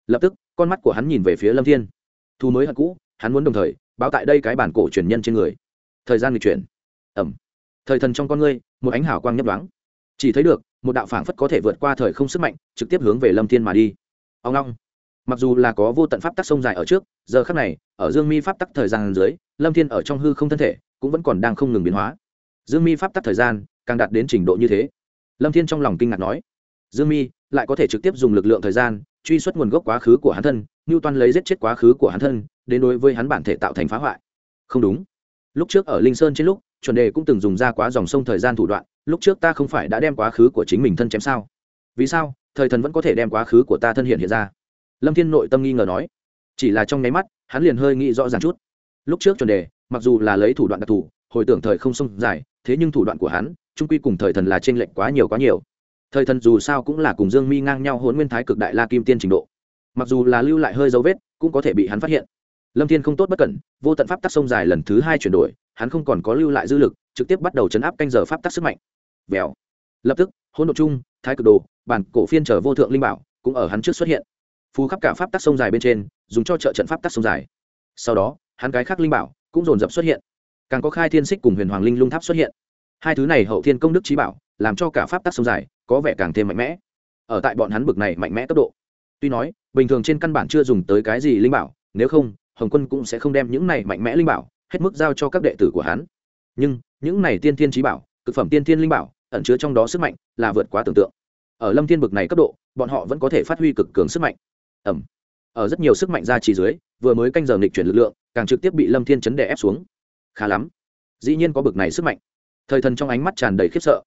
Lập tức, con mắt của hắn nhìn về phía lâm thiên. Thu mới hận cũ, hắn muốn đồng thời báo tại đây cái bản cổ truyền nhân trên người. Thời gian lịch chuyển. Ẩm. Thời thần trong con ngươi, một ánh hào quang nhấp đoáng chỉ thấy được, một đạo phảng phất có thể vượt qua thời không sức mạnh, trực tiếp hướng về lâm thiên mà đi. Ông long. Mặc dù là có vô tận pháp tắc sông dài ở trước, giờ khắc này, ở dương mi pháp tắc thời gian dưới, lâm thiên ở trong hư không thân thể, cũng vẫn còn đang không ngừng biến hóa. Dương mi pháp tắc thời gian, càng đạt đến trình độ như thế. Lâm thiên trong lòng kinh ngạc nói, dương mi, lại có thể trực tiếp dùng lực lượng thời gian, truy xuất nguồn gốc quá khứ của hắn thân như toan lấy giết chết quá khứ của hắn thân đến đối với hắn bản thể tạo thành phá hoại. Không đúng. Lúc trước ở linh sơn trên lúc, chuẩn đề cũng từng dùng ra quá dòng sông thời gian thủ đoạn, lúc trước ta không phải đã đem quá khứ của chính mình thân chém sao? Vì sao? Thời thần vẫn có thể đem quá khứ của ta thân hiện hiện ra. Lâm thiên nội tâm nghi ngờ nói. Chỉ là trong nháy mắt, hắn liền hơi nghĩ rõ ràng chút. Lúc trước chuẩn đề, mặc dù là lấy thủ đoạn đặc thù, hồi tưởng thời không sông dài, thế nhưng thủ đoạn của hắn trung quy cùng thời thần là t r ê n lệch quá nhiều quá nhiều. Thời thần dù sao cũng là cùng dương mi ngang nhau hôn nguyên thái cực đại la kim tiên trình độ. Mặc dù là lưu lại hơi dấu vết, cũng có thể bị hắn phát hiện lâm thiên không tốt bất cẩn, vô tận pháp tắc sông dài lần thứ hai chuyển đổi, hắn không còn có lưu lại dư lực, trực tiếp bắt đầu chấn áp canh giờ pháp tắc sức mạnh. Vèo. Lập tức, hỗn độ chung, thái cực đồ, bản cổ phiên trở vô thượng linh bảo, cũng ở hắn trước xuất hiện. Phù khắp cả pháp tắc sông dài bên trên, dùng cho trợ trận pháp tắc sông dài. Sau đó, hắn cái khác linh bảo cũng dồn dập xuất hiện. Càng có khai thiên xích cùng huyền hoàng linh lung tháp xuất hiện. Hai thứ này hậu thiên công đức trí bảo, làm cho cả pháp tắc sông dài có vẻ càng thêm mạnh mẽ. Ở tại bọn hắn bực này mạnh mẽ tốc độ. Tuy nói, bình thường trên căn bản chưa dùng tới cái gì linh bảo, nếu không hồng quân cũng sẽ không đem những này mạnh mẽ linh bảo, hết mức giao cho các đệ tử của hắn. Nhưng, những này tiên thiên trí bảo, cực phẩm tiên thiên linh bảo, ẩn chứa trong đó sức mạnh là vượt quá tưởng tượng. Ở lâm thiên bực này cấp độ, bọn họ vẫn có thể phát huy cực cường sức mạnh. Ẩm. Ở rất nhiều sức mạnh ra chỉ dưới, vừa mới canh giờ nghịch chuyển lực lượng, càng trực tiếp bị lâm thiên chấn đè ép xuống. Khá lắm. Dĩ nhiên có bực này sức mạnh. Thời thần trong ánh mắt tràn đầy khiếp sợ.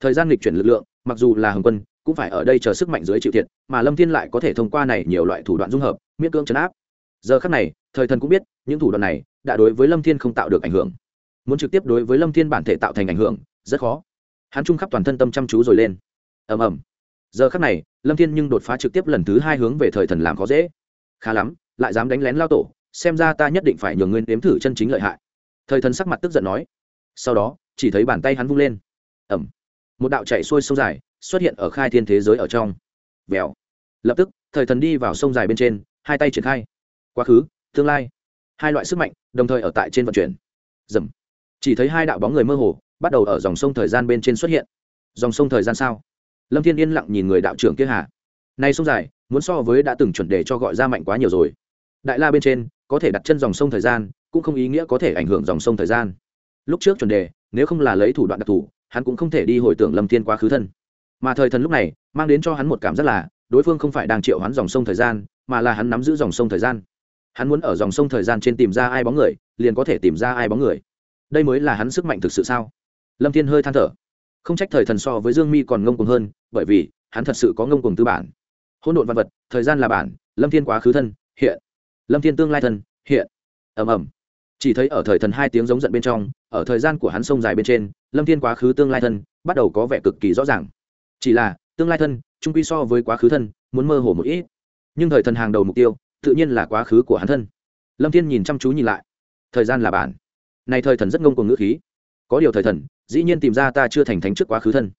Thời gian nghịch chuyển lực lượng, mặc dù là hồng quân, cũng phải ở đây chờ sức mạnh dưới chịu thiệt, mà lâm thiên lại có thể thông qua này nhiều loại thủ đoạn dung hợp, miễn cưỡng chấn áp giờ khắc này, thời thần cũng biết, những thủ đoạn này đã đối với lâm thiên không tạo được ảnh hưởng. Muốn trực tiếp đối với lâm thiên bản thể tạo thành ảnh hưởng, rất khó. Hắn trung khắp toàn thân tâm chăm chú rồi lên. Ầm ầm. Giờ khắc này, lâm thiên nhưng đột phá trực tiếp lần thứ hai hướng về thời thần làm khó dễ. Khá lắm, lại dám đánh lén lao tổ, xem ra ta nhất định phải nhường nguyên đếm thử chân chính lợi hại. Thời thần sắc mặt tức giận nói. Sau đó, chỉ thấy bàn tay hắn vung lên. Ẩm một đạo chạy xuôi sông dài xuất hiện ở khai thiên thế giới ở trong. Vèo. Lập tức, thời thần đi vào sông dài bên trên, hai tay triển khai quá khứ, tương lai. Hai loại sức mạnh đồng thời ở tại trên vận chuyển. Dầm. Chỉ thấy hai đạo bóng người mơ hồ bắt đầu ở dòng sông thời gian bên trên xuất hiện. Dòng sông thời gian sao? Lâm thiên yên lặng nhìn người đạo trưởng kia hà. Nay sông dài, muốn so với đã từng chuẩn đề cho gọi ra mạnh quá nhiều rồi. Đại la bên trên, có thể đặt chân dòng sông thời gian, cũng không ý nghĩa có thể ảnh hưởng dòng sông thời gian. Lúc trước chuẩn đề, nếu không là lấy thủ đoạn đặc thù, hắn cũng không thể đi hồi tưởng lâm thiên quá khứ thân. Mà thời thần lúc này, mang đến cho hắn một cảm giác là, đối phương không phải đang triệu hắn dòng sông thời gian, mà là hắn nắm giữ dòng sông thời gian hắn muốn ở dòng sông thời gian trên tìm ra ai bóng người, liền có thể tìm ra ai bóng người. Đây mới là hắn sức mạnh thực sự sao? Lâm thiên hơi than thở. Không trách thời thần so với dương mi còn ngông cuồng hơn, bởi vì hắn thật sự có ngông cuồng tư bản. Hỗn độn văn vật, thời gian là bản, lâm thiên quá khứ thân, hiện. Lâm thiên tương lai thân, hiện. Ầm ầm. Chỉ thấy ở thời thần hai tiếng giống giận bên trong, ở thời gian của hắn sông dài bên trên, lâm thiên quá khứ tương lai thân bắt đầu có vẻ cực kỳ rõ ràng. Chỉ là, tương lai thân, trung quy so với quá khứ thân, muốn mơ hồ một ít. Nhưng thời thần hàng đầu mục tiêu tự nhiên là quá khứ của hắn thân. Lâm thiên nhìn chăm chú nhìn lại. Thời gian là bản này thời thần rất ngông cuồng ngữ khí. Có điều thời thần, dĩ nhiên tìm ra ta chưa thành thánh trước quá khứ thân.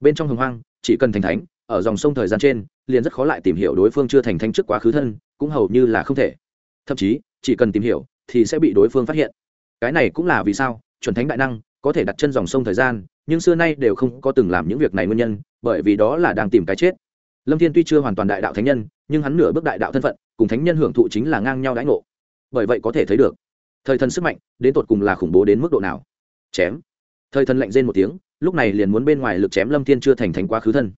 Bên trong hồng hoang, chỉ cần thành thánh, ở dòng sông thời gian trên, liền rất khó lại tìm hiểu đối phương chưa thành thánh trước quá khứ thân, cũng hầu như là không thể. Thậm chí, chỉ cần tìm hiểu, thì sẽ bị đối phương phát hiện. Cái này cũng là vì sao, chuẩn thánh đại năng có thể đặt chân dòng sông thời gian, nhưng xưa nay đều không có từng làm những việc này nguyên nhân, bởi vì đó là đang tìm cái chết. Lâm thiên tuy chưa hoàn toàn đại đạo thánh nhân, nhưng hắn nửa bước đại đạo thân phận cùng thánh nhân hưởng thụ chính là ngang nhau đãi ngộ. Bởi vậy có thể thấy được, thời thần sức mạnh đến tột cùng là khủng bố đến mức độ nào. Chém. Thời thần lạnh rên một tiếng, lúc này liền muốn bên ngoài lực chém lâm thiên chưa thành thành quá khứ thân.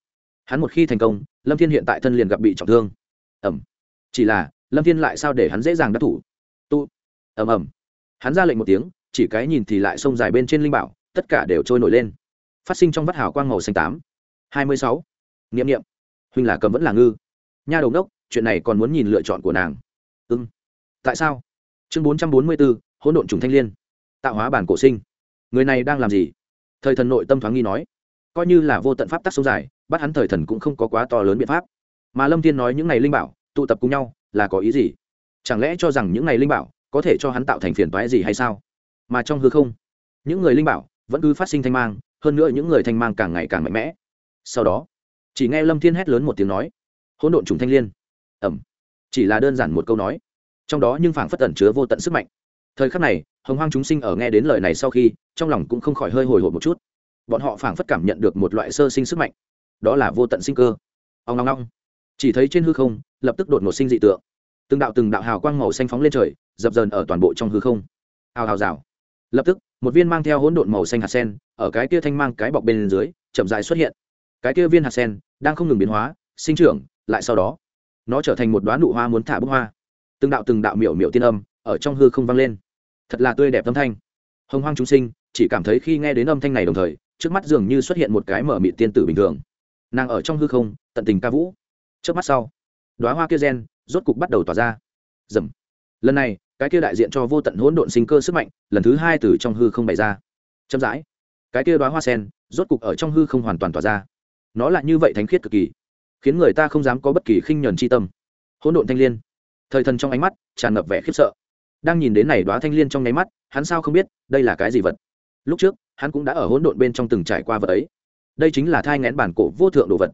Hắn một khi thành công, lâm thiên hiện tại thân liền gặp bị trọng thương. Ẩm chỉ là, lâm thiên lại sao để hắn dễ dàng đắc thủ? Tu. Ẩm ẩm hắn ra lệnh một tiếng, chỉ cái nhìn thì lại sông dài bên trên linh bảo, tất cả đều trôi nổi lên. Phát sinh trong vắt hào quang màu xanh tám. Hai mươi sáu. N i ệ m n i ệ m huynh là cầm vẫn là ngư. Nha đầu đốc chuyện này còn muốn nhìn lựa chọn của nàng. Ưng tại sao? Chương bốn trăm bốn mươi bốn hỗn độn trùng thanh l i ê n tạo hóa bản cổ sinh. Người này đang làm gì? Thời thần nội tâm thoáng nghi nói. Coi như là vô tận pháp tắc sâu dài, bắt hắn thời thần cũng không có quá to lớn biện pháp. Mà lâm thiên nói những n à y linh bảo, tụ tập cùng nhau, là có ý gì? Chẳng lẽ cho rằng những n à y linh bảo có thể cho hắn tạo thành phiền toái gì hay sao? Mà trong hư không, những người linh bảo vẫn cứ phát sinh thanh mang, hơn nữa những người thanh mang càng ngày càng mạnh mẽ. Sau đó, chỉ nghe lâm thiên hét lớn một tiếng nói, hỗn độn trùng thanh liên ẩm. Chỉ là đơn giản một câu nói. Trong đó nhưng phảng phất tẩn chứa vô tận sức mạnh. Thời khắc này, hồng hoang chúng sinh ở nghe đến lời này sau khi, trong lòng cũng không khỏi hơi hồi hộp một chút. Bọn họ phảng phất cảm nhận được một loại sơ sinh sức mạnh. Đó là vô tận sinh cơ. Ông long long chỉ thấy trên hư không, lập tức đột ngột sinh dị tượng. Từng đạo từng đạo hào quang màu xanh phóng lên trời, dập dờn ở toàn bộ trong hư không. Hào hào rào. Lập tức, một viên mang theo hỗn độn màu xanh hạt sen, ở cái kia thanh mang cái bọc bên dưới, chậm dài xuất hiện. Cái kia viên hạt sen đang không ngừng biến hóa, sinh trưởng, lại sau đó nó trở thành một đoán nụ hoa muốn thả bức hoa. Từng đạo từng đạo miểu miểu tiên âm ở trong hư không vang lên. Thật là tươi đẹp âm thanh. Hồng hoang chúng sinh chỉ cảm thấy khi nghe đến âm thanh này đồng thời, trước mắt dường như xuất hiện một cái mở mị tiên tử bình thường. Nàng ở trong hư không, tận tình ca vũ. Trước mắt sau, đoá hoa kia gen rốt cục bắt đầu tỏa ra. Dầm lần này, cái kia đại diện cho vô tận hỗn độn sinh cơ sức mạnh, lần thứ hai từ trong hư không bày ra. Chậm rãi, cái kia đoá hoa sen rốt cục ở trong hư không hoàn toàn tỏa ra. Nó là như vậy thánh khiết cực kỳ khiến người ta không dám có bất kỳ khinh nhẫn chi tâm. Hỗn độn thanh liên. Thời thần trong ánh mắt tràn ngập vẻ khiếp sợ. Đang nhìn đến này Đóa thanh liên trong nháy mắt, hắn sao không biết đây là cái gì vật. Lúc trước, hắn cũng đã ở hỗn độn bên trong từng trải qua vật ấy. Đây chính là thai ngén bản cổ vô thượng đồ vật.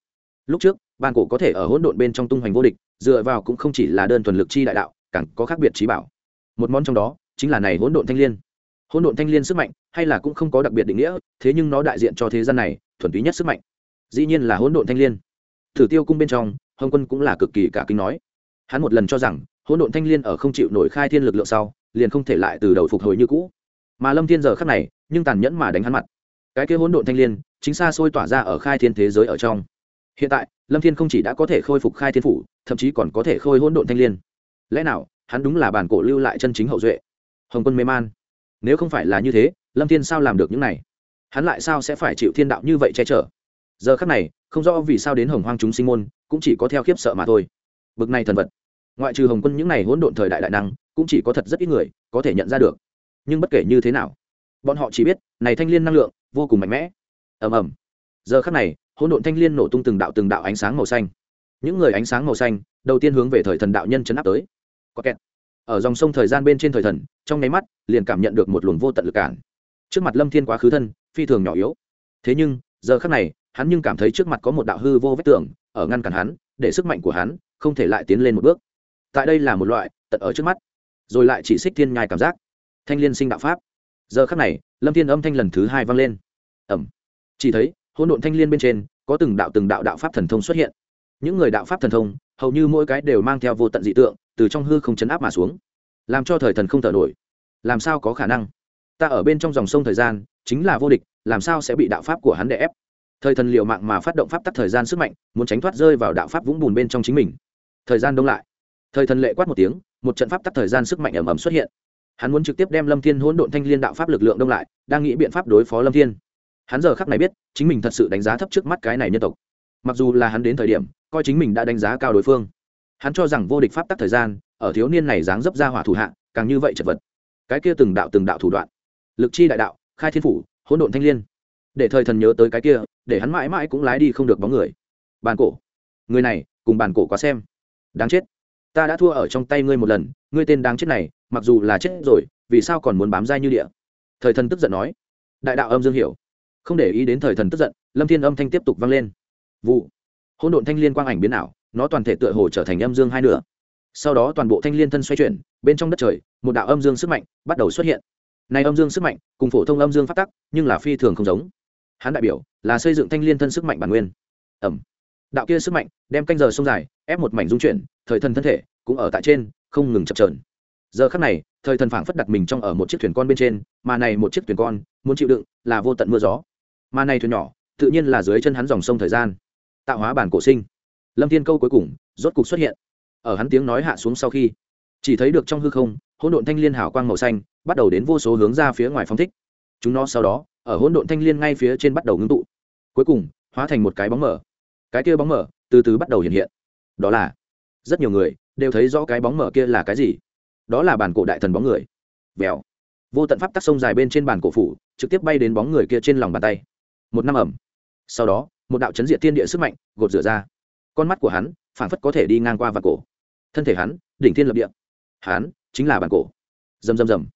Lúc trước, bản cổ có thể ở hỗn độn bên trong tung hoành vô địch, dựa vào cũng không chỉ là đơn thuần lực chi đại đạo, càng có khác biệt trí bảo. Một món trong đó, chính là này hỗn độn thanh liên. Hỗn độn thanh liên sức mạnh, hay là cũng không có đặc biệt định nghĩa, thế nhưng nó đại diện cho thế gian này, thuần túy nhất sức mạnh. Dĩ nhiên là hỗn độn thanh liên thử tiêu cung bên trong, hồng quân cũng là cực kỳ cả kinh nói. Hắn một lần cho rằng, hỗn độn thanh liên ở không chịu nổi khai thiên lực lượng sau, liền không thể lại từ đầu phục hồi như cũ. Mà lâm thiên giờ khắc này, nhưng tàn nhẫn mà đánh hắn mặt. Cái kia hỗn độn thanh liên, chính xa xôi tỏa ra ở khai thiên thế giới ở trong. Hiện tại, lâm thiên không chỉ đã có thể khôi phục khai thiên phủ, thậm chí còn có thể khôi hỗn độn thanh liên. Lẽ nào, hắn đúng là bản cổ lưu lại chân chính hậu duệ? Hồng quân mê man. Nếu không phải là như thế, lâm thiên sao làm được những này? Hắn lại sao sẽ phải chịu thiên đạo như vậy che chở? Giờ khắc này, không rõ vì sao đến hồng hoang chúng sinh môn, cũng chỉ có theo khiếp sợ mà thôi. Bực này thần vật. Ngoại trừ hồng quân những n à y hỗn độn thời đại đại năng, cũng chỉ có thật rất ít người có thể nhận ra được. Nhưng bất kể như thế nào, bọn họ chỉ biết, này thanh l i ê n năng lượng, vô cùng mạnh mẽ. Ầm ầm. Giờ khắc này, hỗn độn thanh l i ê n nổ tung từng đạo từng đạo ánh sáng màu xanh. Những người ánh sáng màu xanh, đầu tiên hướng về thời thần đạo nhân chấn áp tới. Có kẹt. Ở dòng sông thời gian bên trên thời thần, trong nháy mắt, liền cảm nhận được một luồng vô tận lực cản. Trước mặt lâm thiên quá khứ thân, phi thường nhỏ yếu. Thế nhưng, giờ khắc này hắn nhưng cảm thấy trước mặt có một đạo hư vô vết tường, ở ngăn cản hắn, để sức mạnh của hắn không thể lại tiến lên một bước. Tại đây là một loại tận ở trước mắt, rồi lại chỉ xích thiên nhai cảm giác. Thanh liên sinh đạo pháp. Giờ khắc này, lâm thiên âm thanh lần thứ hai vang lên. Ẩm chỉ thấy, hỗn độn thanh liên bên trên, có từng đạo từng đạo đạo pháp thần thông xuất hiện. Những người đạo pháp thần thông, hầu như mỗi cái đều mang theo vô tận dị tượng, từ trong hư không chấn áp mà xuống. Làm cho thời thần không thở nổi. Làm sao có khả năng? Ta ở bên trong dòng sông thời gian, chính là vô địch, làm sao sẽ bị đạo pháp của hắn đè ép? Thời thần liệu mạng mà phát động pháp tắc thời gian sức mạnh, muốn tránh thoát rơi vào đạo pháp vũng bùn bên trong chính mình. Thời gian đông lại. Thời thần lệ quát một tiếng, một trận pháp tắc thời gian sức mạnh ẩm ẩm xuất hiện. Hắn muốn trực tiếp đem lâm thiên hỗn độn thanh liên đạo pháp lực lượng đông lại, đang nghĩ biện pháp đối phó lâm thiên. Hắn giờ khắc này biết, chính mình thật sự đánh giá thấp trước mắt cái này nhân tộc. Mặc dù là hắn đến thời điểm, coi chính mình đã đánh giá cao đối phương. Hắn cho rằng vô địch pháp tắc thời gian, ở thiếu niên này dáng dấp ra hỏa thủ hạ, càng như vậy chật vật. Cái kia từng đạo từng đạo thủ đoạn. Lực chi đại đạo, khai thiên phủ, hỗn độn thanh liên. Để thời thần nhớ tới cái kia để hắn mãi mãi cũng lái đi không được bóng người. Bàn cổ. Người này, cùng bàn cổ quá xem. Đáng chết. Ta đã thua ở trong tay ngươi một lần, ngươi tên đáng chết này, mặc dù là chết rồi, vì sao còn muốn bám dai như địa? Thời thần tức giận nói. Đại đạo âm dương hiểu. Không để ý đến thời thần tức giận, lâm thiên âm thanh tiếp tục vang lên. Vụ. Hỗn độn thanh liên quang ảnh biến ảo, nó toàn thể tựa hồ trở thành âm dương hai nửa. Sau đó toàn bộ thanh liên thân xoay chuyển, bên trong đất trời, một đạo âm dương sức mạnh bắt đầu xuất hiện. Này âm dương sức mạnh, cùng phổ thông âm dương phát tắc, nhưng là phi thường không giống hắn đại biểu là xây dựng thanh liên thân sức mạnh bản nguyên. Ẩm. Đạo kia sức mạnh đem canh giờ sông dài, ép một mảnh dung chuyển, thời thần thân thể cũng ở tại trên, không ngừng chập trờn giờ khắc này, thời thần phảng phất đặt mình trong ở một chiếc thuyền con bên trên, mà này một chiếc thuyền con muốn chịu đựng là vô tận mưa gió. Mà này thuyền nhỏ, tự nhiên là dưới chân hắn dòng sông thời gian. Tạo hóa bản cổ sinh. Lâm thiên câu cuối cùng, rốt cục xuất hiện. Ở hắn tiếng nói hạ xuống sau khi, chỉ thấy được trong hư không, hỗn độn thanh liên hào quang màu xanh, bắt đầu đến vô số hướng ra phía ngoài phong thích. Chúng nó sau đó ở hỗn độn thanh liên ngay phía trên bắt đầu ngưng tụ. Cuối cùng, hóa thành một cái bóng mở cái kia bóng mở từ từ bắt đầu hiện hiện. Đó là, rất nhiều người đều thấy rõ cái bóng mở kia là cái gì. Đó là bản cổ đại thần bóng người. Vèo. Vô tận pháp tắc sông dài bên trên bàn cổ phủ, trực tiếp bay đến bóng người kia trên lòng bàn tay. Một năm ẩm. Sau đó, một đạo chấn diện tiên địa sức mạnh gột rửa ra. Con mắt của hắn phảng phất có thể đi ngang qua vạt cổ. Thân thể hắn, đỉnh thiên lập địa. Hắn chính là bàn cổ. Rầm rầm rầm.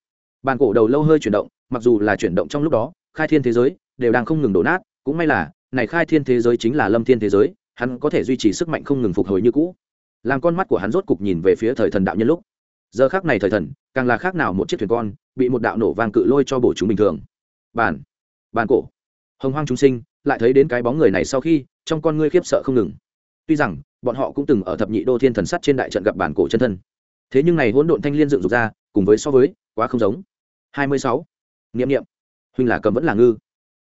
Bàn cổ đầu lâu hơi chuyển động, mặc dù là chuyển động trong lúc đó khai thiên thế giới, đều đang không ngừng đổ nát, cũng may là, này khai thiên thế giới chính là lâm thiên thế giới, hắn có thể duy trì sức mạnh không ngừng phục hồi như cũ. Làm con mắt của hắn rốt cục nhìn về phía thời thần đạo nhân lúc. Giờ khác này thời thần, càng là khác nào một chiếc thuyền con, bị một đạo nổ vàng cự lôi cho bổ chúng bình thường. Bản bản cổ. Hồng hoang chúng sinh, lại thấy đến cái bóng người này sau khi, trong con ngươi khiếp sợ không ngừng. Tuy rằng, bọn họ cũng từng ở thập nhị đô thiên thần sắt trên đại trận gặp bản cổ chân thân. Thế nhưng này hỗn độn thanh liên dựng dục ra, cùng với so với, quá không giống. Hai mươi sáu. Niệm niệm huynh là cầm vẫn là ngư.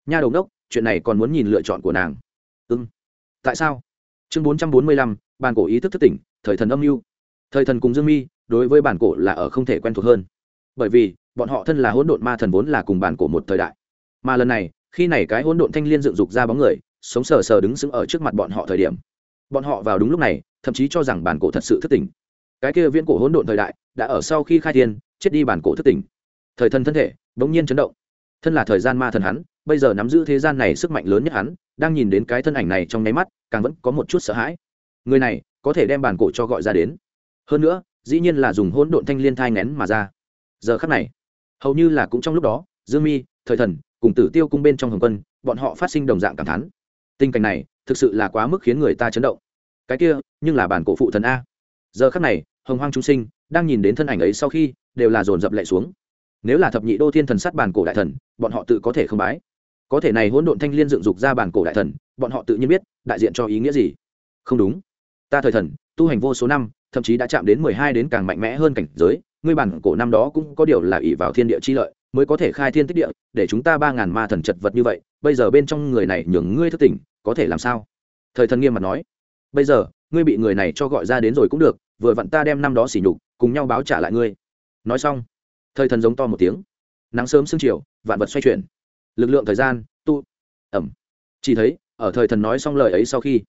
Nha đầu đốc, chuyện này còn muốn nhìn lựa chọn của nàng. Ưng tại sao? Chương bốn trăm bốn mươi lăm bàn cổ ý thức thức tỉnh, thời thần âm mưu. Thời thần cùng dương mi, đối với bản cổ là ở không thể quen thuộc hơn. Bởi vì, bọn họ thân là hỗn độn ma thần vốn là cùng bản cổ một thời đại. Mà lần này, khi này cái hỗn độn thanh liên dựng dục ra bóng người, sống sờ sờ đứng sững ở trước mặt bọn họ thời điểm. Bọn họ vào đúng lúc này, thậm chí cho rằng bản cổ thật sự thức tỉnh. Cái kia viễn cổ hỗn độn thời đại, đã ở sau khi khai thiên, chết đi bản cổ thức tỉnh. Thời thân thân thể, bỗng nhiên chấn động thân là thời gian ma thần hắn, bây giờ nắm giữ thế gian này sức mạnh lớn nhất hắn, đang nhìn đến cái thân ảnh này trong nháy mắt, càng vẫn có một chút sợ hãi. Người này, có thể đem bản cổ cho gọi ra đến. Hơn nữa, dĩ nhiên là dùng hỗn độn thanh liên thai ngén mà ra. Giờ khắc này, hầu như là cũng trong lúc đó, dương mi, thời thần, cùng tử tiêu cung bên trong hồng quân, bọn họ phát sinh đồng dạng cảm thán. Tình cảnh này, thực sự là quá mức khiến người ta chấn động. Cái kia, nhưng là bản cổ phụ thần a. Giờ khắc này, hồng hoang trung sinh, đang nhìn đến thân ảnh ấy sau khi, đều là dồn dập lệ xuống nếu là thập nhị đô thiên thần sát bản cổ đại thần, bọn họ tự có thể không bái. Có thể này hỗn độn thanh liên dựng dục ra bản cổ đại thần, bọn họ tự nhiên biết, đại diện cho ý nghĩa gì. Không đúng. Ta thời thần, tu hành vô số năm, thậm chí đã chạm đến mười hai đến càng mạnh mẽ hơn cảnh giới, ngươi bản cổ năm đó cũng có điều là ỷ vào thiên địa chi lợi, mới có thể khai thiên tích địa, để chúng ta ba ngàn ma thần chật vật như vậy, bây giờ bên trong người này nhường ngươi thức tỉnh, có thể làm sao? Thời thần nghiêm mặt nói. Bây giờ, ngươi bị người này cho gọi ra đến rồi cũng được, vừa vặn ta đem năm đó xỉ nhục, cùng nhau báo trả lại ngươi. Nói xong thời thần giống to một tiếng. Nắng sớm sương chiều, vạn vật xoay chuyển. Lực lượng thời gian, tu, ẩm. Chỉ thấy, ở thời thần nói xong lời ấy sau khi,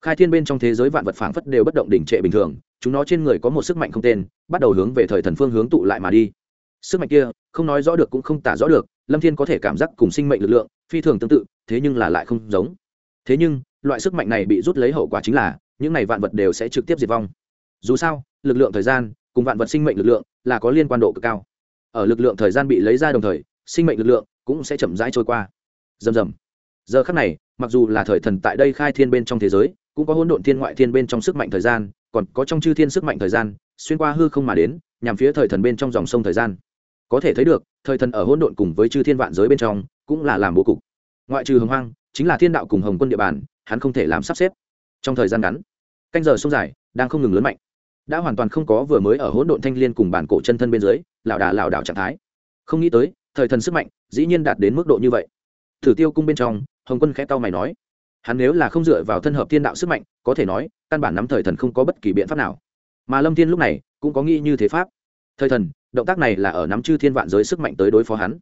khai thiên bên trong thế giới vạn vật phảng phất đều bất động đỉnh trệ bình thường, chúng nó trên người có một sức mạnh không tên, bắt đầu hướng về thời thần phương hướng tụ lại mà đi. Sức mạnh kia, không nói rõ được cũng không tả rõ được, lâm thiên có thể cảm giác cùng sinh mệnh lực lượng, phi thường tương tự, thế nhưng là lại không giống. Thế nhưng, loại sức mạnh này bị rút lấy hậu quả chính là, những này vạn vật đều sẽ trực tiếp diệt vong. Dù sao, lực lượng thời gian, cùng vạn vật sinh mệnh lực lượng là có liên quan độ cực cao ở lực lượng thời gian bị lấy ra đồng thời, sinh mệnh lực lượng cũng sẽ chậm rãi trôi qua. Dầm dầm giờ khắc này, mặc dù là thời thần tại đây khai thiên bên trong thế giới, cũng có hỗn độn thiên ngoại thiên bên trong sức mạnh thời gian, còn có trong chư thiên sức mạnh thời gian, xuyên qua hư không mà đến, nhằm phía thời thần bên trong dòng sông thời gian. Có thể thấy được, thời thần ở hỗn độn cùng với chư thiên vạn giới bên trong, cũng là làm bố cục. Ngoại trừ hồng hoang, chính là thiên đạo cùng hồng quân địa bàn, hắn không thể làm sắp xếp. Trong thời gian ngắn, canh giờ sông dài đang không ngừng lớn mạnh đã hoàn toàn không có vừa mới ở hỗn độn thanh liên cùng bản cổ chân thân bên dưới, lảo đà lảo đảo trạng thái. Không nghĩ tới, thời thần sức mạnh dĩ nhiên đạt đến mức độ như vậy. Thử tiêu cung bên trong, hồng quân khẽ cau mày nói, hắn nếu là không dựa vào thân hợp thiên đạo sức mạnh, có thể nói, căn bản nắm thời thần không có bất kỳ biện pháp nào. Mà lâm thiên lúc này cũng có nghĩ như thế pháp. Thời thần, động tác này là ở nắm chư thiên vạn giới sức mạnh tới đối phó hắn.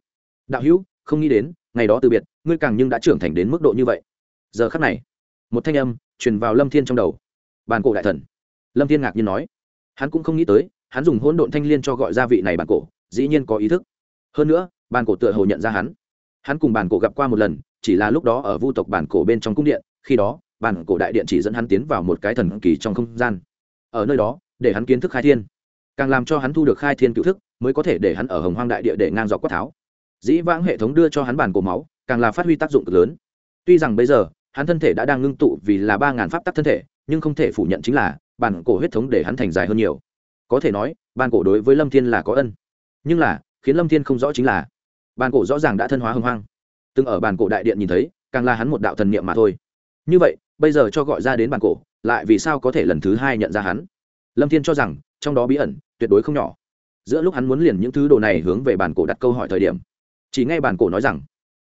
Đạo hữu, không nghĩ đến, ngày đó từ biệt, ngươi càng nhưng đã trưởng thành đến mức độ như vậy. Giờ khắc này, một thanh âm truyền vào lâm thiên trong đầu. Bàn cổ đại thần lâm thiên ngạc nhiên nói. Hắn cũng không nghĩ tới, hắn dùng hỗn độn thanh liên cho gọi gia vị này bàn cổ, dĩ nhiên có ý thức. Hơn nữa bàn cổ tựa hồ nhận ra hắn. Hắn cùng bàn cổ gặp qua một lần, chỉ là lúc đó ở vu tộc bàn cổ bên trong cung điện, khi đó bàn cổ đại điện chỉ dẫn hắn tiến vào một cái thần kỳ trong không gian. Ở nơi đó, để hắn kiến thức khai thiên. Càng làm cho hắn thu được khai thiên cựu thức, mới có thể để hắn ở hồng hoang đại địa để ngang dọc quát tháo. Dĩ vãng hệ thống đưa cho hắn bàn cổ máu, càng là phát huy tác dụng cực lớn. Tuy rằng bây giờ, hắn thân thể đã đang ngưng tụ vì là ba ngàn pháp tắc thân thể, nhưng không thể phủ nhận chính là bản cổ huyết thống để hắn thành dài hơn nhiều. Có thể nói, bản cổ đối với lâm thiên là có ân. Nhưng là, khiến lâm thiên không rõ chính là, bản cổ rõ ràng đã thân hóa hưng hoang từng ở bản cổ đại điện nhìn thấy, càng là hắn một đạo thần niệm mà thôi. Như vậy, bây giờ cho gọi ra đến bản cổ, lại vì sao có thể lần thứ hai nhận ra hắn? Lâm thiên cho rằng, trong đó bí ẩn, tuyệt đối không nhỏ. Giữa lúc hắn muốn liền những thứ đồ này hướng về bản cổ đặt câu hỏi thời điểm, chỉ nghe bản cổ nói rằng,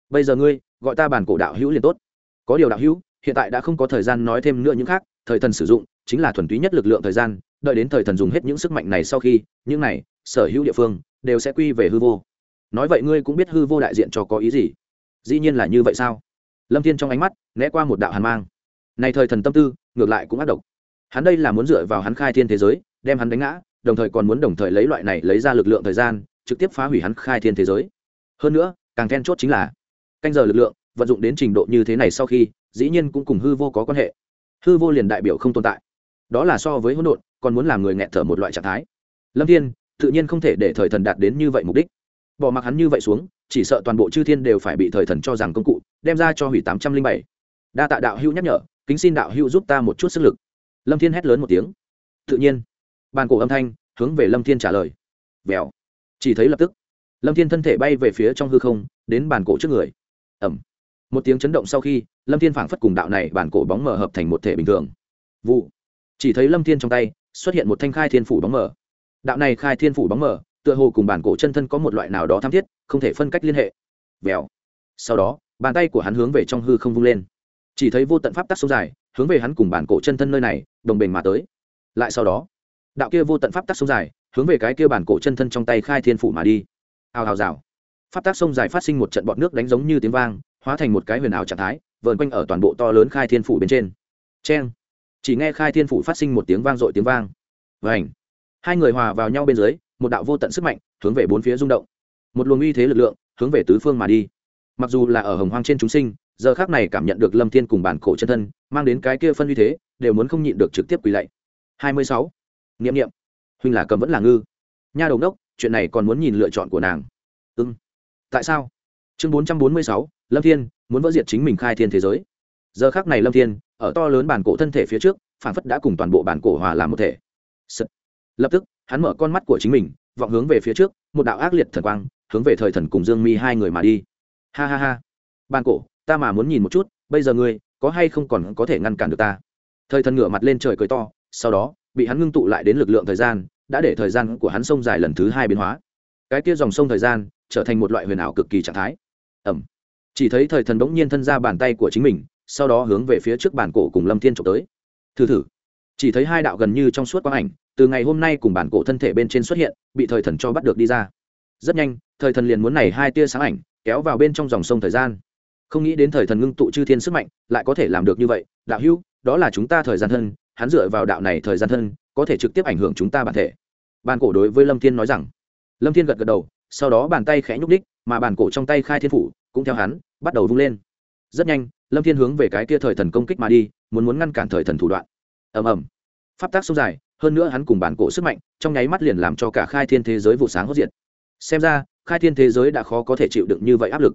bây giờ ngươi, gọi ta bản cổ đạo hữu liền tốt. Có điều đạo hữu, hiện tại đã không có thời gian nói thêm nữa những khác thời thần sử dụng, chính là thuần túy nhất lực lượng thời gian, đợi đến thời thần dùng hết những sức mạnh này sau khi, những này, sở hữu địa phương, đều sẽ quy về hư vô. Nói vậy ngươi cũng biết hư vô đại diện cho có ý gì. Dĩ nhiên là như vậy sao? Lâm thiên trong ánh mắt, né qua một đạo hàn mang. Này thời thần tâm tư, ngược lại cũng ác độc. Hắn đây là muốn dựa vào hắn khai thiên thế giới, đem hắn đánh ngã, đồng thời còn muốn đồng thời lấy loại này lấy ra lực lượng thời gian, trực tiếp phá hủy hắn khai thiên thế giới. Hơn nữa, càng then chốt chính là, canh giờ lực lượng vận dụng đến trình độ như thế này sau khi, dĩ nhiên cũng cùng hư vô có quan hệ hư vô liền đại biểu không tồn tại. Đó là so với hỗn độn, còn muốn làm người nghẹt thở một loại trạng thái. Lâm thiên, tự nhiên không thể để thời thần đạt đến như vậy mục đích. Bỏ mặc hắn như vậy xuống, chỉ sợ toàn bộ chư thiên đều phải bị thời thần cho rằng công cụ, đem ra cho hủy tám trăm linh bảy. Đa tạ đạo hữu nhắc nhở, kính xin đạo hữu giúp ta một chút sức lực. Lâm thiên hét lớn một tiếng. Tự nhiên. Bàn cổ âm thanh, hướng về lâm thiên trả lời. Vèo. Chỉ thấy lập tức, lâm thiên thân thể bay về phía trong hư không, đến bàn cổ trước người. Ẩm một tiếng chấn động sau khi, lâm thiên phảng phất cùng đạo này bản cổ bóng mở hợp thành một thể bình thường. Vụ. Chỉ thấy lâm thiên trong tay xuất hiện một thanh khai thiên phủ bóng mở đạo này khai thiên phủ bóng mở tựa hồ cùng bản cổ chân thân có một loại nào đó tham thiết, không thể phân cách liên hệ. Vèo. Sau đó, bàn tay của hắn hướng về trong hư không vung lên. Chỉ thấy vô tận pháp tắc sông dài, hướng về hắn cùng bản cổ chân thân nơi này, đồng bình mà tới. Lại sau đó, đạo kia vô tận pháp tắc sông dài, hướng về cái kia bản cổ chân thân trong tay khai thiên phủ mà đi. Hào hào rào. Pháp tác sông dài phát sinh một trận bọt nước đánh giống như tiếng vang hóa thành một cái huyền ảo trạng thái, vờn quanh ở toàn bộ to lớn khai thiên phủ bên trên. Cheng. Chỉ nghe khai thiên phủ phát sinh một tiếng vang dội tiếng vang. Và ảnh hai người hòa vào nhau bên dưới, một đạo vô tận sức mạnh, hướng về bốn phía rung động. Một luồng uy thế lực lượng, hướng về tứ phương mà đi. Mặc dù là ở hồng hoang trên chúng sinh, giờ khác này cảm nhận được lâm thiên cùng bản cổ chân thân, mang đến cái kia phân uy thế, đều muốn không nhịn được trực tiếp quỳ lạy. Hai mươi sáu. Nghiệm nghiệm huynh là cầm vẫn là ngư. Nha đầu đốc chuyện này còn muốn nhìn lựa chọn của nàng. Ưng tại sao? Chương bốn trăm bốn mươi sáu, lâm thiên, muốn vỡ diệt chính mình khai thiên thế giới. Giờ khác này lâm thiên, ở to lớn bản cổ thân thể phía trước phản phất đã cùng toàn bộ bản cổ hòa làm một thể. Lập tức, hắn mở con mắt của chính mình, vọng hướng về phía trước, một đạo ác liệt thần quang, hướng về thời thần cùng dương mi hai người mà đi. Ha ha ha. Bản cổ, ta mà muốn nhìn một chút, bây giờ ngươi, có hay không còn có thể ngăn cản được ta? Thời thần ngửa mặt lên trời cười to, sau đó, bị hắn ngưng tụ lại đến lực lượng thời gian, đã để thời gian của hắn sông dài lần thứ hai biến hóa. Cái kia dòng sông thời gian, trở thành một loại huyền ảo cực kỳ trạng thái ẩm. Chỉ thấy thời thần bỗng nhiên thân ra bàn tay của chính mình, sau đó hướng về phía trước bàn cổ cùng lâm thiên trộm tới. Thử thử. Chỉ thấy hai đạo gần như trong suốt quang ảnh, từ ngày hôm nay cùng bản cổ thân thể bên trên xuất hiện, bị thời thần cho bắt được đi ra. Rất nhanh, thời thần liền muốn này hai tia sáng ảnh kéo vào bên trong dòng sông thời gian. Không nghĩ đến thời thần ngưng tụ chư thiên sức mạnh, lại có thể làm được như vậy. Đạo hữu, đó là chúng ta thời gian thân, hắn dựa vào đạo này thời gian thân, có thể trực tiếp ảnh hưởng chúng ta bản thể. Bàn cổ đối với lâm thiên nói rằng. Lâm thiên gật gật đầu, sau đó bàn tay khẽ nhúc đích mà bản cổ trong tay khai thiên phủ cũng theo hắn bắt đầu vung lên. Rất nhanh, lâm thiên hướng về cái kia thời thần công kích mà đi, muốn muốn ngăn cản thời thần thủ đoạn. Ầm ầm. Pháp tác sông dài, hơn nữa hắn cùng bản cổ sức mạnh, trong nháy mắt liền làm cho cả khai thiên thế giới vụ sáng hốt diệt. Xem ra, khai thiên thế giới đã khó có thể chịu đựng như vậy áp lực.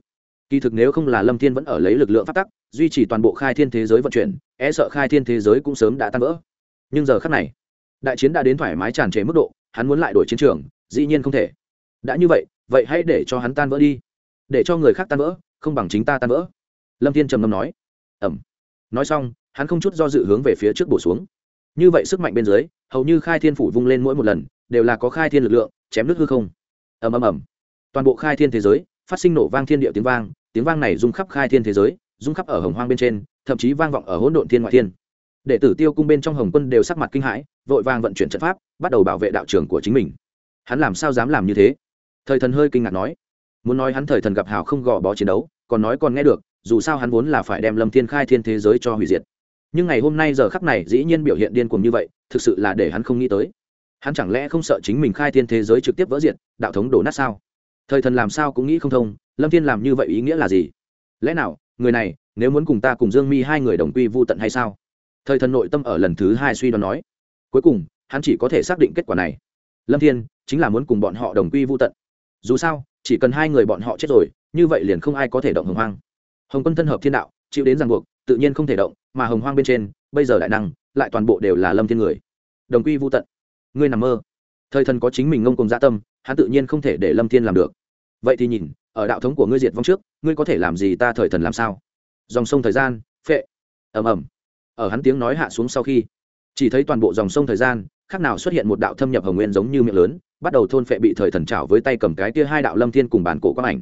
Kỳ thực nếu không là lâm thiên vẫn ở lấy lực lượng pháp tắc, duy trì toàn bộ khai thiên thế giới vận chuyển e sợ khai thiên thế giới cũng sớm đã tan vỡ. Nhưng giờ khắc này, đại chiến đã đến thoải mái tràn trề mức độ, hắn muốn lại đổi chiến trường, dĩ nhiên không thể. Đã như vậy vậy hãy để cho hắn tan vỡ đi. Để cho người khác tan vỡ, không bằng chính ta tan vỡ. Lâm thiên trầm ngâm nói. Ẩm. Nói xong, hắn không chút do dự hướng về phía trước bổ xuống. Như vậy sức mạnh bên dưới, hầu như khai thiên phủ vung lên mỗi một lần, đều là có khai thiên lực lượng, chém nước hư không. Ầm ầm ầm. Toàn bộ khai thiên thế giới, phát sinh nổ vang thiên địa tiếng vang tiếng vang này rung khắp khai thiên thế giới, rung khắp ở hồng hoang bên trên, thậm chí vang vọng ở hỗn độn thiên ngoại thiên. Đệ tử tiêu cung bên trong hồng quân đều sắc mặt kinh hãi, vội vàng vận chuyển trận pháp, bắt đầu bảo vệ đạo trường của chính mình. Hắn làm sao dám làm như thế? Thời thần hơi kinh ngạc nói, muốn nói hắn thời thần gặp hào không gò bó chiến đấu, còn nói còn nghe được, dù sao hắn vốn là phải đem lâm thiên khai thiên thế giới cho hủy diệt. Nhưng ngày hôm nay giờ khắc này dĩ nhiên biểu hiện điên cuồng như vậy, thực sự là để hắn không nghĩ tới. Hắn chẳng lẽ không sợ chính mình khai thiên thế giới trực tiếp vỡ diệt, đạo thống đổ nát sao? Thời thần làm sao cũng nghĩ không thông, lâm thiên làm như vậy ý nghĩa là gì? Lẽ nào, người này, nếu muốn cùng ta cùng dương mi hai người đồng quy vô tận hay sao? Thời thần nội tâm ở lần thứ hai suy đoán nói. Cuối cùng, hắn chỉ có thể xác định kết quả này. Lâm thiên, chính là muốn cùng bọn họ đồng quy vô tận dù sao, chỉ cần hai người bọn họ chết rồi, như vậy liền không ai có thể động hồng hoang. Hồng quân thân hợp thiên đạo, chịu đến ràng buộc, tự nhiên không thể động, mà hồng hoang bên trên, bây giờ đại năng, lại toàn bộ đều là lâm thiên người. Đồng quy vô tận, ngươi nằm mơ. Thời thần có chính mình ngông cùng gia dạ tâm, hắn tự nhiên không thể để lâm thiên làm được. Vậy thì nhìn, ở đạo thống của ngươi diệt vong trước, ngươi có thể làm gì ta thời thần làm sao? Dòng sông thời gian, phệ. Ầm ầm. Ở hắn tiếng nói hạ xuống sau khi, chỉ thấy toàn bộ dòng sông thời gian, khác nào xuất hiện một đạo thâm nhập hồng nguyên giống như miệng lớn bắt đầu thôn phệ bị thời thần trảo với tay cầm cái tia hai đạo lâm thiên cùng bản cổ quang ảnh.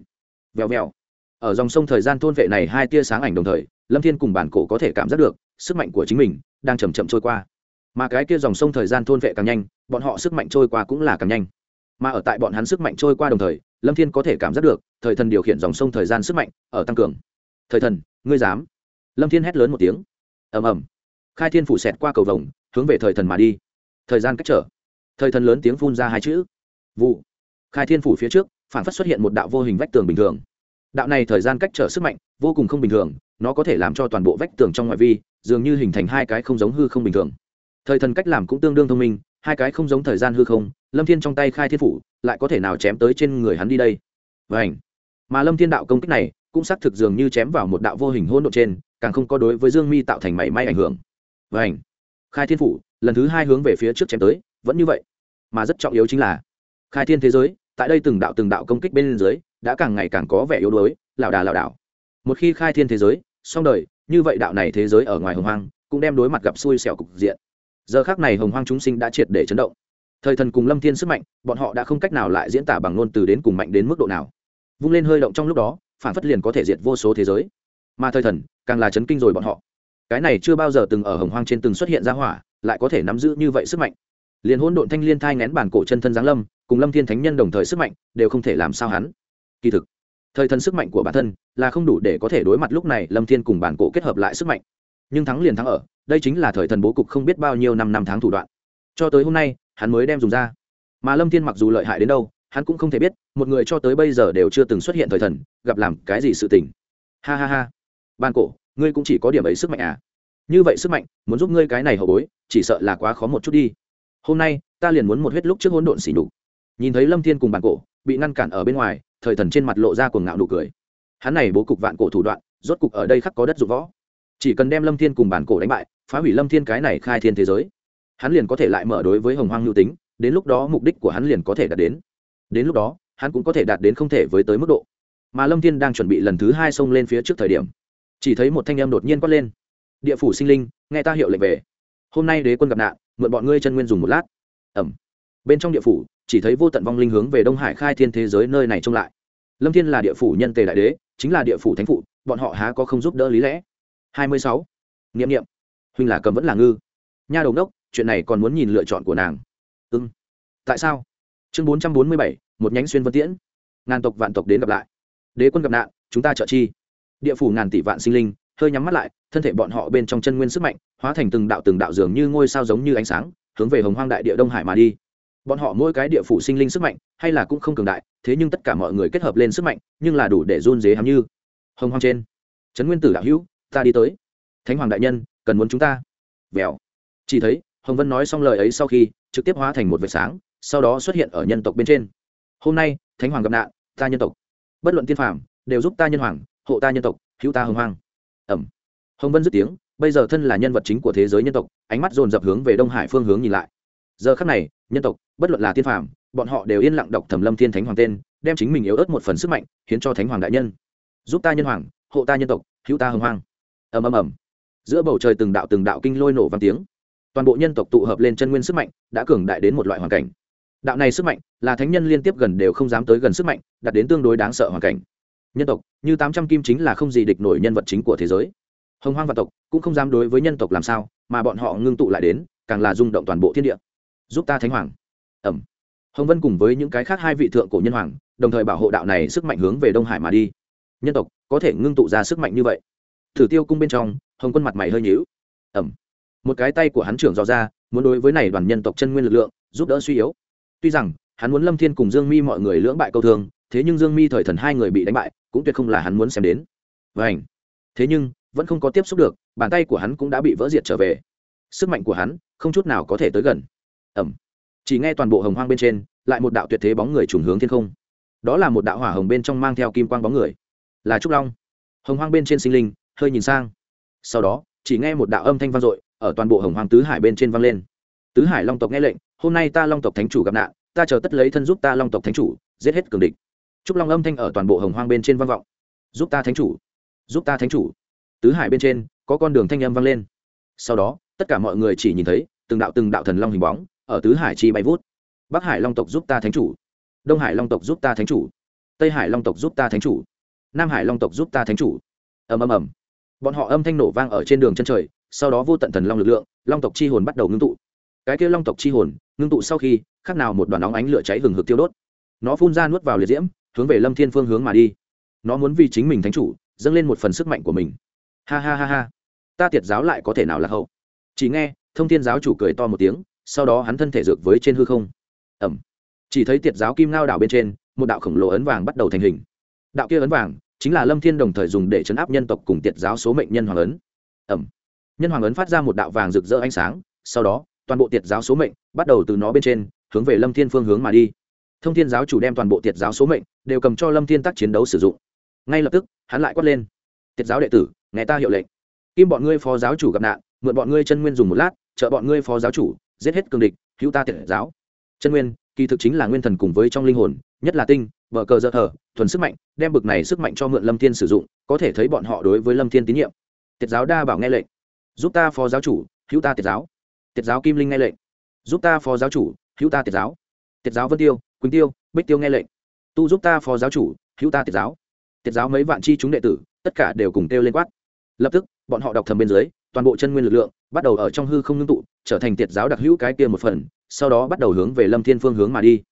Vèo vèo. Ở dòng sông thời gian thôn vệ này hai tia sáng ảnh đồng thời, lâm thiên cùng bản cổ có thể cảm giác được, sức mạnh của chính mình đang chầm chậm trôi qua. Mà cái kia dòng sông thời gian thôn vệ càng nhanh, bọn họ sức mạnh trôi qua cũng là càng nhanh. Mà ở tại bọn hắn sức mạnh trôi qua đồng thời, lâm thiên có thể cảm giác được, thời thần điều khiển dòng sông thời gian sức mạnh ở tăng cường. Thời thần, ngươi dám? Lâm thiên hét lớn một tiếng. Ầm ầm. Khai thiên phủ xẹt qua cầu vồng, hướng về thời thần mà đi. Thời gian cách trở thời thần lớn tiếng phun ra hai chữ. Vụ. Khai thiên phủ phía trước, phản phất xuất hiện một đạo vô hình vách tường bình thường. Đạo này thời gian cách trở sức mạnh, vô cùng không bình thường, nó có thể làm cho toàn bộ vách tường trong ngoại vi, dường như hình thành hai cái không giống hư không bình thường. Thời thần cách làm cũng tương đương thông minh, hai cái không giống thời gian hư không, lâm thiên trong tay khai thiên phủ, lại có thể nào chém tới trên người hắn đi đây? Vảnh mà lâm thiên đạo công kích này, cũng xác thực dường như chém vào một đạo vô hình hôn độ trên, càng không có đối với dương mi tạo thành mảy may ảnh hưởng. Vảnh khai thiên phủ, lần thứ hai hướng về phía trước chém tới, vẫn như vậy mà rất trọng yếu chính là khai thiên thế giới, tại đây từng đạo từng đạo công kích bên dưới, đã càng ngày càng có vẻ yếu đuối, lảo đà lảo đảo. Một khi khai thiên thế giới, xong đời, như vậy đạo này thế giới ở ngoài hồng hoang, cũng đem đối mặt gặp xui xẻo cục diện. Giờ khác này hồng hoang chúng sinh đã triệt để chấn động. Thời thần cùng lâm thiên sức mạnh, bọn họ đã không cách nào lại diễn tả bằng ngôn từ đến cùng mạnh đến mức độ nào. Vung lên hơi động trong lúc đó, phản phất liền có thể diệt vô số thế giới. Mà thời thần, càng là chấn kinh rồi bọn họ. Cái này chưa bao giờ từng ở hồng hoang trên từng xuất hiện ra hỏa, lại có thể nắm giữ như vậy sức mạnh liền hỗn độn thanh liên thai ngén bản cổ chân thân giáng lâm, cùng lâm thiên thánh nhân đồng thời sức mạnh, đều không thể làm sao hắn. Kỳ thực, thời thần sức mạnh của bản thân là không đủ để có thể đối mặt lúc này lâm thiên cùng bản cổ kết hợp lại sức mạnh. Nhưng thắng liền thắng ở, đây chính là thời thần bố cục không biết bao nhiêu năm năm tháng thủ đoạn. Cho tới hôm nay, hắn mới đem dùng ra. Mà lâm thiên mặc dù lợi hại đến đâu, hắn cũng không thể biết, một người cho tới bây giờ đều chưa từng xuất hiện thời thần, gặp làm cái gì sự tình. Ha ha ha. Ban cổ, ngươi cũng chỉ có điểm ấy sức mạnh à? Như vậy sức mạnh, muốn giúp ngươi cái này hậu bối, chỉ sợ là quá khó một chút đi hôm nay ta liền muốn một huyết lúc trước hỗn độn xỉ nhục. Nhìn thấy lâm thiên cùng bàn cổ bị ngăn cản ở bên ngoài, thời thần trên mặt lộ ra cuồng ngạo nụ cười. Hắn này bố cục vạn cổ thủ đoạn, rốt cục ở đây khắc có đất dụng võ. Chỉ cần đem lâm thiên cùng bản cổ đánh bại, phá hủy lâm thiên cái này khai thiên thế giới, hắn liền có thể lại mở đối với hồng hoang nhu tính, đến lúc đó mục đích của hắn liền có thể đạt đến. Đến lúc đó, hắn cũng có thể đạt đến không thể với tới mức độ. Mà lâm thiên đang chuẩn bị lần thứ hai xông lên phía trước thời điểm, chỉ thấy một thanh em đột nhiên quát lên. Địa phủ sinh linh, nghe ta hiệu lệnh về. Hôm nay đế quân gặp nạn mượn bọn ngươi chân nguyên dùng một lát. Ẩm. Bên trong địa phủ, chỉ thấy vô tận vong linh hướng về đông hải khai thiên thế giới nơi này trông lại. Lâm thiên là địa phủ nhân tề đại đế, chính là địa phủ thánh phụ, bọn họ há có không giúp đỡ lý lẽ. Hai mươi sáu. N i ệ m n i ệ m huynh là cầm vẫn là ngư. Nha đầu đốc, chuyện này còn muốn nhìn lựa chọn của nàng. Ưng tại sao? Chương bốn trăm bốn mươi bảy, một nhánh xuyên vân tiễn. Ngàn tộc vạn tộc đến gặp lại. Đế quân gặp nạn, chúng ta trợ chi. Địa phủ ngàn tỷ vạn sinh linh hơi nhắm mắt lại, thân thể bọn họ bên trong chân nguyên sức mạnh, hóa thành từng đạo từng đạo dường như ngôi sao giống như ánh sáng, hướng về hồng hoang đại địa đông hải mà đi. Bọn họ mỗi cái địa phủ sinh linh sức mạnh, hay là cũng không cường đại, thế nhưng tất cả mọi người kết hợp lên sức mạnh, nhưng là đủ để run dế hàm như hồng hoang trên. Trấn nguyên tử đạo hữu, ta đi tới. Thánh hoàng đại nhân, cần muốn chúng ta. Vèo. Chỉ thấy, hồng vân nói xong lời ấy sau khi, trực tiếp hóa thành một vệt sáng, sau đó xuất hiện ở nhân tộc bên trên. Hôm nay, thánh hoàng gặp nạn, ta nhân tộc. Bất luận tiên phàm, đều giúp ta nhân hoàng, hộ ta nhân tộc hữu ta hồng hoang ẩm. Hồng vân dứt tiếng, bây giờ thân là nhân vật chính của thế giới nhân tộc, ánh mắt dồn dập hướng về đông hải phương hướng nhìn lại. Giờ khắc này, nhân tộc, bất luận là tiên phàm, bọn họ đều yên lặng đọc thẩm lâm thiên thánh hoàng tên, đem chính mình yếu ớt một phần sức mạnh, hiến cho thánh hoàng đại nhân. Giúp ta nhân hoàng, hộ ta nhân tộc, hữu ta hồng hoang. Ầm ầm ầm. Giữa bầu trời từng đạo từng đạo kinh lôi nổ vang tiếng. Toàn bộ nhân tộc tụ hợp lên chân nguyên sức mạnh, đã cường đại đến một loại hoàn cảnh. Đạo này sức mạnh, là thánh nhân liên tiếp gần đều không dám tới gần sức mạnh, đạt đến tương đối đáng sợ hoàn cảnh nhân tộc, như tám trăm kim chính là không gì địch nổi nhân vật chính của thế giới. Hồng hoang vạn tộc cũng không dám đối với nhân tộc làm sao, mà bọn họ ngưng tụ lại đến, càng là rung động toàn bộ thiên địa. Giúp ta thánh hoàng. Ẩm. Hồng vân cùng với những cái khác hai vị thượng cổ nhân hoàng, đồng thời bảo hộ đạo này sức mạnh hướng về đông hải mà đi. Nhân tộc, có thể ngưng tụ ra sức mạnh như vậy. Thử tiêu cung bên trong, hồng quân mặt mày hơi nhíu. Ẩm. Một cái tay của hắn trưởng dò ra, muốn đối với này đoàn nhân tộc chân nguyên lực lượng, giúp đỡ suy yếu. Tuy rằng, hắn muốn lâm thiên cùng dương mi mọi người lưỡng bại câu thương thế nhưng dương mi thời thần hai người bị đánh bại, cũng tuyệt không là hắn muốn xem đến. Và ảnh thế nhưng, vẫn không có tiếp xúc được, bàn tay của hắn cũng đã bị vỡ diệt trở về. Sức mạnh của hắn, không chút nào có thể tới gần. Ẩm. Chỉ nghe toàn bộ hồng hoang bên trên, lại một đạo tuyệt thế bóng người trùng hướng thiên không. Đó là một đạo hỏa hồng bên trong mang theo kim quang bóng người. Là trúc long. Hồng hoang bên trên sinh linh, hơi nhìn sang. Sau đó, chỉ nghe một đạo âm thanh vang dội, ở toàn bộ hồng hoang tứ hải bên trên vang lên. Tứ hải long tộc nghe lệnh, hôm nay ta long tộc thánh chủ gặp nạn, ta chờ tất lấy thân giúp ta long tộc thánh chủ, giết hết cường địch trúc long âm thanh ở toàn bộ hồng hoang bên trên vang vọng. Giúp ta thánh chủ, giúp ta thánh chủ. Tứ hải bên trên, có con đường thanh âm vang lên. Sau đó, tất cả mọi người chỉ nhìn thấy từng đạo từng đạo thần long hình bóng ở tứ hải chi bay vút. Bắc hải long tộc giúp ta thánh chủ, đông hải long tộc giúp ta thánh chủ, tây hải long tộc giúp ta thánh chủ, nam hải long tộc giúp ta thánh chủ. Ầm ầm ầm. Bọn họ âm thanh nổ vang ở trên đường chân trời, sau đó vô tận thần long lực lượng, long tộc chi hồn bắt đầu ngưng tụ. Cái kia long tộc chi hồn, ngưng tụ sau khi, khác nào một đoàn nóng ánh lửa cháy hừng hực tiêu đốt. Nó phun ra nuốt vào liệt diễm hướng về lâm thiên phương hướng mà đi. Nó muốn vì chính mình thánh chủ, dâng lên một phần sức mạnh của mình. Ha ha ha ha. Ta tiệt giáo lại có thể nào là hậu? Chỉ nghe, thông thiên giáo chủ cười to một tiếng, sau đó hắn thân thể dược với trên hư không. Ẩm. Chỉ thấy tiệt giáo kim ngao đảo bên trên, một đạo khổng lồ ấn vàng bắt đầu thành hình. Đạo kia ấn vàng chính là lâm thiên đồng thời dùng để chấn áp nhân tộc cùng tiệt giáo số mệnh nhân hoàng ấn. Ẩm. Nhân hoàng ấn phát ra một đạo vàng rực rỡ ánh sáng, sau đó, toàn bộ tiệt giáo số mệnh bắt đầu từ nó bên trên, hướng về lâm thiên phương hướng mà đi thông thiên giáo chủ đem toàn bộ tiệt giáo số mệnh đều cầm cho lâm thiên tác chiến đấu sử dụng. Ngay lập tức, hắn lại quát lên, tiệt giáo đệ tử, nghe ta hiệu lệnh. Kim bọn ngươi phó giáo chủ gặp nạn, mượn bọn ngươi chân nguyên dùng một lát, trợ bọn ngươi phó giáo chủ giết hết cương địch hữu ta tiệt giáo. Chân nguyên, kỳ thực chính là nguyên thần cùng với trong linh hồn, nhất là tinh vợ cờ dơ thờ, thuần sức mạnh, đem bực này sức mạnh cho mượn lâm thiên sử dụng, có thể thấy bọn họ đối với lâm thiên tín nhiệm. Tiệt giáo đa bảo nghe lệnh, giúp ta phó giáo chủ hữu ta tiệt giáo. Tiệt giáo kim linh nghe lệnh, giúp ta phó giáo chủ hữu ta tiệt giáo. Tiệt giáo vân tiêu quỳnh tiêu, bích tiêu nghe lệnh. Tu giúp ta phó giáo chủ, hữu ta tiệt giáo. Tiệt giáo mấy vạn chi chúng đệ tử, tất cả đều cùng kêu lên quát. Lập tức, bọn họ đọc thầm bên dưới, toàn bộ chân nguyên lực lượng, bắt đầu ở trong hư không ngưng tụ, trở thành tiệt giáo đặc hữu cái kia một phần, sau đó bắt đầu hướng về lâm thiên phương hướng mà đi.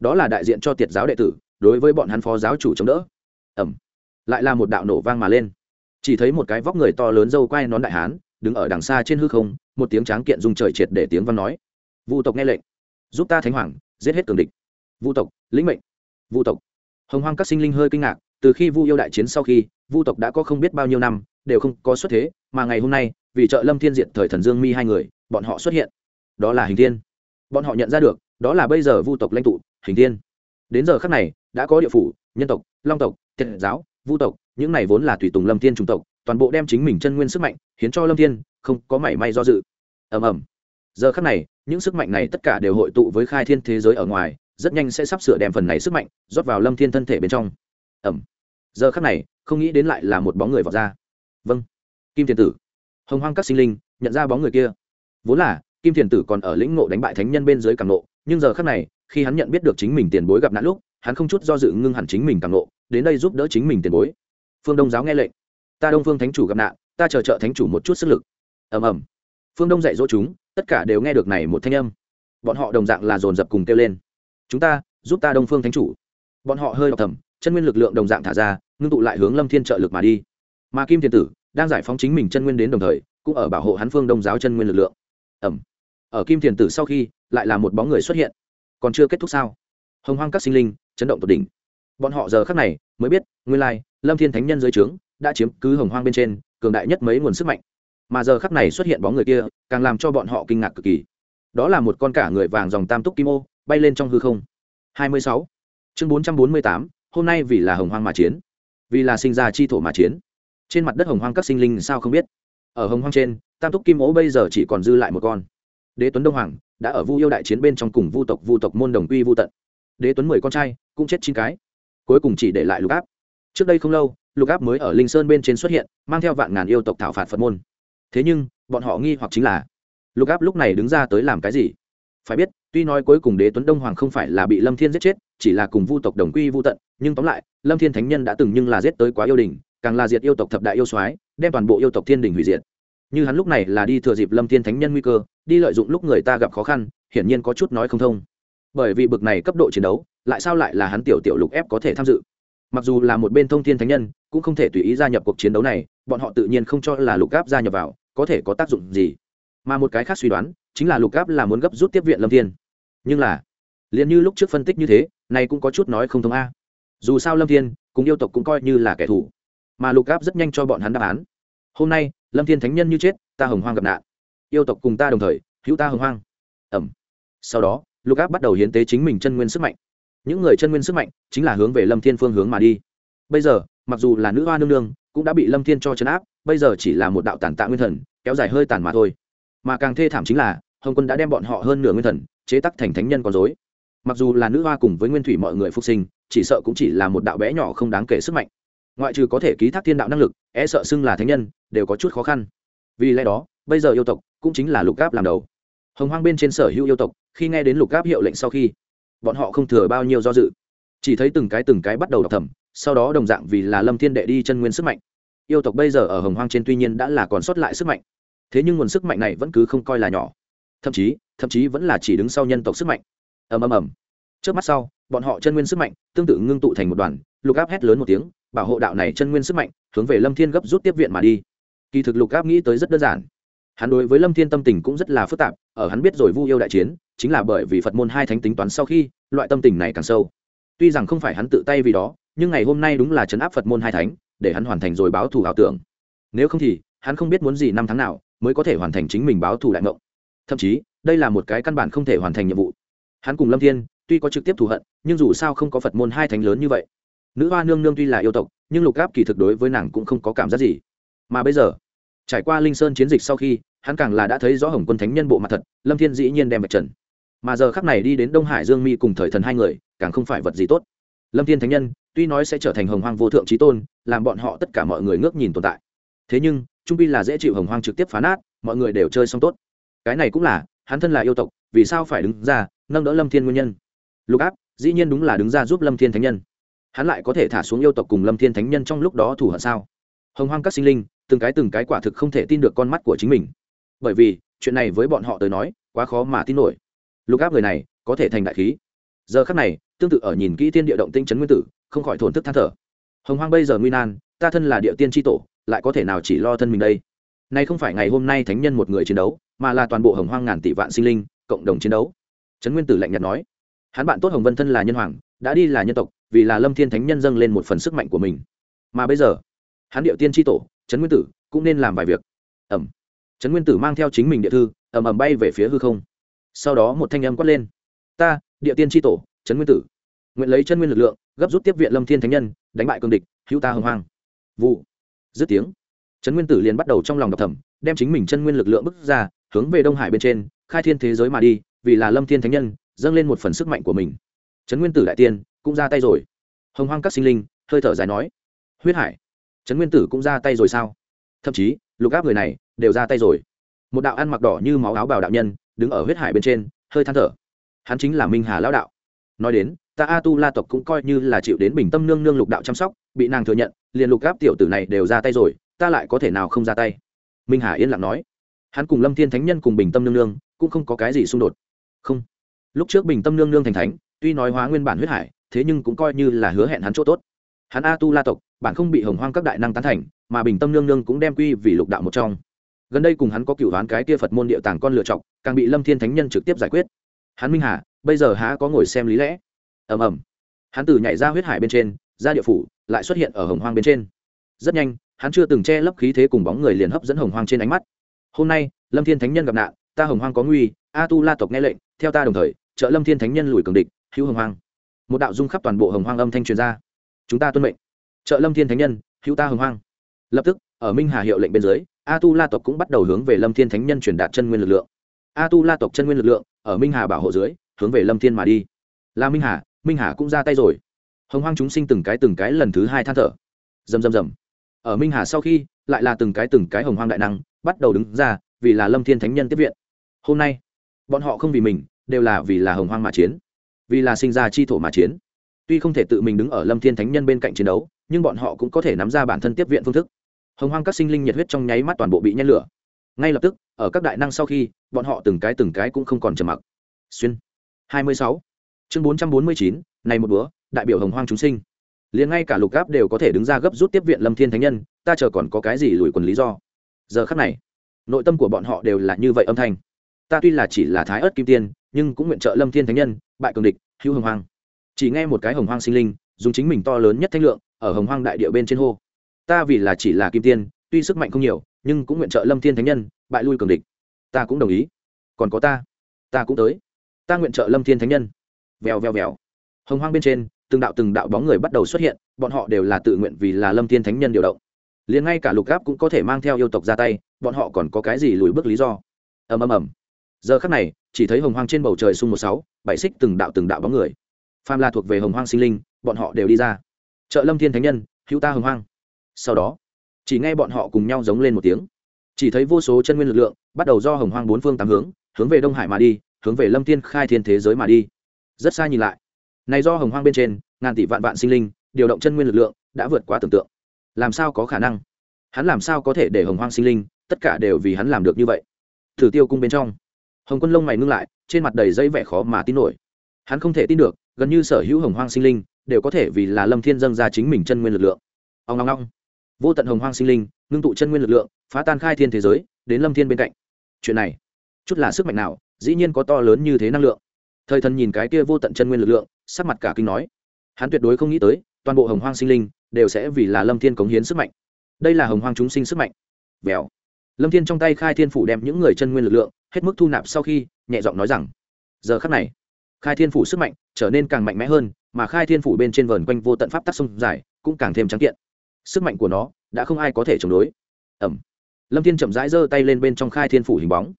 Đó là đại diện cho tiệt giáo đệ tử, đối với bọn hắn phó giáo chủ chống đỡ. Ẩm. Lại là một đạo nổ vang mà lên. Chỉ thấy một cái vóc người to lớn dâu quai nón đại hán, đứng ở đằng xa trên hư không, một tiếng tráng kiện dùng trời triệt để tiếng văn nói. Vu tộc nghe lệnh. Giúp ta thánh hoàng, giết hết cường địch vu tộc, lĩnh mệnh. Vu tộc. Hồng hoang các sinh linh hơi kinh ngạc, từ khi vu yêu đại chiến sau khi, vu tộc đã có không biết bao nhiêu năm, đều không có xuất thế, mà ngày hôm nay, vì trợ lâm thiên diện thời thần dương mi hai người, bọn họ xuất hiện. Đó là hình thiên. Bọn họ nhận ra được, đó là bây giờ vu tộc lãnh tụ, hình thiên. Đến giờ khắc này, đã có địa phủ, nhân tộc, long tộc thiệt giáo, vu tộc, những này vốn là tùy tùng lâm thiên trung tộc, toàn bộ đem chính mình chân nguyên sức mạnh, hiến cho lâm thiên, không có mảy may do dự. Ầm ầm. Giờ khắc này, những sức mạnh này tất cả đều hội tụ với khai thiên thế giới ở ngoài rất nhanh sẽ sắp sửa đem phần này sức mạnh rót vào lâm thiên thân thể bên trong. Ẩm. Giờ khắc này, không nghĩ đến lại là một bóng người vọt ra. Vâng. Kim thiền tử. Hồng hoang các sinh linh, nhận ra bóng người kia. Vốn là, kim thiền tử còn ở lĩnh ngộ đánh bại thánh nhân bên dưới càng ngộ, nhưng giờ khắc này, khi hắn nhận biết được chính mình tiền bối gặp nạn lúc, hắn không chút do dự ngưng hẳn chính mình càng ngộ, đến đây giúp đỡ chính mình tiền bối. Phương đông giáo nghe lệnh. Ta đông phương thánh chủ gặp nạn, ta chờ trợ thánh chủ một chút sức lực. Ầm ầm. Phương đông dạy dỗ chúng, tất cả đều nghe được này một thanh âm. Bọn họ đồng dạng là dồn dập cùng kêu lên chúng ta, giúp ta đông phương thánh chủ. Bọn họ hơi đọc thầm, chân nguyên lực lượng đồng dạng thả ra, ngưng tụ lại hướng lâm thiên trợ lực mà đi. Mà kim thiên tử, đang giải phóng chính mình chân nguyên đến đồng thời, cũng ở bảo hộ hắn phương đông giáo chân nguyên lực lượng. Ẩm. Ở kim Thiên tử sau khi, lại là một bóng người xuất hiện. Còn chưa kết thúc sao? Hồng hoang các sinh linh, chấn động tột đỉnh. Bọn họ giờ khác này, mới biết, nguyên lai, lâm thiên thánh nhân dưới trướng, đã chiếm cứ hồng hoang bên trên, cường đại nhất mấy nguồn sức mạnh. Mà giờ khắc này xuất hiện bóng người kia, càng làm cho bọn họ kinh ngạc cực kỳ. Đó là một con cả người vàng dòng tam túc kim ô bay lên trong hư không. 26. chương 448, hôm nay vì là hồng hoang mà chiến. Vì là sinh ra chi thổ mà chiến. Trên mặt đất hồng hoang các sinh linh sao không biết. Ở hồng hoang trên tam túc kim ố bây giờ chỉ còn dư lại một con. Đế tuấn đông hoàng đã ở vu yêu đại chiến bên trong cùng vu tộc vu tộc môn đồng quy vu tận. Đế tuấn mười con trai cũng chết chín cái. Cuối cùng chỉ để lại lục áp. Trước đây không lâu lục áp mới ở linh sơn bên trên xuất hiện mang theo vạn ngàn yêu tộc thảo phạt phật môn. Thế nhưng bọn họ nghi hoặc chính là lục áp lúc này đứng ra tới làm cái gì? Phải biết tuy nói cuối cùng đế tuấn đông hoàng không phải là bị lâm thiên giết chết, chỉ là cùng vu tộc đồng quy vu tận, nhưng tóm lại, lâm thiên thánh nhân đã từng nhưng là giết tới quá yêu đình, càng là diệt yêu tộc thập đại yêu soái, đem toàn bộ yêu tộc thiên đình hủy diệt. Như hắn lúc này là đi thừa dịp lâm thiên thánh nhân nguy cơ, đi lợi dụng lúc người ta gặp khó khăn, hiển nhiên có chút nói không thông. Bởi vì bực này cấp độ chiến đấu, lại sao lại là hắn tiểu tiểu lục ép có thể tham dự? Mặc dù là một bên thông thiên thánh nhân, cũng không thể tùy ý gia nhập cuộc chiến đấu này, bọn họ tự nhiên không cho là lục áp gia nhập vào, có thể có tác dụng gì? Mà một cái khác suy đoán chính là lục áp là muốn gấp rút tiếp viện lâm thiên. Nhưng là, liền như lúc trước phân tích như thế, này cũng có chút nói không thông a. Dù sao lâm thiên, cùng yêu tộc cũng coi như là kẻ thù. Mà lục áp rất nhanh cho bọn hắn đáp án. Hôm nay, lâm thiên thánh nhân như chết, ta hồng hoang gặp nạn. Yêu tộc cùng ta đồng thời, hữu ta hồng hoang. Ẩm. Sau đó, lục áp bắt đầu hiến tế chính mình chân nguyên sức mạnh. Những người chân nguyên sức mạnh chính là hướng về lâm thiên phương hướng mà đi. Bây giờ, mặc dù là nữ hoa nương nương, cũng đã bị lâm thiên cho chấn áp, bây giờ chỉ là một đạo tàn tạ nguyên thần, kéo dài hơi tàn mà thôi. Mà càng thê thảm chính là hồng quân đã đem bọn họ hơn nửa nguyên thần chế tắc thành thánh nhân con dối mặc dù là nữ hoa cùng với nguyên thủy mọi người phục sinh, chỉ sợ cũng chỉ là một đạo bé nhỏ không đáng kể sức mạnh. Ngoại trừ có thể ký thác thiên đạo năng lực e sợ xưng là thánh nhân, đều có chút khó khăn. Vì lẽ đó, bây giờ yêu tộc cũng chính là lục gáp làm đầu. Hồng hoang bên trên sở hữu yêu tộc, khi nghe đến lục gáp hiệu lệnh sau khi, bọn họ không thừa bao nhiêu do dự. Chỉ thấy từng cái từng cái bắt đầu đọc thầm sau đó đồng dạng vì là lâm thiên đệ đi chân nguyên sức mạnh. Yêu tộc bây giờ ở hồng hoang trên tuy nhiên đã là còn sót lại sức mạnh. Thế nhưng nguồn sức mạnh này vẫn cứ không coi là nhỏ thậm chí thậm chí vẫn là chỉ đứng sau nhân tộc sức mạnh. Ầm ầm ầm. Trước mắt sau, bọn họ chân nguyên sức mạnh tương tự ngưng tụ thành một đoàn, lục áp hét lớn một tiếng, bảo hộ đạo này chân nguyên sức mạnh, hướng về lâm thiên gấp rút tiếp viện mà đi. Kỳ thực lục áp nghĩ tới rất đơn giản. Hắn đối với lâm thiên tâm tình cũng rất là phức tạp, ở hắn biết rồi vu yêu đại chiến, chính là bởi vì phật môn hai thánh tính toán sau khi, loại tâm tình này càng sâu. Tuy rằng không phải hắn tự tay vì đó, nhưng ngày hôm nay đúng là chấn áp phật môn hai thánh, để hắn hoàn thành rồi báo thù ảo tưởng. Nếu không thì, hắn không biết muốn gì năm tháng nào mới có thể hoàn thành chính mình báo thù đại ngộng thậm chí, đây là một cái căn bản không thể hoàn thành nhiệm vụ. Hắn cùng lâm thiên, tuy có trực tiếp thù hận, nhưng dù sao không có phật môn hai thánh lớn như vậy. Nữ hoa nương nương tuy là yêu tộc, nhưng lục áp kỳ thực đối với nàng cũng không có cảm giác gì. Mà bây giờ, trải qua linh sơn chiến dịch sau khi, hắn càng là đã thấy rõ hồng quân thánh nhân bộ mặt thật, lâm thiên dĩ nhiên đem vạch trần. Mà giờ khắc này đi đến đông hải dương mi cùng thời thần hai người, càng không phải vật gì tốt. Lâm thiên thánh nhân, tuy nói sẽ trở thành hồng hoang vô thượng trí tôn, làm bọn họ tất cả mọi người ngước nhìn tồn tại. Thế nhưng, trung pi là dễ chịu hồng hoang trực tiếp phá nát, mọi người đều chơi xong tốt cái này cũng là, hắn thân là yêu tộc, vì sao phải đứng ra, nâng đỡ lâm thiên nguyên nhân? Lục áp, dĩ nhiên đúng là đứng ra giúp lâm thiên thánh nhân. Hắn lại có thể thả xuống yêu tộc cùng lâm thiên thánh nhân trong lúc đó thủ hận sao? Hồng hoang các sinh linh, từng cái từng cái quả thực không thể tin được con mắt của chính mình. Bởi vì, chuyện này với bọn họ tới nói, quá khó mà tin nổi. Lục áp người này, có thể thành đại khí. Giờ khắc này, tương tự ở nhìn kỹ thiên địa động tinh chấn nguyên tử, không khỏi thổn thức than thở. Hồng hoang bây giờ nguy nan, ta thân là địa tiên tri tổ, lại có thể nào chỉ lo thân mình đây? Nay không phải ngày hôm nay thánh nhân một người chiến đấu mà là toàn bộ hồng hoang ngàn tỷ vạn sinh linh, cộng đồng chiến đấu. Trấn nguyên tử lạnh nhạt nói, hắn bạn tốt hồng vân thân là nhân hoàng, đã đi là nhân tộc, vì là lâm thiên thánh nhân dâng lên một phần sức mạnh của mình. Mà bây giờ, hắn điệu tiên tri tổ, trấn nguyên tử, cũng nên làm vài việc. Ẩm. Trấn nguyên tử mang theo chính mình địa thư ẩm ẩm bay về phía hư không. Sau đó một thanh âm quát lên, ta địa tiên tri tổ, trấn nguyên tử, nguyện lấy chân nguyên lực lượng, gấp rút tiếp viện lâm thiên thánh nhân, đánh bại cương địch, hữu ta hồng hoang. Vụ. Dứt tiếng, trấn nguyên tử liền bắt đầu trong lòng đọc thầm, đem chính mình chân nguyên lực lượng bước ra hướng về đông hải bên trên, khai thiên thế giới mà đi, vì là lâm thiên thánh nhân, dâng lên một phần sức mạnh của mình. Trấn nguyên tử đại tiên cũng ra tay rồi. Hồng hoang các sinh linh, hơi thở dài nói. Huyết hải, trấn nguyên tử cũng ra tay rồi sao? Thậm chí, lục áp người này đều ra tay rồi. Một đạo ăn mặc đỏ như máu áo bào đạo nhân đứng ở huyết hải bên trên, hơi than thở. Hắn chính là minh hà lão đạo. Nói đến, ta a tu la tộc cũng coi như là chịu đến bình tâm nương nương lục đạo chăm sóc, bị nàng thừa nhận, liền lục áp tiểu tử này đều ra tay rồi, ta lại có thể nào không ra tay? Minh hà yên lặng nói hắn cùng lâm thiên thánh nhân cùng bình tâm nương nương, cũng không có cái gì xung đột. Không. Lúc trước bình tâm nương nương thành thánh, tuy nói hóa nguyên bản huyết hải, thế nhưng cũng coi như là hứa hẹn hắn chỗ tốt. Hắn a tu la tộc, bản không bị hồng hoang các đại năng tán thành, mà bình tâm nương nương cũng đem quy vì lục đạo một trong. Gần đây cùng hắn có cựu đoán cái kia phật môn địa tàng con lựa chọc, càng bị lâm thiên thánh nhân trực tiếp giải quyết. Hắn minh hà, bây giờ há có ngồi xem lý lẽ? Ầm ầm. Hắn từ nhảy ra huyết hải bên trên, ra địa phủ, lại xuất hiện ở hồng hoang bên trên. Rất nhanh, hắn chưa từng che lấp khí thế cùng bóng người liền hấp dẫn hồng hoang trên ánh mắt hôm nay, lâm thiên thánh nhân gặp nạn, ta hồng hoang có nguy a tu la tộc nghe lệnh, theo ta đồng thời, trợ lâm thiên thánh nhân lùi cường địch, hữu hồng hoang. Một đạo dung khắp toàn bộ hồng hoang âm thanh truyền ra. Chúng ta tuân mệnh. Trợ lâm thiên thánh nhân, hữu ta hồng hoang. Lập tức, ở minh hà hiệu lệnh bên dưới a tu la tộc cũng bắt đầu hướng về lâm thiên thánh nhân truyền đạt chân nguyên lực lượng. A tu la tộc chân nguyên lực lượng, ở minh hà bảo hộ dưới, hướng về lâm thiên mà đi. Là minh hà minh hà cũng ra tay rồi. Hồng hoang chúng sinh từng cái từng cái lần thứ hai than thở. Rầm rầm rầm. Ở minh hà sau khi, lại là từng cái từng cái hồng hoang đại năng bắt đầu đứng ra, vì là lâm thiên thánh nhân tiếp viện. Hôm nay, bọn họ không vì mình, đều là vì là hồng hoang mà chiến, vì là sinh ra chi thổ mà chiến. Tuy không thể tự mình đứng ở lâm thiên thánh nhân bên cạnh chiến đấu, nhưng bọn họ cũng có thể nắm ra bản thân tiếp viện phương thức. Hồng hoang các sinh linh nhiệt huyết trong nháy mắt toàn bộ bị nhen lửa. Ngay lập tức, ở các đại năng sau khi, bọn họ từng cái từng cái cũng không còn trầm mặc. Xuyên. Hai mươi sáu. Chương bốn trăm bốn mươi chín, này một bữa, đại biểu hồng hoang chúng sinh. Liền ngay cả lục gáp đều có thể đứng ra gấp rút tiếp viện lâm thiên thánh nhân, ta chờ còn có cái gì lùi quần lý do giờ khắc này, nội tâm của bọn họ đều là như vậy âm thanh. Ta tuy là chỉ là thái ớt kim tiên, nhưng cũng nguyện trợ lâm thiên thánh nhân, bại cường địch, hữu hồng hoang. Chỉ nghe một cái hồng hoang sinh linh, dùng chính mình to lớn nhất thanh lượng, ở hồng hoang đại địa bên trên hô. Ta vì là chỉ là kim tiên, tuy sức mạnh không nhiều, nhưng cũng nguyện trợ lâm thiên thánh nhân, bại lui cường địch. Ta cũng đồng ý. Còn có ta ta cũng tới. Ta nguyện trợ lâm thiên thánh nhân. Vèo vèo vèo. Hồng hoang bên trên, từng đạo từng đạo bóng người bắt đầu xuất hiện, bọn họ đều là tự nguyện vì là lâm thiên thánh nhân điều động liền ngay cả lục gáp cũng có thể mang theo yêu tộc ra tay, bọn họ còn có cái gì lùi bước lý do? Ầm ầm ầm. Giờ khắc này, chỉ thấy hồng hoang trên bầu trời xung một sáu, bảy xích từng đạo từng đạo bóng người. Phàm là thuộc về hồng hoang sinh linh, bọn họ đều đi ra. Chợ lâm thiên thánh nhân hữu ta hồng hoang. Sau đó, chỉ nghe bọn họ cùng nhau giống lên một tiếng. Chỉ thấy vô số chân nguyên lực lượng, bắt đầu do hồng hoang bốn phương tám hướng hướng về đông hải mà đi, hướng về lâm thiên khai thiên thế giới mà đi. Rất xa nhìn lại. Này do hồng hoang bên trên, ngàn tỷ vạn vạn sinh linh, điều động chân nguyên lực lượng, đã vượt quá tưởng tượng làm sao có khả năng? Hắn làm sao có thể để hồng hoang sinh linh, tất cả đều vì hắn làm được như vậy? Thử tiêu cung bên trong, hồng quân lông mày ngưng lại, trên mặt đầy dây vẻ khó mà tin nổi. Hắn không thể tin được, gần như sở hữu hồng hoang sinh linh đều có thể vì là lâm thiên dâng ra chính mình chân nguyên lực lượng. Ông long long vô tận hồng hoang sinh linh ngưng tụ chân nguyên lực lượng, phá tan khai thiên thế giới, đến lâm thiên bên cạnh. Chuyện này, chút là sức mạnh nào, dĩ nhiên có to lớn như thế năng lượng. Thời thần nhìn cái kia vô tận chân nguyên lực lượng, sắc mặt cả kinh nói. Hắn tuyệt đối không nghĩ tới, toàn bộ hồng hoang sinh linh đều sẽ vì là lâm thiên cống hiến sức mạnh. Đây là hồng hoang chúng sinh sức mạnh. Vèo. Lâm thiên trong tay khai thiên phủ đem những người chân nguyên lực lượng, hết mức thu nạp sau khi, nhẹ giọng nói rằng, giờ khắc này, khai thiên phủ sức mạnh trở nên càng mạnh mẽ hơn, mà khai thiên phủ bên trên vờn quanh vô tận pháp tắc sông dài cũng càng thêm trắng kiện. Sức mạnh của nó đã không ai có thể chống đối. Ẩm lâm thiên chậm rãi giơ tay lên bên trong khai thiên phủ hình bóng,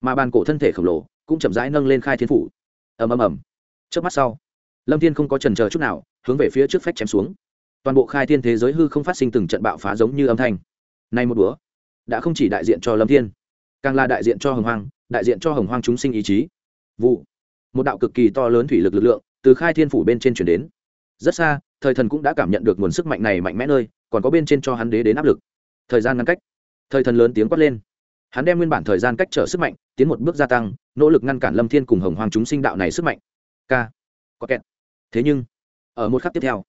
mà bàn cổ thân thể khổng lồ cũng chậm rãi nâng lên khai thiên phủ. Ầm ầm ầm. Trước mắt sau, lâm thiên không có trần chờ chút nào, hướng về phía trước phách chém xuống toàn bộ khai thiên thế giới hư không phát sinh từng trận bạo phá giống như âm thanh. Nay một búa đã không chỉ đại diện cho lâm thiên, càng là đại diện cho hồng hoang, đại diện cho hồng hoang chúng sinh ý chí. Vụ, một đạo cực kỳ to lớn thủy lực lực lượng từ khai thiên phủ bên trên chuyển đến. Rất xa, thời thần cũng đã cảm nhận được nguồn sức mạnh này mạnh mẽ nơi, còn có bên trên cho hắn đế đến áp lực. Thời gian ngăn cách, thời thần lớn tiếng quát lên. Hắn đem nguyên bản thời gian cách trở sức mạnh, tiến một bước gia tăng, nỗ lực ngăn cản lâm thiên cùng hồng hoàng chúng sinh đạo này sức mạnh. K có kẹt. Thế nhưng, ở một khắc tiếp theo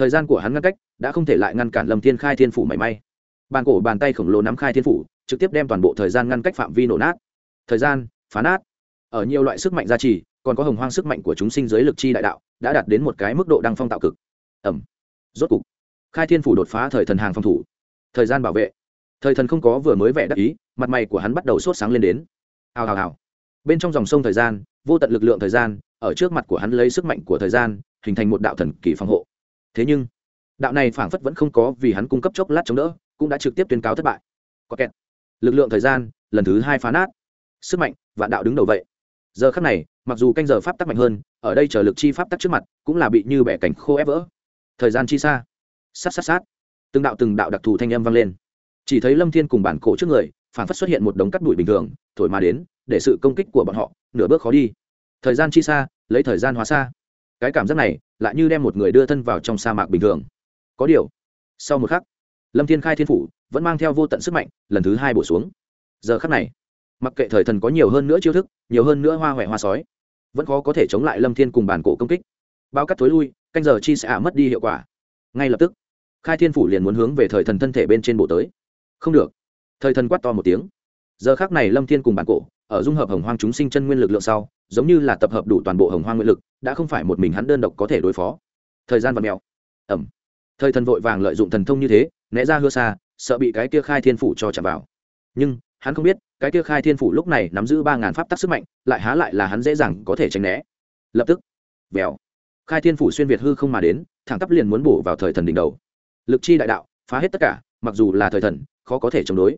thời gian của hắn ngăn cách đã không thể lại ngăn cản lâm thiên khai thiên phủ mảy may. Bàn cổ bàn tay khổng lồ nắm khai thiên phủ, trực tiếp đem toàn bộ thời gian ngăn cách phạm vi nổ nát. Thời gian, phá nát. Ở nhiều loại sức mạnh gia trì, còn có hồng hoang sức mạnh của chúng sinh giới lực chi đại đạo, đã đạt đến một cái mức độ đăng phong tạo cực. Ẩm rốt cục, khai thiên phủ đột phá thời thần hàng phòng thủ. Thời gian bảo vệ. Thời thần không có vừa mới vẻ đắc ý, mặt mày của hắn bắt đầu sốt sáng lên đến. Hào hào hào. Bên trong dòng sông thời gian, vô tận lực lượng thời gian, ở trước mặt của hắn lấy sức mạnh của thời gian, hình thành một đạo thần kỳ phòng hộ thế nhưng, đạo này phảng phất vẫn không có vì hắn cung cấp chốc lát chống đỡ, cũng đã trực tiếp tuyên cáo thất bại. Có kẹt. Lực lượng thời gian, lần thứ hai phá nát. Sức mạnh, vạn đạo đứng đầu vậy. Giờ khắc này, mặc dù canh giờ pháp tắc mạnh hơn, ở đây chờ lực chi pháp tắc trước mặt, cũng là bị như bẻ cảnh khô ép vỡ. Thời gian chi xa. Sát sát sát. Từng đạo từng đạo đặc thù thanh âm vang lên. Chỉ thấy lâm thiên cùng bản cổ trước người phản phất xuất hiện một đống cắt đuổi bình thường, thổi mà đến, để sự công kích của bọn họ, nửa bước khó đi. Thời gian chi xa, lấy thời gian hóa xa cái cảm giác này lại như đem một người đưa thân vào trong sa mạc bình thường. Có điều, sau một khắc, lâm thiên khai thiên phủ vẫn mang theo vô tận sức mạnh, lần thứ hai bổ xuống. Giờ khắc này, mặc kệ thời thần có nhiều hơn nữa chiêu thức, nhiều hơn nữa hoa huệ hoa sói, vẫn khó có thể chống lại lâm thiên cùng bản cổ công kích. Bao cắt thối lui, canh giờ chi sẽ ả mất đi hiệu quả. Ngay lập tức, khai thiên phủ liền muốn hướng về thời thần thân thể bên trên bộ tới. Không được. Thời thần quát to một tiếng. Giờ khác này lâm thiên cùng bản cổ ở dung hợp hồng hoang chúng sinh chân nguyên lực lượng sau, giống như là tập hợp đủ toàn bộ hồng hoang nguyện lực, đã không phải một mình hắn đơn độc có thể đối phó. Thời gian vật mèo. Ẩm. Thời thần vội vàng lợi dụng thần thông như thế, né ra hưa xa, sợ bị cái kia khai thiên phủ cho chạm vào. Nhưng, hắn không biết, cái kia khai thiên phủ lúc này nắm giữ ba ngàn pháp tắc sức mạnh, lại há lại là hắn dễ dàng có thể tránh né. Lập tức, vèo. Khai thiên phủ xuyên việt hư không mà đến, thẳng tắp liền muốn bổ vào thời thần đỉnh đầu. Lực chi đại đạo, phá hết tất cả, mặc dù là thời thần, khó có thể chống đối.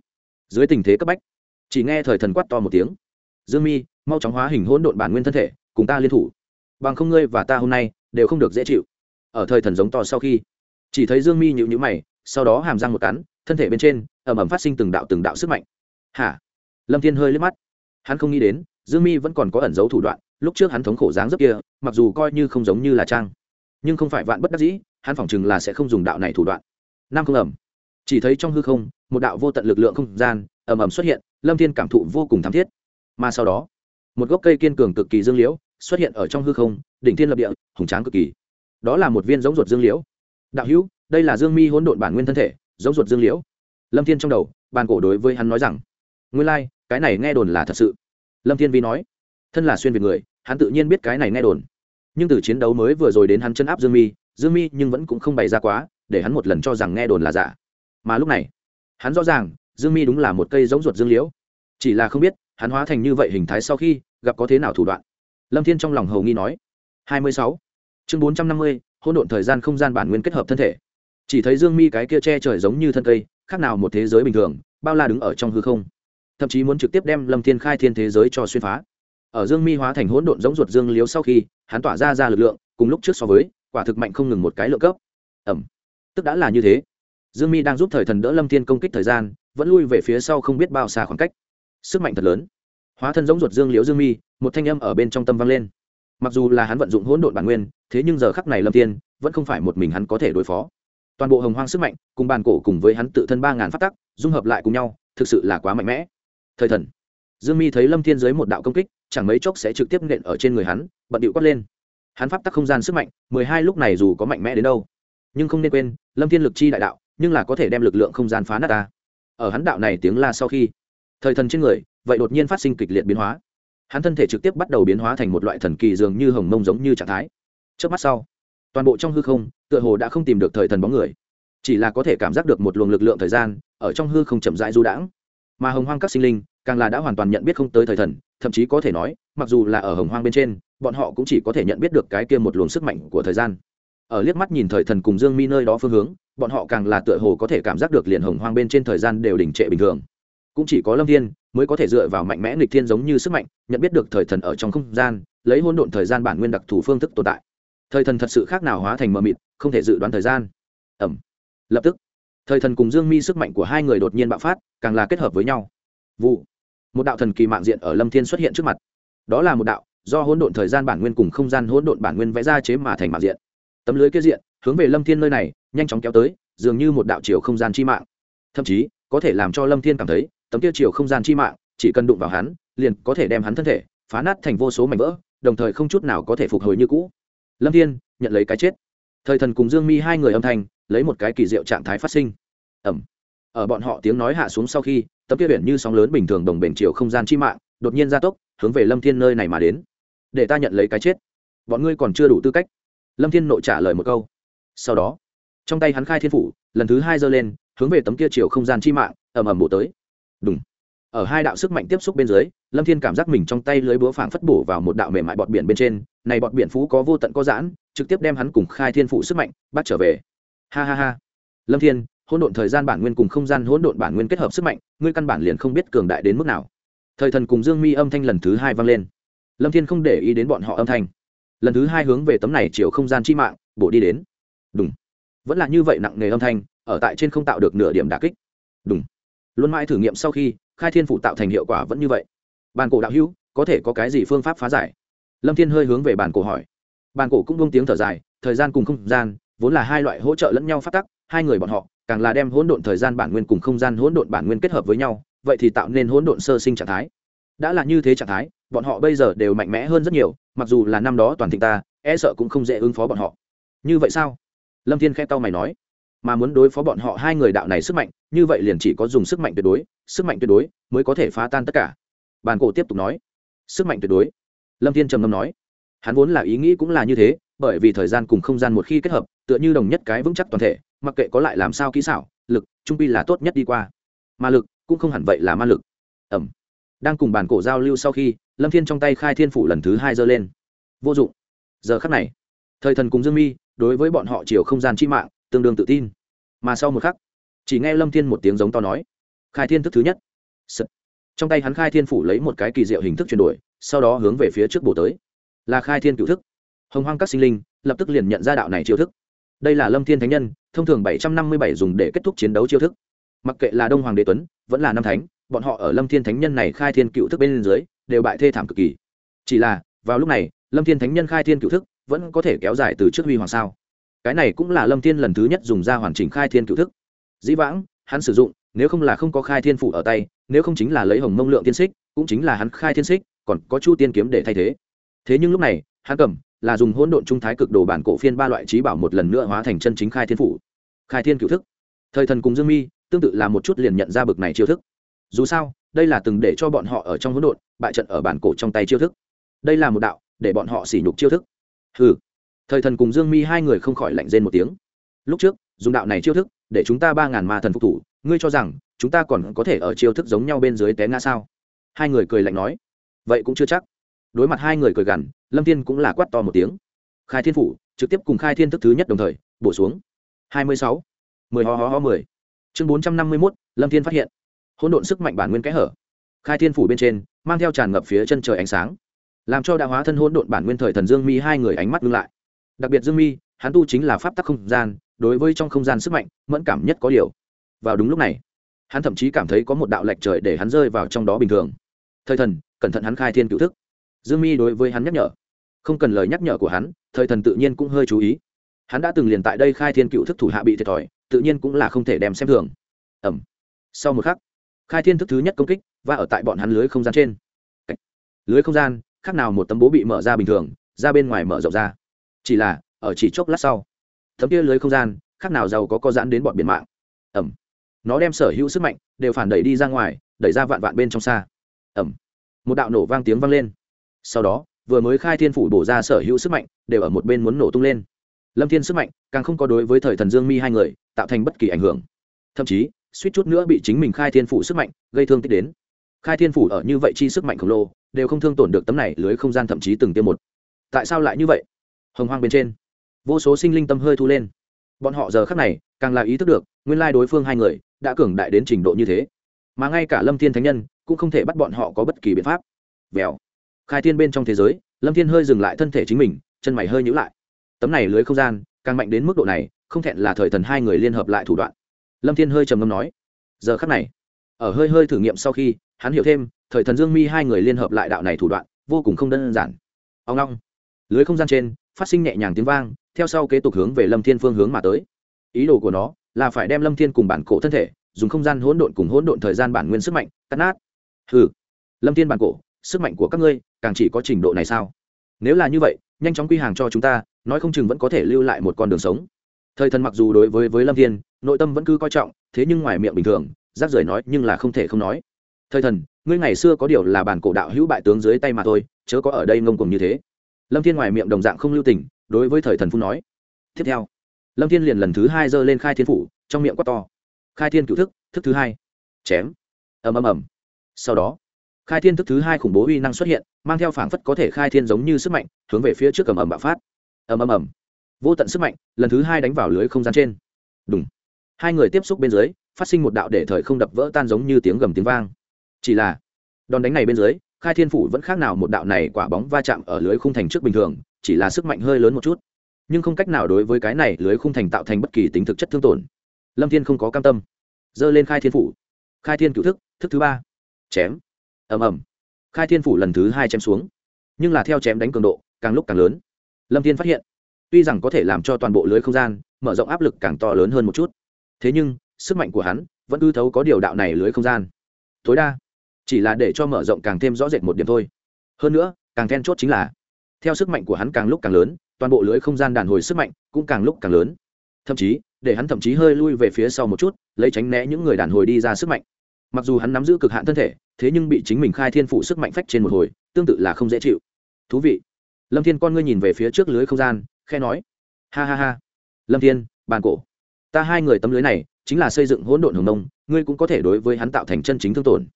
Dưới tình thế cấp bách chỉ nghe thời thần quát to một tiếng. Dương mi, mau chóng hóa hình hỗn độn bản nguyên thân thể, cùng ta liên thủ. Bằng không ngươi và ta hôm nay đều không được dễ chịu. Ở thời thần giống to sau khi, chỉ thấy dương mi nhịu nhữ mày, sau đó hàm răng một cắn, thân thể bên trên ẩm ẩm phát sinh từng đạo từng đạo sức mạnh. Hả? Lâm thiên hơi liếc mắt. Hắn không nghĩ đến, dương mi vẫn còn có ẩn dấu thủ đoạn, lúc trước hắn thống khổ dáng dấp kia, mặc dù coi như không giống như là trang, nhưng không phải vạn bất đắc dĩ, hắn phỏng chừng là sẽ không dùng đạo này thủ đoạn. Nam không ẩm. Chỉ thấy trong hư không, một đạo vô tận lực lượng không gian ầm ầm xuất hiện lâm thiên cảm thụ vô cùng thắm thiết. Mà sau đó một gốc cây kiên cường cực kỳ dương liễu xuất hiện ở trong hư không đỉnh thiên lập địa hùng tráng cực kỳ. Đó là một viên giống ruột dương liễu. Đạo hữu đây là dương mi hỗn độn bản nguyên thân thể giống ruột dương liễu. Lâm thiên trong đầu bàn cổ đối với hắn nói rằng nguyên lai、like, cái này nghe đồn là thật sự. Lâm thiên vi nói thân là xuyên việt người hắn tự nhiên biết cái này nghe đồn. Nhưng từ chiến đấu mới vừa rồi đến hắn chân áp dương mi dương mi nhưng vẫn cũng không bày ra quá để hắn một lần cho rằng nghe đồn là giả. Mà lúc này hắn rõ ràng dương mi đúng là một cây giống ruột dương liễu. Chỉ là không biết, hắn hóa thành như vậy hình thái sau khi gặp có thế nào thủ đoạn. Lâm thiên trong lòng hầu nghi nói. Hai mươi sáu. Chương bốn trăm năm mươi hôn độn thời gian không gian bản nguyên kết hợp thân thể. Chỉ thấy dương mi cái kia che trời giống như thân cây, khác nào một thế giới bình thường, bao la đứng ở trong hư không. Thậm chí muốn trực tiếp đem lâm thiên khai thiên thế giới cho xuyên phá. Ở dương mi hóa thành hỗn độn giống ruột dương liếu sau khi, hắn tỏa ra ra lực lượng, cùng lúc trước so với, quả thực mạnh không ngừng một cái lượng cấp. Ẩm. Tức đã là như thế. Dương mi đang giúp thời thần đỡ lâm thiên công kích thời gian vẫn lui về phía sau không biết bao xa khoảng cách. Sức mạnh thật lớn. Hóa thân giống ruột dương liễu dương mi, một thanh âm ở bên trong tâm vang lên. Mặc dù là hắn vận dụng hỗn độn bản nguyên, thế nhưng giờ khắc này lâm tiên vẫn không phải một mình hắn có thể đối phó. Toàn bộ hồng hoang sức mạnh, cùng bàn cổ cùng với hắn tự thân ba ngàn phát tắc, dung hợp lại cùng nhau, thực sự là quá mạnh mẽ. Thời thần. Dương mi thấy lâm thiên dưới một đạo công kích, chẳng mấy chốc sẽ trực tiếp nện ở trên người hắn, bận điệu quát lên. Hắn pháp tắc không gian sức mạnh, mười hai lúc này dù có mạnh mẽ đến đâu. Nhưng không nên quên, lâm thiên lực chi đại đạo, nhưng là có thể đem lực lượng không gian phá nát ta ở hắn đạo này tiếng la sau khi, thời thần trên người, vậy đột nhiên phát sinh kịch liệt biến hóa. Hắn thân thể trực tiếp bắt đầu biến hóa thành một loại thần kỳ dường như hồng mông giống như trạng thái. Trước mắt sau, toàn bộ trong hư không, tựa hồ đã không tìm được thời thần bóng người. Chỉ là có thể cảm giác được một luồng lực lượng thời gian, ở trong hư không chậm rãi du đãng. Mà hồng hoang các sinh linh, càng là đã hoàn toàn nhận biết không tới thời thần, thậm chí có thể nói, mặc dù là ở hồng hoang bên trên, bọn họ cũng chỉ có thể nhận biết được cái kia một luồng sức mạnh của thời gian. Ở liếc mắt nhìn thời thần cùng dương mi nơi đó phương hướng bọn họ càng là tựa hồ có thể cảm giác được liền hồng hoang bên trên thời gian đều đình trệ bình thường. Cũng chỉ có lâm thiên mới có thể dựa vào mạnh mẽ nghịch thiên giống như sức mạnh, nhận biết được thời thần ở trong không gian, lấy hôn độn thời gian bản nguyên đặc thù phương thức tồn tại. Thời thần thật sự khác nào hóa thành mờ mịt, không thể dự đoán thời gian. Ẩm. Lập tức, thời thần cùng dương mi sức mạnh của hai người đột nhiên bạo phát, càng là kết hợp với nhau. Vụ. Một đạo thần kỳ mạng diện ở lâm thiên xuất hiện trước mặt. Đó là một đạo, do hỗn độn thời gian bản nguyên cùng không gian hỗn độn bản nguyên vẽ ra chế mà thành mạng diện. Tấm lưới kia diện, hướng về lâm thiên nơi này nhanh chóng kéo tới, dường như một đạo chiều không gian chi mạng. Thậm chí, có thể làm cho lâm thiên cảm thấy, tấm kia chiều không gian chi mạng, chỉ cần đụng vào hắn, liền có thể đem hắn thân thể phá nát thành vô số mảnh vỡ, đồng thời không chút nào có thể phục hồi như cũ. Lâm thiên, nhận lấy cái chết. Thời thần cùng dương mi hai người âm thanh, lấy một cái kỳ diệu trạng thái phát sinh. Ẩm ở bọn họ tiếng nói hạ xuống sau khi, tấm kia biển như sóng lớn bình thường đồng bền chiều không gian chi mạng, đột nhiên gia tốc, hướng về lâm thiên nơi này mà đến. Để ta nhận lấy cái chết. Bọn ngươi còn chưa đủ tư cách. Lâm thiên nội trả lời một câu. Sau đó trong tay hắn khai thiên phủ, lần thứ hai giơ lên, hướng về tấm kia chiều không gian chi mạng, ầm ầm bổ tới. Đúng ở hai đạo sức mạnh tiếp xúc bên dưới, lâm thiên cảm giác mình trong tay lưới búa phảng phất bổ vào một đạo mềm mại bọt biển bên trên, này bọt biển phú có vô tận có giãn, trực tiếp đem hắn cùng khai thiên phụ sức mạnh bắt trở về. Ha ha ha. Lâm thiên, hỗn độn thời gian bản nguyên cùng không gian hỗn độn bản nguyên kết hợp sức mạnh, ngươi căn bản liền không biết cường đại đến mức nào. Thời thần cùng dương mi âm thanh lần thứ hai vang lên. Lâm thiên không để ý đến bọn họ âm thanh. Lần thứ hai hướng về tấm này chiều không gian chi mạng, bổ đi đến. Đúng vẫn là như vậy nặng nề âm thanh, ở tại trên không tạo được nửa điểm đà kích. Đúng luôn mãi thử nghiệm sau khi, khai thiên phụ tạo thành hiệu quả vẫn như vậy. Bàn cổ đạo hữu, có thể có cái gì phương pháp phá giải? Lâm thiên hơi hướng về bàn cổ hỏi. Bàn cổ cũng buông tiếng thở dài, thời gian cùng không gian, vốn là hai loại hỗ trợ lẫn nhau phát tắc, hai người bọn họ, càng là đem hỗn độn thời gian bản nguyên cùng không gian hỗn độn bản nguyên kết hợp với nhau, vậy thì tạo nên hỗn độn sơ sinh trạng thái. Đã là như thế trạng thái, bọn họ bây giờ đều mạnh mẽ hơn rất nhiều, mặc dù là năm đó toàn thịnh ta e sợ cũng không dễ ứng phó bọn họ. Như vậy sao? Lâm thiên khẽ tao mày nói, mà muốn đối phó bọn họ hai người đạo này sức mạnh, như vậy liền chỉ có dùng sức mạnh tuyệt đối, sức mạnh tuyệt đối mới có thể phá tan tất cả. Bàn cổ tiếp tục nói, sức mạnh tuyệt đối? Lâm thiên trầm ngâm nói, hắn vốn là ý nghĩ cũng là như thế, bởi vì thời gian cùng không gian một khi kết hợp, tựa như đồng nhất cái vững chắc toàn thể, mặc kệ có lại làm sao kỹ xảo, lực, trung pi là tốt nhất đi qua. Ma lực cũng không hẳn vậy là ma lực. Ẩm. Đang cùng bàn cổ giao lưu sau khi, lâm thiên trong tay khai thiên phủ lần thứ hai giơ lên. Vô dụng. Giờ khắc này, thời thần cùng dương mi đối với bọn họ chiều không gian chi mạng, tương đương tự tin. Mà sau một khắc, chỉ nghe lâm thiên một tiếng giống to nói, khai thiên thức thứ nhất. Trong tay hắn khai thiên phủ lấy một cái kỳ diệu hình thức chuyển đổi, sau đó hướng về phía trước bổ tới. Là khai thiên cựu thức. Hồng hoang các sinh linh lập tức liền nhận ra đạo này chiêu thức. Đây là lâm thiên thánh nhân, thông thường bảy trăm năm mươi bảy dùng để kết thúc chiến đấu chiêu thức. Mặc kệ là đông hoàng đế tuấn, vẫn là nam thánh, bọn họ ở lâm thiên thánh nhân này khai thiên cựu thức bên dưới, đều bại thê thảm cực kỳ. Chỉ là, vào lúc này, lâm thiên thánh nhân khai thiên cựu thức vẫn có thể kéo dài từ trước huy hoàng sao? Cái này cũng là lâm thiên lần thứ nhất dùng ra hoàn chỉnh khai thiên cựu thức. Dĩ vãng, hắn sử dụng, nếu không là không có khai thiên phủ ở tay, nếu không chính là lấy hồng mông lượng tiên xích, cũng chính là hắn khai thiên xích, còn có chu tiên kiếm để thay thế. Thế nhưng lúc này, hắn cầm, là dùng hỗn độn trung thái cực đồ bản cổ phiên ba loại trí bảo một lần nữa hóa thành chân chính khai thiên phủ. Khai thiên cựu thức. Thời thần cùng dương mi, tương tự là một chút liền nhận ra bực này chiêu thức. Dù sao, đây là từng để cho bọn họ ở trong hỗn độn, bại trận ở bản cổ trong tay chiêu thức. Đây là một đạo để bọn họ sỉ nhục chiêu thức hừ. Thời thần cùng dương mi hai người không khỏi lạnh rên một tiếng. Lúc trước, dùng đạo này chiêu thức, để chúng ta ba ngàn ma thần phục thủ, ngươi cho rằng, chúng ta còn có thể ở chiêu thức giống nhau bên dưới té ngã sao? Hai người cười lạnh nói. Vậy cũng chưa chắc. Đối mặt hai người cười gằn, lâm thiên cũng là quát to một tiếng. Khai thiên phủ, trực tiếp cùng khai thiên thức thứ nhất đồng thời, bổ xuống. Hai mươi sáu. Mười ho ho ho mười. Chương bốn trăm năm mươi mốt, lâm thiên phát hiện. Hỗn độn sức mạnh bản nguyên kẽ hở. Khai thiên phủ bên trên, mang theo tràn ngập phía chân trời ánh sáng làm cho đã hóa thân hỗn độn bản nguyên thời thần dương mi hai người ánh mắt ngưng lại. Đặc biệt dương mi, hắn tu chính là pháp tắc không gian, đối với trong không gian sức mạnh, mẫn cảm nhất có điều. Vào đúng lúc này, hắn thậm chí cảm thấy có một đạo lệch trời để hắn rơi vào trong đó bình thường. Thời thần, cẩn thận hắn khai thiên cựu thức. Dương mi đối với hắn nhắc nhở. Không cần lời nhắc nhở của hắn, thời thần tự nhiên cũng hơi chú ý. Hắn đã từng liền tại đây khai thiên cựu thức thủ hạ bị thiệt thòi, tự nhiên cũng là không thể đem xem thường. Ẩm sau một khắc, khai thiên thức thứ nhất công kích và ở tại bọn hắn lưới không gian trên. Lưới không gian khác nào một tấm bố bị mở ra bình thường, ra bên ngoài mở rộng ra. Chỉ là, ở chỉ chốc lát sau, tấm kia lưới không gian, khác nào giàu có có giãn đến bọn biển mạng. Ẩm. Nó đem sở hữu sức mạnh đều phản đẩy đi ra ngoài, đẩy ra vạn vạn bên trong xa. Ẩm. Một đạo nổ vang tiếng vang lên. Sau đó, vừa mới khai thiên phủ bổ ra sở hữu sức mạnh đều ở một bên muốn nổ tung lên. Lâm thiên sức mạnh càng không có đối với thời thần dương mi hai người tạo thành bất kỳ ảnh hưởng. Thậm chí, suýt chút nữa bị chính mình khai thiên phủ sức mạnh gây thương tích đến. Khai thiên phủ ở như vậy chi sức mạnh khổng lồ đều không thương tổn được tấm này lưới không gian, thậm chí từng tiêm một. Tại sao lại như vậy? Hồng hoang bên trên, vô số sinh linh tâm hơi thu lên. Bọn họ giờ khắc này, càng là ý thức được, nguyên lai đối phương hai người, đã cường đại đến trình độ như thế. Mà ngay cả lâm thiên thánh nhân, cũng không thể bắt bọn họ có bất kỳ biện pháp. Vèo. Khai thiên bên trong thế giới, lâm thiên hơi dừng lại thân thể chính mình, chân mày hơi nhữ lại. Tấm này lưới không gian, càng mạnh đến mức độ này, không thẹn là thời thần hai người liên hợp lại thủ đoạn. Lâm thiên hơi trầm ngâm nói, giờ khắc này, ở hơi hơi thử nghiệm sau khi, hắn hiểu thêm thời thần dương mi hai người liên hợp lại đạo này thủ đoạn, vô cùng không đơn giản. Ông long lưới không gian trên, phát sinh nhẹ nhàng tiếng vang, theo sau kế tục hướng về lâm thiên phương hướng mà tới. Ý đồ của nó là phải đem lâm thiên cùng bản cổ thân thể, dùng không gian hỗn độn cùng hỗn độn thời gian bản nguyên sức mạnh, cắt nát. Hừ. Lâm thiên bản cổ, sức mạnh của các ngươi, càng chỉ có trình độ này sao? Nếu là như vậy, nhanh chóng quy hàng cho chúng ta, nói không chừng vẫn có thể lưu lại một con đường sống. Thời thần mặc dù đối với với lâm thiên, nội tâm vẫn cứ coi trọng, thế nhưng ngoài miệng bình thường, rác rưởi nói nhưng là không thể không nói. Thời thần ngươi ngày xưa có điều là bản cổ đạo hữu bại tướng dưới tay mà thôi, chớ có ở đây ngông cùng như thế. Lâm thiên ngoài miệng đồng dạng không lưu tình, đối với thời thần phu nói. Tiếp theo, lâm thiên liền lần thứ hai giơ lên khai thiên phủ, trong miệng quát to. Khai thiên cựu thức thức thứ hai. Chém. Ầm ầm ầm. Sau đó, khai thiên thức thứ hai khủng bố uy năng xuất hiện, mang theo phảng phất có thể khai thiên giống như sức mạnh, hướng về phía trước ầm ầm bạo phát. Ầm ầm ầm. Vô tận sức mạnh, lần thứ hai đánh vào lưới không gian trên. Đúng hai người tiếp xúc bên dưới, phát sinh một đạo để thời không đập vỡ tan giống như tiếng gầm tiếng vang chỉ là, đòn đánh này bên dưới, khai thiên phủ vẫn khác nào một đạo này quả bóng va chạm ở lưới khung thành trước bình thường, chỉ là sức mạnh hơi lớn một chút. Nhưng không cách nào đối với cái này lưới khung thành tạo thành bất kỳ tính thực chất thương tổn. Lâm thiên không có cam tâm. Dơ lên khai thiên phủ. Khai thiên cựu thức thức thứ ba. Chém. Ầm ầm. Khai thiên phủ lần thứ hai chém xuống. Nhưng là theo chém đánh cường độ, càng lúc càng lớn. Lâm thiên phát hiện, tuy rằng có thể làm cho toàn bộ lưới không gian, mở rộng áp lực càng to lớn hơn một chút. Thế nhưng, sức mạnh của hắn vẫn ư thấu có điều đạo này lưới không gian. Tối đa chỉ là để cho mở rộng càng thêm rõ rệt một điểm thôi. Hơn nữa, càng then chốt chính là, theo sức mạnh của hắn càng lúc càng lớn, toàn bộ lưới không gian đàn hồi sức mạnh cũng càng lúc càng lớn. Thậm chí, để hắn thậm chí hơi lui về phía sau một chút, lấy tránh né những người đàn hồi đi ra sức mạnh. Mặc dù hắn nắm giữ cực hạn thân thể, thế nhưng bị chính mình khai thiên phụ sức mạnh phách trên một hồi, tương tự là không dễ chịu. Thú vị. Lâm thiên con ngươi nhìn về phía trước lưới không gian khe nói, ha ha ha. Lâm thiên, bàn cổ. Ta hai người tấm lưới này chính là xây dựng hỗn độn hồng nông, ngươi cũng có thể đối với hắn tạo thành chân chính thương tổn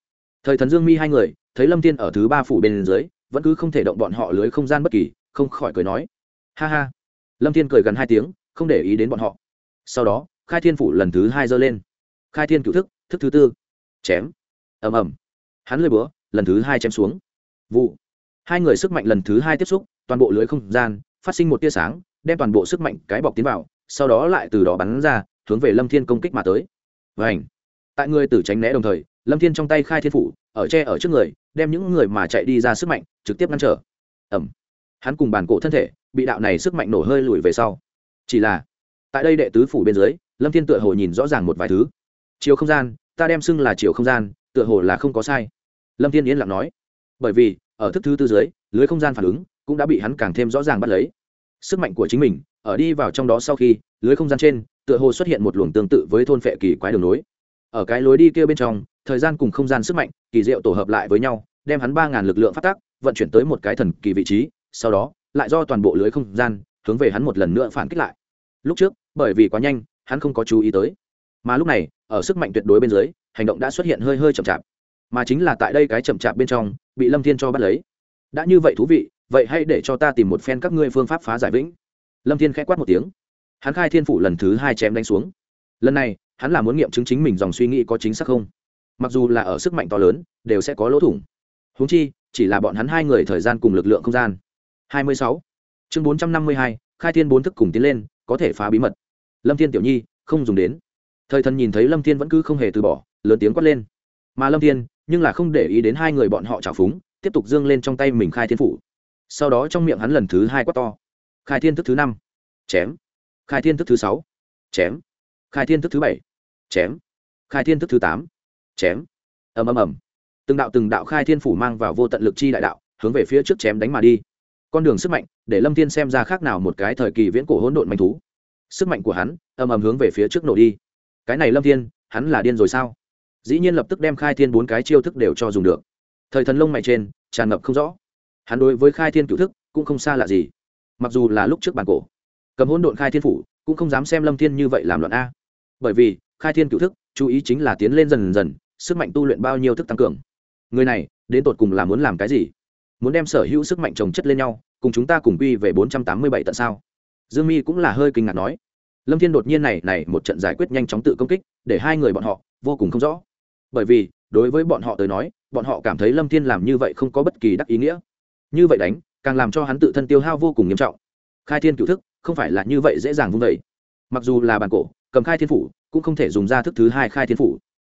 thời thần dương mi hai người, thấy lâm thiên ở thứ ba phủ bên dưới, vẫn cứ không thể động bọn họ lưới không gian bất kỳ, không khỏi cười nói. Ha ha. Lâm thiên cười gần hai tiếng, không để ý đến bọn họ. Sau đó, khai thiên phủ lần thứ hai giơ lên. Khai thiên cựu thức thức thứ tư. Chém. Ầm ầm. Hắn lơi búa, lần thứ hai chém xuống. Vụ. Hai người sức mạnh lần thứ hai tiếp xúc, toàn bộ lưới không gian, phát sinh một tia sáng, đem toàn bộ sức mạnh cái bọc tiến vào, sau đó lại từ đó bắn ra, hướng về lâm thiên công kích mà tới. Vảnh tại người tử tránh né đồng thời lâm thiên trong tay khai thiên phủ, ở tre ở trước người, đem những người mà chạy đi ra sức mạnh, trực tiếp ngăn trở. Ẩm hắn cùng bàn cổ thân thể, bị đạo này sức mạnh nổ hơi lùi về sau. Chỉ là, tại đây đệ tứ phủ bên dưới, lâm thiên tựa hồ nhìn rõ ràng một vài thứ. Chiều không gian, ta đem xưng là chiều không gian, tựa hồ là không có sai. Lâm thiên yên lặng nói. Bởi vì, ở thức thứ tư dưới, lưới không gian phản ứng cũng đã bị hắn càng thêm rõ ràng bắt lấy. Sức mạnh của chính mình, ở đi vào trong đó sau khi, lưới không gian trên, tựa hồ xuất hiện một luồng tương tự với thôn phệ kỳ quái đường nối. Ở cái lối đi kia bên trong thời gian cùng không gian sức mạnh, kỳ diệu tổ hợp lại với nhau, đem hắn ba ngàn lực lượng phát tác, vận chuyển tới một cái thần kỳ vị trí, sau đó, lại do toàn bộ lưới không gian, hướng về hắn một lần nữa phản kích lại. Lúc trước, bởi vì quá nhanh, hắn không có chú ý tới. Mà lúc này, ở sức mạnh tuyệt đối bên dưới, hành động đã xuất hiện hơi hơi chậm chạp. Mà chính là tại đây cái chậm chạp bên trong, bị lâm thiên cho bắt lấy. Đã như vậy thú vị, vậy hãy để cho ta tìm một phen các ngươi phương pháp phá giải vĩnh. Lâm thiên k h ẽ quát một tiếng. Hắn khai thiên phủ lần thứ hai chém đánh xuống. Lần này, hắn là muốn nghiệm chứng chính mình dòng suy nghĩ có chính xác không? Mặc dù là ở sức mạnh to lớn đều sẽ có lỗ thủng. Húng chi chỉ là bọn hắn hai người thời gian cùng lực lượng không gian. 26. chương 452, khai thiên bốn thức cùng tiến lên có thể phá bí mật. Lâm thiên tiểu nhi không dùng đến. Thời thần nhìn thấy lâm thiên vẫn cứ không hề từ bỏ lớn tiếng quát lên. Mà lâm thiên nhưng là không để ý đến hai người bọn họ trào phúng tiếp tục dương lên trong tay mình khai thiên phủ. Sau đó trong miệng hắn lần thứ hai quát to. Khai thiên thức thứ năm. Chém. Khai thiên thức thứ sáu. Chém. Khai thiên thức thứ bảy. Chém. Khai thiên thức thứ tám chém. Ầm ầm ầm. Từng đạo từng đạo khai thiên phủ mang vào vô tận lực chi đại đạo, hướng về phía trước chém đánh mà đi. Con đường sức mạnh, để lâm thiên xem ra khác nào một cái thời kỳ viễn cổ hỗn độn manh thú. Sức mạnh của hắn, ầm ầm hướng về phía trước nổ đi. Cái này lâm thiên, hắn là điên rồi sao? Dĩ nhiên lập tức đem khai thiên bốn cái chiêu thức đều cho dùng được. Thời thần lông mày trên, tràn ngập không rõ. Hắn đối với khai thiên cựu thức, cũng không xa lạ gì. Mặc dù là lúc trước bàn cổ, cầm hỗn độn khai thiên phủ, cũng không dám xem lâm thiên như vậy làm loạn a. Bởi vì, khai thiên cựu thức, chú ý chính là tiến lên dần dần sức mạnh tu luyện bao nhiêu thức tăng cường. Người này, đến tột cùng là muốn làm cái gì? Muốn đem sở hữu sức mạnh trồng chất lên nhau, cùng chúng ta cùng quy về bốn trăm tám mươi bảy tận sao? Dương mi cũng là hơi kinh ngạc nói. Lâm thiên đột nhiên này này, một trận giải quyết nhanh chóng tự công kích, để hai người bọn họ vô cùng không rõ. Bởi vì, đối với bọn họ tới nói, bọn họ cảm thấy lâm thiên làm như vậy không có bất kỳ đắc ý nghĩa. Như vậy đánh, càng làm cho hắn tự thân tiêu hao vô cùng nghiêm trọng. Khai thiên cựu thức, không phải là như vậy dễ dàng vung vẩy mặc dù là bàn cổ, cầm khai thiên phủ, cũng không thể dùng ra thức thứ hai khai thiên phủ.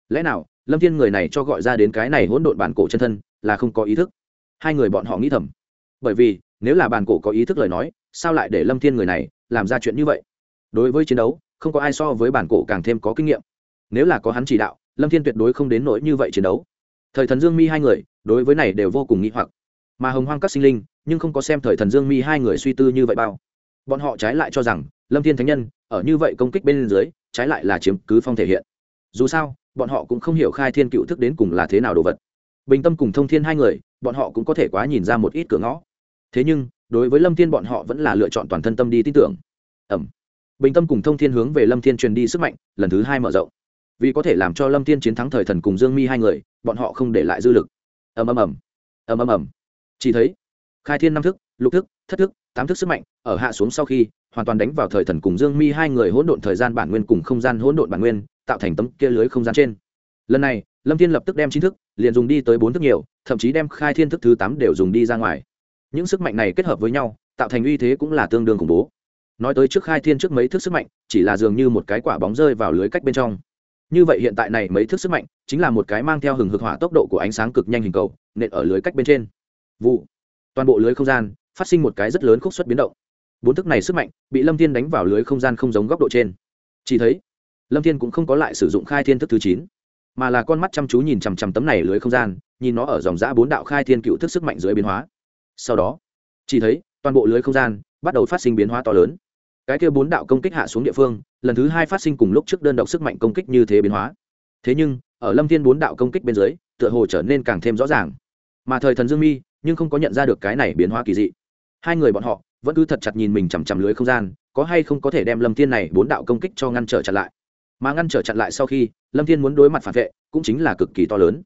Lẽ nào lâm thiên người này cho gọi ra đến cái này hỗn độn bản cổ chân thân, là không có ý thức. Hai người bọn họ nghĩ thầm. Bởi vì, nếu là bản cổ có ý thức lời nói, sao lại để lâm thiên người này làm ra chuyện như vậy? Đối với chiến đấu, không có ai so với bản cổ càng thêm có kinh nghiệm. Nếu là có hắn chỉ đạo, lâm thiên tuyệt đối không đến nỗi như vậy chiến đấu. Thời thần dương mi hai người, đối với này đều vô cùng nghĩ hoặc. Mà hồng hoang các sinh linh, nhưng không có xem thời thần dương mi hai người suy tư như vậy bao. Bọn họ trái lại cho rằng, lâm thiên thánh nhân, ở như vậy công kích bên dưới, trái lại là chiếm cứ phong thể hiện. Dù sao bọn họ cũng không hiểu khai thiên cựu thức đến cùng là thế nào đồ vật. Bình tâm cùng thông thiên hai người, bọn họ cũng có thể quá nhìn ra một ít cửa ngõ. Thế nhưng, đối với lâm thiên bọn họ vẫn là lựa chọn toàn thân tâm đi tin tưởng. Ẩm. Bình tâm cùng thông thiên hướng về lâm thiên truyền đi sức mạnh, lần thứ hai mở rộng. Vì có thể làm cho lâm thiên chiến thắng thời thần cùng dương mi hai người, bọn họ không để lại dư lực. Ầm ầm ầm. Ầm ầm ầm. Chỉ thấy, khai thiên năm thức, lục thức, thất thức, tám thức sức mạnh ở hạ xuống sau khi, hoàn toàn đánh vào thời thần cùng dương mi hai người hỗn độn thời gian bản nguyên cùng không gian hỗn độn bản nguyên tạo thành tấm kia lưới không gian trên. Lần này, lâm thiên lập tức đem chín thức, liền dùng đi tới bốn thức nhiều, thậm chí đem khai thiên thức thứ tám đều dùng đi ra ngoài. Những sức mạnh này kết hợp với nhau, tạo thành uy thế cũng là tương đương khủng bố. Nói tới trước khai thiên trước mấy thức sức mạnh, chỉ là dường như một cái quả bóng rơi vào lưới cách bên trong. Như vậy hiện tại này mấy thức sức mạnh, chính là một cái mang theo hừng hực hỏa tốc độ của ánh sáng cực nhanh hình cầu, nện ở lưới cách bên trên. Vụ. Toàn bộ lưới không gian, phát sinh một cái rất lớn khúc xuất biến động. Bốn thức này sức mạnh, bị lâm thiên đánh vào lưới không gian không giống góc độ trên. Chỉ thấy lâm thiên cũng không có lại sử dụng khai thiên thức thứ chín, mà là con mắt chăm chú nhìn chằm chằm tấm này lưới không gian, nhìn nó ở dòng giã bốn đạo khai thiên cựu thức sức mạnh dưới biến hóa. Sau đó, chỉ thấy toàn bộ lưới không gian bắt đầu phát sinh biến hóa to lớn. Cái kia bốn đạo công kích hạ xuống địa phương, lần thứ hai phát sinh cùng lúc trước đơn độc sức mạnh công kích như thế biến hóa. Thế nhưng, ở lâm thiên bốn đạo công kích bên dưới, tựa hồ trở nên càng thêm rõ ràng. Mà thời thần dương mi, nhưng không có nhận ra được cái này biến hóa kỳ dị. Hai người bọn họ vẫn cứ thật chặt nhìn mình chằm chằm lưới không gian, có hay không có thể đem lâm thiên này bốn đạo công kích cho ngăn trở chặn lại mà ngăn trở chặn lại sau khi, lâm thiên muốn đối mặt phản vệ, cũng chính là cực kỳ to lớn.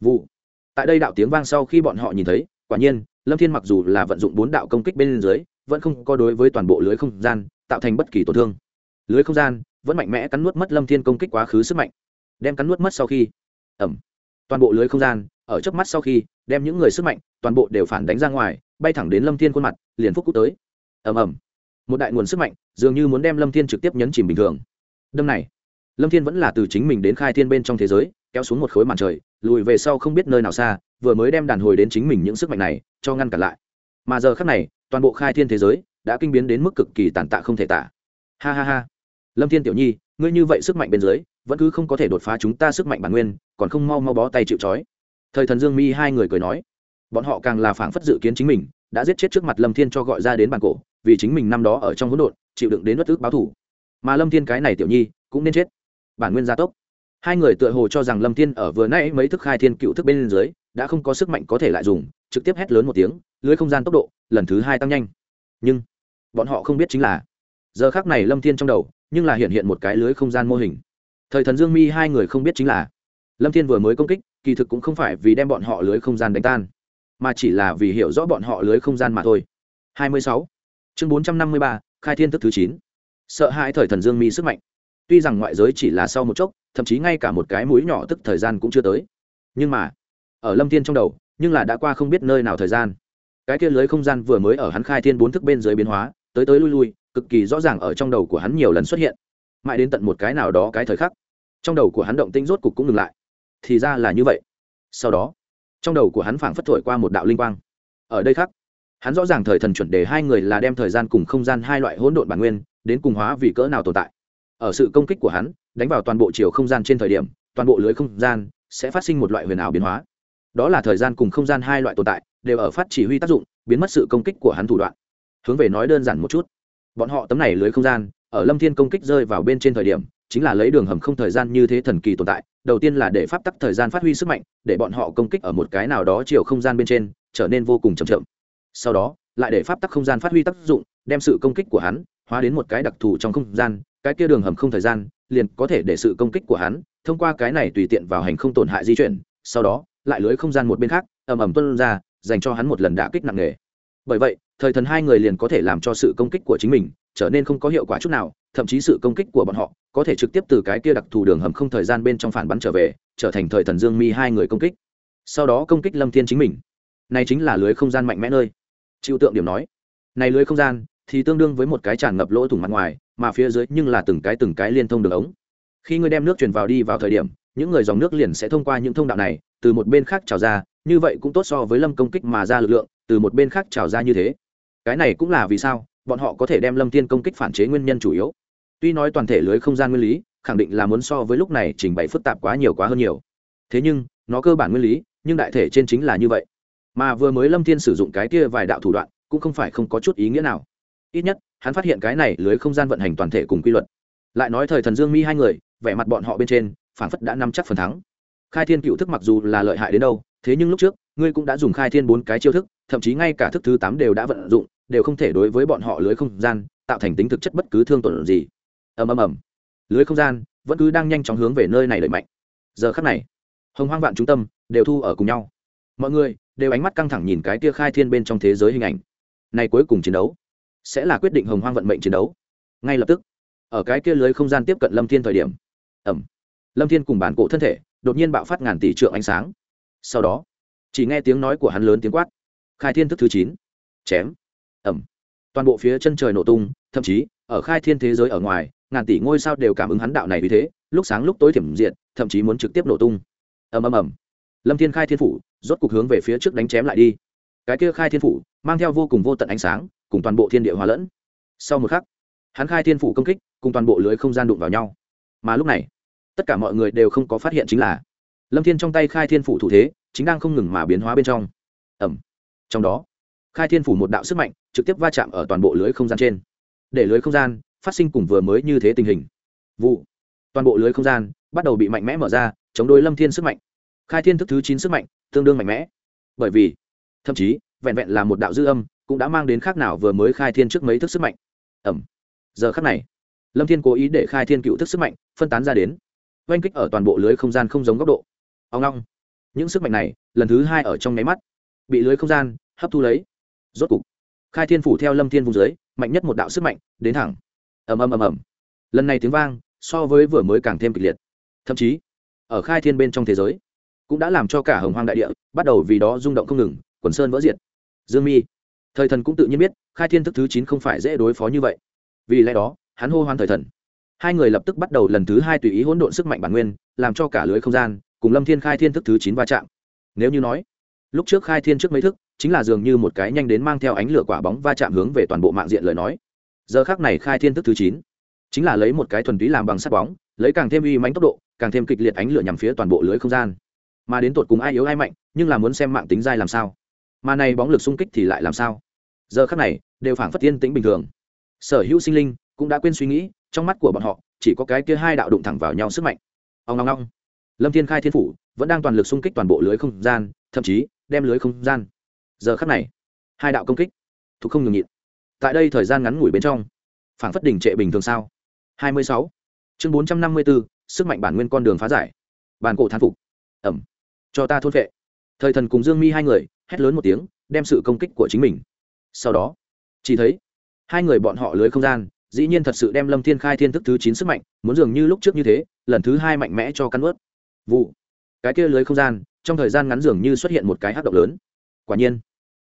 Vụ. Tại đây đạo tiếng vang sau khi bọn họ nhìn thấy, quả nhiên, lâm thiên mặc dù là vận dụng bốn đạo công kích bên dưới, vẫn không có đối với toàn bộ lưới không gian tạo thành bất kỳ tổn thương. Lưới không gian vẫn mạnh mẽ cắn nuốt mất lâm thiên công kích quá khứ sức mạnh. Đem cắn nuốt mất sau khi ẩm toàn bộ lưới không gian, ở trước mắt sau khi, đem những người sức mạnh, toàn bộ đều phản đánh ra ngoài, bay thẳng đến lâm thiên khuôn mặt, liền phúc cút tới. Ầm ầm. Một đại nguồn sức mạnh, dường như muốn đem lâm thiên trực tiếp nhấn chìm bình thường. Đâm này lâm thiên vẫn là từ chính mình đến khai thiên bên trong thế giới, kéo xuống một khối màn trời, lùi về sau không biết nơi nào xa, vừa mới đem đàn hồi đến chính mình những sức mạnh này, cho ngăn cản lại. Mà giờ khắc này, toàn bộ khai thiên thế giới đã kinh biến đến mức cực kỳ tàn tạ không thể tả. Ha ha ha. Lâm thiên tiểu nhi, ngươi như vậy sức mạnh bên dưới, vẫn cứ không có thể đột phá chúng ta sức mạnh bản nguyên, còn không mau mau bó tay chịu trói. Thời thần dương mi hai người cười nói, bọn họ càng là phảng phất dự kiến chính mình, đã giết chết trước mặt lâm thiên cho gọi ra đến bàn cổ, vì chính mình năm đó ở trong hỗn độn, chịu đựng đến bất ức báo thủ mà lâm thiên cái này tiểu nhi, cũng nên chết bản nguyên gia tốc hai người tựa hồ cho rằng lâm thiên ở vừa nãy mấy thức khai thiên cựu thức bên dưới đã không có sức mạnh có thể lại dùng trực tiếp hét lớn một tiếng lưới không gian tốc độ lần thứ hai tăng nhanh nhưng bọn họ không biết chính là giờ khác này lâm thiên trong đầu nhưng là hiện hiện một cái lưới không gian mô hình thời thần dương mi hai người không biết chính là lâm thiên vừa mới công kích kỳ thực cũng không phải vì đem bọn họ lưới không gian đánh tan mà chỉ là vì hiểu rõ bọn họ lưới không gian mà thôi 26. chương 453, khai thiên thức thứ 9. sợ hãi thời thần dương mi sức mạnh tuy rằng ngoại giới chỉ là sau một chốc, thậm chí ngay cả một cái mũi nhỏ tức thời gian cũng chưa tới. Nhưng mà, ở lâm thiên trong đầu, nhưng là đã qua không biết nơi nào thời gian. Cái kia lưới không gian vừa mới ở hắn khai thiên bốn thức bên dưới biến hóa, tới tới lui lui, cực kỳ rõ ràng ở trong đầu của hắn nhiều lần xuất hiện. Mãi đến tận một cái nào đó cái thời khắc, trong đầu của hắn động tinh rốt cục cũng ngừng lại. Thì ra là như vậy. Sau đó, trong đầu của hắn phảng phất thổi qua một đạo linh quang. Ở đây khác hắn rõ ràng thời thần chuẩn đề hai người là đem thời gian cùng không gian hai loại hỗn độn bản nguyên đến cùng hóa vì cỡ nào tồn tại ở sự công kích của hắn, đánh vào toàn bộ chiều không gian trên thời điểm, toàn bộ lưới không gian sẽ phát sinh một loại huyền ảo biến hóa. Đó là thời gian cùng không gian hai loại tồn tại, đều ở phát chỉ huy tác dụng, biến mất sự công kích của hắn thủ đoạn. Hướng về nói đơn giản một chút. Bọn họ tấm này lưới không gian, ở lâm thiên công kích rơi vào bên trên thời điểm, chính là lấy đường hầm không thời gian như thế thần kỳ tồn tại, đầu tiên là để pháp tắc thời gian phát huy sức mạnh, để bọn họ công kích ở một cái nào đó chiều không gian bên trên, trở nên vô cùng chậm chậm. Sau đó, lại để pháp tắc không gian phát huy tác dụng, đem sự công kích của hắn hóa đến một cái đặc thù trong không gian cái kia đường hầm không thời gian, liền có thể để sự công kích của hắn thông qua cái này tùy tiện vào hành không tổn hại di chuyển, sau đó, lại lưới không gian một bên khác, ầm ầm tuân ra, dành cho hắn một lần đả kích nặng nề. Bởi vậy, thời thần hai người liền có thể làm cho sự công kích của chính mình trở nên không có hiệu quả chút nào, thậm chí sự công kích của bọn họ có thể trực tiếp từ cái kia đặc thù đường hầm không thời gian bên trong phản bắn trở về, trở thành thời thần dương mi hai người công kích. Sau đó công kích lâm thiên chính mình. Này chính là lưới không gian mạnh mẽ nơi. Chịu tượng điểm nói, này lưới không gian thì tương đương với một cái tràn ngập lỗ thủng mặt ngoài mà phía dưới nhưng là từng cái từng cái liên thông đường ống. Khi ngươi đem nước truyền vào đi vào thời điểm, những người dòng nước liền sẽ thông qua những thông đạo này, từ một bên khác trào ra, như vậy cũng tốt so với lâm công kích mà ra lực lượng, từ một bên khác trào ra như thế. Cái này cũng là vì sao, bọn họ có thể đem lâm tiên công kích phản chế nguyên nhân chủ yếu. Tuy nói toàn thể lưới không gian nguyên lý, khẳng định là muốn so với lúc này trình bày phức tạp quá nhiều quá hơn nhiều. Thế nhưng, nó cơ bản nguyên lý, nhưng đại thể trên chính là như vậy. Mà vừa mới lâm thiên sử dụng cái kia vài đạo thủ đoạn, cũng không phải không có chút ý nghĩa nào. Ít nhất hắn phát hiện cái này lưới không gian vận hành toàn thể cùng quy luật. Lại nói thời thần dương mi hai người, vẻ mặt bọn họ bên trên phản phất đã nắm chắc phần thắng. Khai thiên cựu thức mặc dù là lợi hại đến đâu, thế nhưng lúc trước, ngươi cũng đã dùng khai thiên bốn cái chiêu thức, thậm chí ngay cả thức thứ tám đều đã vận dụng, đều không thể đối với bọn họ lưới không gian tạo thành tính thực chất bất cứ thương tổn gì. Ầm ầm ầm. Lưới không gian vẫn cứ đang nhanh chóng hướng về nơi này đẩy mạnh. Giờ khắc này, hồng hoang vạn trung tâm đều thu ở cùng nhau. Mọi người đều ánh mắt căng thẳng nhìn cái tia khai thiên bên trong thế giới hình ảnh. Này cuối cùng chiến đấu sẽ là quyết định hồng hoang vận mệnh chiến đấu. Ngay lập tức, ở cái kia lưới không gian tiếp cận lâm thiên thời điểm ẩm lâm thiên cùng bản cổ thân thể đột nhiên bạo phát ngàn tỷ trượng ánh sáng. Sau đó, chỉ nghe tiếng nói của hắn lớn tiếng quát, khai thiên thức thứ chín, chém. Ẩm toàn bộ phía chân trời nổ tung, thậm chí, ở khai thiên thế giới ở ngoài, ngàn tỷ ngôi sao đều cảm ứng hắn đạo này vì thế, lúc sáng lúc tối thiểm diện thậm chí muốn trực tiếp nổ tung. Ầm ầm ầm, lâm thiên khai thiên phủ, rốt cục hướng về phía trước đánh chém lại đi. Cái kia khai thiên phủ, mang theo vô cùng vô tận ánh sáng cùng toàn bộ thiên địa hòa lẫn. Sau một khắc, hắn khai thiên phủ công kích, cùng toàn bộ lưới không gian đụng vào nhau. Mà lúc này, tất cả mọi người đều không có phát hiện chính là lâm thiên trong tay khai thiên phủ thủ thế, chính đang không ngừng mà biến hóa bên trong. Ẩm trong đó, khai thiên phủ một đạo sức mạnh trực tiếp va chạm ở toàn bộ lưới không gian trên. Để lưới không gian phát sinh cùng vừa mới như thế tình hình. Vụ. Toàn bộ lưới không gian bắt đầu bị mạnh mẽ mở ra, chống đối lâm thiên sức mạnh. Khai thiên thức thứ chín sức mạnh tương đương mạnh mẽ. Bởi vì, thậm chí, vẹn vẹn là một đạo dư âm cũng đã mang đến khác nào vừa mới khai thiên trước mấy thức sức mạnh. Ẩm. Giờ khác này, lâm thiên cố ý để khai thiên cựu thức sức mạnh phân tán ra đến, oanh kích ở toàn bộ lưới không gian không giống góc độ. Ông long những sức mạnh này, lần thứ hai ở trong nháy mắt, bị lưới không gian hấp thu lấy. Rốt cục, khai thiên phủ theo lâm thiên vùng dưới, mạnh nhất một đạo sức mạnh, đến thẳng. Ầm ầm ầm ầm. Lần này tiếng vang, so với vừa mới càng thêm kịch liệt. Thậm chí, ở khai thiên bên trong thế giới, cũng đã làm cho cả hồng hoang đại địa bắt đầu vì đó rung động không ngừng, quần sơn vỡ diệt. Dương mi thời thần cũng tự nhiên biết, khai thiên thức thứ chín không phải dễ đối phó như vậy. Vì lẽ đó, hắn hô hoán thời thần. Hai người lập tức bắt đầu lần thứ hai tùy ý hỗn độn sức mạnh bản nguyên, làm cho cả lưới không gian, cùng lâm thiên khai thiên thức thứ chín va chạm. Nếu như nói, lúc trước khai thiên trước mấy thức, chính là dường như một cái nhanh đến mang theo ánh lửa quả bóng va chạm hướng về toàn bộ mạng diện lời nói. Giờ khác này khai thiên thức thứ chín, chính là lấy một cái thuần túy làm bằng sắt bóng, lấy càng thêm uy mánh tốc độ, càng thêm kịch liệt ánh lửa nhằm phía toàn bộ lưới không gian. Mà đến tột cùng ai yếu ai mạnh, nhưng là muốn xem mạng tính dai làm sao mà này bóng lực xung kích thì lại làm sao? Giờ khác này đều phảng phất tiên tĩnh bình thường. Sở hữu sinh linh cũng đã quên suy nghĩ trong mắt của bọn họ chỉ có cái kia hai đạo đụng thẳng vào nhau sức mạnh. Ông ngong ngong lâm thiên khai thiên phủ vẫn đang toàn lực xung kích toàn bộ lưới không gian thậm chí đem lưới không gian. Giờ khắc này hai đạo công kích thuộc không nhường nhịn. Tại đây thời gian ngắn ngủi bên trong phảng phất đỉnh trệ bình thường sao? 26. chương 454, sức mạnh bản nguyên con đường phá giải. Bàn cổ thán phục. Ẩm. Cho ta thôn vệ thời thần cùng dương mi hai người hét lớn một tiếng, đem sự công kích của chính mình. Sau đó, chỉ thấy hai người bọn họ lưới không gian, dĩ nhiên thật sự đem lâm thiên khai thiên thức thứ chín sức mạnh, muốn dường như lúc trước như thế, lần thứ hai mạnh mẽ cho căn ướt. Vụ, cái kia lưới không gian, trong thời gian ngắn dường như xuất hiện một cái hát động lớn. Quả nhiên,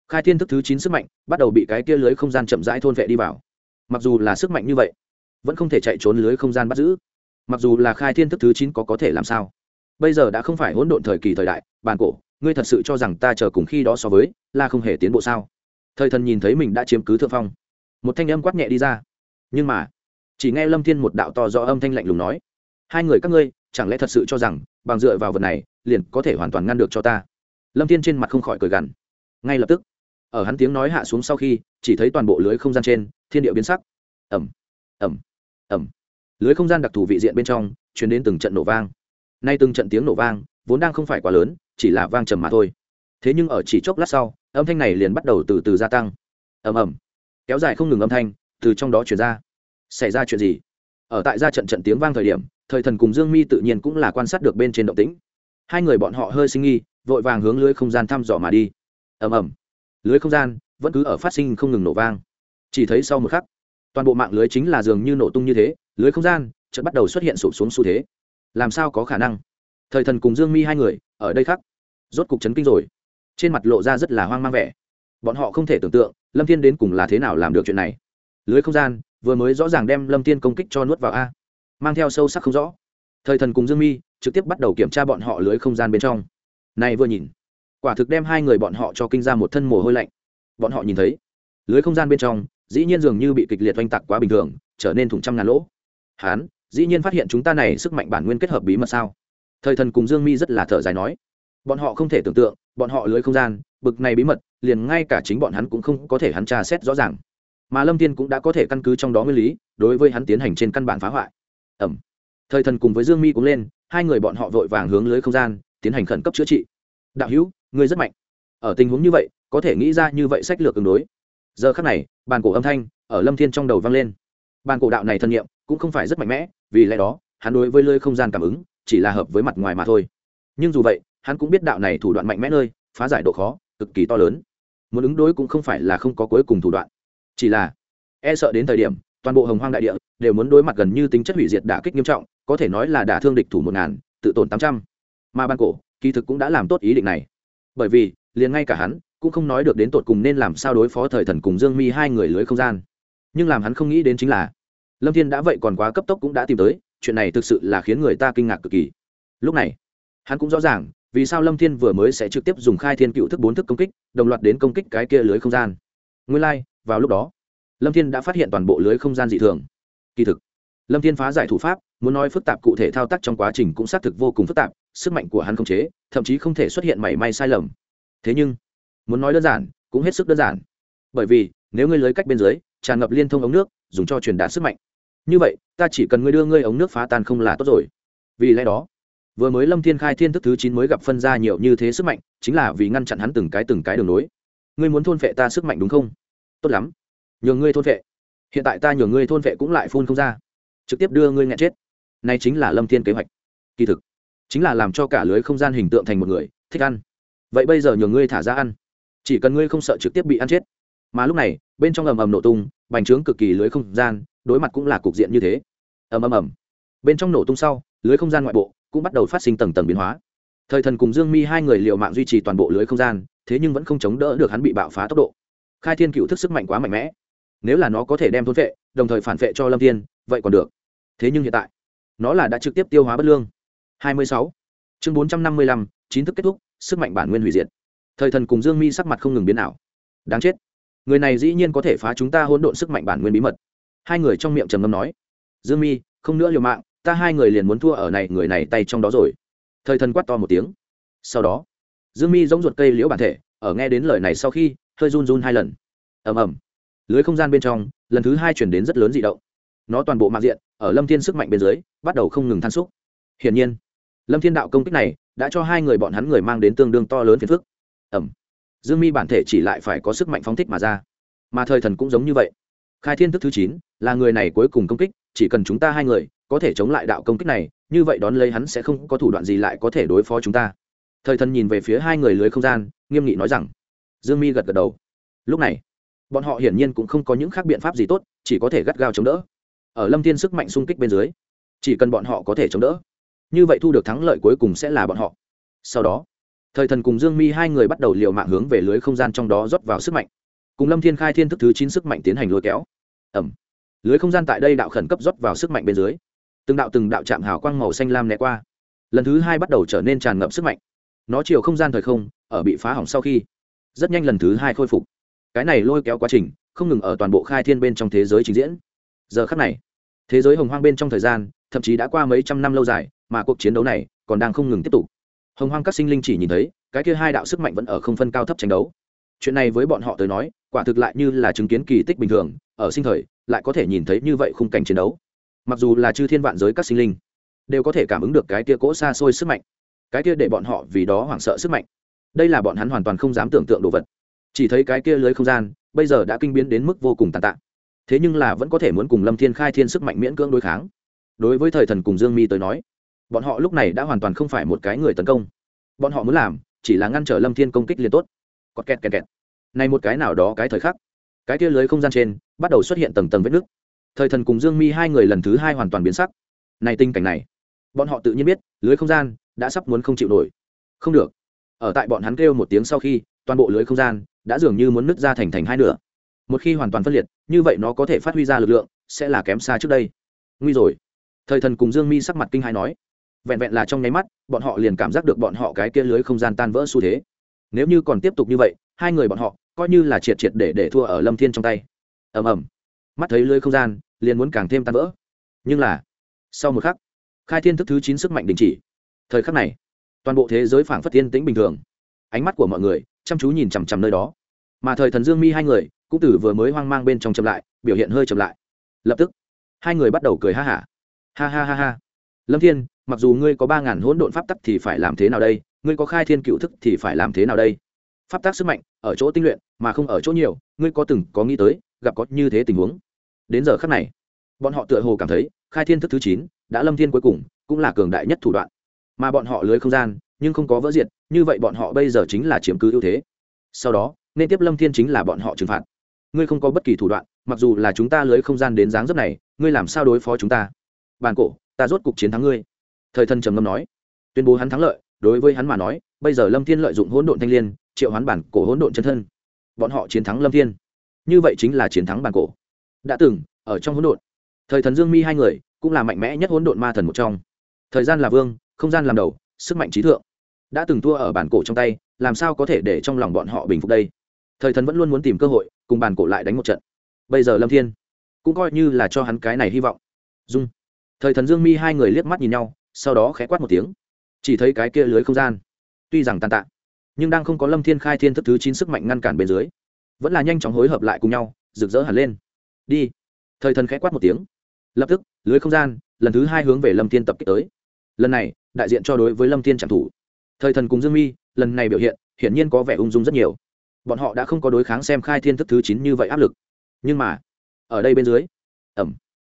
khai thiên thức thứ chín sức mạnh bắt đầu bị cái kia lưới không gian chậm rãi thôn vệ đi vào. Mặc dù là sức mạnh như vậy, vẫn không thể chạy trốn lưới không gian bắt giữ. Mặc dù là khai thiên thức thứ chín có có thể làm sao? Bây giờ đã không phải hỗn độn thời kỳ thời đại bàn cổ ngươi thật sự cho rằng ta chờ cùng khi đó so với, là không hề tiến bộ sao? Thời thần nhìn thấy mình đã chiếm cứ thượng phong. Một thanh âm quát nhẹ đi ra. Nhưng mà, chỉ nghe lâm thiên một đạo to do âm thanh lạnh lùng nói, hai người các ngươi, chẳng lẽ thật sự cho rằng, bằng dựa vào vật này, liền có thể hoàn toàn ngăn được cho ta? Lâm thiên trên mặt không khỏi cười gằn. Ngay lập tức, ở hắn tiếng nói hạ xuống sau khi, chỉ thấy toàn bộ lưới không gian trên, thiên địa biến sắc. Ẩm ẩm ẩm lưới không gian đặc thù vị diện bên trong chuyển đến từng trận nổ vang nay từng trận tiếng nổ vang, vốn đang không phải quá lớn, chỉ là vang trầm mà thôi. Thế nhưng ở chỉ chốc lát sau, âm thanh này liền bắt đầu từ từ gia tăng. Ầm ầm. Kéo dài không ngừng âm thanh, từ trong đó chuyển ra. Xảy ra chuyện gì? Ở tại ra trận trận tiếng vang thời điểm, thời thần cùng dương mi tự nhiên cũng là quan sát được bên trên động tĩnh. Hai người bọn họ hơi sinh nghi, vội vàng hướng lưới không gian thăm dò mà đi. Ầm ầm. Lưới không gian vẫn cứ ở phát sinh không ngừng nổ vang. Chỉ thấy sau một khắc, toàn bộ mạng lưới chính là dường như nổ tung như thế, lưới không gian chợt bắt đầu xuất hiện sụp xuống xu thế làm sao có khả năng? Thời thần cùng dương mi hai người, ở đây khắc rốt cục chấn kinh rồi. Trên mặt lộ ra rất là hoang mang vẻ. Bọn họ không thể tưởng tượng, lâm thiên đến cùng là thế nào làm được chuyện này. Lưới không gian, vừa mới rõ ràng đem lâm thiên công kích cho nuốt vào a. Mang theo sâu sắc không rõ. Thời thần cùng dương mi, trực tiếp bắt đầu kiểm tra bọn họ lưới không gian bên trong. Này vừa nhìn, quả thực đem hai người bọn họ cho kinh ra một thân mồ hôi lạnh. Bọn họ nhìn thấy, lưới không gian bên trong, dĩ nhiên dường như bị kịch liệt oanh tạc quá bình thường, trở nên thủng trăm ngàn lỗ. Hán dĩ nhiên phát hiện chúng ta này sức mạnh bản nguyên kết hợp bí mật sao? Thời thần cùng dương mi rất là thở dài nói. Bọn họ không thể tưởng tượng, bọn họ lưới không gian, bực này bí mật, liền ngay cả chính bọn hắn cũng không có thể hắn tra xét rõ ràng. Mà lâm thiên cũng đã có thể căn cứ trong đó nguyên lý, đối với hắn tiến hành trên căn bản phá hoại. Ẩm. Thời thần cùng với dương mi cũng lên, hai người bọn họ vội vàng hướng lưới không gian, tiến hành khẩn cấp chữa trị. Đạo hữu, ngươi rất mạnh. Ở tình huống như vậy, có thể nghĩ ra như vậy sách lược ứng đối. Giờ khắc này, bàn cổ âm thanh ở lâm thiên trong đầu vang lên. Bàn cổ đạo này thân nhiệm cũng không phải rất mạnh mẽ vì lẽ đó, hắn đối với lơi không gian cảm ứng chỉ là hợp với mặt ngoài mà thôi. Nhưng dù vậy, hắn cũng biết đạo này thủ đoạn mạnh mẽ nơi, phá giải độ khó, cực kỳ to lớn. Muốn ứng đối cũng không phải là không có cuối cùng thủ đoạn. Chỉ là e sợ đến thời điểm, toàn bộ hồng hoang đại địa đều muốn đối mặt gần như tính chất hủy diệt đả kích nghiêm trọng, có thể nói là đả thương địch thủ một ngàn, tự tổn tám trăm. Mà ban cổ, kỳ thực cũng đã làm tốt ý định này. Bởi vì, liền ngay cả hắn cũng không nói được đến tột cùng nên làm sao đối phó thời thần cùng dương mi hai người lưới không gian. Nhưng làm hắn không nghĩ đến chính là lâm thiên đã vậy còn quá cấp tốc cũng đã tìm tới chuyện này thực sự là khiến người ta kinh ngạc cực kỳ. Lúc này hắn cũng rõ ràng vì sao lâm thiên vừa mới sẽ trực tiếp dùng khai thiên cựu thức bốn thức công kích đồng loạt đến công kích cái kia lưới không gian. Nguyên lai、like, vào lúc đó lâm thiên đã phát hiện toàn bộ lưới không gian dị thường. Kỳ thực lâm thiên phá giải thủ pháp muốn nói phức tạp cụ thể thao tác trong quá trình cũng xác thực vô cùng phức tạp sức mạnh của hắn không chế thậm chí không thể xuất hiện mảy may sai lầm. Thế nhưng muốn nói đơn giản cũng hết sức đơn giản. Bởi vì nếu ngươi lưới cách bên dưới tràn ngập liên thông ống nước dùng cho truyền đạt sức mạnh như vậy ta chỉ cần ngươi đưa ngươi ống nước phá tan không là tốt rồi. Vì lẽ đó vừa mới lâm thiên khai thiên thức thứ chín mới gặp phân ra nhiều như thế sức mạnh chính là vì ngăn chặn hắn từng cái từng cái đường nối. Ngươi muốn thôn vệ ta sức mạnh đúng không? Tốt lắm. Nhường ngươi thôn vệ, hiện tại ta nhường ngươi thôn vệ cũng lại phun không ra. Trực tiếp đưa ngươi nghẹn chết. Này chính là lâm thiên kế hoạch. Kỳ thực chính là làm cho cả lưới không gian hình tượng thành một người thích ăn. Vậy bây giờ nhường ngươi thả ra ăn. Chỉ cần ngươi không sợ trực tiếp bị ăn chết. Mà lúc này bên trong ầm ầm nổ tung bành trướng cực kỳ lưới không gian, đối mặt cũng là cục diện như thế. Ầm ầm ầm. Bên trong nổ tung sau, lưới không gian ngoại bộ cũng bắt đầu phát sinh tầng tầng biến hóa. Thời thần cùng dương mi hai người liều mạng duy trì toàn bộ lưới không gian, thế nhưng vẫn không chống đỡ được hắn bị bạo phá tốc độ. Khai thiên cựu thức sức mạnh quá mạnh mẽ. Nếu là nó có thể đem thôn vệ, đồng thời phản vệ cho lâm thiên, vậy còn được. Thế nhưng hiện tại, nó là đã trực tiếp tiêu hóa bất lương. 26. chương bốn trăm năm mươi lăm chín thức kết thúc, sức mạnh bản nguyên hủy diệt. Thời thần cùng dương mi sắc mặt không ngừng biến ảo. Đáng chết người này dĩ nhiên có thể phá chúng ta hỗn độn sức mạnh bản nguyên bí mật. Hai người trong miệng trầm ngâm nói, dương mi, không nữa liều mạng, ta hai người liền muốn thua ở này người này tay trong đó rồi. Thời thần quát to một tiếng. Sau đó, dương mi giống ruột cây liễu bản thể, ở nghe đến lời này sau khi, hơi run run hai lần. Ầm ầm. Lưới không gian bên trong, lần thứ hai chuyển đến rất lớn dị động. Nó toàn bộ mạng diện, ở lâm thiên sức mạnh bên dưới, bắt đầu không ngừng than xúc. Hiển nhiên, lâm thiên đạo công kích này đã cho hai người bọn hắn người mang đến tương đương to lớn phiền phức. Ẩm dương mi bản thể chỉ lại phải có sức mạnh phóng thích mà ra. Mà thời thần cũng giống như vậy. Khai thiên thức thứ chín là người này cuối cùng công kích, chỉ cần chúng ta hai người có thể chống lại đạo công kích này, như vậy đón lấy hắn sẽ không có thủ đoạn gì lại có thể đối phó chúng ta. Thời thần nhìn về phía hai người lưới không gian, nghiêm nghị nói rằng. Dương mi gật gật đầu. Lúc này, bọn họ hiển nhiên cũng không có những khác biện pháp gì tốt, chỉ có thể gắt gao chống đỡ. Ở lâm thiên sức mạnh xung kích bên dưới, chỉ cần bọn họ có thể chống đỡ. Như vậy thu được thắng lợi cuối cùng sẽ là bọn họ. Sau đó thời thần cùng dương mi hai người bắt đầu liều mạng hướng về lưới không gian trong đó rót vào sức mạnh. Cùng lâm thiên khai thiên thức thứ chín sức mạnh tiến hành lôi kéo. Ẩm lưới không gian tại đây đạo khẩn cấp rót vào sức mạnh bên dưới. Từng đạo từng đạo chạm hào quang màu xanh lam né qua. Lần thứ hai bắt đầu trở nên tràn ngập sức mạnh. Nó chiều không gian thời không, ở bị phá hỏng sau khi, rất nhanh lần thứ hai khôi phục. Cái này lôi kéo quá trình, không ngừng ở toàn bộ khai thiên bên trong thế giới trình diễn. Giờ khắc này, thế giới hồng hoang bên trong thời gian, thậm chí đã qua mấy trăm năm lâu dài, mà cuộc chiến đấu này còn đang không ngừng tiếp tục hồng hoang các sinh linh chỉ nhìn thấy, cái kia hai đạo sức mạnh vẫn ở không phân cao thấp tranh đấu. Chuyện này với bọn họ tới nói, quả thực lại như là chứng kiến kỳ tích bình thường, ở sinh thời, lại có thể nhìn thấy như vậy khung cảnh chiến đấu. Mặc dù là chư thiên vạn giới các sinh linh, đều có thể cảm ứng được cái kia cỗ xa xôi sức mạnh. Cái kia để bọn họ vì đó hoảng sợ sức mạnh. Đây là bọn hắn hoàn toàn không dám tưởng tượng đồ vật. Chỉ thấy cái kia lưới không gian, bây giờ đã kinh biến đến mức vô cùng tàn tạ. Thế nhưng là vẫn có thể muốn cùng lâm thiên khai thiên sức mạnh miễn cưỡng đối kháng. Đối với thời thần cùng dương mi tới nói bọn họ lúc này đã hoàn toàn không phải một cái người tấn công. Bọn họ muốn làm chỉ là ngăn trở lâm thiên công kích liền tốt. Cọt kẹt kẹt kẹt. Này một cái nào đó cái thời khắc, cái kia lưới không gian trên bắt đầu xuất hiện tầng tầng vết nứt. Thời thần cùng dương mi hai người lần thứ hai hoàn toàn biến sắc. Này tình cảnh này, bọn họ tự nhiên biết, lưới không gian đã sắp muốn không chịu nổi. Không được. Ở tại bọn hắn kêu một tiếng sau khi, toàn bộ lưới không gian đã dường như muốn nứt ra thành thành hai nửa. Một khi hoàn toàn phân liệt, như vậy nó có thể phát huy ra lực lượng sẽ là kém xa trước đây. Nguy rồi. Thời thần cùng dương mi sắc mặt kinh hai nói vẹn vẹn là trong nháy mắt, bọn họ liền cảm giác được bọn họ cái kia lưới không gian tan vỡ xu thế. Nếu như còn tiếp tục như vậy, hai người bọn họ coi như là triệt triệt để để thua ở lâm thiên trong tay. Ầm ầm. Mắt thấy lưới không gian, liền muốn càng thêm tan vỡ. Nhưng là, sau một khắc, khai thiên thức thứ chín sức mạnh đình chỉ. Thời khắc này, toàn bộ thế giới phảng phất tiên tĩnh bình thường. Ánh mắt của mọi người chăm chú nhìn chằm chằm nơi đó. Mà thời thần dương mi hai người cũng từ vừa mới hoang mang bên trong chậm lại, biểu hiện hơi chậm lại. Lập tức, hai người bắt đầu cười ha hả. Ha. ha ha ha ha. Lâm thiên mặc dù ngươi có ba ngàn hỗn độn pháp tắc thì phải làm thế nào đây? Ngươi có khai thiên cựu thức thì phải làm thế nào đây? Pháp tắc sức mạnh, ở chỗ tinh luyện, mà không ở chỗ nhiều, ngươi có từng có nghĩ tới, gặp có như thế tình huống? Đến giờ khắc này, bọn họ tựa hồ cảm thấy, khai thiên thức thứ chín, đã lâm thiên cuối cùng, cũng là cường đại nhất thủ đoạn. Mà bọn họ lưới không gian, nhưng không có vỡ diệt, như vậy bọn họ bây giờ chính là chiếm cứ ưu thế. Sau đó, nên tiếp lâm thiên chính là bọn họ trừng phạt. Ngươi không có bất kỳ thủ đoạn, mặc dù là chúng ta lưới không gian đến dáng dấp này, ngươi làm sao đối phó chúng ta? Bàn cổ, ta rốt cục chiến thắng ngươi thời thân trầm ngâm nói, tuyên bố hắn thắng lợi, đối với hắn mà nói, bây giờ lâm thiên lợi dụng hỗn độn thanh l i ê n triệu hoán bản cổ hỗn độn chân thân. Bọn họ chiến thắng lâm thiên. Như vậy chính là chiến thắng bản cổ. Đã từng, ở trong hỗn độn, thời thần dương mi hai người cũng là mạnh mẽ nhất hỗn độn ma thần một trong. Thời gian là vương, không gian làm đầu, sức mạnh trí thượng. Đã từng thua ở bản cổ trong tay, làm sao có thể để trong lòng bọn họ bình phục đây? Thời thần vẫn luôn muốn tìm cơ hội, cùng bản cổ lại đánh một trận. Bây giờ lâm thiên cũng coi như là cho hắn cái này hy vọng. Dung. Thời thần dương mi hai người liếc mắt nhìn nhau sau đó khẽ quát một tiếng. Chỉ thấy cái kia lưới không gian, tuy rằng tàn tạ, nhưng đang không có lâm thiên khai thiên thức thứ chín sức mạnh ngăn cản bên dưới, vẫn là nhanh chóng hối hợp lại cùng nhau, rực rỡ hẳn lên. Đi. Thời thần khẽ quát một tiếng. Lập tức, lưới không gian, lần thứ hai hướng về lâm thiên tập kích tới. Lần này, đại diện cho đối với lâm thiên trạm thủ. Thời thần cùng dương mi, lần này biểu hiện, hiển nhiên có vẻ ung dung rất nhiều. Bọn họ đã không có đối kháng xem khai thiên thức thứ chín như vậy áp lực. Nhưng mà, ở đây bên dưới ẩm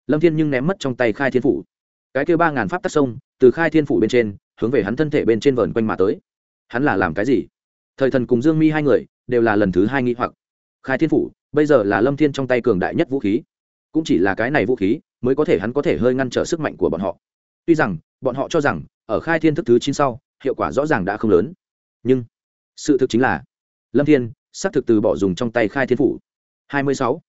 lâm thiên nhưng ném mất trong tay khai thiên phủ cái kêu ba ngàn pháp tắc sông, từ khai thiên phủ bên trên, hướng về hắn thân thể bên trên vờn quanh mà tới. Hắn là làm cái gì? Thời thần cùng dương mi hai người, đều là lần thứ hai nghĩ hoặc. Khai thiên phủ, bây giờ là lâm thiên trong tay cường đại nhất vũ khí. Cũng chỉ là cái này vũ khí, mới có thể hắn có thể hơi ngăn trở sức mạnh của bọn họ. Tuy rằng, bọn họ cho rằng, ở khai thiên thức thứ chín sau, hiệu quả rõ ràng đã không lớn. Nhưng, sự thực chính là, lâm thiên xác thực từ bỏ dùng trong tay khai thiên phủ. Hai mươi sáu.